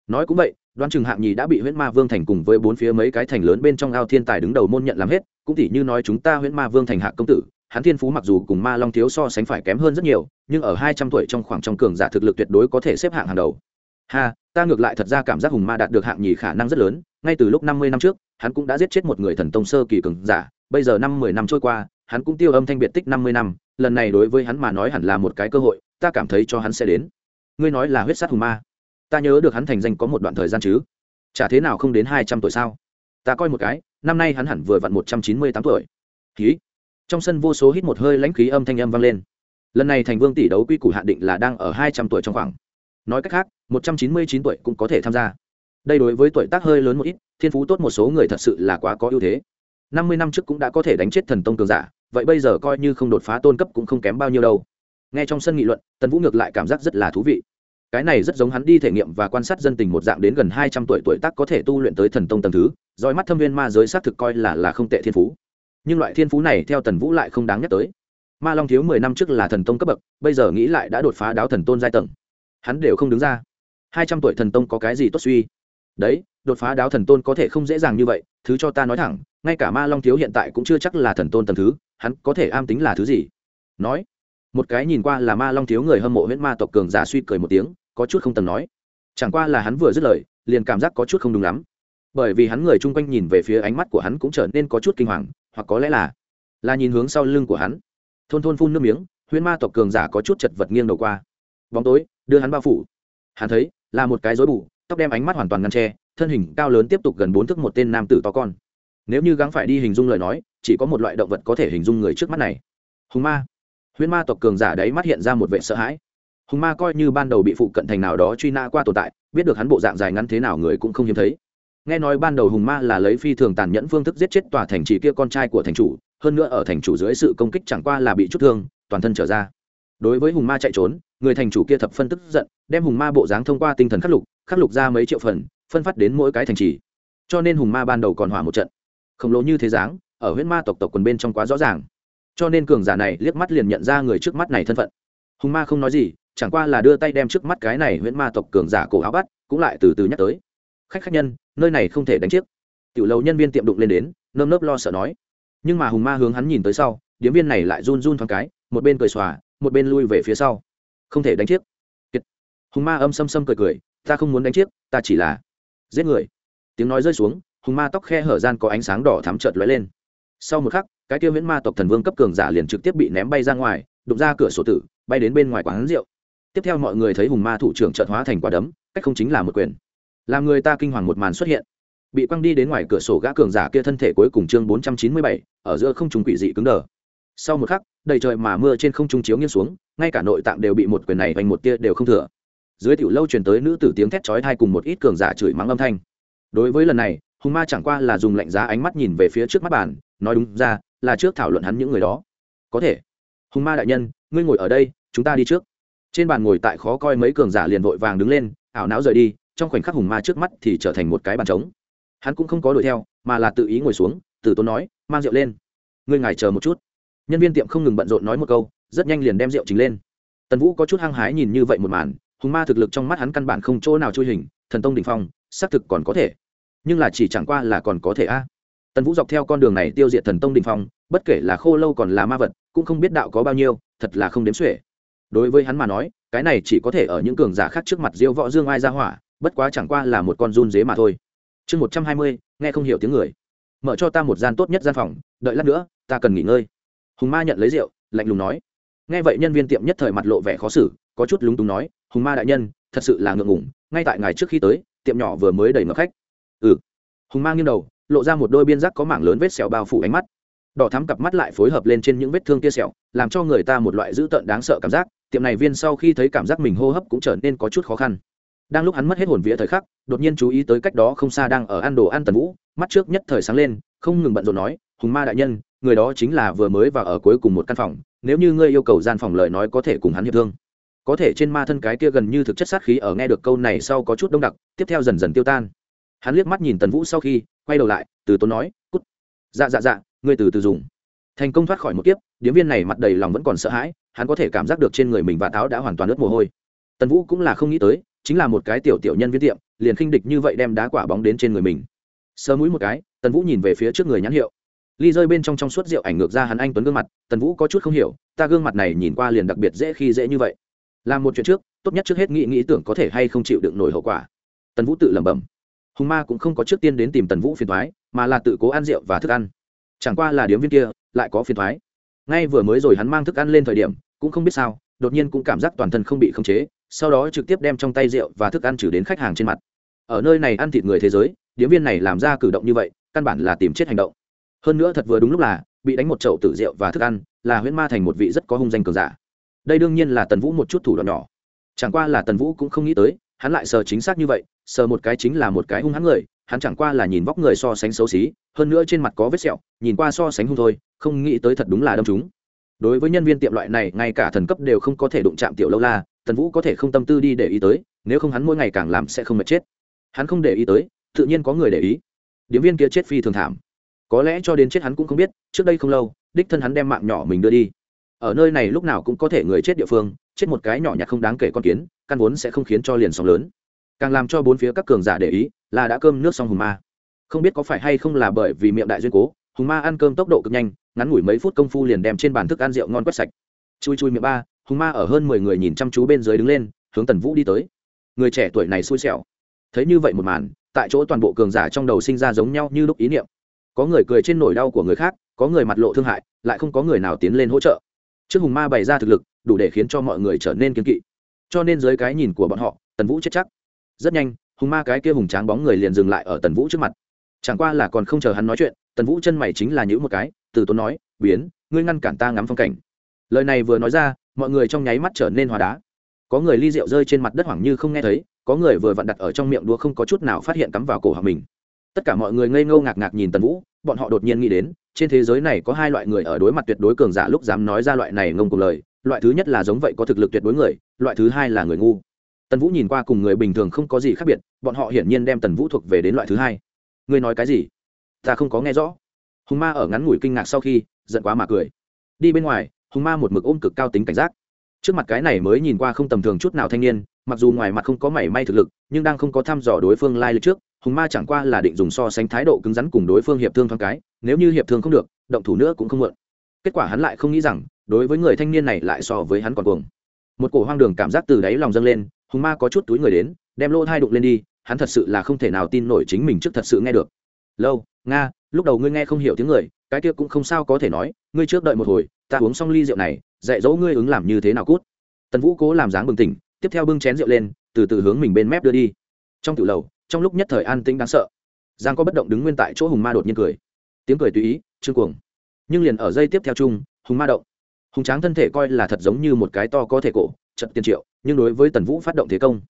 Nói cũng vậy, đoán chừng hạng nhì đã bị huyễn ma vương thành cùng với bốn phía mấy cái thành lớn bên trong ao thiên tài đứng đầu môn nhận làm hết, cũng tỉ như nói chúng ta huyễn ma vương thành hạ công tử hắn thiên phú mặc dù cùng ma long thiếu so sánh phải kém hơn rất nhiều, nhưng ở hai trăm tuổi trong khoảng trong cường giả thực lực tuyệt đối có thể xếp hạng hàng đầu. Ha, ta ngược lại thật ra cảm giác hùng ma đạt được hạng nhì khả năng rất lớn, ngay từ lúc năm mươi năm trước, hắn cũng đã giết chết một người thần tông sơ kỳ cường giả, bây giờ năm mười năm trôi qua, hắn cũng tiêu âm thanh biệt tích năm mươi năm, lần này đối với hắn mà nói hẳn là một cái cơ hội, ta cảm thấy cho hắn sẽ đến. Ngươi nói là huyết sát hùng ma. Ta nhớ được hắn thành danh có một đoạn thời gian chứ? Chả thế nào không đến hai trăm tuổi sao? Ta coi một cái, năm nay hắn hẳn vừa vặn một trăm chín mươi tám tuổi. Ký trong sân vô số hít một hơi lãnh khí âm thanh âm vang lên. Lần này thành vương tỷ đấu quy củ hạn định là đang ở hai trăm tuổi trong khoảng. Nói cách khác, một trăm chín mươi chín tuổi cũng có thể tham gia. Đây đối với tuổi tác hơi lớn một ít, thiên phú tốt một số người thật sự là quá có ưu thế. Năm mươi năm trước cũng đã có thể đánh chết thần tông cường giả, vậy bây giờ coi như không đột phá tôn cấp cũng không kém bao nhiêu đâu. Nghe trong sân nghị luận, tần vũ ngược lại cảm giác rất là thú vị. Cái này rất giống hắn đi thể nghiệm và quan sát dân tình một dạng đến gần hai trăm tuổi tuổi tác có thể tu luyện tới thần tông tầng thứ roi mắt thâm viên ma giới xác thực coi là là không tệ thiên phú nhưng loại thiên phú này theo tần vũ lại không đáng nhắc tới. Ma long thiếu mười năm trước là thần tông cấp bậc, bây giờ nghĩ lại đã đột phá đáo thần tôn giai tầng. Hắn đều không đứng ra. Hai trăm tuổi thần tông có cái gì tốt suy? Đấy, đột phá đáo thần tôn có thể không dễ dàng như vậy, thứ cho ta nói thẳng, ngay cả ma long thiếu hiện tại cũng chưa chắc là thần tôn tầm thứ, hắn có thể am tính là thứ gì? Nói. Một cái nhìn qua là ma long thiếu người hâm mộ huyễn ma tộc cường giả suy cười một tiếng, có chút không tầm nói. Chẳng qua là hắn vừa dứt lời, liền cảm giác có chút không đúng lắm. Bởi vì hắn người chung quanh nhìn về phía ánh mắt của hắn cũng trở nên có chút kinh hoàng hoặc có lẽ là là nhìn hướng sau lưng của hắn. Thôn thôn phun nước miếng, huyễn ma tộc cường giả có chút chật vật nghiêng đầu qua. Bóng tối, đưa hắn bao phủ. Hắn thấy, là một cái rối bù, tóc đem ánh mắt hoàn toàn ngăn tre thân hình cao lớn tiếp tục gần bốn thước một tên nam tử to con. Nếu như gắng phải đi hình dung lời nói, chỉ có một loại động vật có thể hình dung người trước mắt này. Hùng ma. Huyễn ma tộc cường giả đấy mắt hiện ra một vệ sợ hãi. Hùng ma coi như ban đầu bị phụ cận thành nào đó truy nã qua tồn tại, biết được hắn bộ dạng dài ngắn thế nào người cũng không hiếm thấy nghe nói ban đầu hùng ma là lấy phi thường tàn nhẫn phương thức giết chết tòa thành trì kia con trai của thành chủ, hơn nữa ở thành chủ dưới sự công kích chẳng qua là bị chút thương, toàn thân trở ra. Đối với hùng ma chạy trốn, người thành chủ kia thập phân tức giận, đem hùng ma bộ dáng thông qua tinh thần khắc lục khắc lục ra mấy triệu phần, phân phát đến mỗi cái thành trì. Cho nên hùng ma ban đầu còn hỏa một trận. Khổng lồ như thế dáng, ở huyết ma tộc tộc quần bên trong quá rõ ràng. Cho nên cường giả này liếc mắt liền nhận ra người trước mắt này thân phận. Hùng ma không nói gì, chẳng qua là đưa tay đem trước mắt cái này huyễn ma tộc cường giả cổ áo bắt, cũng lại từ từ nhắc tới khách khách nhân, nơi này không thể đánh chiếc. Tiểu lầu nhân viên tiệm đụng lên đến, nơm nớp lo sợ nói. Nhưng mà hùng ma hướng hắn nhìn tới sau, điếm viên này lại run run thoáng cái, một bên cười xòa, một bên lui về phía sau. Không thể đánh chiếc. Kiệt. hùng ma âm xâm xâm cười cười, ta không muốn đánh chiếc, ta chỉ là giết người. Tiếng nói rơi xuống, hùng ma tóc khe hở gian có ánh sáng đỏ thắm trợt lóe lên. Sau một khắc, cái tiêu viễn ma tộc thần vương cấp cường giả liền trực tiếp bị ném bay ra ngoài, đụng ra cửa sổ tử, bay đến bên ngoài quán rượu. Tiếp theo mọi người thấy hùng ma thủ trưởng trợt hóa thành quả đấm, cách không chính là một quyền làm người ta kinh hoàng một màn xuất hiện. Bị quăng đi đến ngoài cửa sổ gã cường giả kia thân thể cuối cùng chương bốn trăm chín mươi bảy, ở giữa không trung quỷ dị cứng đờ. Sau một khắc, đầy trời mà mưa trên không trung chiếu nghiêng xuống, ngay cả nội tạng đều bị một quyền này vành một tia đều không thừa. Dưới tiểu lâu truyền tới nữ tử tiếng thét chói tai cùng một ít cường giả chửi mắng âm thanh. Đối với lần này hùng ma chẳng qua là dùng lạnh giá ánh mắt nhìn về phía trước mắt bàn, nói đúng ra, là trước thảo luận hắn những người đó. Có thể. Hùng ma đại nhân, ngươi ngồi ở đây, chúng ta đi trước. Trên bàn ngồi tại khó coi mấy cường giả liền vội vàng đứng lên, ảo não rời đi trong khoảnh khắc hùng ma trước mắt thì trở thành một cái bàn trống. Hắn cũng không có đuổi theo, mà là tự ý ngồi xuống, từ tốn nói, mang rượu lên. Ngươi ngài chờ một chút. Nhân viên tiệm không ngừng bận rộn nói một câu, rất nhanh liền đem rượu chính lên. Tần vũ có chút hăng hái nhìn như vậy một màn, hùng ma thực lực trong mắt hắn căn bản không chỗ nào chui hình, thần tông đình phong, xác thực còn có thể. Nhưng là chỉ chẳng qua là còn có thể a. Tần vũ dọc theo con đường này tiêu diệt thần tông đình phong, bất kể là khô lâu còn là ma vật, cũng không biết đạo có bao nhiêu, thật là không đếm xuể. Đối với hắn mà nói, cái này chỉ có thể ở những cường giả khác trước mặt diêu võ dương ai ra hỏa bất quá chẳng qua là một con run dế mà thôi. Chương một trăm hai mươi, nghe không hiểu tiếng người. Mở cho ta một gian tốt nhất gian phòng, đợi lát nữa, ta cần nghỉ ngơi. Hùng ma nhận lấy rượu, lạnh lùng nói. Nghe vậy nhân viên tiệm nhất thời mặt lộ vẻ khó xử, có chút lúng túng nói, hùng ma đại nhân, thật sự là ngượng ngủng ngay tại ngày trước khi tới, tiệm nhỏ vừa mới đầy ngập khách. Ừ. Hùng ma nghiêng đầu, lộ ra một đôi biên giác có mảng lớn vết sẹo bao phủ ánh mắt. Đỏ thắm cặp mắt lại phối hợp lên trên những vết thương kia sẹo, làm cho người ta một loại dữ tợn đáng sợ cảm giác. Tiệm này viên sau khi thấy cảm giác mình hô hấp cũng trở nên có chút khó khăn đang lúc hắn mất hết hồn vía thời khắc, đột nhiên chú ý tới cách đó không xa đang ở ăn đồ ăn tần vũ, mắt trước nhất thời sáng lên, không ngừng bận rộn nói, hùng ma đại nhân, người đó chính là vừa mới vào ở cuối cùng một căn phòng, nếu như ngươi yêu cầu gian phòng lời nói có thể cùng hắn hiệp thương. Có thể trên ma thân cái kia gần như thực chất sát khí ở nghe được câu này sau có chút đông đặc, tiếp theo dần dần tiêu tan. Hắn liếc mắt nhìn tần vũ sau khi, quay đầu lại, từ tốn nói, cút. Dạ dạ dạ ngươi từ từ dùng. Thành công thoát khỏi một kiếp, điếm viên này mặt đầy lòng vẫn còn sợ hãi, hắn có thể cảm giác được trên người mình và táo đã hoàn toàn ướt mồ hôi. Tần vũ cũng là không nghĩ tới chính là một cái tiểu tiểu nhân viên tiệm, liền khinh địch như vậy đem đá quả bóng đến trên người mình. Sơ mũi một cái, tần vũ nhìn về phía trước người nhãn hiệu. Ly rơi bên trong trong suốt rượu ảnh ngược ra hắn anh tuấn gương mặt, tần vũ có chút không hiểu, ta gương mặt này nhìn qua liền đặc biệt dễ khi dễ như vậy. Làm một chuyện trước, tốt nhất trước hết nghĩ nghĩ tưởng có thể hay không chịu đựng nổi hậu quả. Tần vũ tự lẩm bẩm. Hùng ma cũng không có trước tiên đến tìm tần vũ phiền thoái mà là tự cố ăn rượu và thức ăn. Chẳng qua là điếm viên kia, lại có phiền thoái ngay vừa mới rồi hắn mang thức ăn lên thời điểm, cũng không biết sao, đột nhiên cũng cảm giác toàn thân không bị khống chế sau đó trực tiếp đem trong tay rượu và thức ăn trừ đến khách hàng trên mặt. Ở nơi này ăn thịt người thế giới, điếm viên này làm ra cử động như vậy, căn bản là tìm chết hành động. Hơn nữa thật vừa đúng lúc là, bị đánh một chậu tử rượu và thức ăn, là huyễn ma thành một vị rất có hung danh cường giả. Đây đương nhiên là tần vũ một chút thủ đoạn nhỏ. Chẳng qua là tần vũ cũng không nghĩ tới, hắn lại sờ chính xác như vậy, sờ một cái chính là một cái hung hắn người, hắn chẳng qua là nhìn vóc người so sánh xấu xí, hơn nữa trên mặt có vết sẹo, nhìn qua so sánh hung thôi, không nghĩ tới thật đúng là đâm chúng đối với nhân viên tiệm loại này, ngay cả thần cấp đều không có thể đụng chạm tiểu lâu la tần vũ có thể không tâm tư đi để ý tới, nếu không hắn mỗi ngày càng làm sẽ không mệt chết. Hắn không để ý tới, tự nhiên có người để ý. Điếm viên kia chết phi thường thảm. Có lẽ cho đến chết hắn cũng không biết, trước đây không lâu, đích thân hắn đem mạng nhỏ mình đưa đi. Ở nơi này lúc nào cũng có thể người chết địa phương, chết một cái nhỏ nhặt không đáng kể con kiến, căn vốn sẽ không khiến cho liền sóng lớn. Càng làm cho bốn phía các cường giả để ý, là đã cơm nước xong hùng ma. Không biết có phải hay không là bởi vì miệng đại duyên cố, hùng ma ăn cơm tốc độ cực nhanh, ngắn ngủi mấy phút công phu liền đem trên bàn thức ăn rượu ngon quét sạch. Chui chui miệng ba hùng ma ở hơn mười người nhìn chăm chú bên dưới đứng lên, hướng tần vũ đi tới. Người trẻ tuổi này xui xẻo. Thấy như vậy một màn, tại chỗ toàn bộ cường giả trong đầu sinh ra giống nhau như lúc ý niệm. Có người cười trên nỗi đau của người khác, có người mặt lộ thương hại, lại không có người nào tiến lên hỗ trợ. Trước hùng ma bày ra thực lực, đủ để khiến cho mọi người trở nên kiên kỵ. Cho nên dưới cái nhìn của bọn họ, tần vũ chết chắc. Rất nhanh, hùng ma cái kia hùng tráng bóng người liền dừng lại ở tần vũ trước mặt. Chẳng qua là còn không chờ hắn nói chuyện, tần vũ chân mày chính là những một cái, từ tốn nói, biến, ngươi ngăn cản ta ngắm phong cảnh. Lời này vừa nói ra mọi người trong nháy mắt trở nên hóa đá. Có người ly rượu rơi trên mặt đất hoảng như không nghe thấy, có người vừa vặn đặt ở trong miệng đũa không có chút nào phát hiện cắm vào cổ họng mình. Tất cả mọi người ngây ngô ngạc ngạc nhìn tần vũ, bọn họ đột nhiên nghĩ đến, trên thế giới này có hai loại người ở đối mặt tuyệt đối cường giả lúc dám nói ra loại này ngông cùng lời, loại thứ nhất là giống vậy có thực lực tuyệt đối người, loại thứ hai là người ngu. Tần vũ nhìn qua cùng người bình thường không có gì khác biệt, bọn họ hiển nhiên đem tần vũ thuộc về đến loại thứ hai. Ngươi nói cái gì? Ta không có nghe rõ. Hùng ma ở ngắn ngủi kinh ngạc sau khi, giận quá mà cười. Đi bên ngoài hùng ma một mực ôm cực cao tính cảnh giác. Trước mặt cái này mới nhìn qua không tầm thường chút nào thanh niên, mặc dù ngoài mặt không có mảy may thực lực, nhưng đang không có thăm dò đối phương lai lịch trước, hùng ma chẳng qua là định dùng so sánh thái độ cứng rắn cùng đối phương hiệp thương thoáng cái, nếu như hiệp thương không được, động thủ nữa cũng không mượn kết quả hắn lại không nghĩ rằng, đối với người thanh niên này lại so với hắn còn cuồng. Một cổ hoang đường cảm giác từ đáy lòng dâng lên, hùng ma có chút túi người đến, đem lô thai đụng lên đi, hắn thật sự là không thể nào tin nổi chính mình trước thật sự nghe được. Lâu, nga, lúc đầu ngươi nghe không hiểu tiếng người, cái kia cũng không sao có thể nói, ngươi trước đợi một hồi ta uống xong ly rượu này, dạy dỗ ngươi ứng làm như thế nào cút. Tần vũ cố làm dáng bừng tỉnh, tiếp theo bưng chén rượu lên, từ từ hướng mình bên mép đưa đi. Trong tiểu lầu, trong lúc nhất thời an tĩnh đáng sợ, giang có bất động đứng nguyên tại chỗ hùng ma đột nhiên cười. Tiếng cười tùy ý, trương cuồng. Nhưng liền ở dây tiếp theo chung, hùng ma động. Hùng tráng thân thể coi là thật giống như một cái to có thể cổ trận tiền triệu, nhưng đối với tần vũ phát động thế công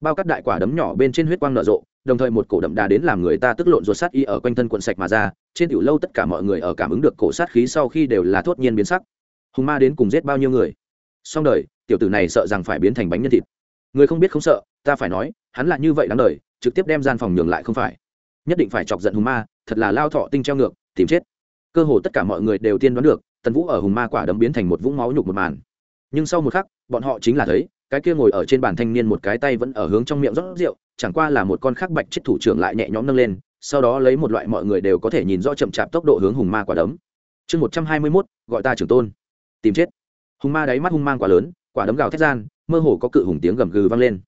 bao cắt đại quả đấm nhỏ bên trên huyết quang nở rộ, đồng thời một cổ đậm đà đến làm người ta tức lộn ruột sát y ở quanh thân quận sạch mà ra, trên tiểu lâu tất cả mọi người ở cảm ứng được cổ sát khí sau khi đều là thốt nhiên biến sắc. Hùng ma đến cùng giết bao nhiêu người? Xong đời, tiểu tử này sợ rằng phải biến thành bánh nhân thịt. Người không biết không sợ, ta phải nói, hắn là như vậy đáng đời, trực tiếp đem gian phòng nhường lại không phải. Nhất định phải chọc giận hùng ma, thật là lao thọ tinh treo ngược, tìm chết. Cơ hồ tất cả mọi người đều tiên đoán được, tần vũ ở hùng ma quả đấm biến thành một vũng máu nhục một màn. Nhưng sau một khắc, bọn họ chính là thấy cái kia ngồi ở trên bàn thanh niên một cái tay vẫn ở hướng trong miệng rót rượu, chẳng qua là một con khác bạch chết thủ trưởng lại nhẹ nhõm nâng lên, sau đó lấy một loại mọi người đều có thể nhìn rõ chậm chạp tốc độ hướng hùng ma quả đấm. Chương một trăm hai mươi mốt, gọi ta trưởng tôn. Tìm chết. Hùng ma đáy mắt hung mang quá lớn, quả đấm gào thét gian, mơ hồ có cự hùng tiếng gầm gừ vang lên.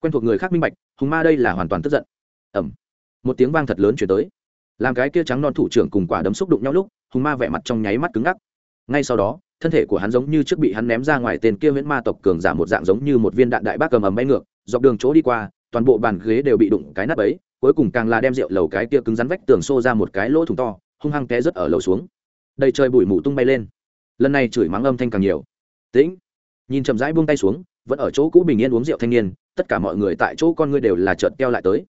Quen thuộc người khác minh bạch, hùng ma đây là hoàn toàn tức giận. Ẩm một tiếng vang thật lớn chuyển tới. Làm cái kia trắng non thủ trưởng cùng quả đấm xúc đụng nhau lúc, hùng ma vẻ mặt trong nháy mắt cứng ngắc. Ngay sau đó thân thể của hắn giống như trước bị hắn ném ra ngoài tên kia huyễn ma tộc cường giả một dạng giống như một viên đạn đại bác cầm ầm bay ngược, dọc đường chỗ đi qua, toàn bộ bàn ghế đều bị đụng cái nắp ấy cuối cùng càng là đem rượu lầu cái kia cứng rắn vách tường xô ra một cái lỗ thủng to, hung hăng té rất ở lầu xuống. Đầy trời bụi mù tung bay lên. Lần này chửi mắng âm thanh càng nhiều. Tĩnh! Nhìn chậm rãi buông tay xuống, vẫn ở chỗ cũ bình yên uống rượu thanh niên, tất cả mọi người tại chỗ con ngươi đều là trợn keo lại tới.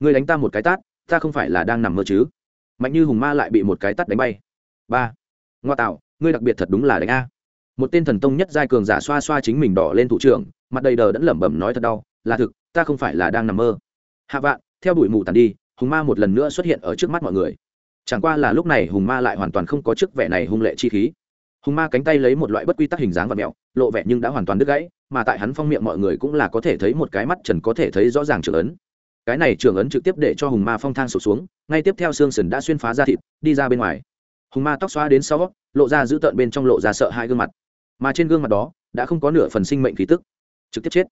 Ngươi đánh ta một cái tát, ta không phải là đang nằm mơ chứ? Mạnh như hùng ma lại bị một cái tát đánh bay. Ba. Ngoa tạo ngươi đặc biệt thật đúng là đánh a. Một tên thần tông nhất giai cường giả xoa xoa chính mình đỏ lên thủ trưởng, mặt đầy đờ đẫn lẩm bẩm nói thật đau, là thực, ta không phải là đang nằm mơ. Hạ vạn, theo đuổi mù tàn đi, hùng ma một lần nữa xuất hiện ở trước mắt mọi người. Chẳng qua là lúc này hùng ma lại hoàn toàn không có chức vẻ này hung lệ chi khí. Hùng ma cánh tay lấy một loại bất quy tắc hình dáng và mẹo, lộ vẻ nhưng đã hoàn toàn đứt gãy, mà tại hắn phong miệng mọi người cũng là có thể thấy một cái mắt trần có thể thấy rõ ràng trưởng ấn. Cái này trưởng ấn trực tiếp để cho hùng ma phong thang sụt xuống, ngay tiếp theo xương sần đã xuyên phá ra thịt, đi ra bên ngoài. Hùng ma tóc xóa đến sau lộ ra giữ tợn bên trong lộ ra sợ hai gương mặt. Mà trên gương mặt đó, đã không có nửa phần sinh mệnh khí tức. Trực tiếp chết.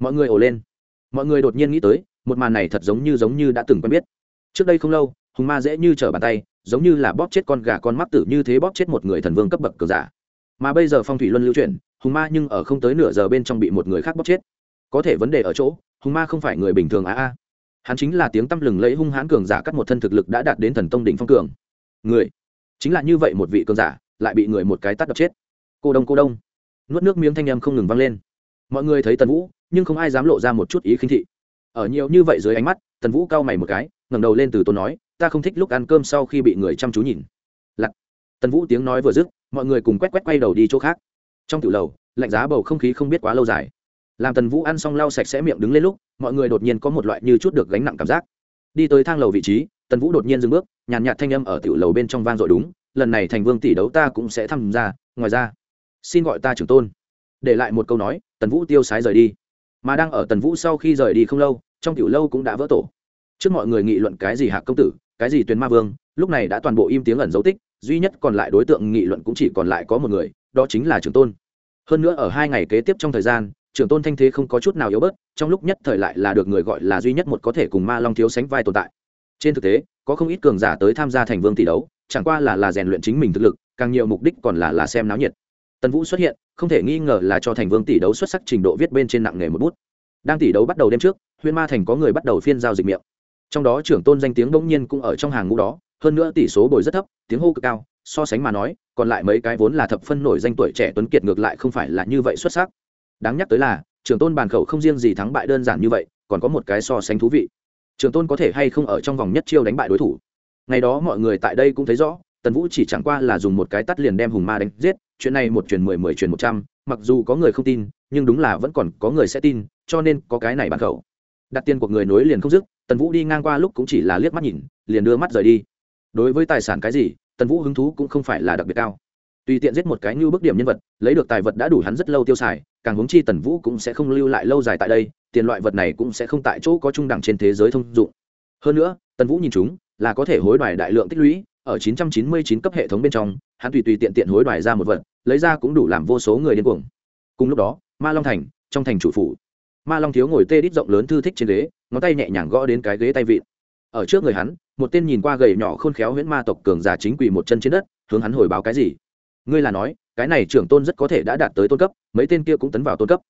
Mọi người ồ lên. Mọi người đột nhiên nghĩ tới, một màn này thật giống như giống như đã từng quen biết. Trước đây không lâu, hùng ma dễ như trở bàn tay, giống như là bóp chết con gà con mắc tử như thế bóp chết một người thần vương cấp bậc cờ giả. Mà bây giờ phong thủy luân lưu chuyển, hùng ma nhưng ở không tới nửa giờ bên trong bị một người khác bóp chết. Có thể vấn đề ở chỗ, hùng ma không phải người bình thường á a hắn chính là tiếng tăm lừng lẫy hung hãn cường giả cắt một thân thực lực đã đạt đến thần tông đỉnh phong cường. Người, chính là như vậy một vị cường giả lại bị người một cái tắt đập chết. Cô đông cô đông. Nuốt nước miếng thanh âm không ngừng vang lên. Mọi người thấy tần vũ, nhưng không ai dám lộ ra một chút ý khinh thị. Ở nhiều như vậy dưới ánh mắt, tần vũ cau mày một cái, ngẩng đầu lên từ tôn nói, ta không thích lúc ăn cơm sau khi bị người chăm chú nhìn. Lặc tần vũ tiếng nói vừa dứt, mọi người cùng quét quét quay đầu đi chỗ khác. Trong tiểu lầu, lạnh giá bầu không khí không biết quá lâu dài. Làm tần vũ ăn xong lau sạch sẽ miệng đứng lên lúc, mọi người đột nhiên có một loại như chút được gánh nặng cảm giác. Đi tới thang lầu vị trí, tần vũ đột nhiên dừng bước, nhàn nhạt thanh âm ở tiểu lầu bên trong vang dội đúng lần này thành vương tỷ đấu ta cũng sẽ tham gia, ngoài ra, xin gọi ta trưởng tôn. Để lại một câu nói, tần vũ tiêu sái rời đi. Mà đang ở tần vũ sau khi rời đi không lâu, trong tiểu lâu cũng đã vỡ tổ. Trước mọi người nghị luận cái gì hạc công tử, cái gì tuyền ma vương, lúc này đã toàn bộ im tiếng ẩn dấu tích, duy nhất còn lại đối tượng nghị luận cũng chỉ còn lại có một người, đó chính là trưởng tôn. Hơn nữa ở hai ngày kế tiếp trong thời gian, trưởng tôn thanh thế không có chút nào yếu bớt, trong lúc nhất thời lại là được người gọi là duy nhất một có thể cùng ma long thiếu sánh vai tồn tại. Trên thực tế, có không ít cường giả tới tham gia thành vương tỷ đấu chẳng qua là là rèn luyện chính mình thực lực, càng nhiều mục đích còn là là xem náo nhiệt. Tần vũ xuất hiện, không thể nghi ngờ là cho thành vương tỷ đấu xuất sắc trình độ viết bên trên nặng nghề một bút. Đang tỷ đấu bắt đầu đêm trước huyên ma thành có người bắt đầu phiên giao dịch miệng. Trong đó trưởng tôn danh tiếng bỗng nhiên cũng ở trong hàng ngũ đó, hơn nữa tỷ số bồi rất thấp, tiếng hô cực cao, so sánh mà nói, còn lại mấy cái vốn là thập phân nổi danh tuổi trẻ tuấn kiệt ngược lại không phải là như vậy xuất sắc. Đáng nhắc tới là, trưởng tôn bàn khẩu không riêng gì thắng bại đơn giản như vậy, còn có một cái so sánh thú vị. Trưởng tôn có thể hay không ở trong vòng nhất chiêu đánh bại đối thủ? Ngày đó mọi người tại đây cũng thấy rõ, tần vũ chỉ chẳng qua là dùng một cái tắt liền đem hùng ma đánh giết, chuyện này một truyền mười mười truyền một trăm, mặc dù có người không tin, nhưng đúng là vẫn còn có người sẽ tin, cho nên có cái này bàn khẩu. Đặt tiền của người nối liền không dứt, tần vũ đi ngang qua lúc cũng chỉ là liếc mắt nhìn, liền đưa mắt rời đi. Đối với tài sản cái gì, tần vũ hứng thú cũng không phải là đặc biệt cao. Tùy tiện giết một cái như bức điểm nhân vật, lấy được tài vật đã đủ hắn rất lâu tiêu xài, càng hướng chi tần vũ cũng sẽ không lưu lại lâu dài tại đây, tiền loại vật này cũng sẽ không tại chỗ có trung đẳng trên thế giới thông dụng. Hơn nữa, tần vũ nhìn chúng là có thể hối đoái đại lượng tích lũy, ở 999 cấp hệ thống bên trong, hắn tùy tùy tiện tiện hối đoái ra một vật, lấy ra cũng đủ làm vô số người điên cuồng. Cùng lúc đó, ma long thành, trong thành chủ phủ, ma long thiếu ngồi tê đít rộng lớn thư thích trên ghế, ngón tay nhẹ nhàng gõ đến cái ghế tay vịn. Ở trước người hắn, một tên nhìn qua gầy nhỏ khôn khéo huyễn ma tộc cường giả chính quỳ một chân trên đất, hướng hắn hồi báo cái gì? Ngươi là nói, cái này trưởng tôn rất có thể đã đạt tới tôn cấp, mấy tên kia cũng tấn vào tôn cấp.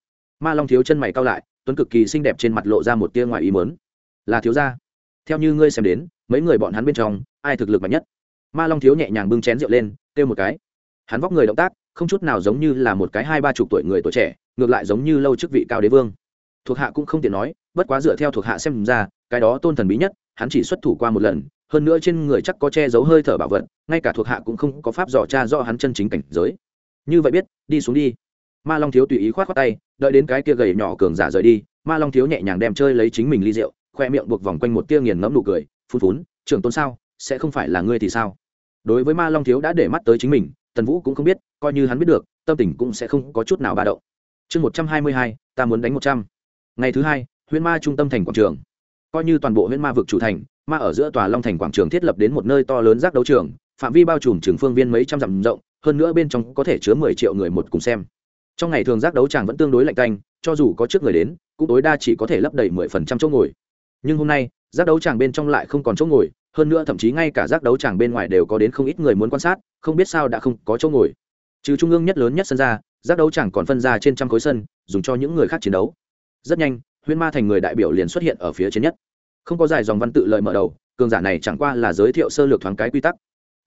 Ma long thiếu chân mày cao lại, tuấn cực kỳ xinh đẹp trên mặt lộ ra một tia ngoài ý mớn là thiếu gia theo như ngươi xem đến, mấy người bọn hắn bên trong, ai thực lực mạnh nhất? Ma long thiếu nhẹ nhàng bưng chén rượu lên, kêu một cái. Hắn vóc người động tác, không chút nào giống như là một cái hai ba chục tuổi người tuổi trẻ, ngược lại giống như lâu chức vị cao đế vương. Thuộc hạ cũng không tiện nói, bất quá dựa theo thuộc hạ xem ra, cái đó tôn thần bí nhất, hắn chỉ xuất thủ qua một lần, hơn nữa trên người chắc có che giấu hơi thở bảo vật, ngay cả thuộc hạ cũng không có pháp dò tra do hắn chân chính cảnh giới. Như vậy biết, đi xuống đi. Ma long thiếu tùy ý khoát khoát tay, đợi đến cái kia gầy nhỏ cường giả rời đi, ma long thiếu nhẹ nhàng đem chơi lấy chính mình ly rượu khoe miệng buộc vòng quanh một tia nghiền ngẫm nụ cười, phun phún, trưởng tôn sao? Sẽ không phải là ngươi thì sao? Đối với ma long thiếu đã để mắt tới chính mình, tần vũ cũng không biết, coi như hắn biết được, tâm tình cũng sẽ không có chút nào ba động. Chương một trăm hai mươi hai, ta muốn đánh một trăm. Ngày thứ hai, huyễn ma trung tâm thành quảng trường. Coi như toàn bộ huyễn ma vực chủ thành, ma ở giữa tòa long thành quảng trường thiết lập đến một nơi to lớn rác đấu trường, phạm vi bao trùm trường phương viên mấy trăm dặm rộng, hơn nữa bên trong có thể chứa mười triệu người một cùng xem. Trong ngày thường rác đấu tràng vẫn tương đối lạnh canh cho dù có trước người đến, cũng tối đa chỉ có thể lấp đầy mười phần trăm chỗ ngồi nhưng hôm nay, giác đấu tràng bên trong lại không còn chỗ ngồi, hơn nữa thậm chí ngay cả giác đấu tràng bên ngoài đều có đến không ít người muốn quan sát, không biết sao đã không có chỗ ngồi. Trừ trung ương nhất lớn nhất sân ra, giác đấu tràng còn phân ra trên trăm khối sân, dùng cho những người khác chiến đấu. Rất nhanh, huyên ma thành người đại biểu liền xuất hiện ở phía trên nhất. Không có dài dòng văn tự lợi mở đầu, cường giả này chẳng qua là giới thiệu sơ lược thoáng cái quy tắc.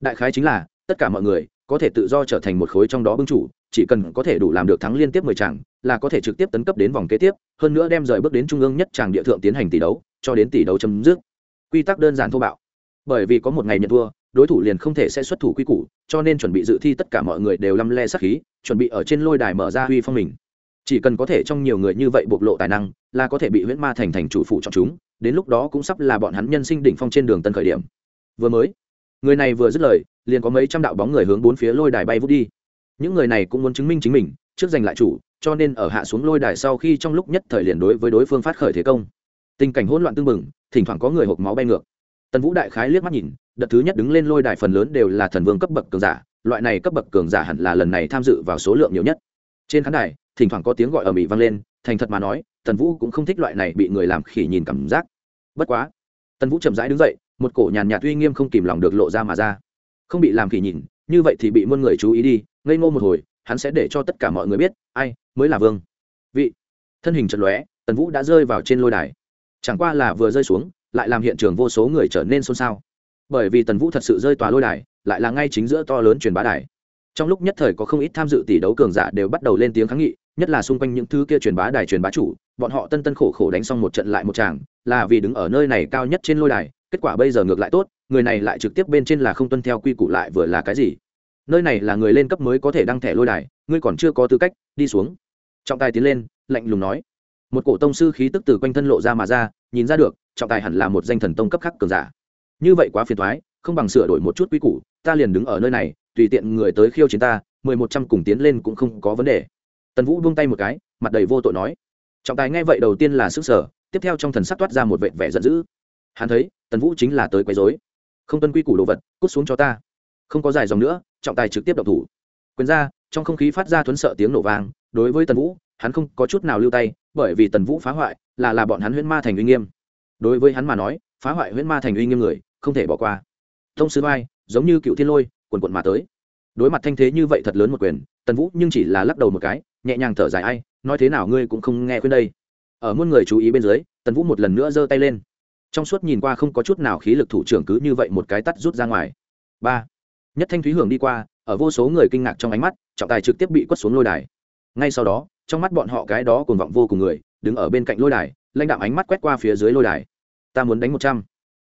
Đại khái chính là, tất cả mọi người có thể tự do trở thành một khối trong đó bưng chủ, chỉ cần có thể đủ làm được thắng liên tiếp mười tràng là có thể trực tiếp tấn cấp đến vòng kế tiếp, hơn nữa đem rời bước đến trung ương nhất tràng địa thượng tiến hành tỷ đấu cho đến tỷ đấu chấm dứt. Quy tắc đơn giản thô bạo. Bởi vì có một ngày nhận thua, đối thủ liền không thể sẽ xuất thủ quy củ, cho nên chuẩn bị dự thi tất cả mọi người đều lăm le sắc khí, chuẩn bị ở trên lôi đài mở ra huy phong mình. Chỉ cần có thể trong nhiều người như vậy bộc lộ tài năng, là có thể bị huyễn ma thành thành chủ phụ chọn chúng, đến lúc đó cũng sắp là bọn hắn nhân sinh đỉnh phong trên đường tân khởi điểm. Vừa mới, người này vừa dứt lời, liền có mấy trăm đạo bóng người hướng bốn phía lôi đài bay vút đi. Những người này cũng muốn chứng minh chính mình, trước giành lại chủ, cho nên ở hạ xuống lôi đài sau khi trong lúc nhất thời liền đối với đối phương phát khởi thế công tình cảnh hỗn loạn tương mừng thỉnh thoảng có người hộp máu bay ngược. Tần vũ đại khái liếc mắt nhìn, đợt thứ nhất đứng lên lôi đài phần lớn đều là thần vương cấp bậc cường giả, loại này cấp bậc cường giả hẳn là lần này tham dự vào số lượng nhiều nhất. Trên khán đài, thỉnh thoảng có tiếng gọi ở mỹ vang lên, thành thật mà nói, tần vũ cũng không thích loại này bị người làm khỉ nhìn cảm giác. Bất quá, tần vũ chậm rãi đứng dậy, một cổ nhàn nhạt uy nghiêm không kìm lòng được lộ ra mà ra. Không bị làm khỉ nhìn, như vậy thì bị muôn người chú ý đi, ngây ngô một hồi, hắn sẽ để cho tất cả mọi người biết, ai, mới là vương. Vị thân hình trận lóe, tần vũ đã rơi vào trên lôi đài chẳng qua là vừa rơi xuống, lại làm hiện trường vô số người trở nên xôn xao. Bởi vì tần vũ thật sự rơi tòa lôi đài, lại là ngay chính giữa to lớn truyền bá đài. Trong lúc nhất thời có không ít tham dự tỷ đấu cường giả đều bắt đầu lên tiếng kháng nghị, nhất là xung quanh những thứ kia truyền bá đài truyền bá chủ, bọn họ tân tân khổ khổ đánh xong một trận lại một tràng, là vì đứng ở nơi này cao nhất trên lôi đài, kết quả bây giờ ngược lại tốt, người này lại trực tiếp bên trên là không tuân theo quy củ lại vừa là cái gì? Nơi này là người lên cấp mới có thể đăng thẻ lôi đài, ngươi còn chưa có tư cách, đi xuống. Trọng tài tiến lên, lạnh lùng nói một cổ tông sư khí tức từ quanh thân lộ ra mà ra, nhìn ra được, trọng tài hẳn là một danh thần tông cấp khắc cường giả. Như vậy quá phiền thoái không bằng sửa đổi một chút quy củ, ta liền đứng ở nơi này, tùy tiện người tới khiêu chiến ta, mười một trăm cùng tiến lên cũng không có vấn đề. Tần vũ buông tay một cái, mặt đầy vô tội nói. Trọng tài nghe vậy đầu tiên là sức sở, tiếp theo trong thần sắc toát ra một vệ vẻ giận dữ. Hắn thấy, tần vũ chính là tới quấy dối không tuân quy củ đồ vật, cút xuống cho ta. Không có dài dòng nữa, trọng tài trực tiếp đập thủ. Quyền ra, trong không khí phát ra thuấn sợ tiếng nổ vang, đối với tần vũ hắn không có chút nào lưu tay, bởi vì tần vũ phá hoại là là bọn hắn huyễn ma thành uy nghiêm. Đối với hắn mà nói, phá hoại huyễn ma thành uy nghiêm người, không thể bỏ qua. Thông sư vai, giống như cựu thiên lôi, quần quận mà tới. Đối mặt thanh thế như vậy thật lớn một quyền, tần vũ nhưng chỉ là lắc đầu một cái, nhẹ nhàng thở dài ai, nói thế nào ngươi cũng không nghe khuyên đây. Ở muôn người chú ý bên dưới, tần vũ một lần nữa giơ tay lên. Trong suốt nhìn qua không có chút nào khí lực thủ trưởng cứ như vậy một cái tắt rút ra ngoài. Ba. Nhất thanh thúy hưởng đi qua, ở vô số người kinh ngạc trong ánh mắt, trọng tài trực tiếp bị quất xuống lôi đài. Ngay sau đó trong mắt bọn họ cái đó cuồng vọng vô cùng người, đứng ở bên cạnh lôi đài, lãnh đạo ánh mắt quét qua phía dưới lôi đài. Ta muốn đánh một trăm.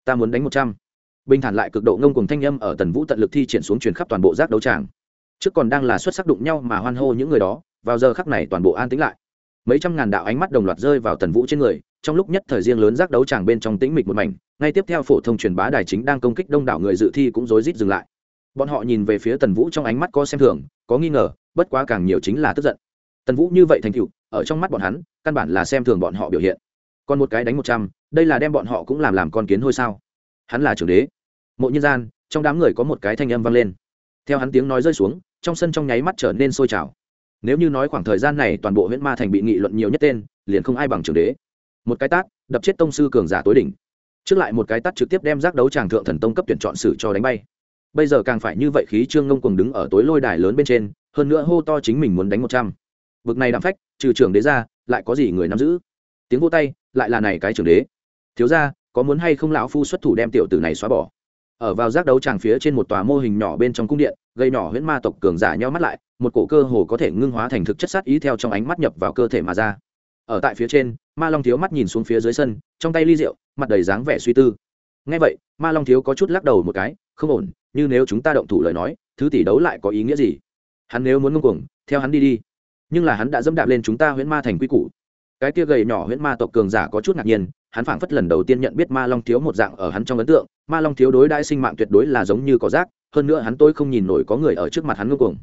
Ta muốn đánh một trăm. Bình thản lại cực độ ngông cùng thanh â m ở tần vũ tận lực thi triển xuống truyền khắp toàn bộ giác đấu tràng. Trước còn đang là xuất sắc đụng nhau mà hoan hô những người đó, vào giờ khắc này toàn bộ an tĩnh lại. Mấy trăm ngàn đạo ánh mắt đồng loạt rơi vào tần vũ trên người, trong lúc nhất thời riêng lớn giác đấu tràng bên trong tĩnh mịch một mảnh, ngay tiếp theo phổ thông truyền bá đài chính đang công kích đông đảo người dự thi cũng rối rít dừng lại. Bọn họ nhìn về phía tần vũ trong ánh mắt có xem thường, có nghi ngờ, bất quá càng nhiều chính là tức giận tần vũ như vậy thành cựu ở trong mắt bọn hắn, căn bản là xem thường bọn họ biểu hiện. Còn một cái đánh một trăm, đây là đem bọn họ cũng làm làm con kiến thôi sao? Hắn là trưởng đế. Mộ nhân gian, trong đám người có một cái thanh âm vang lên. Theo hắn tiếng nói rơi xuống, trong sân trong nháy mắt trở nên sôi trào. Nếu như nói khoảng thời gian này toàn bộ huyện ma thành bị nghị luận nhiều nhất tên, liền không ai bằng trưởng đế. Một cái tát, đập chết tông sư cường giả tối đỉnh. Trước lại một cái tát trực tiếp đem giác đấu tràng thượng thần tông cấp tuyển chọn sử cho đánh bay. Bây giờ càng phải như vậy khí trương ngông cùng đứng ở tối lôi đài lớn bên trên, hơn nữa hô to chính mình muốn đánh một trăm bực này đạm phách, trừ trưởng đế ra, lại có gì người nắm giữ? Tiếng vô tay, lại là này cái trưởng đế. Thiếu ra có muốn hay không lão phu xuất thủ đem tiểu tử này xóa bỏ? Ở vào giác đấu tràng phía trên một tòa mô hình nhỏ bên trong cung điện, gây nhỏ huyễn ma tộc cường giả nhau mắt lại, một cổ cơ hồ có thể ngưng hóa thành thực chất sát ý theo trong ánh mắt nhập vào cơ thể mà ra. Ở tại phía trên, ma long thiếu mắt nhìn xuống phía dưới sân, trong tay ly rượu, mặt đầy dáng vẻ suy tư. Ngay vậy, ma long thiếu có chút lắc đầu một cái, không ổn, như nếu chúng ta động thủ lời nói, thứ tỷ đấu lại có ý nghĩa gì? Hắn nếu muốn ngông cuồng, theo hắn đi đi nhưng là hắn đã dẫm đạp lên chúng ta huyễn ma thành quy củ. Cái kia gầy nhỏ huyễn ma tộc cường giả có chút ngạc nhiên, hắn phảng phất lần đầu tiên nhận biết ma long thiếu một dạng ở hắn trong ấn tượng, ma long thiếu đối đãi sinh mạng tuyệt đối là giống như có rác, hơn nữa hắn tôi không nhìn nổi có người ở trước mặt hắn ngông cuồng.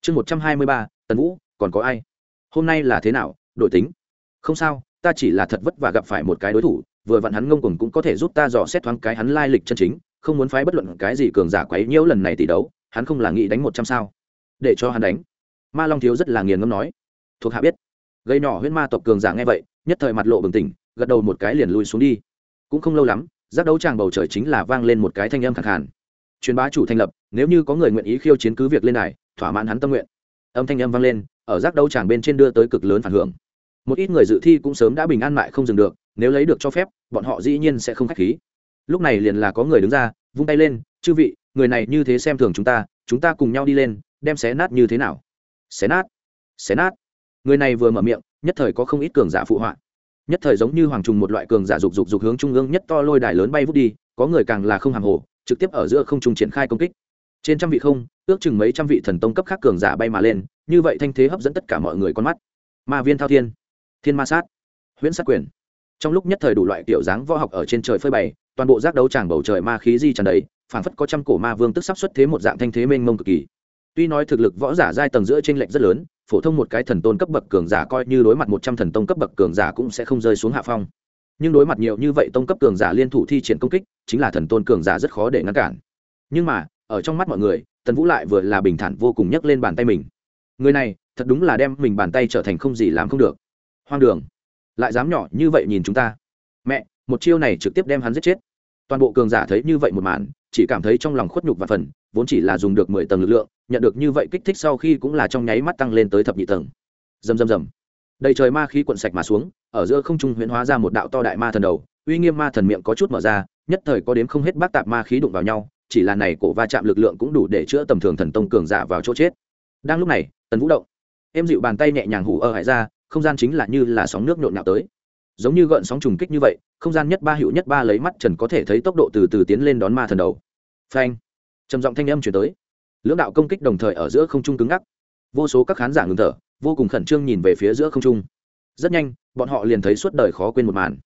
Chương một trăm hai mươi ba, tần vũ, còn có ai? Hôm nay là thế nào, đội tính? Không sao, ta chỉ là thật vất và gặp phải một cái đối thủ, vừa vặn hắn ngông cuồng cũng có thể giúp ta dò xét thoáng cái hắn lai lịch chân chính, không muốn phái bất luận cái gì cường giả quấy nhiễu lần này tỷ đấu, hắn không là nghĩ đánh một trăm sao. Để cho hắn đánh ma long thiếu rất là nghiền ngâm nói, thuộc hạ biết. Gây nhỏ huyễn ma tộc cường giả nghe vậy, nhất thời mặt lộ bừng tỉnh, gật đầu một cái liền lui xuống đi. Cũng không lâu lắm, giác đấu tràng bầu trời chính là vang lên một cái thanh âm khẳng hẳn. truyền bá chủ thành lập, nếu như có người nguyện ý khiêu chiến cứ việc lên này thỏa mãn hắn tâm nguyện. Âm thanh âm vang lên, ở giác đấu tràng bên trên đưa tới cực lớn phản hưởng. Một ít người dự thi cũng sớm đã bình an mại không dừng được, nếu lấy được cho phép, bọn họ dĩ nhiên sẽ không k h á c h khí. Lúc này liền là có người đứng ra, vung tay lên, chư vị, người này như thế xem thường chúng ta chúng ta cùng nhau đi lên, đem xé nát như thế nào? Xé nát. Xé nát. Người này vừa mở miệng, nhất thời có không ít cường giả phụ họa. Nhất thời giống như hoàng trùng một loại cường giả dục dục dục hướng trung ương nhất to lôi đài lớn bay vút đi, có người càng là không hàng hồ, trực tiếp ở giữa không trung triển khai công kích. Trên trăm vị không, ước chừng mấy trăm vị thần tông cấp khác cường giả bay mà lên, như vậy thanh thế hấp dẫn tất cả mọi người con mắt. Ma viên thao thiên thiên ma sát, huyễn sát quyền. Trong lúc nhất thời đủ loại kiểu dáng võ học ở trên trời phơi bày, toàn bộ giác đấu tràng bầu trời ma khí di tràn đầy, phảng phất có trăm cổ ma vương tức sắp xuất thế một dạng thanh thế mênh mông cực kỳ tuy nói thực lực võ giả giai tầng giữa trên lệnh rất lớn, phổ thông một cái thần tôn cấp bậc cường giả coi như đối mặt một trăm thần tông cấp bậc cường giả cũng sẽ không rơi xuống hạ phong. Nhưng đối mặt nhiều như vậy tông cấp cường giả liên thủ thi triển công kích, chính là thần tôn cường giả rất khó để ngăn cản. Nhưng mà, ở trong mắt mọi người, tần vũ lại vừa là bình thản vô cùng nhấc lên bàn tay mình. Người này, thật đúng là đem mình bàn tay trở thành không gì làm không được. Hoang đường. Lại dám nhỏ như vậy nhìn chúng ta. Mẹ, một chiêu này trực tiếp đem hắn giết chết. Toàn bộ cường giả thấy như vậy một màn chỉ cảm thấy trong lòng khuất nhục và phần, vốn chỉ là dùng được mười tầng lực lượng, nhận được như vậy kích thích sau khi cũng là trong nháy mắt tăng lên tới thập nhị tầng. Rầm rầm rầm. Đầy trời ma khí cuộn sạch mà xuống, ở giữa không trung huyễn hóa ra một đạo to đại ma thần đầu, uy nghiêm ma thần miệng có chút mở ra, nhất thời có đến không hết bác tạp ma khí đụng vào nhau, chỉ là này cổ va chạm lực lượng cũng đủ để chữa tầm thường thần tông cường giả vào chỗ chết. Đang lúc này, tần vũ động. Em dịu bàn tay nhẹ nhàng hủ ở hải ra, không gian chính là như là sóng nước nhộn nhạo tới giống như gợn sóng trùng kích như vậy, không gian nhất ba hiệu nhất ba lấy mắt trần có thể thấy tốc độ từ từ tiến lên đón ma thần đầu. Phanh! Trầm giọng thanh âm chuyển tới. Lưỡng đạo công kích đồng thời ở giữa không trung cứng ngắc. Vô số các khán giả ngừng thở, vô cùng khẩn trương nhìn về phía giữa không trung. Rất nhanh, bọn họ liền thấy suốt đời khó quên một màn.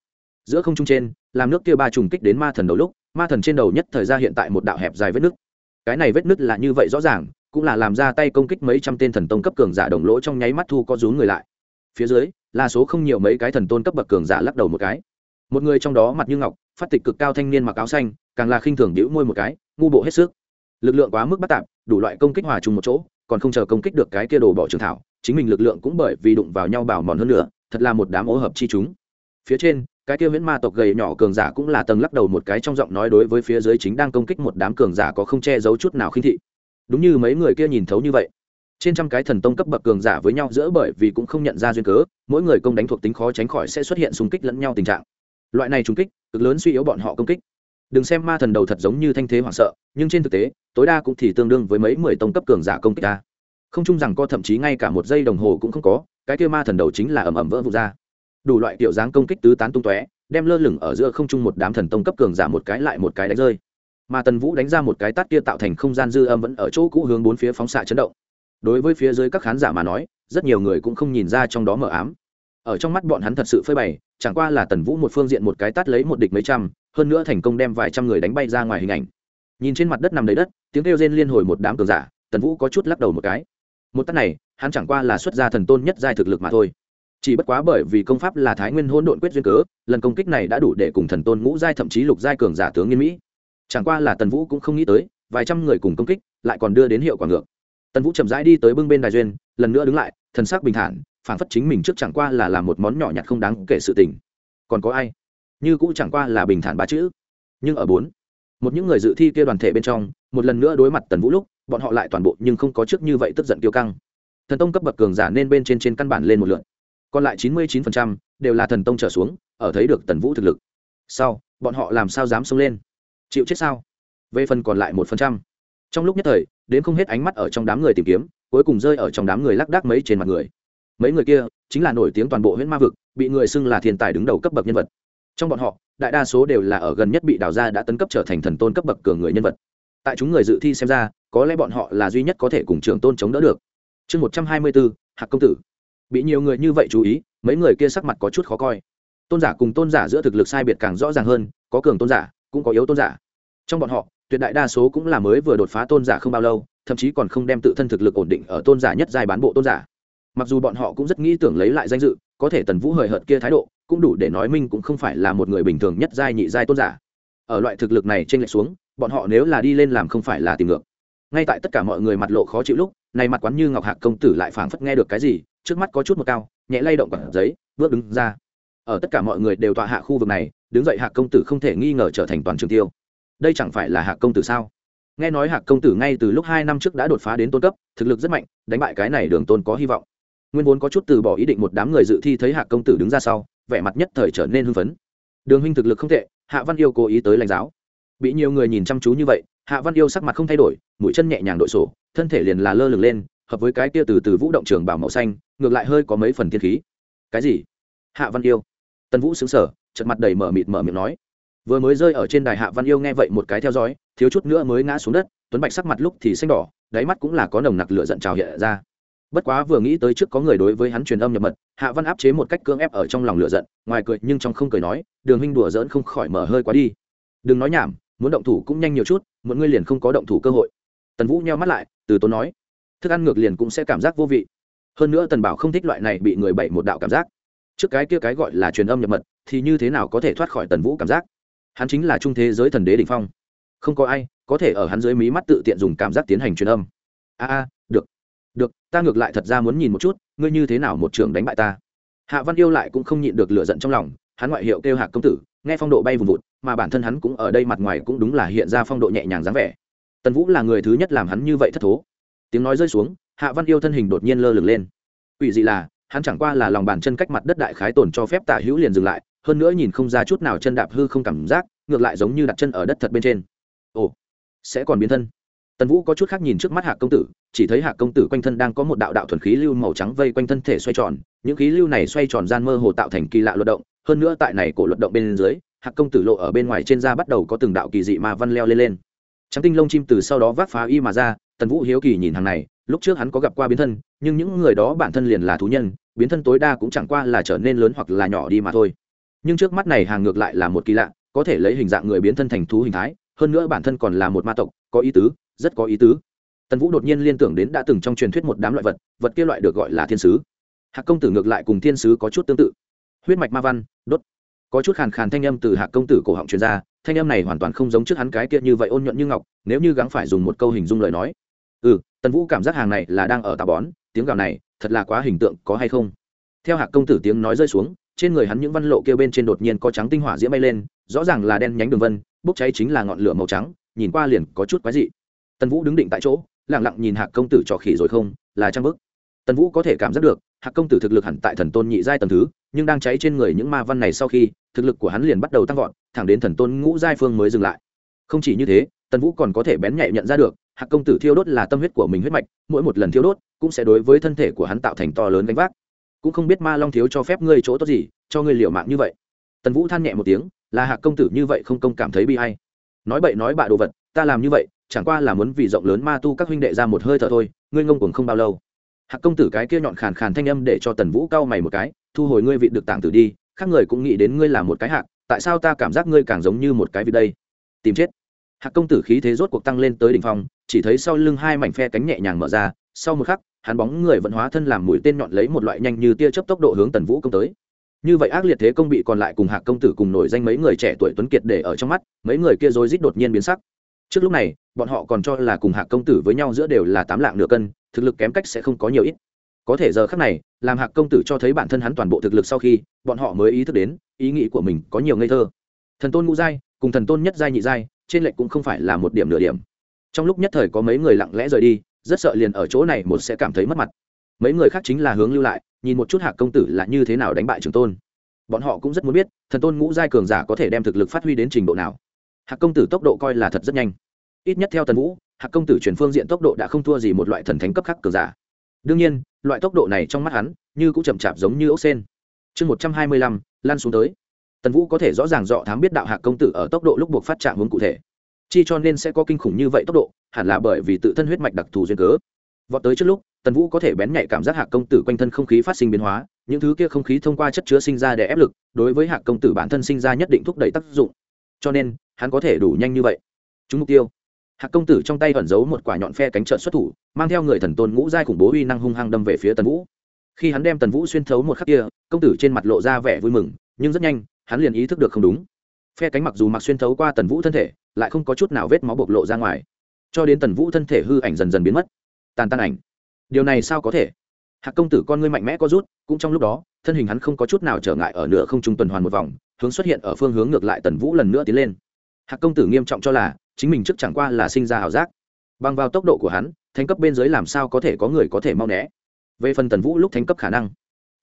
Giữa không trung trên, làm nước kia ba trùng kích đến ma thần đầu lúc, ma thần trên đầu nhất thời ra hiện tại một đạo hẹp dài vết nứt. Cái này vết nứt là như vậy rõ ràng, cũng là làm ra tay công kích mấy trăm tên thần tông cấp cường giả đồng lỗ trong nháy mắt thu có rú người lại phía dưới, là số không nhiều mấy cái thần tôn cấp bậc cường giả lắc đầu một cái. Một người trong đó mặt như ngọc, phát tịch cực cao thanh niên mặc áo xanh, càng là khinh thường đĩu môi một cái, ngu bộ hết sức. Lực lượng quá mức bắt tạp, đủ loại công kích hòa chung một chỗ, còn không chờ công kích được cái kia đồ bỏ trường thảo, chính mình lực lượng cũng bởi vì đụng vào nhau bảo mòn hơn nữa, thật là một đám ố hợp chi chúng. Phía trên, cái kia viễn ma tộc gầy nhỏ cường giả cũng là tầng lắc đầu một cái trong giọng nói đối với phía dưới chính đang công kích một đám cường giả có không che giấu chút nào khinh thị. Đúng như mấy người kia nhìn thấu như vậy trên trăm cái thần tông cấp bậc cường giả với nhau giữa bởi vì cũng không nhận ra duyên cớ, mỗi người công đánh thuộc tính khó tránh khỏi sẽ xuất hiện xung kích lẫn nhau tình trạng. Loại này xung kích, cực lớn suy yếu bọn họ công kích. Đừng xem ma thần đầu thật giống như thanh thế hoảng sợ, nhưng trên thực tế, tối đa cũng thì tương đương với mấy mười tông cấp cường giả công kích ta không chung rằng co thậm chí ngay cả một giây đồng hồ cũng không có, cái kia ma thần đầu chính là ầm ầm vỡ vụt ra. Đủ loại kiểu dáng công kích tứ tán tung tóe, đem lơ lửng ở giữa không trung một đám thần tông cấp cường giả một cái lại một cái đánh rơi. Mà tần vũ đánh ra một cái tát kia tạo thành không gian dư âm vẫn ở chỗ cũ hướng bốn phía phóng xạ chấn động đối với phía dưới các khán giả mà nói, rất nhiều người cũng không nhìn ra trong đó mờ ám. Ở trong mắt bọn hắn thật sự phơi bày, chẳng qua là tần vũ một phương diện một cái tát lấy một địch mấy trăm, hơn nữa thành công đem vài trăm người đánh bay ra ngoài hình ảnh. Nhìn trên mặt đất nằm đầy đất, tiếng kêu rên liên hồi một đám cường giả, tần vũ có chút lắc đầu một cái. Một tát này, hắn chẳng qua là xuất gia thần tôn nhất giai thực lực mà thôi. Chỉ bất quá bởi vì công pháp là thái nguyên hôn độn quyết duyên cớ, lần công kích này đã đủ để cùng thần tôn ngũ giai thậm chí lục giai cường giả tướng nghiên mỹ. Chẳng qua là tần vũ cũng không nghĩ tới, vài trăm người cùng công kích, lại còn đưa đến hiệu quả ngược tần vũ chậm rãi đi tới bưng bên đài duyên, lần nữa đứng lại, thần sắc bình thản phản phất chính mình trước chẳng qua là làm một món nhỏ nhặt không đáng kể sự tình. Còn có ai? Như cũng chẳng qua là bình thản ba chữ. Nhưng ở bốn, một những người dự thi kia đoàn thể bên trong, một lần nữa đối mặt tần vũ lúc, bọn họ lại toàn bộ nhưng không có trước như vậy tức giận kiêu căng. Thần tông cấp bậc cường giả nên bên trên trên căn bản lên một lượn còn lại chín mươi chín phần trăm đều là thần tông trở xuống, ở thấy được tần vũ thực lực. Sau, bọn họ làm sao dám xông lên? Chịu chết sao? Về phần còn lại một phần trăm trong lúc nhất thời, đến không hết ánh mắt ở trong đám người tìm kiếm, cuối cùng rơi ở trong đám người lác đác mấy trên mặt người. Mấy người kia, chính là nổi tiếng toàn bộ huyện ma vực, bị người xưng là thiên tài đứng đầu cấp bậc nhân vật. Trong bọn họ, đại đa số đều là ở gần nhất bị đào ra đã tấn cấp trở thành thần tôn cấp bậc cường người nhân vật. Tại chúng người dự thi xem ra, có lẽ bọn họ là duy nhất có thể cùng trường tôn chống đỡ được. Chương một trăm hai mươi bốn, hạc công tử. Bị nhiều người như vậy chú ý, mấy người kia sắc mặt có chút khó coi. Tôn giả cùng tôn giả giữa thực lực sai biệt càng rõ ràng hơn, có cường tôn giả, cũng có yếu tôn giả. Trong bọn họ tuyệt đại đa số cũng là mới vừa đột phá tôn giả không bao lâu, thậm chí còn không đem tự thân thực lực ổn định ở tôn giả nhất giai bán bộ tôn giả. Mặc dù bọn họ cũng rất nghĩ tưởng lấy lại danh dự, có thể tần vũ hời hợt kia thái độ, cũng đủ để nói minh cũng không phải là một người bình thường nhất giai nhị giai tôn giả. Ở loại thực lực này trên lệch xuống, bọn họ nếu là đi lên làm không phải là tìm ngược. Ngay tại tất cả mọi người mặt lộ khó chịu lúc, này mặt quán như ngọc hạc công tử lại phảng phất nghe được cái gì, trước mắt có chút một cao, nhẹ lay động quả giấy, bước đứng ra. Ở tất cả mọi người đều tọa hạ khu vực này, đứng dậy hạc công tử không thể nghi ngờ trở thành toàn trường tiêu đây chẳng phải là hạc công tử sao? Nghe nói hạc công tử ngay từ lúc hai năm trước đã đột phá đến tôn cấp, thực lực rất mạnh, đánh bại cái này đường tôn có hy vọng. Nguyên vốn có chút từ bỏ ý định một đám người dự thi thấy hạc công tử đứng ra sau, vẻ mặt nhất thời trở nên hưng phấn. Đường huynh thực lực không tệ, hạ văn yêu cố ý tới lãnh giáo. Bị nhiều người nhìn chăm chú như vậy, hạ văn yêu sắc mặt không thay đổi, mũi chân nhẹ nhàng đội sổ, thân thể liền là lơ lửng lên, hợp với cái kia từ từ vũ động trường bảo màu xanh, ngược lại hơi có mấy phần thiên khí. Cái gì? Hạ văn yêu. Tần vũ xứng sở chật mặt đầy mở mịt mở miệng nói vừa mới rơi ở trên đài hạ văn yêu nghe vậy một cái theo dõi, thiếu chút nữa mới ngã xuống đất, tuấn bạch sắc mặt lúc thì xanh đỏ, đáy mắt cũng là có nồng nặc lửa giận trào hiện ra. Bất quá vừa nghĩ tới trước có người đối với hắn truyền âm nhập mật, hạ văn áp chế một cách cưỡng ép ở trong lòng lửa giận, ngoài cười nhưng trong không cười nói, đường huynh đùa dỡn không khỏi mở hơi quá đi. Đừng nói nhảm, muốn động thủ cũng nhanh nhiều chút, một ngươi liền không có động thủ cơ hội. Tần vũ nheo mắt lại, từ tốn nói, thức ăn ngược liền cũng sẽ cảm giác vô vị. Hơn nữa tần bảo không thích loại này bị người bậy một đạo cảm giác. Trước cái kia cái gọi là truyền âm nhập mật, thì như thế nào có thể thoát khỏi tần vũ cảm giác? Hắn chính là trung thế giới thần đế đ ỉ n h phong. Không có ai có thể ở hắn dưới mí mắt tự tiện dùng cảm giác tiến hành truyền âm. A a, được được, ta ngược lại thật ra muốn nhìn một chút, ngươi như thế nào một trường đánh bại ta. Hạ văn yêu lại cũng không nhịn được lựa giận trong lòng, hắn ngoại hiệu kêu hạ công tử, nghe phong độ bay vùng vụt, mà bản thân hắn cũng ở đây mặt ngoài cũng đúng là hiện ra phong độ nhẹ nhàng dáng vẻ. Tần vũ là người thứ nhất làm hắn như vậy thất thố. Tiếng nói rơi xuống, hạ văn yêu thân hình đột nhiên lơ lửng lên. Ủy dị là, hắn chẳng qua là lòng bàn chân cách mặt đất đại khái tồn cho phép tả hữu liền dừng lại hơn nữa nhìn không ra chút nào chân đạp hư không cảm giác, ngược lại giống như đặt chân ở đất thật bên trên. Ồ, sẽ còn biến thân. Tần vũ có chút khác nhìn trước mắt hạc công tử, chỉ thấy hạc công tử quanh thân đang có một đạo đạo thuần khí lưu màu trắng vây quanh thân thể xoay tròn, những khí lưu này xoay tròn gian mơ hồ tạo thành kỳ lạ luật động, hơn nữa tại này cổ luật động bên dưới, hạc công tử lộ ở bên ngoài trên da bắt đầu có từng đạo kỳ dị mà văn leo lên lên. Trắng tinh lông chim từ sau đó vác phá y mà ra, tần vũ hiếu kỳ nhìn hàng này, lúc trước hắn có gặp qua biến thân, nhưng những người đó bản thân liền là thú nhân, biến thân tối đa cũng chẳng qua là trở nên lớn hoặc là nhỏ đi mà thôi nhưng trước mắt này hàng ngược lại là một kỳ lạ, có thể lấy hình dạng người biến thân thành thú hình thái, hơn nữa bản thân còn là một ma tộc, có ý tứ, rất có ý tứ. Tần vũ đột nhiên liên tưởng đến đã từng trong truyền thuyết một đám loại vật vật kia loại được gọi là thiên sứ. Hạc công tử ngược lại cùng thiên sứ có chút tương tự. Huyết mạch ma văn, đốt. Có chút khàn khàn thanh âm từ hạc công tử cổ họng truyền ra, thanh âm này hoàn toàn không giống trước hắn cái kia như vậy ôn nhuận như ngọc, nếu như gắng phải dùng một câu hình dung lời nói. Ừ tần vũ cảm giác hàng này là đang ở tà bón, tiếng gào này thật là quá hình tượng, có hay không? Theo hạc công tử tiếng nói rơi xuống trên người hắn những văn lộ kêu bên trên đột nhiên có trắng tinh hỏa diễm bay lên, rõ ràng là đen nhánh đường vân, bốc cháy chính là ngọn lửa màu trắng, nhìn qua liền có chút quái dị. Tần vũ đứng định tại chỗ lẳng lặng nhìn hạc công tử trò khỉ rồi không, là trang bức. Tần vũ có thể cảm giác được, hạc công tử thực lực hẳn tại thần tôn nhị giai tầm thứ, nhưng đang cháy trên người những ma văn này sau khi, thực lực của hắn liền bắt đầu tăng vọt, thẳng đến thần tôn ngũ giai phương mới dừng lại. Không chỉ như thế, tần vũ còn có thể bén nhạy nhận ra được, hạc công tử thiêu đốt là tâm huyết của mình huyết mạch, mỗi một lần thiêu đốt cũng sẽ đối với thân thể của hắn tạo thành to lớn gánh vác cũng không biết ma long thiếu cho phép ngươi chỗ tốt gì, cho ngươi liều mạng như vậy. Tần vũ than nhẹ một tiếng, là hạc công tử như vậy không công cảm thấy bi hay. Nói bậy nói bạ đồ vật, ta làm như vậy, chẳng qua là muốn vì rộng lớn ma tu các huynh đệ ra một hơi thở thôi, ngươi ngông cuồng không bao lâu. Hạc công tử cái kia nhọn khàn khàn thanh âm để cho tần vũ cau mày một cái, thu hồi ngươi vị được tảng tử đi, khác người cũng nghĩ đến ngươi là một cái hạc, tại sao ta cảm giác ngươi càng giống như một cái vị đây? Tìm chết. Hạc công tử khí thế rốt cuộc tăng lên tới đỉnh phong, chỉ thấy sau lưng hai mảnh phe cánh nhẹ nhàng mở ra, sau một khắc hắn bóng người vận hóa thân làm mũi tên nhọn lấy một loại nhanh như tia chớp tốc độ hướng tần vũ công tới. Như vậy ác liệt thế công bị còn lại cùng hạc công tử cùng nổi danh mấy người trẻ tuổi tuấn kiệt để ở trong mắt, mấy người kia rồi rít đột nhiên biến sắc. Trước lúc này, bọn họ còn cho là cùng hạc công tử với nhau giữa đều là tám lạng nửa cân, thực lực kém cách sẽ không có nhiều ít. Có thể giờ khác này, làm hạc công tử cho thấy bản thân hắn toàn bộ thực lực sau khi, bọn họ mới ý thức đến, ý nghĩ của mình có nhiều ngây thơ. Thần tôn ngũ giai cùng thần tôn nhất giai nhị giai, trên lệnh cũng không phải là một điểm nửa điểm. Trong lúc nhất thời có mấy người lặng lẽ rời đi rất sợ liền ở chỗ này một sẽ cảm thấy mất mặt. Mấy người khác chính là hướng lưu lại, nhìn một chút hạc công tử là như thế nào đánh bại trường tôn. Bọn họ cũng rất muốn biết, thần tôn ngũ giai cường giả có thể đem thực lực phát huy đến trình độ nào. Hạc công tử tốc độ coi là thật rất nhanh. Ít nhất theo tần vũ, hạc công tử chuyển phương diện tốc độ đã không thua gì một loại thần thánh cấp khác cường giả. Đương nhiên, loại tốc độ này trong mắt hắn, như cũng chậm chạp giống như ốc sen. Chương một trăm hai mươi lăm, lan xuống tới. Tần vũ có thể rõ ràng dọ thám biết đạo hạc công tử ở tốc độ lúc buộc phát trạng hướng cụ thể chi cho nên sẽ có kinh khủng như vậy tốc độ, hẳn là bởi vì tự thân huyết mạch đặc thù duyên cớ. Vọt tới trước lúc, tần vũ có thể bén nhạy cảm giác hạc công tử quanh thân không khí phát sinh biến hóa, những thứ kia không khí thông qua chất chứa sinh ra để ép lực, đối với hạc công tử bản thân sinh ra nhất định thúc đẩy tác dụng. Cho nên, hắn có thể đủ nhanh như vậy. Chúng mục tiêu. Hạc công tử trong tay ẩn giấu một quả nhọn phe cánh trợn xuất thủ, mang theo người thần tôn ngũ giai khủng bố uy năng hung hăng đâm về phía tần vũ. Khi hắn đem tần vũ xuyên thấu một khắc kia, công tử trên mặt lộ ra vẻ vui mừng, nhưng rất nhanh, hắn liền ý thức được không đúng phe cánh mặc dù mặc xuyên thấu qua tần vũ thân thể, lại không có chút nào vết máu bộc lộ ra ngoài. Cho đến tần vũ thân thể hư ảnh dần dần biến mất. Tàn tan ảnh. Điều này sao có thể? Hạc công tử con ngươi mạnh mẽ có rút, cũng trong lúc đó, thân hình hắn không có chút nào trở ngại ở nửa không trung tuần hoàn một vòng, hướng xuất hiện ở phương hướng ngược lại tần vũ lần nữa tiến lên. Hạc công tử nghiêm trọng cho là, chính mình trước chẳng qua là sinh ra ảo giác. Bằng vào tốc độ của hắn, thánh cấp bên dưới làm sao có thể có người có thể mau né? Về phần tần vũ lúc thánh cấp khả năng,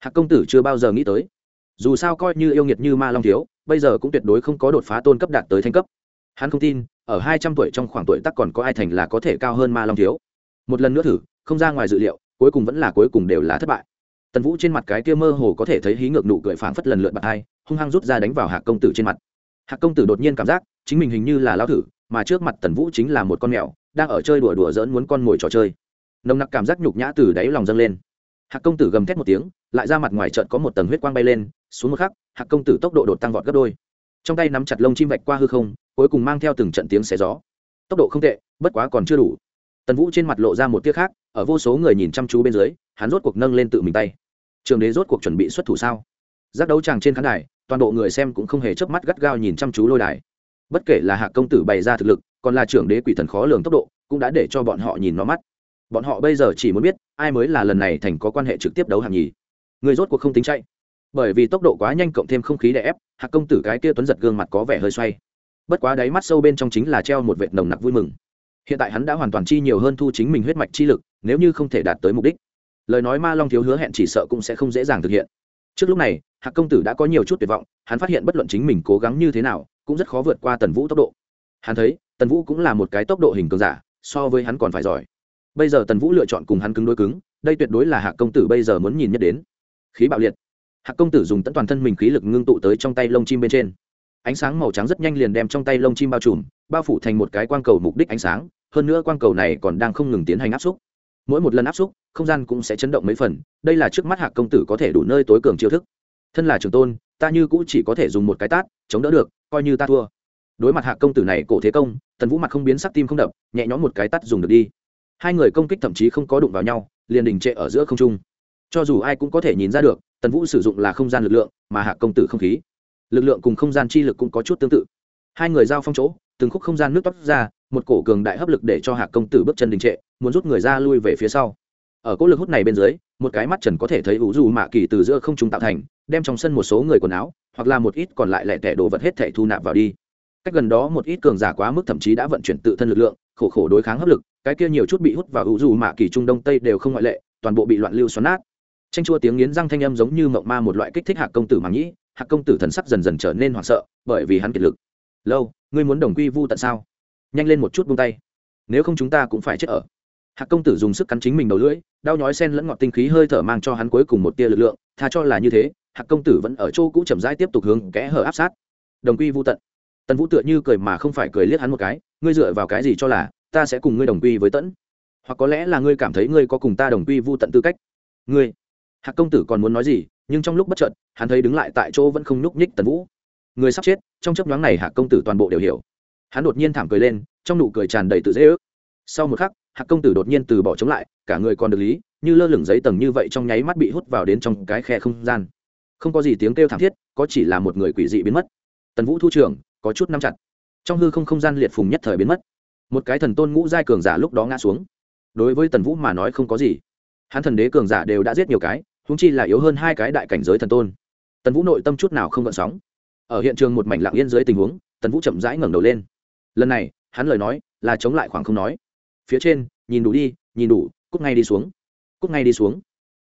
hạc công tử chưa bao giờ nghĩ tới. Dù sao coi như yêu nghiệt như ma long thiếu bây giờ cũng tuyệt đối không có đột phá tôn cấp đạt tới thanh cấp. Hắn không tin, ở hai trăm tuổi trong khoảng tuổi tắc còn có ai thành là có thể cao hơn ma long thiếu. Một lần nữa thử, không ra ngoài dự liệu, cuối cùng vẫn là cuối cùng đều là thất bại. Tần vũ trên mặt cái kia mơ hồ có thể thấy hí ngược nụ cười phảng phất lần lượt bạc hai, hung hăng rút ra đánh vào hạc công tử trên mặt. Hạc công tử đột nhiên cảm giác, chính mình hình như là lao thử, mà trước mặt tần vũ chính là một con mèo, đang ở chơi đùa đùa dỡn muốn con mồi trò chơi. Nồng nặc cảm giác nhục nhã từ đáy lòng dâng lên hạc công tử gầm thét một tiếng, lại ra mặt ngoài trận có một tầng huyết quang bay lên, xuống một khắc, hạc công tử tốc độ đột tăng vọt gấp đôi. Trong tay nắm chặt lông chim vạch qua hư không, cuối cùng mang theo từng trận tiếng xé gió. Tốc độ không tệ, bất quá còn chưa đủ. Tần vũ trên mặt lộ ra một tiếc khác, ở vô số người nhìn chăm chú bên dưới, hắn rốt cuộc nâng lên tự mình tay. Trường đế rốt cuộc chuẩn bị xuất thủ sao? Giác đấu tràng trên khán đài, toàn bộ người xem cũng không hề chớp mắt gắt gao nhìn chăm chú lôi đài. Bất kể là hạ công tử bày ra thực lực, còn là trưởng đế quỷ thần khó lường tốc độ, cũng đã để cho bọn họ nhìn nó mắt bọn họ bây giờ chỉ muốn biết, ai mới là lần này thành có quan hệ trực tiếp đấu hạng nhì. Người rốt cuộc không tính chạy. Bởi vì tốc độ quá nhanh cộng thêm không khí đè ép, Hạc công tử cái kia tuấn giật gương mặt có vẻ hơi xoay. Bất quá đáy mắt sâu bên trong chính là treo một vệt nồng nặc vui mừng. Hiện tại hắn đã hoàn toàn chi nhiều hơn thu chính mình huyết mạch chi lực, nếu như không thể đạt tới mục đích. Lời nói ma long thiếu hứa hẹn chỉ sợ cũng sẽ không dễ dàng thực hiện. Trước lúc này, hạc công tử đã có nhiều chút tuyệt vọng, hắn phát hiện bất luận chính mình cố gắng như thế nào, cũng rất khó vượt qua tần vũ tốc độ. Hắn thấy, tần vũ cũng là một cái tốc độ hình cường giả, so với hắn còn phải giỏi bây giờ tần vũ lựa chọn cùng hắn cứng đối cứng, đây tuyệt đối là Hạ công tử bây giờ muốn nhìn nhất đến. Khí bạo liệt. Hạ công tử dùng tận toàn thân mình khí lực ngưng tụ tới trong tay lông chim bên trên. Ánh sáng màu trắng rất nhanh liền đem trong tay lông chim bao trùm, bao phủ thành một cái quang cầu mục đích ánh sáng, hơn nữa quang cầu này còn đang không ngừng tiến hành áp xúc. Mỗi một lần áp xúc, không gian cũng sẽ chấn động mấy phần, đây là trước mắt Hạ công tử có thể đủ nơi tối cường chiêu thức. Thân là trường tôn, ta như cũ chỉ có thể dùng một cái tát, chống đỡ được, coi như ta thua. Đối mặt Hạ công tử này cổ thế công, tần vũ mặt không biến sắc tim không đập, nhẹ nhõm một cái tát dùng được đi hai người công kích thậm chí không có đụng vào nhau, liền đình trệ ở giữa không trung. Cho dù ai cũng có thể nhìn ra được, tần vũ sử dụng là không gian lực lượng, mà hạ công tử không khí. Lực lượng cùng không gian chi lực cũng có chút tương tự. Hai người giao phong chỗ, từng khúc không gian nước toát ra, một cổ cường đại hấp lực để cho hạ công tử bước chân đình trệ, muốn rút người ra lui về phía sau. Ở cỗ lực hút này bên dưới, một cái mắt trần có thể thấy ủ dù mạ kỳ từ giữa không trung tạo thành, đem trong sân một số người quần áo, hoặc là một ít còn lại lẻ tẻ đồ vật hết thể thu nạp vào đi. Cách gần đó một ít cường giả quá mức thậm chí đã vận chuyển tự thân lực lượng khổ khổ đối kháng hấp lực, cái kia nhiều chút bị hút vào ủ dù mạ kỳ trung đông tây đều không ngoại lệ, toàn bộ bị loạn lưu xoắn nát. Tranh chua tiếng nghiến răng thanh âm giống như mộng ma một loại kích thích hạc công tử màng nhĩ hạc công tử thần sắc dần dần trở nên hoảng sợ, bởi vì hắn kiệt lực. Lâu, ngươi muốn đồng quy vu tận sao? Nhanh lên một chút buông tay. Nếu không chúng ta cũng phải chết ở. Hạc công tử dùng sức cắn chính mình đầu lưỡi, đau nhói sen lẫn ngọt tinh khí hơi thở mang cho hắn cuối cùng một tia lực lượng, tha cho là như thế, hạc công tử vẫn ở chỗ cũ chậm rãi tiếp tục hướng kẽ hở áp sát. Đồng quy vu tận. Tần vũ tựa như cười mà không phải cười liếc hắn một cái ngươi dựa vào cái gì cho là ta sẽ cùng ngươi đồng quy với tẫn? Hoặc có lẽ là ngươi cảm thấy ngươi có cùng ta đồng quy vu tận tư cách. Ngươi, hạc công tử còn muốn nói gì, nhưng trong lúc bất chợt, hắn thấy đứng lại tại chỗ vẫn không nhúc nhích tần vũ. Người sắp chết, trong chấp nhoáng này hạc công tử toàn bộ đều hiểu. Hắn đột nhiên thảm cười lên, trong nụ cười tràn đầy tự dễ ước. Sau một khắc, hạc công tử đột nhiên từ bỏ chống lại, cả người còn được lý, như lơ lửng giấy tầng như vậy trong nháy mắt bị hút vào đến trong cái khe không gian. Không có gì tiếng kêu thảm thiết, có chỉ là một người quỷ dị biến mất. Tần vũ thu trưởng, có chút nắm chặt trong hư không không gian liệt phùng nhất thời biến mất. Một cái thần tôn ngũ giai cường giả lúc đó ngã xuống. Đối với tần vũ mà nói không có gì. Hắn thần đế cường giả đều đã giết nhiều cái húng chi là yếu hơn hai cái đại cảnh giới thần tôn. Tần vũ nội tâm chút nào không gợn sóng. Ở hiện trường một mảnh lặng yên dưới tình huống, tần vũ chậm rãi ngẩng đầu lên. Lần này, hắn lời nói là chống lại khoảng không nói. Phía trên, nhìn đủ đi, nhìn đủ, cút ngay đi xuống. Cút ngay đi xuống.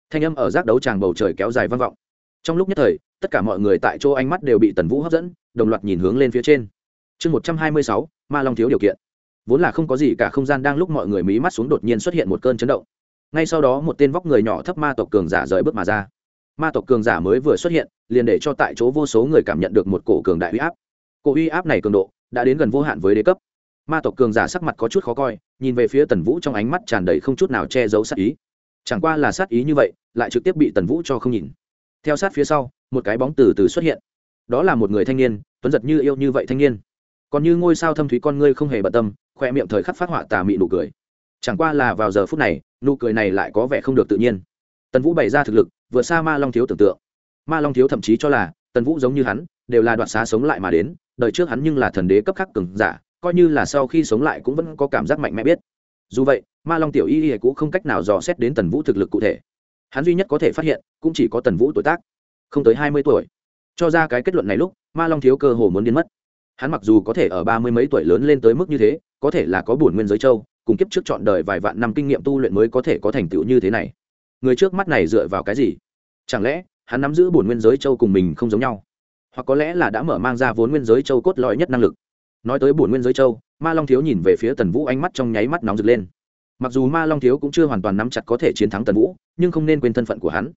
Thanh âm ở giác đấu tràng bầu trời kéo dài vang vọng. Trong lúc nhất thời, tất cả mọi người tại chỗ ánh mắt đều bị tần vũ hấp dẫn, đồng loạt nhìn hướng lên phía trên chương một trăm hai mươi sáu, ma long thiếu điều kiện. Vốn là không có gì cả, không gian đang lúc mọi người mí mắt xuống đột nhiên xuất hiện một cơn chấn động. Ngay sau đó, một tên vóc người nhỏ thấp ma tộc cường giả rời bước mà ra. Ma tộc cường giả mới vừa xuất hiện, liền để cho tại chỗ vô số người cảm nhận được một cổ cường đại uy áp. Cổ uy áp này cường độ, đã đến gần vô hạn với đế cấp. Ma tộc cường giả sắc mặt có chút khó coi, nhìn về phía tần vũ trong ánh mắt tràn đầy không chút nào che giấu sát ý. Chẳng qua là sát ý như vậy, lại trực tiếp bị tần vũ cho không nhìn. Theo sát phía sau, một cái bóng từ từ xuất hiện. Đó là một người thanh niên, tuấn giật như yêu như vậy thanh niên còn như ngôi sao thâm thúy con ngươi không hề bận tâm, khoe miệng thời khắc phát họa tà mị nụ cười. Chẳng qua là vào giờ phút này, nụ cười này lại có vẻ không được tự nhiên. Tần vũ bày ra thực lực, vượt xa ma long thiếu tưởng tượng. Ma long thiếu thậm chí cho là, tần vũ giống như hắn, đều là đoạt xá sống lại mà đến, đời trước hắn nhưng là thần đế cấp khắc cường giả, coi như là sau khi sống lại cũng vẫn có cảm giác mạnh mẽ biết. Dù vậy, ma long tiểu y y cũng không cách nào dò xét đến tần vũ thực lực cụ thể. Hắn duy nhất có thể phát hiện, cũng chỉ có tần vũ tuổi tác. Không tới hai mươi tuổi. Cho ra cái kết luận này lúc, ma long thiếu cơ hồ muốn biến mất hắn mặc dù có thể ở ba mươi mấy tuổi lớn lên tới mức như thế, có thể là có bổn nguyên giới châu, cùng kiếp trước chọn đời vài vạn năm kinh nghiệm tu luyện mới có thể có thành tựu như thế này. Người trước mắt này dựa vào cái gì? Chẳng lẽ, hắn nắm giữ bổn nguyên giới châu cùng mình không giống nhau? Hoặc có lẽ là đã mở mang ra vốn nguyên giới châu cốt lõi nhất năng lực? Nói tới bổn nguyên giới châu, ma long thiếu nhìn về phía tần vũ ánh mắt trong nháy mắt nóng rực lên. Mặc dù ma long thiếu cũng chưa hoàn toàn nắm chặt có thể chiến thắng tần vũ, nhưng không nên quên thân phận của hắn.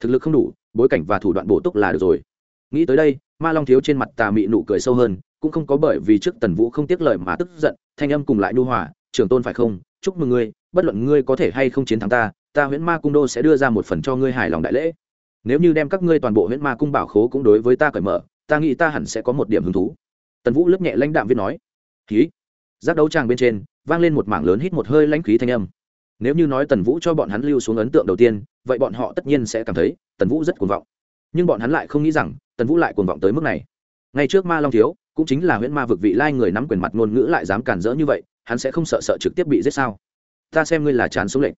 Thực lực không đủ, bối cảnh và thủ đoạn bổ túc là được rồi. Nghĩ tới đây, ma long thiếu trên mặt tà mị nụ cười sâu hơn cũng không có bởi vì trước tần vũ không tiếc lời mà tức giận, thanh âm cùng lại nhu hòa, trường tôn phải không? Chúc mừng ngươi, bất luận ngươi có thể hay không chiến thắng ta ta huyễn ma cung đô sẽ đưa ra một phần cho ngươi hài lòng đại lễ. Nếu như đem các ngươi toàn bộ huyễn ma cung bảo khố cũng đối với ta cởi mở, ta nghĩ ta hẳn sẽ có một điểm hứng thú. Tần vũ lướt nhẹ lãnh đạm viết nói. Khí giác đấu tràng bên trên, vang lên một mảng lớn hít một hơi lãnh khí thanh âm. Nếu như nói tần vũ cho bọn hắn lưu xuống ấn tượng đầu tiên, vậy bọn họ tất nhiên sẽ cảm thấy tần vũ rất cuồng vọng. Nhưng bọn hắn lại không nghĩ rằng tần vũ lại cuồng vọng tới mức này. Ngay trước ma long thiếu cũng chính là huyễn ma vực vị lai người nắm quyền mặt ngôn ngữ lại dám cản rỡ như vậy, hắn sẽ không sợ sợ trực tiếp bị giết sao? Ta xem ngươi là chán sống lệnh.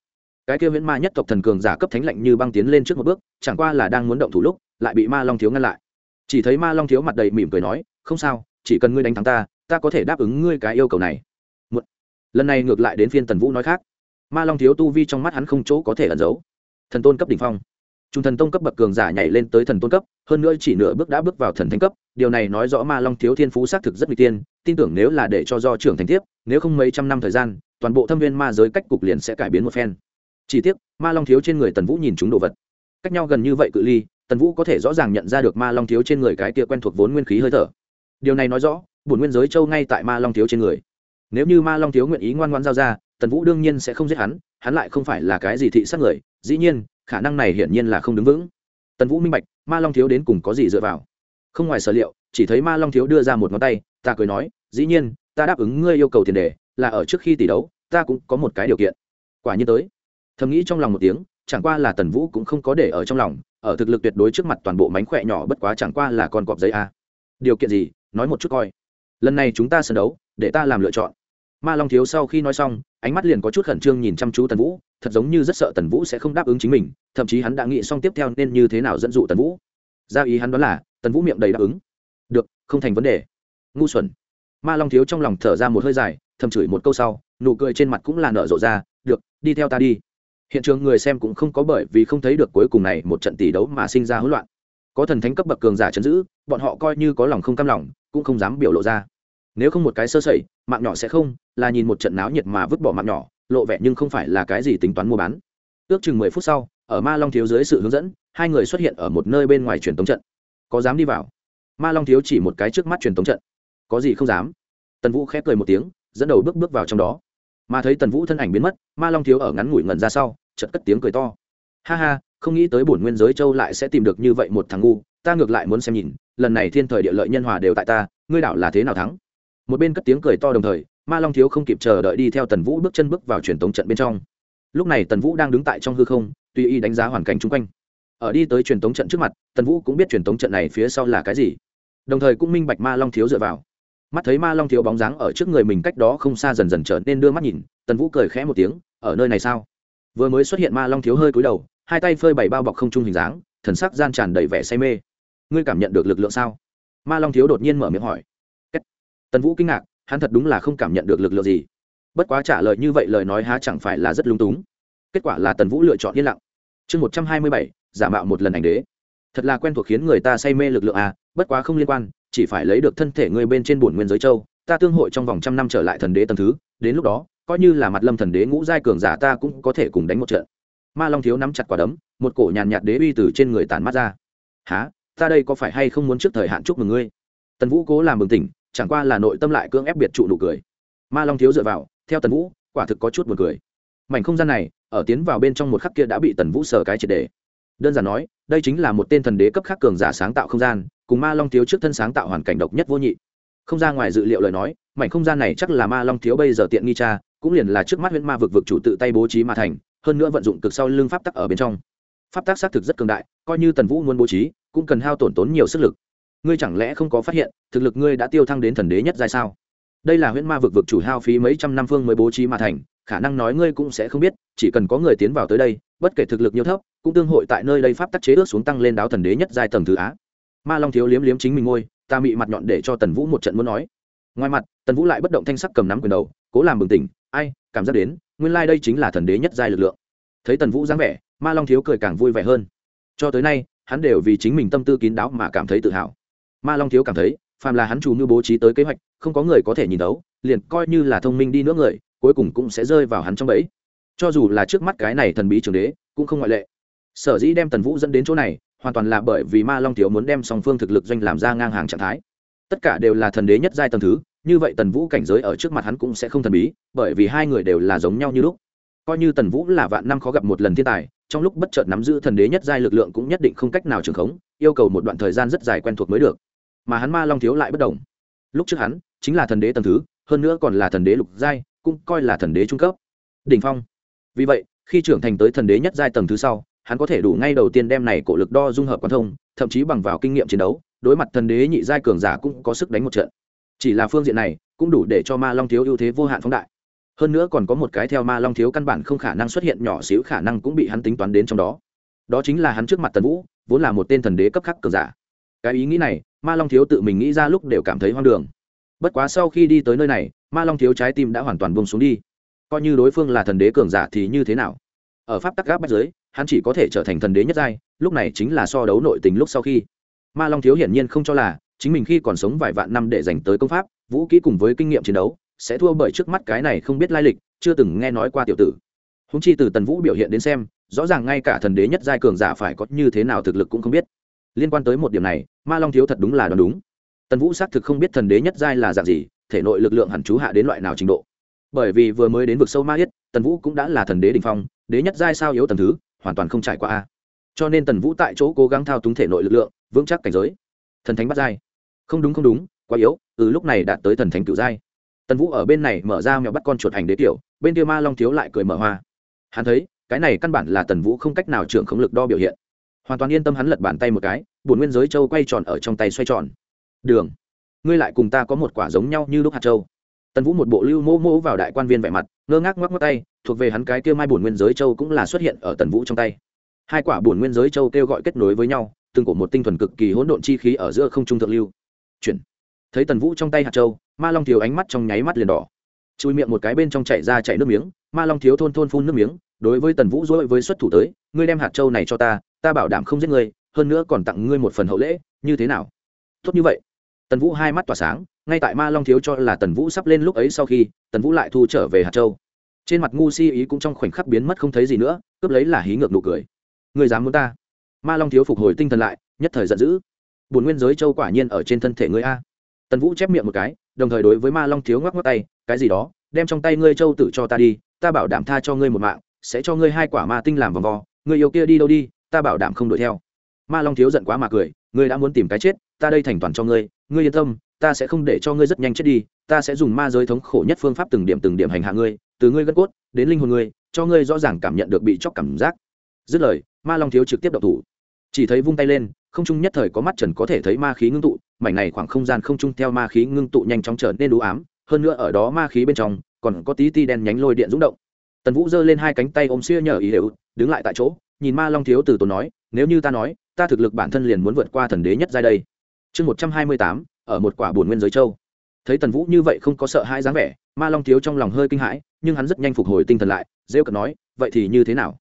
Cái kia huyễn ma nhất tộc thần cường giả cấp thánh lệnh như băng tiến lên trước một bước, chẳng qua là đang muốn động thủ lúc, lại bị ma long thiếu ngăn lại. Chỉ thấy ma long thiếu mặt đầy mỉm cười nói, không sao, chỉ cần ngươi đánh thắng ta ta có thể đáp ứng ngươi cái yêu cầu này. Một lần này ngược lại đến phiên tần vũ nói khác. Ma long thiếu tu vi trong mắt hắn không chỗ có thể ẩn giấu. Thần tôn cấp đ ỉ n h phong. Trung thần tông cấp bậc cường giả nhảy lên tới thần tôn cấp, hơn nữa chỉ nửa bước đã bước vào thần thánh cấp điều này nói rõ ma long thiếu thiên phú xác thực rất nguy tiên, tin tưởng nếu là để cho do trưởng thành tiếp, nếu không mấy trăm năm thời gian, toàn bộ thâm viên ma giới cách cục liền sẽ cải biến một phen. Chỉ tiếc, ma long thiếu trên người tần vũ nhìn chúng đồ vật. Cách nhau gần như vậy cự ly, tần vũ có thể rõ ràng nhận ra được ma long thiếu trên người cái kia quen thuộc vốn nguyên khí hơi thở. Điều này nói rõ, bổn nguyên giới châu ngay tại ma long thiếu trên người. Nếu như ma long thiếu nguyện ý ngoan ngoan giao ra, tần vũ đương nhiên sẽ không giết hắn hắn lại không phải là cái gì thị sát người, dĩ nhiên, khả năng này hiển nhiên là không đứng vững. Tần vũ minh bạch, ma long thiếu đến cùng có gì dựa vào? Không ngoài sở liệu, chỉ thấy ma long thiếu đưa ra một ngón tay, ta cười nói, dĩ nhiên, ta đáp ứng ngươi yêu cầu tiền đề, là ở trước khi tỷ đấu, ta cũng có một cái điều kiện. Quả nhiên tới. Thầm nghĩ trong lòng một tiếng, chẳng qua là tần vũ cũng không có để ở trong lòng, ở thực lực tuyệt đối trước mặt toàn bộ mánh khỏe nhỏ bất quá chẳng qua là con cọp giấy a. Điều kiện gì? Nói một chút coi. Lần này chúng ta sân đấu, để ta làm lựa chọn. Ma long thiếu sau khi nói xong, ánh mắt liền có chút khẩn trương nhìn chăm chú tần vũ, thật giống như rất sợ tần vũ sẽ không đáp ứng chính mình, thậm chí hắn đã nghĩ xong tiếp theo nên như thế nào dẫn dụ tần vũ. Giao ý hắn đó là tần vũ miệng đầy đáp ứng. Được, không thành vấn đề. Ngu xuẩn. Ma long thiếu trong lòng thở ra một hơi dài, thầm chửi một câu sau, nụ cười trên mặt cũng là nở rộ ra, được, đi theo ta đi. Hiện trường người xem cũng không có bởi vì không thấy được cuối cùng này một trận tỷ đấu mà sinh ra hỗn loạn. Có thần thánh cấp bậc cường giả chấn giữ, bọn họ coi như có lòng không cam lòng, cũng không dám biểu lộ ra. Nếu không một cái sơ sẩy, mạng nhỏ sẽ không, là nhìn một trận náo nhiệt mà vứt bỏ mạng nhỏ, lộ vẻ nhưng không phải là cái gì tính toán mua bán. Ước chừng mười phút sau, ở ma long thiếu dưới sự hướng dẫn, hai người xuất hiện ở một nơi bên ngoài truyền tống trận có dám đi vào? Ma long thiếu chỉ một cái trước mắt truyền tống trận. Có gì không dám? Tần vũ khép cười một tiếng, dẫn đầu bước bước vào trong đó. Mà thấy tần vũ thân ảnh biến mất, ma long thiếu ở ngắn ngủi ngẩn ra sau chật cất tiếng cười to. Ha ha, không nghĩ tới bổn nguyên giới châu lại sẽ tìm được như vậy một thằng ngu, ta ngược lại muốn xem nhìn, lần này thiên thời địa lợi nhân hòa đều tại ta, ngươi đảo là thế nào thắng? Một bên cất tiếng cười to đồng thời, ma long thiếu không kịp chờ đợi đi theo tần vũ bước chân bước vào truyền tống trận bên trong. Lúc này tần vũ đang đứng tại trong hư không, tùy ý đánh giá hoàn cảnh chung quanh ở đi tới truyền tống trận trước mặt, tần vũ cũng biết truyền tống trận này phía sau là cái gì. Đồng thời cũng minh bạch ma long thiếu dựa vào. Mắt thấy ma long thiếu bóng dáng ở trước người mình cách đó không xa dần dần trở nên đưa mắt nhìn, tần vũ cười khẽ một tiếng, ở nơi này sao? Vừa mới xuất hiện ma long thiếu hơi cúi đầu, hai tay phơi bảy bao bọc không trung hình dáng, thần sắc gian tràn đầy vẻ say mê. Ngươi cảm nhận được lực lượng sao? Ma long thiếu đột nhiên mở miệng hỏi. Tần vũ kinh ngạc, hắn thật đúng là không cảm nhận được lực lượng gì. Bất quá trả lời như vậy lời nói há chẳng phải là rất lung túng. Kết quả là tần vũ lựa chọn yên lặng. Chương một trăm hai mươi bảy giả mạo một lần ảnh đế. Thật là quen thuộc khiến người ta say mê lực lượng à bất quá không liên quan, chỉ phải lấy được thân thể ngươi bên trên bổn nguyên giới châu, ta tương hội trong vòng trăm năm trở lại thần đế tầm thứ, đến lúc đó, coi như là mặt lâm thần đế ngũ giai cường giả ta cũng có thể cùng đánh một trận. Ma long thiếu nắm chặt quả đấm, một cổ nhàn nhạt đế uy từ trên người tàn mắt ra. Há ta đây có phải hay không muốn trước thời hạn chúc mừng ngươi? Tần vũ cố làm bừng tỉnh, chẳng qua là nội tâm lại cưỡng ép biệt trụ nụ cười. Ma long thiếu dựa vào, theo tần vũ, quả thực có chút buồn cười. Mảnh không gian này, ở tiến vào bên trong một khắc kia đã bị tần vũ sờ cái triệt đề đơn giản nói, đây chính là một tên thần đế cấp khác cường giả sáng tạo không gian, cùng ma long thiếu trước thân sáng tạo hoàn cảnh độc nhất vô nhị. Không ra ngoài dự liệu lời nói, mảnh không gian này chắc là ma long thiếu bây giờ tiện nghi cha, cũng liền là trước mắt huyễn ma vực vực chủ tự tay bố trí mà thành, hơn nữa vận dụng cực sau lưng pháp tắc ở bên trong. Pháp tắc xác thực rất cường đại, coi như tần vũ muốn bố trí, cũng cần hao tổn tốn nhiều sức lực. Ngươi chẳng lẽ không có phát hiện, thực lực ngươi đã tiêu thăng đến thần đế nhất giai sao? Đây là huyễn ma vực vực chủ hao phí mấy trăm năm phương mới bố trí mà thành, khả năng nói ngươi cũng sẽ không biết, chỉ cần có người tiến vào tới đây, bất kể thực lực nhiều thấp cũng tương hội tại nơi đây pháp tắc chế ước xuống tăng lên đáo thần đế nhất giai tầng thứ á. Ma long thiếu liếm liếm chính mình ngôi ta mị mặt nhọn để cho tần vũ một trận muốn nói. Ngoài mặt, tần vũ lại bất động thanh sắc cầm nắm quyền đầu, cố làm bừng tỉnh, ai, cảm giác đến, nguyên lai、like、đây chính là thần đế nhất giai lực lượng. Thấy tần vũ dáng vẻ, ma long thiếu cười càng vui vẻ hơn. Cho tới nay, hắn đều vì chính mình tâm tư kín đáo mà cảm thấy tự hào. Ma long thiếu cảm thấy, phàm là hắn chủ mưu bố trí tới kế hoạch, không có người có thể nhìn đấu, liền coi như là thông minh đi nữa người, cuối cùng cũng sẽ rơi vào hắn trong bẫy. Cho dù là trước mắt cái này thần bí trường đế, cũng không ngoại lệ sở dĩ đem tần vũ dẫn đến chỗ này, hoàn toàn là bởi vì ma long thiếu muốn đem song phương thực lực doanh làm ra ngang hàng trạng thái. Tất cả đều là thần đế nhất giai tầng thứ, như vậy tần vũ cảnh giới ở trước mặt hắn cũng sẽ không thần bí, bởi vì hai người đều là giống nhau như lúc. Coi như tần vũ là vạn năm khó gặp một lần thiên tài, trong lúc bất chợt nắm giữ thần đế nhất giai lực lượng cũng nhất định không cách nào trường khống, yêu cầu một đoạn thời gian rất dài quen thuộc mới được. Mà hắn ma long thiếu lại bất đồng lúc trước hắn chính là thần đế tầng thứ, hơn nữa còn là thần đế lục giai, cũng coi là thần đế trung cấp. Đỉnh phong. Vì vậy, khi trưởng thành tới thần đế nhất giai tầng thứ sau hắn có thể đủ ngay đầu tiên đem này cổ lực đo dung hợp quan thông, thậm chí bằng vào kinh nghiệm chiến đấu, đối mặt thần đế nhị giai cường giả cũng có sức đánh một trận. Chỉ là phương diện này, cũng đủ để cho ma long thiếu ưu thế vô hạn phóng đại. Hơn nữa còn có một cái theo ma long thiếu căn bản không khả năng xuất hiện nhỏ xíu khả năng cũng bị hắn tính toán đến trong đó. Đó chính là hắn trước mặt tần vũ, vốn là một tên thần đế cấp khắc cường giả. Cái ý nghĩ này, ma long thiếu tự mình nghĩ ra lúc đều cảm thấy hoang đường. Bất quá sau khi đi tới nơi này, ma long thiếu trái tim đã hoàn toàn bông xuống đi. Coi như đối phương là thần đế cường giả thì như thế nào? Ở pháp tắc gáp bách giới hắn chỉ có thể trở thành thần đế nhất giai, lúc này chính là so đấu nội tình lúc sau khi. Ma long thiếu hiển nhiên không cho là, chính mình khi còn sống vài vạn năm để dành tới công pháp, vũ kỹ cùng với kinh nghiệm chiến đấu, sẽ thua bởi trước mắt cái này không biết lai lịch, chưa từng nghe nói qua tiểu tử. Húng chi từ tần vũ biểu hiện đến xem, rõ ràng ngay cả thần đế nhất giai cường giả phải có như thế nào thực lực cũng không biết. Liên quan tới một điểm này, ma long thiếu thật đúng là đoán đúng. Tần vũ xác thực không biết thần đế nhất giai là dạng gì, thể nội lực lượng hẳn chú hạ đến loại nào trình độ. Bởi vì vừa mới đến vực sâu ma yết, tần vũ cũng đã là thần đế đình phong, đế nhất giai sao yếu tần thứ hoàn toàn không trải qua a. Cho nên tần vũ tại chỗ cố gắng thao túng thể nội lực lượng, vững chắc cảnh giới. Thần thánh bắt giai. Không đúng không đúng, quá yếu, từ lúc này đạt tới thần thánh cựu giai. Tần vũ ở bên này mở ra mèo bắt con chuột ảnh đế tiểu, bên kia ma long thiếu lại cười mở hoa. Hắn thấy, cái này căn bản là tần vũ không cách nào trưởng khống lực đo biểu hiện. Hoàn toàn yên tâm hắn lật bàn tay một cái bùn nguyên giới châu quay tròn ở trong tay xoay tròn. Đường, ngươi lại cùng ta có một quả giống nhau như lúc hạt châu. Tần vũ một bộ lưu mô mô vào đại quan viên vẻ mặt, ngơ ngác ngoắc ngoắc tay thuộc về hắn cái kia mai bùn nguyên giới châu cũng là xuất hiện ở tần vũ trong tay. Hai quả bùn nguyên giới châu kêu gọi kết nối với nhau, từng cổ một tinh thuần cực kỳ hỗn độn chi khí ở giữa không trung thượng lưu. Chuyển. Thấy tần vũ trong tay hạt châu, ma long thiếu ánh mắt trong nháy mắt liền đỏ. Chui miệng một cái bên trong chảy ra chảy nước miếng, ma long thiếu thôn thôn phun nước miếng, đối với tần vũ dối với xuất thủ tới, ngươi đem hạt châu này cho ta ta bảo đảm không giết ngươi, hơn nữa còn tặng ngươi một phần hậu lễ, như thế nào? Tốt như vậy. Tần vũ hai mắt tỏa sáng, ngay tại ma long thiếu cho là tần vũ sắp lên lúc ấy sau khi, tần vũ lại thu trở về hạt châu trên mặt ngu si ý cũng trong khoảnh khắc biến mất không thấy gì nữa, cướp lấy là hí ngược nụ cười. Người dám muốn ta? Ma long thiếu phục hồi tinh thần lại, nhất thời giận dữ. Bồn nguyên giới châu quả nhiên ở trên thân thể ngươi a. Tần vũ chép miệng một cái, đồng thời đối với ma long thiếu ngoắc ngoắc tay, cái gì đó, đem trong tay ngươi châu tự cho ta đi, ta bảo đảm tha cho ngươi một mạng, sẽ cho ngươi hai quả ma tinh làm vòng vò ngươi yêu kia đi đâu đi, ta bảo đảm không đuổi theo. Ma long thiếu giận quá mà cười, ngươi đã muốn tìm cái chết, ta đây thành toàn cho ngươi ngươi yên tâm, ta sẽ không để cho ngươi rất nhanh chết đi, ta sẽ dùng ma giới thống khổ nhất phương pháp từng điểm từng điểm hành hạ ngươi từ ngươi gân cốt, đến linh hồn ngươi, cho ngươi rõ ràng cảm nhận được bị chóc cảm giác. Dứt lời, ma long thiếu trực tiếp đậu thủ. Chỉ thấy vung tay lên, không trung nhất thời có mắt trần có thể thấy ma khí ngưng tụ, mảnh này khoảng không gian không trung theo ma khí ngưng tụ nhanh chóng trở nên đủ ám, hơn nữa ở đó ma khí bên trong, còn có tí ti đen nhánh lôi điện rung động. Tần vũ giơ lên hai cánh tay ôm xia nhờ ý đều đứng lại tại chỗ, nhìn ma long thiếu từ tốn nói, nếu như ta nói, ta thực lực bản thân liền muốn vượt qua thần đế nhất giai đây. Chương một trăm hai mươi tám, ở một quả bồn nguyên giới châu thấy tần vũ như vậy không có sợ hãi dáng vẻ, ma long thiếu trong lòng hơi kinh hãi, nhưng hắn rất nhanh phục hồi tinh thần lại, rêu cợt nói, vậy thì như thế nào?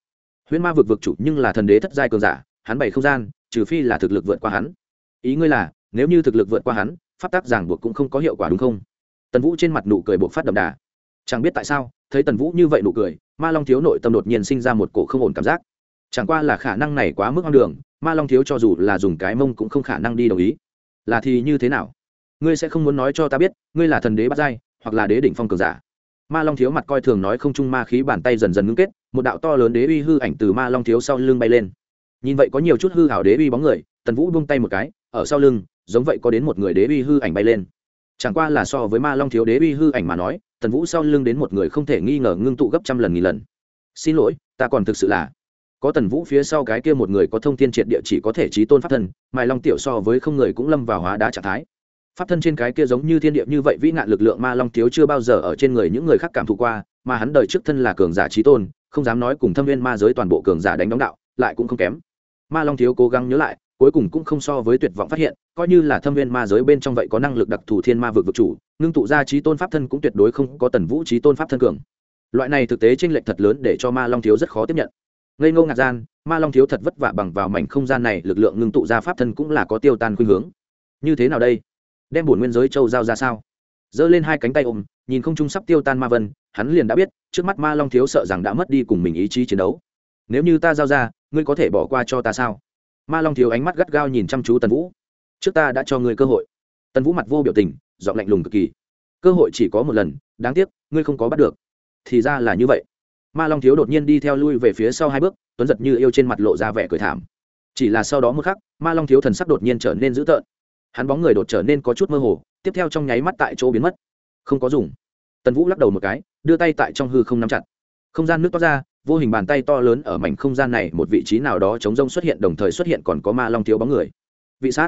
Huyễn ma vực vực chủ nhưng là thần đế thất giai cường giả, hắn bày không gian, trừ phi là thực lực vượt qua hắn. Ý ngươi là, nếu như thực lực vượt qua hắn, pháp tác giảng buộc cũng không có hiệu quả đúng không? Tần vũ trên mặt nụ cười buộc phát đậm đà. Chẳng biết tại sao, thấy tần vũ như vậy nụ cười, ma long thiếu nội tâm đột nhiên sinh ra một cổ không ổn cảm giác. Chẳng qua là khả năng này quá mức ngang đường, ma long thiếu cho dù là dùng cái mông cũng không khả năng đi đồng ý. Là thì như thế nào? Ngươi sẽ không muốn nói cho ta biết ngươi là thần đế bắt giai hoặc là đế đỉnh phong cường giả. Ma long thiếu mặt coi thường nói không trung ma khí bàn tay dần dần ngưng kết một đạo to lớn đế uy hư ảnh từ ma long thiếu sau lưng bay lên. Nhìn vậy có nhiều chút hư hảo đế uy bóng người tần vũ buông tay một cái ở sau lưng giống vậy có đến một người đế uy hư ảnh bay lên. Chẳng qua là so với ma long thiếu đế uy hư ảnh mà nói tần vũ sau lưng đến một người không thể nghi ngờ ngưng tụ gấp trăm lần nghìn lần. Xin lỗi ta còn thực sự là. Có tần vũ phía sau cái kia một người có thông tin triệt địa chỉ có thể trí tôn pháp thần, mài long tiểu so với không người cũng lâm vào hóa đá trạng thái pháp thân trên cái kia giống như thiên địa như vậy vĩ nạn lực lượng ma long thiếu chưa bao giờ ở trên người những người khác cảm thụ qua, mà hắn đời trước thân là cường giả trí tôn, không dám nói cùng thâm viên ma giới toàn bộ cường giả đánh đóng đạo, lại cũng không kém. Ma long thiếu cố gắng nhớ lại, cuối cùng cũng không so với tuyệt vọng phát hiện, coi như là thâm viên ma giới bên trong vậy có năng lực đặc thù thiên ma vực vực chủ, ngưng tụ ra trí tôn pháp thân cũng tuyệt đối không có tần vũ trí tôn pháp thân cường. Loại này thực tế tranh lệch thật lớn để cho ma long thiếu rất khó tiếp nhận. Ngây ngô ngạc gian, ma long thiếu thật vất vả bằng vào mảnh không gian này lực lượng ngưng tụ ra pháp thân cũng là có tiêu tan khuynh hướng. Như thế nào đây? Đem bổn nguyên giới châu giao ra sao? Giơ lên hai cánh tay ôm, nhìn không trung sắp tiêu tan ma vân, hắn liền đã biết, trước mắt ma long thiếu sợ rằng đã mất đi cùng mình ý chí chiến đấu. Nếu như ta giao ra, ngươi có thể bỏ qua cho ta sao? Ma long thiếu ánh mắt gắt gao nhìn chăm chú tần vũ. Trước ta đã cho ngươi cơ hội. Tần vũ mặt vô biểu tình, giọng lạnh lùng cực kỳ. Cơ hội chỉ có một lần, đáng tiếc, ngươi không có bắt được. Thì ra là như vậy. Ma long thiếu đột nhiên đi theo lui về phía sau hai bước, tuấn giật như yêu trên mặt lộ ra vẻ cười thảm. Chỉ là sau đó một khắc, ma long thiếu thần sắc đột nhiên trở nên dữ tợn hắn bóng người đột trở nên có chút mơ hồ, tiếp theo trong nháy mắt tại chỗ biến mất. Không có dùng. Tần vũ lắc đầu một cái, đưa tay tại trong hư không nắm chặt. Không gian nước toát ra, vô hình bàn tay to lớn ở mảnh không gian này, một vị trí nào đó chống rông xuất hiện, đồng thời xuất hiện còn có ma long thiếu bóng người. Vị sát.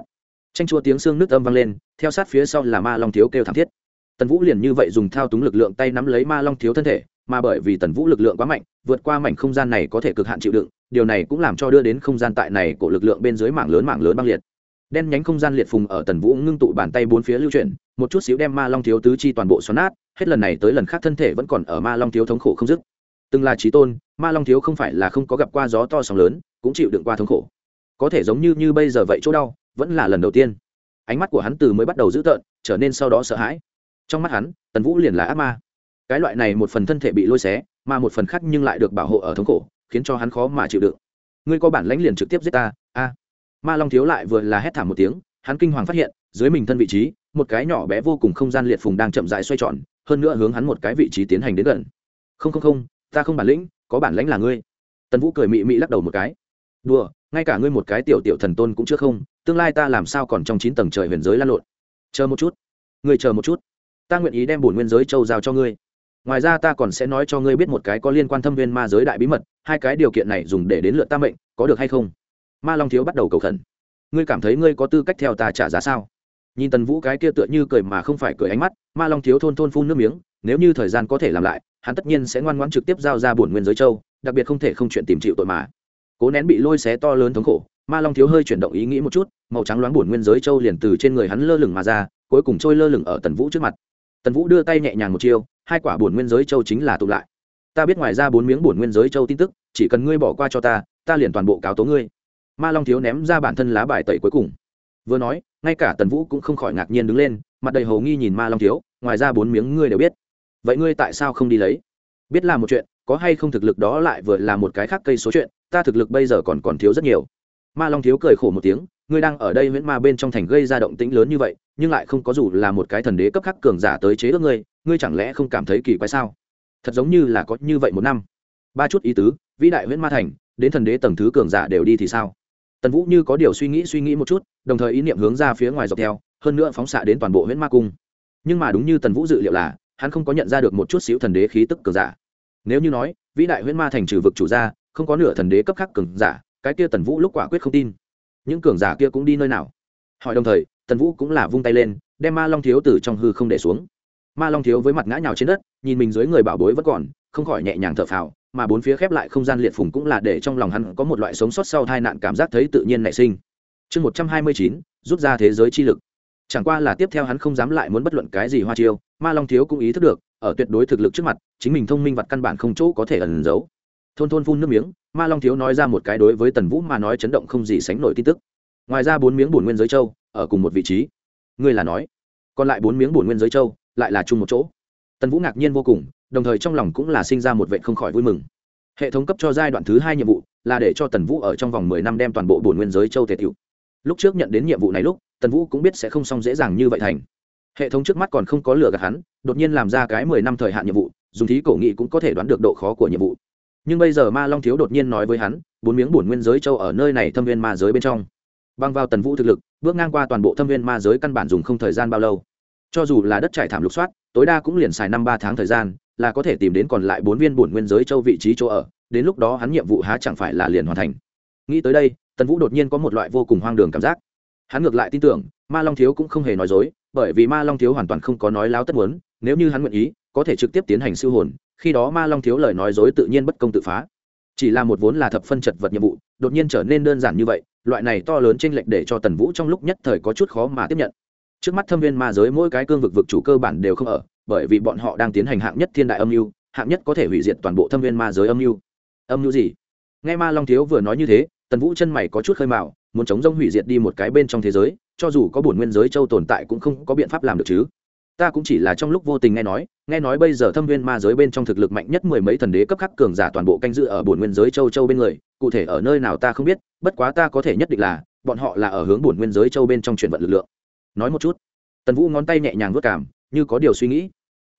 Tranh chua tiếng xương nước âm vang lên, theo sát phía sau là ma long thiếu kêu thảm thiết. Tần vũ liền như vậy dùng thao túng lực lượng tay nắm lấy ma long thiếu thân thể, mà bởi vì tần vũ lực lượng quá mạnh, vượt qua mảnh không gian này có thể cực hạn chịu đựng, điều này cũng làm cho đưa đến không gian tại này của lực lượng bên dưới mảng lớn mảng lớn băng liệt đen nhánh không gian liệt phùng ở tần vũ ngưng tụ bàn tay bốn phía lưu chuyển, một chút xíu đem ma long thiếu tứ chi toàn bộ xoắn nát, hết lần này tới lần khác thân thể vẫn còn ở ma long thiếu thống khổ không dứt. Từng là trí tôn, ma long thiếu không phải là không có gặp qua gió to sóng lớn, cũng chịu đựng qua thống khổ. Có thể giống như như bây giờ vậy chỗ đau, vẫn là lần đầu tiên. Ánh mắt của hắn từ mới bắt đầu dữ tợn, trở nên sau đó sợ hãi. Trong mắt hắn, tần vũ liền là ác ma. Cái loại này một phần thân thể bị lôi xé, mà một phần khác nhưng lại được bảo hộ ở thống khổ, khiến cho hắn khó mà chịu đựng. Ngươi có bản lãnh liền trực tiếp giết ta, a ma long thiếu lại vừa là hét thảm một tiếng, hắn kinh hoàng phát hiện, dưới mình thân vị trí, một cái nhỏ bé vô cùng không gian liệt phùng đang chậm dại xoay tròn, hơn nữa hướng hắn một cái vị trí tiến hành đến gần. Không không không, ta không bản lĩnh, có bản lãnh là ngươi. Tần vũ cười mị mị lắc đầu một cái. Đùa, ngay cả ngươi một cái tiểu tiểu thần tôn cũng chưa không, tương lai ta làm sao còn trong chín tầng trời huyền giới lan lộn. Chờ một chút. Ngươi chờ một chút. Ta nguyện ý đem bổn nguyên giới châu giao cho ngươi. Ngoài ra ta còn sẽ nói cho ngươi biết một cái có liên quan thâm viên ma giới đại bí mật, hai cái điều kiện này dùng để đến lượt ta mệnh, có được hay không? Ma long thiếu bắt đầu cầu khẩn. Ngươi cảm thấy ngươi có tư cách theo ta trả giá sao? Nhìn tần vũ cái kia tựa như cười mà không phải cười ánh mắt, ma long thiếu thôn thôn phun nước miếng, nếu như thời gian có thể làm lại, hắn tất nhiên sẽ ngoan ngoãn trực tiếp giao ra bổn nguyên giới châu, đặc biệt không thể không chuyện tìm chịu tội mà. Cố nén bị lôi xé to lớn thống khổ, ma long thiếu hơi chuyển động ý nghĩ một chút, màu trắng loáng bổn nguyên giới châu liền từ trên người hắn lơ lửng mà ra, cuối cùng trôi lơ lửng ở tần vũ trước mặt. Tần vũ đưa tay nhẹ nhàng một chiêu, hai quả bổn nguyên giới châu chính là tụ lại. Ta biết ngoài ra bốn miếng bổn nguyên giới châu tin tức, chỉ cần ngươi bỏ qua cho ta ta liền toàn bộ cáo tố ngươi ma long thiếu ném ra bản thân lá bài tẩy cuối cùng. Vừa nói, ngay cả tần vũ cũng không khỏi ngạc nhiên đứng lên, mặt đầy hầu nghi nhìn ma long thiếu, ngoài ra bốn miếng ngươi đều biết. Vậy ngươi tại sao không đi lấy? Biết là một chuyện, có hay không thực lực đó lại vừa là một cái khác cây số chuyện, ta thực lực bây giờ còn còn thiếu rất nhiều. Ma long thiếu cười khổ một tiếng, ngươi đang ở đây nguyễn ma bên trong thành gây ra động tĩnh lớn như vậy, nhưng lại không có dù là một cái thần đế cấp khắc cường giả tới chế ước ngươi ngươi chẳng lẽ không cảm thấy kỳ quái sao? Thật giống như là có như vậy một năm. Ba chút ý tứ, vĩ đại nguyễn ma thành, đến thần đế tầng thứ cường giả đều đi thì sao? Tần vũ như có điều suy nghĩ suy nghĩ một chút, đồng thời ý niệm hướng ra phía ngoài dọc theo, hơn nữa phóng xạ đến toàn bộ nguyễn ma cung. Nhưng mà đúng như tần vũ dự liệu là, hắn không có nhận ra được một chút xíu thần đế khí tức cường giả. Nếu như nói, vĩ đại huyễn ma thành trừ vực chủ ra, không có nửa thần đế cấp khác cường giả, cái kia tần vũ lúc quả quyết không tin. Những cường giả kia cũng đi nơi nào? Hỏi đồng thời, tần vũ cũng là vung tay lên, đem ma long thiếu từ trong hư không để xuống. Ma long thiếu với mặt ngã nhào trên đất, nhìn mình dưới người bảo bối vẫn còn, không khỏi nhẹ nhàng thở phào mà bốn phía khép lại không gian liệt phùng cũng là để trong lòng hắn có một loại sống sót sau tai nạn cảm giác thấy tự nhiên nảy sinh. Chương một trăm hai mươi chín, rút ra thế giới chi lực. Chẳng qua là tiếp theo hắn không dám lại muốn bất luận cái gì hoa chiêu, ma long thiếu cũng ý thức được, ở tuyệt đối thực lực trước mặt, chính mình thông minh vật căn bản không chỗ có thể ẩn giấu. Thôn thôn phun nước miếng, ma long thiếu nói ra một cái đối với tần vũ mà nói chấn động không gì sánh nổi tin tức. Ngoài ra bốn miếng bổn nguyên giới châu, ở cùng một vị trí. Ngươi là nói, còn lại bốn miếng bổn nguyên giới châu, lại là chung một chỗ. Tần vũ ngạc nhiên vô cùng đồng thời trong lòng cũng là sinh ra một vệ không khỏi vui mừng. Hệ thống cấp cho giai đoạn thứ hai nhiệm vụ là để cho tần vũ ở trong vòng mười năm đem toàn bộ bổn nguyên giới châu tề tiểu. Lúc trước nhận đến nhiệm vụ này lúc, tần vũ cũng biết sẽ không xong dễ dàng như vậy thành. Hệ thống trước mắt còn không có lừa gạt hắn, đột nhiên làm ra cái mười năm thời hạn nhiệm vụ, dùng thí cổ nghị cũng có thể đoán được độ khó của nhiệm vụ. Nhưng bây giờ ma long thiếu đột nhiên nói với hắn, bốn miếng bổn nguyên giới châu ở nơi này thâm viên ma giới bên trong. Băng vào tần vũ thực lực, bước ngang qua toàn bộ thâm viên ma giới căn bản dùng không thời gian bao lâu. Cho dù là đất trải thảm lục soát, tối đa cũng liền xài năm ba tháng thời gian là có thể tìm đến còn lại bốn viên bổn nguyên giới châu vị trí chỗ ở, đến lúc đó hắn nhiệm vụ há chẳng phải là liền hoàn thành. Nghĩ tới đây, tần vũ đột nhiên có một loại vô cùng hoang đường cảm giác. Hắn ngược lại tin tưởng, ma long thiếu cũng không hề nói dối, bởi vì ma long thiếu hoàn toàn không có nói láo tất muốn, nếu như hắn nguyện ý, có thể trực tiếp tiến hành siêu hồn, khi đó ma long thiếu lời nói dối tự nhiên bất công tự phá. Chỉ là một vốn là thập phân chật vật nhiệm vụ, đột nhiên trở nên đơn giản như vậy, loại này to lớn trên lệch để cho tần vũ trong lúc nhất thời có chút khó mà tiếp nhận. Trước mắt thâm viên ma giới mỗi cái cương vực vực chủ cơ bản đều không ở bởi vì bọn họ đang tiến hành hạng nhất thiên đại âm mưu hạng nhất có thể hủy diệt toàn bộ thâm viên ma giới âm mưu. Âm mưu gì? Nghe ma long thiếu vừa nói như thế tần vũ chân mày có chút khơi mạo, muốn chống rông hủy diệt đi một cái bên trong thế giới cho dù có bổn nguyên giới châu tồn tại cũng không có biện pháp làm được chứ. Ta cũng chỉ là trong lúc vô tình nghe nói nghe nói bây giờ thâm viên ma giới bên trong thực lực mạnh nhất mười mấy thần đế cấp khắc cường giả toàn bộ canh dự ở bổn nguyên giới châu châu bên người cụ thể ở nơi nào ta không biết bất quá ta có thể nhất định là bọn họ là ở hướng bổn nguyên giới châu bên trong chuyển vận lực lượng. Nói một chút. Tần vũ ngón tay nhẹ nhàng vất cảm như có điều suy nghĩ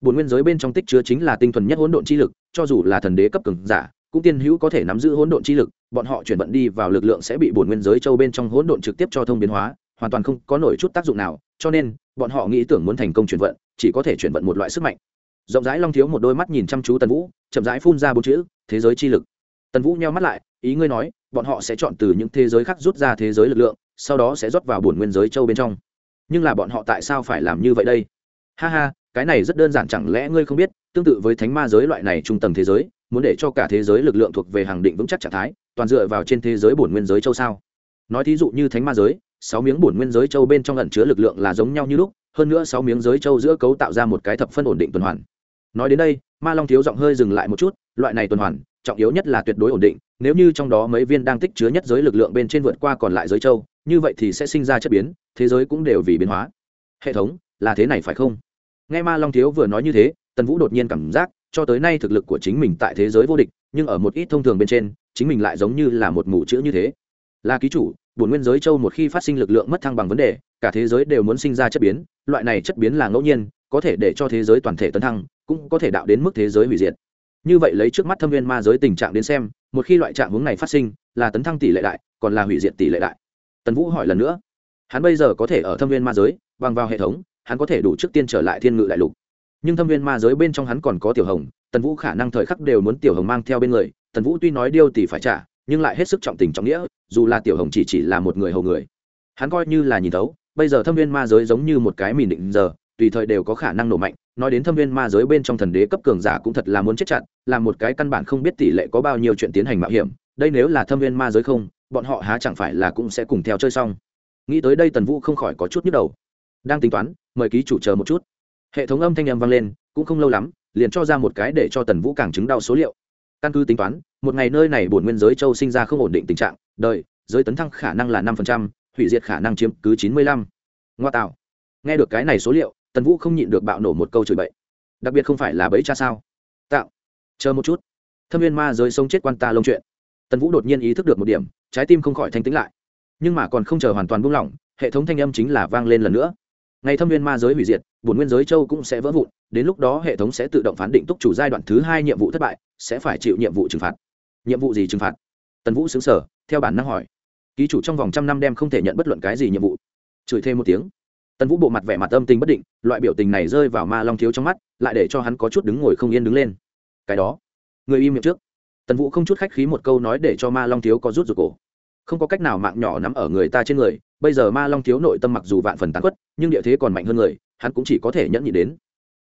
bổn nguyên giới bên trong tích chứa chính là tinh thuần nhất hỗn độn chi lực, cho dù là thần đế cấp cường giả, cũng tiên hữu có thể nắm giữ hỗn độn chi lực, bọn họ chuyển vận đi vào lực lượng sẽ bị bổn nguyên giới châu bên trong hỗn độn trực tiếp cho thông biến hóa, hoàn toàn không có nổi chút tác dụng nào, cho nên, bọn họ nghĩ tưởng muốn thành công chuyển vận, chỉ có thể chuyển vận một loại sức mạnh. Rộng rãi long thiếu một đôi mắt nhìn chăm chú tần vũ, chậm rãi phun ra bốn chữ, thế giới chi lực. Tần vũ nheo mắt lại, ý ngươi nói, bọn họ sẽ chọn từ những thế giới khác rút ra thế giới lực lượng, sau đó sẽ rót vào bổn nguyên giới châu bên trong. Nhưng là bọn họ tại sao phải làm như vậy đây? Ha ha cái này rất đơn giản chẳng lẽ ngươi không biết, tương tự với thánh ma giới loại này trung tầng thế giới, muốn để cho cả thế giới lực lượng thuộc về hàng định vững chắc trạng thái, toàn dựa vào trên thế giới bổn nguyên giới châu sao? Nói thí dụ như thánh ma giới, sáu miếng bổn nguyên giới châu bên trong ẩn chứa lực lượng là giống nhau như lúc, hơn nữa sáu miếng giới châu giữa cấu tạo ra một cái thập phân ổn định tuần hoàn. Nói đến đây, ma long thiếu giọng hơi dừng lại một chút, loại này tuần hoàn, trọng yếu nhất là tuyệt đối ổn định, nếu như trong đó mấy viên đang tích chứa nhất giới lực lượng bên trên vượt qua còn lại giới châu, như vậy thì sẽ sinh ra chất biến, thế giới cũng đều vì biến hóa. Hệ thống, là thế này phải không? Nghe ma long thiếu vừa nói như thế, tần vũ đột nhiên cảm giác, cho tới nay thực lực của chính mình tại thế giới vô địch, nhưng ở một ít thông thường bên trên, chính mình lại giống như là một mù chữ như thế. Là ký chủ, bổn nguyên giới châu một khi phát sinh lực lượng mất thăng bằng vấn đề, cả thế giới đều muốn sinh ra chất biến, loại này chất biến là ngẫu nhiên, có thể để cho thế giới toàn thể tấn thăng, cũng có thể đạo đến mức thế giới hủy diệt. Như vậy lấy trước mắt thâm viên ma giới tình trạng đến xem, một khi loại trạng hướng này phát sinh, là tấn thăng tỷ lệ đại, còn là hủy diệt tỷ lệ đại. Tần vũ hỏi lần nữa, hắn bây giờ có thể ở thâm viên ma giới, bằng vào hệ thống hắn có thể đủ trước tiên trở lại thiên ngự đại lục. Nhưng thâm viên ma giới bên trong hắn còn có tiểu hồng, tần vũ khả năng thời khắc đều muốn tiểu hồng mang theo bên người, tần vũ tuy nói điêu tỷ phải trả, nhưng lại hết sức trọng tình trọng nghĩa, dù là tiểu hồng chỉ chỉ là một người hầu người. Hắn coi như là nhìn thấu, bây giờ thâm viên ma giới giống như một cái mìn định giờ, tùy thời đều có khả năng nổ mạnh, nói đến thâm viên ma giới bên trong thần đế cấp cường giả cũng thật là muốn chết chặn là một cái căn bản không biết tỷ lệ có bao nhiêu chuyện tiến hành mạo hiểm, đây nếu là thâm viên ma giới không, bọn họ há chẳng phải là cũng sẽ cùng theo chơi xong. Nghĩ tới đây tần vũ không khỏi có chút nhức đầu đang tính toán, mời ký chủ chờ một chút. Hệ thống âm thanh âm vang lên, cũng không lâu lắm, liền cho ra một cái để cho tần vũ càng chứng đau số liệu. Căn cứ tính toán, một ngày nơi này bổn nguyên giới châu sinh ra không ổn định tình trạng, đời, giới tấn thăng khả năng là năm phần trăm, hủy diệt khả năng chiếm cứ chín mươi lăm. Ngoa tạo. Nghe được cái này số liệu, tần vũ không nhịn được bạo nổ một câu chửi bậy. Đặc biệt không phải là bẫy cha sao? Tạo. Chờ một chút. Thâm viên ma giới sống chết quan ta lông chuyện. Tần vũ đột nhiên ý thức được một điểm, trái tim không khỏi thanh tĩnh lại. Nhưng mà còn không chờ hoàn toàn buông lỏng, hệ thống thanh âm chính là vang lên lần nữa ngày thâm viên ma giới hủy diệt, bổn nguyên giới châu cũng sẽ vỡ vụn, đến lúc đó hệ thống sẽ tự động phán định túc chủ giai đoạn thứ hai nhiệm vụ thất bại, sẽ phải chịu nhiệm vụ trừng phạt. Nhiệm vụ gì trừng phạt? Tần vũ xứng sở theo bản năng hỏi. Ký chủ trong vòng trăm năm đem không thể nhận bất luận cái gì nhiệm vụ. Chửi thêm một tiếng. Tần vũ bộ mặt vẻ mặt âm tình bất định, loại biểu tình này rơi vào ma long thiếu trong mắt, lại để cho hắn có chút đứng ngồi không yên đứng lên. Cái đó, người im miệng trước. Tần vũ không chút khách khí một câu nói để cho ma long thiếu có rút ruột cổ không có cách nào mạng nhỏ nắm ở người ta trên người. Bây giờ ma long thiếu nội tâm mặc dù vạn phần tán quất nhưng địa thế còn mạnh hơn người, hắn cũng chỉ có thể nhẫn nhị đến.